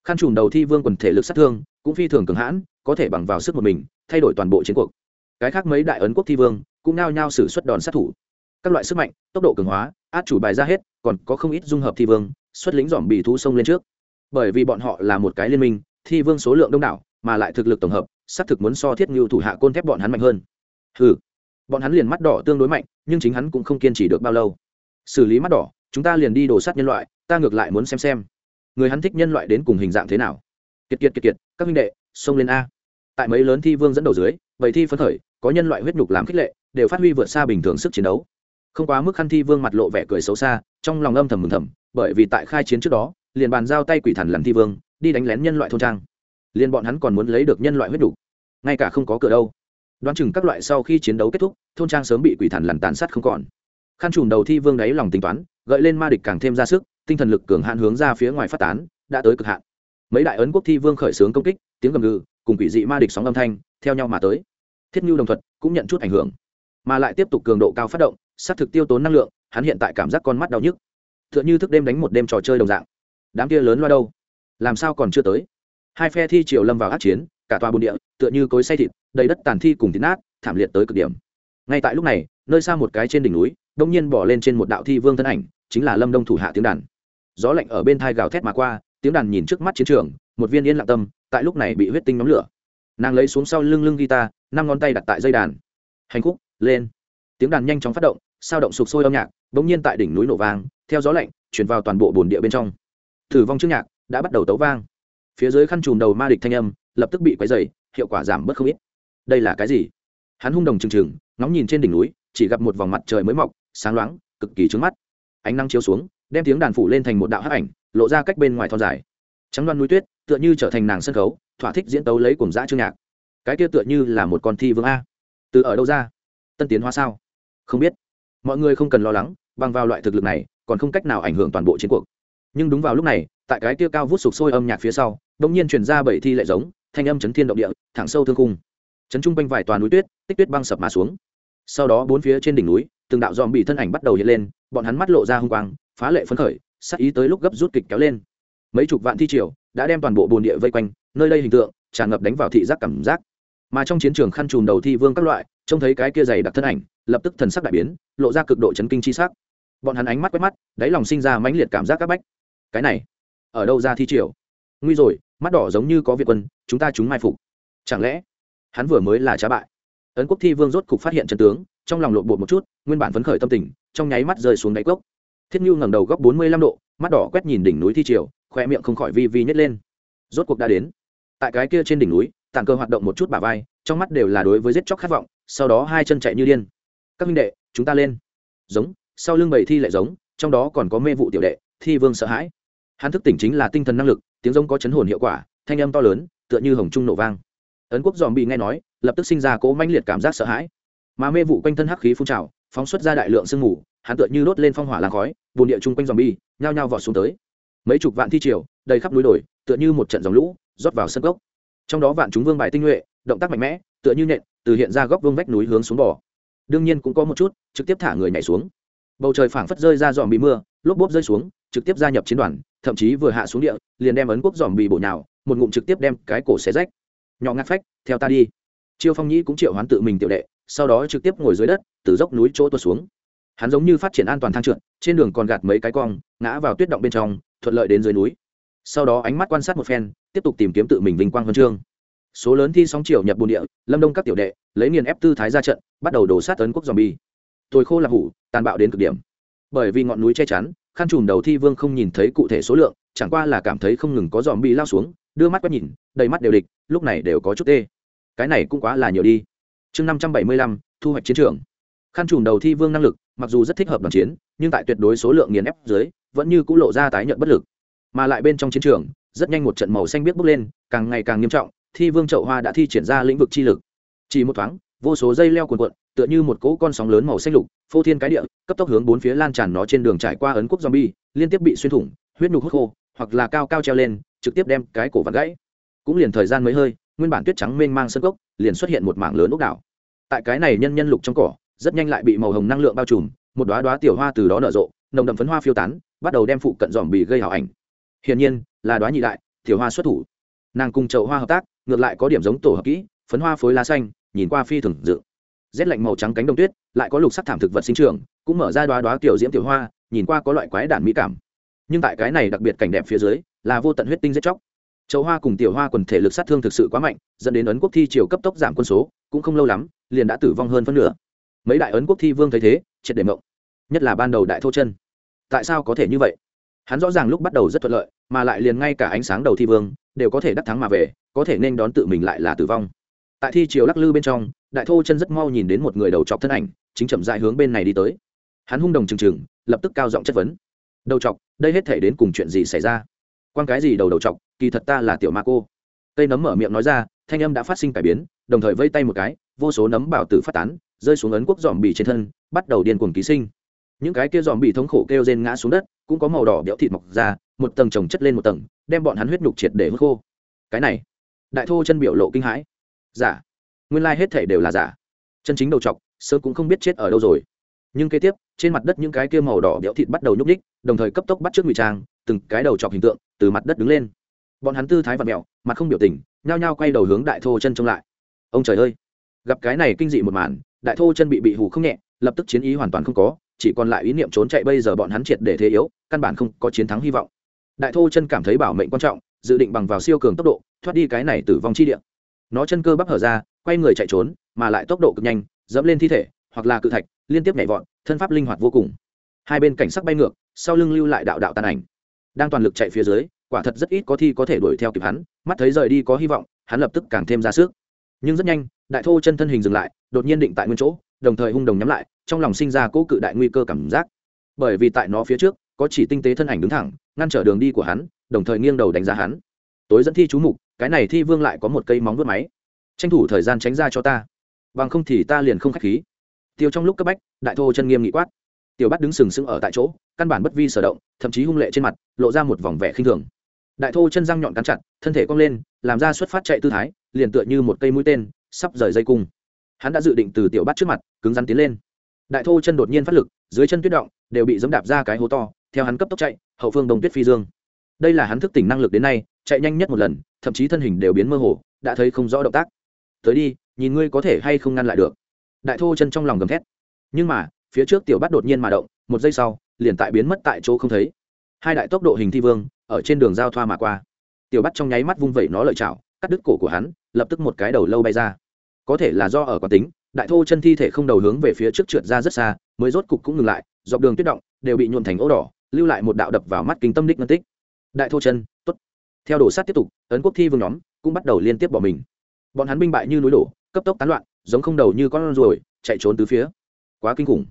Khăn trùm đầu thi vương quần thể lực sát thương, cũng phi thường cường hãn, có thể bằng vào sức một mình, thay đổi toàn bộ chiến cuộc. Cái khác mấy đại ấn quốc thi vương, cũng nao nhao xử suất đòn sát thủ. Các loại sức mạnh, tốc độ cường hóa, át chủ bài ra hết, còn có không ít dung hợp thi vương, xuất lính dòm bị thú sông lên trước. Bởi vì bọn họ là một cái liên minh thi vương số lượng đông đảo, mà lại thực lực tổng hợp, xác thực muốn so thiết ngưu thủ hạ côn thép bọn hắn mạnh hơn. Ừ bọn hắn liền mắt đỏ tương đối mạnh, nhưng chính hắn cũng không kiên trì được bao lâu. Xử lý mắt đỏ, chúng ta liền đi đổ sát nhân loại, ta ngược lại muốn xem xem, người hắn thích nhân loại đến cùng hình dạng thế nào. Kiệt kiệt kiệt kiệt, các huynh đệ, xông lên a. Tại mấy lớn thi vương dẫn đầu dưới, bảy thi phấn khởi, có nhân loại huyết nhục làm khích lệ, đều phát huy vượt xa bình thường sức chiến đấu. Không quá mức khăn thi vương mặt lộ vẻ cười xấu xa, trong lòng âm thầm mừng thầm, bởi vì tại khai chiến trước đó, liền bàn giao tay quỷ thần làm thi vương đi đánh lén nhân loại thôn trang. Liền bọn hắn còn muốn lấy được nhân loại huyết đủ ngay cả không có cửa đâu. Đoán chừng các loại sau khi chiến đấu kết thúc, thôn trang sớm bị quỷ thần lằn tàn sát không còn. Khăn trùm đầu thi vương đáy lòng tính toán, gợi lên ma địch càng thêm ra sức, tinh thần lực cường hạn hướng ra phía ngoài phát tán, đã tới cực hạn. Mấy đại ấn quốc thi vương khởi xướng công kích, tiếng gầm gừ, cùng quỷ dị ma địch sóng âm thanh, theo nhau mà tới. Thiết nhu đồng thuật cũng nhận chút ảnh hưởng, mà lại tiếp tục cường độ cao phát động, sát thực tiêu tốn năng lượng, hắn hiện tại cảm giác con mắt đau nhức. T h ư ợ n h ư thức đêm đánh một đêm trò chơi đồng dạng. Đám kia lớn loa đâu? Làm sao còn chưa tới? Hai phe thi triều lâm vào át chiến, cả tòa bồn địa, tựa như cối say thịt, đầy đất tàn thi cùng thịt nát, thảm liệt tới cực điểm. Ngay tại lúc này, nơi xa một cái trên đỉnh núi, đông nhiên bỏ lên trên một đạo thi vương thân ảnh, chính là lâm đông thủ hạ tiếng đàn. Gió lạnh ở bên thai gào thét mà qua, tiếng đàn nhìn trước mắt chiến trường, một viên yên lặng tâm, tại lúc này bị huyết tinh nóng lửa. Nàng lấy xuống sau lưng lưng guitar, năm ngón tay đặt tại dây đàn. Hành khúc, lên. Tiếng đàn nhanh chóng phát động, sao động sụp sôi âm nhạc, bỗng nhiên tại đỉnh núi nổ vang, theo gió lạnh, chuyển vào toàn bộ bồn địa bên trong. Thử vong trước nhạc đã bắt đầu tấu vang. Phía dưới khăn chùm đầu ma địch thanh âm lập tức bị quấy dày hiệu quả giảm bớt không ít. Đây là cái gì? Hắn hung đồng trừng trừng, ngóng nhìn trên đỉnh núi, chỉ gặp một vòng mặt trời mới mọc, sáng loáng, cực kỳ trứng mắt. Ánh nắng chiếu xuống, đem tiếng đàn phủ lên thành một đạo hắc ảnh, lộ ra cách bên ngoài thon dài. Trắng đoan núi tuyết, tựa như trở thành nàng sân khấu, thỏa thích diễn tấu lấy cùng dã chương nhạc. Cái kia tựa như là một con thi vương a. Từ ở đâu ra? Tân tiến hoa sao? Không biết. Mọi người không cần lo lắng, bằng vào loại thực lực này, còn không cách nào ảnh hưởng toàn bộ chiến cuộc nhưng đúng vào lúc này, tại cái kia cao vút sục sôi âm nhạc phía sau đ ỗ n g nhiên truyền ra bảy thi lệ giống, thanh âm chấn thiên động địa, thẳng sâu thương cung chấn trung quanh vài toàn núi tuyết, tích tuyết băng sập mà xuống. Sau đó bốn phía trên đỉnh núi, từng đạo dòm bị thân ảnh bắt đầu hiện lên, bọn hắn mắt lộ ra hung quang, phá lệ phấn khởi sắc ý tới lúc gấp rút kịch kéo lên. Mấy chục vạn thi triều đã đem toàn bộ bồn địa vây quanh, nơi đây hình tượng tràn ngập đánh vào thị giác cảm giác. Mà trong chiến trường khăn trùm đầu thi vương các loại, trông thấy cái kia dày đặc thân ảnh, lập tức thần sắc đại biến, lộ ra cực độ chấn kinh chi sắc. Bọn hắn ánh mắt quét mắt, đáy lòng sinh ra mãnh liệt cảm giác các bách cái này, ở đâu ra thi triều? Nguy rồi, mắt đỏ giống như có việt quân, chúng ta chúng mai phục. Chẳng lẽ, hắn vừa mới là trá bại? Ấn quốc thi vương rốt cục phát hiện trận tướng, trong lòng lộn bột một chút, nguyên bản phấn khởi tâm tình, trong nháy mắt rơi xuống đáy cốc. Thiết nhu ngẩng đầu góc bốn mươi lăm độ, mắt đỏ quét nhìn đỉnh núi thi triều khoe miệng không khỏi vi vi nhét lên. Rốt cuộc đã đến. Tại cái kia trên đỉnh núi tàn cơ hoạt động một chút bả vai, trong mắt đều là đối với giết chóc khát vọng, sau đó hai chân chạy như điên. Các minh đệ, chúng ta lên. Giống, sau lưng bầy thi lại giống, trong đó còn có mê vụ tiểu đệ, thi vương sợ hãi hắn thức tỉnh chính là tinh thần năng lực tiếng giống có chấn hồn hiệu quả thanh âm to lớn tựa như hồng trung nổ vang. Ấn quốc dòm bị nghe nói lập tức sinh ra cỗ mãnh liệt cảm giác sợ hãi. Mà mê vụ quanh thân hắc khí phun trào phóng xuất ra đại lượng sương mù hắn tựa như đốt lên phong hỏa làng khói bồn địa chung quanh dòm bi nhao nhao vọt xuống tới. Mấy chục vạn thi triều đầy khắp núi đồi tựa như một trận dòng lũ rót vào sân gốc. Trong đó vạn chúng vương bài tinh nhuệ động tác mạnh mẽ tựa như nện, từ hiện ra góc vương vách núi hướng xuống bò. Đương nhiên cũng có một chút trực tiếp thả người nhảy xuống. Bầu trời phảng phất rơi ra dòm bị mưa lốp bốp rơi xuống trực tiếp gia nhập chiến đoàn, thậm chí vừa hạ xuống địa, liền đem ấn quốc dòm bị bổ nhào, một ngụm trực tiếp đem cái cổ xé rách. Nhỏ ngắt phách, theo ta đi. Chiêu phong nhĩ cũng triệu hoán tự mình tiểu đệ, sau đó trực tiếp ngồi dưới đất, từ dốc núi chỗ tuột xuống. Hắn giống như phát triển an toàn thang trượt, trên đường còn gạt mấy cái cong, ngã vào tuyết động bên trong, thuận lợi đến dưới núi. Sau đó ánh mắt quan sát một phen, tiếp tục tìm kiếm tự mình vinh quang huân chương. Số lớn thi sóng triều nhập bồn địa, lâm đông các tiểu đệ, lấy nghiền ép tư thái ra trận, bắt đầu đổ sát ấn quốc dòm bi. Tôi khô là hủ, tàn bạo đến cực điểm bởi vì ngọn núi che chắn, khăn trùm đầu thi vương không nhìn thấy cụ thể số lượng, chẳng qua là cảm thấy không ngừng có dòm bị lao xuống, đưa mắt quét nhìn, đầy mắt đều địch, lúc này đều có chút tê. Cái này cũng quá là nhiều đi. Chương năm trăm bảy mươi lăm, thu hoạch chiến trường. Khăn trùm đầu thi vương năng lực, mặc dù rất thích hợp đoàn chiến, nhưng tại tuyệt đối số lượng nghiền ép dưới, vẫn như c ũ lộ ra tái nhận bất lực. Mà lại bên trong chiến trường, rất nhanh một trận màu xanh biết bốc lên, càng ngày càng nghiêm trọng, thi vương chậu hoa đã thi triển ra lĩnh vực chi lực. Chỉ một thoáng, vô số dây leo cuồn cuộn tựa như một cỗ con sóng lớn màu xanh lục, phô thiên cái địa, cấp tốc hướng bốn phía lan tràn nó trên đường trải qua ấn quốc zombie, liên tiếp bị xuyên thủng, huyết nhục hút khô, hoặc là cao cao treo lên, trực tiếp đem cái cổ vặn gãy. Cũng liền thời gian mấy hơi, nguyên bản tuyết trắng mênh mang sân cốc, liền xuất hiện một mảng lớn ốc đảo. Tại cái này nhân nhân lục trong cỏ, rất nhanh lại bị màu hồng năng lượng bao trùm, một đóa đóa tiểu hoa từ đó nở rộ, nồng đậm phấn hoa phiêu tán, bắt đầu đem phụ cận zombie gây hào ảnh. Hiển nhiên, là đóa nhị đại, tiểu hoa xuất thủ. Nàng cùng chậu hoa hợp tác, ngược lại có điểm giống tổ hợp kỹ, phấn hoa phối lá xanh, nhìn qua phi thường dự rét lạnh màu trắng cánh đồng tuyết, lại có lục sắc thảm thực vật sinh trưởng, cũng mở ra đoá đoá tiểu diễm tiểu hoa, nhìn qua có loại quái đản mỹ cảm. Nhưng tại cái này đặc biệt cảnh đẹp phía dưới, là vô tận huyết tinh giết chóc. Châu hoa cùng tiểu hoa quần thể lực sát thương thực sự quá mạnh, dẫn đến ấn quốc thi triều cấp tốc giảm quân số, cũng không lâu lắm, liền đã tử vong hơn phân nửa. Mấy đại ấn quốc thi vương thấy thế, triệt để mộng. Nhất là ban đầu đại thô chân. Tại sao có thể như vậy? Hắn rõ ràng lúc bắt đầu rất thuận lợi, mà lại liền ngay cả ánh sáng đầu thi vương, đều có thể đắc thắng mà về, có thể nên đón tự mình lại là tử vong tại thi chiều lắc lư bên trong, đại thô chân rất mau nhìn đến một người đầu chọc thân ảnh, chính chậm dại hướng bên này đi tới. Hắn hung đồng trừng trừng lập tức cao giọng chất vấn. Đầu chọc, đây hết thể đến cùng chuyện gì xảy ra? Quan cái gì đầu đầu chọc, kỳ thật ta là tiểu ma cô. Cây nấm mở miệng nói ra, thanh âm đã phát sinh cải biến, đồng thời vây tay một cái, vô số nấm bảo tử phát tán, rơi xuống ấn quốc dòm bì trên thân, bắt đầu điên cuồng ký sinh. Những cái kia dòm bì thống khổ kêu rên ngã xuống đất, cũng có màu đỏ béo thịt mọc ra, một tầng trồng chất lên một tầng, đem bọn hắn huyết nhục triệt để hút khô. Cái này, đại thô chân biểu lộ kinh hãi giả. Nguyên lai、like、hết thể đều là giả. Chân chính đầu t sơ cũng không biết chết ở đâu rồi. Nhưng kế tiếp, trên mặt đất những cái kia màu đỏ béo thịt bắt đầu nhúc ních đồng thời cấp tốc bắt trước ngụy trang, từng cái đầu chọc hình tượng từ mặt đất đứng lên. Bọn hắn tư thái và mẹo mặt không biểu tình, nhao nhao quay đầu hướng đại thô chân trông lại. Ông trời ơi! Gặp cái này kinh dị một màn, đại thô chân bị bị hù không nhẹ, lập tức chiến ý hoàn toàn không có, chỉ còn lại ý niệm trốn chạy bây giờ bọn hắn triệt để thế yếu, căn bản không có chiến thắng hy vọng. Đại thô chân cảm thấy bảo mệnh quan trọng, dự định bằng vào siêu cường tốc độ, thoát đi cái này tử vong chi địa nó chân cơ bắp hở ra, quay người chạy trốn, mà lại tốc độ cực nhanh, dẫm lên thi thể, hoặc là cự thạch, liên tiếp nhảy vọt, thân pháp linh hoạt vô cùng. Hai bên cảnh sắc bay ngược, sau lưng lưu lại đạo đạo tàn ảnh. Đang toàn lực chạy phía dưới, quả thật rất ít có thi có thể đuổi theo kịp hắn, mắt thấy rời đi có hy vọng, hắn lập tức càng thêm ra sức. Nhưng rất nhanh, đại thô chân thân hình dừng lại, đột nhiên định tại nguyên chỗ, đồng thời hung đồng nhắm lại, trong lòng sinh ra cỗ cự đại nguy cơ cảm giác. Bởi vì tại nó phía trước, có chỉ tinh tế thân ảnh đứng thẳng, ngăn trở đường đi của hắn, đồng thời nghiêng đầu đánh giá hắn. Tối dẫn thi chú mục cái này thi vương lại có một cây móng vuốt máy. Tranh thủ thời gian tránh ra cho ta. Bằng không thì ta liền không k h á c h khí. Tiêu trong lúc cấp bách, đại thô chân nghiêm nghị quát. Tiểu bắt đứng sừng sững ở tại chỗ, căn bản bất vi sở động, thậm chí hung lệ trên mặt, lộ ra một vòng vẻ khinh thường. Đại thô chân răng nhọn cắn chặt, thân thể cong lên, làm ra xuất phát chạy tư thái, liền tựa như một cây mũi tên, sắp rời dây cung. Hắn đã dự định từ tiểu bắt trước mặt, cứng rắn tiến lên. Đại thô chân đột nhiên phát lực, dưới chân tuyết động, đều bị dẫm đạp ra cái hố to, theo hắn cấp tốc chạy, hậu phương đông tuyết phi dương. Đây là hắn thức tỉnh năng lực đến nay, chạy nhanh nhất một lần thậm chí thân hình đều biến mơ hồ, đã thấy không rõ động tác. Tới đi, nhìn ngươi có thể hay không ngăn lại được. Đại thô chân trong lòng gầm thét. Nhưng mà, phía trước tiểu bắt đột nhiên mà động, một giây sau, liền tại biến mất tại chỗ không thấy. Hai đại tốc độ hình thi vương, ở trên đường giao thoa mà qua. Tiểu bắt trong nháy mắt vung vẩy nó lợi chảo, cắt đứt cổ của hắn, lập tức một cái đầu lâu bay ra. Có thể là do ở quán tính, đại thô chân thi thể không đầu hướng về phía trước trượt ra rất xa, mới rốt cục cũng ngừng lại, dọc đường tuyết động, đều bị nhuộn thành ố đỏ, lưu lại một đạo đập vào mắt kính tâm đích ngân tích. Đại thô chân t ố t theo đổ sát tiếp tục, ấn quốc thi vương nhóm cũng bắt đầu liên tiếp bỏ mình. Bọn hắn binh bại như núi đổ, cấp tốc tán loạn, giống không đầu như con ruồi, chạy trốn từ phía. Quá kinh khủng.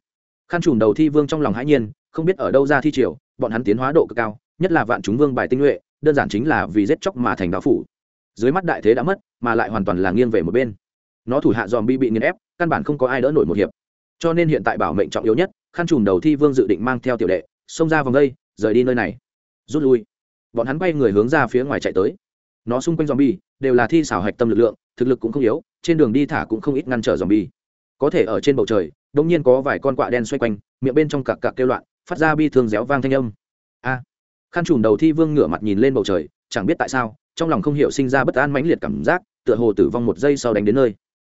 Khăn trùm đầu thi vương trong lòng hãi nhiên, không biết ở đâu ra thi triều, bọn hắn tiến hóa độ cực cao, nhất là vạn chúng vương bài tinh nhuệ, đơn giản chính là vì giết chóc mà thành đạo phủ. Dưới mắt đại thế đã mất, mà lại hoàn toàn là nghiêng về một bên. Nó thủ hạ dòm bi bị nghiền ép, căn bản không có ai đỡ nổi một hiệp. Cho nên hiện tại bảo mệnh trọng yếu nhất, khăn trùm đầu thi vương dự định mang theo tiểu đệ, xông ra vòng đây, rời đi nơi này. Rút lui bọn hắn bay người hướng ra phía ngoài chạy tới. Nó xung quanh dòm bi đều là thi xảo hạch tâm lực lượng, thực lực cũng không yếu, trên đường đi thả cũng không ít ngăn trở dòm bi có thể ở trên bầu trời, đột nhiên có vài con quạ đen xoay quanh, miệng bên trong cặc cặc kêu loạn, phát ra bi thương réo vang thanh âm. A! Khăn trùm đầu thi vương ngửa mặt nhìn lên bầu trời, chẳng biết tại sao, trong lòng không hiểu sinh ra bất an mãnh liệt cảm giác, tựa hồ tử vong một giây sau đánh đến nơi.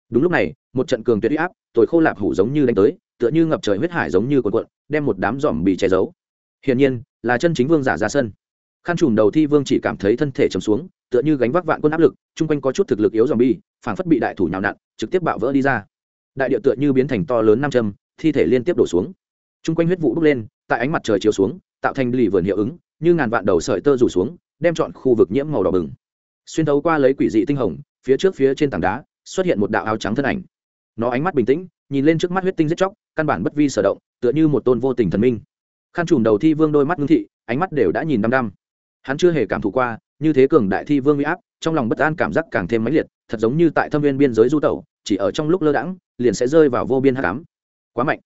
Đúng lúc này, một trận cường tuyệt áp, tồi khô lạp hủ giống như đánh tới, tựa như ngập trời huyết hải giống như cuộn cuộn, đem một đám giòm bị che giấu. Hiển nhiên, là chân chính vương giả ra sân khăn trùm đầu thi vương chỉ cảm thấy thân thể chầm xuống, tựa như gánh vác vạn quân áp lực, chung quanh có chút thực lực yếu dòm bi, phảng phất bị đại thủ nhào nặn, trực tiếp bạo vỡ đi ra. Đại địa tựa như biến thành to lớn nam châm, thi thể liên tiếp đổ xuống. Chung quanh huyết vụ bốc lên, tại ánh mặt trời chiếu xuống, tạo thành lì vườn hiệu ứng, như ngàn vạn đầu sợi tơ rủ xuống, đem chọn khu vực nhiễm màu đỏ bừng. Xuyên thấu qua lấy quỷ dị tinh hồng, phía trước phía trên tảng đá, xuất hiện một đạo áo trắng thân ảnh. Nó ánh mắt bình tĩnh, nhìn lên trước mắt huyết tinh giết chóc, căn bản bất vi sở động, tựa như một tôn vô tình thần minh. Khăn trùm đầu thi vương đôi mắt ngưng thị, ánh mắt đều đã nhìn đăm đăm hắn chưa hề cảm thụ qua, như thế cường đại thi vương uy áp, trong lòng bất an cảm giác càng thêm mãnh liệt, thật giống như tại thâm viên biên giới du tẩu, chỉ ở trong lúc lơ đãng, liền sẽ rơi vào vô biên hát cám quá mạnh.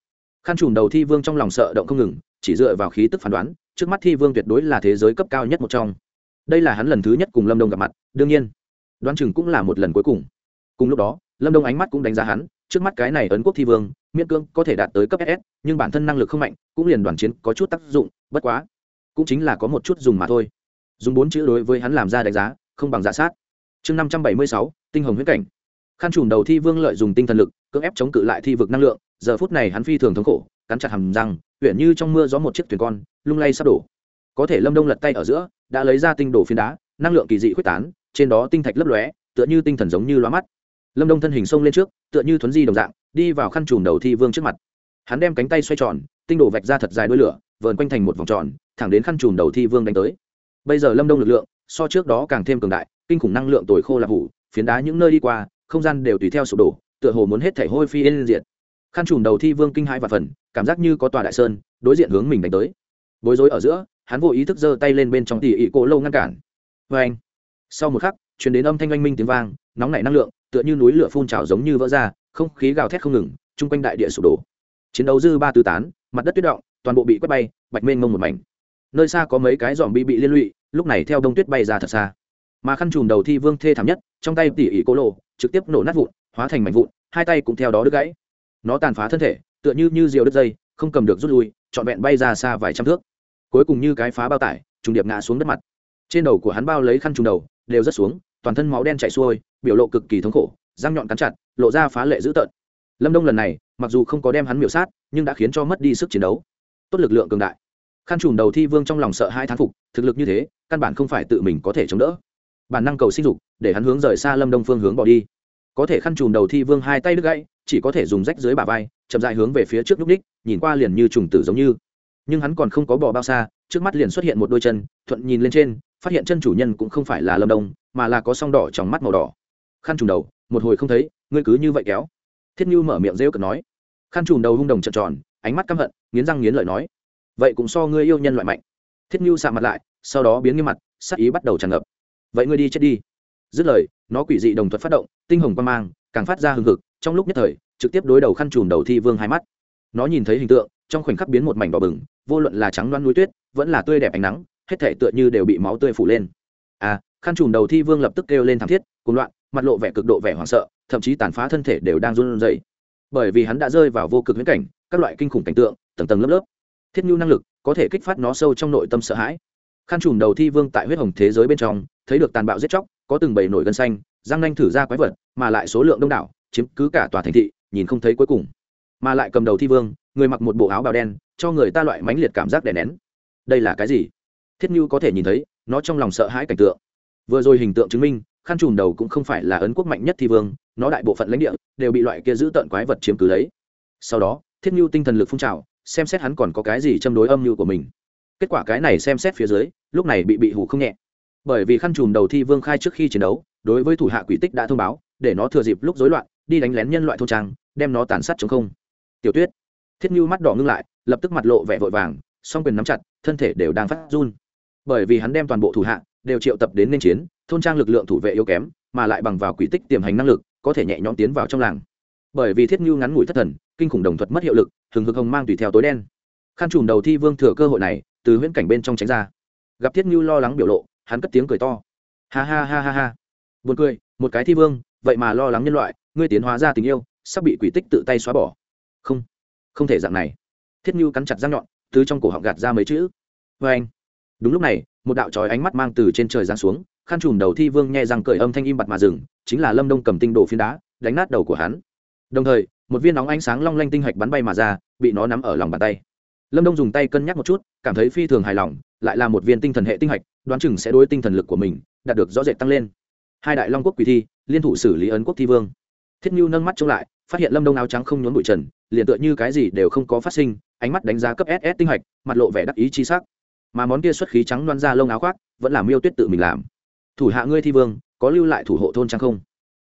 Khăn trùm đầu thi vương trong lòng sợ động không ngừng, chỉ dựa vào khí tức phán đoán, trước mắt thi vương tuyệt đối là thế giới cấp cao nhất một trong. Đây là hắn lần thứ nhất cùng lâm đông gặp mặt, đương nhiên, đoán chừng cũng là một lần cuối cùng. Cùng lúc đó, lâm đông ánh mắt cũng đánh giá hắn, trước mắt cái này ấn quốc thi vương, miễn cương có thể đạt tới cấp ss nhưng bản thân năng lực không mạnh, cũng liền đoàn chiến có chút tác dụng, bất quá, cũng chính là có một chút dùng mà thôi dùng bốn chữ đối với hắn làm ra đánh giá, không bằng giả sát. Chương năm trăm bảy mươi sáu, tinh hồng huyết cảnh. Khăn trùm đầu thi vương lợi dùng tinh thần lực, cưỡng ép chống cự lại thi vực năng lượng, giờ phút này hắn phi thường thống khổ, cắn chặt hầm răng, huyện như trong mưa gió một chiếc thuyền con, lung lay sắp đổ. Có thể lâm đông lật tay ở giữa, đã lấy ra tinh đổ phiến đá, năng lượng kỳ dị quyết tán, trên đó tinh thạch lấp lóe, tựa như tinh thần giống như loa mắt. Lâm đông thân hình xông lên trước, tựa như thuấn di đồng dạng, đi vào khăn trùm đầu thi vương trước mặt. Hắn đem cánh tay xoay tròn, tinh đổ vạch ra thật dài đuôi lửa, vờn quanh thành một vòng tròn, thẳng đến khăn trùm đầu thi vương đánh tới bây giờ lâm đông lực lượng, so trước đó càng thêm cường đại, kinh khủng năng lượng tồi khô là hủ, phiến đá những nơi đi qua, không gian đều tùy theo sụp đổ, tựa hồ muốn hết thể hôi phi yên diệt. Khăn trùm đầu thi vương kinh hai và phần, cảm giác như có tòa đại sơn, đối diện hướng mình đánh tới. Bối rối ở giữa, hắn vô ý thức giơ tay lên bên trong tỉ ỉ cổ lâu ngăn cản. Vê anh sau một khắc chuyển đến âm thanh oanh minh tiếng vang, nóng nảy năng lượng, tựa như núi lửa phun trào giống như vỡ ra, không khí gào thét không ngừng, chung quanh đại địa sụp đổ. Chiến đấu dư ba tứ tán, mặt đất tuyết động, toàn bộ bị quét bay, bạch mênh mông một mảnh nơi xa có mấy cái dòm bị bị liên lụy, lúc này theo đông tuyết bay ra thật xa. Mà khăn chùm đầu thi vương thê thảm nhất, trong tay tỉ ỉ cô lộ, trực tiếp nổ nát vụn, hóa thành mảnh vụn, hai tay cũng theo đó đứt gãy. Nó tàn phá thân thể, tựa như như diều đứt dây, không cầm được rút lui, trọn vẹn bay ra xa vài trăm thước. Cuối cùng như cái phá bao tải, trùng điệp ngã xuống đất mặt. Trên đầu của hắn bao lấy khăn trùng đầu, đều rất xuống, toàn thân máu đen chảy xuôi, biểu lộ cực kỳ thống khổ, răng nhọn cắn chặt, lộ ra phá lệ dữ tợn. Lâm đông lần này, mặc dù không có đem hắn miểu sát, nhưng đã khiến cho mất đi sức chiến đấu. Tốt lực lượng cường đại khăn trùm đầu thi vương trong lòng sợ hai thán phục, thực lực như thế, căn bản không phải tự mình có thể chống đỡ. Bản năng cầu sinh dục, để hắn hướng rời xa lâm đông phương hướng bỏ đi. Có thể khăn trùm đầu thi vương hai tay đứt gãy, chỉ có thể dùng rách dưới bà vai, chậm dại hướng về phía trước lúc ních nhìn qua liền như trùng tử giống như. Nhưng hắn còn không có bỏ bao xa, trước mắt liền xuất hiện một đôi chân, thuận nhìn lên trên, phát hiện chân chủ nhân cũng không phải là lâm đông, mà là có song đỏ trong mắt màu đỏ. Khăn trùm đầu, một hồi không thấy, ngươi cứ như vậy kéo. Thiết như mở miệng rêu cực nói. Khăn trùm đầu hung đồng trợn tròn, ánh mắt căm hận, nghiến răng nghiến lợi nói vậy cũng so ngươi yêu nhân loại mạnh. Thiết như sạ mặt lại, sau đó biến nghiêm mặt, sắc ý bắt đầu tràn ngập. Vậy ngươi đi chết đi. Dứt lời, nó quỷ dị đồng thuật phát động, tinh hồng quan mang, càng phát ra hừng hực, trong lúc nhất thời, trực tiếp đối đầu khăn trùm đầu thi vương hai mắt. Nó nhìn thấy hình tượng, trong khoảnh khắc biến một mảnh đỏ bừng, vô luận là trắng loan núi tuyết, vẫn là tươi đẹp ánh nắng, hết thể tựa như đều bị máu tươi phủ lên. À khăn trùm đầu thi vương lập tức kêu lên thảm thiết cùng loạn, mặt lộ vẻ cực độ vẻ hoảng sợ, thậm chí tàn phá thân thể đều đang run rẩy. Bởi vì hắn đã rơi vào vô cực huyễn cảnh, các loại kinh khủng cảnh tượng, tầng tầng lớp lớp thiết nhu năng lực có thể kích phát nó sâu trong nội tâm sợ hãi. Khăn trùm đầu thi vương tại huyết hồng thế giới bên trong, thấy được tàn bạo giết chóc, có từng bầy nổi gân xanh, răng nanh thử ra quái vật, mà lại số lượng đông đảo, chiếm cứ cả tòa thành thị, nhìn không thấy cuối cùng. Mà lại cầm đầu thi vương, người mặc một bộ áo bào đen, cho người ta loại mãnh liệt cảm giác đè nén. Đây là cái gì? Thiết như có thể nhìn thấy, nó trong lòng sợ hãi cảnh tượng. Vừa rồi hình tượng chứng minh, khăn trùm đầu cũng không phải là ấn quốc mạnh nhất thi vương, nó đại bộ phận lãnh địa đều bị loại kia giữ tận quái vật chiếm cứ lấy. Sau đó, thiết như tinh thần lực phun trào xem xét hắn còn có cái gì châm đối âm mưu của mình. Kết quả cái này xem xét phía dưới, lúc này bị bị hủ không nhẹ. Bởi vì khăn chùm đầu thi vương khai trước khi chiến đấu, đối với thủ hạ quỷ tích đã thông báo, để nó thừa dịp lúc rối loạn, đi đánh lén nhân loại thôn trang, đem nó tàn sát chống không. Tiểu tuyết, thiết như mắt đỏ ngưng lại, lập tức mặt lộ vẻ vội vàng, song quyền nắm chặt, thân thể đều đang phát run. Bởi vì hắn đem toàn bộ thủ hạ đều triệu tập đến nên chiến, thôn trang lực lượng thủ vệ yếu kém, mà lại bằng vào quỷ tích tiềm hành năng lực, có thể nhẹ nhõm tiến vào trong làng. Bởi vì thiết như ngắn ngủi thất thần kinh khủng đồng thuật mất hiệu lực, hừng hực hồng mang tùy theo tối đen. Khăn trùm đầu thi vương thừa cơ hội này, từ huyễn cảnh bên trong tránh ra. Gặp thiết như lo lắng biểu lộ, hắn cất tiếng cười to. Ha ha ha ha ha. Buồn cười, một cái thi vương, vậy mà lo lắng nhân loại, ngươi tiến hóa ra tình yêu, sắp bị quỷ tích tự tay xóa bỏ. Không không thể dạng này. Thiết như cắn chặt răng nhọn, từ trong cổ họng gạt ra mấy chữ. Vê anh. Đúng lúc này, một đạo trói ánh mắt mang từ trên trời giáng xuống, khăn trùm đầu thi vương nhẹ răng cởi âm thanh im bặt mà dừng, chính là lâm đông cầm tinh đồ phiến đá, đánh nát đầu của hắn. Đồng thời một viên nóng ánh sáng long lanh tinh hạch bắn bay mà ra, bị nó nắm ở lòng bàn tay. Lâm đông dùng tay cân nhắc một chút, cảm thấy phi thường hài lòng, lại là một viên tinh thần hệ tinh hạch, đoán chừng sẽ đối tinh thần lực của mình đạt được rõ rệt tăng lên. Hai đại long quốc quỳ thi, liên thủ xử lý ấn quốc thi vương. Thiết nhu nâng mắt trông lại, phát hiện lâm đông áo trắng không nhốn bụi trần, liền tựa như cái gì đều không có phát sinh, ánh mắt đánh giá cấp ss tinh hạch, mặt lộ vẻ đắc ý chi sắc. Mà món kia xuất khí trắng loan ra lông áo khoác, vẫn là miêu tuyết tự mình làm. Thủ hạ ngươi thi vương, có lưu lại thủ hộ thôn trang không?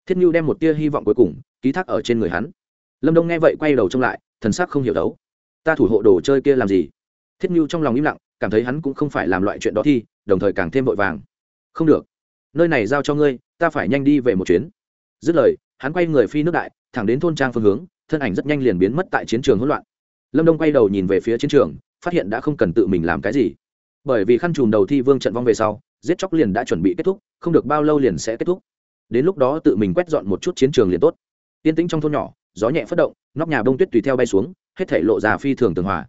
Thiết nhu đem một tia hy vọng cuối cùng, ký thác ở trên người hắn lâm đông nghe vậy quay đầu trông lại thần sắc không hiểu đấu ta thủ hộ đồ chơi kia làm gì thiết nhu trong lòng im lặng cảm thấy hắn cũng không phải làm loại chuyện đó thi đồng thời càng thêm vội vàng không được nơi này giao cho ngươi ta phải nhanh đi về một chuyến dứt lời hắn quay người phi nước đại thẳng đến thôn trang phương hướng thân ảnh rất nhanh liền biến mất tại chiến trường hỗn loạn lâm đông quay đầu nhìn về phía chiến trường phát hiện đã không cần tự mình làm cái gì bởi vì khăn chùm đầu thi vương trận vong về sau giết chóc liền đã chuẩn bị kết thúc không được bao lâu liền sẽ kết thúc đến lúc đó tự mình quét dọn một chút chiến trường liền tốt yên tĩnh trong thôn nhỏ gió nhẹ phất động, nóc nhà bông tuyết tùy theo bay xuống, hết thể lộ ra phi thường tường hòa.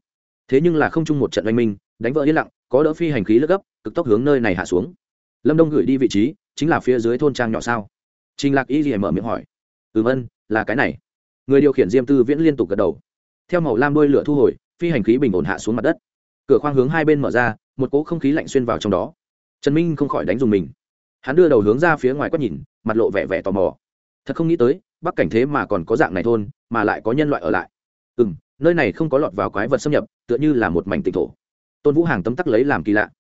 Thế nhưng là không chung một trận oanh minh, đánh vỡ yên lặng, có đỡ phi hành khí lướt gấp, cực tốc hướng nơi này hạ xuống. Lâm đông gửi đi vị trí, chính là phía dưới thôn trang nhỏ sao? Trình lạc y gì mở miệng hỏi. Ừ vân là cái này. Người điều khiển diêm tư viễn liên tục gật đầu. Theo màu lam đôi lửa thu hồi, phi hành khí bình ổn hạ xuống mặt đất. Cửa khoang hướng hai bên mở ra, một cỗ không khí lạnh xuyên vào trong đó. Trần minh không khỏi đánh dùng mình. Hắn đưa đầu hướng ra phía ngoài quét nhìn, mặt lộ vẻ vẻ tò mò. Thật không nghĩ tới bắc cảnh thế mà còn có dạng này thôn, mà lại có nhân loại ở lại. Ừ m nơi này không có lọt vào quái vật xâm nhập, tựa như là một mảnh tịnh thổ. Tôn vũ hàng tấm tắc lấy làm kỳ lạ.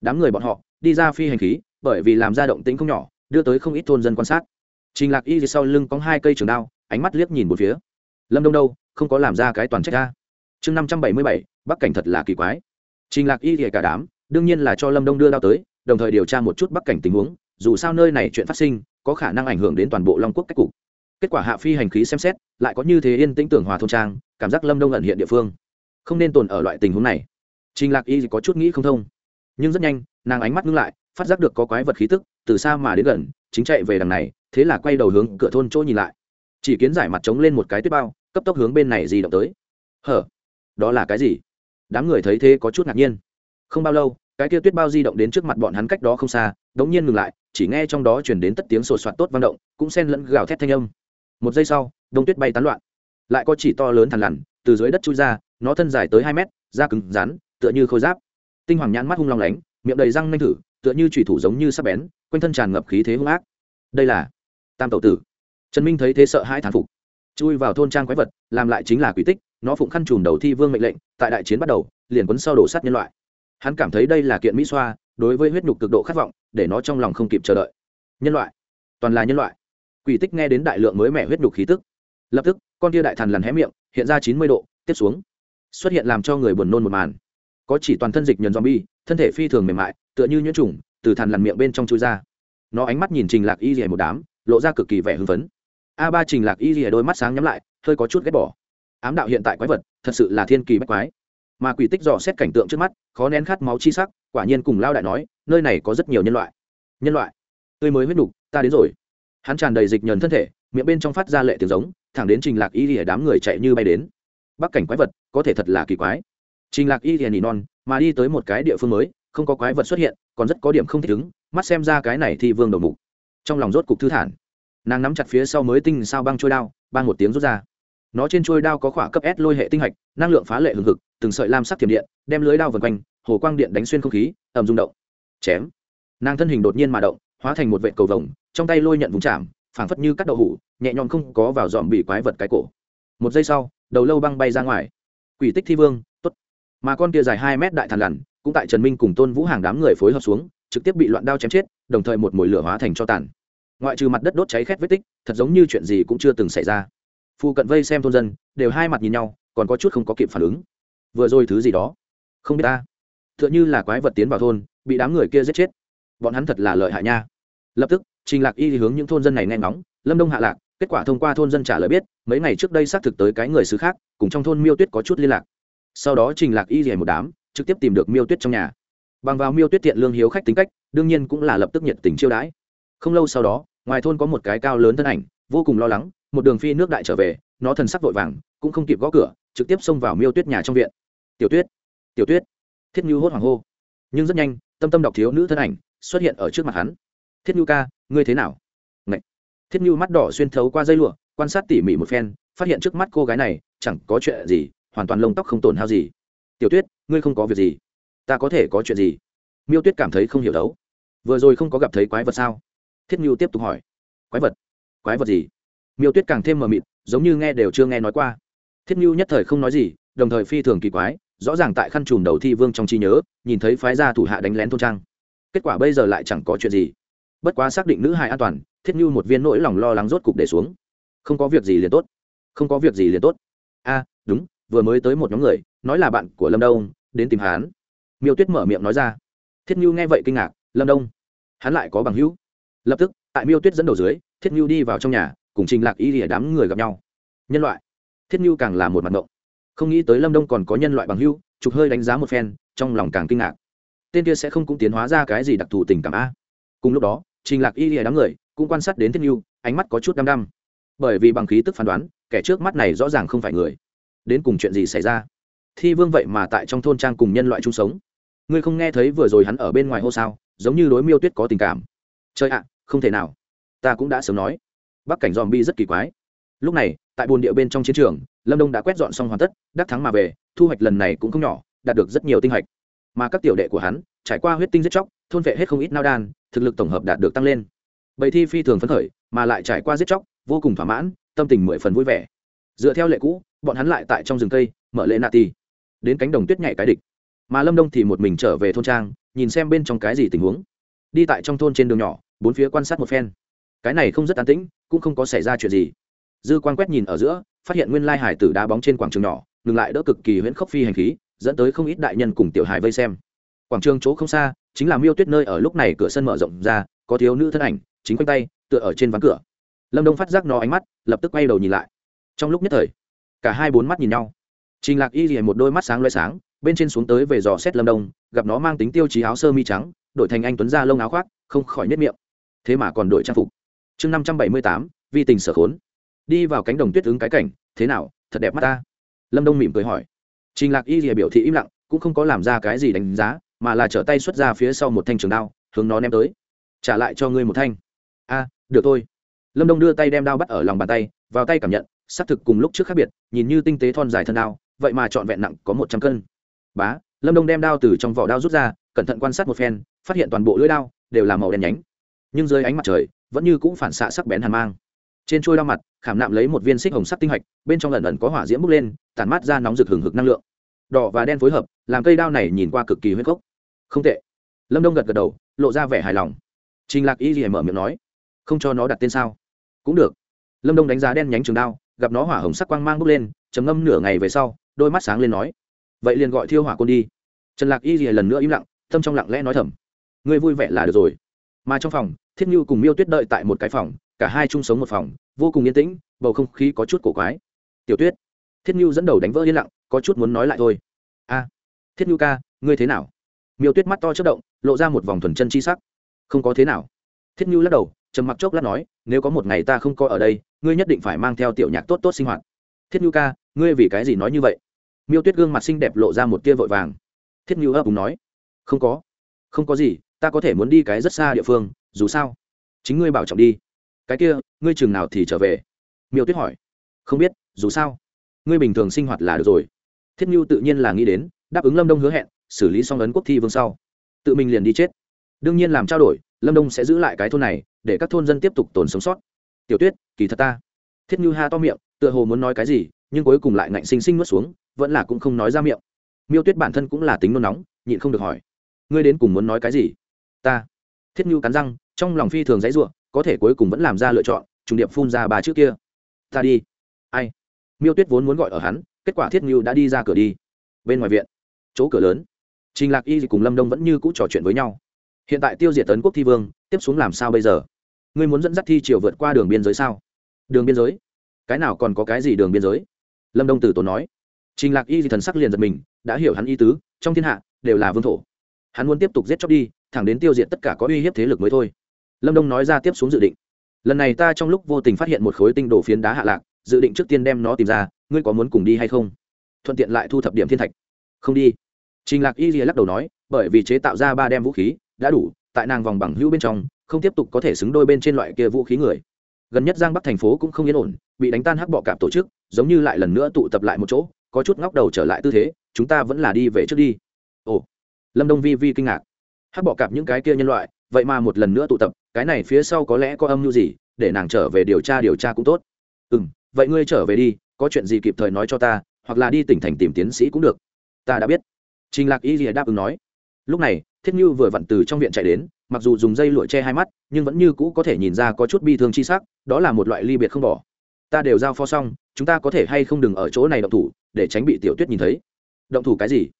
Đám người bọn họ đi ra phi hành khí, bởi vì làm ra động tĩnh không nhỏ, đưa tới không ít thôn dân quan sát. Trình lạc y sau lưng có hai cây trường đao, ánh mắt liếc nhìn một phía. Lâm đông đâu, không có làm ra cái toàn trách ra chương năm trăm bảy mươi bảy, bắc cảnh thật là kỳ quái. Trình lạc y cả đám, đương nhiên là cho lâm đông đưa đao tới, đồng thời điều tra một chút bắc cảnh tình huống, dù sao nơi này chuyện phát sinh, có khả năng ảnh hưởng đến toàn bộ long quốc cách cục kết quả hạ phi hành khí xem xét, lại có như thế yên tĩnh tưởng hòa thôn trang, cảm giác lâm đông ẩn hiện địa phương. Không nên tồn ở loại tình huống này. Trình lạc y có chút nghĩ không thông. Nhưng rất nhanh, nàng ánh mắt ngưng lại, phát giác được có quái vật khí tức, từ xa mà đến gần, chính chạy về đằng này, thế là quay đầu hướng cửa thôn chỗ nhìn lại. Chỉ kiến giải mặt trống lên một cái tuyết bao, cấp tốc hướng bên này di động tới. Hở? Đó là cái gì? Đám người thấy thế có chút ngạc nhiên. Không bao lâu, cái kia tuyết bao di động đến trước mặt bọn hắn cách đó không xa, đống nhiên ngừng lại, chỉ nghe trong đó chuyển đến tất tiếng sột soạt tốt vang động, cũng xen lẫn gào thét thanh âm một giây sau, đông tuyết bay tán loạn. Lại có chỉ to lớn thằn lằn, từ dưới đất chui ra, nó thân dài tới hai mét, da cứng, rắn, tựa như khôi giáp. Tinh hoàng nhãn mắt hung long lánh, miệng đầy răng nanh thử, tựa như thủy thủ giống như sắp bén, quanh thân tràn ngập khí thế hung ác. Đây là tam tẩu tử. Trần minh thấy thế sợ hai thán phục. Chui vào thôn trang quái vật, làm lại chính là quỷ tích, nó phụng khăn trùm đầu thi vương mệnh lệnh, tại đại chiến bắt đầu, liền quấn sau đổ sát nhân loại. Hắn cảm thấy đây là kiện mỹ xoa, đối với huyết nhục cực độ khát vọng, để nó trong lòng không kịp chờ đợi. Nhân loại. Toàn là nhân loại quỷ tích nghe đến đại lượng mới mẻ huyết nhục khí tức. Lập tức, con tia đại thần lằn hé miệng, hiện ra chín mươi độ, tiếp xuống. Xuất hiện làm cho người buồn nôn một màn. Có chỉ toàn thân dịch nhờn zombie, thân thể phi thường mềm mại, tựa như nhuyễn trùng, từ thằn lằn miệng bên trong chui ra. Nó ánh mắt nhìn trình lạc y rìa một đám, lộ ra cực kỳ vẻ hưng phấn. A ba trình lạc y rìa đôi mắt sáng nhắm lại, hơi có chút ghét bỏ. Ám đạo hiện tại quái vật, thật sự là thiên kỳ bách quái. Mà quỷ tích dò xét cảnh tượng trước mắt, khó nén khát máu chi sắc, quả nhiên cùng lao đại nói, nơi này có rất nhiều nhân loại. Nhân loại, tươi mới huyết đục ta đến rồi hắn tràn đầy dịch nhờn thân thể, miệng bên trong phát ra lệ tiếng giống, thẳng đến trình lạc y rìa đám người chạy như bay đến. Bắc cảnh quái vật, có thể thật là kỳ quái. Trình lạc y thì non, mà đi tới một cái địa phương mới, không có quái vật xuất hiện, còn rất có điểm không thể đứng mắt xem ra cái này thì vương đầu mục. Trong lòng rốt cục thư thản. Nàng nắm chặt phía sau mới tinh sao băng trôi đao băng một tiếng rút ra. Nó trên trôi đao có khỏa cấp s lôi hệ tinh hạch, năng lượng phá lệ hừng hực, từng sợi lam sắc thiểm điện, đem lưới đao vần quanh, hồ quang điện đánh xuyên không khí ẩm rung động. Chém. Nàng thân hình đột nhiên mà động hóa thành một vệ cầu vồng, trong tay lôi nhận vùng chạm, phảng phất như cắt đậu hủ, nhẹ nhõm không có vào dòm bị quái vật cái cổ. Một giây sau, đầu lâu băng bay ra ngoài. Quỷ tích thi vương, tốt. Mà con kia dài hai mét đại thàn lằn, cũng tại trần minh cùng tôn vũ hàng đám người phối hợp xuống, trực tiếp bị loạn đao chém chết, đồng thời một mồi lửa hóa thành cho tàn. Ngoại trừ mặt đất đốt cháy khét vết tích, thật giống như chuyện gì cũng chưa từng xảy ra. Phu cận vây xem thôn dân, đều hai mặt nhìn nhau, còn có chút không có kịp phản ứng. Vừa rồi thứ gì đó? Không biết ta. T h ư ợ n h ư là quái vật tiến vào thôn, bị đám người kia giết chết bọn hắn thật là lợi hại nha. Lập tức, trình lạc y hướng những thôn dân này nghe ngóng, lâm đông hạ lạc, kết quả thông qua thôn dân trả lời biết, mấy ngày trước đây xác thực tới cái người xứ khác, cùng trong thôn miêu tuyết có chút liên lạc. Sau đó trình lạc y rẻ một đám, trực tiếp tìm được miêu tuyết trong nhà. Bằng vào miêu tuyết thiện lương hiếu khách tính cách, đương nhiên cũng là lập tức nhiệt tình chiêu đãi. Không lâu sau đó, ngoài thôn có một cái cao lớn thân ảnh, vô cùng lo lắng, một đường phi nước đại trở về, nó thần sắc vội vàng, cũng không kịp gõ cửa, trực tiếp xông vào miêu tuyết nhà trong viện. Tiểu tuyết tiểu tuyết, thiết như hốt hoảng hô. Nhưng rất nhanh, tâm tâm đọc thiếu nữ thân ảnh xuất hiện ở trước mặt hắn. Thiết Nhu ca, ngươi thế nào? Ngậy. thiết Nhu mắt đỏ xuyên thấu qua dây lụa, quan sát tỉ mỉ một phen, phát hiện trước mắt cô gái này chẳng có chuyện gì, hoàn toàn lông tóc không tổn hao gì. Tiểu tuyết, ngươi không có việc gì. Ta có thể có chuyện gì? Miêu tuyết cảm thấy không hiểu đấu. Vừa rồi không có gặp thấy quái vật sao? Thiết Nhu tiếp tục hỏi. Quái vật? Quái vật gì? Miêu tuyết càng thêm mờ mịt, giống như nghe đều chưa nghe nói qua. Thiết Nhu nhất thời không nói gì, đồng thời phi thường kỳ quái, rõ ràng tại khăn chùm đầu thi vương trong trí nhớ, nhìn thấy phái gia thủ hạ đánh lén thôn trang kết quả bây giờ lại chẳng có chuyện gì. Bất quá xác định nữ hài an toàn, thiết như một viên nỗi lòng lo lắng rốt cục để xuống. Không có việc gì liền tốt. Không có việc gì liền tốt. A, đúng, vừa mới tới một nhóm người, nói là bạn của lâm đông, đến tìm hắn. Miêu tuyết mở miệng nói ra. Thiết như nghe vậy kinh ngạc, lâm đông, hắn lại có bằng hữu. Lập tức, tại miêu tuyết dẫn đầu dưới, thiết như đi vào trong nhà, cùng trình lạc y lìa đám người gặp nhau. Nhân loại. Thiết như càng là một mặt động không nghĩ tới lâm đông còn có nhân loại bằng hưu chụp hơi đánh giá một phen, trong lòng càng kinh ngạc tên kia sẽ không cũng tiến hóa ra cái gì đặc thù tình cảm a. Cùng lúc đó, trình lạc y lìa đám người cũng quan sát đến thiết nhu ánh mắt có chút đăm đăm. Bởi vì bằng khí tức phán đoán, kẻ trước mắt này rõ ràng không phải người. Đến cùng chuyện gì xảy ra? Thi vương vậy mà tại trong thôn trang cùng nhân loại chung sống. Ngươi không nghe thấy vừa rồi hắn ở bên ngoài hô sao, giống như đối miêu tuyết có tình cảm. Chơi ạ, không thể nào. Ta cũng đã sớm nói. Bắc cảnh dòm bi rất kỳ quái. Lúc này, tại bồn địa bên trong chiến trường, lâm đông đã quét dọn xong hoàn tất, đắc thắng mà về, thu hoạch lần này cũng không nhỏ, đạt được rất nhiều tinh hạch mà các tiểu đệ của hắn trải qua huyết tinh giết chóc, thôn vệ hết không ít nao đan, thực lực tổng hợp đạt được tăng lên. Bầy thi phi thường phấn khởi, mà lại trải qua giết chóc, vô cùng thỏa mãn, tâm tình mười phần vui vẻ. Dựa theo lệ cũ, bọn hắn lại tại trong rừng cây, mở lệ nạ ti đến cánh đồng tuyết nhảy cái địch. Mà lâm đông thì một mình trở về thôn trang, nhìn xem bên trong cái gì tình huống. Đi tại trong thôn trên đường nhỏ, bốn phía quan sát một phen. Cái này không rất an tĩnh, cũng không có xảy ra chuyện gì. Dư quan quét nhìn ở giữa, phát hiện nguyên lai hải tử đá bóng trên quảng trường nhỏ, ngừng lại đỡ cực kỳ huyễn khốc phi hành khí dẫn tới không ít đại nhân cùng tiểu hài vây xem. Quảng trường chỗ không xa, chính là miêu tuyết nơi ở lúc này cửa sân mở rộng ra, có thiếu nữ thân ảnh, chính quanh tay, tựa ở trên ván cửa. Lâm đông phát giác nó ánh mắt, lập tức quay đầu nhìn lại. Trong lúc nhất thời, cả hai bốn mắt nhìn nhau. Trình lạc y rìa một đôi mắt sáng loay sáng, bên trên xuống tới về dò xét lâm đông, gặp nó mang tính tiêu chí áo sơ mi trắng, đổi thành anh tuấn da lông áo khoác, không khỏi nếp miệng. Thế mà còn đổi trang phục. Chương năm trăm bảy mươi tám, vi tình sở khốn. Đi vào cánh đồng tuyết ứng cái cảnh, thế nào, thật đẹp mắt ta. Lâm đông mỉm cười hỏi trình lạc y rìa biểu thị im lặng, cũng không có làm ra cái gì đánh giá, mà là trở tay xuất ra phía sau một thanh trường đao, hướng nó ném tới. Trả lại cho ngươi một thanh. A, được thôi. Lâm đông đưa tay đem đao bắt ở lòng bàn tay, vào tay cảm nhận, xác thực cùng lúc trước khác biệt, nhìn như tinh tế thon dài thân đao, vậy mà trọn vẹn nặng có một trăm cân. Bá, lâm đông đem đao từ trong vỏ đao rút ra, cẩn thận quan sát một phen, phát hiện toàn bộ lưỡi đao đều là màu đen nhánh. Nhưng dưới ánh mặt trời, vẫn như cũng phản xạ sắc bén hàn mang trên trôi đao mặt, khảm nạm lấy một viên xích hồng sắc tinh hạch, bên trong lần lần có hỏa diễm bốc lên, tản mát ra nóng rực hừng hực năng lượng. Đỏ và đen phối hợp, làm cây đao này nhìn qua cực kỳ huyết cốc không tệ. Lâm đông gật gật đầu, lộ ra vẻ hài lòng. Trình lạc y gì mở miệng nói, không cho nó đặt tên sao? Cũng được. Lâm đông đánh giá đen nhánh trường đao, gặp nó hỏa hồng sắc quang mang bốc lên chấm ngâm nửa ngày về sau, đôi mắt sáng lên nói, vậy liền gọi thiêu hỏa côn đi. Trần lạc y gì lần nữa im lặng, tâm trong lặng lẽ nói thầm, ngươi vui vẻ là được rồi mà trong phòng, thiết như cùng miêu tuyết đợi tại một cái phòng, cả hai chung sống một phòng, vô cùng yên tĩnh, bầu không khí có chút cổ quái. Tiểu tuyết. Thiết như dẫn đầu đánh vỡ yên lặng, có chút muốn nói lại thôi. A, thiết như ca, ngươi thế nào? Miêu tuyết mắt to chất động, lộ ra một vòng thuần chân chi sắc. Không có thế nào. Thiết như lắc đầu, trầm mặc chốc lát nói, nếu có một ngày ta không có ở đây, ngươi nhất định phải mang theo tiểu nhạc tốt tốt sinh hoạt. Thiết như ca, ngươi vì cái gì nói như vậy? Miêu tuyết gương mặt xinh đẹp lộ ra một tia vội vàng. Thiết như ấp úng nói, không có. Không có gì ta có thể muốn đi cái rất xa địa phương, dù sao, chính ngươi bảo trọng đi. Cái kia, ngươi chừng nào thì trở về? Miêu tuyết hỏi. Không biết, dù sao, ngươi bình thường sinh hoạt là được rồi. Thiết mưu tự nhiên là nghĩ đến, đáp ứng lâm đông hứa hẹn, xử lý xong ấn quốc thi vương sau, tự mình liền đi chết. Đương nhiên làm trao đổi, lâm đông sẽ giữ lại cái thôn này, để các thôn dân tiếp tục tồn sống sót. Tiểu tuyết, kỳ thật ta. Thiết như ha to miệng, tựa hồ muốn nói cái gì, nhưng cuối cùng lại ngạnh xinh xinh nuốt xuống, vẫn là cũng không nói ra miệng. Miêu tuyết bản thân cũng là tính nôn nóng, nhịn không được hỏi. Ngươi đến cùng muốn nói cái gì? Ta. Thiết nhu cắn răng, trong lòng phi thường dãy ruộng có thể cuối cùng vẫn làm ra lựa chọn, trùng điệp phun ra bà trước kia. Ta đi. Ai? Miêu tuyết vốn muốn gọi ở hắn, kết quả thiết nhu đã đi ra cửa đi. Bên ngoài viện, chỗ cửa lớn, trình lạc y cùng lâm đông vẫn như cũ trò chuyện với nhau. Hiện tại tiêu diệt tấn quốc thi vương, tiếp xuống làm sao bây giờ? Ngươi muốn dẫn dắt thi triều vượt qua đường biên giới sao? Đường biên giới? Cái nào còn có cái gì đường biên giới? Lâm đông tử tốn nói. Trình lạc y thì thần sắc liền giật mình, đã hiểu hắn y tứ, trong thiên hạ, đều là vương thổ hắn muốn tiếp tục giết chóc đi, thẳng đến tiêu diệt tất cả có uy hiếp thế lực mới thôi. Lâm đông nói ra tiếp xuống dự định. Lần này ta trong lúc vô tình phát hiện một khối tinh đồ phiến đá hạ lạc, dự định trước tiên đem nó tìm ra, ngươi có muốn cùng đi hay không? Thuận tiện lại thu thập điểm thiên thạch. Không đi. Trình lạc y lắc đầu nói, bởi vì chế tạo ra ba đem vũ khí, đã đủ, tại nàng vòng bằng hữu bên trong, không tiếp tục có thể xứng đôi bên trên loại kia vũ khí người. Gần nhất giang bắc thành phố cũng không yên ổn, bị đánh tan hắc bọ cạp tổ chức, giống như lại lần nữa tụ tập lại một chỗ, có chút ngóc đầu trở lại tư thế, chúng ta vẫn là đi về trước đi. Ồ lâm đông vi vi kinh ngạc. Hắc bọ cạp những cái kia nhân loại, vậy mà một lần nữa tụ tập, cái này phía sau có lẽ có âm mưu gì, để nàng trở về điều tra điều tra cũng tốt. Ừ m vậy ngươi trở về đi, có chuyện gì kịp thời nói cho ta, hoặc là đi tỉnh thành tìm tiến sĩ cũng được. Ta đã biết. Trình lạc y rìa đáp ứng nói. Lúc này, thiết như vừa vặn từ trong viện chạy đến, mặc dù dùng dây lụa che hai mắt, nhưng vẫn như cũ có thể nhìn ra có chút bi thương chi sắc, đó là một loại ly biệt không bỏ. Ta đều giao phó xong, chúng ta có thể hay không đừng ở chỗ này động thủ, để tránh bị tiểu tuyết nhìn thấy. Động thủ cái gì?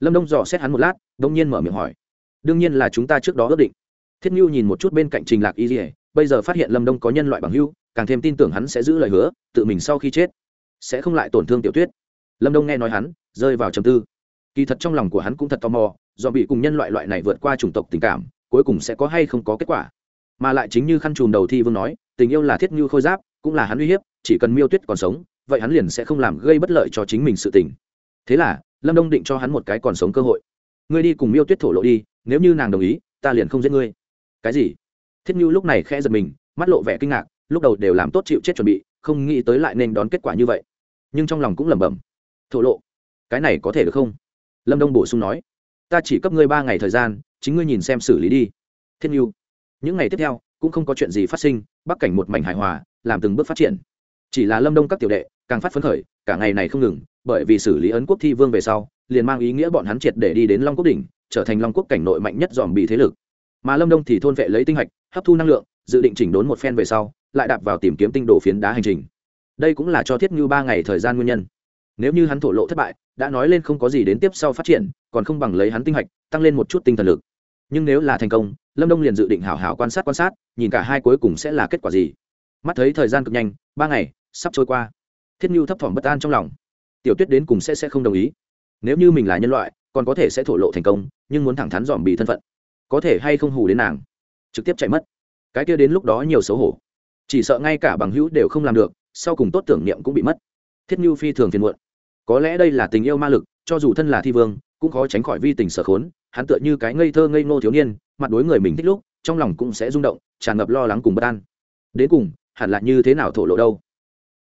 Lâm đông dò xét hắn một lát đông nhiên mở miệng hỏi. Đương nhiên là chúng ta trước đó ước định. Thiết như nhìn một chút bên cạnh trình lạc y dỉa bây giờ phát hiện lâm đông có nhân loại bằng hưu càng thêm tin tưởng hắn sẽ giữ lời hứa, tự mình sau khi chết, sẽ không lại tổn thương tiểu tuyết. Lâm đông nghe nói hắn, rơi vào trầm tư. Kỳ thật trong lòng của hắn cũng thật tò mò, do bị cùng nhân loại loại này vượt qua chủng tộc tình cảm, cuối cùng sẽ có hay không có kết quả. Mà lại chính như khăn chùm đầu thi vương nói, tình yêu là thiết như khôi giáp, cũng là hắn uy hiếp, chỉ cần miêu tuyết còn sống, vậy hắn liền sẽ không làm gây bất lợi cho chính mình sự tình. Thế là, lâm đông định cho hắn một cái còn sống cơ hội ngươi đi cùng miêu tuyết thổ lộ đi, nếu như nàng đồng ý, ta liền không giết ngươi. Cái gì? Thiết như lúc này khẽ giật mình, mắt lộ vẻ kinh ngạc, lúc đầu đều làm tốt chịu chết chuẩn bị, không nghĩ tới lại nên đón kết quả như vậy. Nhưng trong lòng cũng lẩm bẩm, thổ lộ, cái này có thể được không? Lâm đông bổ sung nói, ta chỉ cấp ngươi ba ngày thời gian, chính ngươi nhìn xem xử lý đi. Thiên yêu những ngày tiếp theo, cũng không có chuyện gì phát sinh, bắc cảnh một mảnh hài hòa, làm từng bước phát triển. Chỉ là lâm đông các tiểu đệ, càng phát phấn khởi, cả ngày này không ngừng bởi vì xử lý ấn quốc thi vương về sau, liền mang ý nghĩa bọn hắn triệt để đi đến long quốc đỉnh, trở thành long quốc cảnh nội mạnh nhất dòm bị thế lực. Mà lâm đông thì thôn vệ lấy tinh hạch, hấp thu năng lượng, dự định chỉnh đốn một phen về sau, lại đạp vào tìm kiếm tinh đồ phiến đá hành trình. Đây cũng là cho thiết ngư ba ngày thời gian nguyên nhân. Nếu như hắn thổ lộ thất bại, đã nói lên không có gì đến tiếp sau phát triển, còn không bằng lấy hắn tinh hạch, tăng lên một chút tinh thần lực. Nhưng nếu là thành công, lâm đông liền dự định hảo hảo quan sát quan sát, nhìn cả hai cuối cùng sẽ là kết quả gì. Mắt thấy thời gian cực nhanh, ba ngày sắp trôi qua. Thiết nhu thấp thỏm bất an trong lòng tiểu tuyết đến cùng sẽ sẽ không đồng ý. Nếu như mình là nhân loại, còn có thể sẽ thổ lộ thành công, nhưng muốn thẳng thắn dòm bị thân phận, có thể hay không hù đến nàng? Trực tiếp chạy mất. Cái kia đến lúc đó nhiều xấu hổ. Chỉ sợ ngay cả bằng hữu đều không làm được, sau cùng tốt tưởng niệm cũng bị mất. Thiết như phi thường phiền muộn. Có lẽ đây là tình yêu ma lực, cho dù thân là thi vương, cũng khó tránh khỏi vi tình sở khốn, hắn tựa như cái ngây thơ ngây ngô thiếu niên, mặt đối người mình thích lúc, trong lòng cũng sẽ rung động, tràn ngập lo lắng cùng bất an. Đến cùng, hẳn là như thế nào thổ lộ đâu?